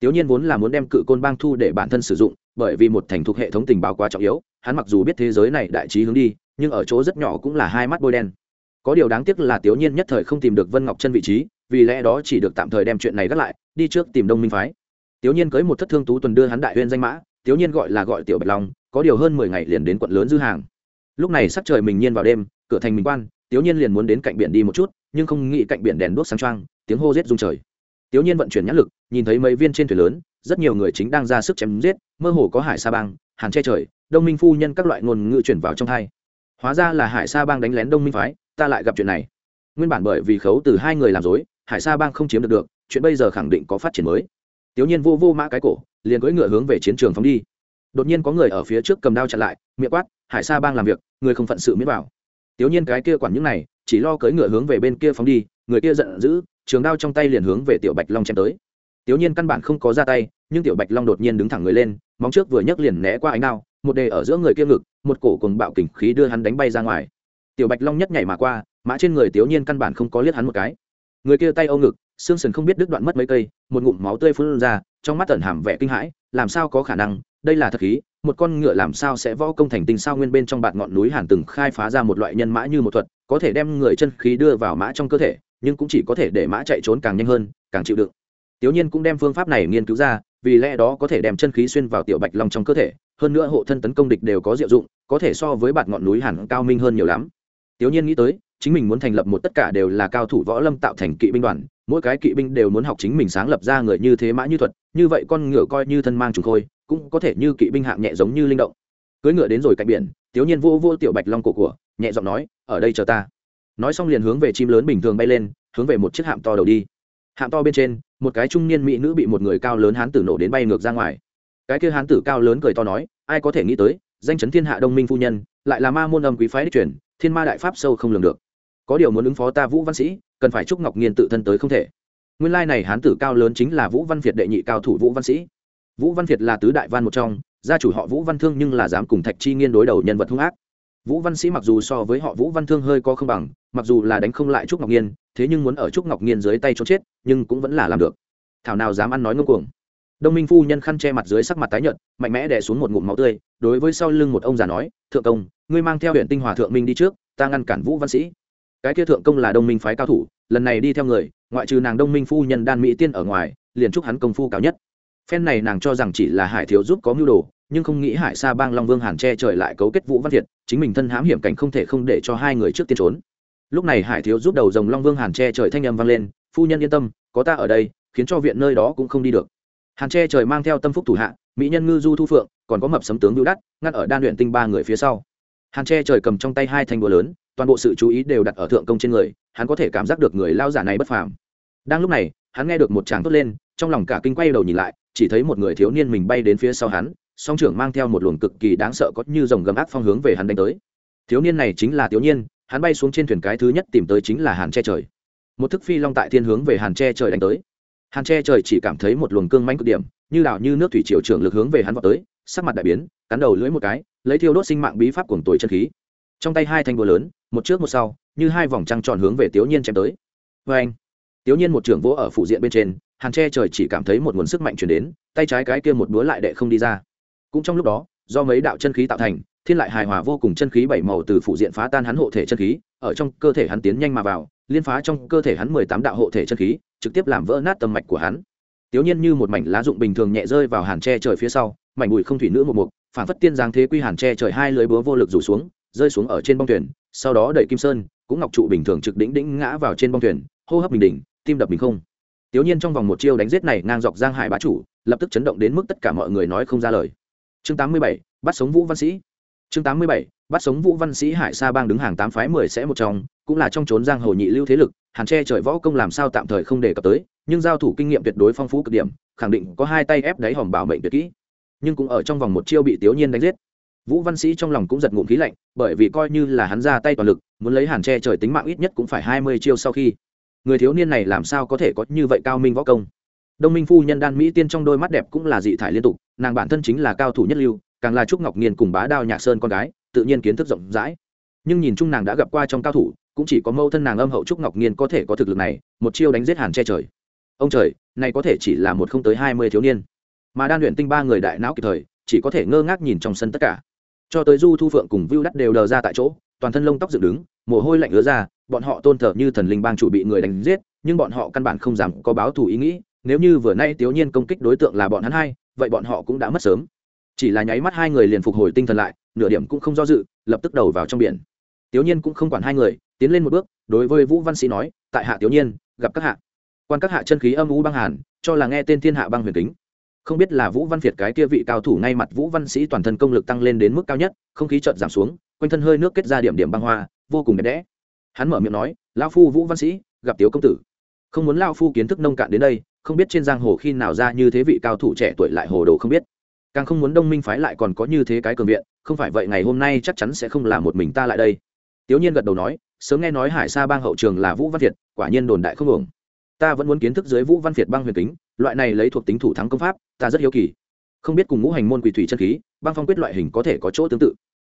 Tiểu nhiên vốn là muốn đem cự côn bang thu để bản thân sử dụng, bởi vì một thành thuộc hệ thống tình báo quá trọng yếu, hắn mặc dù biết thế giới này đại trí hướng đi nhưng ở chỗ rất nhỏ cũng là hai mắt bôi đen. Có điều đáng tiếc là tiểu nhiên nhất thời không tìm được vân ngọc chân vị trí, vì lẽ đó chỉ được tạm thời đem chuyện này gác lại, đi trước tìm đông minh phái. Tiểu nhiên cưới một thất thương tú tuần đưa hắn đại huyên danh mã tiểu nhiên gọi là gọi tiểu bạch long, có điều hơn mười ngày liền đến quận lớn dư hàng. Lúc này sắc trời mình nhiên vào đêm, cửa thành mình quan tiểu nhiên liền muốn đến cạnh biển đi một chút, nhưng không nghĩ cạnh biển đèn đuốc sáng trăng tiếng hô rết rung trời. Tiểu nhiên vận chuyển nhãn lực, nhìn thấy mấy viên trên thuyền lớn, rất nhiều người chính đang ra sức chém giết, mơ hồ có hải sa bang, hàn che trời, đông minh phu nhân các loại ngôn ngữ chuyển vào trong thai hóa ra là hải sa bang đánh lén đông minh phái, ta lại gặp chuyện này. Nguyên bản bởi vì khấu từ hai người làm dối, hải sa bang không chiếm được được, chuyện bây giờ khẳng định có phát triển mới. Tiểu nhiên vô vô mã cái cổ, liền cưỡi ngựa hướng về chiến trường phóng đi. Đột nhiên có người ở phía trước cầm đao chặn lại, miệng quát, hải sa bang làm việc, người không phận sự miết vào. Tiểu nhiên cái kia quản những này, chỉ lo cưỡi ngựa hướng về bên kia phóng đi, người kia giận dữ, trường đao trong tay liền hướng về tiểu bạch long chém tới. Tiểu nhiên căn bản không có ra tay, nhưng tiểu bạch long đột nhiên đứng thẳng người lên, móng trước vừa nhấc liền né qua ánh đao một đề ở giữa người kia ngực, một cổ cùng bạo kình khí đưa hắn đánh bay ra ngoài. Tiểu bạch long nhất nhảy mà qua, mã trên người tiểu nhiên căn bản không có liếc hắn một cái. Người kia tay âu ngực, xương sần không biết đứt đoạn mất mấy cây, một ngụm máu tươi phun ra, trong mắt tẩn hàm vẻ kinh hãi, làm sao có khả năng, đây là thật khí, một con ngựa làm sao sẽ võ công thành tinh sao nguyên bên trong bạt ngọn núi hàn từng khai phá ra một loại nhân mã như một thuật, có thể đem người chân khí đưa vào mã trong cơ thể, nhưng cũng chỉ có thể để mã chạy trốn càng nhanh hơn, càng chịu đựng. Tiểu nhiên cũng đem phương pháp này nghiên cứu ra, vì lẽ đó có thể đem chân khí xuyên vào tiểu bạch long trong cơ thể hơn nữa hộ thân tấn công địch đều có diệu dụng, có thể so với bạt ngọn núi hàn cao minh hơn nhiều lắm. Tiểu nhiên nghĩ tới, chính mình muốn thành lập một tất cả đều là cao thủ võ lâm tạo thành kỵ binh đoàn, mỗi cái kỵ binh đều muốn học chính mình sáng lập ra người như thế mã như thuật, như vậy con ngựa coi như thân mang trùng khôi, cũng có thể như kỵ binh hạng nhẹ giống như linh động. Cưỡi ngựa đến rồi cạnh biển, tiểu nhiên vô vô tiểu bạch long cổ của, nhẹ giọng nói, ở đây chờ ta. Nói xong liền hướng về chim lớn bình thường bay lên, hướng về một chiếc hạm to đầu đi. Hạm to bên trên, một cái trung niên mỹ nữ bị một người cao lớn hán tử nổ đến bay ngược ra ngoài cái kia hán tử cao lớn cười to nói, ai có thể nghĩ tới, danh chấn thiên hạ đông minh phu nhân, lại là ma môn âm quý phái đích truyền, thiên ma đại pháp sâu không lường được. Có điều muốn ứng phó ta vũ văn sĩ, cần phải chúc ngọc nghiên tự thân tới không thể. Nguyên lai này hán tử cao lớn chính là vũ văn việt đệ nhị cao thủ vũ văn sĩ. Vũ văn việt là tứ đại văn một trong, gia chủ họ vũ văn thương nhưng là dám cùng thạch chi nghiên đối đầu nhân vật hung ác. Vũ văn sĩ mặc dù so với họ vũ văn thương hơi có không bằng, mặc dù là đánh không lại trúc ngọc nhiên thế nhưng muốn ở trúc ngọc nhiên dưới tay cho chết, nhưng cũng vẫn là làm được. Thảo nào dám ăn nói ngông cuồng đông minh phu nhân khăn che mặt dưới sắc mặt tái nhợt, mạnh mẽ đè xuống một ngụm máu tươi, đối với sau lưng một ông già nói, thượng công, ngươi mang theo huyện tinh hòa thượng minh đi trước, ta ngăn cản vũ văn sĩ. Cái kia thượng công là đông minh phái cao thủ, lần này đi theo người, ngoại trừ nàng đông minh phu nhân đan mỹ tiên ở ngoài, liền chúc hắn công phu cao nhất. Phen này nàng cho rằng chỉ là hải thiếu giúp có mưu đồ, nhưng không nghĩ hải sa bang long vương hàn che trời lại cấu kết vũ văn thiệt chính mình thân hãm hiểm cảnh không thể không để cho hai người trước tiên trốn. Lúc này hải thiếu giúp đầu dòng long vương hàn che trời thanh âm vang lên, phu nhân yên tâm, có ta ở đây, khiến cho viện nơi đó cũng không đi được hàn Tre trời mang theo tâm phúc thủ hạ, mỹ nhân ngư du thu phượng, còn có mập sấm tướng hữu đắt ngăn ở đan luyện tinh ba người phía sau. Hàn Tre trời cầm trong tay hai thanh búa lớn, toàn bộ sự chú ý đều đặt ở thượng công trên người, hắn có thể cảm giác được người lao giả này bất phàm. Đang lúc này, hắn nghe được một tràng tốt lên, trong lòng cả kinh quay đầu nhìn lại, chỉ thấy một người thiếu niên mình bay đến phía sau hắn, song trưởng mang theo một luồng cực kỳ đáng sợ có như dòng gầm ác phong hướng về hắn đánh tới. Thiếu niên này chính là thiếu niên hắn bay xuống trên thuyền cái thứ nhất tìm tới chính là hàn Tre trời. Một thức phi long tại thiên hướng về hàn Tre trời đánh tới hàn Tre trời chỉ cảm thấy một luồng cương manh cực điểm, như đảo như nước thủy triều trưởng lực hướng về hắn vào tới, sắc mặt đại biến, cắn đầu lưỡi một cái, lấy thiêu đốt sinh mạng bí pháp cuồng tuổi chân khí. Trong tay hai thanh búa lớn, một trước một sau, như hai vòng trăng tròn hướng về tiểu nhiên chém tới. Vê anh tiểu nhiên một trưởng vỗ ở phụ diện bên trên, hàn Tre trời chỉ cảm thấy một nguồn sức mạnh chuyển đến, tay trái cái kia một búa lại đệ không đi ra. Cũng trong lúc đó, do mấy đạo chân khí tạo thành thiên lại hài hòa vô cùng chân khí bảy màu từ phụ diện phá tan hắn hộ thể chân khí, ở trong cơ thể hắn tiến nhanh mà vào, liên phá trong cơ thể hắn mười tám đạo hộ thể chân khí, trực tiếp làm vỡ nát tâm mạch của hắn. Tiểu nhiên như một mảnh lá dụng bình thường nhẹ rơi vào hàn tre trời phía sau, mảnh bụi không thủy nữ một mục, phản phất tiên giang thế quy hàn tre trời hai lưới búa vô lực rủ xuống, rơi xuống ở trên bong thuyền, sau đó đẩy kim sơn, cũng ngọc trụ bình thường trực đỉnh đỉnh ngã vào trên bong thuyền, hô hấp bình đỉnh, tim đập bình không. Tiểu nhiên trong vòng một chiêu đánh giết này ngang dọc giang hải bá chủ, lập tức chấn động đến mức tất cả mọi người nói không ra lời. Chương tám mươi bảy, bắt sống vũ văn sĩ chương tám mươi bảy, bắt sống vũ văn sĩ hải sa bang đứng hàng tám phái mười sẽ một trong, cũng là trong trốn giang hồ nhị lưu thế lực, hàn tre trời võ công làm sao tạm thời không đề cập tới, nhưng giao thủ kinh nghiệm tuyệt đối phong phú cực điểm, khẳng định có hai tay ép đáy hòm bảo mệnh tuyệt kỹ. Nhưng cũng ở trong vòng một chiêu bị tiểu nhiên đánh giết, vũ văn sĩ trong lòng cũng giật ngụm khí lạnh, bởi vì coi như là hắn ra tay toàn lực, muốn lấy hàn tre trời tính mạng ít nhất cũng phải hai mươi chiêu sau khi. Người thiếu niên này làm sao có thể có như vậy cao minh võ công? Đông minh phu nhân đan mỹ tiên trong đôi mắt đẹp cũng là dị thải liên tục, nàng bản thân chính là cao thủ nhất lưu càng là trúc ngọc nghiên cùng bá đao nhạc sơn con gái, tự nhiên kiến thức rộng rãi. Nhưng nhìn chung nàng đã gặp qua trong cao thủ, cũng chỉ có mâu thân nàng âm hậu trúc ngọc nghiên có thể có thực lực này, một chiêu đánh giết hàn che trời. Ông trời, này có thể chỉ là một không tới hai mươi thiếu niên. Mà đan luyện tinh ba người đại não kịp thời, chỉ có thể ngơ ngác nhìn trong sân tất cả. Cho tới du thu phượng cùng vưu đắt đều đờ ra tại chỗ, toàn thân lông tóc dựng đứng, mồ hôi lạnh ứa ra, bọn họ tôn thờ như thần linh bang chủ bị người đánh giết, nhưng bọn họ căn bản không dám có báo thù ý nghĩ, nếu như vừa nay tiểu nhiên công kích đối tượng là bọn hắn hai, vậy bọn họ cũng đã mất sớm chỉ là nháy mắt hai người liền phục hồi tinh thần lại, nửa điểm cũng không do dự, lập tức đầu vào trong biển. Tiểu nhiên cũng không quản hai người, tiến lên một bước, đối với vũ văn sĩ nói, tại hạ tiểu nhiên, gặp các hạ. Quan các hạ chân khí âm u băng hàn, cho là nghe tên thiên hạ băng huyền kính. Không biết là vũ văn việt cái kia vị cao thủ ngay mặt vũ văn sĩ toàn thân công lực tăng lên đến mức cao nhất, không khí chợt giảm xuống, quanh thân hơi nước kết ra điểm điểm băng hoa, vô cùng đẹp đẽ. Hắn mở miệng nói lao phu vũ văn sĩ, gặp tiếu công tử. Không muốn lao phu kiến thức nông cạn đến đây, không biết trên giang hồ khi nào ra như thế vị cao thủ trẻ tuổi lại hồ đồ không biết càng không muốn đông minh phái lại còn có như thế cái cường viện, không phải vậy ngày hôm nay chắc chắn sẽ không là một mình ta lại đây. Tiểu nhiên gật đầu nói, sớm nghe nói hải sa bang hậu trường là vũ văn việt, quả nhiên đồn đại không ổng ta vẫn muốn kiến thức dưới vũ văn việt Bang huyền kính, loại này lấy thuộc tính thủ thắng công pháp, ta rất hiếu kỳ. Không biết cùng ngũ hành môn quỷ thủy chân khí, băng phong quyết loại hình có thể có chỗ tương tự.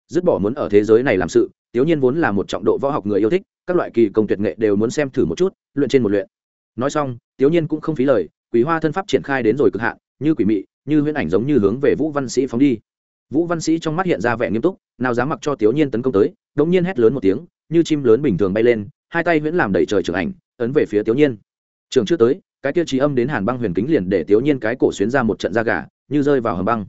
Dứt bỏ muốn ở thế giới này làm sự tiểu nhiên vốn là một trọng độ võ học người yêu thích, các loại kỳ công tuyệt nghệ đều muốn xem thử một chút, luyện trên một luyện. Nói xong tiểu nhiên cũng không phí lời quý hoa thân pháp triển khai đến rồi cực hạn, như quỷ mị như huyễn ảnh giống như hướng về vũ văn sĩ phóng đi. Vũ văn sĩ trong mắt hiện ra vẻ nghiêm túc, nào dám mặc cho tiểu nhiên tấn công tới đống nhiên hét lớn một tiếng, như chim lớn bình thường bay lên, hai tay huyễn làm đẩy trời trưởng ảnh, ấn về phía tiểu nhiên. Trường chưa tới, cái tiêu chí âm đến hàn băng huyền kính liền để tiểu nhiên cái cổ xuyến ra một trận da gà, như rơi vào hầm băng.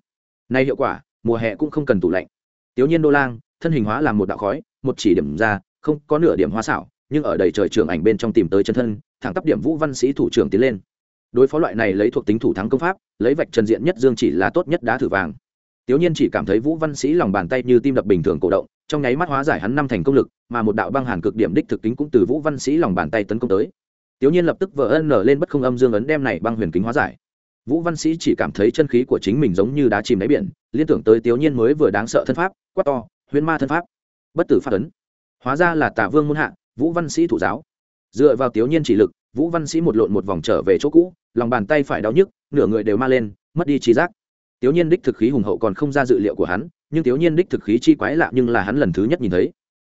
Nay hiệu quả, mùa hè cũng không cần tủ lạnh. Tiểu nhiên đô lang, thân hình hóa làm một đạo khói, một chỉ điểm ra, không có nửa điểm hoa xảo, nhưng ở đầy trời trưởng ảnh bên trong tìm tới chân thân, thẳng tắp điểm vũ văn sĩ thủ trưởng tiến lên đối phó loại này lấy thuộc tính thủ thắng công pháp, lấy vạch trần diện nhất dương chỉ là tốt nhất đá thử vàng. Tiểu nhiên chỉ cảm thấy vũ văn sĩ lòng bàn tay như tim đập bình thường cổ động, trong nháy mắt hóa giải hắn năm thành công lực, mà một đạo băng hàn cực điểm đích thực tính cũng từ vũ văn sĩ lòng bàn tay tấn công tới. Tiểu nhiên lập tức vỡ ân nở lên bất không âm dương ấn đem này băng huyền kính hóa giải. Vũ văn sĩ chỉ cảm thấy chân khí của chính mình giống như đá chìm đáy biển, liên tưởng tới tiểu nhiên mới vừa đáng sợ thân pháp, quát to huyễn ma thân pháp. Bất tử pháp ấn. Hóa ra là tả vương muôn hạ, vũ văn sĩ thủ giáo. Dựa vào tiểu nhiên chỉ lực vũ văn sĩ một lộn một vòng trở về chỗ cũ, lòng bàn tay phải đau nhức, nửa người đều ma lên, mất đi trí giác. Tiểu nhiên đích thực khí hùng hậu còn không ra dự liệu của hắn, nhưng tiểu nhiên đích thực khí chi quái lạ nhưng là hắn lần thứ nhất nhìn thấy.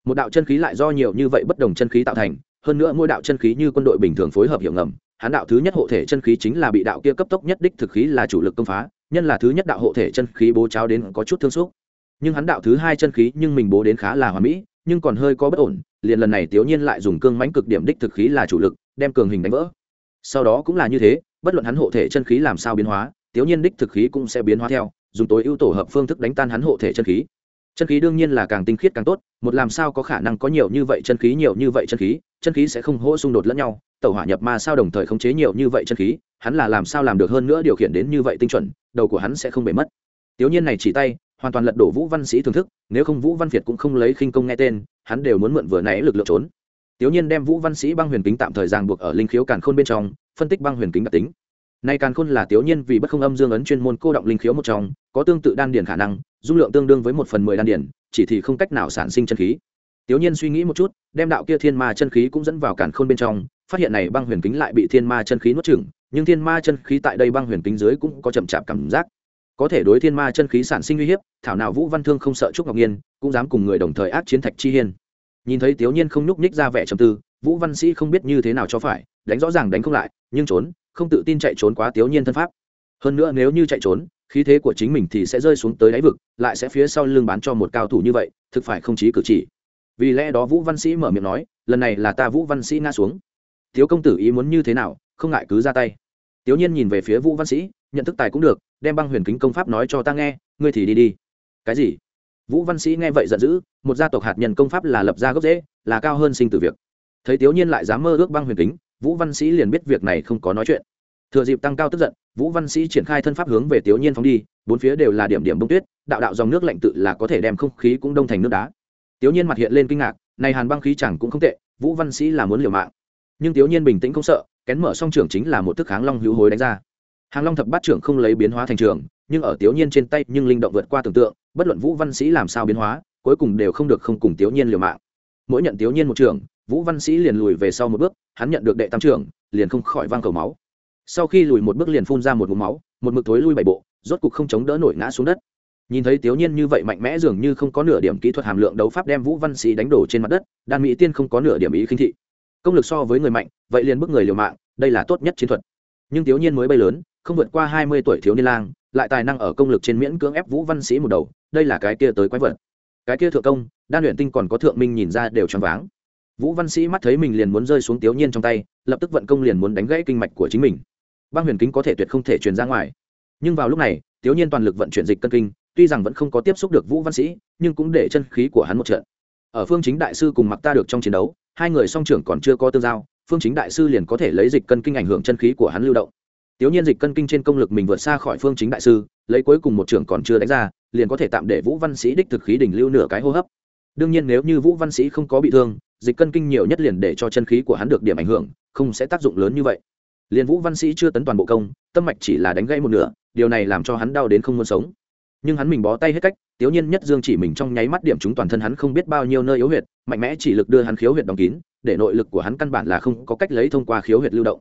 Một đạo chân khí lại do nhiều như vậy bất đồng chân khí tạo thành, hơn nữa mỗi đạo chân khí như quân đội bình thường phối hợp hiệu ngầm, hắn đạo thứ nhất hộ thể chân khí chính là bị đạo kia cấp tốc nhất đích thực khí là chủ lực công phá, nhân là thứ nhất đạo hộ thể chân khí bố cháo đến có chút thương xúc. Nhưng hắn đạo thứ hai chân khí nhưng mình bố đến khá là hoàn mỹ, nhưng còn hơi có bất ổn, liền lần này tiểu nhiên lại dùng cương mãnh cực điểm đích thực khí là chủ lực đem cường hình đánh vỡ. Sau đó cũng là như thế, bất luận hắn hộ thể chân khí làm sao biến hóa, tiểu nhiên đích thực khí cũng sẽ biến hóa theo, dùng tối ưu tổ hợp phương thức đánh tan hắn hộ thể chân khí. Chân khí đương nhiên là càng tinh khiết càng tốt, một làm sao có khả năng có nhiều như vậy chân khí, nhiều như vậy chân khí chân khí sẽ không hỗ xung đột lẫn nhau, tẩu hỏa nhập ma sao đồng thời khống chế nhiều như vậy chân khí, hắn là làm sao làm được hơn nữa điều khiển đến như vậy tinh chuẩn, đầu của hắn sẽ không bể mất. Tiểu nhiên này chỉ tay, hoàn toàn lật đổ vũ văn sĩ thưởng thức, nếu không vũ văn việt cũng không lấy khinh công nghe tên, hắn đều muốn mượn vừa nãy lực lượng trốn tiểu nhiên đem vũ văn sĩ băng huyền kính tạm thời ràng buộc ở linh khiếu càn khôn bên trong, phân tích băng huyền kính đặc tính. Nay càn khôn là tiểu nhiên vì bất không âm dương ấn chuyên môn cô động linh khiếu một trong, có tương tự đan điển khả năng, dung lượng tương đương với một phần mười đan điển chỉ thì không cách nào sản sinh chân khí. Tiểu nhiên suy nghĩ một chút, đem đạo kia thiên ma chân khí cũng dẫn vào càn khôn bên trong, phát hiện này băng huyền kính lại bị thiên ma chân khí nuốt chửng, nhưng thiên ma chân khí tại đây băng huyền kính dưới cũng có chậm chạp cảm giác. Có thể đối thiên ma chân khí sản sinh uy hiếp, thảo nào vũ văn thương không sợ trúc ngọc nhiên, cũng dám cùng người đồng thời ác chiến thạch chi hiên nhìn thấy tiểu nhiên không nhúc nhích ra vẻ trầm tư, vũ văn sĩ không biết như thế nào cho phải, đánh rõ ràng đánh không lại, nhưng trốn, không tự tin chạy trốn quá tiểu nhiên thân pháp. Hơn nữa nếu như chạy trốn, khí thế của chính mình thì sẽ rơi xuống tới đáy vực, lại sẽ phía sau lưng bán cho một cao thủ như vậy, thực phải không chí cử chỉ. Vì lẽ đó vũ văn sĩ mở miệng nói, lần này là ta vũ văn sĩ ngã xuống. Thiếu công tử ý muốn như thế nào, không ngại cứ ra tay. Tiểu nhiên nhìn về phía vũ văn sĩ, nhận thức tài cũng được, đem băng huyền kính công pháp nói cho ta nghe, ngươi thì đi đi. Cái gì? Vũ văn sĩ nghe vậy giận dữ, một gia tộc hạt nhân công pháp là lập ra gốc dễ là cao hơn sinh từ việc. Thấy tiểu nhiên lại dám mơ ước băng huyền kính, vũ văn sĩ liền biết việc này không có nói chuyện. Thừa dịp tăng cao tức giận, vũ văn sĩ triển khai thân pháp hướng về tiểu nhiên phóng đi, bốn phía đều là điểm điểm bông tuyết, đạo đạo dòng nước lạnh tự là có thể đem không khí cũng đông thành nước đá. Tiểu nhiên mặt hiện lên kinh ngạc này hàn băng khí chẳng cũng không tệ, vũ văn sĩ là muốn liều mạng. Nhưng tiểu nhiên bình tĩnh không sợ, kén mở song trưởng chính là một thức kháng long hữu hối đánh ra. Hàng long thập bát trưởng không lấy biến hóa thành trường nhưng ở tiểu nhiên trên tay nhưng linh động vượt qua tưởng tượng, bất luận vũ văn sĩ làm sao biến hóa, cuối cùng đều không được không cùng tiểu nhiên liều mạng. Mỗi nhận tiểu nhiên một trường, vũ văn sĩ liền lùi về sau một bước, hắn nhận được đệ tam trưởng liền không khỏi vang cầu máu. Sau khi lùi một bước liền phun ra một mũ máu, một mực thối lui bảy bộ, rốt cục không chống đỡ nổi ngã xuống đất. Nhìn thấy tiểu nhiên như vậy mạnh mẽ dường như không có nửa điểm kỹ thuật hàm lượng đấu pháp đem vũ văn sĩ đánh đổ trên mặt đất, đan mỹ tiên không có nửa điểm ý khinh thị. Công lực so với người mạnh, vậy liền bức người liều mạng, đây là tốt nhất chiến thuật. Nhưng tiểu nhiên mới bay lớn, không vượt qua hai mươi tuổi thiếu niên lang lại tài năng ở công lực trên miễn cưỡng ép vũ văn sĩ một đầu, đây là cái kia tới quái vật. Cái kia thượng công, đan luyện tinh còn có thượng minh nhìn ra đều choáng váng. Vũ văn sĩ mắt thấy mình liền muốn rơi xuống tiểu nhiên trong tay, lập tức vận công liền muốn đánh gãy kinh mạch của chính mình. Băng huyền kính có thể tuyệt không thể truyền ra ngoài. Nhưng vào lúc này tiểu nhiên toàn lực vận chuyển dịch cân kinh, tuy rằng vẫn không có tiếp xúc được vũ văn sĩ, nhưng cũng để chân khí của hắn một trận. Ở phương chính đại sư cùng mặc ta được trong chiến đấu, hai người song trưởng còn chưa có tương giao, phương chính đại sư liền có thể lấy dịch cân kinh ảnh hưởng chân khí của hắn lưu động tiểu nhiên dịch cân kinh trên công lực mình vượt xa khỏi phương chính đại sư, lấy cuối cùng một trưởng còn chưa đánh ra, liền có thể tạm để vũ văn sĩ đích thực khí đỉnh lưu nửa cái hô hấp. Đương nhiên nếu như vũ văn sĩ không có bị thương, dịch cân kinh nhiều nhất liền để cho chân khí của hắn được điểm ảnh hưởng, không sẽ tác dụng lớn như vậy. Liền vũ văn sĩ chưa tấn toàn bộ công, tâm mạch chỉ là đánh gãy một nửa, điều này làm cho hắn đau đến không muốn sống. Nhưng hắn mình bó tay hết cách tiểu nhiên nhất dương chỉ mình trong nháy mắt điểm chúng toàn thân hắn không biết bao nhiêu nơi yếu huyệt, mạnh mẽ chỉ lực đưa hắn khiếu huyệt đóng kín, để nội lực của hắn căn bản là không có cách lấy thông qua khiếu huyệt lưu động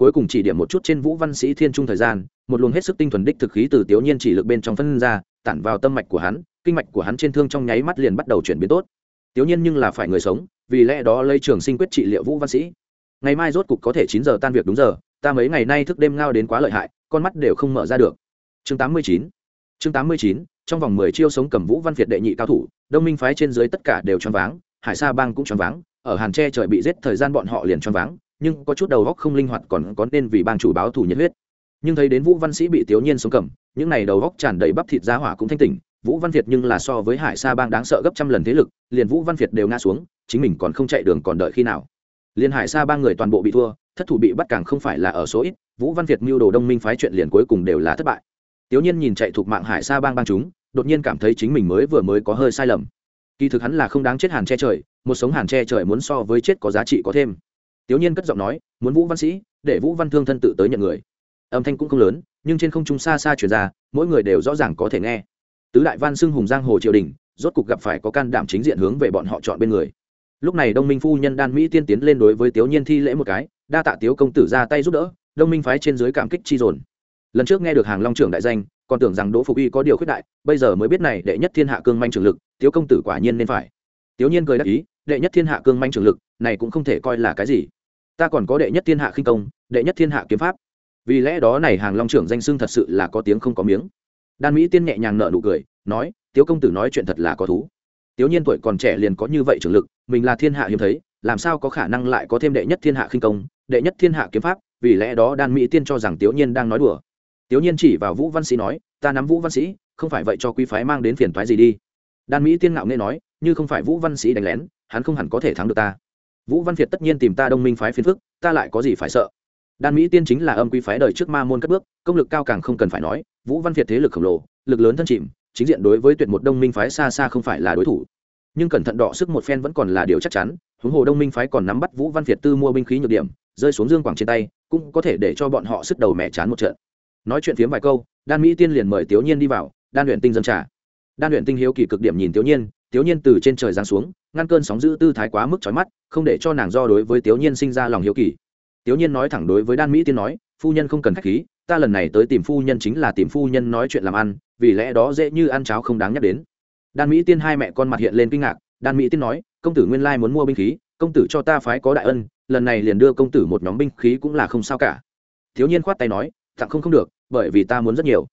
cuối cùng chỉ điểm một chút trên vũ văn sĩ thiên trung thời gian, một luồng hết sức tinh thuần đích thực khí từ tiểu nhiên chỉ lực bên trong phân ra, tản vào tâm mạch của hắn, kinh mạch của hắn trên thương trong nháy mắt liền bắt đầu chuyển biến tốt. Tiểu nhiên nhưng là phải người sống, vì lẽ đó lấy trường sinh quyết trị liệu vũ văn sĩ. Ngày mai rốt cục có thể chín giờ tan việc đúng giờ, ta mấy ngày nay thức đêm ngao đến quá lợi hại, con mắt đều không mở ra được. Chương tám mươi chín, chương tám mươi chín, trong vòng mười chiêu sống cầm vũ văn việt đệ nhị cao thủ, đông minh phái trên dưới tất cả đều choáng váng, hải sa bang cũng choáng váng, ở hàn tre trời bị giết thời gian bọn họ liền choáng váng nhưng có chút đầu góc không linh hoạt còn có nên vì bang chủ báo thủ nhiệt huyết. Nhưng thấy đến vũ văn sĩ bị tiểu nhiên xuống cầm, những này đầu góc tràn đầy bắp thịt giá hỏa cũng thanh tỉnh. Vũ văn việt nhưng là so với hải sa bang đáng sợ gấp trăm lần thế lực, liền vũ văn việt đều ngã xuống, chính mình còn không chạy đường còn đợi khi nào. Liền hải sa ba người toàn bộ bị thua, thất thủ bị bắt càng không phải là ở số ít, vũ văn việt mưu đồ đông minh phái chuyện liền cuối cùng đều là thất bại. Tiểu nhiên nhìn chạy thuộc mạng hải sa bang bang chúng, đột nhiên cảm thấy chính mình mới vừa mới có hơi sai lầm. Kỳ thực hắn là không đáng chết hàn che trời, một sống hàn che trời muốn so với chết có giá trị có thêm tiểu nhiên cất giọng nói, muốn vũ văn sĩ, để vũ văn thương thân tự tới nhận người. Âm thanh cũng không lớn, nhưng trên không trung xa xa truyền ra, mỗi người đều rõ ràng có thể nghe. Tứ đại văn xưng hùng giang hồ triều đình, rốt cục gặp phải có can đảm chính diện hướng về bọn họ chọn bên người. Lúc này đông minh phu nhân đan mỹ tiên tiến lên đối với tiểu nhiên thi lễ một cái, đa tạ tiếu công tử ra tay giúp đỡ, đông minh phái trên dưới cảm kích chi dồn. Lần trước nghe được hàng long trưởng đại danh, còn tưởng rằng đỗ phục uy có điều khuyết đại, bây giờ mới biết này đệ nhất thiên hạ cương manh trường lực tiếu công tử quả nhiên nên phải. Tiếu nhiên cười đắc ý đệ nhất thiên hạ cương manh trường lực, này cũng không thể coi là cái gì. Ta còn có đệ nhất thiên hạ khinh công, đệ nhất thiên hạ kiếm pháp. Vì lẽ đó này hàng long trưởng danh xưng thật sự là có tiếng không có miếng. Đan mỹ tiên nhẹ nhàng nợ nụ cười, nói, tiếu công tử nói chuyện thật là có thú. Tiếu nhiên tuổi còn trẻ liền có như vậy trường lực, mình là thiên hạ hiếm thấy, làm sao có khả năng lại có thêm đệ nhất thiên hạ khinh công, đệ nhất thiên hạ kiếm pháp? Vì lẽ đó đan mỹ tiên cho rằng tiếu nhiên đang nói đùa. Tiếu nhiên chỉ vào vũ văn sĩ nói, ta nắm vũ văn sĩ, không phải vậy cho quý phái mang đến phiền toái gì đi. Đan mỹ tiên ngạo nghe nói, như không phải vũ văn sĩ đánh lén hắn không hẳn có thể thắng được ta. Vũ văn việt tất nhiên tìm ta đông minh phái phiền phức, ta lại có gì phải sợ? Đan mỹ tiên chính là âm quý phái đời trước ma môn cất bước, công lực cao càng không cần phải nói, vũ văn việt thế lực khổng lồ, lực lớn thân chìm, chính diện đối với tuyệt một đông minh phái xa xa không phải là đối thủ. Nhưng cẩn thận đọ sức một phen vẫn còn là điều chắc chắn, huống hồ đông minh phái còn nắm bắt vũ văn việt tư mua binh khí nhược điểm, rơi xuống dương quảng trên tay, cũng có thể để cho bọn họ sức đầu mẹ chán một trận. Nói chuyện phiếm vài câu, đan mỹ tiên liền mời tiểu nhiên đi vào, đan luyện tinh dân trà. Đan luyện tinh hiếu kỳ cực điểm nhìn tiểu nhiên tiểu nhiên từ trên trời giáng xuống, ngăn cơn sóng giữ tư thái quá mức chói mắt, không để cho nàng do đối với tiểu nhiên sinh ra lòng hiếu kỳ. Tiểu nhiên nói thẳng đối với đan mỹ tiên nói, phu nhân không cần khách khí, ta lần này tới tìm phu nhân chính là tìm phu nhân nói chuyện làm ăn, vì lẽ đó dễ như ăn cháo không đáng nhắc đến. Đan mỹ tiên hai mẹ con mặt hiện lên kinh ngạc, đan mỹ tiên nói, công tử nguyên lai muốn mua binh khí, công tử cho ta phái có đại ân, lần này liền đưa công tử một nhóm binh khí cũng là không sao cả. Thiếu nhiên khoát tay nói tặng không không được, bởi vì ta muốn rất nhiều.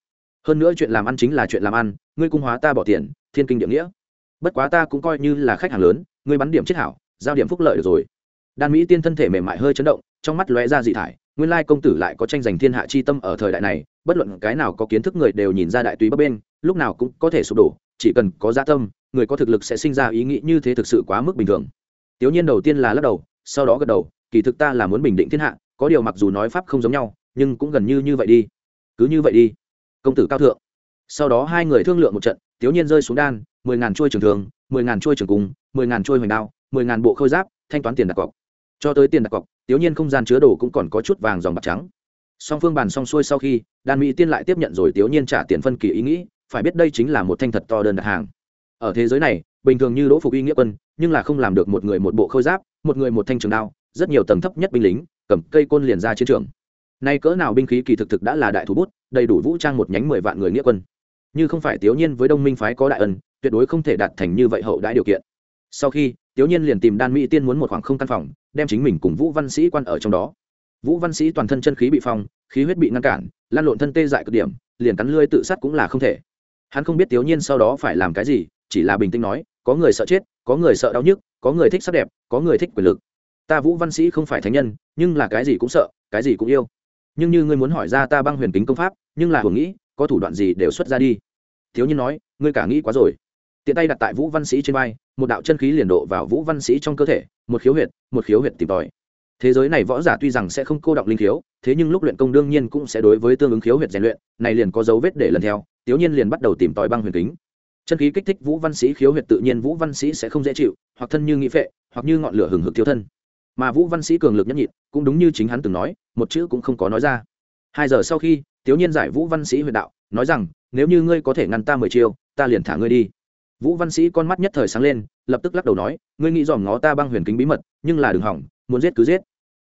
Hơn nữa chuyện làm ăn chính là chuyện làm ăn, ngươi cung hóa ta bỏ tiền, thiên kinh địa nghĩa bất quá ta cũng coi như là khách hàng lớn, ngươi bắn điểm chết hảo, giao điểm phúc lợi được rồi. Đan mỹ tiên thân thể mềm mại hơi chấn động, trong mắt lóe ra dị thải, nguyên lai công tử lại có tranh giành thiên hạ chi tâm ở thời đại này, bất luận cái nào có kiến thức người đều nhìn ra đại tùy bấp bên, lúc nào cũng có thể sụp đổ, chỉ cần có gia tâm, người có thực lực sẽ sinh ra ý nghĩ như thế thực sự quá mức bình thường. Tiểu nhiên đầu tiên là lắc đầu, sau đó gật đầu, kỳ thực ta là muốn bình định thiên hạ, có điều mặc dù nói pháp không giống nhau, nhưng cũng gần như như vậy đi. Cứ như vậy đi. Công tử cao thượng. Sau đó hai người thương lượng một trận tiểu nhiên rơi xuống đan, mười ngàn trôi trường thường, mười ngàn trôi trường cung mười ngàn trôi hoành đao, mười ngàn bộ khôi giáp, thanh toán tiền đặt cọc. Cho tới tiền đặt cọc tiểu nhiên không gian chứa đồ cũng còn có chút vàng dòng bạc trắng. Song phương bàn xong xuôi sau khi, đan mỹ tiên lại tiếp nhận rồi tiểu nhiên trả tiền phân kỳ ý nghĩ, phải biết đây chính là một thanh thật to đơn đặt hàng. Ở thế giới này, bình thường như đỗ phục y nghĩa quân, nhưng là không làm được một người một bộ khôi giáp, một người một thanh trường đao, rất nhiều tầng thấp nhất binh lính, cầm cây côn liền ra chiến trường. Nay cỡ nào binh khí kỳ thực thực đã là đại thủ bút, đầy đủ vũ trang một nhánh mười vạn người nghĩa quân như không phải tiểu nhiên với đông minh phái có đại ân, tuyệt đối không thể đạt thành như vậy hậu đãi điều kiện. Sau khi, tiểu nhiên liền tìm đan mỹ tiên muốn một khoảng không căn phòng, đem chính mình cùng vũ văn sĩ quan ở trong đó. Vũ văn sĩ toàn thân chân khí bị phong, khí huyết bị ngăn cản, lan lộn thân tê dại cực điểm, liền cắn lưới tự sát cũng là không thể. Hắn không biết tiểu nhiên sau đó phải làm cái gì, chỉ là bình tĩnh nói, có người sợ chết, có người sợ đau nhức, có người thích sắc đẹp, có người thích quyền lực. Ta vũ văn sĩ không phải thánh nhân, nhưng là cái gì cũng sợ, cái gì cũng yêu. Nhưng như ngươi muốn hỏi ra ta băng huyền kính công pháp, nhưng là hưởng nghĩ, có thủ đoạn gì đều xuất ra đi thiếu nhiên nói, ngươi cả nghĩ quá rồi. Tiện tay đặt tại vũ văn sĩ trên vai, một đạo chân khí liền độ vào vũ văn sĩ trong cơ thể, một khiếu huyệt, một khiếu huyệt tìm tòi. Thế giới này võ giả tuy rằng sẽ không cô động linh khiếu, thế nhưng lúc luyện công đương nhiên cũng sẽ đối với tương ứng khiếu huyệt rèn luyện, này liền có dấu vết để lần theo tiểu nhiên liền bắt đầu tìm tòi băng huyền kính. Chân khí kích thích vũ văn sĩ khiếu huyệt tự nhiên vũ văn sĩ sẽ không dễ chịu, hoặc thân như nghĩ phệ, hoặc như ngọn lửa hừng hực thiếu thân. Mà vũ văn sĩ cường lực nhất nhịn, cũng đúng như chính hắn từng nói, một chữ cũng không có nói ra. Hai giờ sau khi tiểu nhiên giải vũ văn sĩ huyệt đạo, nói rằng nếu như ngươi có thể ngăn ta mười chiêu, ta liền thả ngươi đi. Vũ văn sĩ con mắt nhất thời sáng lên, lập tức lắc đầu nói, ngươi nghĩ dòm ngó ta băng huyền kính bí mật, nhưng là đừng hỏng, muốn giết cứ giết.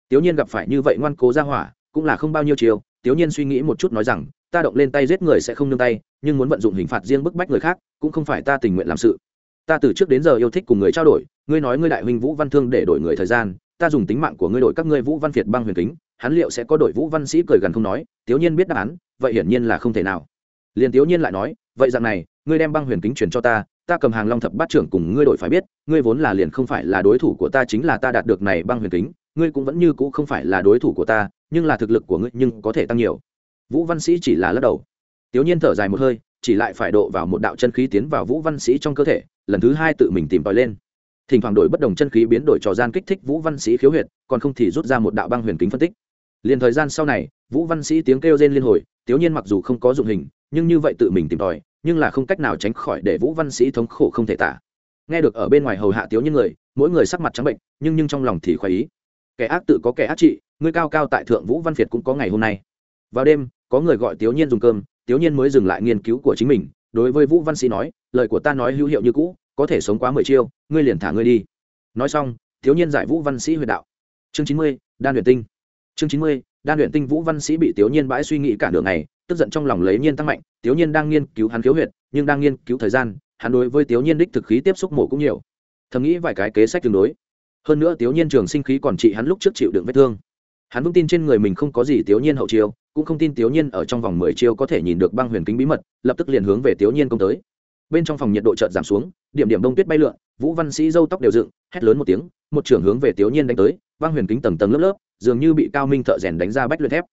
Tiểu nhiên gặp phải như vậy ngoan cố ra hỏa, cũng là không bao nhiêu chiều tiểu nhiên suy nghĩ một chút nói rằng, ta động lên tay giết người sẽ không nương tay, nhưng muốn vận dụng hình phạt riêng bức bách người khác, cũng không phải ta tình nguyện làm sự. Ta từ trước đến giờ yêu thích cùng người trao đổi, ngươi nói ngươi đại huynh vũ văn thương để đổi người thời gian, ta dùng tính mạng của ngươi đổi các ngươi vũ văn việt băng huyền kính, hắn liệu sẽ có đội vũ văn sĩ cười gần không nói tiểu nhiên biết đáp án, vậy hiển nhiên là không thể nào liền tiểu nhiên lại nói, vậy dạng này, ngươi đem băng huyền kính truyền cho ta ta cầm hàng long thập bát trưởng cùng ngươi đổi phải biết, ngươi vốn là liền không phải là đối thủ của ta chính là ta đạt được này băng huyền kính, ngươi cũng vẫn như cũ không phải là đối thủ của ta, nhưng là thực lực của ngươi nhưng có thể tăng nhiều. Vũ văn sĩ chỉ là lắc đầu. Tiểu nhiên thở dài một hơi, chỉ lại phải độ vào một đạo chân khí tiến vào vũ văn sĩ trong cơ thể, lần thứ hai tự mình tìm tòi lên. Thỉnh thoảng đổi bất đồng chân khí biến đổi trò gian kích thích vũ văn sĩ khiếu huyệt, còn không thì rút ra một đạo băng huyền kính phân tích. Liền thời gian sau này, vũ văn sĩ tiếng kêu rên liên hồi tiểu nhiên mặc dù không có dụng hình nhưng như vậy tự mình tìm tòi, nhưng là không cách nào tránh khỏi để vũ văn sĩ thống khổ không thể tả. Nghe được ở bên ngoài hầu hạ tiếu những người, mỗi người sắc mặt trắng bệnh, nhưng nhưng trong lòng thì khoái ý. Kẻ ác tự có kẻ ác trị, người cao cao tại thượng vũ văn việt cũng có ngày hôm nay. Vào đêm, có người gọi tiếu nhiên dùng cơm, tiếu nhiên mới dừng lại nghiên cứu của chính mình, đối với vũ văn sĩ nói, lời của ta nói hữu hiệu như cũ, có thể sống quá mười chiêu, ngươi liền thả ngươi đi. Nói xong thiếu nhiên giải vũ văn sĩ huyệt đạo. Chương chín mươi, đan luyện tinh. Chương chín mươi, đan luyện tinh vũ văn sĩ bị tiểu nhiên bãi suy nghĩ cả đường này tức giận trong lòng lấy nhiên tăng mạnh tiểu nhiên đang nghiên cứu hắn khiếu huyệt, nhưng đang nghiên cứu thời gian, hắn đối với tiểu nhiên đích thực khí tiếp xúc mổ cũng nhiều. Thầm nghĩ vài cái kế sách tương đối. Hơn nữa tiểu nhiên trường sinh khí còn trị hắn lúc trước chịu đựng vết thương. Hắn vững tin trên người mình không có gì tiểu nhiên hậu chiêu, cũng không tin tiểu nhiên ở trong vòng mười chiêu có thể nhìn được băng huyền kính bí mật, lập tức liền hướng về tiểu nhiên công tới. Bên trong phòng nhiệt độ chợt giảm xuống, điểm điểm đông tuyết bay lượn, vũ văn sĩ râu tóc đều dựng, hét lớn một tiếng, một trưởng hướng về tiểu nhiên đánh tới, băng huyền kính tầng tầng lớp lớp, dường như bị cao minh thợ rèn đánh ra bách luyện thép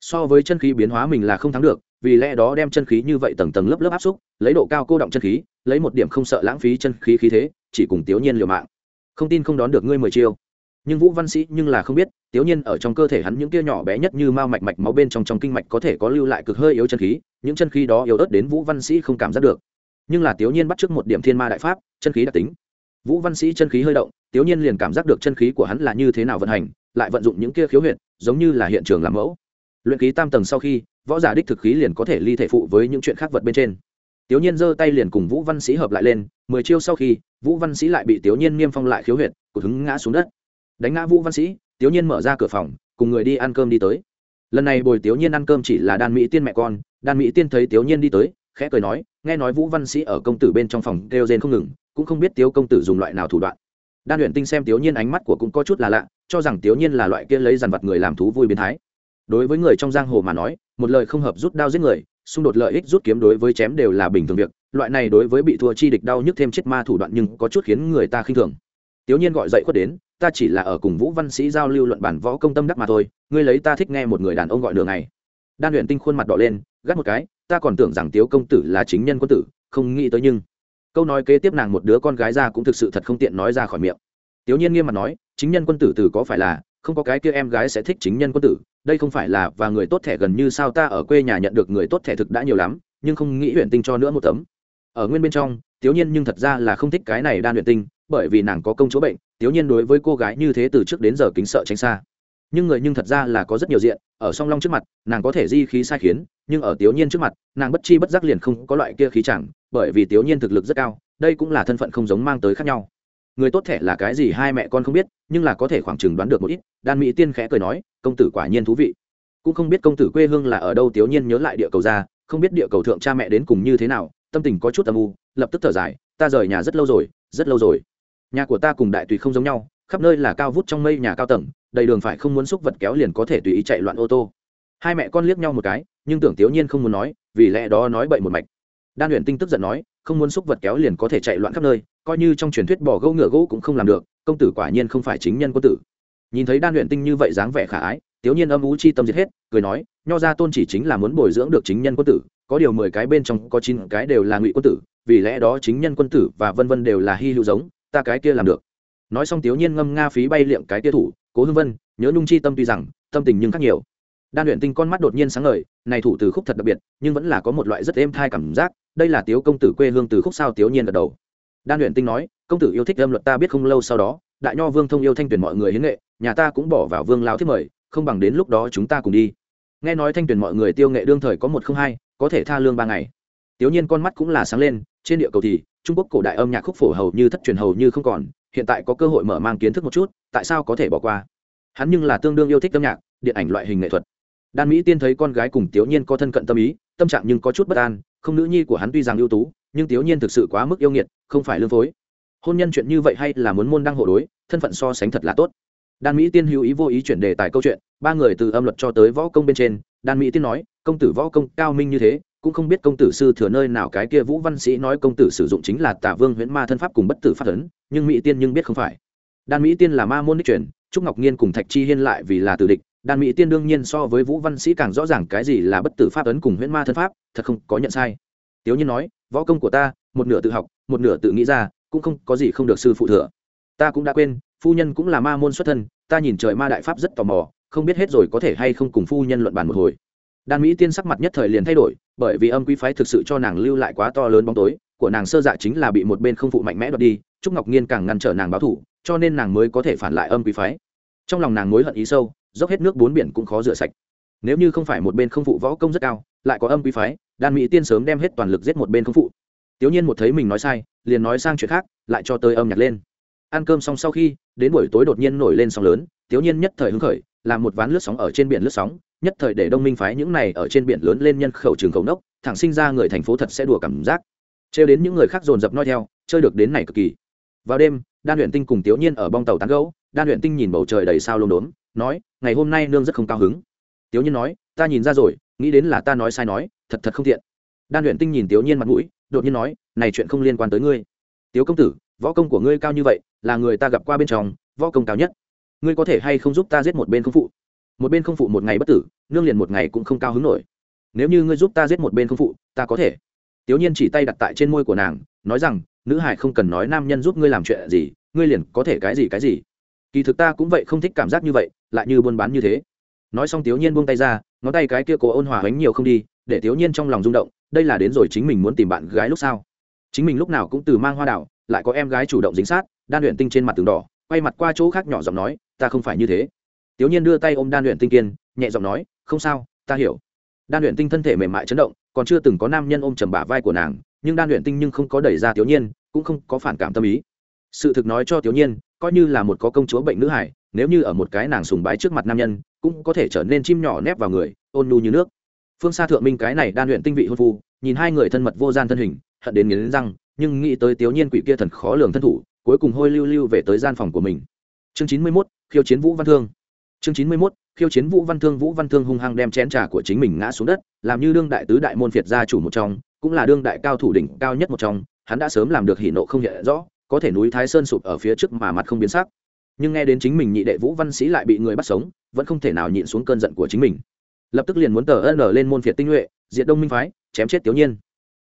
so với chân khí biến hóa mình là không thắng được, vì lẽ đó đem chân khí như vậy tầng tầng lớp lớp áp xúc, lấy độ cao cô động chân khí, lấy một điểm không sợ lãng phí chân khí khí thế, chỉ cùng tiểu nhiên liều mạng. Không tin không đón được ngươi mười chiêu. Nhưng vũ văn sĩ nhưng là không biết tiểu nhiên ở trong cơ thể hắn những kia nhỏ bé nhất như mao mạch mạch máu bên trong trong kinh mạch có thể có lưu lại cực hơi yếu chân khí, những chân khí đó yếu ớt đến vũ văn sĩ không cảm giác được. Nhưng là tiểu nhiên bắt trước một điểm thiên ma đại pháp, chân khí đặc tính. Vũ văn sĩ chân khí hơi động tiểu nhiên liền cảm giác được chân khí của hắn là như thế nào vận hành, lại vận dụng những kia khiếu huyệt, giống như là hiện trường làm mẫu luyện ký tam tầng sau khi, võ giả đích thực khí liền có thể ly thể phụ với những chuyện khác vật bên trên. Tiểu nhiên giơ tay liền cùng vũ văn sĩ hợp lại lên, mười chiêu sau khi, vũ văn sĩ lại bị tiểu nhiên niêm phong lại khiếu huyệt, cột hứng ngã xuống đất. Đánh ngã vũ văn sĩ tiểu nhiên mở ra cửa phòng, cùng người đi ăn cơm đi tới. Lần này bồi tiểu nhiên ăn cơm chỉ là đan mỹ tiên mẹ con, đan mỹ tiên thấy tiểu nhiên đi tới, khẽ cười nói, nghe nói vũ văn sĩ ở công tử bên trong phòng kêu rên không ngừng, cũng không biết tiếu công tử dùng loại nào thủ đoạn. Đan luyện tinh xem tiểu nhiên ánh mắt của cũng có chút là lạ, cho rằng tiểu nhiên là loại kia lấy dàn vật người làm thú vui biến thái đối với người trong giang hồ mà nói, một lời không hợp rút đao giết người, xung đột lợi ích rút kiếm đối với chém đều là bình thường việc. Loại này đối với bị thua chi địch đau nhức thêm chết ma thủ đoạn nhưng có chút khiến người ta khinh thường. Tiểu nhiên gọi dậy khuất đến, ta chỉ là ở cùng vũ văn sĩ giao lưu luận bản võ công tâm đắc mà thôi, ngươi lấy ta thích nghe một người đàn ông gọi đường này đan luyện tinh khuôn mặt đỏ lên, gắt một cái, ta còn tưởng rằng tiếu công tử là chính nhân quân tử, không nghĩ tới nhưng câu nói kế tiếp nàng một đứa con gái ra cũng thực sự thật không tiện nói ra khỏi miệng. Tiểu nhiên nghiêm mặt nói, chính nhân quân tử từ có phải là, không có cái kia em gái sẽ thích chính nhân quân tử đây không phải là và người tốt thẻ gần như sao ta ở quê nhà nhận được người tốt thẻ thực đã nhiều lắm, nhưng không nghĩ huyện tinh cho nữa một tấm. Ở nguyên bên trong tiểu nhiên nhưng thật ra là không thích cái này đan huyện tinh, bởi vì nàng có công chỗ bệnh tiểu nhiên đối với cô gái như thế từ trước đến giờ kính sợ tránh xa. Nhưng người nhưng thật ra là có rất nhiều diện, ở song long trước mặt, nàng có thể di khí sai khiến, nhưng ở tiểu nhiên trước mặt, nàng bất chi bất giác liền không có loại kia khí chẳng, bởi vì tiểu nhiên thực lực rất cao, đây cũng là thân phận không giống mang tới khác nhau người tốt thẻ là cái gì hai mẹ con không biết, nhưng là có thể khoảng chừng đoán được một ít. Đan mỹ tiên khẽ cười nói, công tử quả nhiên thú vị. Cũng không biết công tử quê hương là ở đâu, tiểu nhiên nhớ lại địa cầu ra, không biết địa cầu thượng cha mẹ đến cùng như thế nào, tâm tình có chút âm u, lập tức thở dài, ta rời nhà rất lâu rồi, rất lâu rồi. Nhà của ta cùng đại tùy không giống nhau, khắp nơi là cao vút trong mây nhà cao tầng, đầy đường phải không muốn xúc vật kéo liền có thể tùy ý chạy loạn ô tô. Hai mẹ con liếc nhau một cái, nhưng tưởng tiểu nhiên không muốn nói, vì lẽ đó nói bậy một mạch. Đan luyện tinh tức giận nói, không muốn xúc vật kéo liền có thể chạy loạn khắp nơi coi như trong truyền thuyết bỏ gỗ ngựa gỗ cũng không làm được, công tử quả nhiên không phải chính nhân quân tử. Nhìn thấy đan luyện tinh như vậy dáng vẻ khả ái tiểu nhiên âm ú chi tâm diệt hết, cười nói, nho ra tôn chỉ chính là muốn bồi dưỡng được chính nhân quân tử, có điều mười cái bên trong có chín cái đều là ngụy quân tử, vì lẽ đó chính nhân quân tử và vân vân đều là hy hữu giống, ta cái kia làm được. Nói xong tiểu nhiên ngâm nga phí bay liệm cái kia thủ, cố hương vân, nhớ nung chi tâm tuy rằng, tâm tình nhưng khác nhiều. Đan luyện tinh con mắt đột nhiên sáng ngời, này thủ từ khúc thật đặc biệt, nhưng vẫn là có một loại rất êm thai cảm giác, đây là tiếu công tử quê hương từ khúc sao tiểu nhiên gật đầu đan luyện tinh nói, công tử yêu thích âm luật ta biết không lâu sau đó, đại nho vương thông yêu thanh tuyển mọi người hiến nghệ, nhà ta cũng bỏ vào vương lao thiết mời, không bằng đến lúc đó chúng ta cùng đi. Nghe nói thanh tuyển mọi người tiêu nghệ đương thời có một không hai, có thể tha lương ba ngày. Tiểu nhiên con mắt cũng là sáng lên, trên địa cầu thì, trung quốc cổ đại âm nhạc khúc phổ hầu như thất truyền hầu như không còn, hiện tại có cơ hội mở mang kiến thức một chút, tại sao có thể bỏ qua? Hắn nhưng là tương đương yêu thích âm nhạc, điện ảnh loại hình nghệ thuật. Đan mỹ tiên thấy con gái cùng tiểu nhiên có thân cận tâm ý, tâm trạng nhưng có chút bất an, không nữ nhi của hắn tuy rằng ưu tú nhưng tiểu nhiên thực sự quá mức yêu nghiệt, không phải lương phối. Hôn nhân chuyện như vậy hay là muốn môn đăng hộ đối, thân phận so sánh thật là tốt. Đan mỹ tiên hữu ý vô ý chuyển đề tài câu chuyện, ba người từ âm luật cho tới võ công bên trên, đan mỹ tiên nói, công tử võ công cao minh như thế, cũng không biết công tử sư thừa nơi nào cái kia vũ văn sĩ nói công tử sử dụng chính là tả vương huyễn ma thân pháp cùng bất tử pháp ấn, nhưng mỹ tiên nhưng biết không phải. Đan mỹ tiên là ma môn đích truyền, trúc ngọc nhiên cùng thạch chi hiên lại vì là tử địch, đan mỹ tiên đương nhiên so với vũ văn sĩ càng rõ ràng cái gì là bất tử pháp ấn cùng huyễn ma thân pháp, thật không có nhận sai tiếu nhiên nói, võ công của ta, một nửa tự học, một nửa tự nghĩ ra, cũng không có gì không được sư phụ thừa. Ta cũng đã quên, phu nhân cũng là ma môn xuất thân, ta nhìn trời ma đại pháp rất tò mò, không biết hết rồi có thể hay không cùng phu nhân luận bàn một hồi. Đan mỹ tiên sắc mặt nhất thời liền thay đổi, bởi vì âm quý phái thực sự cho nàng lưu lại quá to lớn bóng tối, của nàng sơ dạ chính là bị một bên không phụ mạnh mẽ đoạt đi, trúc ngọc nhiên càng ngăn trở nàng báo thủ, cho nên nàng mới có thể phản lại âm quý phái. Trong lòng nàng mối hận ý sâu, dốc hết nước bốn biển cũng khó rửa sạch nếu như không phải một bên không phụ võ công rất cao, lại có âm quy phái, đan mỹ tiên sớm đem hết toàn lực giết một bên không phụ. Tiểu nhiên một thấy mình nói sai, liền nói sang chuyện khác, lại cho tới âm nhạc lên. Ăn cơm xong sau khi, đến buổi tối đột nhiên nổi lên sóng lớn, tiểu nhiên nhất thời hứng khởi, làm một ván lướt sóng ở trên biển lướt sóng, nhất thời để đông minh phái những này ở trên biển lớn lên nhân khẩu trường khẩu nốc, thẳng sinh ra người thành phố thật sẽ đùa cảm giác. Trêu đến những người khác dồn dập nói theo, chơi được đến này cực kỳ. Vào đêm, đan luyện tinh cùng tiểu nhiên ở bong tàu tán gấu đan luyện tinh nhìn bầu trời đầy sao lốm đốm, nói, ngày hôm nay nương rất không cao hứng tiểu nhiên nói, ta nhìn ra rồi, nghĩ đến là ta nói sai nói, thật thật không tiện. đan luyện tinh nhìn tiểu nhiên mặt mũi, đột nhiên nói, này chuyện không liên quan tới ngươi. Tiếu công tử, võ công của ngươi cao như vậy, là người ta gặp qua bên trong, võ công cao nhất. Ngươi có thể hay không giúp ta giết một bên không phụ? Một bên không phụ một ngày bất tử, nương liền một ngày cũng không cao hứng nổi. Nếu như ngươi giúp ta giết một bên không phụ, ta có thể. Tiểu nhiên chỉ tay đặt tại trên môi của nàng, nói rằng, nữ hải không cần nói nam nhân giúp ngươi làm chuyện gì, ngươi liền có thể cái gì cái gì. Kỳ thực ta cũng vậy không thích cảm giác như vậy, lại như buôn bán như thế nói xong tiểu nhiên buông tay ra, ngón tay cái kia cố ôn hòa bánh nhiều không đi, để tiểu nhiên trong lòng rung động, đây là đến rồi chính mình muốn tìm bạn gái lúc sau chính mình lúc nào cũng từ mang hoa đảo, lại có em gái chủ động dính sát, đan luyện tinh trên mặt tường đỏ, quay mặt qua chỗ khác nhỏ giọng nói, ta không phải như thế. Tiểu nhiên đưa tay ôm đan luyện tinh kiên, nhẹ giọng nói, không sao, ta hiểu. Đan luyện tinh thân thể mềm mại chấn động, còn chưa từng có nam nhân ôm trầm bả vai của nàng, nhưng đan luyện tinh nhưng không có đẩy ra tiểu nhiên, cũng không có phản cảm tâm ý. Sự thực nói cho tiểu nhiên, coi như là một có công chúa bệnh nữ hải, nếu như ở một cái nàng sùng bái trước mặt nam nhân cũng có thể trở nên chim nhỏ nép vào người ôn nhu như nước. Phương xa thượng minh cái này đan luyện tinh vị hôn phu nhìn hai người thân mật vô gian thân hình hận đến nghiến răng nhưng nghĩ tới tiểu nhiên quỷ kia thần khó lường thân thủ cuối cùng hôi lưu lưu về tới gian phòng của mình. Chương chín mươi 91, khiêu chiến vũ văn thương. Chương chín mươi 91, khiêu chiến vũ văn thương vũ văn thương hung hăng đem chén trà của chính mình ngã xuống đất làm như đương đại tứ đại môn phiệt gia chủ một trong cũng là đương đại cao thủ đỉnh cao nhất một trong hắn đã sớm làm được hỉ nộ không hiện rõ có thể núi thái sơn sụp ở phía trước mà mặt không biến sắc nhưng nghe đến chính mình nhị đệ vũ văn sĩ lại bị người bắt sống, vẫn không thể nào nhịn xuống cơn giận của chính mình. Lập tức liền muốn tờ ân lên môn phiệt tinh nhuệ diện đông minh phái, chém chết tiểu nhiên.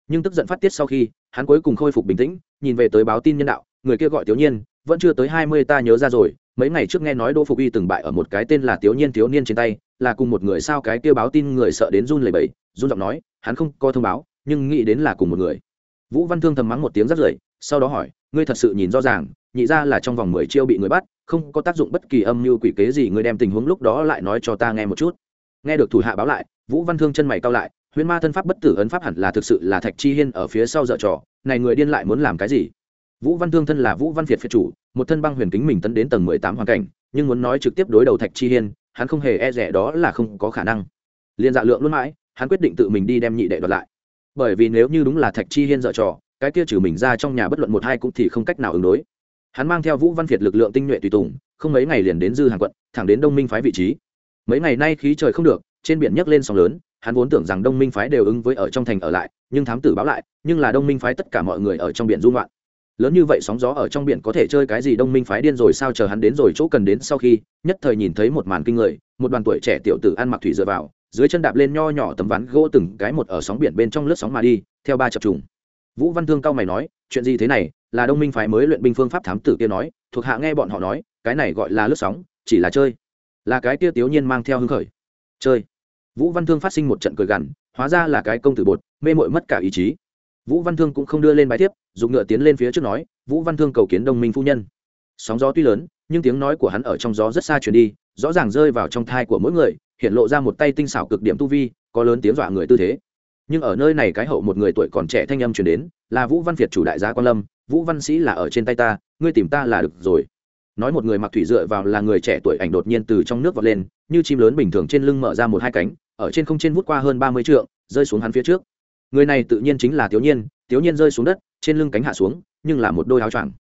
Nhưng tức giận phát tiết sau khi, hắn cuối cùng khôi phục bình tĩnh, nhìn về tới báo tin nhân đạo, người kia gọi tiểu nhiên, vẫn chưa tới hai mươi ta nhớ ra rồi, mấy ngày trước nghe nói đỗ phục y từng bại ở một cái tên là tiểu nhiên thiếu niên trên tay, là cùng một người sao cái kia báo tin người sợ đến run lẩy bẩy, run giọng nói, hắn không có thông báo, nhưng nghĩ đến là cùng một người vũ văn thương thầm mắng một tiếng rất rưởi, sau đó hỏi, ngươi thật sự nhìn rõ ràng, nhị ra là trong vòng mười chiêu bị người bắt, không có tác dụng bất kỳ âm mưu quỷ kế gì, ngươi đem tình huống lúc đó lại nói cho ta nghe một chút. Nghe được thủ hạ báo lại, vũ văn thương chân mày cao lại, huyễn ma thân pháp bất tử ấn pháp hẳn là thực sự là thạch chi hiên ở phía sau dợ trò, này người điên lại muốn làm cái gì? Vũ văn thương thân là vũ văn việt phiệt chủ, một thân băng huyền kính mình tấn đến tầng mười tám hoàn cảnh, nhưng muốn nói trực tiếp đối đầu thạch chi hiên, hắn không hề e rẻ đó là không có khả năng. Liên dạ lượng luôn mãi, hắn quyết định tự mình đi đem nhị đệ đoạt lại bởi vì nếu như đúng là thạch chi hiên dở trò, cái kia trừ mình ra trong nhà bất luận một hai cũng thì không cách nào ứng đối. Hắn mang theo vũ văn việt lực lượng tinh nhuệ tùy tùng, không mấy ngày liền đến dư hàng quận, thẳng đến đông minh phái vị trí. Mấy ngày nay khí trời không được, trên biển nhấc lên sóng lớn, hắn vốn tưởng rằng đông minh phái đều ứng với ở trong thành ở lại, nhưng thám tử báo lại, nhưng là đông minh phái tất cả mọi người ở trong biển dung loạn lớn như vậy sóng gió ở trong biển có thể chơi cái gì đông minh phái điên rồi sao chờ hắn đến rồi chỗ cần đến sau khi, nhất thời nhìn thấy một màn kinh người, một đoàn tuổi trẻ tiểu tử ăn mặc thủy dựa vào dưới chân đạp lên nho nhỏ tấm ván gỗ từng cái một ở sóng biển bên trong lướt sóng mà đi, theo ba chập trùng. Vũ văn thương cao mày nói, chuyện gì thế này? Là đông minh phái mới luyện binh phương pháp thám tử kia nói, thuộc hạ nghe bọn họ nói, cái này gọi là lướt sóng, chỉ là chơi. Là cái kia tiểu nhiên mang theo hứng khởi. Chơi. Vũ văn thương phát sinh một trận cười gằn, hóa ra là cái công tử bột, mê mội mất cả ý chí. Vũ văn thương cũng không đưa lên bài tiếp, dùng ngựa tiến lên phía trước nói, vũ văn thương cầu kiến đông minh phu nhân. Sóng gió tuy lớn, nhưng tiếng nói của hắn ở trong gió rất xa chuyển đi, rõ ràng rơi vào trong thai của mỗi người hiện lộ ra một tay tinh xảo cực điểm tu vi, có lớn tiếng dọa người tư thế. Nhưng ở nơi này cái hậu một người tuổi còn trẻ thanh âm truyền đến, là vũ văn việt chủ đại gia quan lâm, vũ văn sĩ là ở trên tay ta, ngươi tìm ta là được rồi. Nói một người mặc thủy dựa vào là người trẻ tuổi ảnh đột nhiên từ trong nước vọt lên, như chim lớn bình thường trên lưng mở ra một hai cánh, ở trên không trên vút qua hơn ba mươi trượng, rơi xuống hắn phía trước. Người này tự nhiên chính là tiểu nhiên tiểu nhiên rơi xuống đất, trên lưng cánh hạ xuống, nhưng là một đôi áo choàng.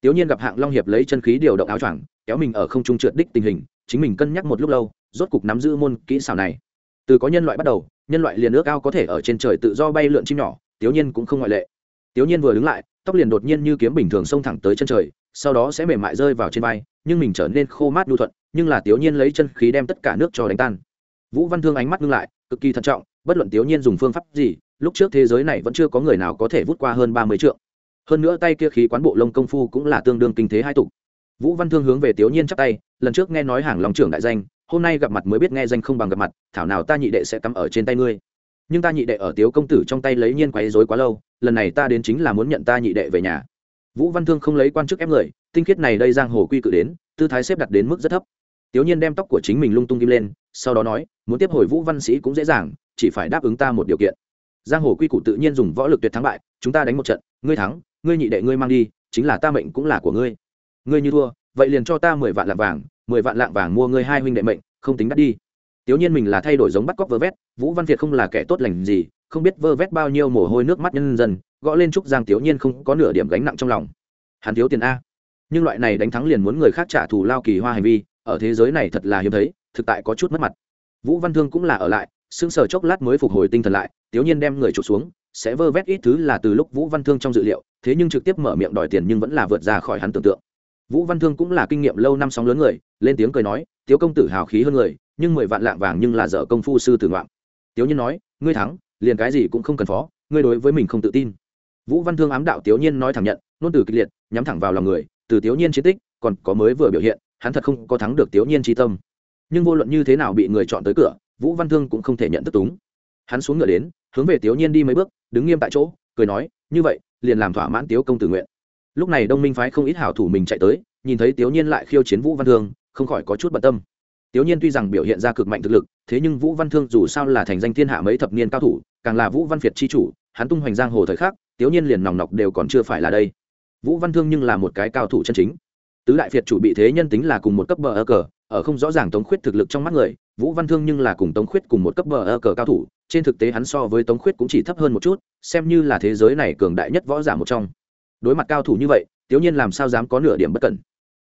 Tiểu nhiên gặp hạng long hiệp lấy chân khí điều động áo choàng, kéo mình ở không trung trượt đích tình hình, chính mình cân nhắc một lúc lâu rốt cục nắm giữ môn kỹ xảo này. Từ có nhân loại bắt đầu, nhân loại liền ước ao có thể ở trên trời tự do bay lượn chim nhỏ, tiểu nhiên cũng không ngoại lệ. Tiểu nhiên vừa đứng lại, tóc liền đột nhiên như kiếm bình thường xông thẳng tới chân trời, sau đó sẽ mềm mại rơi vào trên vai, nhưng mình trở nên khô mát nhu thuận, nhưng là tiểu nhiên lấy chân khí đem tất cả nước cho đánh tan. Vũ văn thương ánh mắt ngưng lại, cực kỳ thận trọng, bất luận tiểu nhiên dùng phương pháp gì, lúc trước thế giới này vẫn chưa có người nào có thể vút qua hơn ba mươi trượng. Hơn nữa tay kia khí quán bộ lông công phu cũng là tương đương kinh thế hai tục vũ văn thương hướng về tiểu nhiên chắp tay, lần trước nghe nói hàng lòng trưởng đại danh hôm nay gặp mặt mới biết nghe danh không bằng gặp mặt, thảo nào ta nhị đệ sẽ cắm ở trên tay ngươi. Nhưng ta nhị đệ ở tiếu công tử trong tay lấy nhiên quấy rối quá lâu, lần này ta đến chính là muốn nhận ta nhị đệ về nhà. Vũ văn thương không lấy quan chức ép người, tinh khiết này đây giang hồ quy cự đến, tư thái xếp đặt đến mức rất thấp. Tiếu nhiên đem tóc của chính mình lung tung kim lên, sau đó nói, muốn tiếp hồi vũ văn sĩ cũng dễ dàng, chỉ phải đáp ứng ta một điều kiện. Giang hồ quy củ tự nhiên dùng võ lực tuyệt thắng bại, chúng ta đánh một trận, ngươi thắng, ngươi nhị đệ ngươi mang đi, chính là ta mệnh cũng là của ngươi. Ngươi như thua, vậy liền cho ta mười vạn lạng vàng mười vạn lạng vàng mua ngươi hai huynh đệ mệnh, không tính đắt đi. Tiểu nhiên mình là thay đổi giống bắt cóc vơ vét, vũ văn việt không là kẻ tốt lành gì, không biết vơ vét bao nhiêu mồ hôi nước mắt nhân dân, gõ lên trúc giang tiểu nhiên không có nửa điểm gánh nặng trong lòng. Hắn thiếu tiền a. Nhưng loại này đánh thắng liền muốn người khác trả thù lao kỳ hoa hành vi, ở thế giới này thật là hiếm thấy, thực tại có chút mất mặt. Vũ văn thương cũng là ở lại, sững sờ chốc lát mới phục hồi tinh thần lại tiểu nhiên đem người trục xuống, sẽ vơ vét ít thứ là từ lúc vũ văn thương trong dự liệu, thế nhưng trực tiếp mở miệng đòi tiền nhưng vẫn là vượt ra khỏi hắn tưởng tượng vũ văn thương cũng là kinh nghiệm lâu năm sóng lớn người, lên tiếng cười nói, tiếu công tử hào khí hơn người, nhưng mười vạn lạng vàng nhưng là dở công phu sư tử ngoạn tiếu nhiên nói, ngươi thắng, liền cái gì cũng không cần phó, ngươi đối với mình không tự tin. Vũ văn thương ám đạo tiếu nhiên nói thẳng nhận, nôn từ kịch liệt, nhắm thẳng vào lòng người, từ tiếu nhiên chiến tích, còn có mới vừa biểu hiện, hắn thật không có thắng được tiếu nhiên tri tâm. Nhưng vô luận như thế nào bị người chọn tới cửa, vũ văn thương cũng không thể nhận tức túng. Hắn xuống ngựa đến, hướng về tiếu nhiên đi mấy bước, đứng nghiêm tại chỗ, cười nói, như vậy, liền làm thỏa mãn tiếu công tử nguyện lúc này đông minh phái không ít hảo thủ mình chạy tới, nhìn thấy tiếu nhiên lại khiêu chiến vũ văn thương, không khỏi có chút bận tâm. Tiếu nhiên tuy rằng biểu hiện ra cực mạnh thực lực, thế nhưng vũ văn thương dù sao là thành danh thiên hạ mấy thập niên cao thủ, càng là vũ văn việt chi chủ, hắn tung hoành giang hồ thời khắc, tiếu nhiên liền nòng nọc đều còn chưa phải là đây. Vũ văn thương nhưng là một cái cao thủ chân chính. Tứ đại việt chủ bị thế nhân tính là cùng một cấp bờ ơ cờ, ở không rõ ràng tống khuyết thực lực trong mắt người, vũ văn thương nhưng là cùng tống khuyết cùng một cấp bờ ơ cờ cao thủ, trên thực tế hắn so với tống khuyết cũng chỉ thấp hơn một chút, xem như là thế giới này cường đại nhất võ giả một trong đối mặt cao thủ như vậy, tiếu nhiên làm sao dám có nửa điểm bất cẩn?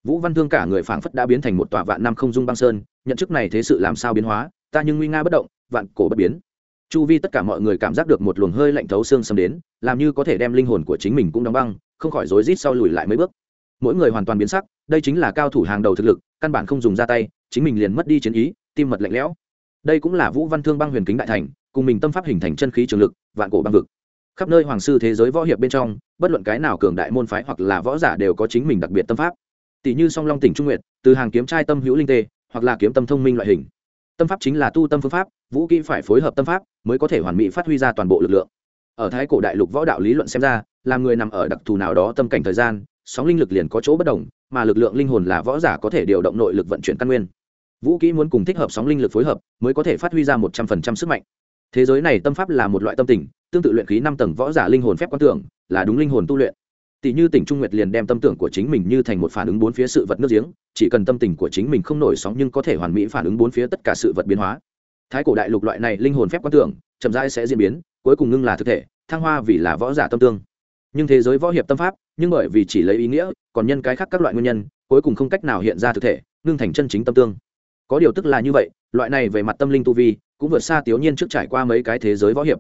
Vũ văn thương cả người phảng phất đã biến thành một tòa vạn năm không dung băng sơn, nhận chức này thế sự làm sao biến hóa, ta nhưng nguy nga bất động, vạn cổ bất biến. Chu vi tất cả mọi người cảm giác được một luồng hơi lạnh thấu xương xâm đến, làm như có thể đem linh hồn của chính mình cũng đóng băng, không khỏi rối rít sau lùi lại mấy bước. Mỗi người hoàn toàn biến sắc, đây chính là cao thủ hàng đầu thực lực, căn bản không dùng ra tay, chính mình liền mất đi chiến ý, tim mật lạnh lẽo. Đây cũng là vũ văn thương băng huyền kính đại thành, cùng mình tâm pháp hình thành chân khí trường lực, vạn cổ băng vực khắp nơi hoàng sư thế giới võ hiệp bên trong, bất luận cái nào cường đại môn phái hoặc là võ giả đều có chính mình đặc biệt tâm pháp. Tỷ như song long tỉnh trung nguyện từ hàng kiếm trai tâm hữu linh tê, hoặc là kiếm tâm thông minh loại hình. Tâm pháp chính là tu tâm phương pháp, vũ kỹ phải phối hợp tâm pháp, mới có thể hoàn mỹ phát huy ra toàn bộ lực lượng. Ở thái cổ đại lục võ đạo lý luận xem ra là người nằm ở đặc thù nào đó tâm cảnh thời gian, sóng linh lực liền có chỗ bất đồng, mà lực lượng linh hồn là võ giả có thể điều động nội lực vận chuyển căn nguyên. Vũ kỹ muốn cùng thích hợp sóng linh lực phối hợp, mới có thể phát huy ra một trăm phần trăm sức mạnh. Thế giới này tâm pháp là một loại tâm tình tương tự luyện khí năm tầng võ giả linh hồn phép quan tưởng, là đúng linh hồn tu luyện. Tỷ như tỉnh trung nguyệt liền đem tâm tưởng của chính mình như thành một phản ứng bốn phía sự vật nước giếng, chỉ cần tâm tình của chính mình không nổi sóng nhưng có thể hoàn mỹ phản ứng bốn phía tất cả sự vật biến hóa. Thái cổ đại lục loại này linh hồn phép quan tưởng, chậm rãi sẽ diễn biến, cuối cùng ngưng là thực thể, thăng hoa vì là võ giả tâm tương. Nhưng thế giới võ hiệp tâm pháp, nhưng bởi vì chỉ lấy ý nghĩa, còn nhân cái khác các loại nguyên nhân, cuối cùng không cách nào hiện ra thực thể, ngưng thành chân chính tâm tương. Có điều tức là như vậy, loại này về mặt tâm linh tu vi, cũng vượt xa tiểu nhiên trước trải qua mấy cái thế giới võ hiệp.